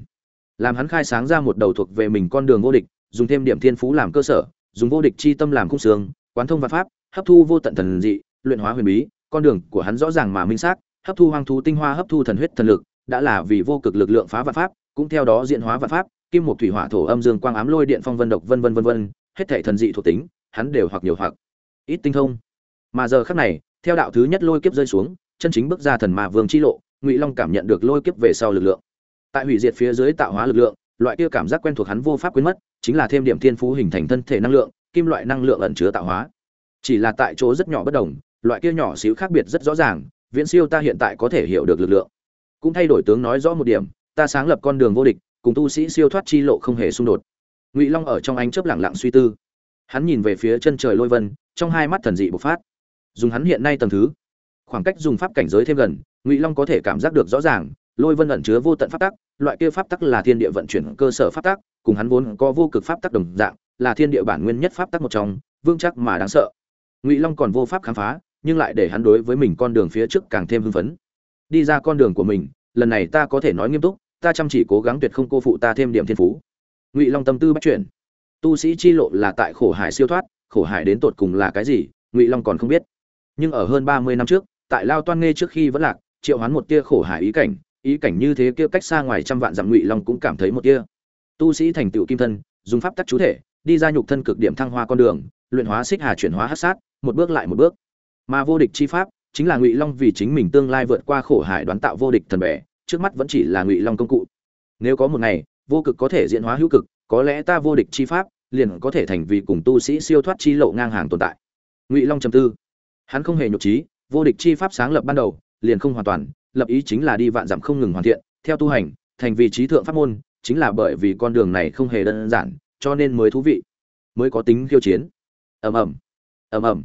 Làm hắn khai sáng ra một đầu thuộc về mình con đường vô địch, dùng thêm điểm thiên phú làm cơ sở, dùng vô địch chi tâm làm khung xương, quán thông văn pháp, hấp thu vô tận thần dị, luyện hóa huyền bí, con đường của hắn rõ ràng mà minh xác, hấp thu hoang thú tinh hoa, hấp thu thần huyết thần lực, đã là vì vô cực lực lượng phá vạn pháp, cũng theo đó diễn hóa vạn pháp kim một thủy hỏa thổ âm dương quang ám lôi điện phong vân độc vân vân vân vân, hết thảy thần dị thuộc tính, hắn đều hoặc nhiều hoặc ít tinh thông. Mà giờ khắc này, theo đạo thứ nhất lôi kiếp rơi xuống, chân chính bước ra thần ma vương chi lộ, ngụy long cảm nhận được lôi kiếp về sau lực lượng. Tại hủy diệt phía dưới tạo hóa lực lượng, loại kia cảm giác quen thuộc hắn vô pháp quên mất, chính là thêm điểm thiên phú hình thành thân thể năng lượng, kim loại năng lượng ẩn chứa tạo hóa. Chỉ là tại chỗ rất nhỏ bất đồng, loại kia nhỏ xíu khác biệt rất rõ ràng, viễn siêu ta hiện tại có thể hiểu được lực lượng. Cũng thay đổi tướng nói rõ một điểm, ta sáng lập con đường vô địch cùng tu sĩ siêu thoát chi lộ không hề xung đột. Ngụy long ở trong ánh chớp lẳng lặng suy tư. Hắn nhìn về phía chân trời lôi vân, trong hai mắt thần dị bộc phát. Dùng hắn hiện nay tầng thứ, khoảng cách dùng pháp cảnh giới thêm gần, ngụy long có thể cảm giác được rõ ràng, lôi vân ẩn chứa vô tận pháp tắc, loại kia pháp tắc là thiên địa vận chuyển cơ sở pháp tắc, cùng hắn vốn có vô cực pháp tắc đồng dạng, là thiên địa bản nguyên nhất pháp tắc một trong vương chắc mà đáng sợ. Ngụy long còn vô pháp khám phá, nhưng lại để hắn đối với mình con đường phía trước càng thêm hưng phấn. Đi ra con đường của mình, lần này ta có thể nói nghiêm túc ta chăm chỉ cố gắng tuyệt không cô phụ ta thêm điểm thiên phú. Ngụy long tâm tư bắt chuyển. Tu sĩ chi lộ là tại khổ hải siêu thoát, khổ hải đến tột cùng là cái gì, ngụy long còn không biết. Nhưng ở hơn ba mươi năm trước, tại lao toan nghe trước khi vẫn lạc, triệu hoán một tia khổ hải ý cảnh ý cảnh như thế kia cách xa ngoài trăm vạn dặm ngụy long cũng cảm thấy một tia. Tu sĩ thành tựu kim thân, dùng pháp tắc chú thể, đi ra nhục thân cực điểm thăng hoa con đường, luyện hóa xích hà chuyển hóa hát sát, một bước lại một bước. Mà vô địch chi pháp, chính là ngụy long vì chính mình tương lai vượt qua khổ hải đoán tạo vô địch thần bẻ trước mắt vẫn chỉ là ngụy long công cụ nếu có một ngày vô cực có thể diễn hóa hữu cực có lẽ ta vô địch chi pháp liền có thể thành vì cùng tu sĩ siêu thoát chi lộ ngang hàng tồn tại ngụy long trầm tư hắn không hề nhục trí vô địch chi pháp sáng lập ban đầu liền không hoàn toàn lập ý chính là đi vạn dặm không ngừng hoàn thiện theo tu hành thành vì trí thượng pháp môn chính là bởi vì con đường này không hề đơn giản cho nên mới thú vị mới có tính khiêu chiến ầm ầm ầm ầm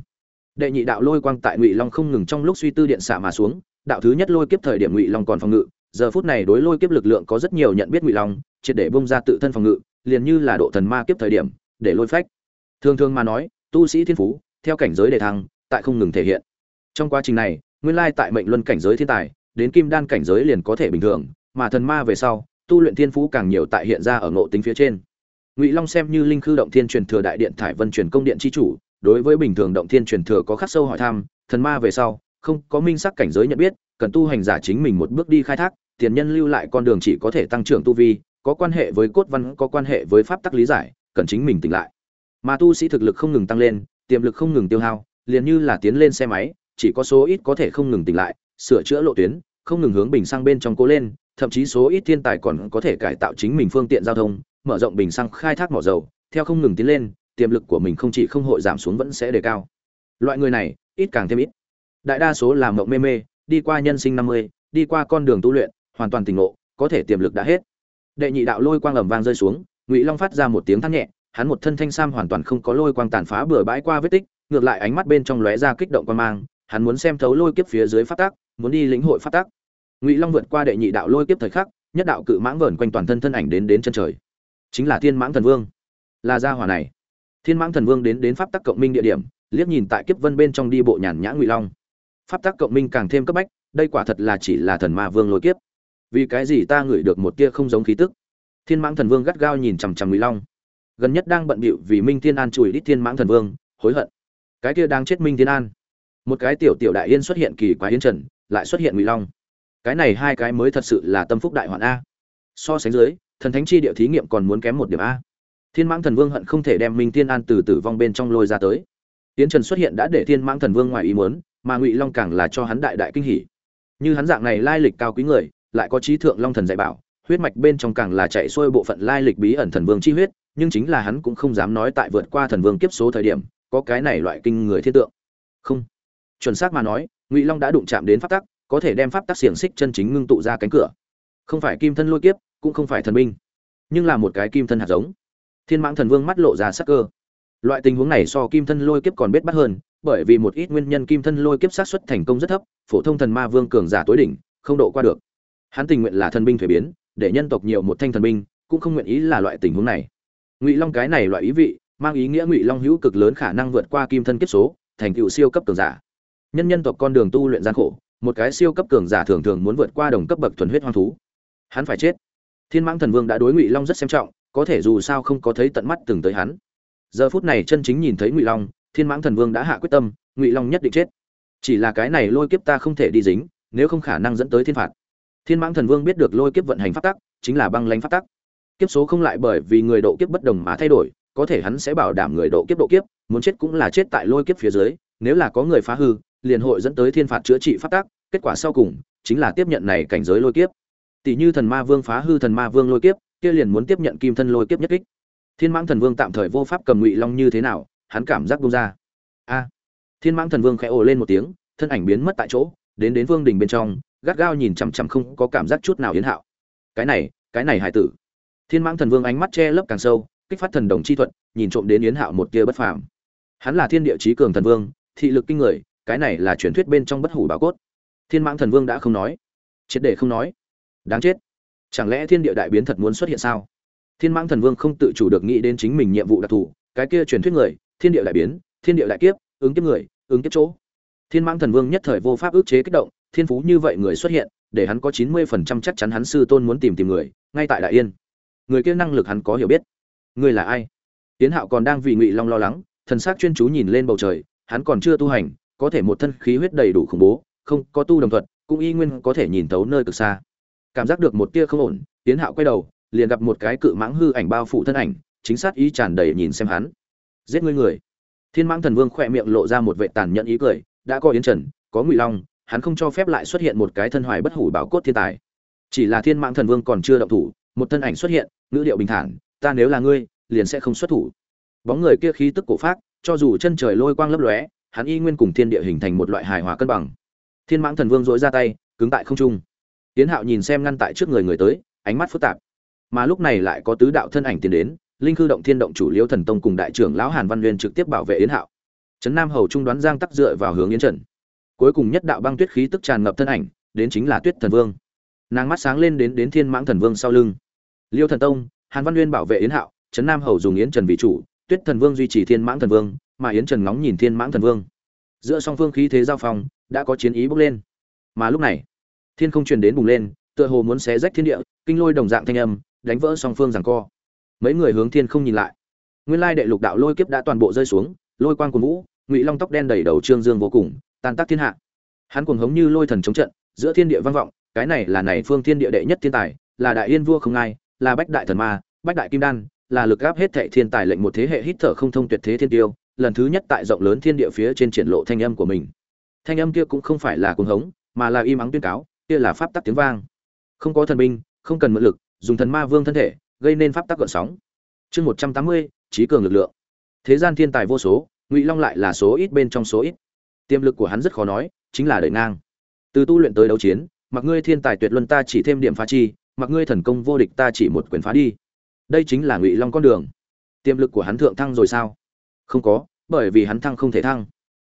đệ nhị đạo lôi quang tại ngụy long không ngừng trong lúc suy tư điện xạ mà xuống đạo thứ nhất lôi kiếp thời điểm ngụy long còn phòng ngự giờ phút này đối lôi kiếp lực lượng có rất nhiều nhận biết ngụy long, triệt để bông ra tự thân phòng ngự, liền như là độ thần ma kiếp thời điểm, để lôi phách. Thường thường mà nói, tu sĩ thiên phú, theo cảnh giới đề thăng, tại không ngừng thể hiện. Trong quá trình này, nguyên lai tại mệnh luân cảnh giới thiên tài, đến kim đan cảnh giới liền có thể bình thường, mà thần ma về sau, tu luyện thiên phú càng nhiều tại hiện ra ở ngộ tính phía trên. Ngụy long xem như linh khư động thiên truyền thừa đại điện thải vân truyền công điện chi chủ, đối với bình thường động thiên truyền thừa có khắc sâu hỏi thăm, thần ma về sau không có minh sắc cảnh giới nhận biết, cần tu hành giả chính mình một bước đi khai thác, tiền nhân lưu lại con đường chỉ có thể tăng trưởng tu vi, có quan hệ với cốt văn, có quan hệ với pháp tắc lý giải, cần chính mình tỉnh lại. Mà tu sĩ thực lực không ngừng tăng lên, tiềm lực không ngừng tiêu hao, liền như là tiến lên xe máy, chỉ có số ít có thể không ngừng tỉnh lại, sửa chữa lộ tuyến, không ngừng hướng bình sang bên trong cố lên, thậm chí số ít thiên tài còn có thể cải tạo chính mình phương tiện giao thông, mở rộng bình xăng khai thác mỏ dầu, theo không ngừng tiến lên, tiềm lực của mình không chỉ không hội giảm xuống vẫn sẽ đề cao. Loại người này, ít càng thêm ít đại đa số làm mộng mê mê, đi qua nhân sinh năm mươi, đi qua con đường tu luyện, hoàn toàn tỉnh ngộ, có thể tiềm lực đã hết. Đệ nhị đạo lôi quang ầm vang rơi xuống, ngụy long phát ra một tiếng thắt nhẹ, hắn một thân thanh sam hoàn toàn không có lôi quang tàn phá bừa bãi qua vết tích, ngược lại ánh mắt bên trong lóe ra kích động quan mang, hắn muốn xem thấu lôi kiếp phía dưới phát tác muốn đi lĩnh hội phát tác ngụy long vượt qua đệ nhị đạo lôi kiếp thời khắc, nhất đạo cự mãng vờn quanh toàn thân thân ảnh đến đến chân trời. Chính là thiên mãng thần vương. Là gia hỏa này. Thiên mãng thần vương đến đến pháp tắc cộng minh địa điểm, liếc nhìn tại kiếp vân bên trong đi bộ nhàn nhã ngụy long pháp tắc cộng minh càng thêm cấp bách, đây quả thật là chỉ là thần ma vương lôi kiếp. Vì cái gì ta ngửi được một tia không giống khí tức? Thiên mãng thần vương gắt gao nhìn chằm chằm ngụy long. Gần nhất đang bận bịu vì minh thiên an chùi đít thiên mãng thần vương, hối hận. Cái kia đang chết minh thiên an. Một cái tiểu tiểu đại yên xuất hiện kỳ quái yên trần, lại xuất hiện ngụy long. Cái này hai cái mới thật sự là tâm phúc đại hoạn a. So sánh dưới, thần thánh chi địa thí nghiệm còn muốn kém một điểm a. Thiên mãng thần vương hận không thể đem minh thiên an từ tử vong bên trong lôi ra tới. Yến trần xuất hiện đã để thiên mãng thần vương ngoài ý muốn mà ngụy long càng là cho hắn đại đại kinh hỉ như hắn dạng này lai lịch cao quý người lại có trí thượng long thần dạy bảo huyết mạch bên trong càng là chạy xuôi bộ phận lai lịch bí ẩn thần vương chi huyết nhưng chính là hắn cũng không dám nói tại vượt qua thần vương kiếp số thời điểm có cái này loại kinh người thiết tượng không chuẩn xác mà nói ngụy long đã đụng chạm đến pháp tắc có thể đem pháp tắc xiềng xích chân chính ngưng tụ ra cánh cửa không phải kim thân lôi kiếp cũng không phải thần Minh, nhưng là một cái kim thân hạt giống thiên mãng thần vương mắt lộ ra sắc cơ loại tình huống này so kim thân lôi kiếp còn biết bắt hơn bởi vì một ít nguyên nhân kim thân lôi kiếp sát xuất thành công rất thấp, phổ thông thần ma vương cường giả tối đỉnh, không độ qua được. Hắn tình nguyện là thần binh thuế biến, để nhân tộc nhiều một thanh thần binh, cũng không nguyện ý là loại tình huống này. Ngụy long cái này loại ý vị, mang ý nghĩa ngụy long hữu cực lớn khả năng vượt qua kim thân kiếp số, thành tựu siêu cấp cường giả. Nhân nhân tộc con đường tu luyện gian khổ, một cái siêu cấp cường giả thường thường muốn vượt qua đồng cấp bậc thuần huyết hoang thú. Hắn phải chết. Thiên mãng thần vương đã đối ngụy long rất xem trọng, có thể dù sao không có thấy tận mắt từng tới hắn. Giờ phút này chân chính nhìn thấy ngụy long thiên mãng thần vương đã hạ quyết tâm, ngụy long nhất định chết. Chỉ là cái này lôi kiếp ta không thể đi dính, nếu không khả năng dẫn tới thiên phạt. Thiên mãng thần vương biết được lôi kiếp vận hành phát tắc, chính là băng lãnh phát tắc. Kiếp số không lại bởi vì người độ kiếp bất đồng mà thay đổi, có thể hắn sẽ bảo đảm người độ kiếp độ kiếp, muốn chết cũng là chết tại lôi kiếp phía dưới, nếu là có người phá hư, liền hội dẫn tới thiên phạt chữa trị phát tác kết quả sau cùng chính là tiếp nhận này cảnh giới lôi kiếp. Tỷ như thần ma vương phá hư thần ma vương lôi kiếp, kia liền muốn tiếp nhận kim thân lôi kiếp nhất kích. Thiên mãng thần vương tạm thời vô pháp cầm ngụy long như thế nào hắn cảm giác bung ra. A. Thiên mãng thần vương khẽ ồ lên một tiếng thân ảnh biến mất tại chỗ đến đến vương đình bên trong gắt gao nhìn chằm chằm không có cảm giác chút nào yến hạo. Cái này cái này hải tử. Thiên mãng thần vương ánh mắt che lấp càng sâu kích phát thần đồng chi thuật, nhìn trộm đến yến hạo một kia bất phàm. Hắn là thiên địa chí cường thần vương thị lực kinh người cái này là truyền thuyết bên trong bất hủ bảo cốt. Thiên mãng thần vương đã không nói. Triệt để không nói. Đáng chết. Chẳng lẽ thiên địa đại biến thật muốn xuất hiện sao? Thiên mãng thần vương không tự chủ được nghĩ đến chính mình nhiệm vụ đặc thù cái kia truyền thuyết người thiên địa đại biến, thiên địa đại kiếp, ứng kiếp người, ứng kiếp chỗ. Thiên mãng thần vương nhất thời vô pháp ức chế kích động, thiên phú như vậy người xuất hiện, để hắn có chín mươi phần trăm chắc chắn hắn sư tôn muốn tìm tìm người, ngay tại đại yên. Người kia năng lực hắn có hiểu biết. Người là ai? Tiến hạo còn đang vì ngụy long lo lắng, thần s c chuyên chú nhìn lên bầu trời, hắn còn chưa tu hành, có thể một thân khí huyết đầy đủ khủng bố, không có tu đồng thuật, cũng y nguyên có thể nhìn thấu nơi cực xa. Cảm giác được một tia không ổn tiến hạo quay đầu, liền gặp một cái cự mãng hư ảnh bao phủ thân ảnh, chính xác ý tràn đầy nhìn xem hắn giết ngươi người. Thiên mãng thần vương khỏe miệng lộ ra một vệ tàn nhẫn ý cười, đã có yến trần, có ngụy long, hắn không cho phép lại xuất hiện một cái thân hoài bất hủ bảo cốt thiên tài. Chỉ là thiên mãng thần vương còn chưa động thủ, một thân ảnh xuất hiện, ngữ điệu bình thản, ta nếu là ngươi, liền sẽ không xuất thủ. Bóng người kia khí tức cổ phát cho dù chân trời lôi quang lấp lóe, hắn y nguyên cùng thiên địa hình thành một loại hài hòa cân bằng. Thiên mãng thần vương dỗi ra tay, cứng tại không trung. Tiến hạo nhìn xem ngăn tại trước người người tới, ánh mắt phức tạp. Mà lúc này lại có tứ đạo thân ảnh tiến đến linh khư động thiên động chủ liêu thần tông cùng đại trưởng lão hàn văn nguyên trực tiếp bảo vệ yến hạo trấn nam hầu trung đoán giang tắc dựa vào hướng yến trần cuối cùng nhất đạo băng tuyết khí tức tràn ngập thân ảnh đến chính là tuyết thần vương nàng mắt sáng lên đến đến thiên mãng thần vương sau lưng liêu thần tông hàn văn nguyên bảo vệ yến hạo trấn nam hầu dùng yến trần vì chủ tuyết thần vương duy trì thiên mãng thần vương mà yến trần ngóng nhìn thiên mãng thần vương giữa song phương khí thế giao phong đã có chiến ý bốc lên mà lúc này thiên không truyền đến bùng lên tựa hồ muốn xé rách thiên địa kinh lôi đồng dạng thanh âm đánh vỡ song phương rằng co mấy người hướng thiên không nhìn lại. Nguyên lai đệ lục đạo lôi kiếp đã toàn bộ rơi xuống, lôi quang cuồng vũ, ngụy long tóc đen đầy đầu trương dương vô cùng, tan tác thiên hạ. Hắn cuồng hống như lôi thần chống trận, giữa thiên địa vang vọng, cái này là này phương thiên địa đệ nhất thiên tài, là đại yên vua không ai, là bách đại thần ma, bách đại kim đan, là lực áp hết thệ thiên tài lệnh một thế hệ hít thở không thông tuyệt thế thiên tiêu, lần thứ nhất tại rộng lớn thiên địa phía trên triển lộ thanh âm của mình. Thanh âm kia cũng không phải là cuồng hống, mà là im ắng tuyên cáo, kia là pháp tắc tiếng vang. Không có thần binh, không cần mượn lực, dùng thần ma vương thân thể gây nên pháp tắc gợn sóng. Chương một trăm tám mươi, trí cường lực lượng. Thế gian thiên tài vô số, ngụy long lại là số ít bên trong số ít. Tiềm lực của hắn rất khó nói, chính là đời ngang. Từ tu luyện tới đấu chiến, mặc ngươi thiên tài tuyệt luân ta chỉ thêm điểm phá chi, mặc ngươi thần công vô địch ta chỉ một quyền phá đi. Đây chính là ngụy long con đường. Tiềm lực của hắn thượng thăng rồi sao? Không có, bởi vì hắn thăng không thể thăng.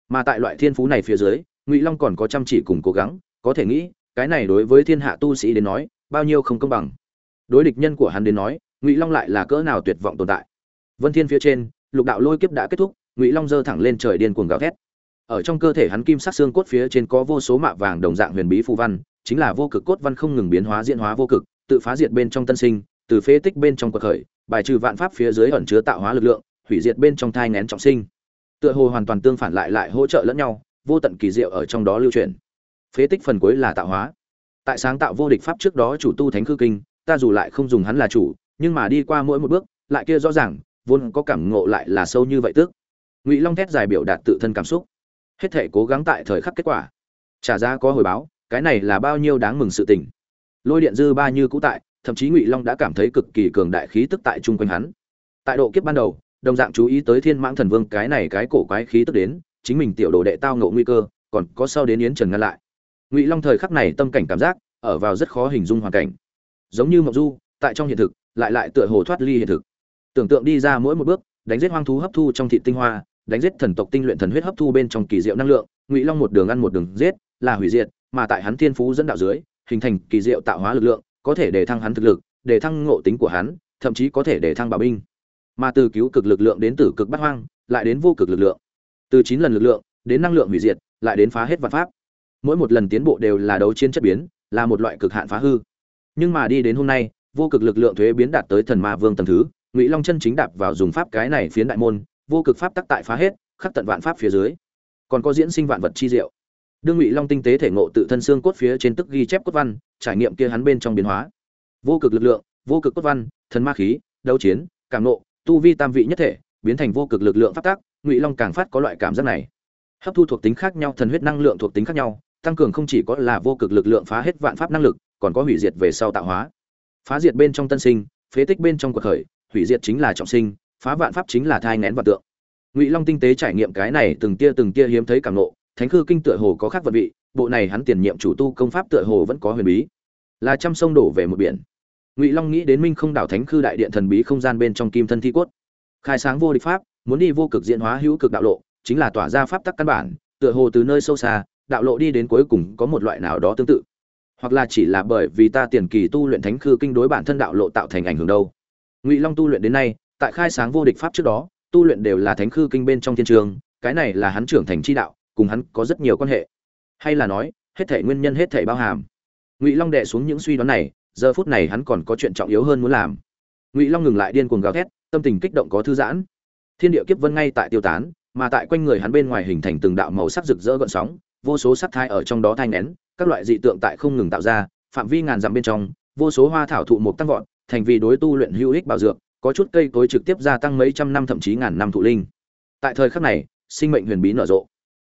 Mà tại loại thiên phú này phía dưới, ngụy long còn có chăm chỉ cùng cố gắng, có thể nghĩ, cái này đối với thiên hạ tu sĩ đến nói, bao nhiêu không công bằng đối địch nhân của hắn đến nói, ngụy long lại là cỡ nào tuyệt vọng tồn tại. Vân thiên phía trên, lục đạo lôi kiếp đã kết thúc, ngụy long giơ thẳng lên trời điên cuồng gào thét. Ở trong cơ thể hắn kim sắc xương cốt phía trên có vô số mạ vàng đồng dạng huyền bí phù văn, chính là vô cực cốt văn không ngừng biến hóa diễn hóa vô cực, tự phá diệt bên trong tân sinh, từ phế tích bên trong cuộc khởi, bài trừ vạn pháp phía dưới ẩn chứa tạo hóa lực lượng, hủy diệt bên trong thai ngén trọng sinh. Tựa hồ hoàn toàn tương phản lại lại hỗ trợ lẫn nhau, vô tận kỳ diệu ở trong đó lưu truyền. Phế tích phần cuối là tạo hóa. Tại sáng tạo vô địch pháp trước đó chủ tu thánh cư kinh ta dù lại không dùng hắn là chủ, nhưng mà đi qua mỗi một bước, lại kia rõ ràng, vốn có cảm ngộ lại là sâu như vậy tức. Ngụy long thét dài biểu đạt tự thân cảm xúc. Hết thể cố gắng tại thời khắc kết quả. Trả ra có hồi báo, cái này là bao nhiêu đáng mừng sự tình. Lôi điện dư ba như cũ tại, thậm chí ngụy long đã cảm thấy cực kỳ cường đại khí tức tại chung quanh hắn. Tại độ kiếp ban đầu, đồng dạng chú ý tới thiên mãng thần vương, cái này cái cổ quái khí tức đến, chính mình tiểu đồ đệ tao ngộ nguy cơ, còn có sau đến yến trần ngăn lại. Ngụy long thời khắc này tâm cảnh cảm giác, ở vào rất khó hình dung hoàn cảnh giống như mộng du, tại trong hiện thực, lại lại tựa hồ thoát ly hiện thực. Tưởng tượng đi ra mỗi một bước, đánh giết hoang thú hấp thu trong thị tinh hoa, đánh giết thần tộc tinh luyện thần huyết hấp thu bên trong kỳ diệu năng lượng, ngụy long một đường ăn một đường giết, là hủy diệt, mà tại hắn thiên phú dẫn đạo dưới, hình thành kỳ diệu tạo hóa lực lượng, có thể để thăng hắn thực lực, để thăng ngộ tính của hắn, thậm chí có thể để thăng bảo binh. Mà từ cứu cực lực lượng đến từ cực bắt hoang, lại đến vô cực lực lượng. Từ chín lần lực lượng, đến năng lượng hủy diệt, lại đến phá hết vạn pháp. Mỗi một lần tiến bộ đều là đấu chiến chất biến, là một loại cực hạn phá hư nhưng mà đi đến hôm nay, vô cực lực lượng thuế biến đạt tới thần ma vương tầm thứ, ngụy long chân chính đạp vào dùng pháp cái này phiến đại môn, vô cực pháp tắc tại phá hết, khắc tận vạn pháp phía dưới. Còn có diễn sinh vạn vật chi diệu. Đương ngụy long tinh tế thể ngộ tự thân xương cốt phía trên tức ghi chép cốt văn, trải nghiệm kia hắn bên trong biến hóa. Vô cực lực lượng, vô cực cốt văn, thần ma khí, đấu chiến, cảm nộ, tu vi tam vị nhất thể, biến thành vô cực lực lượng pháp tắc, ngụy long càng phát có loại cảm giác này. Hấp thu thuộc tính khác nhau, thần huyết năng lượng thuộc tính khác nhau, tăng cường không chỉ có là vô cực lực lượng phá hết vạn pháp năng lực còn có hủy diệt về sau tạo hóa. Phá diệt bên trong tân sinh, phế tích bên trong cuộc khởi, hủy diệt chính là trọng sinh, phá vạn pháp chính là thai ngén vật tượng. Ngụy long tinh tế trải nghiệm cái này từng tia từng tia hiếm thấy cảm nộ thánh khư kinh tựa hồ có khác vật vị, bộ này hắn tiền nhiệm chủ tu công pháp tựa hồ vẫn có huyền bí. Là trăm sông đổ về một biển. Ngụy long nghĩ đến minh không đảo thánh khư đại điện thần bí không gian bên trong kim thân thi cốt. Khai sáng vô địch pháp, muốn đi vô cực diễn hóa hữu cực đạo lộ, chính là tỏa ra pháp tắc căn bản, tựa hồ từ nơi sâu xa, đạo lộ đi đến cuối cùng có một loại nào đó tương tự hoặc là chỉ là bởi vì ta tiền kỳ tu luyện thánh khư kinh đối bản thân đạo lộ tạo thành ảnh hưởng đâu. Ngụy long tu luyện đến nay, tại khai sáng vô địch pháp trước đó, tu luyện đều là thánh khư kinh bên trong thiên trường, cái này là hắn trưởng thành chi đạo, cùng hắn có rất nhiều quan hệ. Hay là nói, hết thể nguyên nhân hết thể bao hàm. Ngụy long đệ xuống những suy đoán này, giờ phút này hắn còn có chuyện trọng yếu hơn muốn làm. Ngụy long ngừng lại điên cuồng gào thét, tâm tình kích động có thư giãn. Thiên địa kiếp vân ngay tại tiêu tán, mà tại quanh người hắn bên ngoài hình thành từng đạo màu sắc rực rỡ gợn sóng vô số sắc thai ở trong đó thai nén các loại dị tượng tại không ngừng tạo ra, phạm vi ngàn dặm bên trong, vô số hoa thảo thụ một tăng vọt, thành vì đối tu luyện hữu ích bảo dược, có chút cây cối trực tiếp gia tăng mấy trăm năm thậm chí ngàn năm thụ linh. Tại thời khắc này, sinh mệnh huyền bí nở rộ.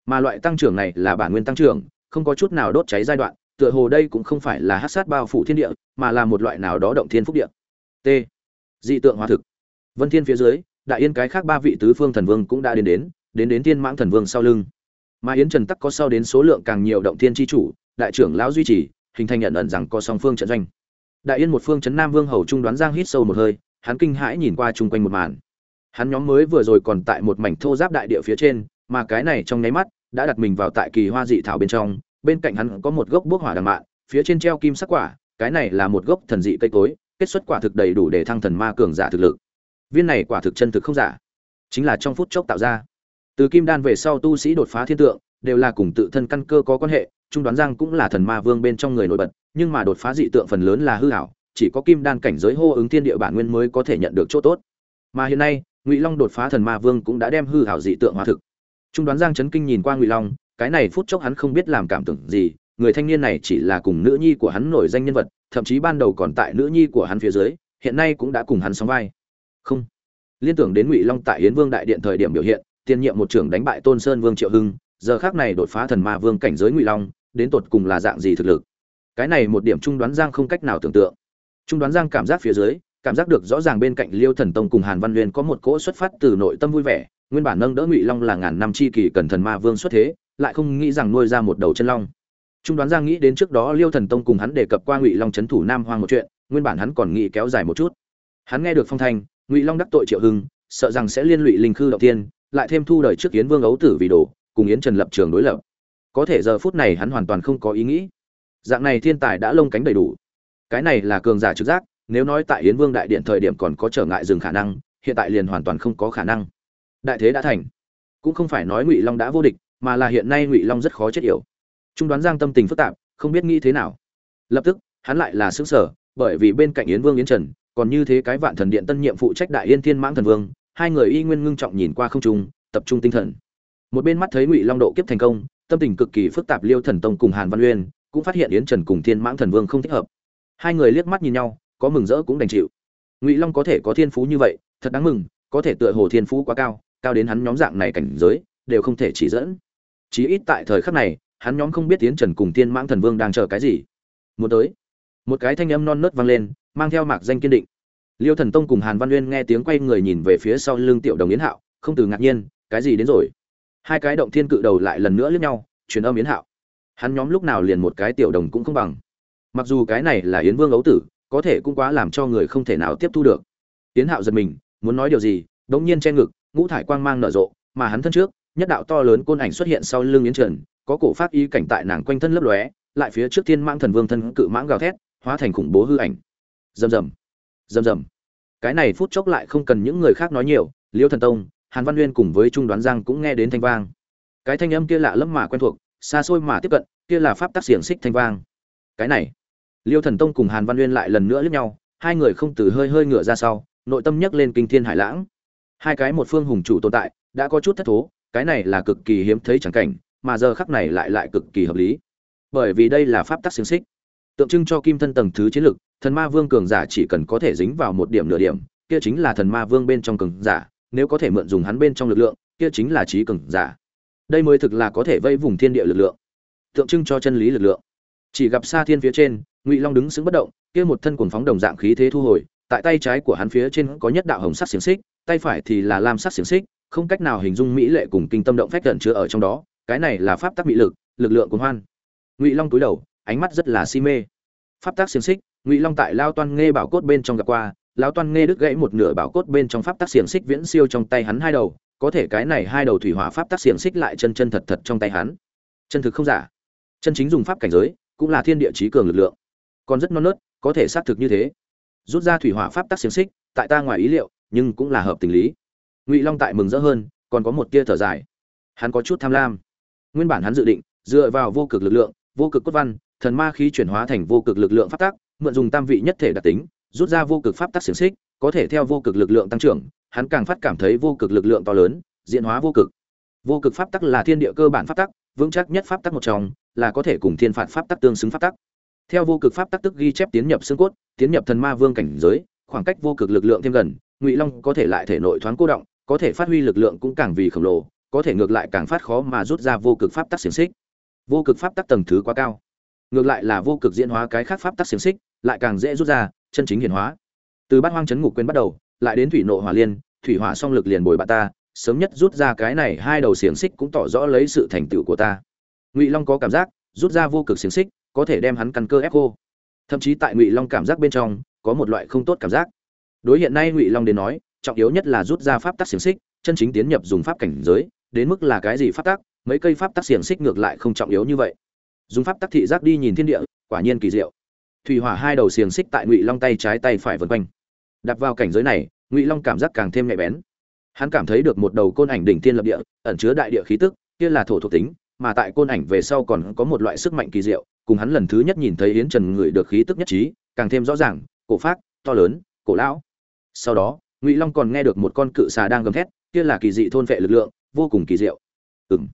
Mà loại tăng trưởng này là bản nguyên tăng trưởng, không có chút nào đốt cháy giai đoạn, tựa hồ đây cũng không phải là hát sát bao phủ thiên địa, mà là một loại nào đó động thiên phúc địa. T. Dị tượng hóa thực. Vân thiên phía dưới, đại yên cái khác ba vị tứ phương thần vương cũng đã đến đến đến đến thiên mãng thần vương sau lưng mà yến trần tắc có sau đến số lượng càng nhiều động thiên chi chủ, đại trưởng lão duy trì, hình thành nhận ẩn rằng có song phương trận doanh. Đại yên một phương chấn nam vương hầu trung đoán giang hít sâu một hơi, hắn kinh hãi nhìn qua chung quanh một màn. Hắn nhóm mới vừa rồi còn tại một mảnh thô giáp đại địa phía trên, mà cái này trong nháy mắt đã đặt mình vào tại kỳ hoa dị thảo bên trong, bên cạnh hắn có một gốc bước hỏa đằng mạn, phía trên treo kim sắc quả, cái này là một gốc thần dị cây cối, kết xuất quả thực đầy đủ để thăng thần ma cường giả thực lực. Viên này quả thực chân thực không giả, chính là trong phút chốc tạo ra từ kim đan về sau tu sĩ đột phá thiên tượng, đều là cùng tự thân căn cơ có quan hệ, trung đoán giang cũng là thần ma vương bên trong người nổi bật, nhưng mà đột phá dị tượng phần lớn là hư hảo chỉ có kim đan cảnh giới hô ứng thiên địa bản nguyên mới có thể nhận được chỗ tốt. Mà hiện nay, ngụy long đột phá thần ma vương cũng đã đem hư hảo dị tượng hóa thực. Trung đoán giang chấn kinh nhìn qua ngụy long, cái này phút chốc hắn không biết làm cảm tưởng gì, người thanh niên này chỉ là cùng nữ nhi của hắn nổi danh nhân vật, thậm chí ban đầu còn tại nữ nhi của hắn phía dưới, hiện nay cũng đã cùng hắn sóng vai. Không. Liên tưởng đến ngụy long tại hiến vương đại điện thời điểm biểu hiện tiền nhiệm một trưởng đánh bại tôn sơn vương triệu hưng, giờ khác này đột phá thần ma vương cảnh giới ngụy long, đến tột cùng là dạng gì thực lực? Cái này một điểm trung đoán giang không cách nào tưởng tượng. Trung đoán giang cảm giác phía dưới, cảm giác được rõ ràng bên cạnh liêu thần tông cùng hàn văn nguyên có một cỗ xuất phát từ nội tâm vui vẻ, nguyên bản nâng đỡ ngụy long là ngàn năm chi kỳ cần thần ma vương xuất thế, lại không nghĩ rằng nuôi ra một đầu chân long. Trung đoán giang nghĩ đến trước đó liêu thần tông cùng hắn đề cập qua ngụy long c h ấ n thủ nam hoang một chuyện, nguyên bản hắn còn nghĩ kéo dài một chút. Hắn nghe được phong thanh, ngụy long đắc tội triệu hưng, sợ rằng sẽ liên lụy linh khư đầu tiên lại thêm thu đời trước yến vương ấu tử vì đồ, cùng yến trần lập trường đối lập. Có thể giờ phút này hắn hoàn toàn không có ý nghĩ. Dạng này thiên tài đã lông cánh đầy đủ. Cái này là cường giả trực giác, nếu nói tại yến vương đại điện thời điểm còn có trở ngại dừng khả năng, hiện tại liền hoàn toàn không có khả năng. Đại thế đã thành. Cũng không phải nói ngụy long đã vô địch, mà là hiện nay ngụy long rất khó chết yểu. Trung đoán giang tâm tình phức tạp, không biết nghĩ thế nào. Lập tức, hắn lại là xứng sở bởi vì bên cạnh yến vương yến trần, còn như thế cái vạn thần điện tân nhiệm phụ trách đại yên thiên mãng thần vương hai người y nguyên ngưng trọng nhìn qua không trung, tập trung tinh thần. Một bên mắt thấy ngụy long độ kiếp thành công, tâm tình cực kỳ phức tạp liêu thần tông cùng hàn văn uyên cũng phát hiện yến trần cùng thiên mãng thần vương không thích hợp. Hai người liếc mắt nhìn nhau, có mừng rỡ cũng đành chịu. Ngụy long có thể có thiên phú như vậy, thật đáng mừng, có thể tựa hồ thiên phú quá cao cao đến hắn nhóm dạng này cảnh giới, đều không thể chỉ dẫn. Chí ít tại thời khắc này, hắn nhóm không biết tiến trần cùng thiên mãng thần vương đang chờ cái gì. Muốn tới, một cái thanh âm non nớt vang lên, mang theo mạc danh kiên định liêu thần tông cùng hàn văn uyên nghe tiếng quay người nhìn về phía sau lưng tiểu đồng yến hạo, không từ ngạc nhiên, cái gì đến rồi? Hai cái động thiên cự đầu lại lần nữa lướt nhau, truyền âm yến hạo. Hắn nhóm lúc nào liền một cái tiểu đồng cũng không bằng. Mặc dù cái này là yến vương ấu tử, có thể cũng quá làm cho người không thể nào tiếp thu được. Yến hạo giật mình, muốn nói điều gì, đống nhiên che ngực, ngũ thải quang mang nở rộ, mà hắn thân trước, nhất đạo to lớn côn ảnh xuất hiện sau lưng yến trần, có cổ pháp y cảnh tại nàng quanh thân lấp lóe, lại phía trước thiên mãng thần vương thân cự mãng gào thét, hóa thành khủng bố hư ảnh. Rầm rầm. Dầm dầm. cái này phút chốc lại không cần những người khác nói nhiều, liêu thần tông, hàn văn nguyên cùng với trung đoán giang cũng nghe đến thanh vang. Cái thanh âm kia lạ lẫm mà quen thuộc, xa xôi mà tiếp cận, kia là pháp tác xiển xích thanh vang. Cái này, liêu thần tông cùng hàn văn nguyên lại lần nữa liếc nhau, hai người không từ hơi hơi ngửa ra sau, nội tâm nhấc lên kinh thiên hải lãng. Hai cái một phương hùng chủ tồn tại, đã có chút thất thố, cái này là cực kỳ hiếm thấy chẳng cảnh, mà giờ khắc này lại lại cực kỳ hợp lý. Bởi vì đây là pháp tắc xiển xích tượng trưng cho kim thân tầng thứ chiến lực, thần ma vương cường giả chỉ cần có thể dính vào một điểm nửa điểm, kia chính là thần ma vương bên trong cường giả, nếu có thể mượn dùng hắn bên trong lực lượng, kia chính là trí cường giả. Đây mới thực là có thể vây vùng thiên địa lực lượng, tượng trưng cho chân lý lực lượng. Chỉ gặp xa thiên phía trên, ngụy long đứng sững bất động, kia một thân cuồng phóng đồng dạng khí thế thu hồi, tại tay trái của hắn phía trên có nhất đạo hồng sắc xiển xích, tay phải thì là lam sắc xiển xích, không cách nào hình dung mỹ lệ cùng kinh tâm động phách gần chứa ở trong đó, cái này là pháp tắc mỹ lực lực lượng cuồng hoan. Ngụy long túi đầu ánh mắt rất là si mê. Pháp tắc xiềng xích, ngụy long tại lao toan nghe bảo cốt bên trong gặp qua, lao toan nghe đứt gãy một nửa bảo cốt bên trong pháp tắc xiềng xích viễn siêu trong tay hắn hai đầu, có thể cái này hai đầu thủy hỏa pháp tắc xiềng xích lại chân chân thật thật trong tay hắn. Chân thực không giả. Chân chính dùng pháp cảnh giới, cũng là thiên địa trí cường lực lượng. Còn rất non nớt, có thể xác thực như thế. Rút ra thủy hỏa pháp tắc xiềng xích, tại ta ngoài ý liệu, nhưng cũng là hợp tình lý. Ngụy long tại mừng rỡ hơn, còn có một tia thở dài. Hắn có chút tham lam. Nguyên bản hắn dự định, dựa vào vô cực lực lượng, vô cực cốt văn thần ma khí chuyển hóa thành vô cực lực lượng pháp tắc, mượn dùng tam vị nhất thể đặc tính, rút ra vô cực pháp tắc xiển xích, có thể theo vô cực lực lượng tăng trưởng, hắn càng phát cảm thấy vô cực lực lượng to lớn, diễn hóa vô cực. Vô cực pháp tắc là thiên địa cơ bản pháp tắc, vững chắc nhất pháp tắc một trong, là có thể cùng thiên phạt pháp tắc tương xứng pháp tắc. Theo vô cực pháp tắc tức ghi chép tiến nhập xương cốt, tiến nhập thần ma vương cảnh giới, khoảng cách vô cực lực lượng thêm gần, ngụy long có thể lại thể nội thoáng cô động, có thể phát huy lực lượng cũng càng vì khổng lồ, có thể ngược lại càng phát khó mà rút ra vô cực pháp tắc xiển xích. Vô cực pháp tắc tầng thứ quá cao ngược lại là vô cực diễn hóa cái khác pháp tắc xiềng xích, lại càng dễ rút ra, chân chính hiển hóa. Từ bát hoang chấn ngục quên bắt đầu, lại đến thủy nộ hỏa liên, thủy hỏa song lực liền bồi bạn ta, sớm nhất rút ra cái này hai đầu xiềng xích cũng tỏ rõ lấy sự thành tựu của ta. Ngụy long có cảm giác, rút ra vô cực xiềng xích, có thể đem hắn căn cơ ép khô. Thậm chí tại ngụy long cảm giác bên trong, có một loại không tốt cảm giác. Đối hiện nay ngụy long đến nói, trọng yếu nhất là rút ra pháp tắc xiềng xích, chân chính tiến nhập dùng pháp cảnh giới, đến mức là cái gì pháp tắc, mấy cây pháp tắc xiềng xích ngược lại không trọng yếu như vậy dùng pháp tắc thị giác đi nhìn thiên địa, quả nhiên kỳ diệu. Thủy hỏa hai đầu xiềng xích tại ngụy long tay trái tay phải vân quanh. Đặt vào cảnh giới này, ngụy long cảm giác càng thêm nhạy bén. Hắn cảm thấy được một đầu côn ảnh đỉnh thiên lập địa, ẩn chứa đại địa khí tức, kia là thổ thuộc tính, mà tại côn ảnh về sau còn có một loại sức mạnh kỳ diệu, cùng hắn lần thứ nhất nhìn thấy yến trần người được khí tức nhất trí, càng thêm rõ ràng, cổ phát to lớn, cổ lão. Sau đó, ngụy long còn nghe được một con cự xà đang gầm thét, kia là kỳ dị thôn vệ lực lượng, vô cùng kỳ diệu. Ừng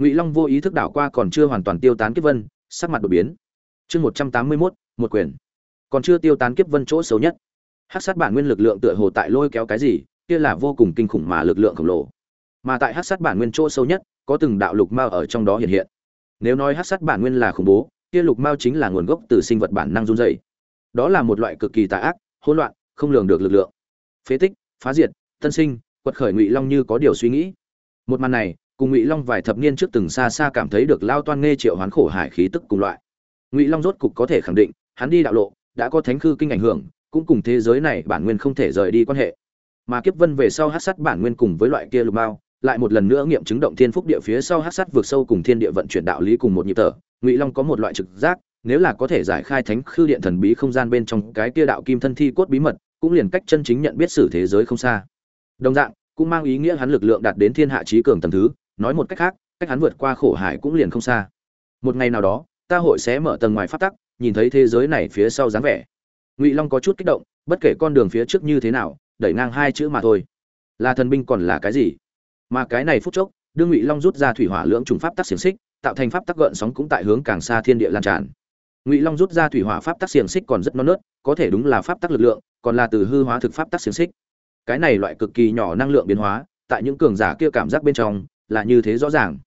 ngụy long vô ý thức đảo qua còn chưa hoàn toàn tiêu tán kiếp vân, sắc mặt đột biến. Chương một trăm tám mươi mốt, một quyền. Còn chưa tiêu tán kiếp vân chỗ xấu nhất. Hát sát bản nguyên lực lượng tựa hồ tại lôi kéo cái gì, kia là vô cùng kinh khủng mà lực lượng khổng lồ. Mà tại hát sát bản nguyên chỗ sâu nhất, có từng đạo lục mao ở trong đó hiện hiện. Nếu nói hát sát bản nguyên là khủng bố, kia lục mao chính là nguồn gốc từ sinh vật bản năng run dày đó là một loại cực kỳ tà ác, hỗn loạn, không lường được lực lượng. Phế tích, phá diệt, tân sinh, quật khởi ngụy long như có điều suy nghĩ. Một màn này cùng ngụy long vài thập niên trước từng xa xa cảm thấy được lao toan nghe triệu hoán khổ hải khí tức cùng loại. Ngụy long rốt cục có thể khẳng định, hắn đi đạo lộ, đã có thánh khư kinh ảnh hưởng, cũng cùng thế giới này bản nguyên không thể rời đi quan hệ. Mà kiếp vân về sau hát sắt bản nguyên cùng với loại kia lục bao lại một lần nữa nghiệm chứng động thiên phúc địa phía sau hát sắt vượt sâu cùng thiên địa vận chuyển đạo lý cùng một nhịp tở ngụy long có một loại trực giác, nếu là có thể giải khai thánh khư điện thần bí không gian bên trong cái kia đạo kim thân thi cốt bí mật, cũng liền cách chân chính nhận biết sử thế giới không xa. Đồng dạng, cũng mang ý nghĩa hắn lực lượng đạt đến thiên hạ trí cường tầm thứ nói một cách khác, cách hắn vượt qua khổ hải cũng liền không xa. Một ngày nào đó, ta hội sẽ mở tầng ngoài phát tắc, nhìn thấy thế giới này phía sau dáng vẻ. Ngụy long có chút kích động, bất kể con đường phía trước như thế nào, đẩy ngang hai chữ mà thôi. Là thần binh còn là cái gì? Mà cái này phút chốc đương ngụy long rút ra thủy hỏa lưỡng trùng pháp tắc xiềng xích, tạo thành pháp tắc gợn sóng cũng tại hướng càng xa thiên địa lan tràn. Ngụy long rút ra thủy hỏa pháp tắc xiềng xích còn rất non nớt, có thể đúng là pháp tắc lực lượng, còn là từ hư hóa thực pháp tắc xiềng xích. Cái này loại cực kỳ nhỏ năng lượng biến hóa, tại những cường giả kia cảm giác bên trong là như thế rõ ràng.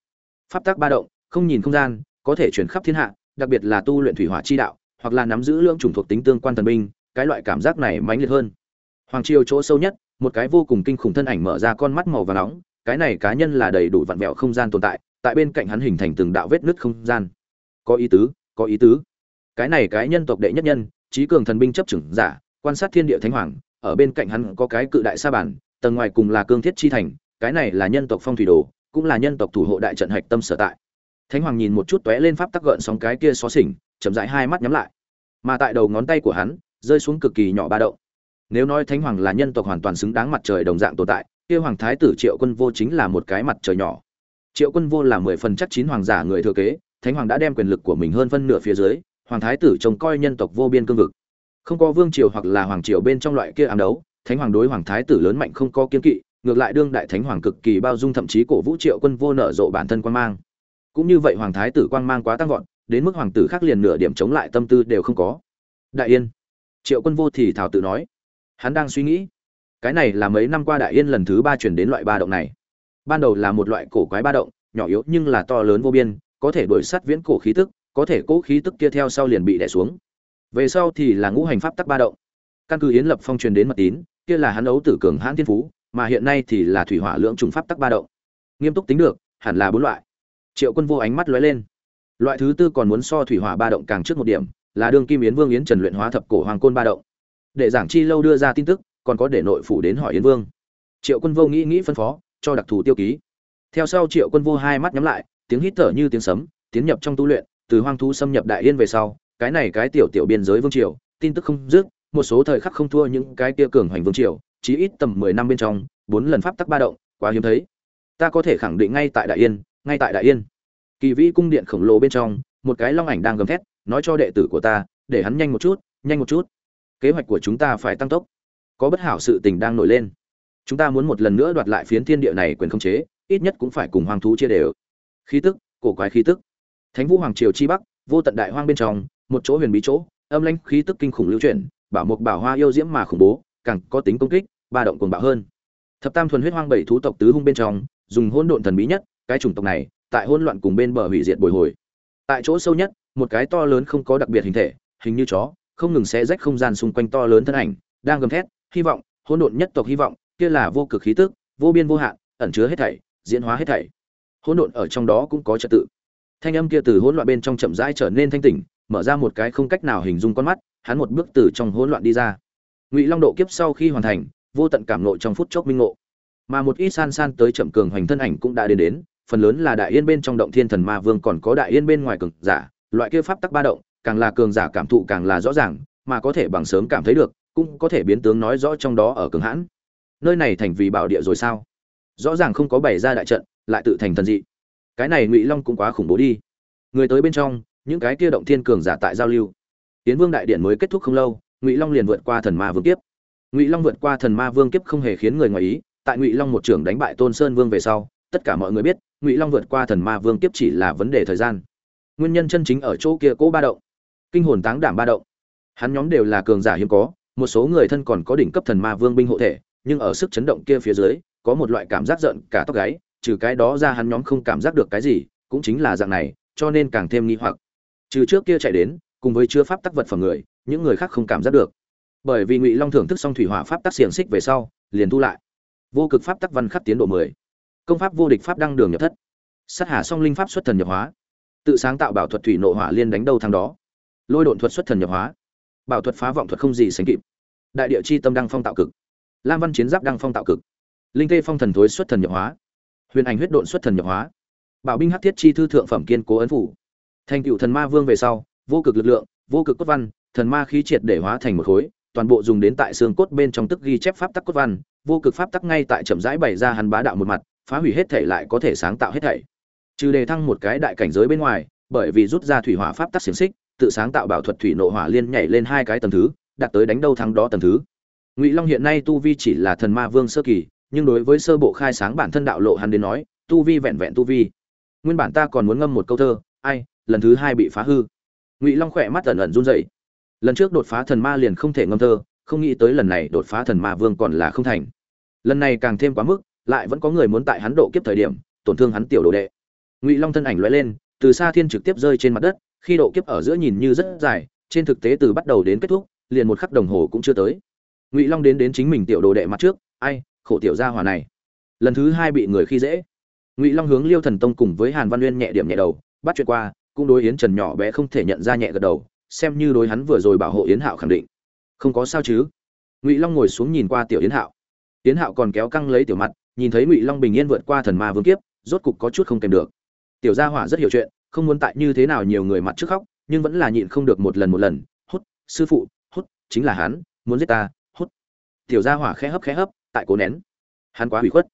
Pháp tắc ba động, không nhìn không gian, có thể chuyển khắp thiên hạ, đặc biệt là tu luyện thủy hỏa chi đạo, hoặc là nắm giữ lượng trùng thuộc tính tương quan thần binh, cái loại cảm giác này mãnh liệt hơn. Hoàng triều chỗ sâu nhất, một cái vô cùng kinh khủng thân ảnh mở ra con mắt màu và nóng, cái này cá nhân là đầy đủ vặn vẹo không gian tồn tại tại bên cạnh hắn hình thành từng đạo vết nứt không gian. Có ý tứ, có ý tứ. Cái này cái nhân tộc đệ nhất nhân, trí cường thần binh chấp chưởng giả, quan sát thiên địa thánh hoàng, ở bên cạnh hắn có cái cự đại sa bản tầng ngoài cùng là cương thiết chi thành, cái này là nhân tộc phong thủy đồ cũng là nhân tộc thủ hộ đại trận hạch tâm sở tại. Thánh hoàng nhìn một chút tóe lên pháp tắc gợn sóng cái kia xó xỉnh, chậm rãi hai mắt nhắm lại. Mà tại đầu ngón tay của hắn, rơi xuống cực kỳ nhỏ ba động. Nếu nói thánh hoàng là nhân tộc hoàn toàn xứng đáng mặt trời đồng dạng tồn tại, kia hoàng thái tử triệu quân vô chính là một cái mặt trời nhỏ. Triệu quân vô là mười phần chắc chín hoàng giả người thừa kế, thánh hoàng đã đem quyền lực của mình hơn phân nửa phía dưới, hoàng thái tử trông coi nhân tộc vô biên cương vực. Không có vương triều hoặc là hoàng triều bên trong loại kia ám đấu, thánh hoàng đối hoàng thái tử lớn mạnh không có kiên kỵ ngược lại đương đại thánh hoàng cực kỳ bao dung thậm chí cổ vũ triệu quân vô nở rộ bản thân quan mang. Cũng như vậy hoàng thái tử quang mang quá tăng vọt, đến mức hoàng tử khác liền nửa điểm chống lại tâm tư đều không có. Đại yên. Triệu quân vô thì thảo tự nói. Hắn đang suy nghĩ. Cái này là mấy năm qua đại yên lần thứ ba chuyển đến loại ba động này. Ban đầu là một loại cổ quái ba động, nhỏ yếu nhưng là to lớn vô biên, có thể đổi sát viễn cổ khí tức, có thể cố khí tức kia theo sau liền bị đẻ xuống. Về sau thì là ngũ hành pháp tắc ba động. Căn cứ yến lập phong truyền đến mật tín, kia là hắn ấu tử cường hãn thiên phú mà hiện nay thì là thủy hỏa lượng trùng pháp tắc ba động. Nghiêm túc tính được, hẳn là bốn loại. Triệu quân vô ánh mắt lóe lên. Loại thứ tư còn muốn so thủy hỏa ba động càng trước một điểm, là đương kim yến vương yến trần luyện hóa thập cổ hoàng côn ba động. Để giảng chi lâu đưa ra tin tức, còn có để nội phủ đến hỏi yến vương. Triệu quân vô nghĩ nghĩ phân phó, cho đặc thù tiêu ký. Theo sau triệu quân vô hai mắt nhắm lại, tiếng hít thở như tiếng sấm, tiến nhập trong tu luyện, từ hoang thú xâm nhập đại yên về sau, cái này cái tiểu tiểu biên giới vương triều, tin tức không dứt, một số thời khắc không thua những cái kia cường hoành vương triều chí ít tầm mười năm bên trong, bốn lần pháp tắc ba động, quá hiếm thấy. Ta có thể khẳng định ngay tại đại yên, ngay tại đại yên. Kỳ vĩ cung điện khổng lồ bên trong, một cái long ảnh đang gầm thét, nói cho đệ tử của ta, để hắn nhanh một chút, nhanh một chút. Kế hoạch của chúng ta phải tăng tốc. Có bất hảo sự tình đang nổi lên. Chúng ta muốn một lần nữa đoạt lại phiến thiên địa này quyền khống chế, ít nhất cũng phải cùng hoàng thú chia đều. Khí tức, cổ quái khí tức. Thánh vũ hoàng triều chi bắc, vô tận đại hoang bên trong, một chỗ huyền bí chỗ, âm lãnh khí tức kinh khủng lưu chuyển, bảo mục bảo hoa yêu diễm mà khủng bố, càng có tính công kích ba động cuồng bạo hơn. Thập tam thuần huyết hoang bảy thú tộc tứ hung bên trong, dùng hỗn độn thần bí nhất, cái chủng tộc này, tại hỗn loạn cùng bên bờ hủy diệt bồi hồi. Tại chỗ sâu nhất, một cái to lớn không có đặc biệt hình thể, hình như chó, không ngừng xé rách không gian xung quanh to lớn thân ảnh, đang gầm thét, hy vọng, hỗn độn nhất tộc hy vọng, kia là vô cực khí tức, vô biên vô hạn, ẩn chứa hết thảy, diễn hóa hết thảy. Hỗn độn ở trong đó cũng có trật tự. Thanh âm kia từ hỗn loạn bên trong chậm rãi trở nên thanh tỉnh, mở ra một cái không cách nào hình dung con mắt, hắn một bước từ trong hỗn loạn đi ra. Ngụy long độ kiếp sau khi hoàn thành vô tận cảm nộ trong phút chốc minh ngộ. Mà một ít san san tới chậm cường hoành thân ảnh cũng đã đến đến, phần lớn là đại yên bên trong động thiên thần ma vương, còn có đại yên bên ngoài cường giả, loại kia pháp tắc ba động, càng là cường giả cảm thụ càng là rõ ràng, mà có thể bằng sớm cảm thấy được, cũng có thể biến tướng nói rõ trong đó ở cường hãn. Nơi này thành vì bảo địa rồi sao? Rõ ràng không có bày ra đại trận, lại tự thành thần dị. Cái này ngụy long cũng quá khủng bố đi. Người tới bên trong, những cái kia động thiên cường giả tại giao lưu. Tiến vương đại điện mới kết thúc không lâu, ngụy long liền vượt qua thần ma vương kiếp ngụy long vượt qua thần ma vương kiếp không hề khiến người ngoài ý, tại ngụy long một trưởng đánh bại tôn sơn vương về sau, tất cả mọi người biết, ngụy long vượt qua thần ma vương kiếp chỉ là vấn đề thời gian. Nguyên nhân chân chính ở chỗ kia cố ba động. Kinh hồn táng đảm ba động. Hắn nhóm đều là cường giả hiếm có, một số người thân còn có đỉnh cấp thần ma vương binh hộ thể, nhưng ở sức chấn động kia phía dưới, có một loại cảm giác giận cả tóc gáy, trừ cái đó ra hắn nhóm không cảm giác được cái gì, cũng chính là dạng này, cho nên càng thêm nghi hoặc. Trừ trước kia chạy đến, cùng với chưa pháp tắc vật phẩm người, những người khác không cảm giác được bởi vì ngụy long thưởng thức xong thủy hỏa pháp tắc xiềng xích về sau, liền thu lại. Vô cực pháp tắc văn khắc tiến độ mười. Công pháp vô địch pháp đăng đường nhập thất. Sát hà song linh pháp xuất thần nhập hóa. Tự sáng tạo bảo thuật thủy nộ hỏa liên đánh đầu thằng đó. Lôi độn thuật xuất thần nhập hóa. Bảo thuật phá vọng thuật không gì sánh kịp. Đại địa chi tâm đăng phong tạo cực. Lam văn chiến giáp đăng phong tạo cực. Linh tê phong thần thối xuất thần nhập hóa. Huyền ảnh huyết độn xuất thần nhập hóa. Bảo binh hắc thiết chi thư thượng phẩm kiên cố ấn phủ. Thành cựu thần ma vương về sau, vô cực lực lượng, vô cực cốt văn, thần ma khí triệt để hóa thành một khối toàn bộ dùng đến tại xương cốt bên trong tức ghi chép pháp tắc cốt văn, vô cực pháp tắc ngay tại chậm rãi bày ra hắn bá đạo một mặt, phá hủy hết thể lại có thể sáng tạo hết thảy. Trừ đề thăng một cái đại cảnh giới bên ngoài, bởi vì rút ra thủy hỏa pháp tắc xiềng xích, tự sáng tạo bảo thuật thủy nộ hỏa liên nhảy lên hai cái tầng thứ, đạt tới đánh đâu thắng đó tầng thứ. Ngụy long hiện nay tu vi chỉ là thần ma vương sơ kỳ, nhưng đối với sơ bộ khai sáng bản thân đạo lộ hắn đến nói, tu vi vẹn vẹn tu vi. Nguyên bản ta còn muốn ngâm một câu thơ, ai, lần thứ hai bị phá hư. Ngụy long khỏe mắt ẩn ẩn run rẩy lần trước đột phá thần ma liền không thể ngâm thơ, không nghĩ tới lần này đột phá thần ma vương còn là không thành. Lần này càng thêm quá mức, lại vẫn có người muốn tại hắn độ kiếp thời điểm, tổn thương hắn tiểu đồ đệ. Ngụy long thân ảnh lóe lên, từ xa thiên trực tiếp rơi trên mặt đất, khi độ kiếp ở giữa nhìn như rất dài, trên thực tế từ bắt đầu đến kết thúc, liền một khắc đồng hồ cũng chưa tới. Ngụy long đến đến chính mình tiểu đồ đệ mặt trước, ai, khổ tiểu gia hỏa này. Lần thứ hai bị người khi dễ. Ngụy long hướng liêu thần tông cùng với hàn văn uyên nhẹ điểm nhẹ đầu, bắt chuyện qua, cũng đối yến trần nhỏ bé không thể nhận ra nhẹ gật đầu xem như đối hắn vừa rồi bảo hộ yến hạo khẳng định. Không có sao chứ? Ngụy long ngồi xuống nhìn qua tiểu yến hạo. Yến hạo còn kéo căng lấy tiểu mặt, nhìn thấy ngụy long bình yên vượt qua thần ma vương kiếp, rốt cục có chút không kèm được. Tiểu gia hỏa rất hiểu chuyện, không muốn tại như thế nào nhiều người mặt trước khóc, nhưng vẫn là nhịn không được một lần một lần, hút, sư phụ, hút, chính là hắn, muốn giết ta, hút. Tiểu gia hỏa khẽ hấp khẽ hấp, tại cố nén. Hắn quá hủy khuất.